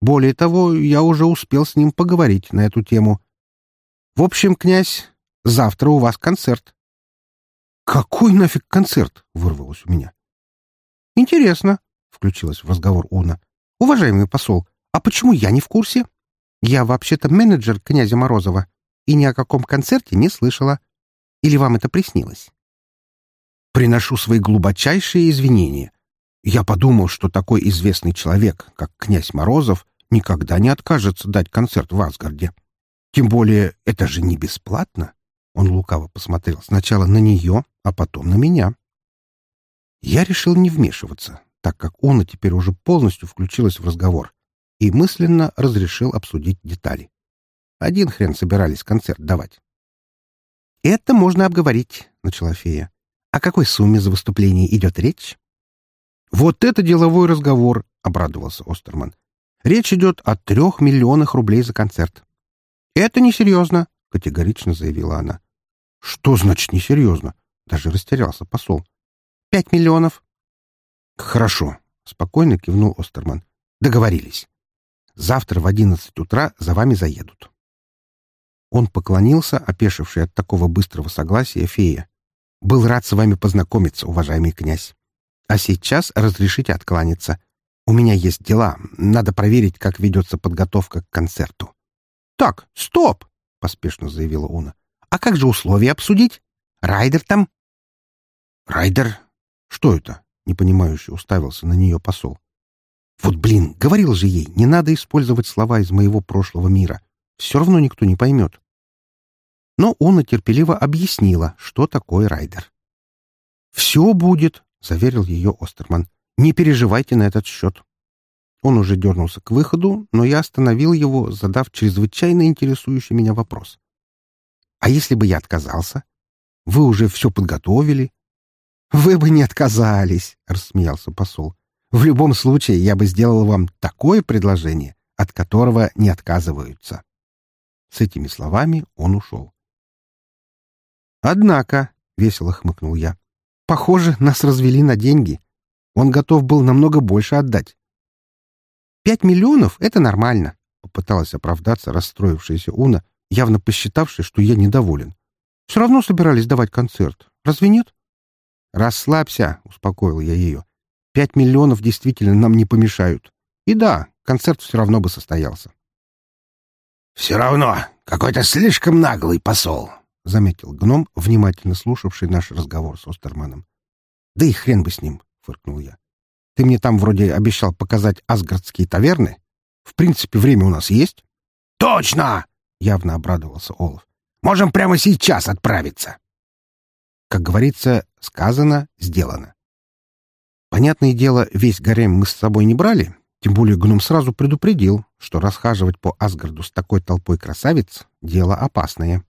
Более того, я уже успел с ним поговорить на эту тему. В общем, князь, завтра у вас концерт. «Какой нафиг концерт?» — вырвалось у меня. «Интересно», — включилась в разговор Уна. «Уважаемый посол, а почему я не в курсе? Я вообще-то менеджер князя Морозова и ни о каком концерте не слышала. Или вам это приснилось?» Приношу свои глубочайшие извинения. Я подумал, что такой известный человек, как князь Морозов, никогда не откажется дать концерт в Асгарде. Тем более, это же не бесплатно. Он лукаво посмотрел сначала на нее, а потом на меня. Я решил не вмешиваться, так как Уна теперь уже полностью включилась в разговор и мысленно разрешил обсудить детали. Один хрен собирались концерт давать. «Это можно обговорить», — начала фея. О какой сумме за выступление идет речь? Вот это деловой разговор, обрадовался Остерман. Речь идет о трех миллионах рублей за концерт. Это несерьезно, категорично заявила она. Что значит несерьезно? Даже растерялся посол. Пять миллионов. Хорошо, спокойно кивнул Остерман. Договорились. Завтра в одиннадцать утра за вами заедут. Он поклонился, опешивший от такого быстрого согласия фея. «Был рад с вами познакомиться, уважаемый князь. А сейчас разрешите откланяться. У меня есть дела. Надо проверить, как ведется подготовка к концерту». «Так, стоп!» — поспешно заявила Уна. «А как же условия обсудить? Райдер там?» «Райдер? Что это?» — непонимающе уставился на нее посол. «Вот блин, говорил же ей, не надо использовать слова из моего прошлого мира. Все равно никто не поймет». Но Уна терпеливо объяснила, что такое райдер. «Все будет», — заверил ее Остерман. «Не переживайте на этот счет». Он уже дернулся к выходу, но я остановил его, задав чрезвычайно интересующий меня вопрос. «А если бы я отказался? Вы уже все подготовили?» «Вы бы не отказались», — рассмеялся посол. «В любом случае, я бы сделал вам такое предложение, от которого не отказываются». С этими словами он ушел. «Однако», — весело хмыкнул я, — «похоже, нас развели на деньги. Он готов был намного больше отдать». «Пять миллионов — это нормально», — попыталась оправдаться расстроившаяся Уна, явно посчитавшая, что я недоволен. «Все равно собирались давать концерт. Разве нет?» «Расслабься», — успокоил я ее. «Пять миллионов действительно нам не помешают. И да, концерт все равно бы состоялся». «Все равно, какой-то слишком наглый посол», — заметил гном, внимательно слушавший наш разговор с Остерманом. «Да и хрен бы с ним», — фыркнул я. «Ты мне там вроде обещал показать асгардские таверны. В принципе, время у нас есть». «Точно!» — явно обрадовался Олаф. «Можем прямо сейчас отправиться». Как говорится, сказано, сделано. Понятное дело, весь гарем мы с собой не брали, тем более гном сразу предупредил, что расхаживать по Асгарду с такой толпой красавиц — дело опасное.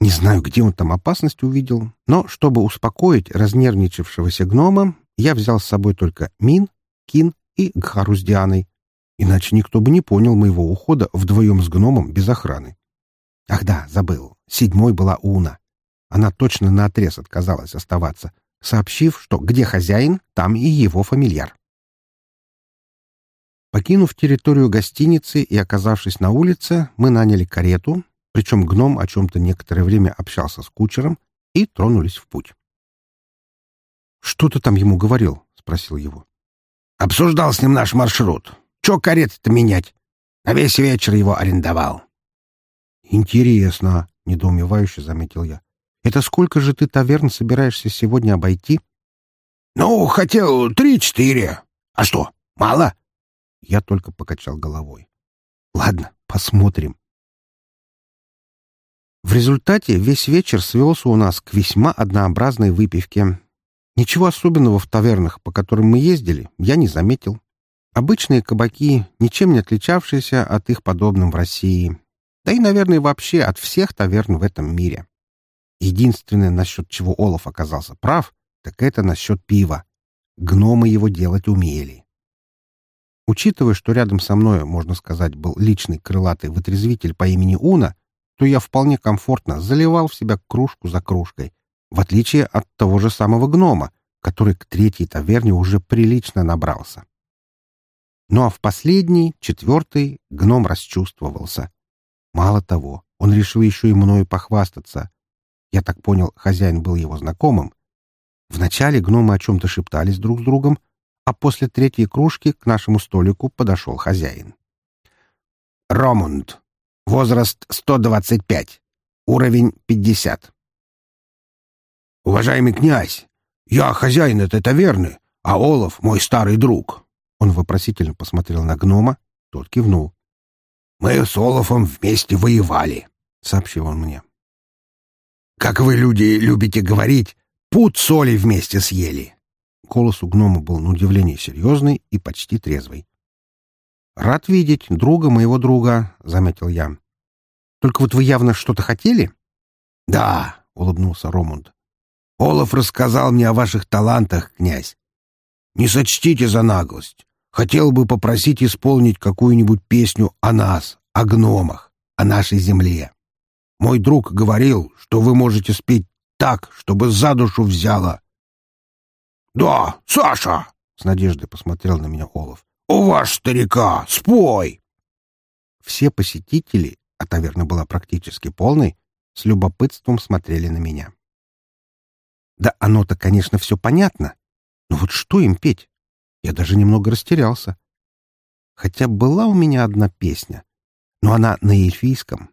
Не знаю, где он там опасность увидел, но, чтобы успокоить разнервничавшегося гнома, я взял с собой только Мин, Кин и Гхару с Дианой, иначе никто бы не понял моего ухода вдвоем с гномом без охраны. Ах да, забыл, седьмой была Уна. Она точно наотрез отказалась оставаться, сообщив, что где хозяин, там и его фамильяр. Покинув территорию гостиницы и оказавшись на улице, мы наняли карету, причем гном о чем-то некоторое время общался с кучером, и тронулись в путь. «Что ты там ему говорил?» — спросил его. «Обсуждал с ним наш маршрут. Че кареты-то менять? На весь вечер его арендовал». «Интересно», — недоумевающе заметил я. Это сколько же ты таверн собираешься сегодня обойти? — Ну, хотел три-четыре. А что, мало? Я только покачал головой. — Ладно, посмотрим. В результате весь вечер свелся у нас к весьма однообразной выпивке. Ничего особенного в тавернах, по которым мы ездили, я не заметил. Обычные кабаки, ничем не отличавшиеся от их подобным в России. Да и, наверное, вообще от всех таверн в этом мире. Единственное, насчет чего Олаф оказался прав, так это насчет пива. Гномы его делать умели. Учитывая, что рядом со мной, можно сказать, был личный крылатый вытрезвитель по имени Уна, то я вполне комфортно заливал в себя кружку за кружкой, в отличие от того же самого гнома, который к третьей таверне уже прилично набрался. Ну а в последний, четвертый, гном расчувствовался. Мало того, он решил еще и мною похвастаться. Я так понял, хозяин был его знакомым. Вначале гномы о чем-то шептались друг с другом, а после третьей кружки к нашему столику подошел хозяин. «Ромунд. Возраст 125. Уровень 50». «Уважаемый князь, я хозяин этой таверны, а Олаф — мой старый друг». Он вопросительно посмотрел на гнома, тот кивнул. «Мы с Олафом вместе воевали», — сообщил он мне. Как вы, люди, любите говорить, пуд соли вместе съели. Голос у гнома был на удивление серьезный и почти трезвый. «Рад видеть друга моего друга», — заметил я. «Только вот вы явно что-то хотели?» «Да», — улыбнулся Ромунд. «Олаф рассказал мне о ваших талантах, князь. Не сочтите за наглость. Хотел бы попросить исполнить какую-нибудь песню о нас, о гномах, о нашей земле. Мой друг говорил, что вы можете спеть так, чтобы за душу взяло. — Да, Саша! — с надеждой посмотрел на меня Олов. «У вас, старика, спой!» Все посетители, а таверна была практически полной, с любопытством смотрели на меня. Да оно-то, конечно, все понятно. Но вот что им петь? Я даже немного растерялся. Хотя была у меня одна песня, но она на эльфийском.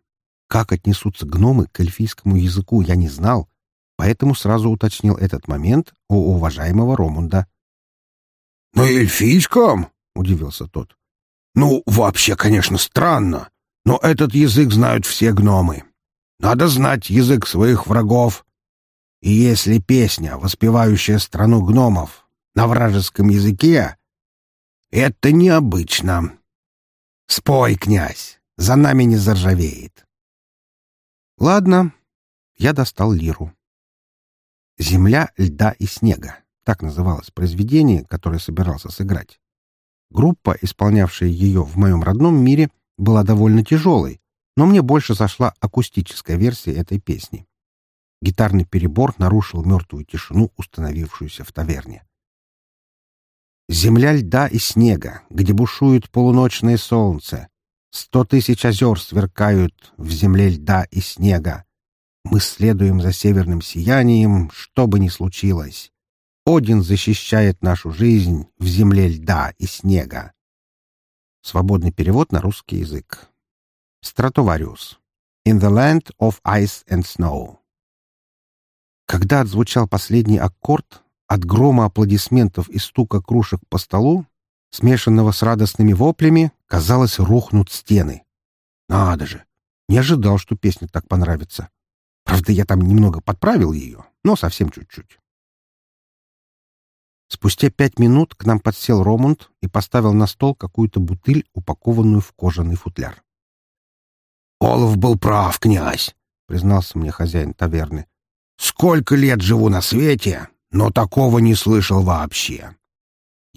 Как отнесутся гномы к эльфийскому языку, я не знал, поэтому сразу уточнил этот момент у уважаемого Ромунда. «На эльфийском?» — удивился тот. «Ну, вообще, конечно, странно, но этот язык знают все гномы. Надо знать язык своих врагов, и если песня, воспевающая страну гномов, на вражеском языке, это необычно. Спой, князь, за нами не заржавеет. Ладно, я достал лиру. «Земля льда и снега» — так называлось произведение, которое собирался сыграть. Группа, исполнявшая ее в моем родном мире, была довольно тяжелой, но мне больше зашла акустическая версия этой песни. Гитарный перебор нарушил мертвую тишину, установившуюся в таверне. Земля льда и снега, где бушует полуночное солнце. Сто тысяч озер сверкают в земле льда и снега. Мы следуем за северным сиянием, что бы ни случилось. Один защищает нашу жизнь в земле льда и снега. Свободный перевод на русский язык. Стратовариус. In the land of ice and snow. Когда отзвучал последний аккорд, от грома аплодисментов и стука кружек по столу, смешанного с радостными воплями, казалось, рухнут стены. Надо же! Не ожидал, что песня так понравится. Правда, я там немного подправил ее, но совсем чуть-чуть. Спустя пять минут к нам подсел Ромунд и поставил на стол какую-то бутыль, упакованную в кожаный футляр. «Олаф был прав, князь», — признался мне хозяин таверны. Сколько лет живу на свете, но такого не слышал вообще.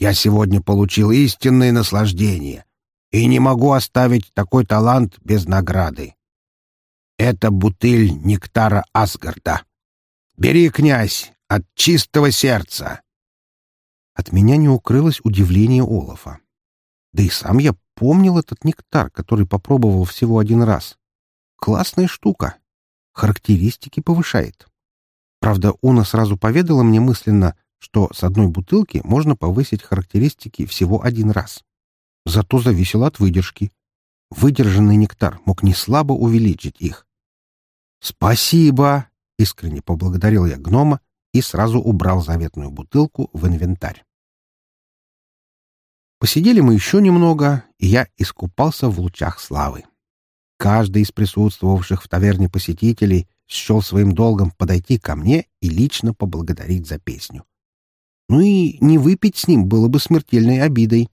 Я сегодня получил истинное наслаждение и не могу оставить такой талант без награды. Это бутыль нектара Асгарда. Бери, князь, от чистого сердца. От меня не укрылось удивление Олафа. Да и сам я помнил этот нектар, который попробовал всего один раз. Классная штука. Характеристики повышает. Правда, Уна сразу поведала мне мысленно, что с одной бутылки можно повысить характеристики всего один раз. Зато зависело от выдержки. Выдержанный нектар мог не слабо увеличить их. «Спасибо!» — искренне поблагодарил я гнома и сразу убрал заветную бутылку в инвентарь. Посидели мы еще немного, и я искупался в лучах славы. Каждый из присутствовавших в таверне посетителей счел своим долгом подойти ко мне и лично поблагодарить за песню. Ну и не выпить с ним было бы смертельной обидой.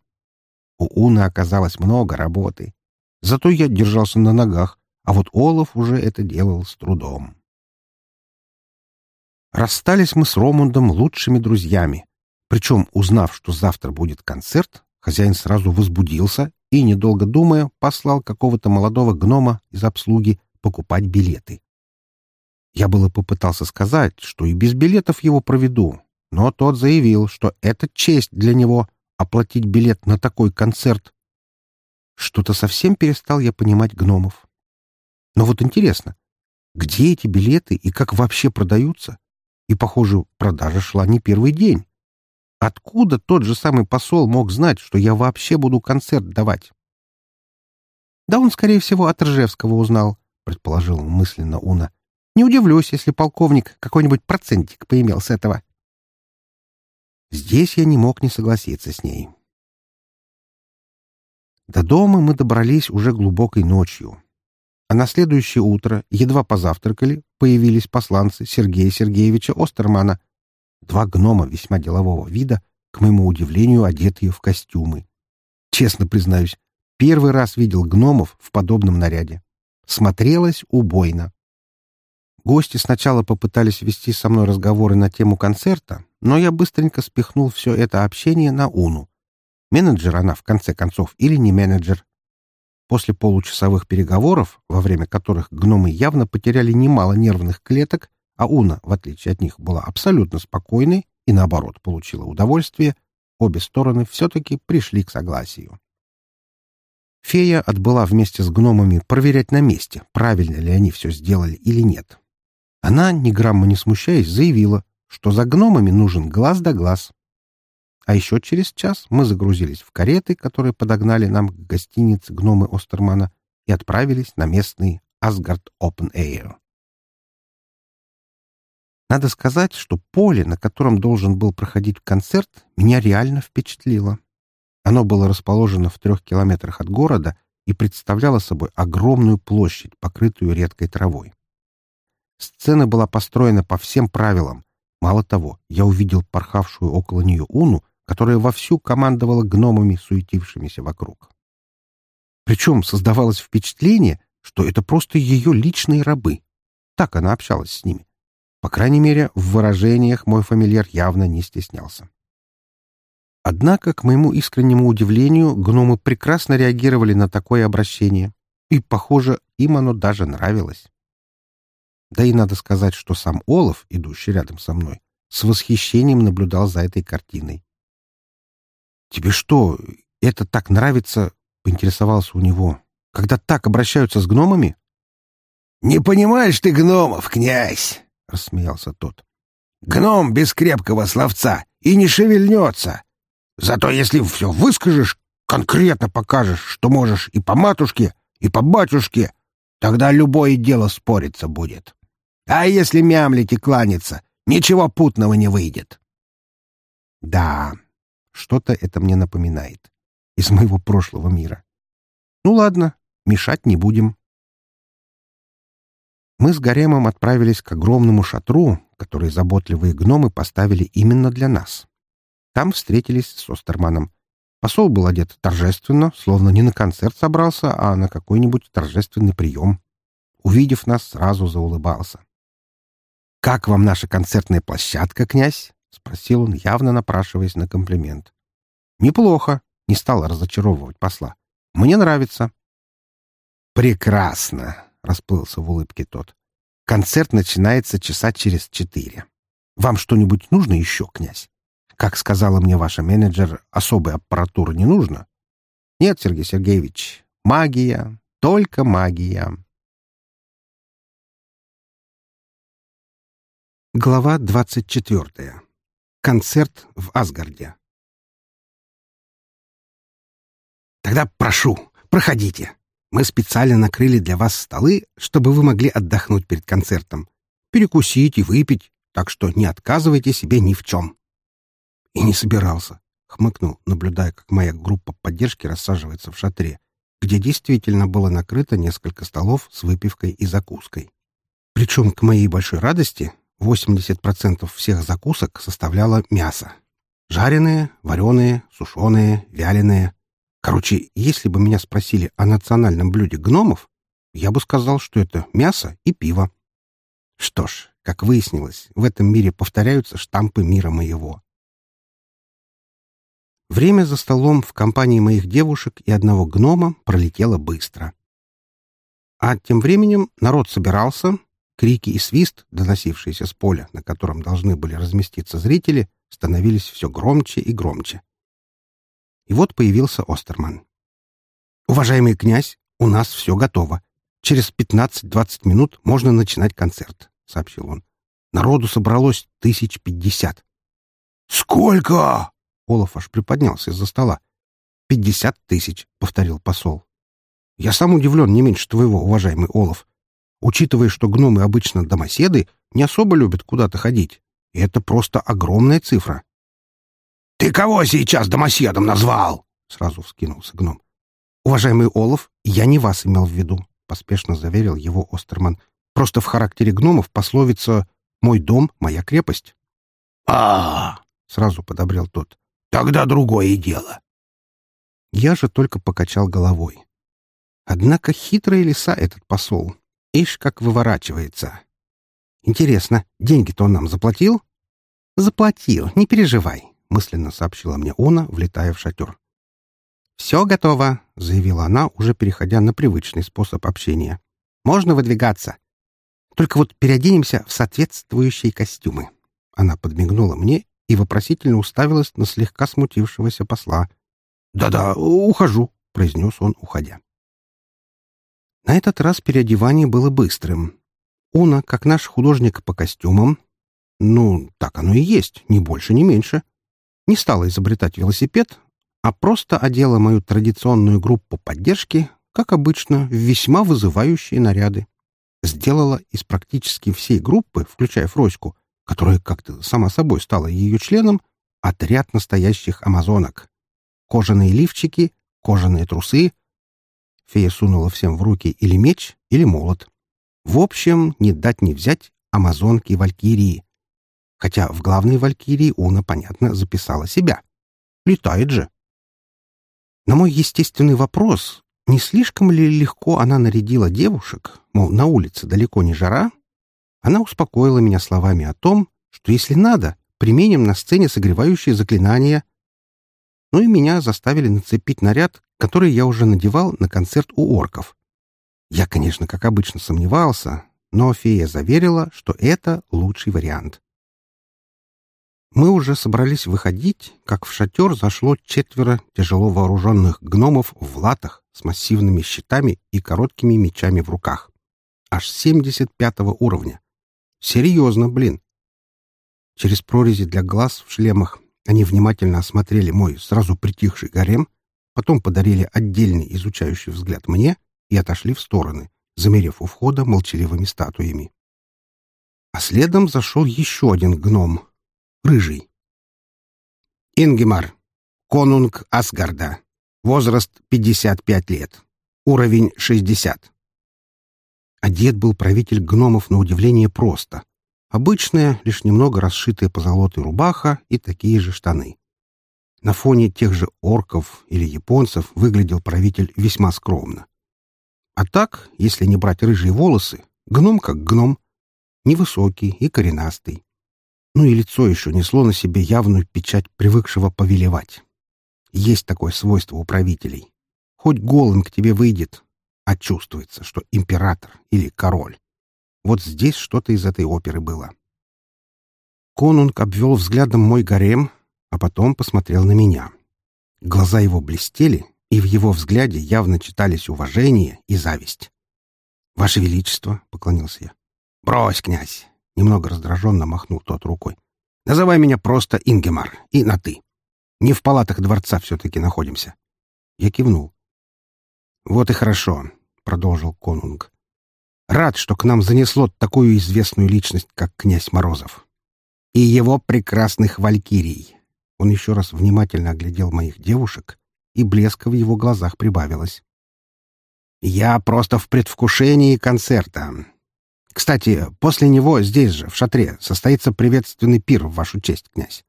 У Уны оказалось много работы. Зато я держался на ногах, а вот Олаф уже это делал с трудом. Расстались мы с Ромундом лучшими друзьями. Причем, узнав, что завтра будет концерт, хозяин сразу возбудился и, недолго думая, послал какого-то молодого гнома из обслуги покупать билеты. Я было попытался сказать, что и без билетов его проведу, но тот заявил, что это честь для него — оплатить билет на такой концерт. Что-то совсем перестал я понимать гномов. Но вот интересно, где эти билеты и как вообще продаются? И, похоже, продажа шла не первый день. Откуда тот же самый посол мог знать, что я вообще буду концерт давать? Да он, скорее всего, от Ржевского узнал, предположил мысленно Уна. Не удивлюсь, если полковник какой-нибудь процентик поимел с этого. Здесь я не мог не согласиться с ней. До дома мы добрались уже глубокой ночью. А на следующее утро, едва позавтракали, появились посланцы Сергея Сергеевича Остермана, два гнома весьма делового вида, к моему удивлению, одетые в костюмы. Честно признаюсь, первый раз видел гномов в подобном наряде. Смотрелось убойно. Гости сначала попытались вести со мной разговоры на тему концерта, но я быстренько спихнул все это общение на Уну. Менеджер она, в конце концов, или не менеджер. После получасовых переговоров, во время которых гномы явно потеряли немало нервных клеток, а Уна, в отличие от них, была абсолютно спокойной и, наоборот, получила удовольствие, обе стороны все-таки пришли к согласию. Фея отбыла вместе с гномами проверять на месте, правильно ли они все сделали или нет. Она, ни грамма не смущаясь, заявила, что за гномами нужен глаз да глаз. А еще через час мы загрузились в кареты, которые подогнали нам к гостинице гномы Остермана, и отправились на местный Асгард Open Air. Надо сказать, что поле, на котором должен был проходить концерт, меня реально впечатлило. Оно было расположено в трех километрах от города и представляло собой огромную площадь, покрытую редкой травой. Сцена была построена по всем правилам. Мало того, я увидел порхавшую около нее Уну, которая вовсю командовала гномами, суетившимися вокруг. Причем создавалось впечатление, что это просто ее личные рабы. Так она общалась с ними. По крайней мере, в выражениях мой фамильяр явно не стеснялся. Однако, к моему искреннему удивлению, гномы прекрасно реагировали на такое обращение, и, похоже, им оно даже нравилось. Да и надо сказать, что сам Олаф, идущий рядом со мной, с восхищением наблюдал за этой картиной. «Тебе что, это так нравится?» — поинтересовался у него. «Когда так обращаются с гномами?» «Не понимаешь ты гномов, князь!» — рассмеялся тот. «Гном без крепкого словца и не шевельнется. Зато если все выскажешь, конкретно покажешь, что можешь и по матушке, и по батюшке, тогда любое дело спориться будет. А если мямлить и кланяться, ничего путного не выйдет». «Да, что-то это мне напоминает. Из моего прошлого мира. Ну ладно, мешать не будем мы с Гаремом отправились к огромному шатру, который заботливые гномы поставили именно для нас. Там встретились с Остерманом. Посол был одет торжественно, словно не на концерт собрался, а на какой-нибудь торжественный прием. Увидев нас, сразу заулыбался. «Как вам наша концертная площадка, князь?» — спросил он, явно напрашиваясь на комплимент. «Неплохо», — не стал разочаровывать посла. «Мне нравится». «Прекрасно!» расплылся в улыбке тот. «Концерт начинается часа через четыре. Вам что-нибудь нужно еще, князь? Как сказала мне ваша менеджер, особой аппаратуры не нужно?» «Нет, Сергей Сергеевич, магия, только магия». Глава двадцать четвертая. Концерт в Асгарде. «Тогда прошу, проходите», мы специально накрыли для вас столы, чтобы вы могли отдохнуть перед концертом, перекусить и выпить, так что не отказывайте себе ни в чем. И не собирался, — хмыкнул, наблюдая, как моя группа поддержки рассаживается в шатре, где действительно было накрыто несколько столов с выпивкой и закуской. Причем, к моей большой радости, 80% всех закусок составляло мясо. Жареные, вареные, сушеные, вяленые. Короче, если бы меня спросили о национальном блюде гномов, я бы сказал, что это мясо и пиво. Что ж, как выяснилось, в этом мире повторяются штампы мира моего. Время за столом в компании моих девушек и одного гнома пролетело быстро. А тем временем народ собирался, крики и свист, доносившиеся с поля, на котором должны были разместиться зрители, становились все громче и громче. И вот появился Остерман. «Уважаемый князь, у нас все готово. Через 15-20 минут можно начинать концерт», — сообщил он. «Народу собралось тысяч пятьдесят». «Сколько?» — Олаф аж приподнялся из-за стола. «Пятьдесят тысяч», — повторил посол. «Я сам удивлен не меньше твоего, уважаемый Олаф. Учитывая, что гномы обычно домоседы, не особо любят куда-то ходить. И это просто огромная цифра. «Ты кого сейчас домоседом назвал?» — сразу вскинулся гном. «Уважаемый Олаф, я не вас имел в виду», — поспешно заверил его Остерман. «Просто в характере гномов пословица «мой дом — моя крепость». «А, — сразу подобрел тот, — тогда другое дело». Я же только покачал головой. Однако хитрый лиса этот посол. Ишь, как выворачивается. Интересно, деньги-то он нам заплатил? Заплатил, не переживай. — мысленно сообщила мне Уна, влетая в шатер. «Все готово», — заявила она, уже переходя на привычный способ общения. «Можно выдвигаться. Только вот переоденемся в соответствующие костюмы». Она подмигнула мне, и вопросительно уставилась на слегка смутившегося посла. «Да-да, ухожу», — произнес он, уходя. На этот раз переодевание было быстрым. Уна, как наш художник по костюмам, ну, так оно и есть, ни больше, ни меньше, не стала изобретать велосипед, а просто одела мою традиционную группу поддержки, как обычно, в весьма вызывающие наряды. Сделала из практически всей группы, включая Фроську, которая как-то сама собой стала ее членом, отряд настоящих амазонок. Кожаные лифчики, кожаные трусы. Фея сунула всем в руки или меч, или молот. В общем, не дать не взять амазонки-валькирии. Хотя в главной валькирии Уна, понятно, записала себя. Летает же. На мой естественный вопрос, не слишком ли легко она нарядила девушек, мол, на улице далеко не жара, она успокоила меня словами о том, что если надо, применим на сцене согревающие заклинания. Ну и меня заставили нацепить наряд, который я уже надевал на концерт у орков. Я, конечно, как обычно сомневался, но фея заверила, что это лучший вариант. Мы уже собрались выходить, как в шатер зашло четверо тяжело вооруженных гномов в латах с массивными щитами и короткими мечами в руках. Аж 75 уровня. Серьезно, блин. Через прорези для глаз в шлемах они внимательно осмотрели мой сразу притихший гарем, потом подарили отдельный изучающий взгляд мне и отошли в стороны, замерев у входа молчаливыми статуями. А следом зашел еще один гном, рыжий. Ингемар, конунг Асгарда. Возраст 55 лет. Уровень 60. Одет был правитель гномов на удивление просто. Обычная, лишь немного расшитая позолотой рубаха и такие же штаны. На фоне тех же орков или японцев выглядел правитель весьма скромно. А так, если не брать рыжие волосы, гном как гном, невысокий и коренастый. Ну и лицо еще несло на себе явную печать привыкшего повелевать. Есть такое свойство у правителей. Хоть голым к тебе выйдет, а чувствуется, что император или король. Вот здесь что-то из этой оперы было. Конунг обвел взглядом мой гарем, а потом посмотрел на меня. Глаза его блестели, и в его взгляде явно читались уважение и зависть. «Ваше Величество!» — поклонился я. «Брось, князь! Немного раздраженно махнул тот рукой. «Называй меня просто Ингемар, и на «ты». Не в палатах дворца все-таки находимся». Я кивнул. «Вот и хорошо», — продолжил конунг. «Рад, что к нам занесло такую известную личность, как князь Морозов. И его прекрасных валькирий». Он еще раз внимательно оглядел моих девушек, и блеска в его глазах прибавилось. «Я просто в предвкушении концерта. Кстати, после него здесь же, в шатре, состоится приветственный пир в вашу честь, князь.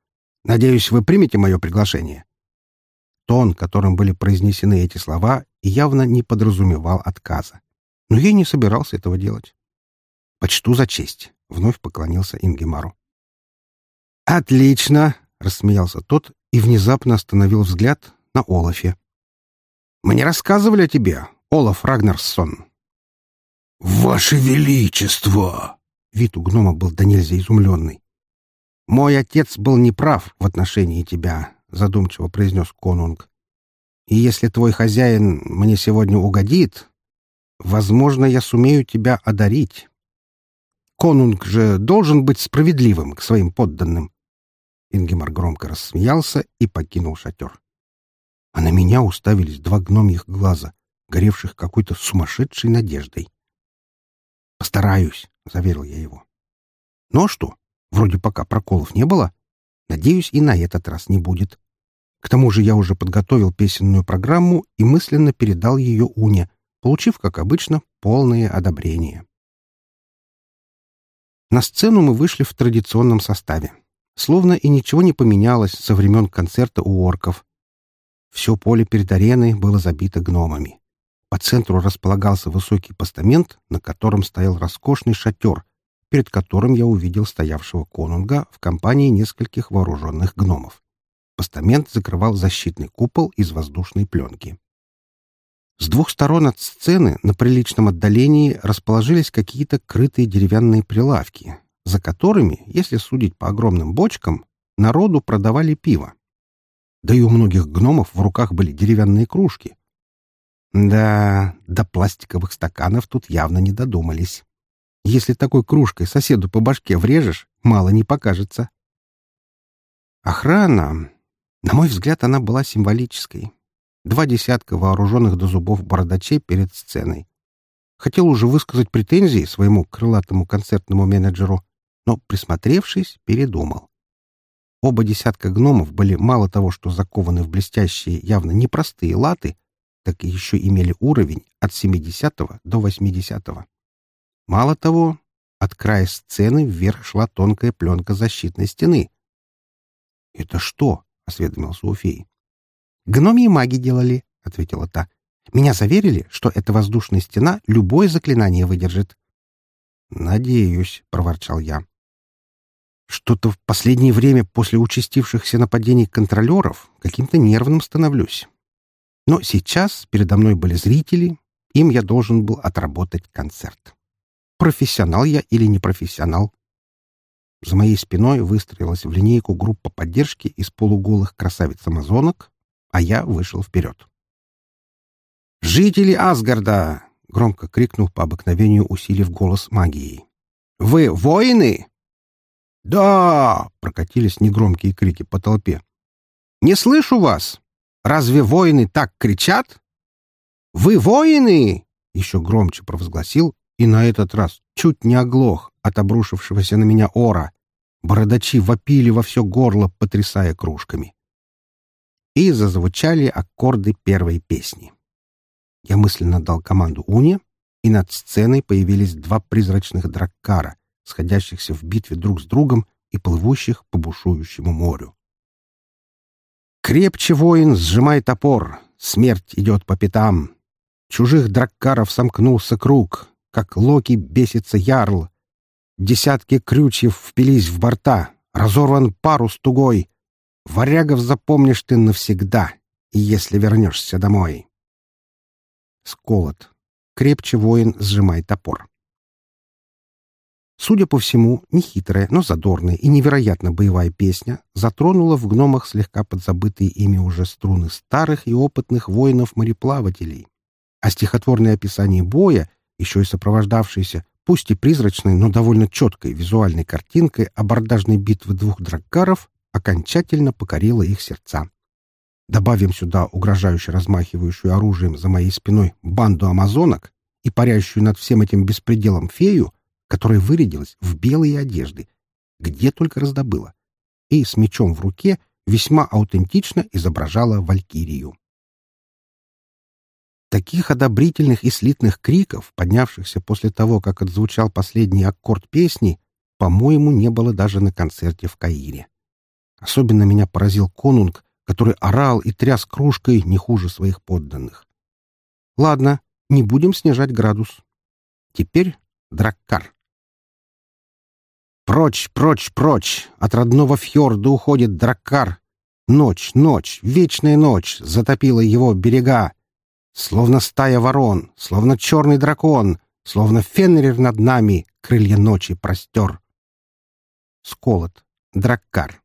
Надеюсь, вы примете мое приглашение». Тон, которым были произнесены эти слова, явно не подразумевал отказа. Но я не собирался этого делать. «Почту за честь», — вновь поклонился Ингемару. «Отлично!» — рассмеялся тот и внезапно остановил взгляд на Олафе. «Мы рассказывали о тебе, Олаф Рагнарсон?» «Ваше Величество!» Вид у гнома был до нельзя изумленный. «Мой отец был неправ в отношении тебя», — задумчиво произнес конунг. «И если твой хозяин мне сегодня угодит, возможно, я сумею тебя одарить. Конунг же должен быть справедливым к своим подданным». Ингемар громко рассмеялся и покинул шатер. А на меня уставились два гномьих глаза, горевших какой-то сумасшедшей надеждой. «Постараюсь», — заверил я его. «Ну а что? Вроде пока проколов не было. Надеюсь, и на этот раз не будет. К тому же я уже подготовил песенную программу и мысленно передал ее Уне, получив, как обычно, полное одобрение. На сцену мы вышли в традиционном составе. Словно и ничего не поменялось со времен концерта у орков. Все поле перед ареной было забито гномами. По центру располагался высокий постамент, на котором стоял роскошный шатер, перед которым я увидел стоявшего конунга в компании нескольких вооруженных гномов. Постамент закрывал защитный купол из воздушной пленки. С двух сторон от сцены на приличном отдалении расположились какие-то крытые деревянные прилавки, за которыми, если судить по огромным бочкам, народу продавали пиво. Да и у многих гномов в руках были деревянные кружки. Да, до пластиковых стаканов тут явно не додумались. Если такой кружкой соседу по башке врежешь, мало не покажется. Охрана, на мой взгляд, она была символической. Два десятка вооруженных до зубов бородачей перед сценой. Хотел уже высказать претензии своему крылатому концертному менеджеру, но, присмотревшись, передумал. Оба десятка гномов были мало того, что закованы в блестящие, явно непростые латы, так и еще имели уровень от 70 до 80. -го. Мало того, от края сцены вверх шла тонкая пленка защитной стены. «Это что?» — осведомился у феи. «Гномии маги делали», — ответила та. «Меня заверили, что эта воздушная стена любое заклинание выдержит». «Надеюсь», — проворчал я. «Что-то в последнее время после участившихся нападений контролеров каким-то нервным становлюсь. Но сейчас передо мной были зрители, им я должен был отработать концерт. Профессионал я или не профессионал? За моей спиной выстроилась в линейку группа поддержки из полуголых красавиц-амазонок, а я вышел вперед. «Жители Асгарда!» — громко крикнул по обыкновению, усилив голос магией. «Вы воины?» «Да!» — прокатились негромкие крики по толпе. «Не слышу вас! Разве воины так кричат?» «Вы воины!» — еще громче провозгласил и на этот раз чуть не оглох от обрушившегося на меня ора. Бородачи вопили во все горло, потрясая кружками. И зазвучали аккорды первой песни. Я мысленно дал команду Уне, и над сценой появились два призрачных драккара, сходящихся в битве друг с другом и плывущих по бушующему морю. «Крепче, воин, сжимай топор, смерть идет по пятам. Чужих драккаров сомкнулся круг, как Локи бесится ярл. Десятки крючьев впились в борта, разорван парус тугой. Варягов запомнишь ты навсегда, если вернешься домой. Сколот. Крепче воин, сжимай топор. Судя по всему, нехитрая, но задорная и невероятно боевая песня затронула в гномах слегка подзабытые ими уже струны старых и опытных воинов-мореплавателей. А стихотворное описание боя еще и сопровождавшийся, пусть и призрачной, но довольно четкой визуальной картинкой абордажной битвы двух драккаров, окончательно покорила их сердца. Добавим сюда угрожающе размахивающую оружием за моей спиной банду амазонок и парящую над всем этим беспределом фею, которая вырядилась в белые одежды, где только раздобыла, и с мечом в руке весьма аутентично изображала валькирию. Таких одобрительных и слитных криков, поднявшихся после того, как отзвучал последний аккорд песни, по-моему, не было даже на концерте в Каире. Особенно меня поразил конунг, который орал и тряс кружкой не хуже своих подданных. Ладно, не будем снижать градус. Теперь драккар. Прочь, прочь, прочь! От родного фьорда уходит драккар. Ночь, ночь, вечная ночь затопила его берега. Словно стая ворон, словно черный дракон, словно Фенрир над нами крылья ночи простер. Сколот. Драккар.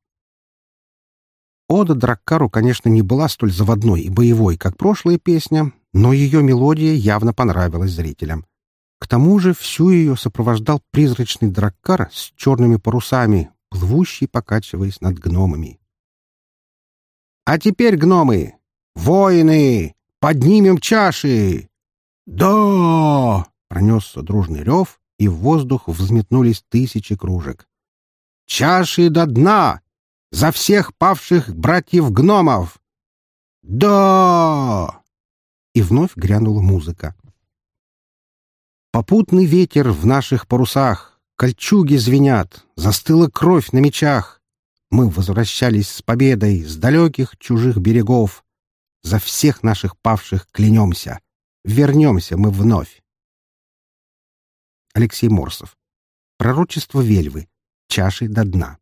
Ода Драккару, конечно, не была столь заводной и боевой, как прошлая песня, но ее мелодия явно понравилась зрителям. К тому же всю ее сопровождал призрачный Драккар с черными парусами, плывущий, покачиваясь над гномами. «А теперь, гномы! Воины! Поднимем чаши!» «Да!» — пронесся дружный рев, и в воздух взметнулись тысячи кружек. «Чаши до дна! За всех павших братьев-гномов!» «Да!» И вновь грянула музыка. Попутный ветер в наших парусах, кольчуги звенят, застыла кровь на мечах. Мы возвращались с победой с далеких чужих берегов. За всех наших павших клянемся. Вернемся мы вновь. Алексей Морсов. Пророчество Вельвы. Чаши до дна.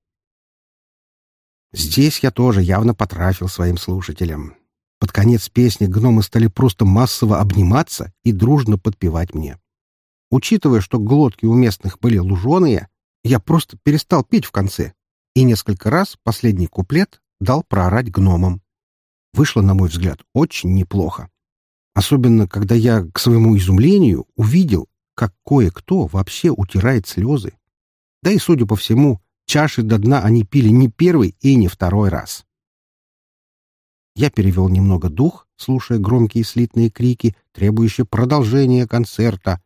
Здесь я тоже явно потрафил своим слушателям. Под конец песни гномы стали просто массово обниматься и дружно подпевать мне. Учитывая, что глотки у местных были луженые, я просто перестал петь в конце. и несколько раз последний куплет дал проорать гномам. Вышло, на мой взгляд, очень неплохо. Особенно, когда я, к своему изумлению, увидел, как кое-кто вообще утирает слезы. Да и, судя по всему, чаши до дна они пили не первый и не второй раз. Я перевел немного дух, слушая громкие слитные крики, требующие продолжения концерта,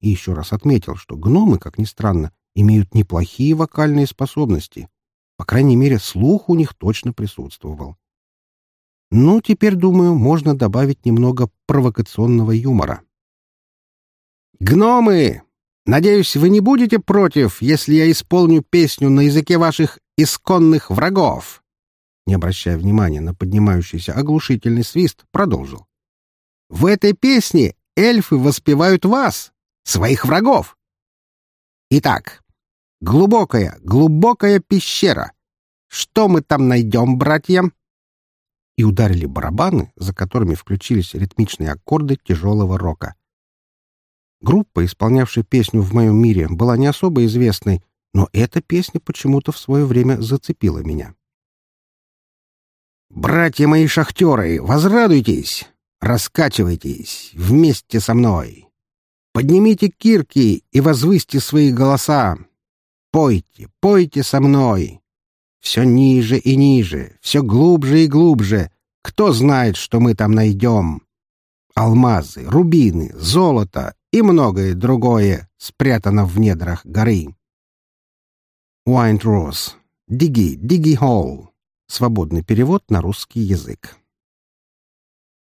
и еще раз отметил, что гномы, как ни странно, имеют неплохие вокальные способности. По крайней мере, слух у них точно присутствовал. Ну, теперь, думаю, можно добавить немного провокационного юмора. «Гномы! Надеюсь, вы не будете против, если я исполню песню на языке ваших исконных врагов?» Не обращая внимания на поднимающийся оглушительный свист, продолжил. «В этой песне эльфы воспевают вас, своих врагов. Итак, глубокая, глубокая пещера. Что мы там найдем, братья?» И ударили барабаны, за которыми включились ритмичные аккорды тяжелого рока. Группа, исполнявшая песню «В моем мире», была не особо известной, но эта песня почему-то в свое время зацепила меня. «Братья мои шахтеры, возрадуйтесь, раскачивайтесь вместе со мной. Поднимите кирки и возвысьте свои голоса. Пойте, пойте со мной. Все ниже и ниже, все глубже и глубже. Кто знает, что мы там найдем? Алмазы, рубины, золото и многое другое спрятано в недрах горы. Уайнт-Росс. Диги, Диги Холл. Свободный перевод на русский язык.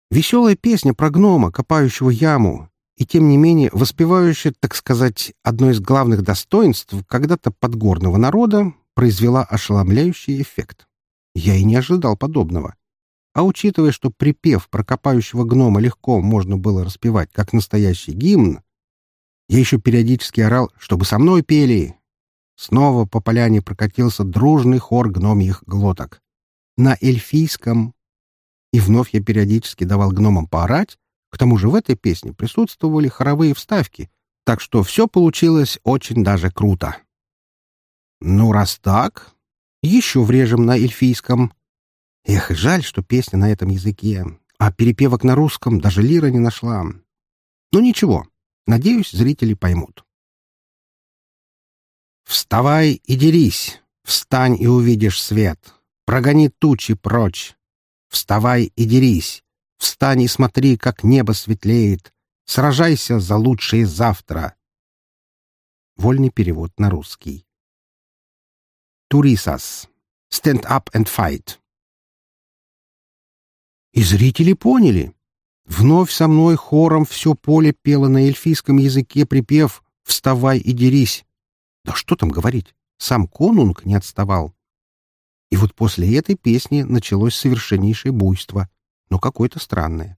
Веселая песня про гнома, копающего яму, и тем не менее воспевающая, так сказать, одно из главных достоинств когда-то подгорного народа, произвела ошеломляющий эффект. Я и не ожидал подобного. А учитывая, что припев про копающего гнома легко можно было распевать как настоящий гимн, я еще периодически орал, чтобы со мной пели. Снова по поляне прокатился дружный хор гномьих глоток на эльфийском. И вновь я периодически давал гномам поорать, к тому же в этой песне присутствовали хоровые вставки, так что все получилось очень даже круто. Ну, раз так, еще врежем на эльфийском. Эх, жаль, что песня на этом языке, а перепевок на русском даже лира не нашла. Ну ничего, надеюсь, зрители поймут. «Вставай и дерись, встань и увидишь свет. Прогони тучи прочь. Вставай и дерись. Встань и смотри, как небо светлеет. Сражайся за лучшее завтра. Вольный перевод на русский. Турисас. Stand up and fight. И зрители поняли. Вновь со мной хором все поле пело на эльфийском языке припев «Вставай и дерись». Да что там говорить, сам конунг не отставал. И вот после этой песни началось совершеннейшее буйство, но какое-то странное.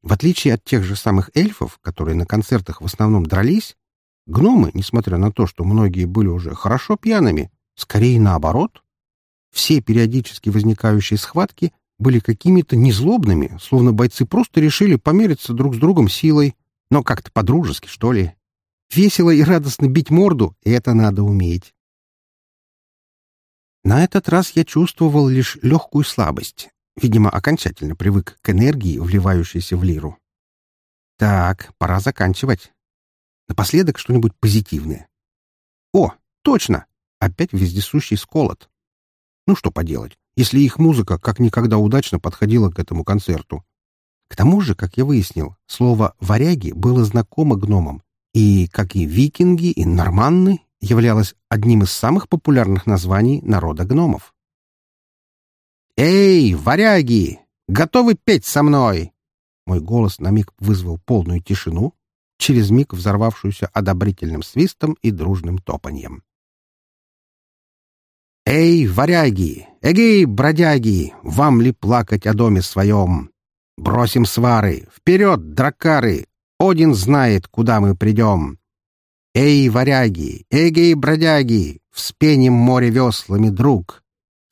В отличие от тех же самых эльфов, которые на концертах в основном дрались, гномы, несмотря на то, что многие были уже хорошо пьяными, скорее наоборот. Все периодически возникающие схватки были какими-то незлобными, словно бойцы просто решили помериться друг с другом силой, но как-то по-дружески, что ли. Весело и радостно бить морду — это надо уметь. На этот раз я чувствовал лишь легкую слабость. Видимо, окончательно привык к энергии, вливающейся в лиру. Так, пора заканчивать. Напоследок что-нибудь позитивное. О, точно! Опять вездесущий сколот. Ну что поделать, если их музыка как никогда удачно подходила к этому концерту. К тому же, как я выяснил, слово «варяги» было знакомо гномам, и, как и викинги и норманны, являлось одним из самых популярных названий народа гномов. «Эй, варяги! Готовы петь со мной?» Мой голос на миг вызвал полную тишину, через миг взорвавшуюся одобрительным свистом и дружным топаньем. «Эй, варяги! Эгей, бродяги! Вам ли плакать о доме своем? Бросим свары! Вперед, дракары! Один знает, куда мы придем! Эй, варяги, эгей, бродяги, вспеним море веслами, друг.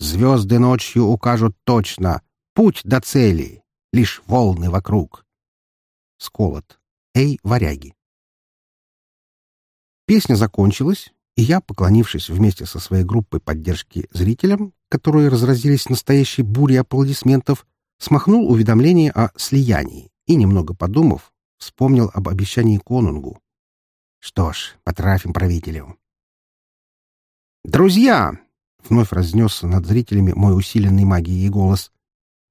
Звезды ночью укажут точно, путь до цели, лишь волны вокруг. Сколот. Эй, варяги. Песня закончилась, и я, поклонившись вместе со своей группой поддержки зрителям, которые разразились настоящей бурей аплодисментов, смахнул уведомление о слиянии и, немного подумав, вспомнил об обещании конунгу. Что ж, потрафим правителю. «Друзья!» — вновь разнесся над зрителями мой усиленный магией голос.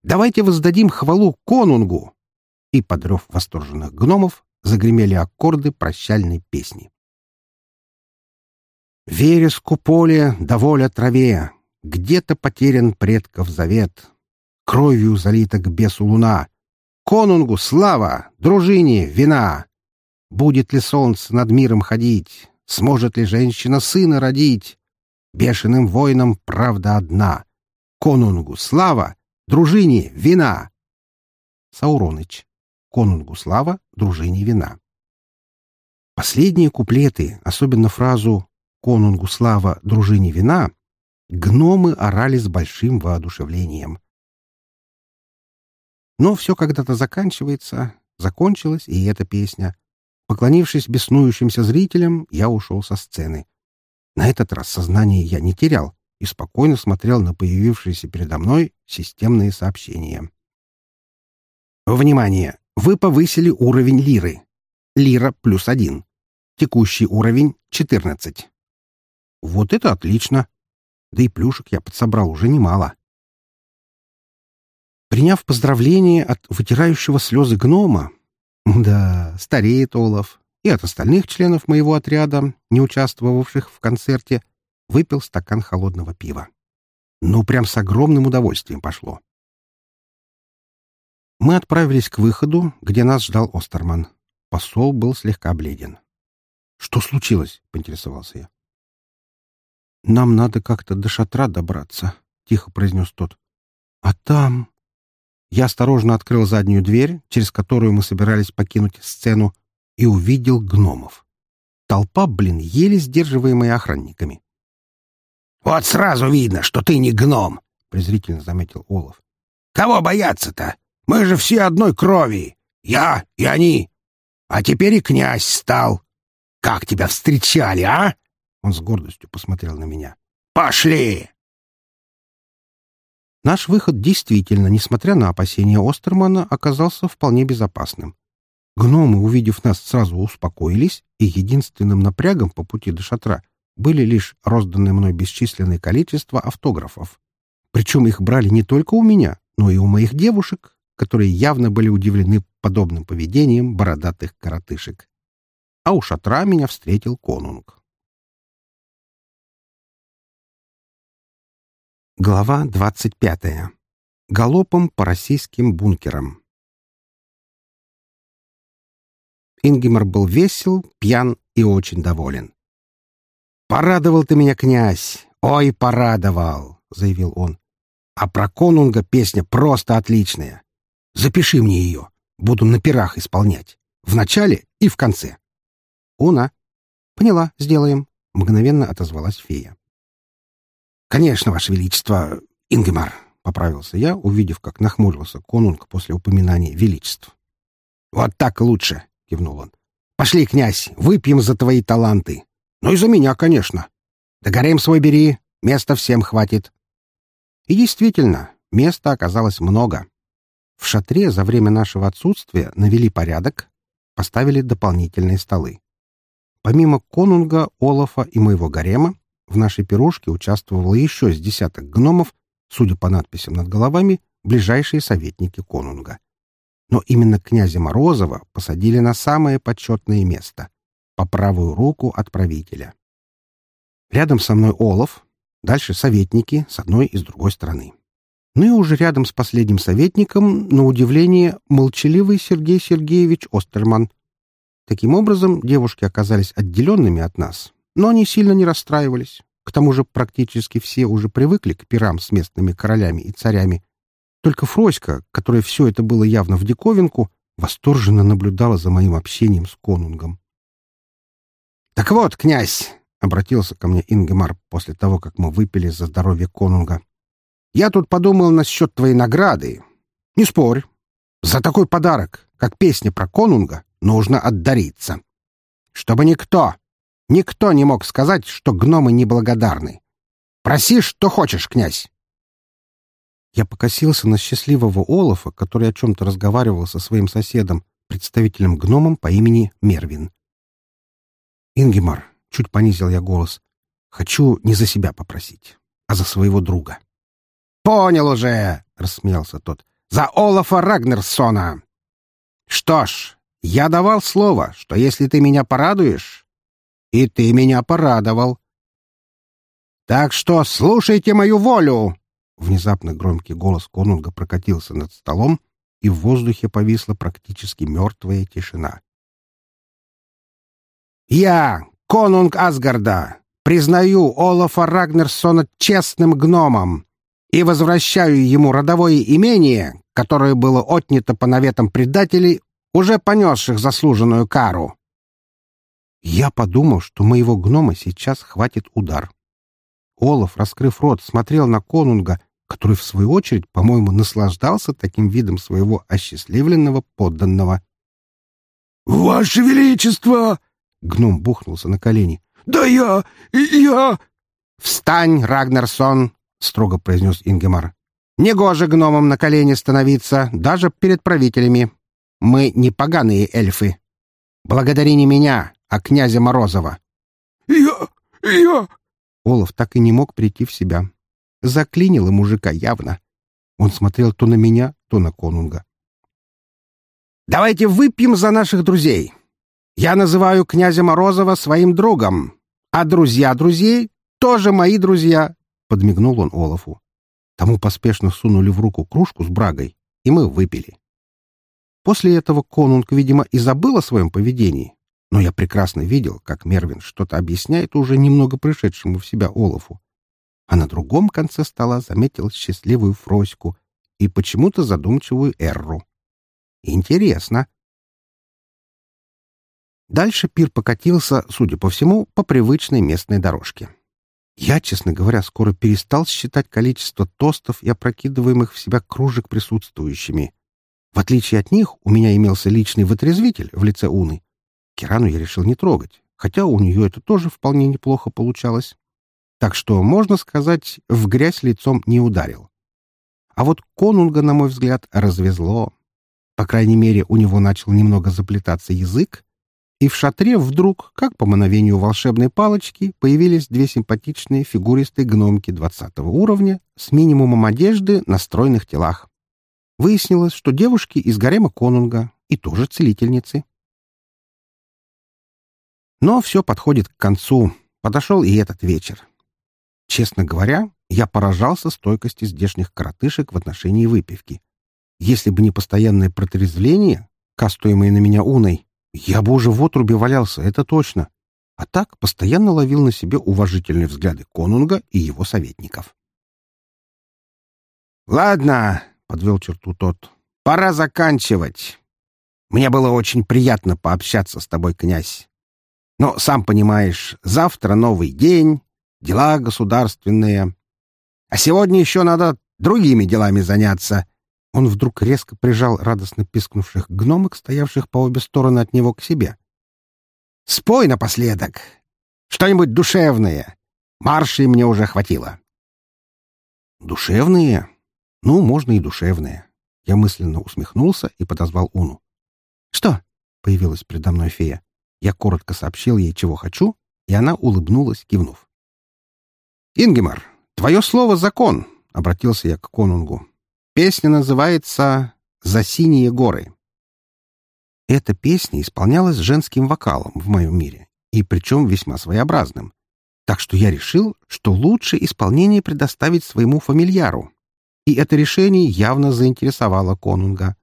«Давайте воздадим хвалу конунгу!» И, подрев восторженных гномов, загремели аккорды прощальной песни. Вереску поле, доволя траве, где-то потерян предков завет. Кровью залита к бесу луна. Конунгу слава, дружине вина. Будет ли солнце над миром ходить? Сможет ли женщина сына родить? Бешеным воинам правда одна. Конунгу слава, дружине вина. Сауроныч. Конунгу слава, дружине вина. Последние куплеты, особенно фразу «Конунгу слава, дружине вина», гномы орали с большим воодушевлением. Но все когда-то заканчивается, закончилась и эта песня. Поклонившись беснующимся зрителям, я ушел со сцены. На этот раз сознание я не терял и спокойно смотрел на появившиеся передо мной системные сообщения. Внимание! Вы повысили уровень лиры. Лира плюс один. Текущий уровень — 14. Вот это отлично. Да и плюшек я подсобрал уже немало. Приняв поздравление от вытирающего слезы гнома, да, стареет Олаф, и от остальных членов моего отряда, не участвовавших в концерте, выпил стакан холодного пива. Ну, прям с огромным удовольствием пошло. Мы отправились к выходу, где нас ждал Остерман. Посол был слегка бледен. «Что случилось?» — поинтересовался я. «Нам надо как-то до шатра добраться», — тихо произнес тот. «А там...» Я осторожно открыл заднюю дверь, через которую мы собирались покинуть сцену, и увидел гномов. Толпа, блин, еле сдерживаемая охранниками. «Вот сразу видно, что ты не гном», — презрительно заметил Олаф. «Кого бояться-то? Мы же все одной крови. Я и они. А теперь и князь стал. Как тебя встречали, а?» Он с гордостью посмотрел на меня. «Пошли!» Наш выход действительно, несмотря на опасения Остермана, оказался вполне безопасным. Гномы, увидев нас, сразу успокоились, и единственным напрягом по пути до шатра были лишь розданное мной бесчисленное количество автографов. Причем их брали не только у меня, но и у моих девушек, которые явно были удивлены подобным поведением бородатых коротышек. А у шатра меня встретил конунг. Глава двадцать пятая. Галопом по российским бункерам. Ингемар был весел, пьян и очень доволен. «Порадовал ты меня, князь! Ой, порадовал!» — заявил он. «А про конунга песня просто отличная. Запиши мне ее. Буду на пирах исполнять. В начале и в конце». «Уна». «Поняла, сделаем», — мгновенно отозвалась фея. «Конечно, Ваше Величество, Ингемар», — поправился я, увидев, как нахмурился конунг после упоминания величеств. «Вот так лучше», — кивнул он. «Пошли, князь, выпьем за твои таланты. Ну и за меня, конечно. Да гарем свой бери, места всем хватит». И действительно, места оказалось много. В шатре за время нашего отсутствия навели порядок, поставили дополнительные столы. Помимо конунга, Олафа и моего гарема, в нашей пирожке участвовало еще с десяток гномов, судя по надписям над головами, ближайшие советники конунга. Но именно князя Морозова посадили на самое почетное место — по правую руку от правителя. Рядом со мной Олаф, дальше советники с одной и с другой стороны. Ну и уже рядом с последним советником, на удивление, молчаливый Сергей Сергеевич Остерман. Таким образом, девушки оказались отделенными от нас, но они сильно не расстраивались. К тому же практически все уже привыкли к пирам с местными королями и царями. Только Фроська, которая все это было явно в диковинку, восторженно наблюдала за моим общением с конунгом. «Так вот, князь!» — обратился ко мне Ингемар после того, как мы выпили за здоровье конунга. «Я тут подумал насчет твоей награды. Не спорь. За такой подарок, как песня про конунга, нужно отдариться. Чтобы никто, Никто не мог сказать, что гномы неблагодарны. Проси, что хочешь, князь. Я покосился на счастливого Олафа, который о чем-то разговаривал со своим соседом, представителем гномом по имени Мервин. «Ингемар», — чуть понизил я голос, — «хочу не за себя попросить, а за своего друга». «Понял уже!» — рассмеялся тот. «За Олафа Рагнерсона!» «Что ж, я давал слово, что если ты меня порадуешь...» «И ты меня порадовал!» «Так что слушайте мою волю!» Внезапно громкий голос конунга прокатился над столом, и в воздухе повисла практически мертвая тишина. «Я, конунг Асгарда, признаю Олафа Рагнерсона честным гномом и возвращаю ему родовое имение, которое было отнято по наветам предателей, уже понесших заслуженную кару». Я подумал, что моего гнома сейчас хватит удар. Олаф, раскрыв рот, смотрел на конунга, который, в свою очередь, по-моему, наслаждался таким видом своего осчастливленного подданного. «Ваше Величество!» — гном бухнулся на колени. «Да я... я...» «Встань, Рагнарсон!» — строго произнес Ингемар. «Негоже гномам на колени становиться, даже перед правителями. Мы не поганые эльфы. Благодари не меня, а князя Морозова». «Я... я...» Олаф так и не мог прийти в себя. Заклинило мужика явно. Он смотрел то на меня, то на конунга. «Давайте выпьем за наших друзей. Я называю князя Морозова своим другом, а друзья друзей тоже мои друзья», — подмигнул он Олафу. Тому поспешно сунули в руку кружку с брагой, и мы выпили. После этого конунг, видимо, и забыл о своем поведении, но я прекрасно видел, как Мервин что-то объясняет уже немного пришедшему в себя Олафу а на другом конце стола заметил счастливую Фроську и почему-то задумчивую Эрру. Интересно. Дальше пир покатился, судя по всему, по привычной местной дорожке. Я, честно говоря, скоро перестал считать количество тостов и опрокидываемых в себя кружек присутствующими. В отличие от них, у меня имелся личный вытрезвитель в лице Уны. Кирану я решил не трогать, хотя у нее это тоже вполне неплохо получалось так что, можно сказать, в грязь лицом не ударил. А вот конунга, на мой взгляд, развезло. По крайней мере, у него начал немного заплетаться язык, и в шатре вдруг, как по мановению волшебной палочки, появились две симпатичные фигуристые гномки двадцатого уровня с минимумом одежды на стройных телах. Выяснилось, что девушки из гарема конунга и тоже целительницы. Но все подходит к концу. Подошел и этот вечер. Честно говоря, я поражался стойкости здешних коротышек в отношении выпивки. Если бы не постоянное протрезвление, кастуемое на меня уной, я бы уже в отрубе валялся, это точно. А так постоянно ловил на себе уважительные взгляды конунга и его советников. «Ладно», — подвел черту тот, — «пора заканчивать. Мне было очень приятно пообщаться с тобой, князь. Но, сам понимаешь, завтра новый день, дела государственные. А сегодня еще надо другими делами заняться. Он вдруг резко прижал радостно пискнувших гномок, стоявших по обе стороны от него, к себе. «Спой напоследок! Что-нибудь душевное! Маршей мне уже хватило!» «Душевные? Ну, можно и душевные». Я мысленно усмехнулся и подозвал Уну. «Что?» — появилась предо мной фея. Я коротко сообщил ей, чего хочу, и она улыбнулась, кивнув. «Ингемар, твое слово — закон», — обратился я к конунгу. «Песня называется «За синие горы». Эта песня исполнялась женским вокалом в моем мире, и причем весьма своеобразным. Так что я решил, что лучше исполнение предоставить своему фамильяру. И это решение явно заинтересовало конунга.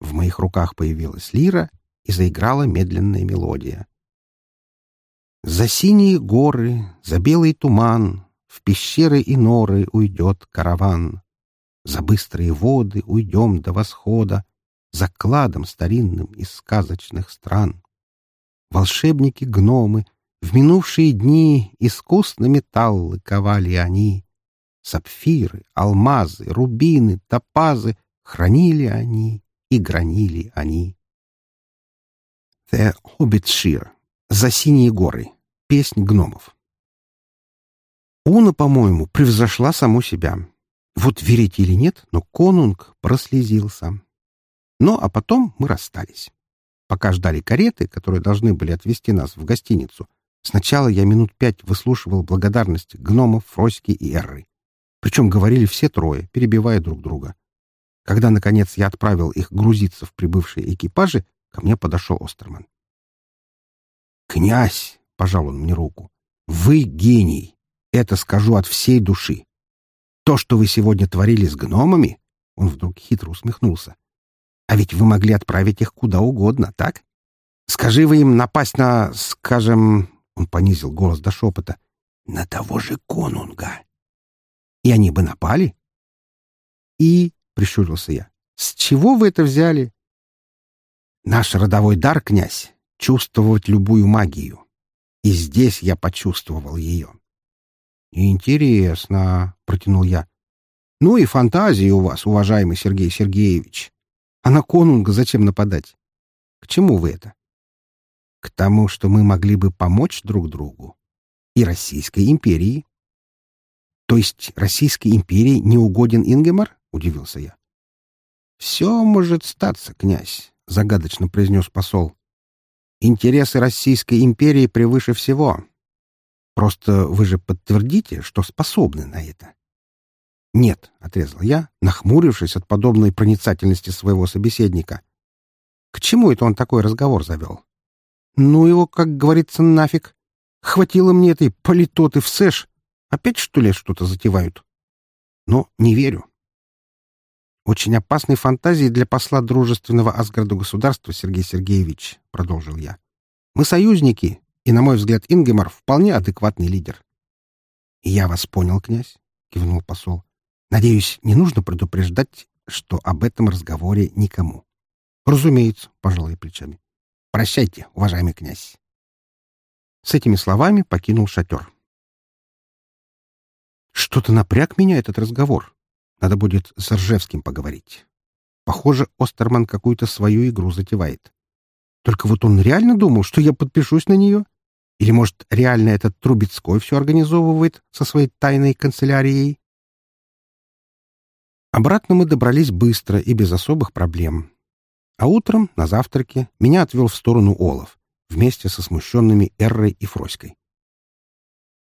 В моих руках появилась лира и заиграла медленная мелодия. «За синие горы, за белый туман, в пещеры и норы уйдет караван. За быстрые воды уйдем до восхода, За кладом старинным из сказочных стран. Волшебники-гномы, в минувшие дни Искусно металлы ковали они. Сапфиры, алмазы, рубины, топазы Хранили они и гранили они. The Hobbitshire. За синие горы. Песнь гномов. Уна, по-моему, превзошла саму себя. Вот верите или нет, но конунг прослезился. Ну, а потом мы расстались. Пока ждали кареты, которые должны были отвезти нас в гостиницу, сначала я минут пять выслушивал благодарность гномов, Фроськи и Эрры. Причем говорили все трое, перебивая друг друга. Когда, наконец, я отправил их грузиться в прибывшие экипажи, ко мне подошел Остерман. «Князь!» — пожал он мне руку. «Вы гений! Это скажу от всей души. То, что вы сегодня творили с гномами...» Он вдруг хитро усмехнулся. «А ведь вы могли отправить их куда угодно, так? Скажи вы им напасть на, скажем...» Он понизил голос до шепота. «На того же конунга. И они бы напали?» «И...» — прищурился я. «С чего вы это взяли?» «Наш родовой дар, князь, чувствовать любую магию. И здесь я почувствовал ее. «Интересно», — протянул я. «Ну и фантазии у вас, уважаемый Сергей Сергеевич. А на конунга зачем нападать? К чему вы это?» «К тому, что мы могли бы помочь друг другу. И Российской империи». «То есть Российской империи не угоден Ингемар?» — удивился я. «Все может статься, князь», — загадочно произнес посол. «Интересы Российской империи превыше всего. Просто вы же подтвердите, что способны на это. Нет, — отрезал я, нахмурившись от подобной проницательности своего собеседника. К чему это он такой разговор завел? Ну его, как говорится, нафиг. Хватило мне этой политоты в сэш. Опять, что ли, что-то затевают? Но не верю. Очень опасной фантазии для посла дружественного Асгарду государства, Сергей Сергеевич, — продолжил я. Мы союзники, и, на мой взгляд, Ингемар вполне адекватный лидер. — Я вас понял, князь, — кивнул посол. — Надеюсь, не нужно предупреждать, что об этом разговоре никому. — Разумеется, — пожал я плечами. — Прощайте, уважаемый князь. С этими словами покинул шатер. Что-то напряг меня этот разговор. Надо будет с Ржевским поговорить. Похоже, Остерман какую-то свою игру затевает. Только вот он реально думал, что я подпишусь на нее? Или, может, реально этот Трубецкой все организовывает со своей тайной канцелярией? Обратно мы добрались быстро и без особых проблем. А утром, на завтраке, меня отвел в сторону Олов, вместе со смущенными Эррой и Фроськой.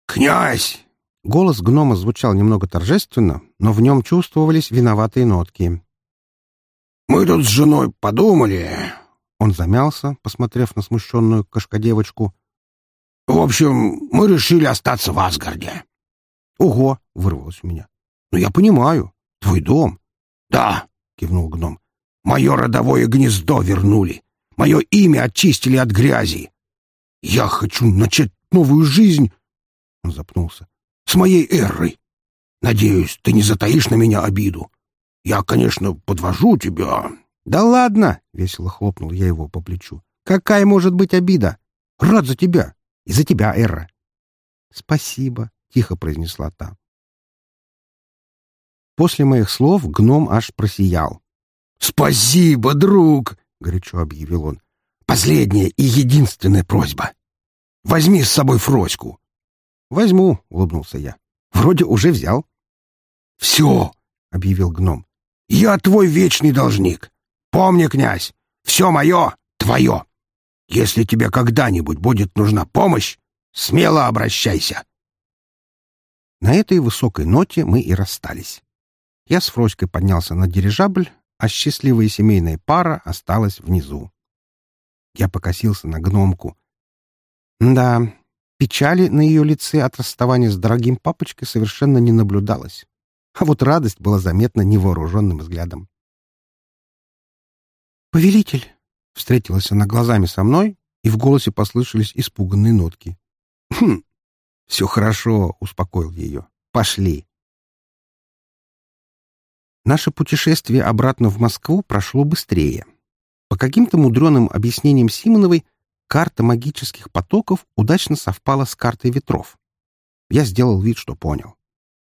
«Князь!» Голос гнома звучал немного торжественно, но в нем чувствовались виноватые нотки. «Мы тут с женой подумали...» Он замялся, посмотрев на смущенную кошкодевочку, в общем, мы решили остаться в Асгарде. — Ого! — вырвалось у меня. — Ну, я понимаю. Твой дом. — Да, — кивнул гном. — Мое родовое гнездо вернули. Мое имя очистили от грязи. Я хочу начать новую жизнь. Он запнулся. — С моей эрой. Надеюсь, ты не затаишь на меня обиду. Я, конечно, подвожу тебя. — Да ладно! — весело хлопнул я его по плечу. — Какая может быть обида? Рад за тебя. И за тебя, Эра. Спасибо, тихо произнесла та. После моих слов гном аж просиял. «Спасибо, друг!» — горячо объявил он. «Последняя и единственная просьба. Возьми с собой Фроську». «Возьму», — улыбнулся я. «Вроде уже взял». «Все!» — объявил гном. «Я твой вечный должник. Помни, князь, все мое — твое. Если тебе когда-нибудь будет нужна помощь, смело обращайся. На этой высокой ноте мы и расстались. Я с Фроськой поднялся на дирижабль, а счастливая семейная пара осталась внизу. Я покосился на гномку. Да, печали на ее лице от расставания с дорогим папочкой совершенно не наблюдалось. А вот радость была заметна невооруженным взглядом. «Повелитель!» Встретилась она глазами со мной, и в голосе послышались испуганные нотки. «Хм, все хорошо», — успокоил ее. «Пошли». Наше путешествие обратно в Москву прошло быстрее. По каким-то мудреным объяснениям Симоновой, карта магических потоков удачно совпала с картой ветров. Я сделал вид, что понял.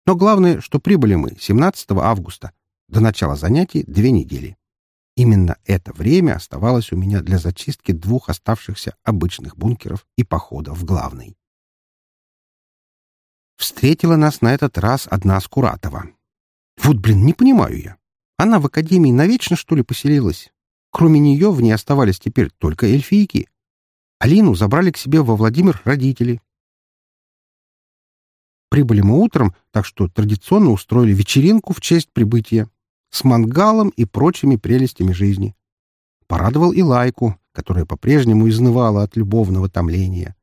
Но главное, что прибыли мы 17 августа. До начала занятий две недели. Именно это время оставалось у меня для зачистки двух оставшихся обычных бункеров и похода в главный. Встретила нас на этот раз одна Скуратова. Вот, блин, не понимаю я. Она в академии навечно, что ли, поселилась? Кроме нее в ней оставались теперь только эльфийки. Алину забрали к себе во Владимир родители. Прибыли мы утром, так что традиционно устроили вечеринку в честь прибытия с мангалом и прочими прелестями жизни. Порадовал и Лайку, которая по-прежнему изнывала от любовного томления.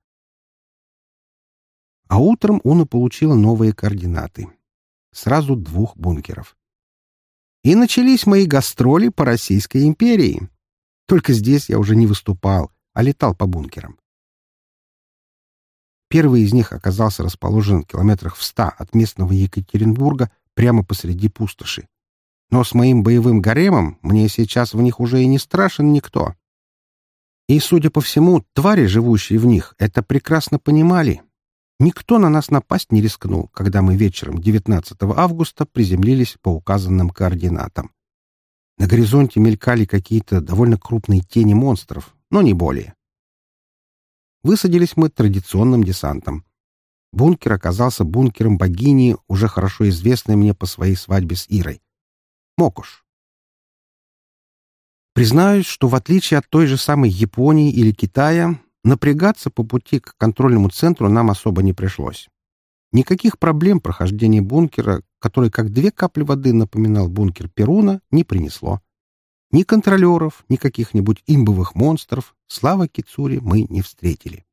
А утром Уна получила новые координаты. Сразу двух бункеров. И начались мои гастроли по Российской империи. Только здесь я уже не выступал, а летал по бункерам. Первый из них оказался расположен в километрах в ста от местного Екатеринбурга прямо посреди пустоши. Но с моим боевым гаремом мне сейчас в них уже и не страшен никто. И, судя по всему, твари, живущие в них, это прекрасно понимали. Никто на нас напасть не рискнул, когда мы вечером 19 августа приземлились по указанным координатам. На горизонте мелькали какие-то довольно крупные тени монстров, но не более. Высадились мы традиционным десантом. Бункер оказался бункером богини, уже хорошо известной мне по своей свадьбе с Ирой. Мокуш. Признаюсь, что в отличие от той же самой Японии или Китая, напрягаться по пути к контрольному центру нам особо не пришлось. Никаких проблем прохождения бункера, который как две капли воды напоминал бункер Перуна, не принесло. Ни контролеров, ни каких-нибудь имбовых монстров, слава Кицури, мы не встретили.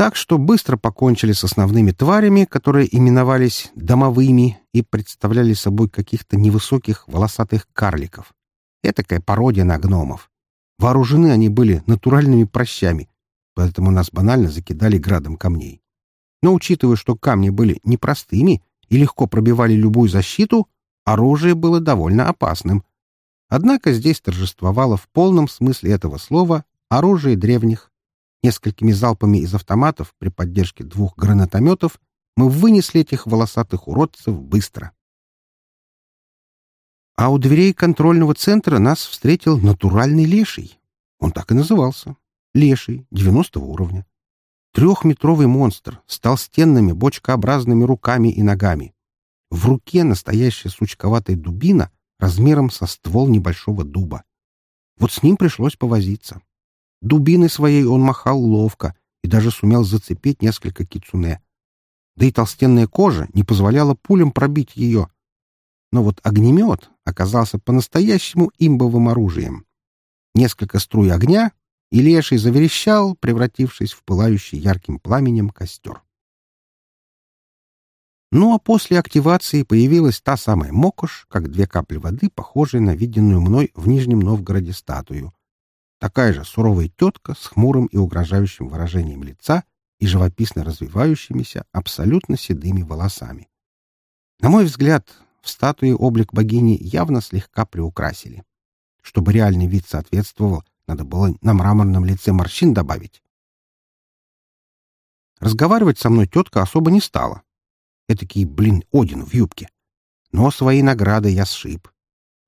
Так что быстро покончили с основными тварями, которые именовались домовыми и представляли собой каких-то невысоких волосатых карликов. Этакая пародия на гномов. Вооружены они были натуральными прощами, поэтому нас банально закидали градом камней. Но учитывая, что камни были непростыми и легко пробивали любую защиту, оружие было довольно опасным. Однако здесь торжествовало в полном смысле этого слова оружие древних. Несколькими залпами из автоматов при поддержке двух гранатометов мы вынесли этих волосатых уродцев быстро. А у дверей контрольного центра нас встретил натуральный леший. Он так и назывался. Леший, 90 уровня. Трехметровый монстр с толстенными бочкообразными руками и ногами. В руке настоящая сучковатая дубина размером со ствол небольшого дуба. Вот с ним пришлось повозиться. Дубиной своей он махал ловко и даже сумел зацепить несколько кицуне. Да и толстенная кожа не позволяла пулям пробить ее. Но вот огнемет оказался по-настоящему имбовым оружием. Несколько струй огня, и леший заверещал, превратившись в пылающий ярким пламенем костер. Ну а после активации появилась та самая мокош, как две капли воды, похожая на виденную мной в Нижнем Новгороде статую. Такая же суровая тетка с хмурым и угрожающим выражением лица и живописно развивающимися, абсолютно седыми волосами. На мой взгляд, в статуе облик богини явно слегка приукрасили. Чтобы реальный вид соответствовал, надо было на мраморном лице морщин добавить. Разговаривать со мной тетка особо не стала. Этакий, блин, Один в юбке. Но свои награды я сшиб.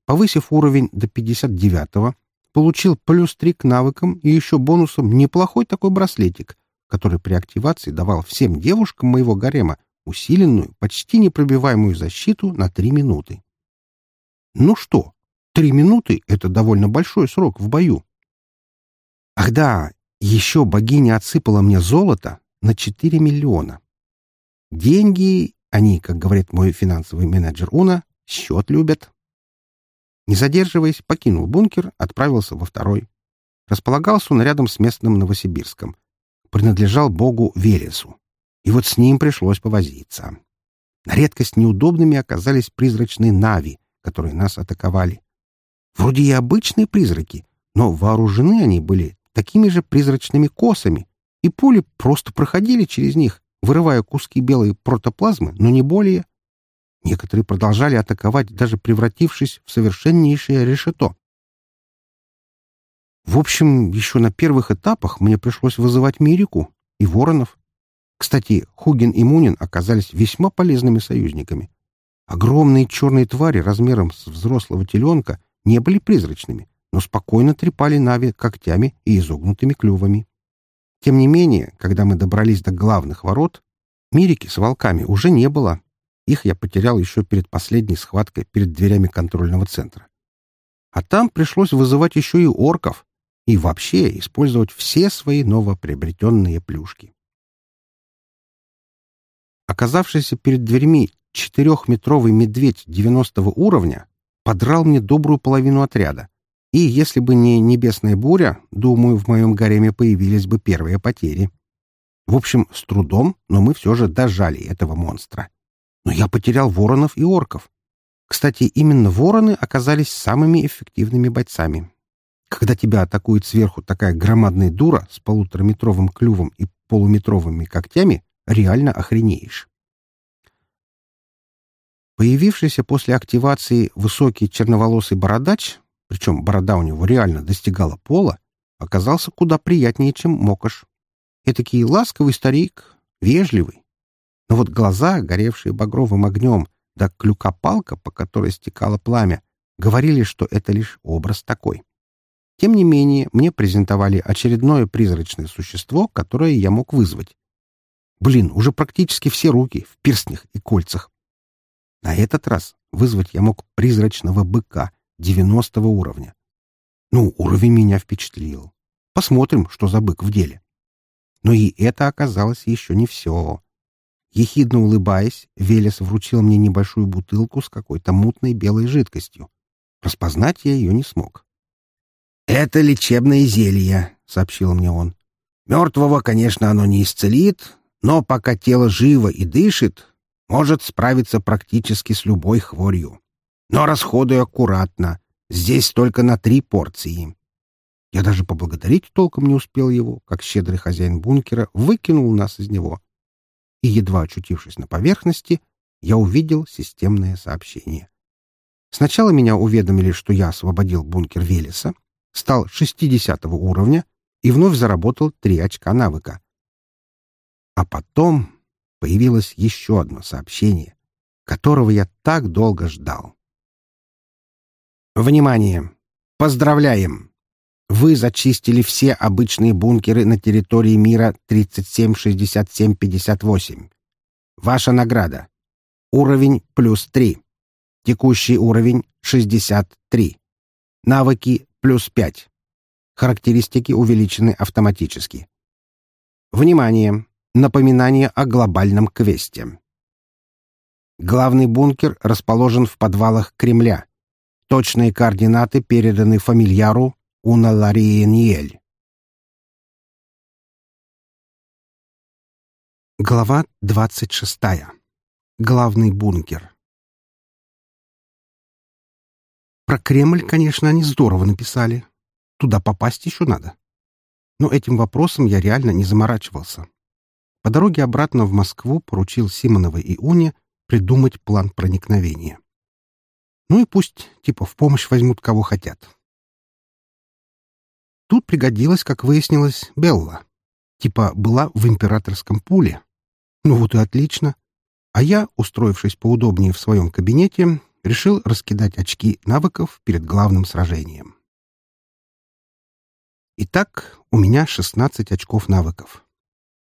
Повысив уровень до 59-го, получил плюс 3 к навыкам и еще бонусом неплохой такой браслетик, который при активации давал всем девушкам моего гарема усиленную, почти непробиваемую защиту на три минуты. Ну что, три минуты — это довольно большой срок в бою. Ах да, еще богиня отсыпала мне золото на 4 миллиона. Деньги, они, как говорит мой финансовый менеджер Уна, счет любят. Не задерживаясь, покинул бункер, отправился во второй. Располагался он рядом с местным Новосибирском. Принадлежал богу Велесу. И вот с ним пришлось повозиться. На редкость неудобными оказались призрачные нави, которые нас атаковали. Вроде и обычные призраки, но вооружены они были такими же призрачными косами, и пули просто проходили через них, вырывая куски белой протоплазмы, но не более. Некоторые продолжали атаковать, даже превратившись в совершеннейшее решето. В общем, еще на первых этапах мне пришлось вызывать Мирику и Воронов. Кстати, Хугин и Мунин оказались весьма полезными союзниками. Огромные черные твари размером с взрослого теленка не были призрачными, но спокойно трепали Нави когтями и изогнутыми клювами. Тем не менее, когда мы добрались до главных ворот, Мирики с волками уже не было. Их я потерял еще перед последней схваткой перед дверями контрольного центра. А там пришлось вызывать еще и орков и вообще использовать все свои новоприобретенные плюшки. Оказавшийся перед дверьми четырехметровый медведь 90 уровня подрал мне добрую половину отряда. И если бы не небесная буря, думаю, в моем гареме появились бы первые потери. В общем, с трудом, но мы все же дожали этого монстра. Но я потерял воронов и орков. Кстати, именно вороны оказались самыми эффективными бойцами. Когда тебя атакует сверху такая громадная дура с полутораметровым клювом и полуметровыми когтями, реально охренеешь. Появившийся после активации высокий черноволосый бородач, причем борода у него реально достигала пола, оказался куда приятнее, чем мокаш. Этакий ласковый старик, вежливый. Но вот глаза, горевшие багровым огнем, да клюка-палка, по которой стекало пламя, говорили, что это лишь образ такой. Тем не менее, мне презентовали очередное призрачное существо, которое я мог вызвать. Блин, уже практически все руки в перстнях и кольцах. На этот раз вызвать я мог призрачного быка 90 уровня. Ну, уровень меня впечатлил. Посмотрим, что за бык в деле. Но и это оказалось еще не все. Ехидно улыбаясь, Велес вручил мне небольшую бутылку с какой-то мутной белой жидкостью. Распознать я ее не смог. «Это лечебное зелье», — сообщил мне он. «Мертвого, конечно, оно не исцелит, но пока тело живо и дышит, может справиться практически с любой хворью. Но расходуй аккуратно. Здесь только на три порции. Я даже поблагодарить толком не успел его, как щедрый хозяин бункера выкинул нас из него. И, едва очутившись на поверхности, я увидел системное сообщение. Сначала меня уведомили, что я освободил бункер Велеса, стал 60 уровня и вновь заработал три очка навыка. А потом появилось еще одно сообщение, которого я так долго ждал. Внимание! Поздравляем! Вы зачистили все обычные бункеры на территории мира 37-67-58. Ваша награда. Уровень плюс 3. Текущий уровень 63. Навыки плюс 5. Характеристики увеличены автоматически. Внимание! Напоминание о глобальном квесте. Главный бункер расположен в подвалах Кремля. Точные координаты переданы фамильяру Уналариениель. Глава двадцать шестая. Главный бункер. Про Кремль, конечно, они здорово написали. Туда попасть еще надо. Но этим вопросом я реально не заморачивался. По дороге обратно в Москву поручил Симоновой и Уне придумать план проникновения. Ну и пусть, типа, в помощь возьмут кого хотят. Тут пригодилась, как выяснилось, Белла. Типа, была в императорском пуле. Ну вот и отлично. А я, устроившись поудобнее в своем кабинете, решил раскидать очки навыков перед главным сражением. Итак, у меня 16 очков навыков.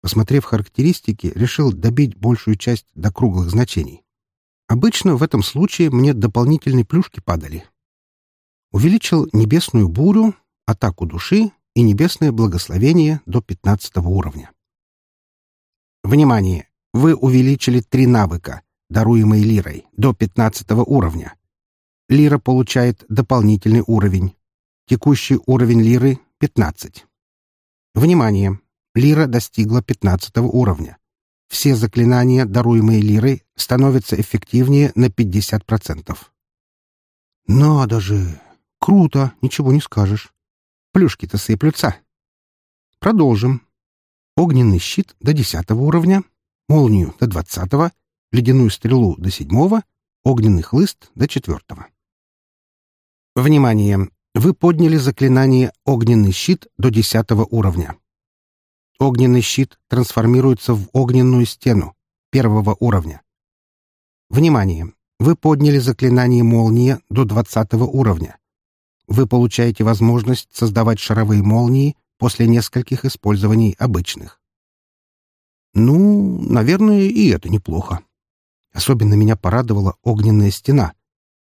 Посмотрев характеристики, решил добить большую часть до круглых значений. Обычно в этом случае мне дополнительные плюшки падали. Увеличил небесную бурю, атаку души и небесное благословение до 15 уровня. Внимание! Вы увеличили три навыка, даруемые лирой, до 15 уровня. Лира получает дополнительный уровень. Текущий уровень лиры — 15. Внимание! Лира достигла 15 уровня. Все заклинания, даруемые лирой, становятся эффективнее на 50%. Надо же! Круто, ничего не скажешь. Плюшки-то сыплются. Продолжим. Огненный щит до 10 уровня, молнию до 20, ледяную стрелу до 7, огненный хлыст до 4. Внимание! Вы подняли заклинание «Огненный щит» до 10 уровня. Огненный щит трансформируется в огненную стену первого уровня. Внимание! Вы подняли заклинание «Молния» до 20 уровня. Вы получаете возможность создавать шаровые молнии после нескольких использований обычных. Ну, наверное, и это неплохо. Особенно меня порадовала огненная стена.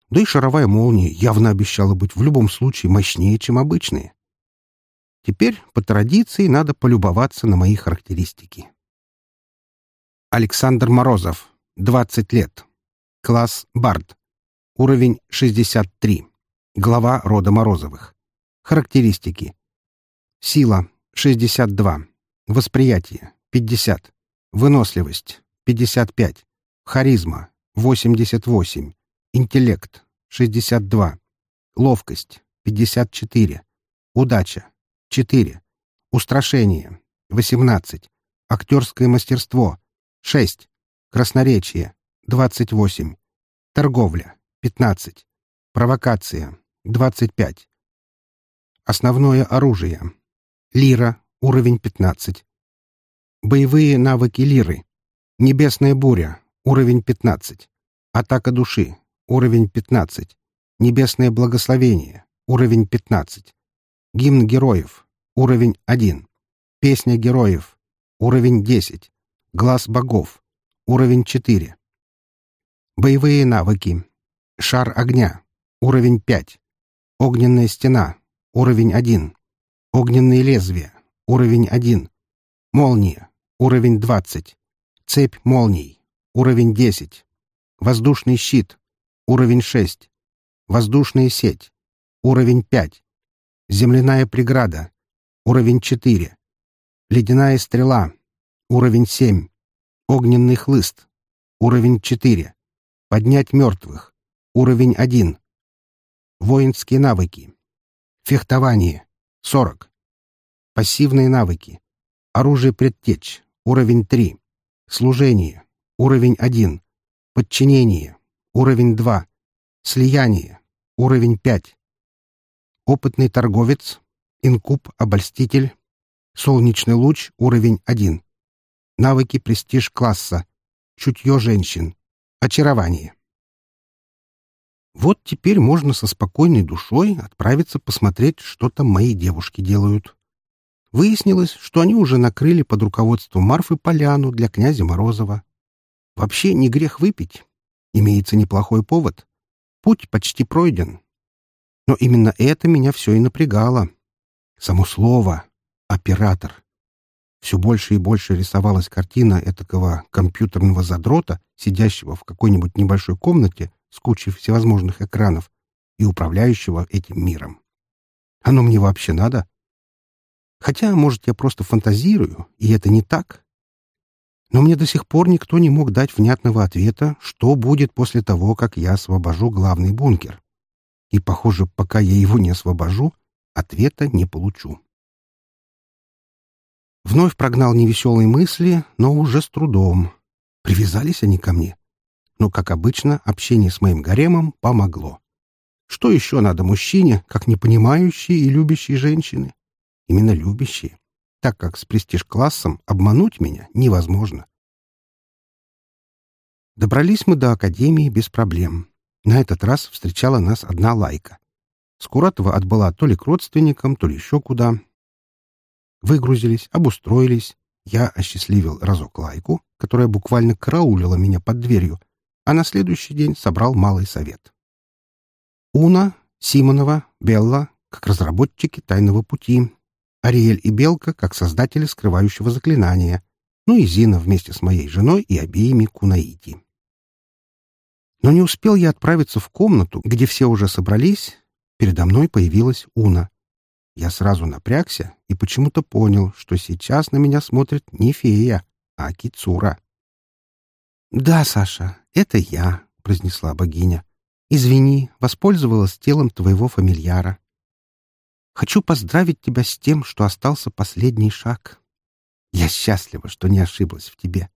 Да и шаровая молния явно обещала быть в любом случае мощнее, чем обычные. Теперь, по традиции, надо полюбоваться на мои характеристики. Александр Морозов, 20 лет. Класс Бард. Уровень 63. Глава рода Морозовых. Характеристики. Сила 62. Восприятие 50. Выносливость 55. Харизма 88. Интеллект 62. Ловкость 54. Удача 4. Устрашение 18. Актерское мастерство 6. Красноречие 28. Торговля 15. Провокация 25. Основное оружие. Лира, уровень 15. Боевые навыки лиры. Небесная буря, уровень 15. Атака души, уровень 15. Небесное благословение, уровень 15. Гимн героев, уровень 1. Песня героев, уровень 10. Глаз богов, уровень 4. Боевые навыки. Шар огня, уровень 5. Огненная стена, уровень 1. Огненные лезвия, уровень 1. Молния, уровень 20. Цепь молний, уровень 10. Воздушный щит, уровень 6. Воздушная сеть, уровень 5. Земляная преграда, уровень 4. Ледяная стрела, уровень 7. Огненный хлыст, уровень 4. Поднять мертвых, уровень 1. Воинские навыки, Фехтование. 40. Пассивные навыки. Оружие предтеч. Уровень 3. Служение. Уровень 1. Подчинение. Уровень 2. Слияние. Уровень 5. Опытный торговец. Инкуб-обольститель. Солнечный луч. Уровень 1. Навыки престиж класса. Чутье женщин. Очарование. Вот теперь можно со спокойной душой отправиться посмотреть, что там мои девушки делают. Выяснилось, что они уже накрыли под руководством Марфы поляну для князя Морозова. Вообще не грех выпить. Имеется неплохой повод. Путь почти пройден. Но именно это меня все и напрягало. Само слово «оператор». Все больше и больше рисовалась картина этакого компьютерного задрота, сидящего в какой-нибудь небольшой комнате с кучей всевозможных экранов и управляющего этим миром. Оно мне вообще надо? Хотя, может, я просто фантазирую, и это не так. Но мне до сих пор никто не мог дать внятного ответа, что будет после того, как я освобожу главный бункер. И, похоже, пока я его не освобожу, ответа не получу. Вновь прогнал невеселые мысли, но уже с трудом. Привязались они ко мне но, как обычно, общение с моим гаремом помогло. Что еще надо мужчине, как непонимающие и любящие женщины? Именно любящие, так как с престиж-классом обмануть меня невозможно. Добрались мы до академии без проблем. На этот раз встречала нас одна лайка. Скуратова отбыла то ли к родственникам, то ли еще куда. Выгрузились, обустроились. Я осчастливил разок лайку, которая буквально караулила меня под дверью, а на следующий день собрал малый совет. Уна, Симонова, Белла как разработчики «Тайного пути», Ариэль и Белка как создатели скрывающего заклинания, ну и Зина вместе с моей женой и обеими Кунаити. Но не успел я отправиться в комнату, где все уже собрались, передо мной появилась Уна. Я сразу напрягся и почему-то понял, что сейчас на меня смотрит не фея, а Кицура. «Да, Саша, это я», — произнесла богиня. «Извини, воспользовалась телом твоего фамильяра. Хочу поздравить тебя с тем, что остался последний шаг. Я счастлива, что не ошиблась в тебе.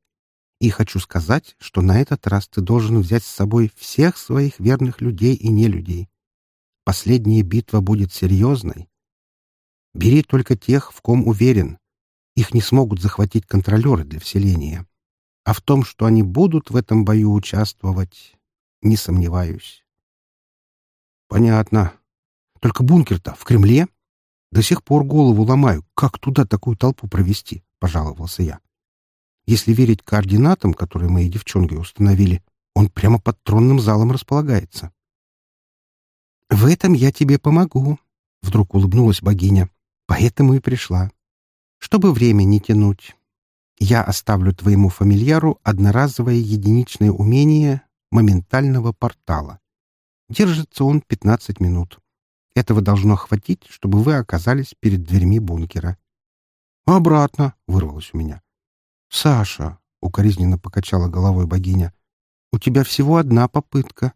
И хочу сказать, что на этот раз ты должен взять с собой всех своих верных людей и нелюдей. Последняя битва будет серьезной. Бери только тех, в ком уверен. Их не смогут захватить контролеры для вселения. А в том, что они будут в этом бою участвовать, не сомневаюсь. Понятно. Только бункер-то в Кремле? До сих пор голову ломаю, как туда такую толпу провести, пожаловался я. Если верить координатам, которые мои девчонки установили, он прямо под тронным залом располагается. «В этом я тебе помогу», — вдруг улыбнулась богиня. «Поэтому и пришла. Чтобы время не тянуть, я оставлю твоему фамильяру одноразовое единичное умение моментального портала. Держится он 15 минут. Этого должно хватить, чтобы вы оказались перед дверьми бункера. «Обратно!» — вырвалось у меня. «Саша!» — укоризненно покачала головой богиня. «У тебя всего одна попытка.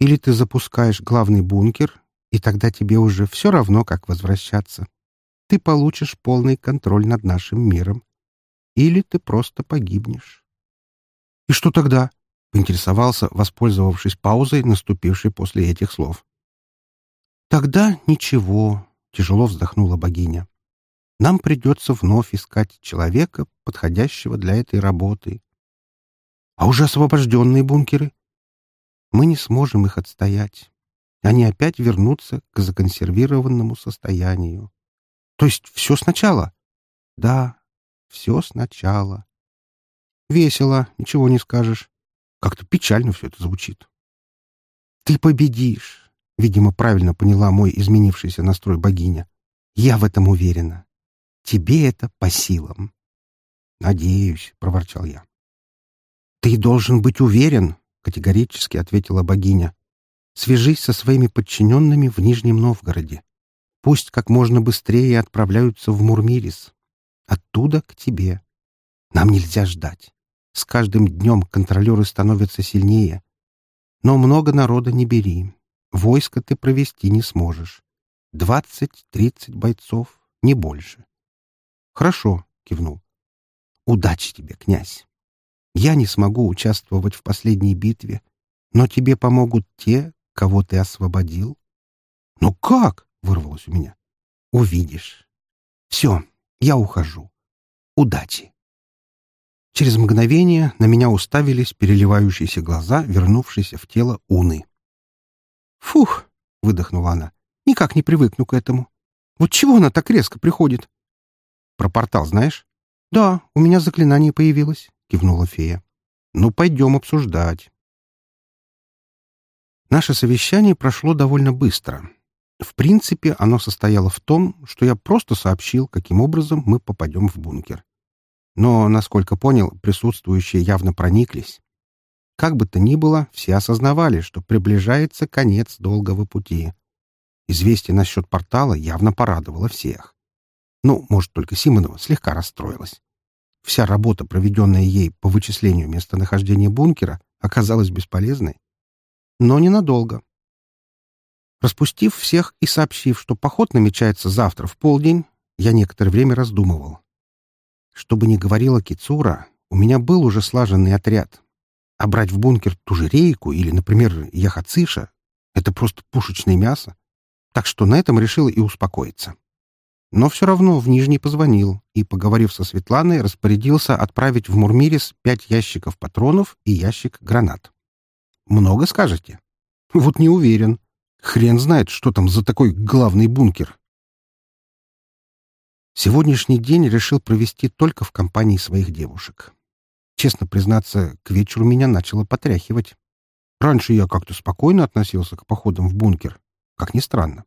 Или ты запускаешь главный бункер, и тогда тебе уже все равно, как возвращаться. Ты получишь полный контроль над нашим миром. Или ты просто погибнешь». «И что тогда?» — поинтересовался, воспользовавшись паузой, наступившей после этих слов. «Тогда ничего», — тяжело вздохнула богиня. «Нам придется вновь искать человека, подходящего для этой работы. А уже освобожденные бункеры? Мы не сможем их отстоять. Они опять вернутся к законсервированному состоянию. То есть все сначала? Да, все сначала. Весело, ничего не скажешь. Как-то печально все это звучит. «Ты победишь!» — видимо, правильно поняла мой изменившийся настрой богиня. «Я в этом уверена. Тебе это по силам». «Надеюсь», — проворчал я. «Ты должен быть уверен», — категорически ответила богиня. «Свяжись со своими подчиненными в Нижнем Новгороде. Пусть как можно быстрее отправляются в Мурмирис. Оттуда к тебе. Нам нельзя ждать. С каждым днем контролеры становятся сильнее. Но много народа не бери. Войско ты провести не сможешь. Двадцать-тридцать бойцов, не больше. Хорошо, кивнул. Удачи тебе, князь. Я не смогу участвовать в последней битве, но тебе помогут те, кого ты освободил. Ну как? Вырвалось у меня. Увидишь. Все, я ухожу. Удачи. Через мгновение на меня уставились переливающиеся глаза, вернувшиеся в тело Уны. «Фух!» — выдохнула она. «Никак не привыкну к этому. Вот чего она так резко приходит?» «Про портал знаешь?» «Да, у меня заклинание появилось», — кивнула фея. «Ну, пойдем обсуждать». Наше совещание прошло довольно быстро. В принципе, оно состояло в том, что я просто сообщил, каким образом мы попадем в бункер. Но, насколько понял, присутствующие явно прониклись. Как бы то ни было, все осознавали, что приближается конец долгого пути. Известие насчет портала явно порадовало всех. Ну, может, только Симонова слегка расстроилась. Вся работа, проведенная ей по вычислению местонахождения бункера, оказалась бесполезной. Но ненадолго. Распустив всех и сообщив, что поход намечается завтра в полдень, я некоторое время раздумывал. Что бы ни говорила Кицура, у меня был уже слаженный отряд. А брать в бункер ту же рейку или, например, яхациша — это просто пушечное мясо. Так что на этом решил и успокоиться. Но все равно в Нижний позвонил и, поговорив со Светланой, распорядился отправить в Мурмирис пять ящиков патронов и ящик гранат. Много скажете? Вот не уверен. Хрен знает, что там за такой главный бункер. Сегодняшний день решил провести только в компании своих девушек. Честно признаться, к вечеру меня начало потряхивать. Раньше я как-то спокойно относился к походам в бункер. Как ни странно.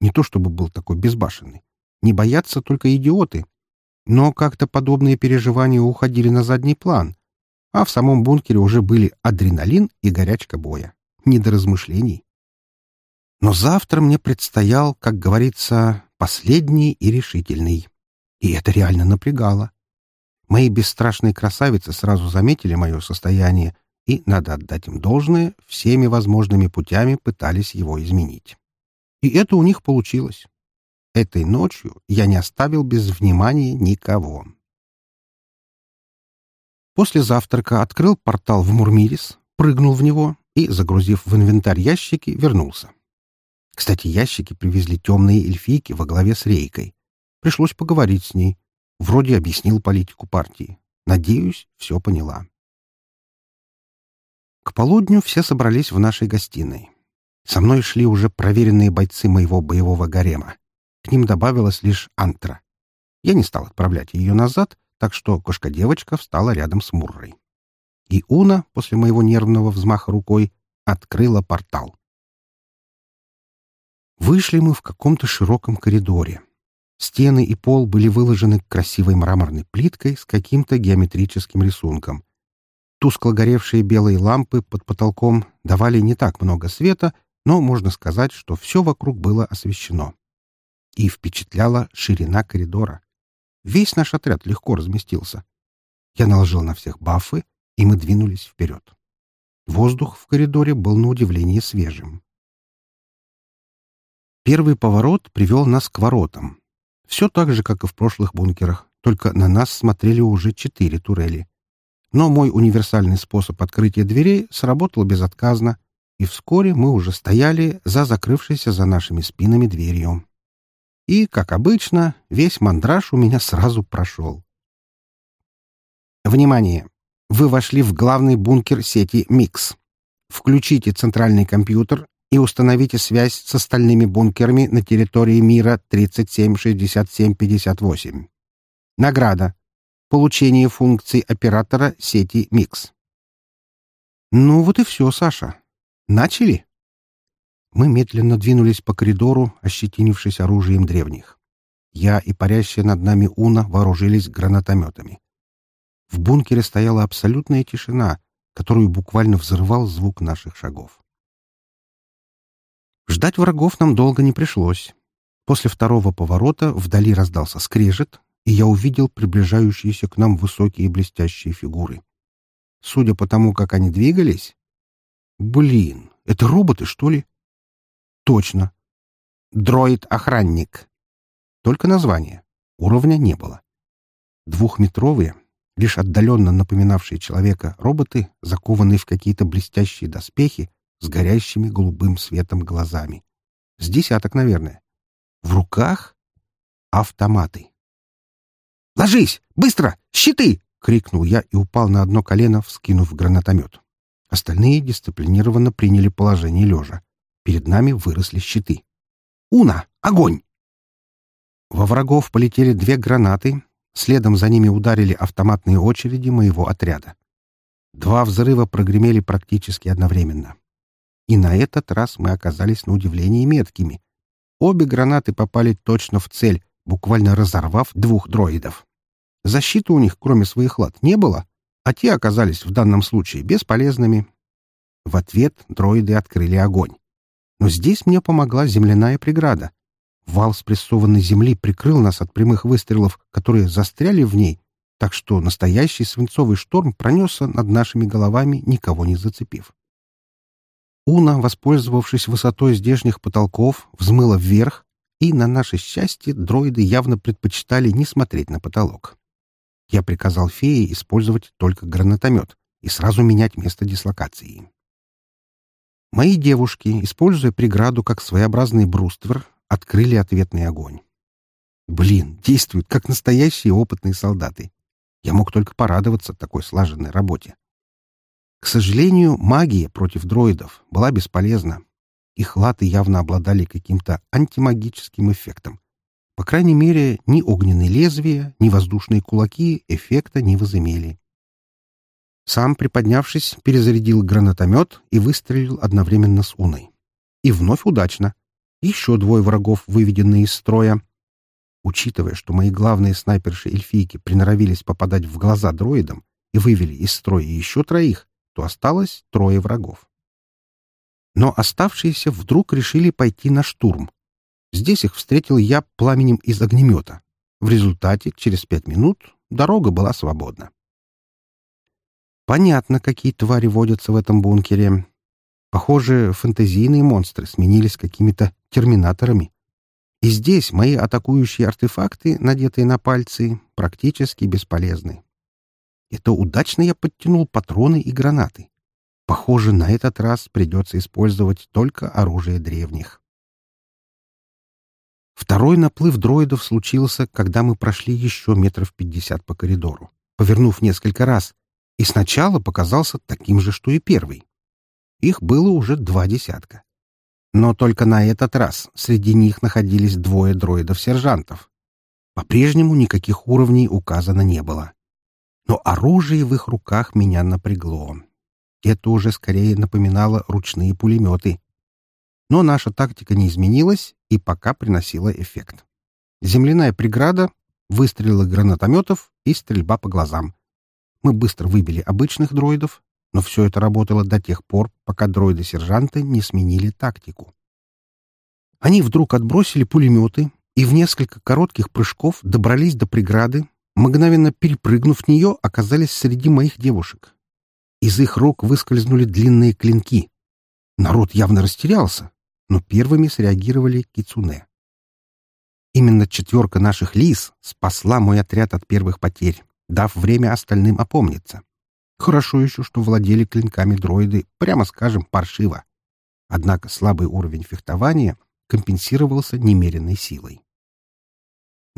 Не то чтобы был такой безбашенный. Не боятся только идиоты. Но как-то подобные переживания уходили на задний план. А в самом бункере уже были адреналин и горячка боя. Не до размышлений. Но завтра мне предстоял, как говорится, последний и решительный. И это реально напрягало. Мои бесстрашные красавицы сразу заметили мое состояние и, надо отдать им должное, всеми возможными путями пытались его изменить. И это у них получилось. Этой ночью я не оставил без внимания никого. После завтрака открыл портал в Мурмирис, прыгнул в него и, загрузив в инвентарь ящики, вернулся. Кстати, ящики привезли темные эльфийки во главе с Рейкой. Пришлось поговорить с ней. Вроде объяснил политику партии. Надеюсь, все поняла. К полудню все собрались в нашей гостиной. Со мной шли уже проверенные бойцы моего боевого гарема. К ним добавилась лишь Антра. Я не стал отправлять ее назад, так что кошка-девочка встала рядом с Муррой. И Уна, после моего нервного взмаха рукой, открыла портал. Вышли мы в каком-то широком коридоре. Стены и пол были выложены красивой мраморной плиткой с каким-то геометрическим рисунком. Тускло горевшие белые лампы под потолком давали не так много света, но можно сказать, что все вокруг было освещено. И впечатляла ширина коридора. Весь наш отряд легко разместился. Я наложил на всех бафы, и мы двинулись вперед. Воздух в коридоре был на удивление свежим. Первый поворот привел нас к воротам. Все так же, как и в прошлых бункерах, только на нас смотрели уже четыре турели. Но мой универсальный способ открытия дверей сработал безотказно, и вскоре мы уже стояли за закрывшейся за нашими спинами дверью. И, как обычно, весь мандраж у меня сразу прошел. Внимание! Вы вошли в главный бункер сети «Микс». Включите центральный компьютер и установите связь с остальными бункерами на территории мира 376758. Награда. Получение функций оператора сети «Микс». Ну вот и все, Саша. Начали? Мы медленно двинулись по коридору, ощетинившись оружием древних. Я и парящая над нами Уна вооружились гранатометами. В бункере стояла абсолютная тишина, которую буквально взрывал звук наших шагов. Ждать врагов нам долго не пришлось. После второго поворота вдали раздался скрежет, и я увидел приближающиеся к нам высокие блестящие фигуры. Судя по тому, как они двигались... Блин, это роботы, что ли? Точно. Дроид-охранник. Только название. Уровня не было. Двухметровые, лишь отдаленно напоминавшие человека роботы, закованные в какие-то блестящие доспехи с горящими голубым светом глазами. С десяток, наверное. В руках автоматы. «Ложись! Быстро! Щиты!» — крикнул я и упал на одно колено, вскинув гранатомет. Остальные дисциплинированно приняли положение лежа. Перед нами выросли щиты. «Уна! Огонь!» Во врагов полетели две гранаты, следом за ними ударили автоматные очереди моего отряда. Два взрыва прогремели практически одновременно. И на этот раз мы оказались на удивление меткими. Обе гранаты попали точно в цель, буквально разорвав двух дроидов. Защиты у них, кроме своих лад, не было, а те оказались в данном случае бесполезными. В ответ дроиды открыли огонь. Но здесь мне помогла земляная преграда. Вал спрессованной земли прикрыл нас от прямых выстрелов, которые застряли в ней, так что настоящий свинцовый шторм пронесся над нашими головами, никого не зацепив. Уна, воспользовавшись высотой здешних потолков, взмыла вверх, и, на наше счастье, дроиды явно предпочитали не смотреть на потолок. Я приказал фее использовать только гранатомет и сразу менять место дислокации. Мои девушки, используя преграду как своеобразный бруствер, открыли ответный огонь. Блин, действуют как настоящие опытные солдаты. Я мог только порадоваться такой слаженной работе. К сожалению, магия против дроидов была бесполезна. Их латы явно обладали каким-то антимагическим эффектом. По крайней мере, ни огненные лезвия, ни воздушные кулаки эффекта не возымели. Сам, приподнявшись, перезарядил гранатомет и выстрелил одновременно с Уной. И вновь удачно. Еще двое врагов, выведенные из строя. Учитывая, что мои главные снайперши-эльфийки приноровились попадать в глаза дроидам и вывели из строя еще троих, то осталось трое врагов. Но оставшиеся вдруг решили пойти на штурм. Здесь их встретил я пламенем из огнемета. В результате, через пять минут, дорога была свободна. Понятно, какие твари водятся в этом бункере. Похоже, фэнтезийные монстры сменились какими-то терминаторами. И здесь мои атакующие артефакты, надетые на пальцы, практически бесполезны. Это удачно я подтянул патроны и гранаты. Похоже, на этот раз придется использовать только оружие древних. Второй наплыв дроидов случился, когда мы прошли еще метров пятьдесят по коридору, повернув несколько раз, и сначала показался таким же, что и первый. Их было уже два десятка. Но только на этот раз среди них находились двое дроидов-сержантов. По-прежнему никаких уровней указано не было. Но оружие в их руках меня напрягло. Это уже скорее напоминало ручные пулеметы. Но наша тактика не изменилась и пока приносила эффект. Земляная преграда, выстрелы гранатометов и стрельба по глазам. Мы быстро выбили обычных дроидов, но все это работало до тех пор, пока дроиды-сержанты не сменили тактику. Они вдруг отбросили пулеметы и в несколько коротких прыжков добрались до преграды, мгновенно перепрыгнув нее, оказались среди моих девушек. Из их рук выскользнули длинные клинки. Народ явно растерялся, но первыми среагировали кицуне. Именно четверка наших лис спасла мой отряд от первых потерь, дав время остальным опомниться. Хорошо еще, что владели клинками дроиды, прямо скажем, паршиво. Однако слабый уровень фехтования компенсировался немеренной силой.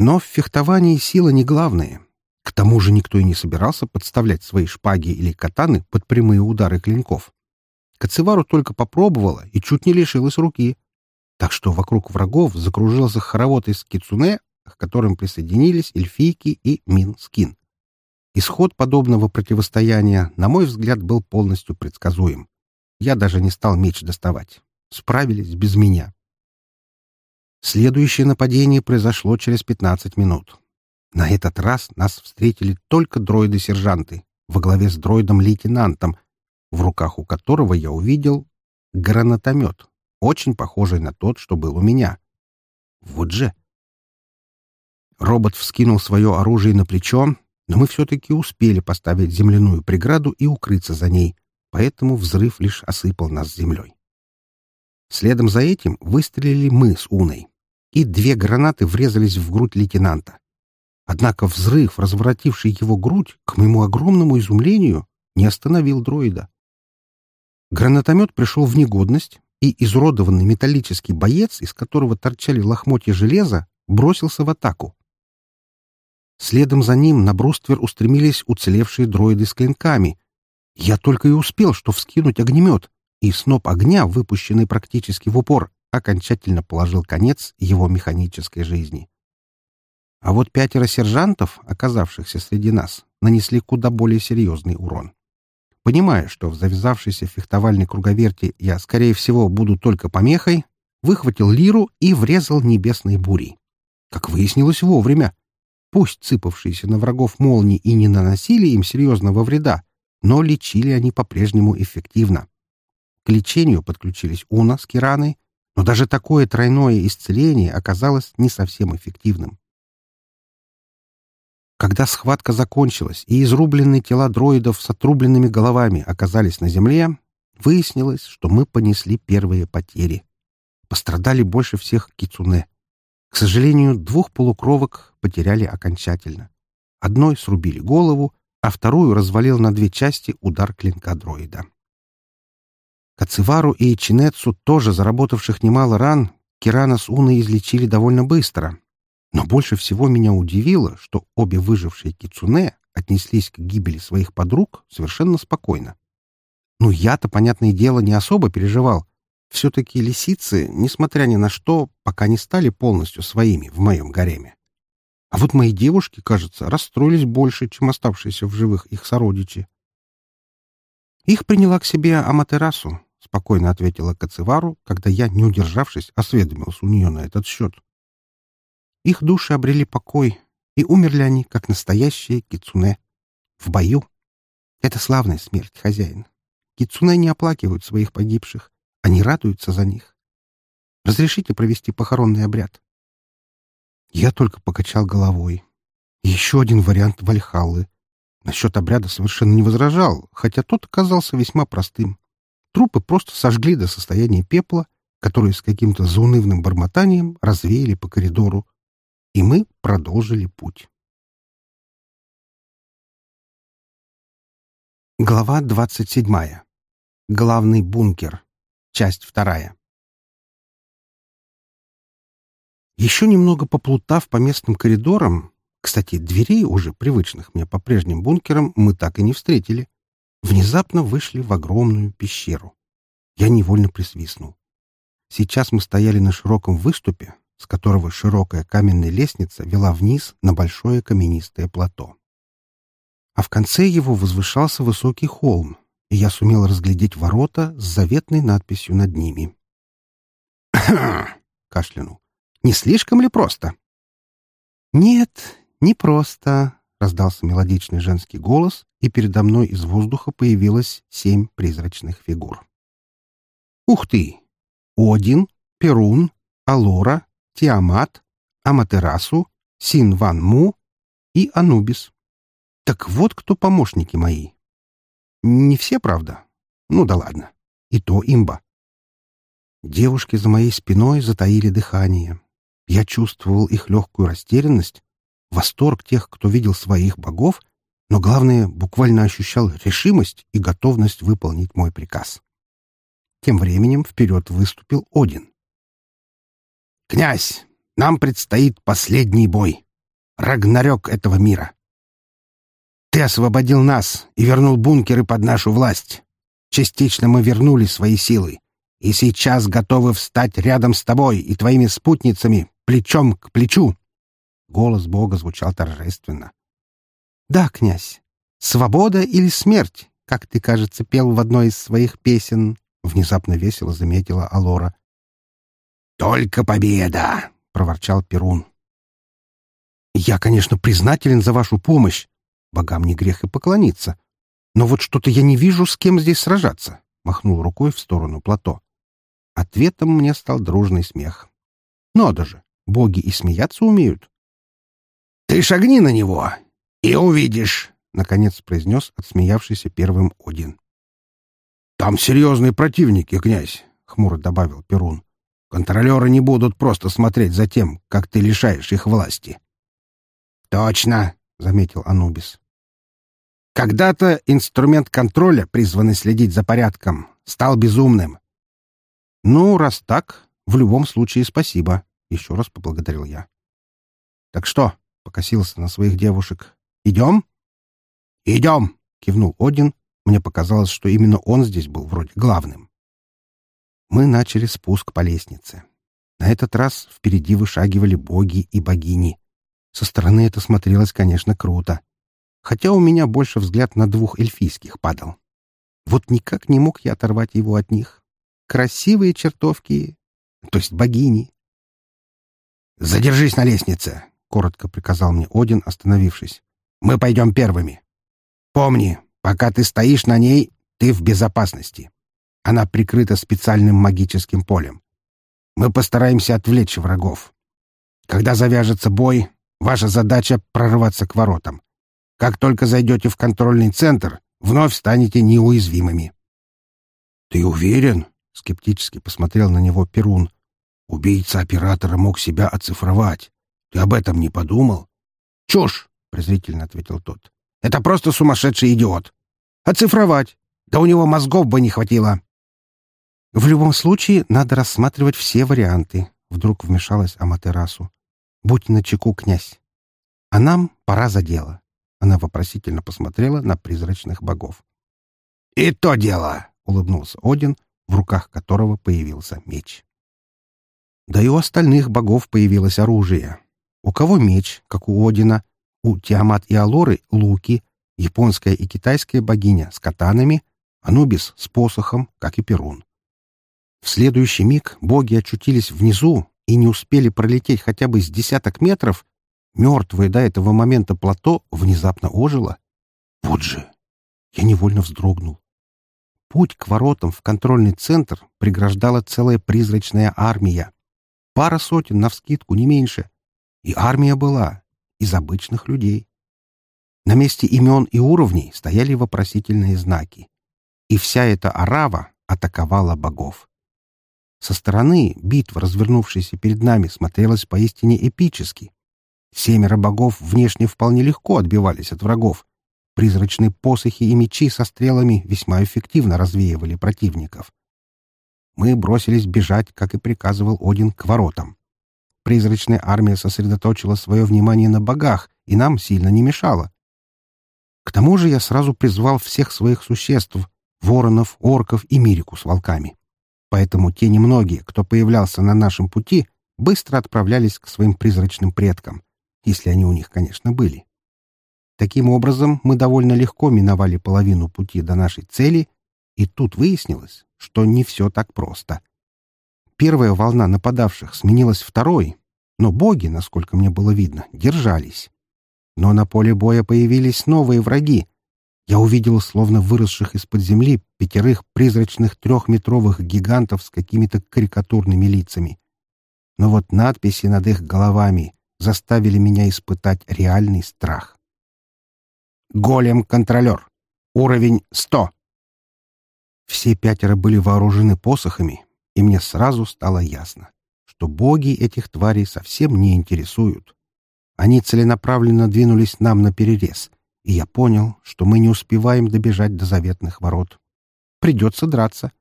Но в фехтовании сила не главная. К тому же никто и не собирался подставлять свои шпаги или катаны под прямые удары клинков. Кацевару только попробовала и чуть не лишилась руки. Так что вокруг врагов закружился хоровод из кицуне, к которым присоединились эльфийки и Мин-скин. Исход подобного противостояния, на мой взгляд, был полностью предсказуем. Я даже не стал меч доставать. Справились без меня. Следующее нападение произошло через 15 минут. На этот раз нас встретили только дроиды-сержанты во главе с дроидом-лейтенантом, в руках у которого я увидел гранатомет, очень похожий на тот, что был у меня. Вот же! Робот вскинул свое оружие на плечо, но мы все-таки успели поставить земляную преграду и укрыться за ней, поэтому взрыв лишь осыпал нас землей. Следом за этим выстрелили мы с Уной, и две гранаты врезались в грудь лейтенанта. Однако взрыв, разворотивший его грудь, к моему огромному изумлению, не остановил дроида. Гранатомет пришел в негодность, и изуродованный металлический боец, из которого торчали лохмотья железа, бросился в атаку. Следом за ним на бруствер устремились уцелевшие дроиды с клинками. Я только и успел, что вскинуть огнемет, и сноп огня, выпущенный практически в упор, окончательно положил конец его механической жизни. А вот пятеро сержантов, оказавшихся среди нас, нанесли куда более серьезный урон. Понимая, что в завязавшейся фехтовальной круговерти я, скорее всего, буду только помехой, выхватил лиру и врезал небесной бурей. Как выяснилось вовремя. Пусть цыпавшиеся на врагов молнии и не наносили им серьезного вреда, но лечили они по-прежнему эффективно. К лечению подключились Уна с Кираной, но даже такое тройное исцеление оказалось не совсем эффективным. Когда схватка закончилась и изрубленные тела дроидов с отрубленными головами оказались на земле, выяснилось, что мы понесли первые потери. Пострадали больше всех кицуне. К сожалению, двух полукровок потеряли окончательно. Одной срубили голову, а вторую развалил на две части удар клинка дроида. Кацевару и Чинецу, тоже заработавших немало ран, Кирана с Уной излечили довольно быстро. Но больше всего меня удивило, что обе выжившие кицуне отнеслись к гибели своих подруг совершенно спокойно. Ну, я-то, понятное дело, не особо переживал. Все-таки лисицы, несмотря ни на что, пока не стали полностью своими в моем гареме. А вот мои девушки, кажется, расстроились больше, чем оставшиеся в живых их сородичи. Их приняла к себе Аматерасу, — спокойно ответила Кацевару, когда я, не удержавшись, осведомился у нее на этот счет. Их души обрели покой, и умерли они, как настоящие кицуне. В бою. Это славная смерть, хозяин. Кицуне не оплакивают своих погибших, они радуются за них. Разрешите провести похоронный обряд? Я только покачал головой. Еще один вариант Вальхаллы. Насчет обряда совершенно не возражал, хотя тот оказался весьма простым. Трупы просто сожгли до состояния пепла, который с каким-то заунывным бормотанием развеяли по коридору, и мы продолжили путь. Глава двадцать седьмая. Главный бункер. Часть вторая. Еще немного поплутав по местным коридорам, кстати, дверей, уже привычных мне по прежним бункерам, мы так и не встретили, внезапно вышли в огромную пещеру. Я невольно присвистнул. Сейчас мы стояли на широком выступе, с которого широкая каменная лестница вела вниз на большое каменистое плато. А в конце его возвышался высокий холм, и я сумел разглядеть ворота с заветной надписью над ними. кашлянул. «Не слишком ли просто?» «Нет, не просто», — раздался мелодичный женский голос, и передо мной из воздуха появилось семь призрачных фигур. «Ух ты! Один, Перун, Алора, Тиамат, Аматерасу, Син Ван Му и Анубис. Так вот кто помощники мои. Не все, правда? Ну да ладно. И то имба. Девушки за моей спиной затаили дыхание. Я чувствовал их легкую растерянность, восторг тех, кто видел своих богов, но, главное, буквально ощущал решимость и готовность выполнить мой приказ. Тем временем вперед выступил Один. «Князь, нам предстоит последний бой. Рагнарёк этого мира. Ты освободил нас и вернул бункеры под нашу власть. Частично мы вернули свои силы, и сейчас готовы встать рядом с тобой и твоими спутницами, плечом к плечу. Голос Бога звучал торжественно. «Да, князь, свобода или смерть, как ты, кажется, пел в одной из своих песен», — внезапно весело заметила Алора. «Только победа!» — проворчал Перун. «Я, конечно, признателен за вашу помощь. Богам не грех и поклониться. Но вот что-то я не вижу, с кем здесь сражаться», — махнул рукой в сторону плато. Ответом мне стал дружный смех. «Надо же, боги и смеяться умеют». «Ты шагни на него, и увидишь», — наконец произнес отсмеявшийся первым Один. «Там серьезные противники, князь», — хмуро добавил Перун. «Контролеры не будут просто смотреть за тем, как ты лишаешь их власти». «Точно», — заметил Анубис. «Когда-то инструмент контроля, призванный следить за порядком, стал безумным. «Ну, раз так, в любом случае спасибо», — еще раз поблагодарил я. «Так что?» — покосился на своих девушек. «Идем?» «Идем!» — кивнул Один. Мне показалось, что именно он здесь был вроде главным. Мы начали спуск по лестнице. На этот раз впереди вышагивали боги и богини. Со стороны это смотрелось, конечно, круто. Хотя у меня больше взгляд на двух эльфийских падал. Вот никак не мог я оторвать его от них. Красивые чертовки, то есть богини. «Задержись на лестнице», — коротко приказал мне Один, остановившись. «Мы пойдем первыми. Помни, пока ты стоишь на ней, ты в безопасности. Она прикрыта специальным магическим полем. Мы постараемся отвлечь врагов. Когда завяжется бой, ваша задача — прорваться к воротам. Как только зайдете в контрольный центр, вновь станете неуязвимыми». «Ты уверен?» — скептически посмотрел на него Перун. «Убийца оператора мог себя оцифровать. Ты об этом не подумал?» «Чушь!» — презрительно ответил тот. «Это просто сумасшедший идиот. Оцифровать! Да у него мозгов бы не хватило!» «В любом случае, надо рассматривать все варианты», — вдруг вмешалась Аматерасу. «Будь начеку, князь. А нам пора за дело». Она вопросительно посмотрела на призрачных богов. «И то дело!» — улыбнулся Один, в руках которого появился меч. Да и у остальных богов появилось оружие. У кого меч, как у Одина, у Тиамат и Алоры — луки, японская и китайская богиня с катанами, Анубис с посохом, как и Перун. В следующий миг боги очутились внизу и не успели пролететь хотя бы с десяток метров, мертвое до этого момента плато внезапно ожило. Вот же! Я невольно вздрогнул. Путь к воротам в контрольный центр преграждала целая призрачная армия. Пара сотен навскидку, не меньше. И армия была из обычных людей. На месте имен и уровней стояли вопросительные знаки. И вся эта арава атаковала богов. Со стороны битва, развернувшаяся перед нами, смотрелась поистине эпически. Семеро богов внешне вполне легко отбивались от врагов, Призрачные посохи и мечи со стрелами весьма эффективно развеивали противников. Мы бросились бежать, как и приказывал Один, к воротам. Призрачная армия сосредоточила свое внимание на богах и нам сильно не мешала. К тому же я сразу призвал всех своих существ — воронов, орков и мирику с волками. Поэтому те немногие, кто появлялся на нашем пути, быстро отправлялись к своим призрачным предкам, если они у них, конечно, были. Таким образом, мы довольно легко миновали половину пути до нашей цели, и тут выяснилось, что не все так просто. Первая волна нападавших сменилась второй, но боги, насколько мне было видно, держались. Но на поле боя появились новые враги. Я увидел словно выросших из-под земли пятерых призрачных трехметровых гигантов с какими-то карикатурными лицами. Но вот надписи над их головами заставили меня испытать реальный страх. Голем-контролер. Уровень 100. Все пятеро были вооружены посохами, и мне сразу стало ясно, что боги этих тварей совсем не интересуют. Они целенаправленно двинулись нам на перерез, и я понял, что мы не успеваем добежать до заветных ворот. Придется драться.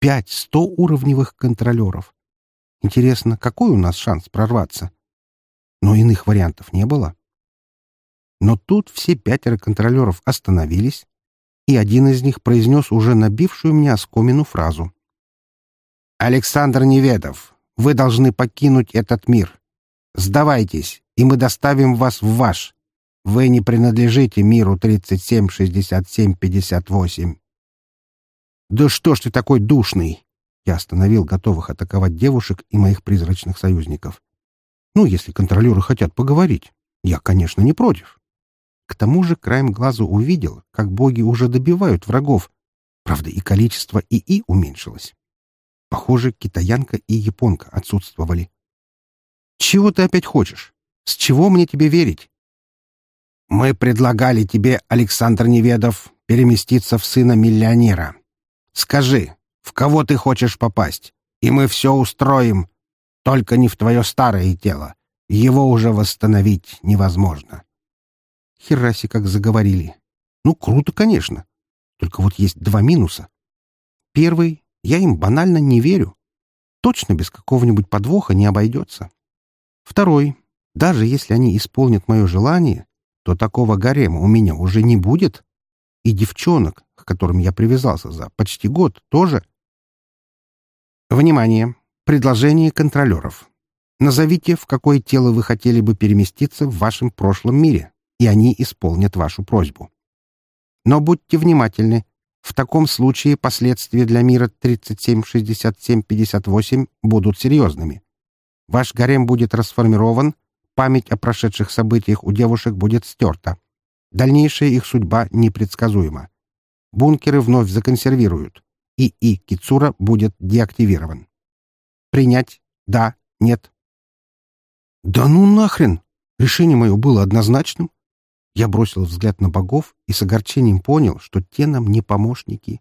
Пять сто-уровневых контролеров. Интересно, какой у нас шанс прорваться? Но иных вариантов не было. Но тут все пятеро контролеров остановились, и один из них произнес уже набившую мне оскомину фразу. «Александр Неведов, вы должны покинуть этот мир. Сдавайтесь, и мы доставим вас в ваш. Вы не принадлежите миру 37-67-58». «Да что ж ты такой душный?» Я остановил готовых атаковать девушек и моих призрачных союзников. «Ну, если контролеры хотят поговорить, я, конечно, не против». К тому же краем глаза увидел, как боги уже добивают врагов. Правда, и количество ИИ уменьшилось. Похоже, китаянка и японка отсутствовали. «Чего ты опять хочешь? С чего мне тебе верить?» «Мы предлагали тебе, Александр Неведов, переместиться в сына миллионера. Скажи, в кого ты хочешь попасть, и мы все устроим, только не в твое старое тело. Его уже восстановить невозможно». Хераси как заговорили. Ну, круто, конечно. Только вот есть два минуса. Первый — я им банально не верю. Точно без какого-нибудь подвоха не обойдется. Второй — даже если они исполнят мое желание, то такого гарема у меня уже не будет. И девчонок, к которым я привязался за почти год, тоже. Внимание! Предложение контролеров. Назовите, в какое тело вы хотели бы переместиться в вашем прошлом мире и они исполнят вашу просьбу. Но будьте внимательны. В таком случае последствия для мира 37-67-58 будут серьезными. Ваш гарем будет расформирован, память о прошедших событиях у девушек будет стерта. Дальнейшая их судьба непредсказуема. Бункеры вновь законсервируют. И И Кицура будет деактивирован. Принять? Да? Нет? Да ну нахрен! Решение мое было однозначным. Я бросил взгляд на богов и с огорчением понял, что те нам не помощники.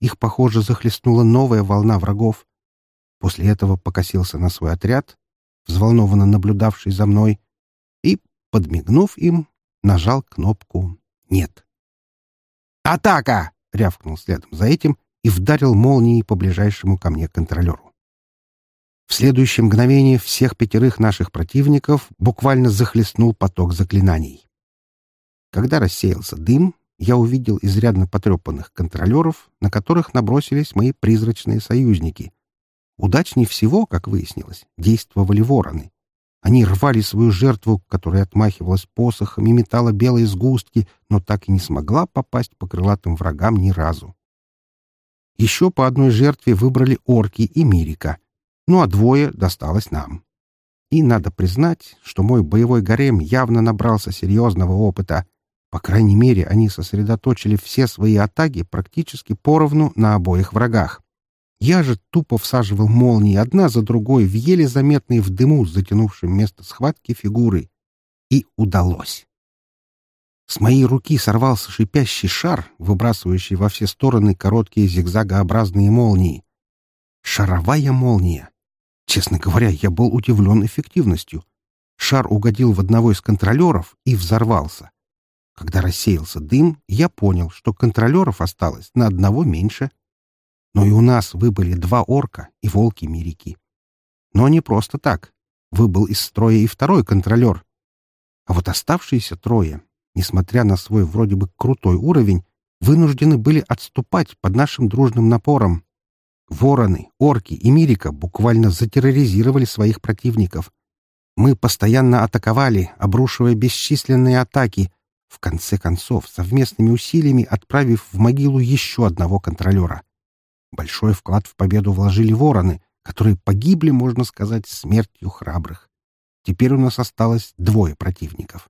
Их, похоже, захлестнула новая волна врагов. После этого покосился на свой отряд, взволнованно наблюдавший за мной, и, подмигнув им, нажал кнопку «Нет». «Атака!» — рявкнул следом за этим и вдарил молнией по ближайшему ко мне контролеру. В следующее мгновение всех пятерых наших противников буквально захлестнул поток заклинаний. Когда рассеялся дым, я увидел изрядно потрепанных контролеров, на которых набросились мои призрачные союзники. Удачнее всего, как выяснилось, действовали вороны. Они рвали свою жертву, которая отмахивалась посохом и метала белые сгустки, но так и не смогла попасть по крылатым врагам ни разу. Еще по одной жертве выбрали орки и Мирика, ну а двое досталось нам. И надо признать, что мой боевой гарем явно набрался серьезного опыта, по крайней мере, они сосредоточили все свои атаки практически поровну на обоих врагах. Я же тупо всаживал молнии одна за другой в еле заметные в дыму, затянувшем место схватки фигуры. И удалось. С моей руки сорвался шипящий шар, выбрасывающий во все стороны короткие зигзагообразные молнии. Шаровая молния. Честно говоря, я был удивлен эффективностью. Шар угодил в одного из контролеров и взорвался. Когда рассеялся дым, я понял, что контролеров осталось на одного меньше. Но и у нас выбыли два орка и волки-мирики. Но не просто так. Выбыл из строя и второй контролер. А вот оставшиеся трое, несмотря на свой вроде бы крутой уровень, вынуждены были отступать под нашим дружным напором. Вороны, орки и Мирика буквально затерроризировали своих противников. Мы постоянно атаковали, обрушивая бесчисленные атаки, в конце концов, совместными усилиями отправив в могилу еще одного контролера. Большой вклад в победу вложили вороны, которые погибли, можно сказать, смертью храбрых. Теперь у нас осталось двое противников.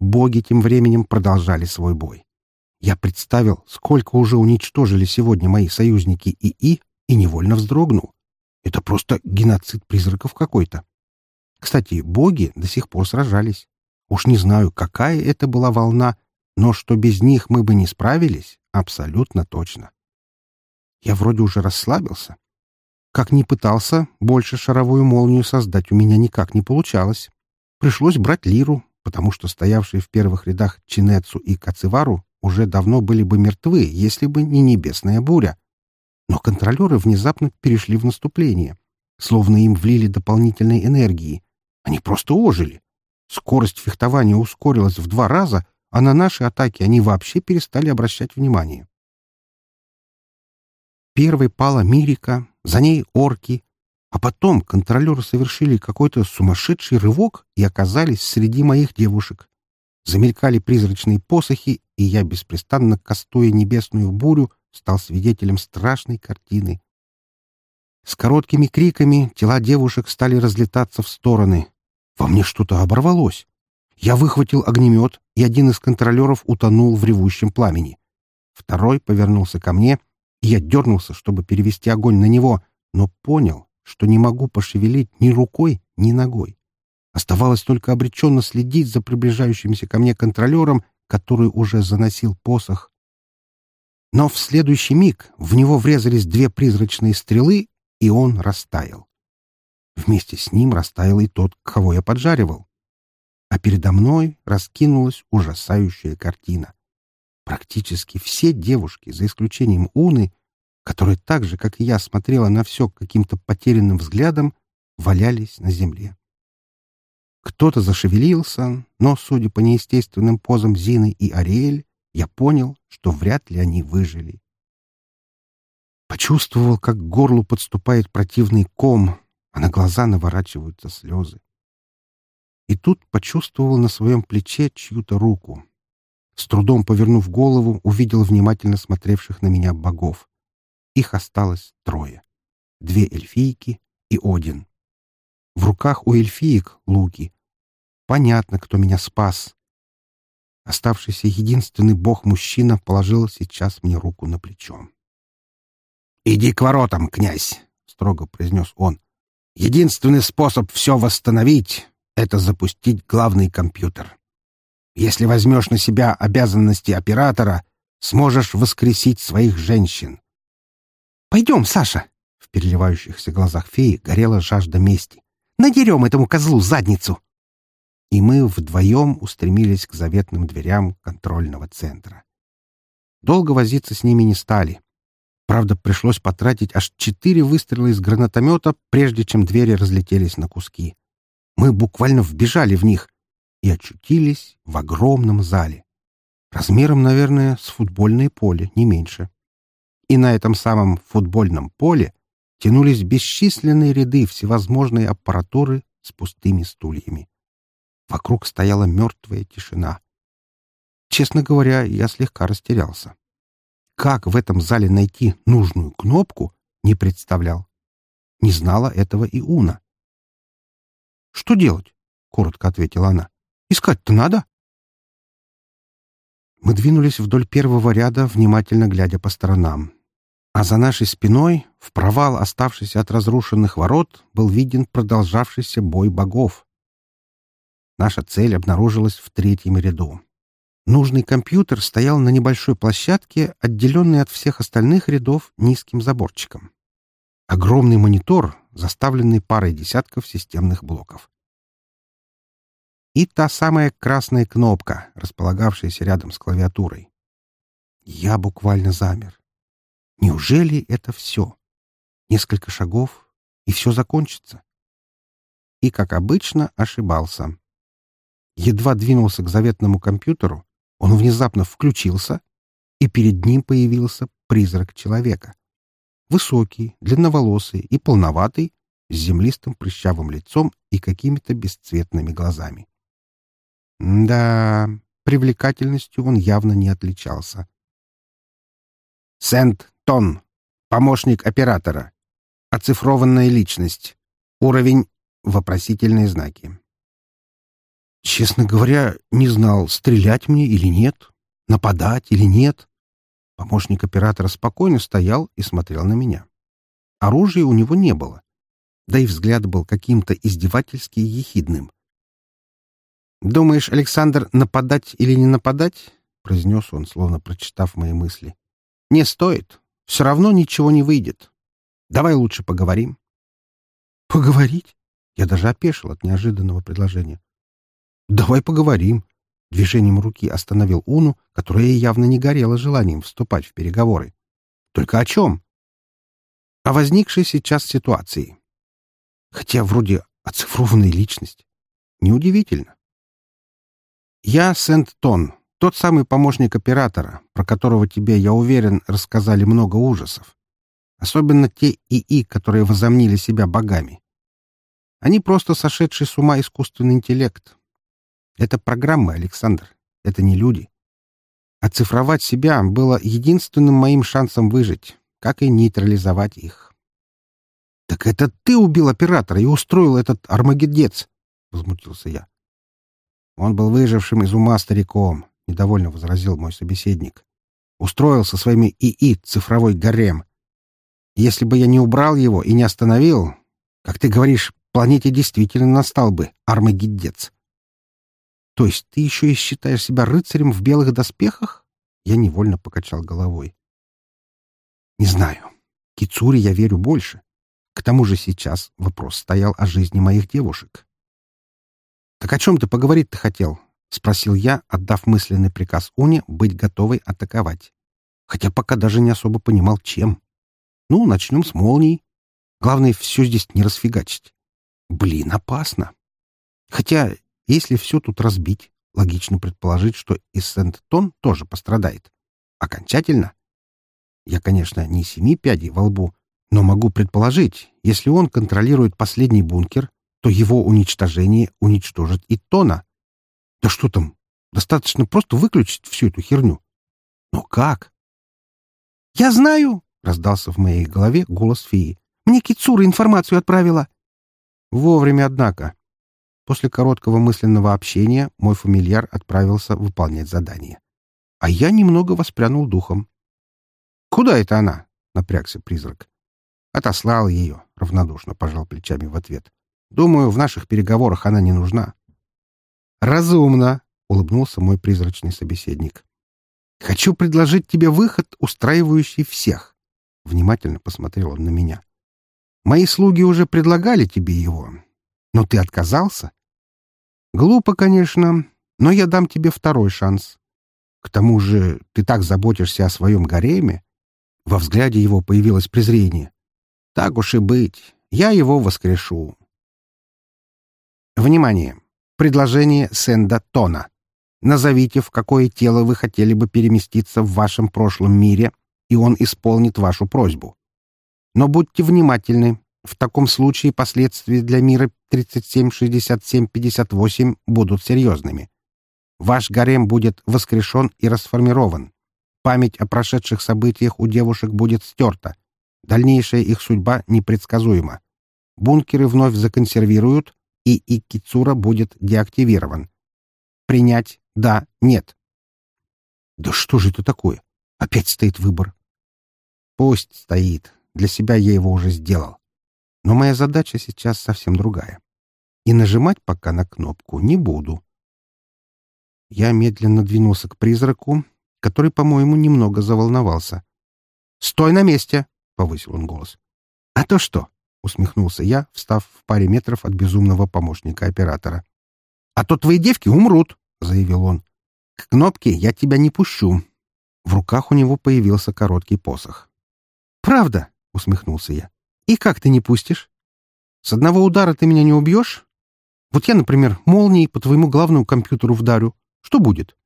Боги тем временем продолжали свой бой. Я представил, сколько уже уничтожили сегодня мои союзники ИИ, и невольно вздрогнул. Это просто геноцид призраков какой-то. Кстати, боги до сих пор сражались. Уж не знаю, какая это была волна, но что без них мы бы не справились, абсолютно точно. Я вроде уже расслабился. Как ни пытался, больше шаровую молнию создать у меня никак не получалось. Пришлось брать лиру, потому что стоявшие в первых рядах Чинецу и Кацевару уже давно были бы мертвы, если бы не небесная буря. Но контролеры внезапно перешли в наступление, словно им влили дополнительной энергии. Они просто ожили. Скорость фехтования ускорилась в два раза, а на наши атаки они вообще перестали обращать внимание. Первой пала Мирика, за ней орки, а потом контролеры совершили какой-то сумасшедший рывок и оказались среди моих девушек. Замелькали призрачные посохи, и я, беспрестанно кастуя небесную бурю, стал свидетелем страшной картины. С короткими криками тела девушек стали разлетаться в стороны. Во мне что-то оборвалось. Я выхватил огнемет, и один из контролеров утонул в ревущем пламени. Второй повернулся ко мне, и я дернулся, чтобы перевести огонь на него, но понял, что не могу пошевелить ни рукой, ни ногой. Оставалось только обреченно следить за приближающимся ко мне контролером, который уже заносил посох. Но в следующий миг в него врезались две призрачные стрелы, и он растаял. Вместе с ним растаял и тот, кого я поджаривал. А передо мной раскинулась ужасающая картина. Практически все девушки, за исключением Уны, которая так же, как и я, смотрела на все каким-то потерянным взглядом, валялись на земле. Кто-то зашевелился, но, судя по неестественным позам Зины и Ариэль, я понял, что вряд ли они выжили. Почувствовал, как к горлу подступает противный ком, а на глаза наворачиваются слезы. И тут почувствовал на своем плече чью-то руку. С трудом повернув голову, увидел внимательно смотревших на меня богов. Их осталось трое. Две эльфийки и Один. В руках у эльфиек луки. Понятно, кто меня спас. Оставшийся единственный бог-мужчина положил сейчас мне руку на плечо. «Иди к воротам, князь!» — строго произнес он. «Единственный способ все восстановить — это запустить главный компьютер. Если возьмешь на себя обязанности оператора, сможешь воскресить своих женщин. «Пойдем, Саша!» В переливающихся глазах феи горела жажда мести. «Надерем этому козлу задницу!» И мы вдвоем устремились к заветным дверям контрольного центра. Долго возиться с ними не стали. Правда, пришлось потратить аж четыре выстрела из гранатомета, прежде чем двери разлетелись на куски. Мы буквально вбежали в них и очутились в огромном зале. Размером, наверное, с футбольное поле, не меньше и на этом самом футбольном поле тянулись бесчисленные ряды всевозможной аппаратуры с пустыми стульями. Вокруг стояла мертвая тишина. Честно говоря, я слегка растерялся. Как в этом зале найти нужную кнопку, не представлял. Не знала этого и Уна. «Что делать?» — коротко ответила она. «Искать-то надо». Мы двинулись вдоль первого ряда, внимательно глядя по сторонам. А за нашей спиной, в провал оставшийся от разрушенных ворот, был виден продолжавшийся бой богов. Наша цель обнаружилась в третьем ряду. Нужный компьютер стоял на небольшой площадке, отделенной от всех остальных рядов низким заборчиком. Огромный монитор, заставленный парой десятков системных блоков и та самая красная кнопка, располагавшаяся рядом с клавиатурой. Я буквально замер. Неужели это все? Несколько шагов, и все закончится? И, как обычно, ошибался. Едва двинулся к заветному компьютеру, он внезапно включился, и перед ним появился призрак человека. Высокий, длинноволосый и полноватый, с землистым прыщавым лицом и какими-то бесцветными глазами. Да, привлекательностью он явно не отличался. Сент-Тон, помощник оператора. Оцифрованная личность. Уровень — вопросительные знаки. Честно говоря, не знал, стрелять мне или нет, нападать или нет. Помощник оператора спокойно стоял и смотрел на меня. Оружия у него не было, да и взгляд был каким-то издевательски ехидным. «Думаешь, Александр, нападать или не нападать?» — произнес он, словно прочитав мои мысли. «Не стоит. Все равно ничего не выйдет. Давай лучше поговорим». «Поговорить?» Я даже опешил от неожиданного предложения. «Давай поговорим», Движением руки остановил Уну, которая явно не горела желанием вступать в переговоры. Только о чем? О возникшей сейчас ситуации. Хотя вроде оцифрованная личность. Неудивительно. Я Сент-Тон, тот самый помощник оператора, про которого тебе, я уверен, рассказали много ужасов. Особенно те ИИ, которые возомнили себя богами. Они просто сошедший с ума искусственный интеллект, это программы, Александр. Это не люди. Оцифровать себя было единственным моим шансом выжить, как и нейтрализовать их. — Так это ты убил оператора и устроил этот армагеддец? — возмутился я. Он был выжившим из ума стариком, — недовольно возразил мой собеседник. Устроил со своими ИИ цифровой гарем. Если бы я не убрал его и не остановил, как ты говоришь, планете действительно настал бы армагеддец. То есть ты еще и считаешь себя рыцарем в белых доспехах? Я невольно покачал головой. Не знаю. Кицури я верю больше. К тому же сейчас вопрос стоял о жизни моих девушек. «Так о чем ты поговорить-то хотел?» — спросил я, отдав мысленный приказ Уне быть готовой атаковать. Хотя пока даже не особо понимал, чем. Ну, начнем с молний. Главное, все здесь не расфигачить. Блин, опасно. Хотя если все тут разбить, логично предположить, что и Сент-Тон тоже пострадает. Окончательно. Я, конечно, не семи пядей во лбу, но могу предположить, если он контролирует последний бункер, то его уничтожение уничтожит и Тона. Да что там, достаточно просто выключить всю эту херню. Но как? «Я знаю!» — раздался в моей голове голос феи. «Мне Кицура информацию отправила». Вовремя, однако. После короткого мысленного общения мой фамильяр отправился выполнять задание. А я немного воспрянул духом. «Куда это она?» — напрягся призрак. «Отослал ее», — равнодушно пожал плечами в ответ. «Думаю, в наших переговорах она не нужна». «Разумно», — улыбнулся мой призрачный собеседник. «Хочу предложить тебе выход, устраивающий всех». Внимательно посмотрел он на меня. «Мои слуги уже предлагали тебе его, но ты отказался? Глупо, конечно, но я дам тебе второй шанс. К тому же ты так заботишься о своем гареме. Во взгляде его появилось презрение. Так уж и быть, я его воскрешу. Внимание! Предложение Сенда Тона. Назовите, в какое тело вы хотели бы переместиться в вашем прошлом мире, и он исполнит вашу просьбу. Но будьте внимательны, в таком случае последствия для мира 37, 67, 58 будут серьезными. Ваш гарем будет воскрешен и расформирован. Память о прошедших событиях у девушек будет стерта. Дальнейшая их судьба непредсказуема. Бункеры вновь законсервируют, и Икицура будет деактивирован. Принять «да», «нет». Да что же это такое? Опять стоит выбор. Пусть стоит. Для себя я его уже сделал. Но моя задача сейчас совсем другая. И нажимать пока на кнопку не буду. Я медленно двинулся к призраку, который, по-моему, немного заволновался. «Стой на месте!» — повысил он голос. «А то что?» — усмехнулся я, встав в паре метров от безумного помощника оператора. «А то твои девки умрут!» — заявил он. «К кнопке я тебя не пущу». В руках у него появился короткий посох. «Правда?» — усмехнулся я. И как ты не пустишь? С одного удара ты меня не убьешь? Вот я, например, молнией по твоему главному компьютеру вдарю. Что будет?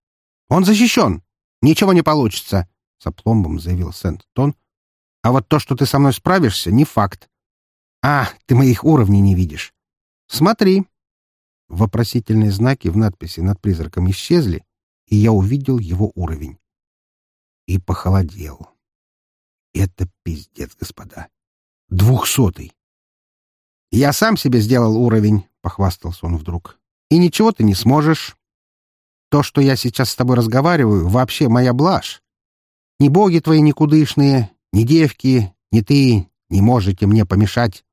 Он защищен. Ничего не получится. — с опломбом заявил Сент-Тон. «А вот то, что ты со мной справишься, не факт. А, ты моих уровней не видишь. Смотри». Вопросительные знаки в надписи над призраком исчезли, и я увидел его уровень. И похолодел. Это пиздец, господа. Двухсотый. «Я сам себе сделал уровень», — похвастался он вдруг. «И ничего ты не сможешь. То, что я сейчас с тобой разговариваю, вообще моя блажь. Ни боги твои никудышные, ни девки, ни ты не можете мне помешать.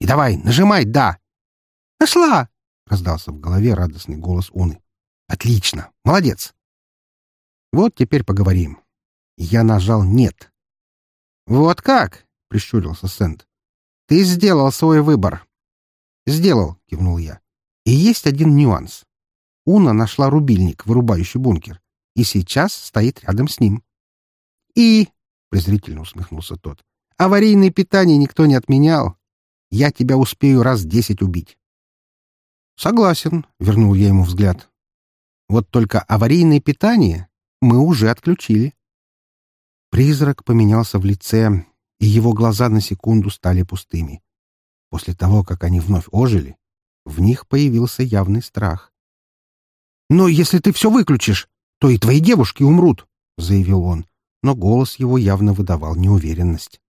И давай, нажимай «да». «Нашла!» — раздался в голове радостный голос Уны. «Отлично! Молодец!» «Вот теперь поговорим». Я нажал «нет». «Вот как?» — прищурился Сент. «Ты сделал свой выбор». «Сделал», — кивнул я. «И есть один нюанс. Уна нашла рубильник, вырубающий бункер, и сейчас стоит рядом с ним». «И...» — презрительно усмехнулся тот. «Аварийное питание никто не отменял. Я тебя успею раз десять убить». «Согласен», — вернул я ему взгляд. «Вот только аварийное питание мы уже отключили». Призрак поменялся в лице, и его глаза на секунду стали пустыми. После того, как они вновь ожили, в них появился явный страх. «Но если ты все выключишь, то и твои девушки умрут», — заявил он, но голос его явно выдавал неуверенность.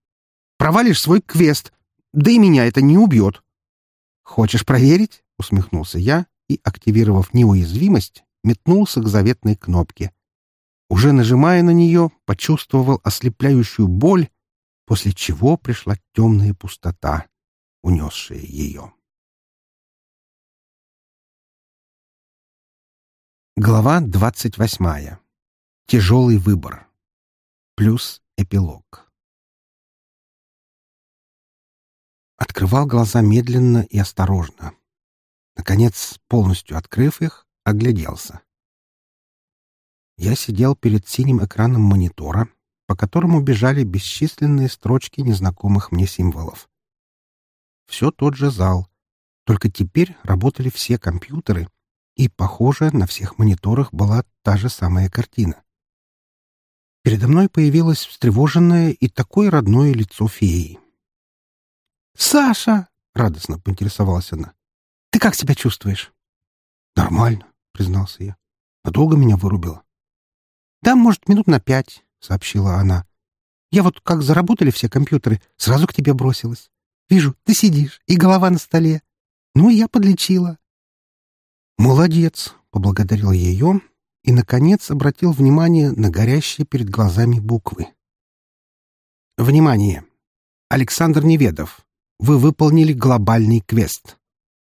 «Провалишь свой квест, да и меня это не убьет». «Хочешь проверить?» — усмехнулся я и, активировав неуязвимость, метнулся к заветной кнопке. Уже нажимая на нее, почувствовал ослепляющую боль после чего пришла темная пустота, унесшая ее. Глава двадцать восьмая. Тяжелый выбор. Плюс эпилог. Открывал глаза медленно и осторожно. Наконец, полностью открыв их, огляделся. Я сидел перед синим экраном монитора, по которому бежали бесчисленные строчки незнакомых мне символов. Все тот же зал, только теперь работали все компьютеры, и, похоже, на всех мониторах была та же самая картина. Передо мной появилось встревоженное и такое родное лицо феи. «Саша!» — радостно поинтересовалась она. «Ты как себя чувствуешь?» «Нормально», — признался я. «Надолго меня вырубило?» «Да, может, минут на пять. — сообщила она. «Я вот как заработали все компьютеры, сразу к тебе бросилась. Вижу, ты сидишь, и голова на столе. Ну, я подлечила». «Молодец!» — поблагодарил ее и, наконец, обратил внимание на горящие перед глазами буквы. «Внимание! Александр Неведов, вы выполнили глобальный квест.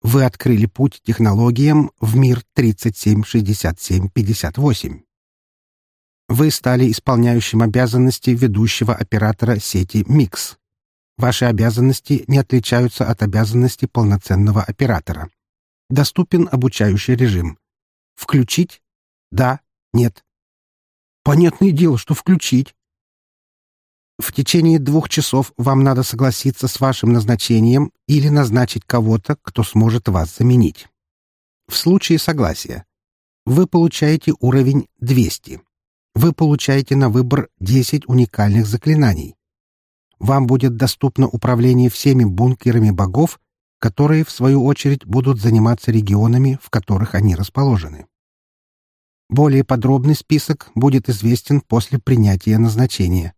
Вы открыли путь технологиям в мир 376758. Вы стали исполняющим обязанности ведущего оператора сети МИКС. Ваши обязанности не отличаются от обязанностей полноценного оператора. Доступен обучающий режим. Включить? Да, нет. Понятное дело, что включить. В течение двух часов вам надо согласиться с вашим назначением или назначить кого-то, кто сможет вас заменить. В случае согласия вы получаете уровень 200 вы получаете на выбор 10 уникальных заклинаний. Вам будет доступно управление всеми бункерами богов, которые, в свою очередь, будут заниматься регионами, в которых они расположены. Более подробный список будет известен после принятия назначения.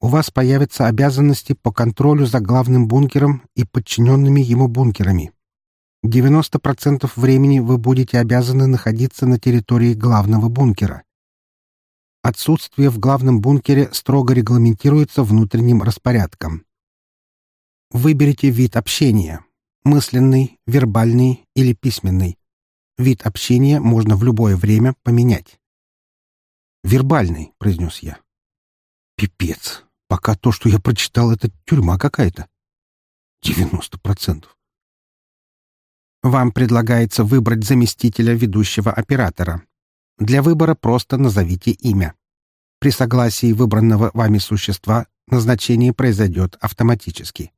У вас появятся обязанности по контролю за главным бункером и подчиненными ему бункерами. 90% времени вы будете обязаны находиться на территории главного бункера. Отсутствие в главном бункере строго регламентируется внутренним распорядком. Выберите вид общения — мысленный, вербальный или письменный. Вид общения можно в любое время поменять. «Вербальный», — произнес я. «Пипец. Пока то, что я прочитал, это тюрьма какая-то. Девяносто процентов. Вам предлагается выбрать заместителя ведущего оператора. Для выбора просто назовите имя. При согласии выбранного вами существа назначение произойдет автоматически.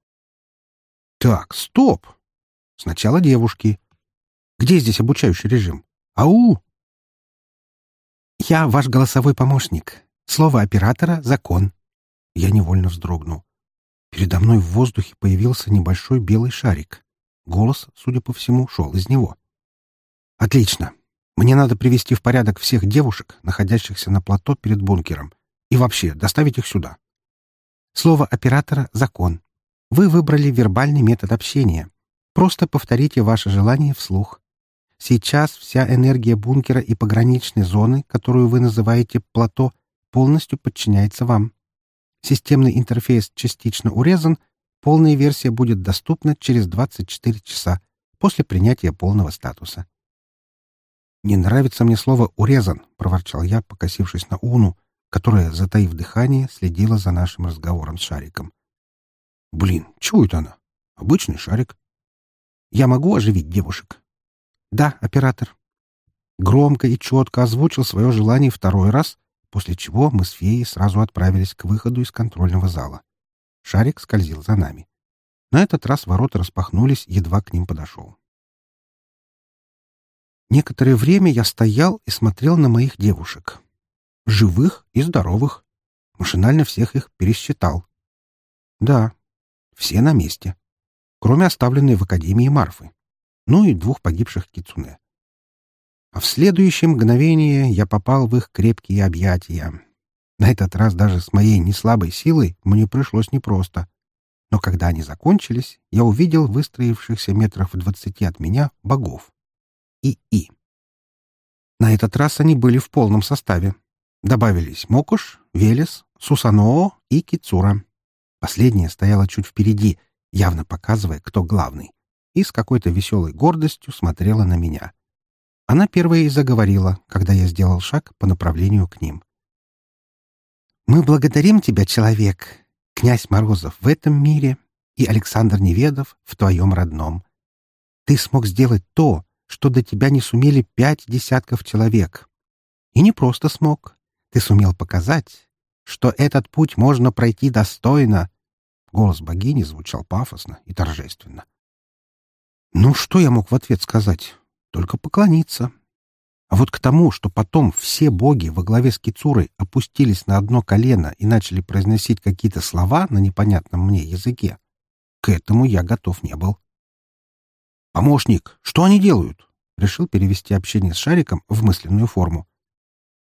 Так, стоп. Сначала девушки. Где здесь обучающий режим? Ау! Я ваш голосовой помощник. Слово оператора — закон. Я невольно вздрогнул. Передо мной в воздухе появился небольшой белый шарик. Голос, судя по всему, шел из него. «Отлично. Мне надо привести в порядок всех девушек, находящихся на плато перед бункером, и вообще доставить их сюда. Слово оператора — закон. Вы выбрали вербальный метод общения. Просто повторите ваше желание вслух. Сейчас вся энергия бункера и пограничной зоны, которую вы называете плато, полностью подчиняется вам. Системный интерфейс частично урезан, полная версия будет доступна через 24 часа после принятия полного статуса. «Не нравится мне слово «урезан», — проворчал я, покосившись на Уну, которая, затаив дыхание, следила за нашим разговором с шариком. «Блин, чего это она? Обычный шарик. Я могу оживить девушек?» «Да, оператор». Громко и четко озвучил свое желание второй раз, после чего мы с феей сразу отправились к выходу из контрольного зала. Шарик скользил за нами. На этот раз ворота распахнулись, едва к ним подошел. Некоторое время я стоял и смотрел на моих девушек. Живых и здоровых. Машинально всех их пересчитал. Да, все на месте. Кроме оставленной в Академии Марфы. Ну и двух погибших кицуне. А в следующее мгновение я попал в их крепкие объятия. На этот раз даже с моей неслабой силой мне пришлось непросто. Но когда они закончились, я увидел выстроившихся метров в двадцати от меня богов. И-И. На этот раз они были в полном составе. Добавились Мокуш, Велес, Сусаноо и Кицура. Последняя стояла чуть впереди, явно показывая, кто главный, и с какой-то веселой гордостью смотрела на меня. Она первая и заговорила, когда я сделал шаг по направлению к ним. «Мы благодарим тебя, человек, князь Морозов в этом мире и Александр Неведов в твоем родном. Ты смог сделать то, что до тебя не сумели пять десятков человек. И не просто смог. Ты сумел показать, что этот путь можно пройти достойно. Голос богини звучал пафосно и торжественно. Ну, что я мог в ответ сказать? только поклониться. А вот к тому, что потом все боги во главе с Кицурой опустились на одно колено и начали произносить какие-то слова на непонятном мне языке, к этому я готов не был. «Помощник, что они делают?» Решил перевести общение с Шариком в мысленную форму.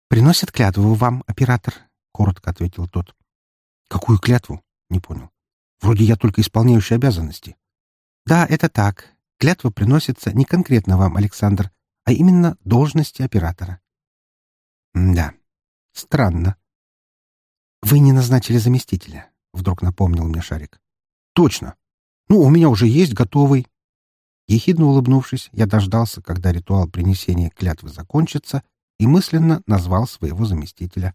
«Приносят клятву вам, оператор», — коротко ответил тот. «Какую клятву?» — не понял. «Вроде я только исполняющий обязанности». «Да, это так. Клятва приносится не конкретно вам, Александр, а именно должности оператора. да, странно. Вы не назначили заместителя, вдруг напомнил мне Шарик. Точно. Ну, у меня уже есть готовый. Ехидно улыбнувшись, я дождался, когда ритуал принесения клятвы закончится, и мысленно назвал своего заместителя.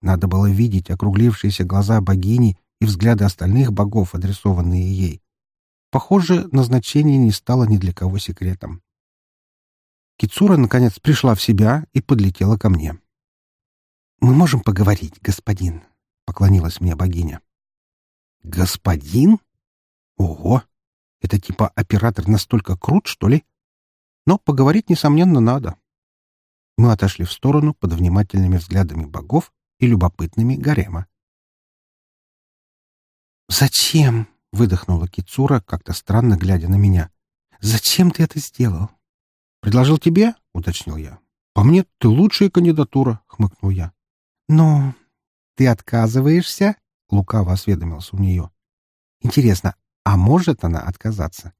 Надо было видеть округлившиеся глаза богини и взгляды остальных богов, адресованные ей. Похоже, назначение не стало ни для кого секретом. Кицура, наконец, пришла в себя и подлетела ко мне. «Мы можем поговорить, господин», — поклонилась мне богиня. «Господин? Ого! Это типа оператор настолько крут, что ли? Но поговорить, несомненно, надо». Мы отошли в сторону под внимательными взглядами богов и любопытными гарема. «Зачем?» — выдохнула Кицура, как-то странно глядя на меня. «Зачем ты это сделал?» «Предложил тебе?» — уточнил я. «По мне, ты лучшая кандидатура», — хмыкнул я. «Но ты отказываешься?» — лукаво осведомился у нее. «Интересно, а может она отказаться?»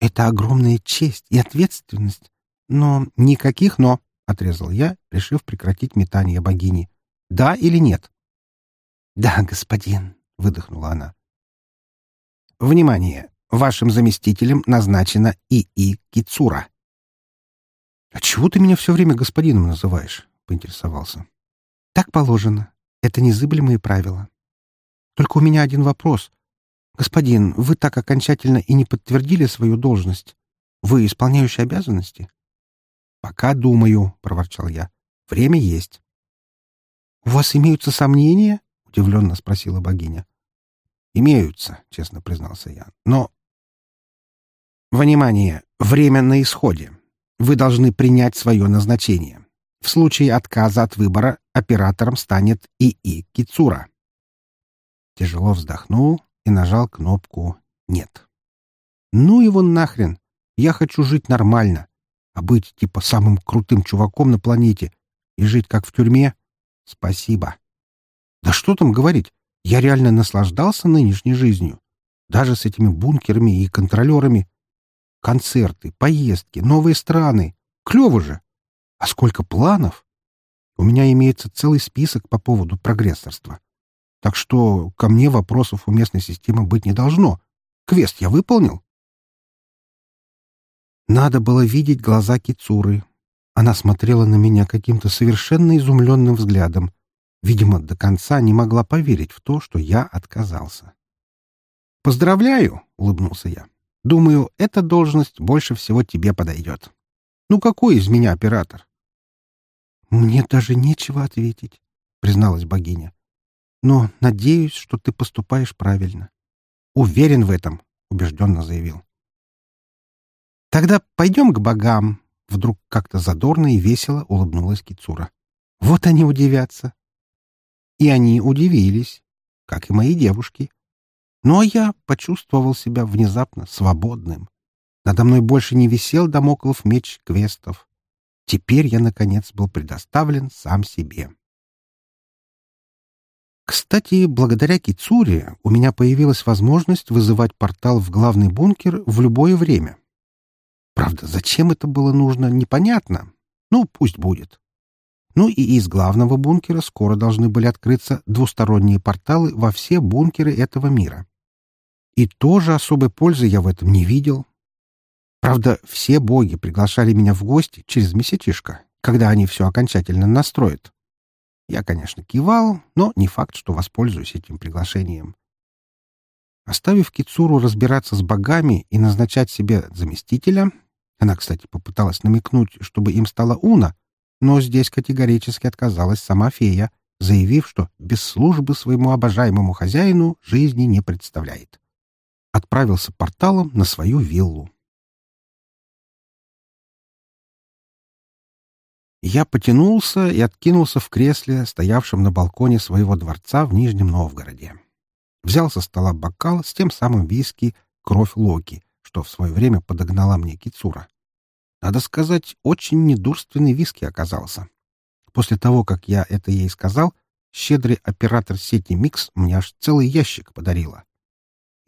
«Это огромная честь и ответственность. Но никаких «но», — отрезал я, решив прекратить метание богини. «Да или нет?» «Да, господин», — выдохнула она. Внимание! Вашим заместителем назначена ИИ Кицура. — А чего ты меня все время господином называешь? — поинтересовался. — Так положено. Это незыблемые правила. Только у меня один вопрос. Господин, вы так окончательно и не подтвердили свою должность. Вы исполняющий обязанности? — Пока думаю, — проворчал я. — Время есть. — У вас имеются сомнения? — удивленно спросила богиня. «Имеются», — честно признался я. «Но...» «Внимание! Время на исходе. Вы должны принять свое назначение. В случае отказа от выбора оператором станет ИИ Кицура. Тяжело вздохнул и нажал кнопку «Нет». Ну его нахрен! Я хочу жить нормально, а быть типа самым крутым чуваком на планете и жить как в тюрьме? Спасибо. Да что там говорить, я реально наслаждался нынешней жизнью. Даже с этими бункерами и контролерами. Концерты, поездки, новые страны. Клево же! А сколько планов! У меня имеется целый список по поводу прогрессорства. Так что ко мне вопросов у местной системы быть не должно. Квест я выполнил. Надо было видеть глаза Кицуры. Она смотрела на меня каким-то совершенно изумленным взглядом. Видимо, до конца не могла поверить в то, что я отказался. «Поздравляю!» — улыбнулся я. «Думаю, эта должность больше всего тебе подойдет. Ну какой из меня оператор?» «Мне даже нечего ответить», — призналась богиня. «Но надеюсь, что ты поступаешь правильно». «Уверен в этом», — убежденно заявил. «Тогда пойдем к богам», — вдруг как-то задорно и весело улыбнулась Кицура. «Вот они удивятся». И они удивились, как и мои девушки. А я почувствовал себя внезапно свободным. Надо мной больше не висел домоклов меч квестов. Теперь я, наконец, был предоставлен сам себе. Кстати, благодаря Кицуре у меня появилась возможность вызывать портал в главный бункер в любое время. Правда, зачем это было нужно, непонятно. Ну, пусть будет. Ну и из главного бункера скоро должны были открыться двусторонние порталы во все бункеры этого мира. И тоже особой пользы я в этом не видел. Правда, все боги приглашали меня в гости через месячишко, когда они все окончательно настроят. Я, конечно, кивал, но не факт, что воспользуюсь этим приглашением. Оставив Кицуру разбираться с богами и назначать себе заместителя, она, кстати, попыталась намекнуть, чтобы им стала Уна, но здесь категорически отказалась сама фея, заявив, что без службы своему обожаемому хозяину жизни не представляет. Отправился порталом на свою виллу. Я потянулся и откинулся в кресле, стоявшем на балконе своего дворца в Нижнем Новгороде взял со стола бокал с тем самым виски «Кровь Локи», что в свое время подогнала мне Кицура. Надо сказать, очень недурственный виски оказался. После того, как я это ей сказал, щедрый оператор сети «Микс» мне аж целый ящик подарила.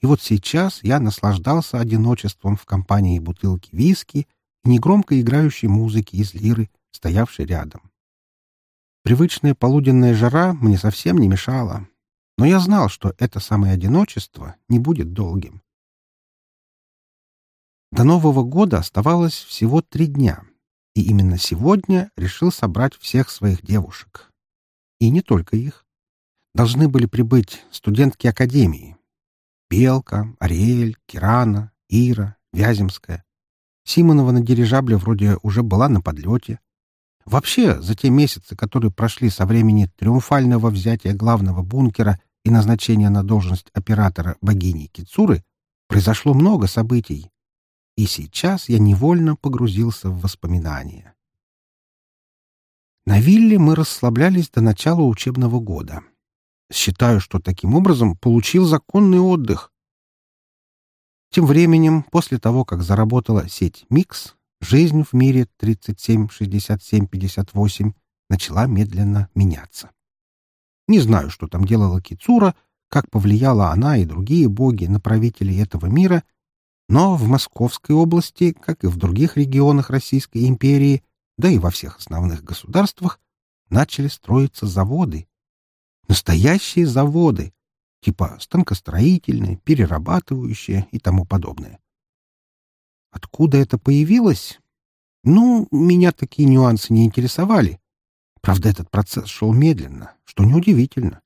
И вот сейчас я наслаждался одиночеством в компании бутылки виски и негромко играющей музыки из лиры, стоявшей рядом. Привычная полуденная жара мне совсем не мешала, но я знал, что это самое одиночество не будет долгим. До Нового года оставалось всего три дня, и именно сегодня решил собрать всех своих девушек. И не только их. Должны были прибыть студентки Академии. Белка, Ариэль, Кирана, Ира, Вяземская. Симонова на дирижабле вроде уже была на подлете. Вообще, за те месяцы, которые прошли со времени триумфального взятия главного бункера и назначения на должность оператора богини Кицуры, произошло много событий, и сейчас я невольно погрузился в воспоминания. На вилле мы расслаблялись до начала учебного года. Считаю, что таким образом получил законный отдых. Тем временем, после того, как заработала сеть «Микс», Жизнь в мире 37-67-58 начала медленно меняться. Не знаю, что там делала Кицура, как повлияла она и другие боги на правителей этого мира, но в Московской области, как и в других регионах Российской империи, да и во всех основных государствах, начали строиться заводы. Настоящие заводы, типа станкостроительные, перерабатывающие и тому подобное. Откуда это появилось? Ну, меня такие нюансы не интересовали. Правда, этот процесс шел медленно, что неудивительно.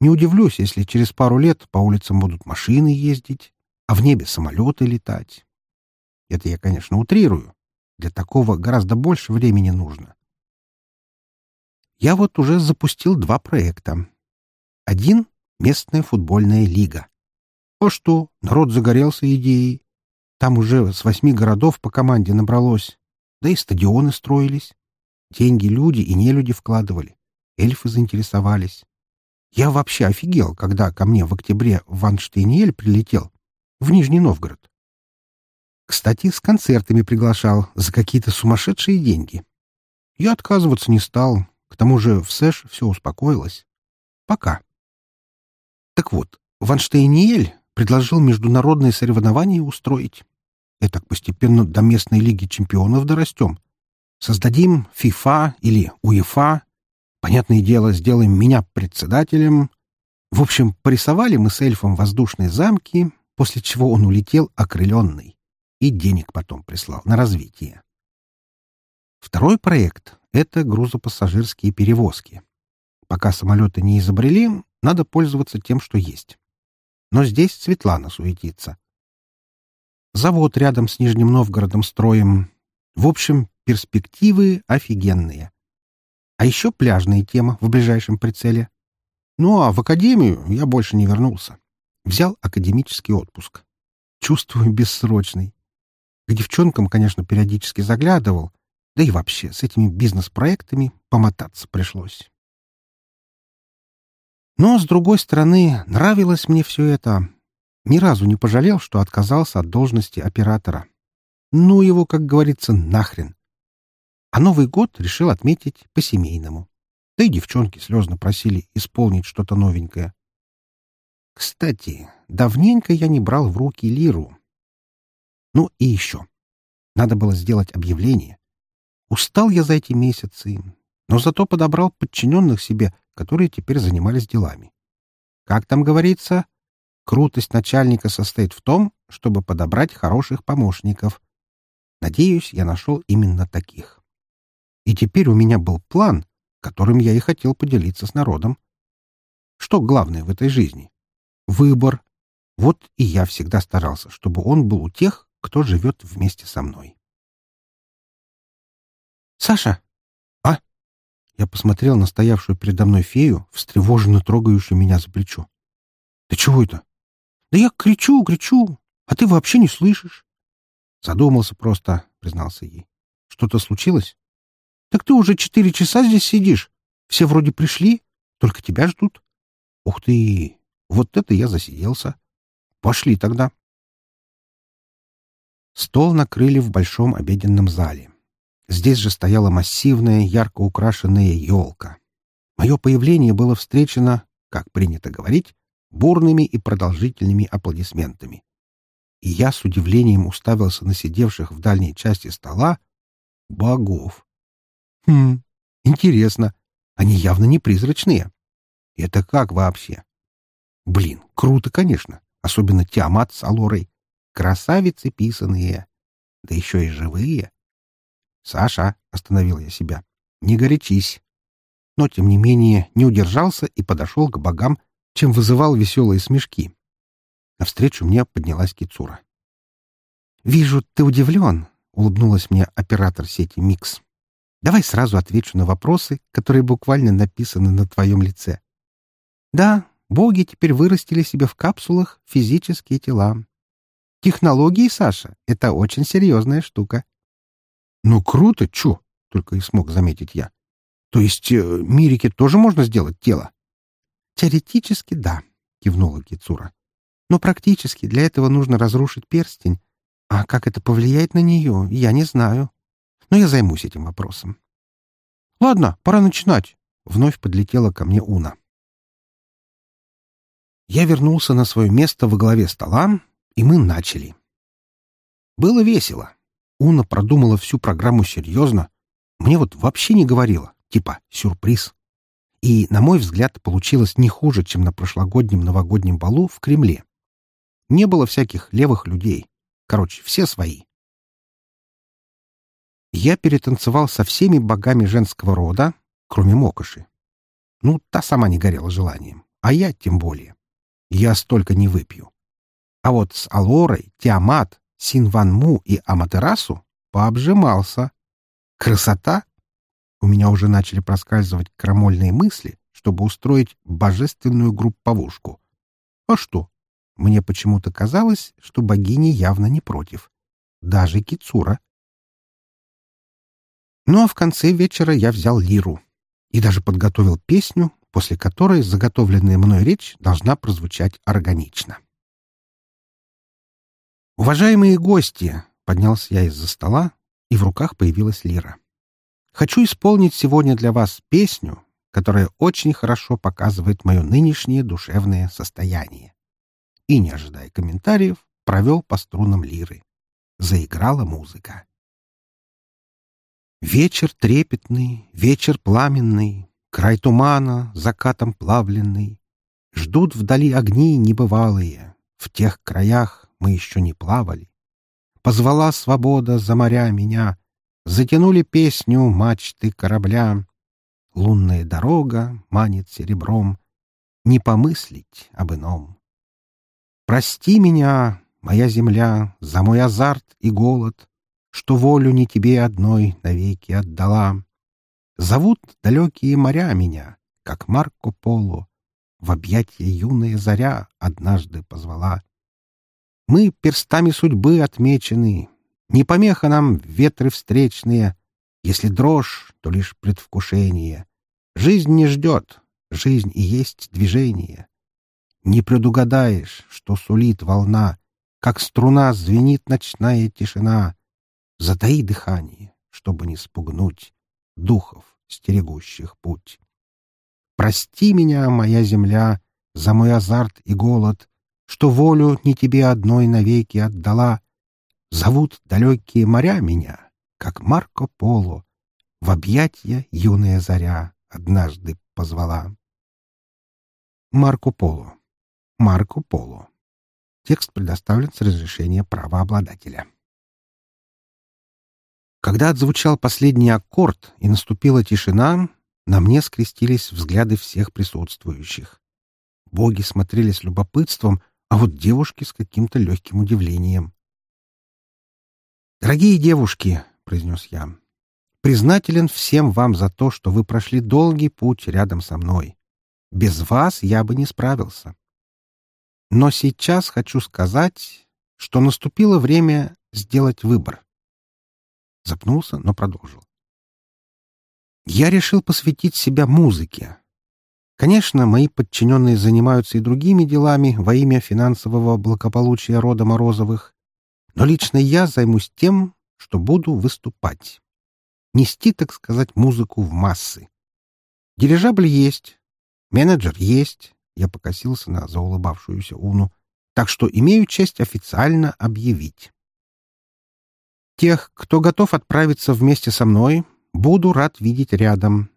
Не удивлюсь, если через пару лет по улицам будут машины ездить, а в небе самолеты летать. Это я, конечно, утрирую. Для такого гораздо больше времени нужно. Я вот уже запустил два проекта. Один — местная футбольная лига. А что, народ загорелся идеей. Там уже с восьми городов по команде набралось. Да и стадионы строились. Деньги люди и нелюди вкладывали. Эльфы заинтересовались. Я вообще офигел, когда ко мне в октябре Ванштейниэль прилетел. В Нижний Новгород. Кстати, с концертами приглашал за какие-то сумасшедшие деньги. Я отказываться не стал. К тому же в Сэш все успокоилось. Пока. Так вот, Ванштейниэль предложил международные соревнования устроить. Так постепенно до местной лиги чемпионов дорастем. Создадим ФИФА или УЕФА. Понятное дело, сделаем меня председателем. В общем, порисовали мы с эльфом воздушные замки, после чего он улетел окрыленный. И денег потом прислал на развитие. Второй проект — это грузопассажирские перевозки. Пока самолеты не изобрели, надо пользоваться тем, что есть. Но здесь Светлана суетится. Завод рядом с Нижним Новгородом строим. В общем, перспективы офигенные. А еще пляжная тема в ближайшем прицеле. Ну а в академию я больше не вернулся. Взял академический отпуск. Чувствую бессрочный. К девчонкам, конечно, периодически заглядывал, да и вообще с этими бизнес-проектами помотаться пришлось. Но, с другой стороны, нравилось мне все это. Ни разу не пожалел, что отказался от должности оператора. Ну его, как говорится, нахрен. А Новый год решил отметить по-семейному. Да и девчонки слезно просили исполнить что-то новенькое. Кстати, давненько я не брал в руки лиру. Ну и еще. Надо было сделать объявление. Устал я за эти месяцы, но зато подобрал подчиненных себе, которые теперь занимались делами. Как там говорится, Крутость начальника состоит в том, чтобы подобрать хороших помощников. Надеюсь, я нашел именно таких. И теперь у меня был план, которым я и хотел поделиться с народом. Что главное в этой жизни? Выбор. Вот и я всегда старался, чтобы он был у тех, кто живет вместе со мной. «Саша!» «А?» Я посмотрел на стоявшую передо мной фею, встревоженно трогающую меня за плечо. «Ты чего это?» Да я кричу, кричу, а ты вообще не слышишь. Задумался просто, признался ей. Что-то случилось? Так ты уже четыре часа здесь сидишь. Все вроде пришли, только тебя ждут. Ух ты! Вот это я засиделся. Пошли тогда. Стол накрыли в большом обеденном зале. Здесь же стояла массивная, ярко украшенная елка. Мое появление было встречено, как принято говорить, бурными и продолжительными аплодисментами. И я с удивлением уставился на сидевших в дальней части стола богов. Хм, интересно, они явно не призрачные. Это как вообще? Блин, круто, конечно, особенно Тиамат с Алорой. Красавицы писанные, да еще и живые. «Саша», — остановил я себя, — «не горячись». Но, тем не менее, не удержался и подошел к богам чем вызывал веселые смешки. Навстречу мне поднялась Кицура. «Вижу, ты удивлен», — улыбнулась мне оператор сети «Микс». «Давай сразу отвечу на вопросы, которые буквально написаны на твоем лице. Да, боги теперь вырастили себе в капсулах физические тела. Технологии, Саша, — это очень серьезная штука». «Ну, круто, чё?» — только и смог заметить я. «То есть э, Мирике тоже можно сделать тело?» «Теоретически, да», — кивнула Кицура. «Но практически для этого нужно разрушить перстень. А как это повлияет на нее, я не знаю. Но я займусь этим вопросом». «Ладно, пора начинать», — вновь подлетела ко мне Уна. Я вернулся на свое место во главе стола, и мы начали. Было весело. Уна продумала всю программу серьезно. Мне вот вообще не говорила, типа сюрприз. И, на мой взгляд, получилось не хуже, чем на прошлогоднем новогоднем балу в Кремле. Не было всяких левых людей. Короче, все свои. Я перетанцевал со всеми богами женского рода, кроме Мокоши. Ну, та сама не горела желанием, а я тем более. Я столько не выпью. А вот с Алорой, Тиамат, Синванму и Аматерасу пообжимался. Красота у меня уже начали проскальзывать крамольные мысли, чтобы устроить божественную групповушку. А что? Мне почему-то казалось, что богини явно не против. Даже Кицура. Ну а в конце вечера я взял лиру и даже подготовил песню, после которой заготовленная мной речь должна прозвучать органично. «Уважаемые гости!» — поднялся я из-за стола, и в руках появилась лира. «Хочу исполнить сегодня для вас песню, которая очень хорошо показывает мое нынешнее душевное состояние». И, не ожидая комментариев, провел по струнам лиры. Заиграла музыка. Вечер трепетный, вечер пламенный, Край тумана, закатом плавленный. Ждут вдали огни небывалые, В тех краях мы еще не плавали. Позвала свобода за моря меня, Затянули песню мачты корабля. Лунная дорога манит серебром, Не помыслить об ином. Прости меня, моя земля, За мой азарт и голод, что волю не тебе одной навеки отдала. Зовут далекие моря меня, как Марко Поло, в объятье юная заря однажды позвала. Мы перстами судьбы отмечены, не помеха нам ветры встречные, если дрожь, то лишь предвкушение. Жизнь не ждет, жизнь и есть движение. Не предугадаешь, что сулит волна, как струна звенит ночная тишина. Затаи дыхание, чтобы не спугнуть духов, стерегущих путь. Прости меня, моя земля, за мой азарт и голод, что волю не тебе одной навеки отдала. Зовут далекие моря меня, как Марко Поло, в объятья юная заря однажды позвала. Марко Поло. Марко Поло. Текст предоставлен с разрешения правообладателя. Когда отзвучал последний аккорд и наступила тишина, на мне скрестились взгляды всех присутствующих. Боги смотрели с любопытством, а вот девушки с каким-то легким удивлением. «Дорогие девушки», — произнес я, — «признателен всем вам за то, что вы прошли долгий путь рядом со мной. Без вас я бы не справился. Но сейчас хочу сказать, что наступило время сделать выбор. Запнулся, но продолжил. Я решил посвятить себя музыке. Конечно, мои подчиненные занимаются и другими делами во имя финансового благополучия рода Морозовых, но лично я займусь тем, что буду выступать. Нести, так сказать, музыку в массы. Дирижабль есть, менеджер есть, я покосился на заулыбавшуюся Уну, так что имею честь официально объявить. Тех, кто готов отправиться вместе со мной, буду рад видеть рядом.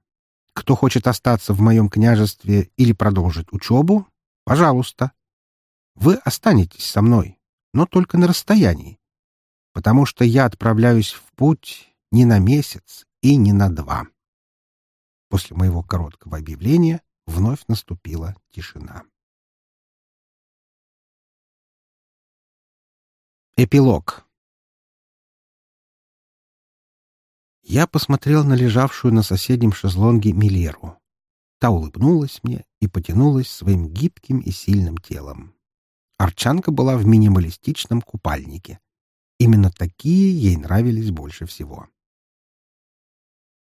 Кто хочет остаться в моем княжестве или продолжить учебу, пожалуйста. Вы останетесь со мной, но только на расстоянии, потому что я отправляюсь в путь не на месяц и не на два. После моего короткого объявления вновь наступила тишина. Эпилог Я посмотрел на лежавшую на соседнем шезлонге Милеру. Та улыбнулась мне и потянулась своим гибким и сильным телом. Арчанка была в минималистичном купальнике. Именно такие ей нравились больше всего.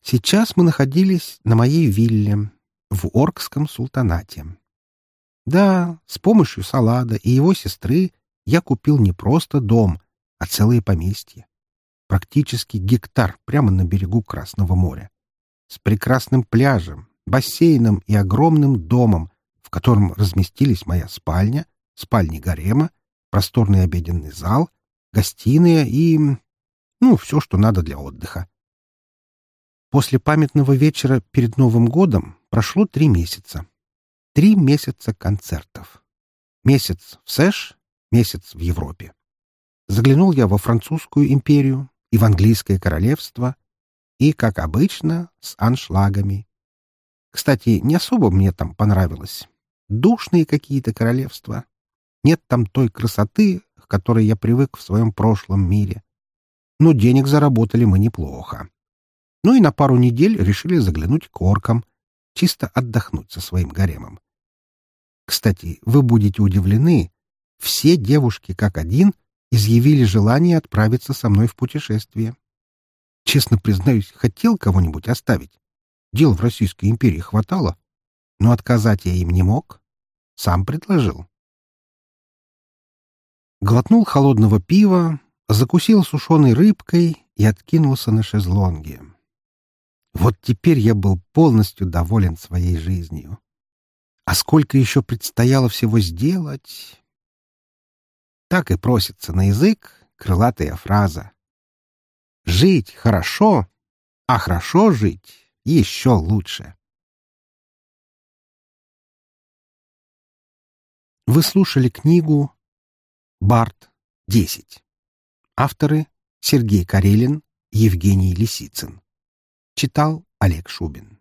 Сейчас мы находились на моей вилле в Оркском султанате. Да, с помощью Салада и его сестры я купил не просто дом, а целое поместье практически гектар прямо на берегу Красного моря, с прекрасным пляжем, бассейном и огромным домом, в котором разместились моя спальня, спальни гарема, просторный обеденный зал, гостиная и... ну, все, что надо для отдыха. После памятного вечера перед Новым годом прошло три месяца. Три месяца концертов. Месяц в Сэш, месяц в Европе. Заглянул я во французскую империю, и в английское королевство, и, как обычно, с аншлагами. Кстати, не особо мне там понравилось. Душные какие-то королевства. Нет там той красоты, к которой я привык в своем прошлом мире. Но денег заработали мы неплохо. Ну и на пару недель решили заглянуть к оркам, чисто отдохнуть со своим гаремом. Кстати, вы будете удивлены, все девушки как один изъявили желание отправиться со мной в путешествие. Честно признаюсь, хотел кого-нибудь оставить. Дел в Российской империи хватало, но отказать я им не мог. Сам предложил. Глотнул холодного пива, закусил сушеной рыбкой и откинулся на шезлонге. Вот теперь я был полностью доволен своей жизнью. А сколько еще предстояло всего сделать? Так и просится на язык крылатая фраза. Жить хорошо, а хорошо жить еще лучше. Вы слушали книгу «Барт. 10». Авторы Сергей Карелин, Евгений Лисицын. Читал Олег Шубин.